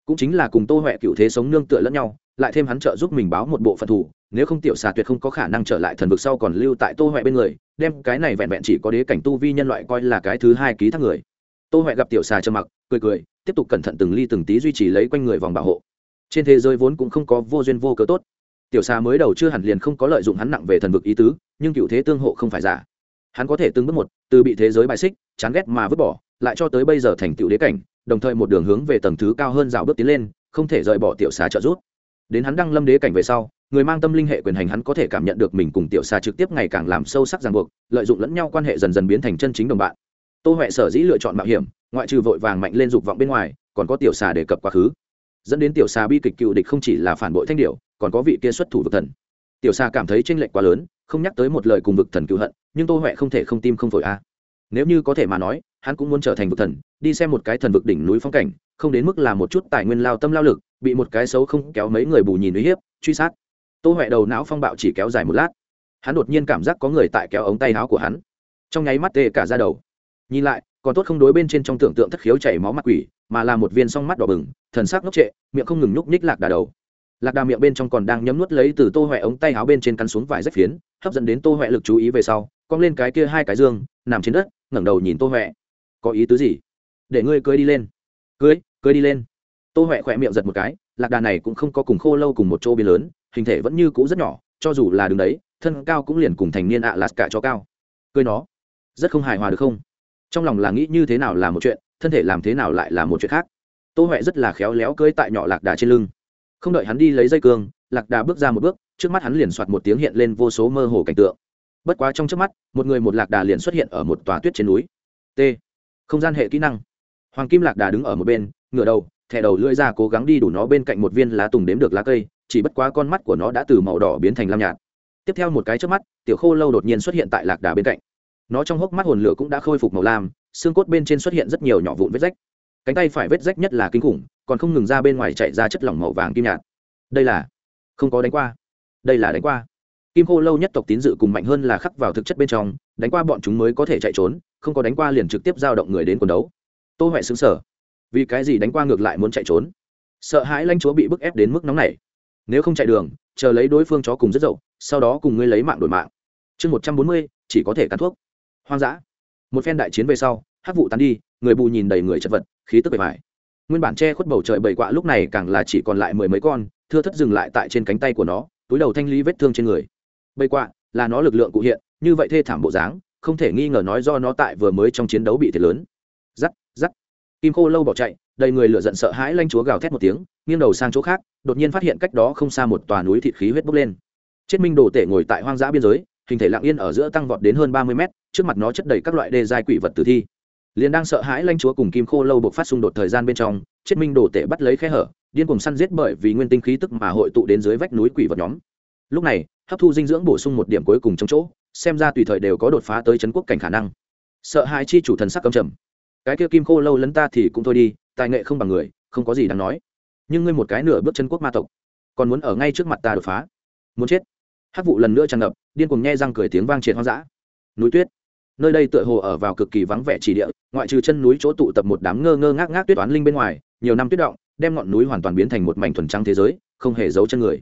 Cũng chính là cùng tô huệ cựu thế sống nương tựa lẫn nhau, lại thêm hắn trợ giúp mình báo một bộ phận thủ, nếu không tiểu xà tuyệt không có khả năng trở lại thần vực sau còn lưu tại tô huệ bên người, đem cái này vẹn vẹn chỉ có đế cảnh tu vi nhân loại coi là cái thứ hai ký thác người tô huệ gặp tiểu xà trầm mặc, cười cười, tiếp tục cẩn thận từng ly từng tí duy trì lấy quanh người vòng bảo hộ. Trên thế giới vốn cũng không có vô duyên vô cớ tốt. Tiểu xà mới đầu chưa hẳn liền không có lợi dụng hắn nặng về thần vực ý tứ, nhưng cựu thế tương hộ không phải giả. Hắn có thể từng bước một, từ bị thế giới bài xích, chán ghét mà vứt bỏ, lại cho tới bây giờ thành tựu đế cảnh, đồng thời một đường hướng về tầng thứ cao hơn rào bước tiến lên, không thể rời bỏ tiểu xà trợ giúp. Đến hắn đăng lâm đế cảnh về sau, người mang tâm linh hệ quyền hành hắn có thể cảm nhận được mình cùng tiểu xà trực tiếp ngày càng làm sâu sắc ràng buộc, lợi dụng lẫn nhau quan hệ dần dần biến thành chân chính đồng bạn tô huệ sở dĩ lựa chọn mạo hiểm, ngoại trừ vội vàng mạnh lên dục vọng bên ngoài, còn có tiểu xà đề cập quá khứ. Dẫn đến tiểu xà bi kịch cựu địch không chỉ là phản bội thanh điệu còn có vị kia xuất thủ vực thần. Tiểu xà cảm thấy tranh lệch quá lớn, không nhắc tới một lời cùng vực thần cựu hận, nhưng tô huệ không thể không tim không phổi a. Nếu như có thể mà nói, hắn cũng muốn trở thành vực thần, đi xem một cái thần vực đỉnh núi phong cảnh, không đến mức là một chút tài nguyên lao tâm lao lực, bị một cái xấu không kéo mấy người bù nhìn uy hiếp, truy sát. Tô huệ đầu não phong bạo chỉ kéo dài một lát. Hắn đột nhiên cảm giác có người tại kéo ống tay áo của hắn. Trong nháy mắt tê cả ra đầu nhìn lại, còn tốt không đối bên trên trong tưởng tượng thất khiếu chảy máu mặt quỷ, mà là một viên song mắt đỏ bừng, thần sắc ngốc trệ, miệng không ngừng nhúc nhích lạc đà đầu. Lạc đà miệng bên trong còn đang nhấm nuốt lấy từ tô huệ ống tay áo bên trên cắn xuống vài rách phiến, hấp dẫn đến tô huệ lực chú ý về sau, cong lên cái kia hai cái dương, nằm trên đất, ngẩng đầu nhìn tô huệ. Có ý tứ gì? Để ngươi cưới đi lên. Cưới cưới đi lên. Tô huệ khỏe miệng giật một cái, lạc đà này cũng không có cùng khô lâu cùng một chỗ biến lớn, hình thể vẫn như cũ rất nhỏ, cho dù là đứng đấy, thân cao cũng liền cùng thành niên ạ à lạt cả cho cao. Cưới nó. Rất không hài hòa được không? Trong lòng là nghĩ như thế nào là một chuyện, thân thể làm thế nào lại là một chuyện khác. Tô huệ rất là khéo léo cưỡi tại nhỏ lạc đà trên lưng. Không đợi hắn đi lấy dây cương, lạc đà bước ra một bước, trước mắt hắn liền soạt một tiếng hiện lên vô số mơ hồ cảnh tượng. Bất quá trong trước mắt, một người một lạc đà liền xuất hiện ở một tòa tuyết trên núi. T. Không gian hệ kỹ năng. Hoàng kim lạc đà đứng ở một bên, ngửa đầu, thẻ đầu lưỡi ra cố gắng đi đủ nó bên cạnh một viên lá tùng đếm được lá cây, chỉ bất quá con mắt của nó đã từ màu đỏ biến thành lam nhạt. Tiếp theo một cái trước mắt, tiểu khô lâu đột nhiên xuất hiện tại lạc đà bên cạnh nó trong hốc mắt hồn lửa cũng đã khôi phục màu lam, xương cốt bên trên xuất hiện rất nhiều nhỏ vụn vết rách. Cánh tay phải vết rách nhất là kinh khủng, còn không ngừng ra bên ngoài chạy ra chất lỏng màu vàng kim nhạt. Đây là, không có đánh qua. Đây là đánh qua. Kim khô lâu nhất tộc tín dự cùng mạnh hơn là khắc vào thực chất bên trong, đánh qua bọn chúng mới có thể chạy trốn, không có đánh qua liền trực tiếp giao động người đến quần đấu. Tô huệ xứng sở vì cái gì đánh qua ngược lại muốn chạy trốn? Sợ hãi lanh chúa bị bức ép đến mức nóng này nếu không chạy đường, chờ lấy đối phương chó cùng rất dậu, sau đó cùng ngươi lấy mạng đổi mạng. Chương một trăm bốn mươi, chỉ có thể cắn thuốc hoang dã. Một phen đại chiến về sau, hắc vụ tán đi, người bù nhìn đầy người chật vật, khí tức bề mải nguyên bản che khuất bầu trời bầy quạ lúc này càng là chỉ còn lại mười mấy con, thưa thất dừng lại tại trên cánh tay của nó, túi đầu thanh lý vết thương trên người. Bầy quạ, là nó lực lượng cụ hiện, như vậy thê thảm bộ dáng, không thể nghi ngờ nói do nó tại vừa mới trong chiến đấu bị thiệt lớn. Giắt giắt kim khô lâu bỏ chạy, đầy người lửa giận sợ hãi lanh chúa gào thét một tiếng, nghiêng đầu sang chỗ khác, đột nhiên phát hiện cách đó không xa một tòa núi thịt khí huyết bốc lên. Chết minh đồ tể ngồi tại hoang dã biên giới hình thể lặng yên ở giữa tăng vọt đến hơn ba mươi mét, trước mặt nó chất đầy các loại đê giai quỷ vật tử thi. Liền đang sợ hãi lanh chúa cùng kim khô lâu buộc phát xung đột thời gian bên trong, chết minh đồ tệ bắt lấy khe hở, điên cùng săn giết bởi vì nguyên tinh khí tức mà hội tụ đến dưới vách núi quỷ vật nhóm. Lúc này, hấp thu dinh dưỡng bổ sung một điểm cuối cùng trong chỗ, xem ra tùy thời đều có đột phá tới chấn quốc cảnh khả năng. Sợ hãi chi chủ thần sắc cầm trầm. Cái kia kim khô lâu lấn ta thì cũng thôi đi, tài nghệ không bằng người, không có gì đáng nói. Nhưng ngươi một cái nửa bước chân quốc ma tộc, còn muốn ở ngay trước mặt ta đột phá? Muốn chết? Hát vụ lần nữa tràn ngập, điên cùng nghe răng cười tiếng vang triệt hoang dã. Núi tuyết. Nơi đây tựa hồ ở vào cực kỳ vắng vẻ chỉ địa, ngoại trừ chân núi chỗ tụ tập một đám ngơ ngơ ngác ngác tuyết toán linh bên ngoài, nhiều năm tuyết động, đem ngọn núi hoàn toàn biến thành một mảnh thuần trắng thế giới, không hề giấu chân người.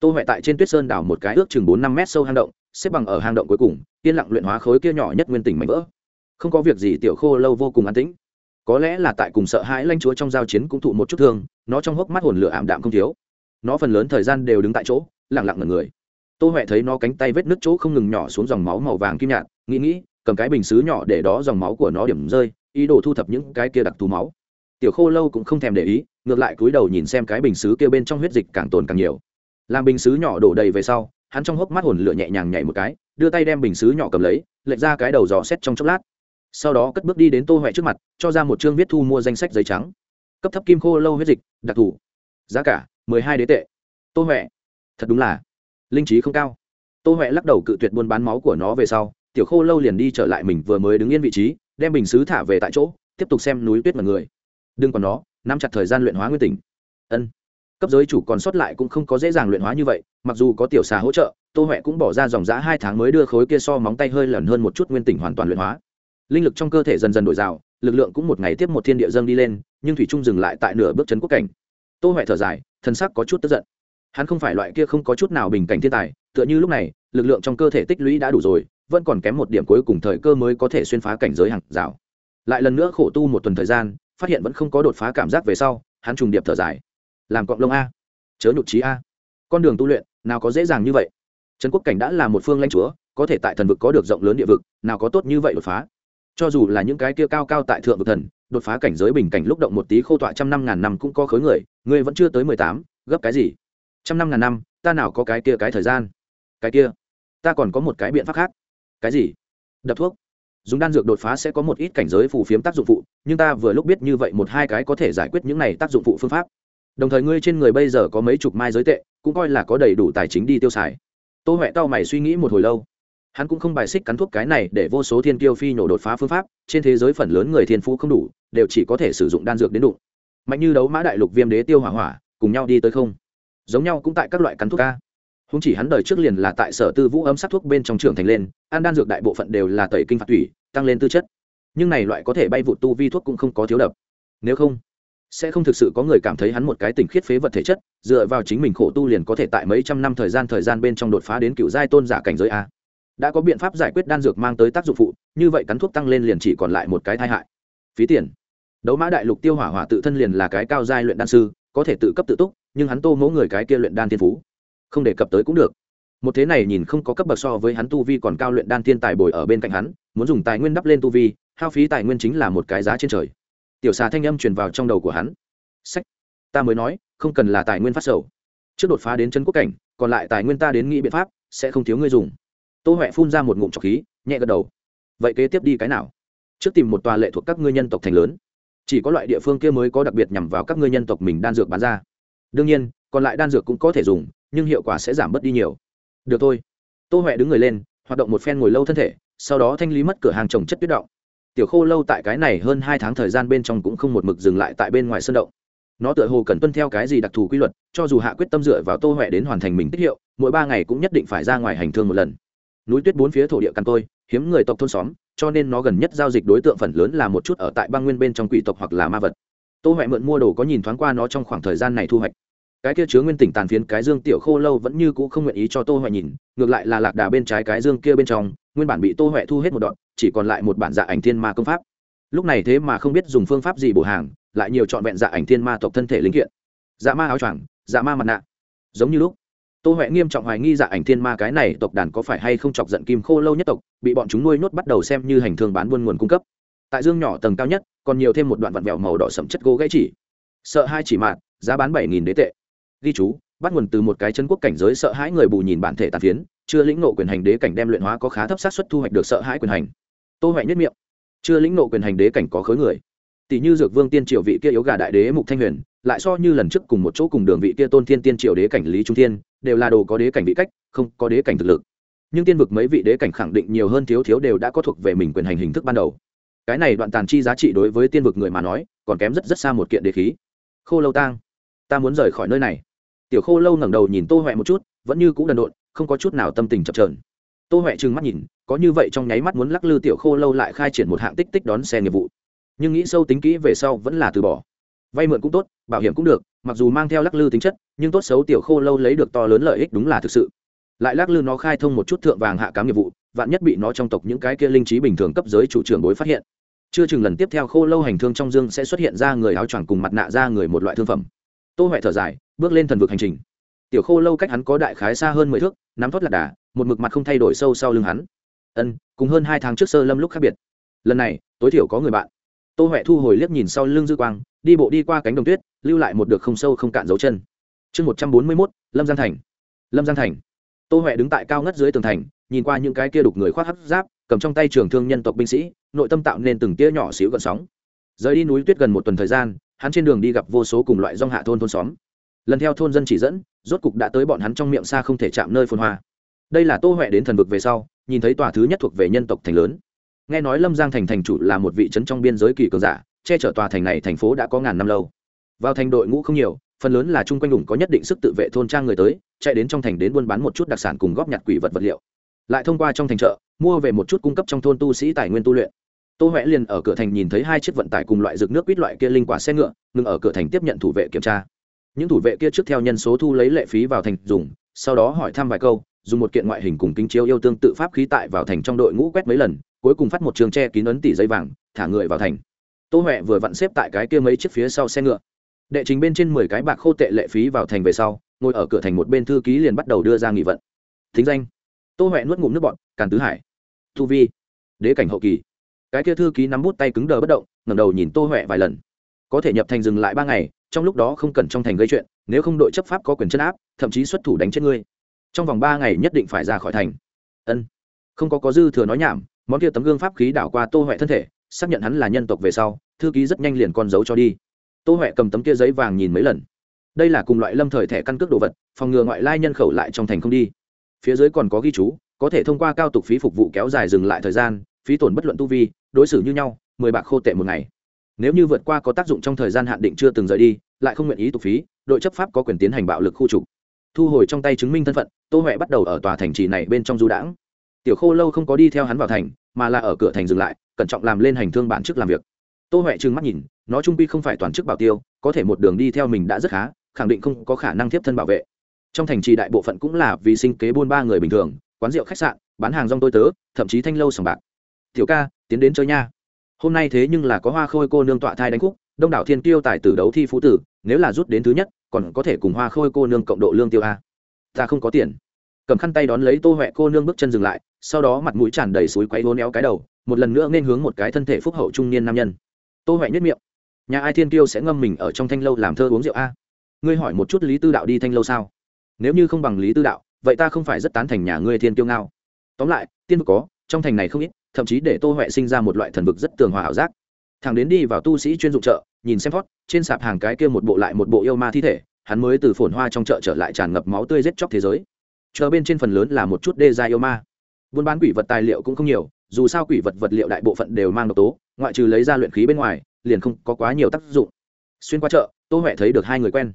Tô huệ tại trên tuyết sơn đảo một cái ước chừng bốn năm mét sâu hang động, xếp bằng ở hang động cuối cùng, yên lặng luyện hóa khối kia nhỏ nhất nguyên tỉnh mảnh vỡ. Không có việc gì, tiểu khô lâu vô cùng an tĩnh. Có lẽ là tại cùng sợ hãi lanh chúa trong giao chiến cũng thụ một chút thương, nó trong hốc mắt hồn lửa ảm đạm không thiếu. Nó phần lớn thời gian đều đứng tại chỗ, lặng lặng ngần người tô huệ thấy nó cánh tay vết nứt chỗ không ngừng nhỏ xuống dòng máu màu vàng kim nhạt, nghĩ nghĩ, cầm cái bình xứ nhỏ để đó dòng máu của nó điểm rơi, ý đồ thu thập những cái kia đặc thù máu. Tiểu khô lâu cũng không thèm để ý, ngược lại cúi đầu nhìn xem cái bình xứ kia bên trong huyết dịch càng tồn càng nhiều. Làm bình xứ nhỏ đổ đầy về sau, hắn trong hốc mắt hồn lửa nhẹ nhàng nhảy một cái, đưa tay đem bình xứ nhỏ cầm lấy, lệch ra cái đầu dò xét trong chốc lát. Sau đó cất bước đi đến tô huệ trước mặt, cho ra một chương viết thu mua danh sách giấy trắng. Cấp thấp kim khô lâu huyết dịch, đặc thù. Giá cả, mười hai đế tệ. Tô huệ, thật đúng là linh trí không cao. Tô huệ lắc đầu cự tuyệt buôn bán máu của nó về sau, tiểu khô lâu liền đi trở lại mình vừa mới đứng yên vị trí, đem bình xứ thả về tại chỗ, tiếp tục xem núi tuyết mật người. Đừng còn nó, nắm chặt thời gian luyện hóa nguyên tỉnh. Ân. Cấp giới chủ còn sót lại cũng không có dễ dàng luyện hóa như vậy, mặc dù có tiểu xà hỗ trợ, tô huệ cũng bỏ ra dòng giã hai tháng mới đưa khối kia so móng tay hơi lẩn hơn một chút nguyên tỉnh hoàn toàn luyện hóa. Linh lực trong cơ thể dần dần đổi rào, lực lượng cũng một ngày tiếp một thiên địa dâng đi lên, nhưng thủy trung dừng lại tại nửa bước chấn quốc cảnh. Tô huệ thở dài thân sắc có chút tức giận hắn không phải loại kia không có chút nào bình cảnh thiên tài, tựa như lúc này, lực lượng trong cơ thể tích lũy đã đủ rồi, vẫn còn kém một điểm cuối cùng thời cơ mới có thể xuyên phá cảnh giới hàng rào. Lại lần nữa khổ tu một tuần thời gian, phát hiện vẫn không có đột phá cảm giác về sau, hắn trùng điệp thở dài. Làm cọng lông a. Chớ nhục trí a. Con đường tu luyện, nào có dễ dàng như vậy. Trấn quốc cảnh đã là một phương lãnh chúa, có thể tại thần vực có được rộng lớn địa vực, nào có tốt như vậy đột phá. Cho dù là những cái kia cao cao tại thượng vực thần, đột phá cảnh giới bình cảnh lúc động một tí khô tọa trăm năm ngàn năm cũng có khối người người vẫn chưa tới mười tám, gấp cái gì? Trăm năm ngàn năm, ta nào có cái kia cái thời gian? Cái kia? Ta còn có một cái biện pháp khác. Cái gì? Đập thuốc. Dùng đan dược đột phá sẽ có một ít cảnh giới phù phiếm tác dụng phụ, nhưng ta vừa lúc biết như vậy một hai cái có thể giải quyết những này tác dụng phụ phương pháp. Đồng thời ngươi trên người bây giờ có mấy chục mai giới tệ, cũng coi là có đầy đủ tài chính đi tiêu xài. Tô huệ tao mày suy nghĩ một hồi lâu. Hắn cũng không bài xích cắn thuốc cái này để vô số thiên kiêu phi nhổ đột phá phương pháp, trên thế giới phần lớn người thiên phú không đủ, đều chỉ có thể sử dụng đan dược đến đụng. Mạnh như đấu mã đại lục viêm đế tiêu hỏa hỏa, cùng nhau đi tới không giống nhau cũng tại các loại cắn thuốc ca. Húng chỉ hắn đời trước liền là tại sở tư vũ ấm sát thuốc bên trong trường thành lên, an đan dược đại bộ phận đều là tẩy kinh phạt thủy tăng lên tư chất. Nhưng này loại có thể bay vụ tu vi thuốc cũng không có thiếu đập nếu không, sẽ không thực sự có người cảm thấy hắn một cái tình khiết phế vật thể chất, dựa vào chính mình khổ tu liền có thể tại mấy trăm năm thời gian thời gian bên trong đột phá đến cựu giai tôn giả cảnh giới a. Đã có biện pháp giải quyết đan dược mang tới tác dụng phụ, như vậy cắn thuốc tăng lên liền chỉ còn lại một cái tai hại. Phí tiền. Đấu mã đại lục tiêu hỏa hỏa tự thân liền là cái cao giai luyện đan sư, có thể tự cấp tự túc nhưng hắn tô mỗ người cái kia luyện đan thiên phú. Không đề cập tới cũng được. Một thế này nhìn không có cấp bậc so với hắn tu vi còn cao luyện đan thiên tài bồi ở bên cạnh hắn, muốn dùng tài nguyên đắp lên tu vi, hao phí tài nguyên chính là một cái giá trên trời. Tiểu xà thanh âm truyền vào trong đầu của hắn. Sách, ta mới nói, không cần là tài nguyên phát sầu. Trước đột phá đến chân quốc cảnh, còn lại tài nguyên ta đến nghĩ biện pháp, sẽ không thiếu ngươi dùng. Tô huệ phun ra một ngụm trọc khí, nhẹ gật đầu. Vậy kế tiếp đi cái nào? Trước tìm một tòa lệ thuộc các ngươi nhân tộc thành lớn. Chỉ có loại địa phương kia mới có đặc biệt nhằm vào các ngươi nhân tộc mình đan dược bán ra đương nhiên, còn lại đan dược cũng có thể dùng, nhưng hiệu quả sẽ giảm bớt đi nhiều. Được thôi. Tô huệ đứng người lên, hoạt động một phen ngồi lâu thân thể, sau đó thanh lý mất cửa hàng trồng chất tuyết động. Tiểu khô lâu tại cái này hơn hai tháng thời gian bên trong cũng không một mực dừng lại tại bên ngoài sân động. Nó tựa hồ cần tuân theo cái gì đặc thù quy luật, cho dù hạ quyết tâm dựa vào tô huệ đến hoàn thành mình tích hiệu, mỗi ba ngày cũng nhất định phải ra ngoài hành thương một lần. Núi tuyết bốn phía thổ địa căn tôi hiếm người tộc thôn xóm, cho nên nó gần nhất giao dịch đối tượng phần lớn là một chút ở tại bang nguyên bên trong quỷ tộc hoặc là ma vật. Tô huệ mượn mua đồ có nhìn thoáng qua nó trong khoảng thời gian này thu hoạch cái kia chứa nguyên tỉnh tàn phiến cái dương tiểu khô lâu vẫn như cũ không nguyện ý cho tô huệ nhìn, ngược lại là lạc đà bên trái cái dương kia bên trong, nguyên bản bị tô huệ thu hết một đoạn, chỉ còn lại một bản dạ ảnh thiên ma công pháp. Lúc này thế mà không biết dùng phương pháp gì bổ hàng, lại nhiều trọn vẹn dạ ảnh thiên ma tộc thân thể linh kiện. Dạ ma áo choàng dạ ma mặt nạ. Giống như lúc, tô huệ nghiêm trọng hoài nghi dạ ảnh thiên ma cái này tộc đàn có phải hay không chọc giận kim khô lâu nhất tộc, bị bọn chúng nuôi nhốt bắt đầu xem như hành thương bán buôn nguồn cung cấp. Tại dương nhỏ tầng cao nhất, còn nhiều thêm một đoạn vặn vẹo màu đỏ sẫm chất gỗ gãy chỉ. Sợ hai chỉ mạt giá bán bảy nghìn đế tệ ghi chú, bắt nguồn từ một cái chân quốc cảnh giới sợ hãi người bù nhìn bản thể tàn phiến, chưa lĩnh nộ quyền hành đế cảnh đem luyện hóa có khá thấp sát suất thu hoạch được sợ hãi quyền hành. Tô huệ nhất miệng. Chưa lĩnh nộ quyền hành đế cảnh có khối người. Tỷ như dược vương tiên triều vị kia yếu gà đại đế mục thanh huyền, lại so như lần trước cùng một chỗ cùng đường vị kia tôn thiên tiên triều đế cảnh lý trung thiên, đều là đồ có đế cảnh vị cách, không có đế cảnh thực lực. Nhưng tiên vực mấy vị đế cảnh khẳng định nhiều hơn thiếu thiếu đều đã có thuộc về mình quyền hành hình thức ban đầu. Cái này đoạn tàn chi giá trị đối với tiên vực người mà nói, còn kém rất rất xa một kiện đế khí. Khô lâu tang, ta muốn rời khỏi nơi này tiểu khô lâu ngẩng đầu nhìn tô huệ một chút, vẫn như c ũ đần độn, không có chút nào tâm tình chập trờn tô huệ trừng mắt nhìn, có như vậy trong nháy mắt muốn lắc lư tiểu khô lâu lại khai triển một hạng tích tích đón xe nghiệp vụ. Nhưng nghĩ sâu tính kỹ về sau vẫn là từ bỏ. Vay mượn cũng tốt, bảo hiểm cũng được, mặc dù mang theo lắc lư tính chất, nhưng tốt xấu tiểu khô lâu lấy được to lớn lợi ích đúng là thực sự. Lại lắc lư nó khai thông một chút thượng vàng hạ cám nghiệp vụ, vạn nhất bị nó trong tộc những cái kia linh trí bình thường cấp giới chủ trưởng bối phát hiện. Chưa chừng lần tiếp theo khô lâu hành thương trong dương sẽ xuất hiện ra người áo choàng cùng mặt nạ ra người một loại thương phẩm tô huệ thở dài, bước lên thần vực hành trình. Tiểu khô lâu cách hắn có đại khái xa hơn mười thước, nắm thoát lạc đà, một mực mặt không thay đổi sâu sau lưng hắn. Ân, cùng hơn hai tháng trước sơ lâm lúc khác biệt. Lần này, tối thiểu có người bạn. Tô huệ thu hồi liếc nhìn sau lưng dư quang, đi bộ đi qua cánh đồng tuyết, lưu lại một được không sâu không cạn dấu chân. Chương một trăm bốn mươi mốt, lâm giang thành. Lâm giang thành. Tô huệ đứng tại cao ngất dưới tường thành, nhìn qua những cái kia đục người khoác hấp giáp, cầm trong tay trường thương nhân tộc binh sĩ, nội tâm tạo nên từng tia nhỏ xíu gợn sóng. Rời đi núi tuyết gần một tuần thời gian hắn trên đường đi gặp vô số cùng loại rong hạ thôn thôn xóm. Lần theo thôn dân chỉ dẫn, rốt cục đã tới bọn hắn trong miệng xa không thể chạm nơi phồn hoa. Đây là tô huệ đến thần vực về sau, nhìn thấy tòa thứ nhất thuộc về nhân tộc thành lớn. Nghe nói lâm giang thành thành chủ là một vị trấn trong biên giới kỳ cường giả, che chở tòa thành này thành phố đã có ngàn năm lâu. Vào thành đội ngũ không nhiều, phần lớn là chung quanh đủng có nhất định sức tự vệ thôn trang người tới, chạy đến trong thành đến buôn bán một chút đặc sản cùng góp nhặt quỷ vật vật liệu. Lại thông qua trong thành chợ, mua về một chút cung cấp trong thôn tu sĩ tài nguyên tu luyện tô huệ liền ở cửa thành nhìn thấy hai chiếc vận tải cùng loại rực nước quýt loại kia linh quả xe ngựa, ngừng ở cửa thành tiếp nhận thủ vệ kiểm tra. Những thủ vệ kia trước theo nhân số thu lấy lệ phí vào thành dùng, sau đó hỏi thăm vài câu, dùng một kiện ngoại hình cùng kính chiếu yêu tương tự pháp khí tại vào thành trong đội ngũ quét mấy lần, cuối cùng phát một trường tre kín ấn tỷ dây vàng, thả người vào thành. Tô huệ vừa vặn xếp tại cái kia mấy chiếc phía sau xe ngựa. Đệ trình bên trên mười cái bạc khô tệ lệ phí vào thành về sau, ngồi ở cửa thành một bên thư ký liền bắt đầu đưa ra nghị vận. Thính danh. Tô huệ nuốt ngụm nước bọn càn tứ hải. Thu vi. Đế cảnh hậu kỳ cái kia thư ký nắm bút tay cứng đờ bất động, ngẩng đầu nhìn tô huệ vài lần. Có thể nhập thành dừng lại ba ngày, trong lúc đó không cần trong thành gây chuyện, nếu không đội chấp pháp có quyền chân áp, thậm chí xuất thủ đánh chết ngươi. Trong vòng ba ngày nhất định phải ra khỏi thành. Ân. Không có có dư thừa nói nhảm, món kia tấm gương pháp khí đảo qua tô huệ thân thể, xác nhận hắn là nhân tộc về sau, thư ký rất nhanh liền con dấu cho đi. Tô huệ cầm tấm kia giấy vàng nhìn mấy lần. Đây là cùng loại lâm thời thẻ căn cước đồ vật, phòng ngừa ngoại lai nhân khẩu lại trong thành không đi. Phía dưới còn có ghi chú, có thể thông qua cao tục phí phục vụ kéo dài dừng lại thời gian phí tổn bất luận tu vi, đối xử như nhau, mười bạc khô tệ một ngày. Nếu như vượt qua có tác dụng trong thời gian hạn định chưa từng rời đi, lại không nguyện ý tục phí, đội chấp pháp có quyền tiến hành bạo lực khu trục. Thu hồi trong tay chứng minh thân phận, tô huệ bắt đầu ở tòa thành trì này bên trong du đãng. Tiểu khô lâu không có đi theo hắn vào thành, mà là ở cửa thành dừng lại, cẩn trọng làm lên hành thương bản chức làm việc. Tô huệ trừng mắt nhìn, nó trung pi không phải toàn chức bảo tiêu, có thể một đường đi theo mình đã rất khá, khẳng định không có khả năng tiếp thân bảo vệ. Trong thành trì đại bộ phận cũng là vì sinh kế buôn ba người bình thường, quán rượu khách sạn, bán hàng rong tôi tớ, thậm chí thanh lâu sòng bạc tiểu ca, tiến đến chơi nha. Hôm nay thế nhưng là có hoa khôi cô nương tọa thai đánh khúc, đông đảo thiên tiêu tài tử đấu thi phú tử, nếu là rút đến thứ nhất, còn có thể cùng hoa khôi cô nương cộng độ lương tiêu a. Ta không có tiền. Cầm khăn tay đón lấy tô huệ cô nương bước chân dừng lại, sau đó mặt mũi tràn đầy suối quay hôn éo cái đầu, một lần nữa nên hướng một cái thân thể phúc hậu trung niên nam nhân. Tô huệ nhất miệng. Nhà ai thiên tiêu sẽ ngâm mình ở trong thanh lâu làm thơ uống rượu a? Ngươi hỏi một chút lý tư đạo đi thanh lâu sao? Nếu như không bằng lý tư đạo, vậy ta không phải rất tán thành nhà ngươi thiên tiêu ngao. Tóm lại, tiên vực có, trong thành này không ít thậm chí để tô huệ sinh ra một loại thần vực rất tường hòa ảo giác. Thằng đến đi vào tu sĩ chuyên dụng chợ, nhìn xem phót trên sạp hàng cái kia một bộ lại một bộ yêu ma thi thể, hắn mới từ phồn hoa trong chợ trở lại tràn ngập máu tươi giết chóc thế giới. Chờ bên trên phần lớn là một chút đê gia yêu ma. Buôn bán quỷ vật tài liệu cũng không nhiều, dù sao quỷ vật vật liệu đại bộ phận đều mang độc tố, ngoại trừ lấy ra luyện khí bên ngoài, liền không có quá nhiều tác dụng. Xuyên qua chợ, tô huệ thấy được hai người quen.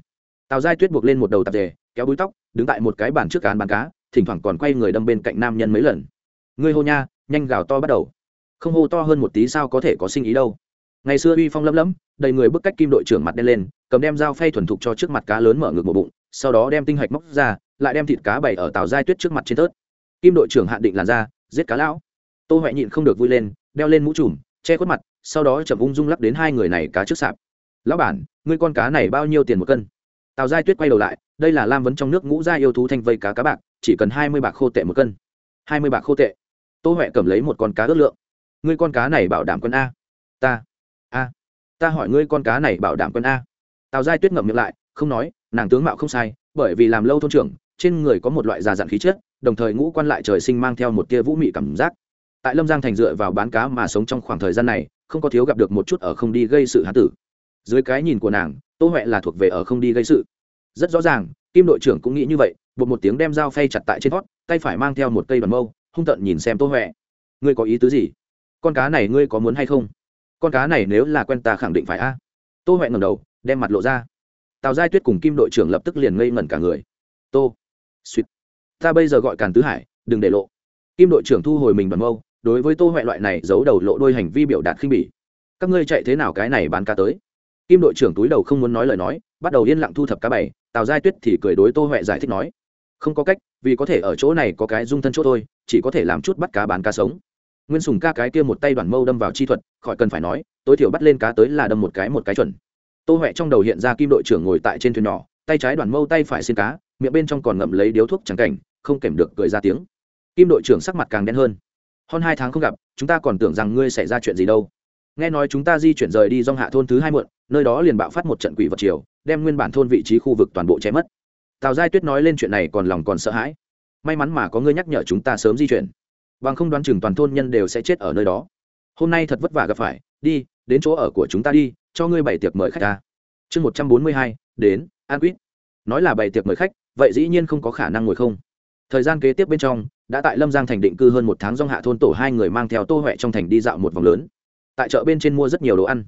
Tào giai tuyết buộc lên một đầu tạp dề, kéo búi tóc, đứng tại một cái bàn trước cán bán cá, thỉnh thoảng còn quay người đâm bên cạnh nam nhân mấy lần. Ngươi hô nha nhanh gào to bắt đầu. Không hô to hơn một tí sao có thể có sinh ý đâu. Ngày xưa uy phong lấm lấm đầy người bức cách kim đội trưởng mặt đen lên, cầm đem dao phay thuần thục cho trước mặt cá lớn mở ngược một bụng, sau đó đem tinh hạch móc ra, lại đem thịt cá bày ở tàu giai tuyết trước mặt trên tớt. Kim đội trưởng hạn định làn ra giết cá lão. Tô huệ nhịn không được vui lên, đeo lên mũ trùm, che khuất mặt, sau đó chậm ung dung lắc đến hai người này cá trước sạp. Lão bản, ngươi con cá này bao nhiêu tiền một cân? Tào giai tuyết quay đầu lại, đây là lam vấn trong nước ngũ gia yêu thú thanh vây cá cá bạc, chỉ cần hai mươi bạc khô tệ một cân. Hai mươi bạc khô tệ? Tô huệ cầm lấy một con cá ước lượng. Ngươi con cá này bảo đảm quân a. Ta. A. Ta hỏi ngươi con cá này bảo đảm quân a. Tào giai tuyết ngậm miệng lại, không nói, nàng tướng mạo không sai, bởi vì làm lâu thôn trưởng, trên người có một loại già dặn khí chất, đồng thời ngũ quan lại trời sinh mang theo một tia vũ mị cảm giác. Tại lâm giang thành dựa vào bán cá mà sống trong khoảng thời gian này, không có thiếu gặp được một chút ở không đi gây sự hán tử. Dưới cái nhìn của nàng, tô huệ là thuộc về ở không đi gây sự. Rất rõ ràng, kim đội trưởng cũng nghĩ như vậy bột một tiếng đem dao phay chặt tại trên thoát tay phải mang theo một cây bàn mâu hung tợn nhìn xem tô huệ. Ngươi có ý tứ gì? Con cá này ngươi có muốn hay không? Con cá này nếu là quen ta khẳng định phải a. Tô huệ ngầm đầu, đem mặt lộ ra. Tào giai tuyết cùng kim đội trưởng lập tức liền ngây ngẩn cả người. Tô, suýt. Ta bây giờ gọi càn tứ hải, đừng để lộ. Kim đội trưởng thu hồi mình bằng mâu, đối với tô huệ loại này giấu đầu lộ đôi hành vi biểu đạt khinh bỉ. Các ngươi chạy thế nào cái này bán cá tới? Kim đội trưởng túi đầu không muốn nói lời nói, bắt đầu yên lặng thu thập cá bày. Tào giai tuyết thì cười đối tô huệ giải thích nói không có cách, vì có thể ở chỗ này có cái dung thân chỗ thôi, chỉ có thể làm chút bắt cá bán cá sống. Nguyên sùng ca cái kia một tay đoàn mâu đâm vào chi thuật, khỏi cần phải nói, tối thiểu bắt lên cá tới là đâm một cái một cái chuẩn. Tô huệ trong đầu hiện ra kim đội trưởng ngồi tại trên thuyền nhỏ, tay trái đoàn mâu tay phải xin cá, miệng bên trong còn ngậm lấy điếu thuốc trắng cảnh, không kèm được cười ra tiếng. Kim đội trưởng sắc mặt càng đen hơn. Hơn hai tháng không gặp, chúng ta còn tưởng rằng ngươi xảy ra chuyện gì đâu. Nghe nói chúng ta di chuyển rời đi dong hạ thôn thứ hai muộn, nơi đó liền bạo phát một trận quỷ vật chiều đem nguyên bản thôn vị trí khu vực toàn bộ che mất tào giai tuyết nói lên chuyện này còn lòng còn sợ hãi. May mắn mà có ngươi nhắc nhở chúng ta sớm di chuyển. Bằng không đoán chừng toàn thôn nhân đều sẽ chết ở nơi đó. Hôm nay thật vất vả gặp phải. Đi, đến chỗ ở của chúng ta đi, cho ngươi bày tiệc mời khách ta. Chương một trăm bốn mươi hai, đến an quýt. Nói là bày tiệc mời khách, vậy dĩ nhiên không có khả năng ngồi không. Thời gian kế tiếp bên trong, đã tại lâm giang thành định cư hơn một tháng dong hạ thôn tổ hai người mang theo tô huệ trong thành đi dạo một vòng lớn. Tại chợ bên trên mua rất nhiều đồ ăn.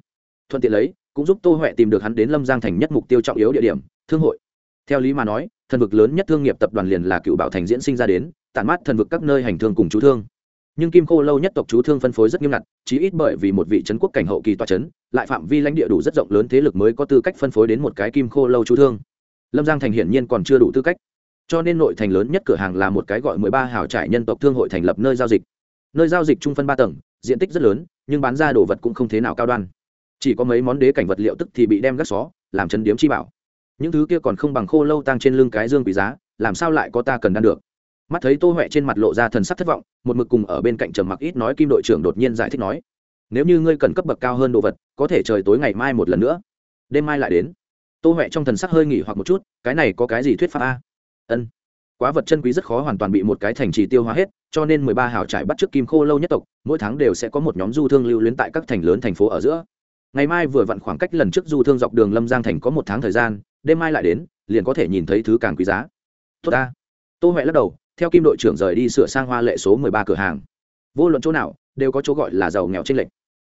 Thuận tiện lấy, cũng giúp tô huệ tìm được hắn đến lâm giang thành nhất mục tiêu trọng yếu địa điểm, thương hội theo lý mà nói, thần vực lớn nhất thương nghiệp tập đoàn liền là cựu bảo thành diễn sinh ra đến, tản mát thần vực các nơi hành thương cùng chú thương. Nhưng kim khô lâu nhất tộc chú thương phân phối rất nghiêm ngặt, chí ít bởi vì một vị trấn quốc cảnh hậu kỳ toa trấn, lại phạm vi lãnh địa đủ rất rộng lớn thế lực mới có tư cách phân phối đến một cái kim khô lâu chú thương. Lâm giang thành hiển nhiên còn chưa đủ tư cách. Cho nên nội thành lớn nhất cửa hàng là một cái gọi mười ba hào trải nhân tộc thương hội thành lập nơi giao dịch. Nơi giao dịch trung phân ba tầng, diện tích rất lớn, nhưng bán ra đồ vật cũng không thế nào cao đoan. Chỉ có mấy món đế cảnh vật liệu tức thì bị đem gác xó, làm chân điếm chi bảo những thứ kia còn không bằng khô lâu tăng trên lưng cái dương quý giá, làm sao lại có ta cần đan được? Mắt thấy tô huệ trên mặt lộ ra thần sắc thất vọng, một mực cùng ở bên cạnh trầm mặc ít nói kim đội trưởng đột nhiên giải thích nói, nếu như ngươi cần cấp bậc cao hơn đồ vật, có thể trời tối ngày mai một lần nữa. Đêm mai lại đến. Tô huệ trong thần sắc hơi nghỉ hoặc một chút, cái này có cái gì thuyết pháp a? Ân, quá vật chân quý rất khó hoàn toàn bị một cái thành trì tiêu hóa hết, cho nên mười ba hào trải bắt trước kim khô lâu nhất tộc, mỗi tháng đều sẽ có một nhóm du thương lưu luyến tại các thành lớn thành phố ở giữa. Ngày mai vừa vặn khoảng cách lần trước du thương dọc đường lâm giang thành có một tháng thời gian đêm mai lại đến, liền có thể nhìn thấy thứ càng quý giá. Tốt ta. Tô huệ lắc đầu, theo kim đội trưởng rời đi sửa sang hoa lệ số mười ba cửa hàng. Vô luận chỗ nào, đều có chỗ gọi là giàu nghèo trên lệnh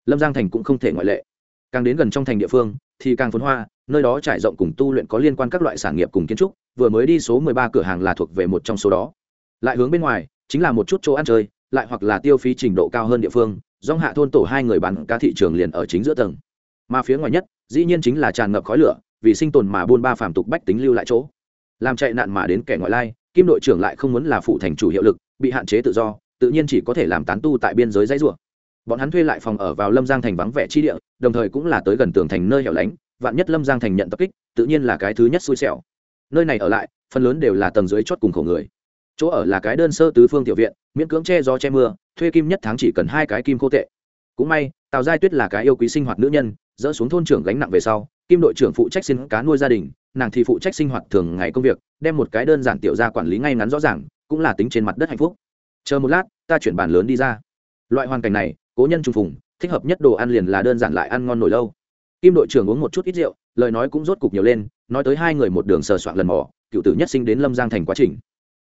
lâm giang thành cũng không thể ngoại lệ. Càng đến gần trong thành địa phương, thì càng phốn hoa, nơi đó trải rộng cùng tu luyện có liên quan các loại sản nghiệp cùng kiến trúc, vừa mới đi số mười ba cửa hàng là thuộc về một trong số đó. Lại hướng bên ngoài, chính là một chút chỗ ăn chơi, lại hoặc là tiêu phí trình độ cao hơn địa phương dong hạ thôn tổ hai người bán cá thị trường liền ở chính giữa tầng. Mà phía ngoài nhất, dĩ nhiên chính là tràn ngập khói lửa vì sinh tồn mà buôn ba phàm tục bách tính lưu lại chỗ. Làm chạy nạn mà đến kẻ ngoại lai, kim đội trưởng lại không muốn là phụ thành chủ hiệu lực, bị hạn chế tự do, tự nhiên chỉ có thể làm tán tu tại biên giới dãy rủa. Bọn hắn thuê lại phòng ở vào lâm giang thành vắng vẻ chi địa, đồng thời cũng là tới gần tường thành nơi hẻo lánh, vạn nhất lâm giang thành nhận tập kích, tự nhiên là cái thứ nhất xui xẻo. Nơi này ở lại, phần lớn đều là tầng dưới chót cùng khổ người. Chỗ ở là cái đơn sơ tứ phương tiểu viện, miễn cưỡng che gió che mưa, thuê kim nhất tháng chỉ cần hai cái kim khô tệ. Cũng may, tào giai tuyết là cái yêu quý sinh hoạt nữ nhân, dỡ xuống thôn trưởng gánh nặng về sau kim đội trưởng phụ trách xin cá nuôi gia đình, nàng thì phụ trách sinh hoạt thường ngày công việc, đem một cái đơn giản tiểu ra quản lý ngay ngắn rõ ràng, cũng là tính trên mặt đất hạnh phúc. Chờ một lát, ta chuyển bàn lớn đi ra. Loại hoàn cảnh này, cố nhân trùng phùng, thích hợp nhất đồ ăn liền là đơn giản lại ăn ngon nổi lâu. Kim đội trưởng uống một chút ít rượu, lời nói cũng rốt cục nhiều lên, nói tới hai người một đường sờ soạn lần mò, cựu tử nhất sinh đến lâm giang thành quá trình.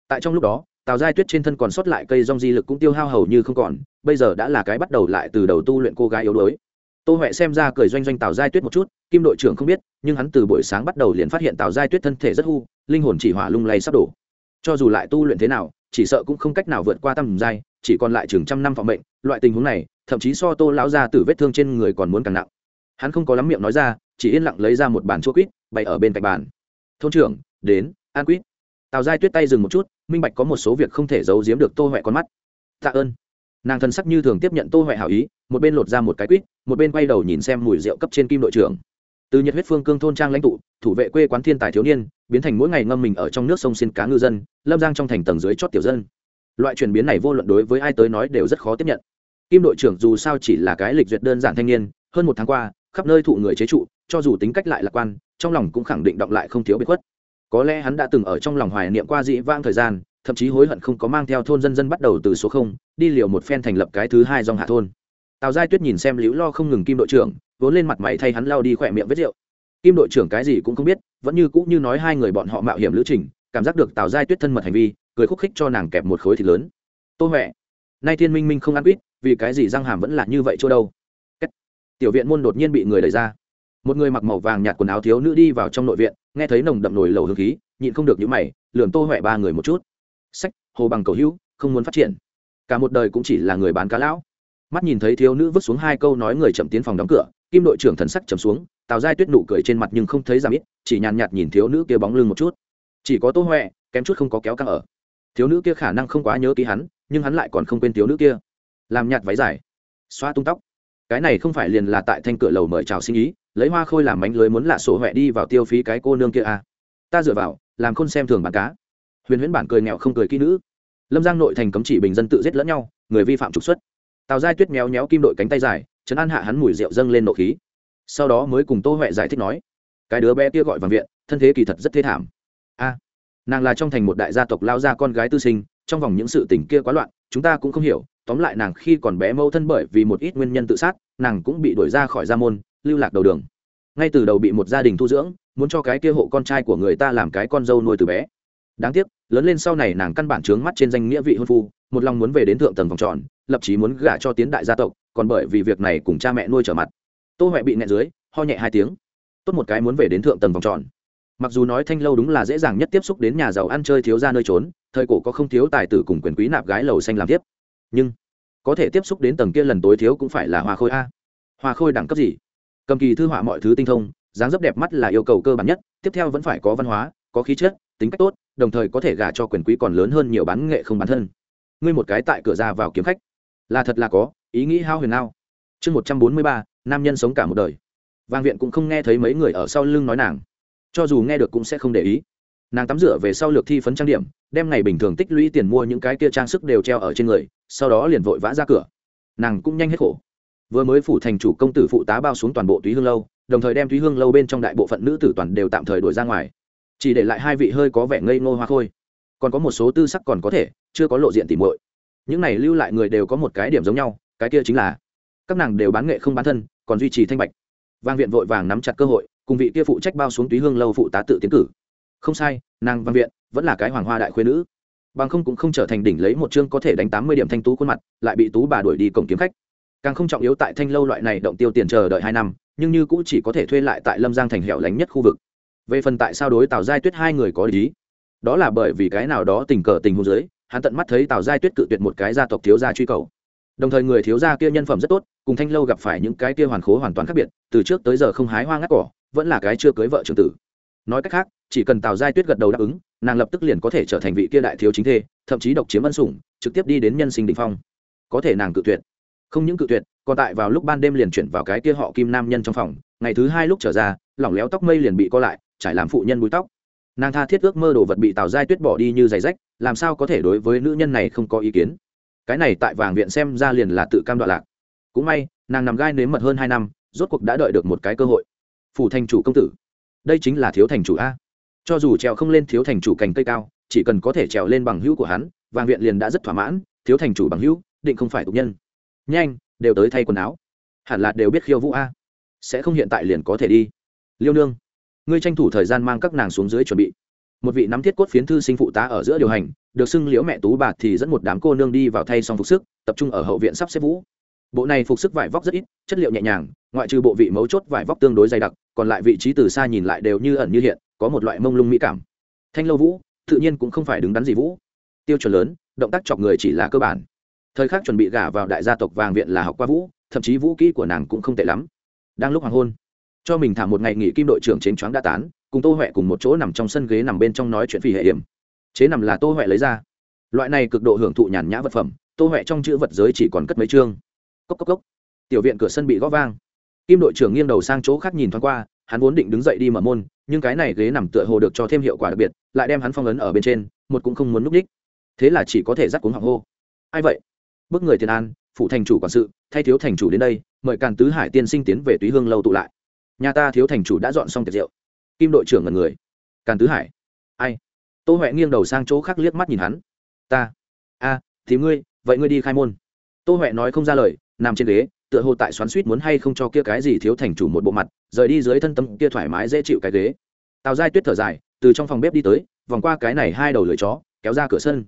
Tại trong lúc đó, tào giai tuyết trên thân còn sót lại cây rong di lực cũng tiêu hao hầu như không còn, bây giờ đã là cái bắt đầu lại từ đầu tu luyện cô gái yếu đuối. Tô huệ xem ra cười doanh doanh tào giai tuyết một chút kim đội trưởng không biết, nhưng hắn từ buổi sáng bắt đầu liền phát hiện tào giai tuyết thân thể rất hư linh hồn chỉ hỏa lung lay sắp đổ. Cho dù lại tu luyện thế nào, chỉ sợ cũng không cách nào vượt qua tầm giai, chỉ còn lại chừng trăm năm phòng bệnh loại tình huống này, thậm chí so tô lão ra từ vết thương trên người còn muốn càng nặng. Hắn không có lắm miệng nói ra, chỉ yên lặng lấy ra một bàn chua quýt, bày ở bên cạnh bàn. Thôn trưởng, đến an quýt. Tào giai tuyết tay dừng một chút, minh bạch có một số việc không thể giấu giếm được tô huệ con mắt. Tạ ơn. Nàng thân sắc như thường tiếp nhận tô huệ hảo ý, một bên lột ra một cái quýt, một bên quay đầu nhìn xem mùi rượu cấp trên kim đội trưởng từ nhiệt huyết phương cương thôn trang lãnh tụ, thủ vệ quê quán thiên tài thiếu niên, biến thành mỗi ngày ngâm mình ở trong nước sông xin cá ngư dân, lâm giang trong thành tầng dưới chót tiểu dân. Loại chuyển biến này vô luận đối với ai tới nói đều rất khó tiếp nhận. Kim đội trưởng dù sao chỉ là cái lịch duyệt đơn giản thanh niên, hơn một tháng qua, khắp nơi thụ người chế trụ, cho dù tính cách lại lạc quan, trong lòng cũng khẳng định động lại không thiếu bị khuất. Có lẽ hắn đã từng ở trong lòng hoài niệm qua dị vãng thời gian, thậm chí hối hận không có mang theo thôn dân dân bắt đầu từ số không, đi liều một phen thành lập cái thứ hai dòng hạ thôn. Tào giai tuyết nhìn xem liễu lo không ngừng kim đội trưởng vốn lên mặt mày thay hắn lao đi khỏe miệng vết rượu. Kim đội trưởng cái gì cũng không biết, vẫn như cũng như nói hai người bọn họ mạo hiểm lữ trình, cảm giác được tào giai tuyết thân mật hành vi, cười khúc khích cho nàng kẹp một khối thịt lớn. Tô huệ, nay thiên minh minh không ăn quýt, vì cái gì răng hàm vẫn là như vậy chỗ đâu? Tiểu viện môn đột nhiên bị người đẩy ra. Một người mặc màu vàng nhạt quần áo thiếu nữ đi vào trong nội viện, nghe thấy nồng đậm nổi lầu hương khí, nhịn không được những mày lường tô huệ ba người một chút. Sách, hồ bằng cầu hữu, không muốn phát triển. Cả một đời cũng chỉ là người bán cá lão mắt nhìn thấy thiếu nữ vứt xuống hai câu nói người chậm tiến phòng đóng cửa, kim đội trưởng thần sắc chầm xuống, tào giai tuyết nụ cười trên mặt nhưng không thấy giảm ít, chỉ nhàn nhạt nhìn thiếu nữ kia bóng lưng một chút. Chỉ có tô huệ, kém chút không có kéo căng ở. Thiếu nữ kia khả năng không quá nhớ ký hắn, nhưng hắn lại còn không quên thiếu nữ kia. Làm nhạt váy dài xoa tung tóc. Cái này không phải liền là tại thanh cửa lầu mời chào sinh ý, lấy hoa khôi làm bánh lưới muốn lạ sổ huệ đi vào tiêu phí cái cô nương kia à. ta dựa vào, làm khôn xem thường bán cá. Huyền huyễn bản cười nghèo không cười kỹ nữ. Lâm giang nội thành cấm chỉ bình dân tự giết lẫn nhau, người vi phạm trục xuất tào giai tuyết méo méo kim đội cánh tay dài chấn an hạ hắn mùi rượu dâng lên nộ khí. Sau đó mới cùng tô huệ giải thích nói, cái đứa bé kia gọi vào viện, thân thế kỳ thật rất thế thảm. A, nàng là trong thành một đại gia tộc lao ra con gái tư sinh, trong vòng những sự tình kia quá loạn, chúng ta cũng không hiểu. Tóm lại nàng khi còn bé mâu thân bởi vì một ít nguyên nhân tự sát, nàng cũng bị đuổi ra khỏi gia môn, lưu lạc đầu đường. Ngay từ đầu bị một gia đình thu dưỡng, muốn cho cái kia hộ con trai của người ta làm cái con dâu nuôi từ bé. Đáng tiếc lớn lên sau này nàng căn bản trướng mắt trên danh nghĩa vị hôn phu, một lòng muốn về đến thượng tầng vòng tròn, lập chí muốn gả cho tiến đại gia tộc, còn bởi vì việc này cùng cha mẹ nuôi trở mặt. Tô huệ bị nẹ dưới, ho nhẹ hai tiếng. Tốt một cái muốn về đến thượng tầng vòng tròn. Mặc dù nói thanh lâu đúng là dễ dàng nhất tiếp xúc đến nhà giàu ăn chơi thiếu ra nơi trốn, thời cổ có không thiếu tài tử cùng quyền quý nạp gái lầu xanh làm tiếp. Nhưng, có thể tiếp xúc đến tầng kia lần tối thiếu cũng phải là hoa khôi a. Hoa khôi đẳng cấp gì? Cầm kỳ thư họa mọi thứ tinh thông, dáng dấp đẹp mắt là yêu cầu cơ bản nhất, tiếp theo vẫn phải có văn hóa, có khí chất tính cách tốt, đồng thời có thể gả cho quyền quý còn lớn hơn nhiều bán nghệ không bán thân. Ngươi một cái tại cửa ra vào kiếm khách. Là thật là có, ý nghĩ hao huyền nào. Chương một trăm bốn mươi ba, nam nhân sống cả một đời. Vang viện cũng không nghe thấy mấy người ở sau lưng nói nàng. Cho dù nghe được cũng sẽ không để ý. Nàng tắm rửa về sau lược thi phấn trang điểm, đem ngày bình thường tích lũy tiền mua những cái kia trang sức đều treo ở trên người, sau đó liền vội vã ra cửa. Nàng cũng nhanh hết khổ. Vừa mới phủ thành chủ công tử phụ tá bao xuống toàn bộ túy hương lâu, đồng thời đem túy hương lâu bên trong đại bộ phận nữ tử toàn đều tạm thời đuổi ra ngoài chỉ để lại hai vị hơi có vẻ ngây ngô hoa khôi. Còn có một số tư sắc còn có thể, chưa có lộ diện tỉ muội. Những này lưu lại người đều có một cái điểm giống nhau, cái kia chính là, các nàng đều bán nghệ không bán thân, còn duy trì thanh bạch. Vang viện vội vàng nắm chặt cơ hội, cùng vị kia phụ trách bao xuống túy hương lâu phụ tá tự tiến cử. Không sai, nàng văn viện, vẫn là cái hoàng hoa đại khuyên nữ. Bằng không cũng không trở thành đỉnh lấy một chương có thể đánh tám mươi điểm thanh tú khuôn mặt, lại bị tú bà đuổi đi cổng kiếm khách. Càng không trọng yếu tại thanh lâu loại này động tiêu tiền chờ đợi hai năm, nhưng như cũng chỉ có thể thuê lại tại lâm giang thành hẻo lánh nhất khu vực về phần tại sao đối tào giai tuyết hai người có lý đó là bởi vì cái nào đó tình cờ tình hôn giới hắn tận mắt thấy tào giai tuyết cự tuyệt một cái gia tộc thiếu gia truy cầu. Đồng thời người thiếu gia kia nhân phẩm rất tốt, cùng thanh lâu gặp phải những cái kia hoàn khố hoàn toàn khác biệt, từ trước tới giờ không hái hoa ngắt cỏ, vẫn là cái chưa cưới vợ trưởng tử. Nói cách khác, chỉ cần tào giai tuyết gật đầu đáp ứng, nàng lập tức liền có thể trở thành vị kia đại thiếu chính thê, thậm chí độc chiếm ân sủng, trực tiếp đi đến nhân sinh đình phong. Có thể nàng cự tuyệt. Không những cự tuyệt, còn tại vào lúc ban đêm liền chuyển vào cái kia họ kim nam nhân trong phòng, ngày thứ hai lúc trở ra, lỏng léo tóc mây liền bị co lại trải làm phụ nhân búi tóc. Nàng tha thiết ước mơ đồ vật bị tào giai tuyết bỏ đi như giày rách, làm sao có thể đối với nữ nhân này không có ý kiến? Cái này tại vàng viện xem ra liền là tự cam đoạn lạc. Cũng may, nàng nằm gai nếm mật hơn hai năm, rốt cuộc đã đợi được một cái cơ hội. Phủ thành chủ công tử. Đây chính là thiếu thành chủ a. Cho dù trèo không lên thiếu thành chủ cành cây cao, chỉ cần có thể trèo lên bằng hữu của hắn, vàng viện liền đã rất thỏa mãn, thiếu thành chủ bằng hữu, định không phải tục nhân. Nhanh, đều tới thay quần áo. Hẳn là đều biết khiêu vũ a. Sẽ không hiện tại liền có thể đi. Liêu nương ngươi tranh thủ thời gian mang các nàng xuống dưới chuẩn bị. Một vị nắm thiết cốt phiến thư sinh phụ tá ở giữa điều hành, được xưng liễu mẹ tú bạc thì dẫn một đám cô nương đi vào thay xong phục sức, tập trung ở hậu viện sắp xếp vũ. Bộ này phục sức vải vóc rất ít, chất liệu nhẹ nhàng, ngoại trừ bộ vị mấu chốt vải vóc tương đối dày đặc, còn lại vị trí từ xa nhìn lại đều như ẩn như hiện, có một loại mông lung mỹ cảm. Thanh lâu vũ, tự nhiên cũng không phải đứng đắn gì vũ. Tiêu chuẩn lớn, động tác chọc người chỉ là cơ bản. Thời khắc chuẩn bị gả vào đại gia tộc vàng viện là học qua vũ, thậm chí vũ kỹ của nàng cũng không tệ lắm. Đang lúc hoàng hôn cho mình thả một ngày nghỉ kim đội trưởng chến choáng đã tán, cùng tô huệ cùng một chỗ nằm trong sân ghế nằm bên trong nói chuyện phi hệ hiểm. Chế nằm là tô huệ lấy ra. Loại này cực độ hưởng thụ nhàn nhã vật phẩm, tô huệ trong chữ vật giới chỉ còn cất mấy chương. Cốc cốc cốc. Tiểu viện cửa sân bị gõ vang. Kim đội trưởng nghiêng đầu sang chỗ khác nhìn thoáng qua, hắn vốn định đứng dậy đi mở môn, nhưng cái này ghế nằm tựa hồ được cho thêm hiệu quả đặc biệt, lại đem hắn phong ấn ở bên trên, một cũng không muốn núp đích. Thế là chỉ có thể dắt cuống hoàng hô. Ai vậy? Bức người tiền an, phụ thành chủ quản sự, thay thiếu thành chủ đến đây, mời càn tứ hải tiên sinh tiến về túy hương lâu tụ lại nhà ta thiếu thành chủ đã dọn xong tiệc rượu. Kim đội trưởng ngần người. Càn tứ hải. Ai? Tô huệ nghiêng đầu sang chỗ khác liếc mắt nhìn hắn. Ta. A, thì ngươi, vậy ngươi đi khai môn. Tô huệ nói không ra lời, nằm trên ghế, tựa hồ tại xoắn suýt muốn hay không cho kia cái gì thiếu thành chủ một bộ mặt, rời đi dưới thân tâm kia thoải mái dễ chịu cái ghế. Tào giai tuyết thở dài, từ trong phòng bếp đi tới, vòng qua cái này hai đầu lưỡi chó, kéo ra cửa sân.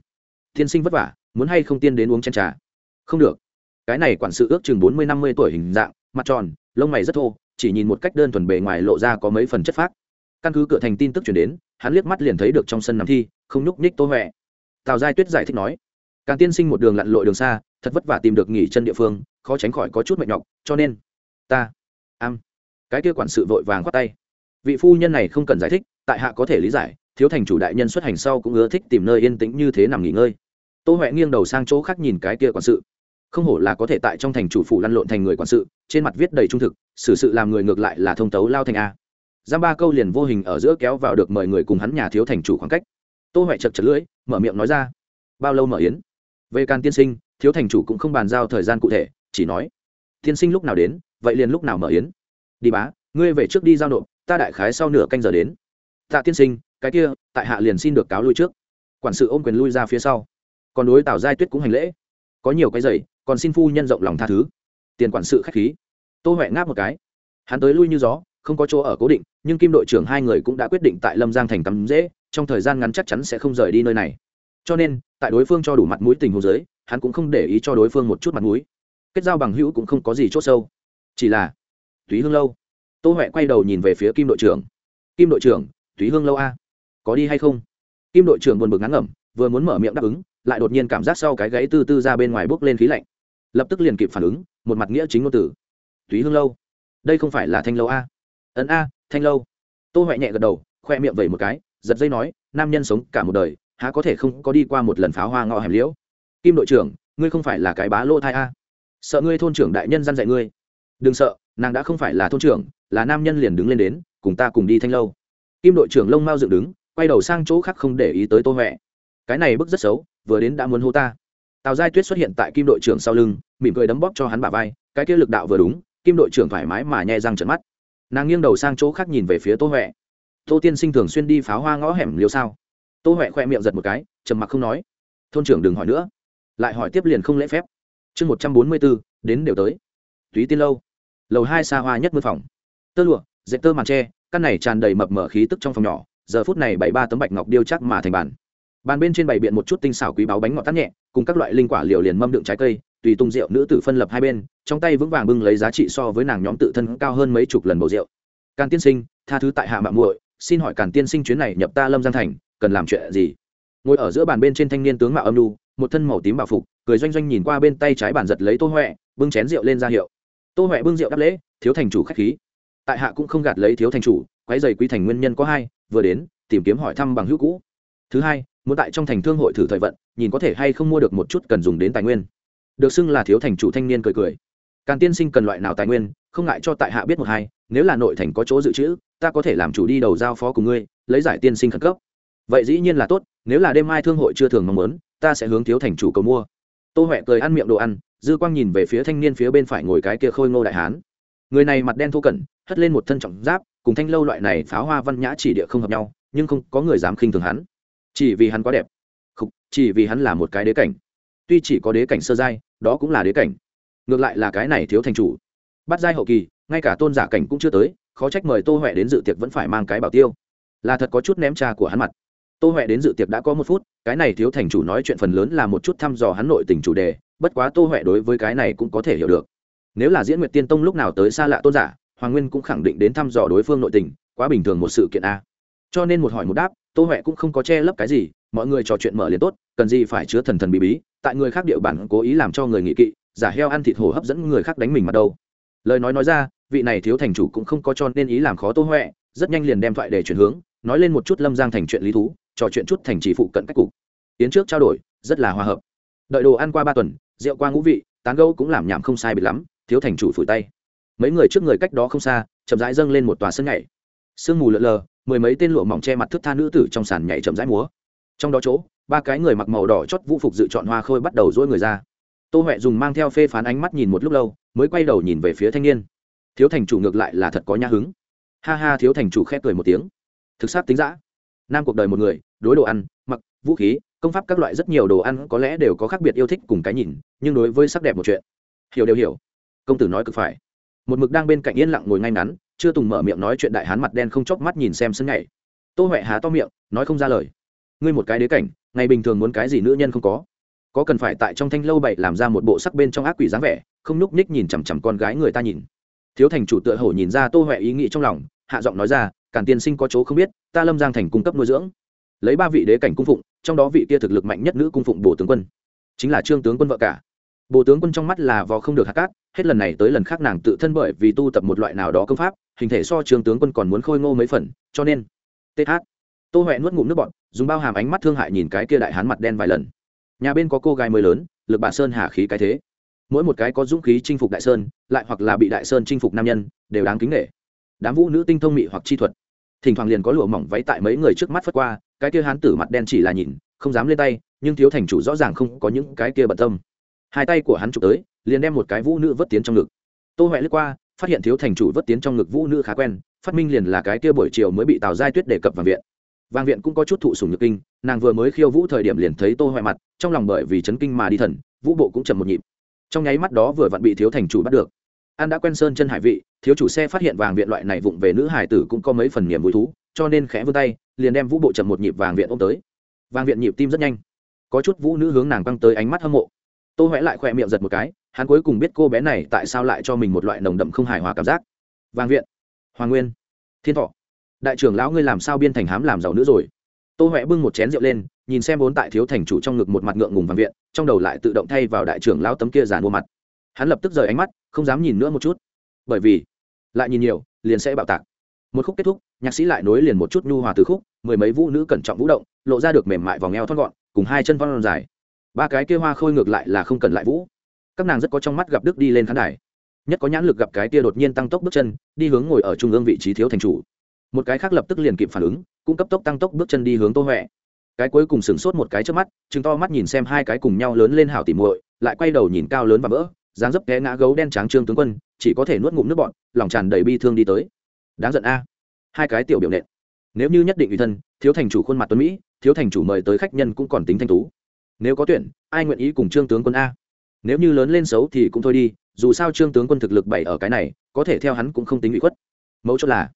Tiên sinh vất vả, muốn hay không tiên đến uống chén trà? Không được. Cái này quản sự ước chừng bốn mươi năm mươi tuổi hình dạng mặt tròn, lông mày rất thô, chỉ nhìn một cách đơn thuần bề ngoài lộ ra có mấy phần chất phác. Căn cứ cửa thành tin tức chuyển đến, hắn liếc mắt liền thấy được trong sân nằm thi, không nhúc nhích tô huệ. Tào giai tuyết giải thích nói, càng tiên sinh một đường lặn lội đường xa, thật vất vả tìm được nghỉ chân địa phương, khó tránh khỏi có chút mệt nhọc, cho nên ta am. Cái kia quản sự vội vàng khoát tay. Vị phu nhân này không cần giải thích, tại hạ có thể lý giải, thiếu thành chủ đại nhân xuất hành sau cũng ưa thích tìm nơi yên tĩnh như thế nằm nghỉ ngơi. Tô huệ nghiêng đầu sang chỗ khác nhìn cái kia quản sự không hổ là có thể tại trong thành chủ phủ lăn lộn thành người quản sự, trên mặt viết đầy trung thực, xử sự làm người ngược lại là thông tấu lao thành a. Giam ba câu liền vô hình ở giữa kéo vào được mời người cùng hắn nhà thiếu thành chủ khoảng cách. Tô huệ chật chật lưỡi, mở miệng nói ra, bao lâu mở yến? Về can tiên sinh, thiếu thành chủ cũng không bàn giao thời gian cụ thể, chỉ nói, tiên sinh lúc nào đến, vậy liền lúc nào mở yến. Đi bá, ngươi về trước đi giao nộp, ta đại khái sau nửa canh giờ đến. Tạ tiên sinh, cái kia, tại hạ liền xin được cáo lui trước. Quản sự ôm quyền lui ra phía sau. Còn đối tào giai tuyết cũng hành lễ. Có nhiều cái giày còn xin phu nhân rộng lòng tha thứ. Tiền quản sự k h á c h khí. Tô huệ ngáp một cái. Hắn tới lui như gió, không có chỗ ở cố định, nhưng kim đội trưởng hai người cũng đã quyết định tại lâm giang thành tắm dễ, trong thời gian ngắn chắc chắn sẽ không rời đi nơi này. Cho nên, tại đối phương cho đủ mặt mũi tình hồ dưới, hắn cũng không để ý cho đối phương một chút mặt mũi. Kết giao bằng hữu cũng không có gì chốt sâu. Chỉ là, túy hương lâu. Tô huệ quay đầu nhìn về phía kim đội trưởng. Kim đội trưởng, túy hương lâu a, có đi hay không? Kim đội trưởng buồn bực ngắn ngẩm, vừa muốn mở miệng đáp ứng, lại đột nhiên cảm giác sau cái gãy tư tư ra bên ngoài bốc lên khí lạnh lập tức liền kịp phản ứng, một mặt nghĩa chính ngôn tử túy hương lâu. Đây không phải là thanh lâu a? Ấn a, thanh lâu. Tô huệ nhẹ gật đầu, khoe miệng vẩy một cái, giật dây nói, nam nhân sống cả một đời, há có thể không có đi qua một lần pháo hoa ngọ hẻm liễu? Kim đội trưởng, ngươi không phải là cái bá lô thai a? Sợ ngươi thôn trưởng đại nhân dăn dạy ngươi. Đừng sợ, nàng đã không phải là thôn trưởng, là nam nhân liền đứng lên đến, cùng ta cùng đi thanh lâu. Kim đội trưởng lông mau dựng đứng, quay đầu sang chỗ khác không để ý tới tô huệ. Cái này bức rất xấu, vừa đến đã muốn hô ta tào giai tuyết xuất hiện tại kim đội trưởng sau lưng, mỉm cười đấm bóp cho hắn bả vai, cái kia lực đạo vừa đúng, kim đội trưởng thoải mái mà nhẹ răng trận mắt. Nàng nghiêng đầu sang chỗ khác nhìn về phía tô huệ. Tô tiên sinh thường xuyên đi pháo hoa ngõ hẻm liêu sao? Tô huệ khoe miệng giật một cái, trầm mặc không nói. Thôn trưởng đừng hỏi nữa. Lại hỏi tiếp liền không lễ phép. Chương một trăm bốn mươi bốn, đến đều tới. Túy tiên lâu. Lầu hai xa hoa nhất mưa phòng. Tơ lụa, dệt tơ màn tre, căn này tràn đầy mập mở khí tức trong phòng nhỏ, giờ phút này bảy ba tấm bạch ngọc điêu chắc mà thành bàn. Bàn bên trên bày biện một chút tinh xảo quý báo bánh ngọt tắt nhẹ cùng các loại linh quả liều liền mâm đựng trái cây, tùy tung rượu nữ tử phân lập hai bên, trong tay vững vàng bưng lấy giá trị so với nàng nhóm tự thân cao hơn mấy chục lần bầu rượu. Càn tiên sinh, tha thứ tại hạ mạng muội, xin hỏi càn tiên sinh chuyến này nhập ta lâm giang thành, cần làm chuyện gì? Ngồi ở giữa bàn bên trên thanh niên tướng mạo âm lu một thân màu tím bảo phục, cười doanh doanh nhìn qua bên tay trái bàn giật lấy tô huệ, bưng chén rượu lên ra hiệu. Tô huệ bưng rượu đáp lễ, thiếu thành chủ khách khí. Tại hạ cũng không gạt lấy thiếu thành chủ quái dày quý thành nguyên nhân có hai, vừa đến, tìm kiếm hỏi thăm bằng hữu cũ. Thứ hai, muốn tại trong thành thương hội thử thời vận nhìn có thể hay không mua được một chút cần dùng đến tài nguyên. Được xưng là thiếu thành chủ thanh niên cười cười. Càn tiên sinh cần loại nào tài nguyên, không ngại cho tại hạ biết một hai, nếu là nội thành có chỗ dự trữ, ta có thể làm chủ đi đầu giao phó cùng ngươi, lấy giải tiên sinh khẩn cấp. Vậy dĩ nhiên là tốt, nếu là đêm mai thương hội chưa thường mong muốn, ta sẽ hướng thiếu thành chủ cầu mua. Tô huệ cười ăn miệng đồ ăn, dư quang nhìn về phía thanh niên phía bên phải ngồi cái kia khôi ngô đại hán. Người này mặt đen thô cẩn, hất lên một thân trọng giáp, cùng thanh lâu loại này pháo hoa văn nhã chỉ địa không hợp nhau, nhưng không có người dám khinh thường hắn. Chỉ vì hắn quá đẹp chỉ vì hắn là một cái đế cảnh. Tuy chỉ có đế cảnh sơ giai, đó cũng là đế cảnh. Ngược lại là cái này thiếu thành chủ. Bắt giai hậu kỳ, ngay cả tôn giả cảnh cũng chưa tới, khó trách mời tô huệ đến dự tiệc vẫn phải mang cái bảo tiêu. Là thật có chút ném cha của hắn mặt. Tô huệ đến dự tiệc đã có một phút, cái này thiếu thành chủ nói chuyện phần lớn là một chút thăm dò hắn nội tình chủ đề, bất quá tô huệ đối với cái này cũng có thể hiểu được. Nếu là diễn nguyệt tiên tông lúc nào tới xa lạ tôn giả, hoàng nguyên cũng khẳng định đến thăm dò đối phương nội tình, quá bình thường một sự kiện a. Cho nên một hỏi một đáp tô huệ cũng không có che lấp cái gì, mọi người trò chuyện mở liền tốt, cần gì phải chứa thần thần bí bí, tại người khác địa bản cố ý làm cho người nghị kỵ, giả heo ăn thịt hổ hấp dẫn người khác đánh mình mặt đâu. Lời nói nói ra, vị này thiếu thành chủ cũng không có cho nên ý làm khó tô huệ, rất nhanh liền đem thoại để chuyển hướng, nói lên một chút lâm giang thành chuyện lý thú, trò chuyện chút thành trì phụ cận cách cục. Tiến trước trao đổi, rất là hòa hợp. Đợi đồ ăn qua ba tuần, rượu qua ngũ vị, tán gâu cũng làm nhảm không sai biệt lắm, thiếu thành chủ phủi tay. Mấy người trước người cách đó không xa, chậm rãi dâng lên một tòa sân nhảy. Sương mù lợn lờ mười mấy tên lụa mỏng che mặt thức tha nữ tử trong sàn nhảy chậm rãi múa. Trong đó chỗ, ba cái người mặc màu đỏ chót vũ phục dự chọn hoa khôi bắt đầu dỗi người ra. Tô huệ dùng mang theo phê phán ánh mắt nhìn một lúc lâu, mới quay đầu nhìn về phía thanh niên. Thiếu thành chủ ngược lại là thật có nhã hứng. Ha ha, thiếu thành chủ khép cười một tiếng. Thực sát tính giã nam cuộc đời một người, đối đồ ăn, mặc, vũ khí, công pháp các loại rất nhiều đồ ăn có lẽ đều có khác biệt yêu thích cùng cái nhìn, nhưng đối với sắc đẹp một chuyện. Hiểu đều hiểu. Công tử nói cực phải. Một mực đang bên cạnh yên lặng ngồi ngay ngắn chưa từng mở miệng nói chuyện đại hán mặt đen không chóc mắt nhìn xem sân nhảy. Tô huệ há to miệng, nói không ra lời. Ngươi một cái đế cảnh, ngày bình thường muốn cái gì nữ nhân không có. Có cần phải tại trong thanh lâu bậy làm ra một bộ sắc bên trong ác quỷ dáng vẻ, không núp ních nhìn chằm chằm con gái người ta nhìn. Thiếu thành chủ tựa hổ nhìn ra tô huệ ý nghĩ trong lòng, hạ giọng nói ra, cản tiên sinh có chỗ không biết, ta lâm giang thành cung cấp nuôi dưỡng. Lấy ba vị đế cảnh cung phụng, trong đó vị tia thực lực mạnh nhất nữ cung phụng bồ tướng quân. Chính là trương tướng quân vợ cả. Bộ tướng quân trong mắt là vò không được hạt cát, hết lần này tới lần khác nàng tự thân bởi vì tu tập một loại nào đó công pháp hình thể so trường tướng quân còn muốn khôi ngô mấy phần, cho nên th tô huệ nuốt ngụm nước bọn dùng bao hàm ánh mắt thương hại nhìn cái kia đại hán mặt đen vài lần. Nhà bên có cô gái mới lớn, lực bà sơn hà khí cái thế. Mỗi một cái có dũng khí chinh phục đại sơn, lại hoặc là bị đại sơn chinh phục nam nhân, đều đáng kính nghệ đám vũ nữ tinh thông mị hoặc chi thuật. Thỉnh thoảng liền có lụa mỏng váy tại mấy người trước mắt phất qua, cái kia hán tử mặt đen chỉ là nhìn, không dám lên tay, nhưng thiếu thành chủ rõ ràng không có những cái kia bận tâm. Hai tay của hắn chụp tới, liền đem một cái vũ nữ vớt tiến trong ngực. Tô huệ lướt qua phát hiện thiếu thành chủ vớt tiến trong ngực vũ nữ khá quen, phát minh liền là cái kia buổi chiều mới bị tào giai tuyết đề cập vào viện. Vàng viện cũng có chút thụ sùng nhược kinh, nàng vừa mới khiêu vũ thời điểm liền thấy tô hoại mặt, trong lòng bởi vì chấn kinh mà đi thần, vũ bộ cũng chậm một nhịp. Trong nháy mắt đó vừa vặn bị thiếu thành chủ bắt được. An đã quen sơn chân hải vị, thiếu chủ xe phát hiện vàng viện loại này vụng về nữ hải tử cũng có mấy phần niềm vui thú, cho nên khẽ vươn tay, liền đem vũ bộ chậm một nhịp vàng viện ôm tới. Vàng viện nhịp tim rất nhanh. Có chút vũ nữ hướng nàng băng tới ánh mắt hâm mộ. Tô huệ lại khỏe miệng giật một cái hắn cuối cùng biết cô bé này tại sao lại cho mình một loại nồng đậm không hài hòa cảm giác. Vàng viện, hoàng nguyên, thiên thọ. Đại trưởng lão ngươi làm sao biên thành hám làm giàu nữa rồi? Tô huệ bưng một chén rượu lên, nhìn xem vốn tại thiếu thành chủ trong ngực một mặt ngượng ngùng vàng viện, trong đầu lại tự động thay vào đại trưởng lão tấm kia giàn mua mặt. Hắn lập tức rời ánh mắt, không dám nhìn nữa một chút. Bởi vì, lại nhìn nhiều, liền sẽ bạo tạc. Một khúc kết thúc, nhạc sĩ lại nối liền một chút nhu hòa từ khúc, mười mấy vũ nữ cẩn trọng vũ động, lộ ra được mềm mại vòng eo thon gọn, cùng hai chân thon dài. Ba cái kia hoa khôi ngược lại là không cần lại vũ các nàng rất có trong mắt gặp đức đi lên khán đài. Nhất có nhãn lực gặp cái kia đột nhiên tăng tốc bước chân, đi hướng ngồi ở trung ương vị trí thiếu thành chủ. Một cái khác lập tức liền kịp phản ứng, cũng cấp tốc tăng tốc bước chân đi hướng tô huệ. Cái cuối cùng sửng sốt một cái trước mắt chứng to mắt nhìn xem hai cái cùng nhau lớn lên hảo tỉ muội, lại quay đầu nhìn cao lớn và vỡ, dáng dấp té ngã gấu đen trắng trương tướng quân, chỉ có thể nuốt ngụm nước bọn lòng tràn đầy bi thương đi tới. Đáng giận a. Hai cái tiểu biểu nện. Nếu như nhất định ủy thân, thiếu thành chủ khuôn mặt tuấn mỹ, thiếu thành chủ mời tới khách nhân cũng còn tính thanh tú. Nếu có tuyển, ai nguyện ý cùng trương tướng quân a? Nếu như lớn lên xấu thì cũng thôi đi, dù sao trương tướng quân thực lực bảy ở cái này, có thể theo hắn cũng không tính bị khuất. Mẫu chốt là,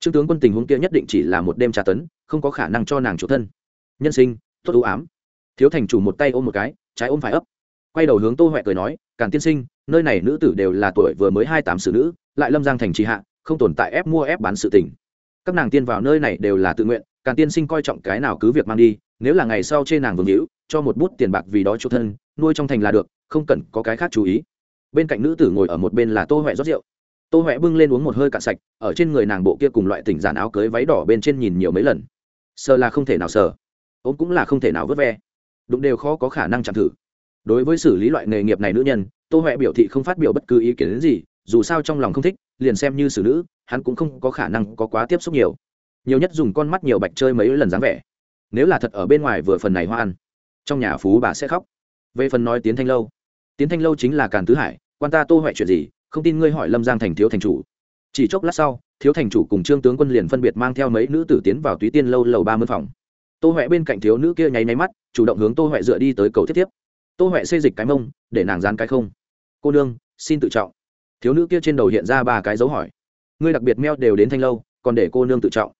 trương tướng quân tình huống kia nhất định chỉ là một đêm tra tấn, không có khả năng cho nàng chủ thân. Nhân sinh, tốt ưu ám. Thiếu thành chủ một tay ôm một cái, trái ôm phải ấp. Quay đầu hướng tô huệ cười nói, càn tiên sinh, nơi này nữ tử đều là tuổi vừa mới hai tám xử nữ, lại lâm giang thành trì hạ, không tồn tại ép mua ép bán sự tình. Các nàng tiên vào nơi này đều là tự nguyện, càn tiên sinh coi trọng cái nào cứ việc mang đi, nếu là ngày sau trên nàng vương hữu, cho một bút tiền bạc vì đó chủ thân, nuôi trong thành là được không cần có cái khác chú ý. Bên cạnh nữ tử ngồi ở một bên là tô huệ rót rượu. Tô huệ bưng lên uống một hơi cạn sạch, ở trên người nàng bộ kia cùng loại tỉnh giản áo cưới váy đỏ bên trên nhìn nhiều mấy lần. Sờ là không thể nào sờ ôm cũng là không thể nào vớt ve. Đụng đều khó có khả năng chạm thử. Đối với xử lý loại nghề nghiệp này nữ nhân, tô huệ biểu thị không phát biểu bất cứ ý kiến đến gì, dù sao trong lòng không thích, liền xem như xử nữ, hắn cũng không có khả năng có quá tiếp xúc nhiều. Nhiều nhất dùng con mắt nhiều bạch chơi mấy lần dáng vẻ. Nếu là thật ở bên ngoài vừa phần này hoa ăn, trong nhà phú bà sẽ khóc. Về phần nói tiến thanh lâu tiến thanh lâu chính là càn tứ hải, quan ta tô huệ chuyện gì, không tin ngươi hỏi lâm giang thành thiếu thành chủ. Chỉ chốc lát sau, thiếu thành chủ cùng trương tướng quân liền phân biệt mang theo mấy nữ tử tiến vào túy tiên lâu lầu ba mươi phòng. Tô huệ bên cạnh thiếu nữ kia nháy máy mắt, chủ động hướng tô huệ dựa đi tới cầu thiết tiếp. Tô huệ xây dịch cái mông, để nàng dán cái không. Cô nương, xin tự trọng. Thiếu nữ kia trên đầu hiện ra ba cái dấu hỏi. Ngươi đặc biệt meo đều đến thanh lâu, còn để cô nương tự trọng.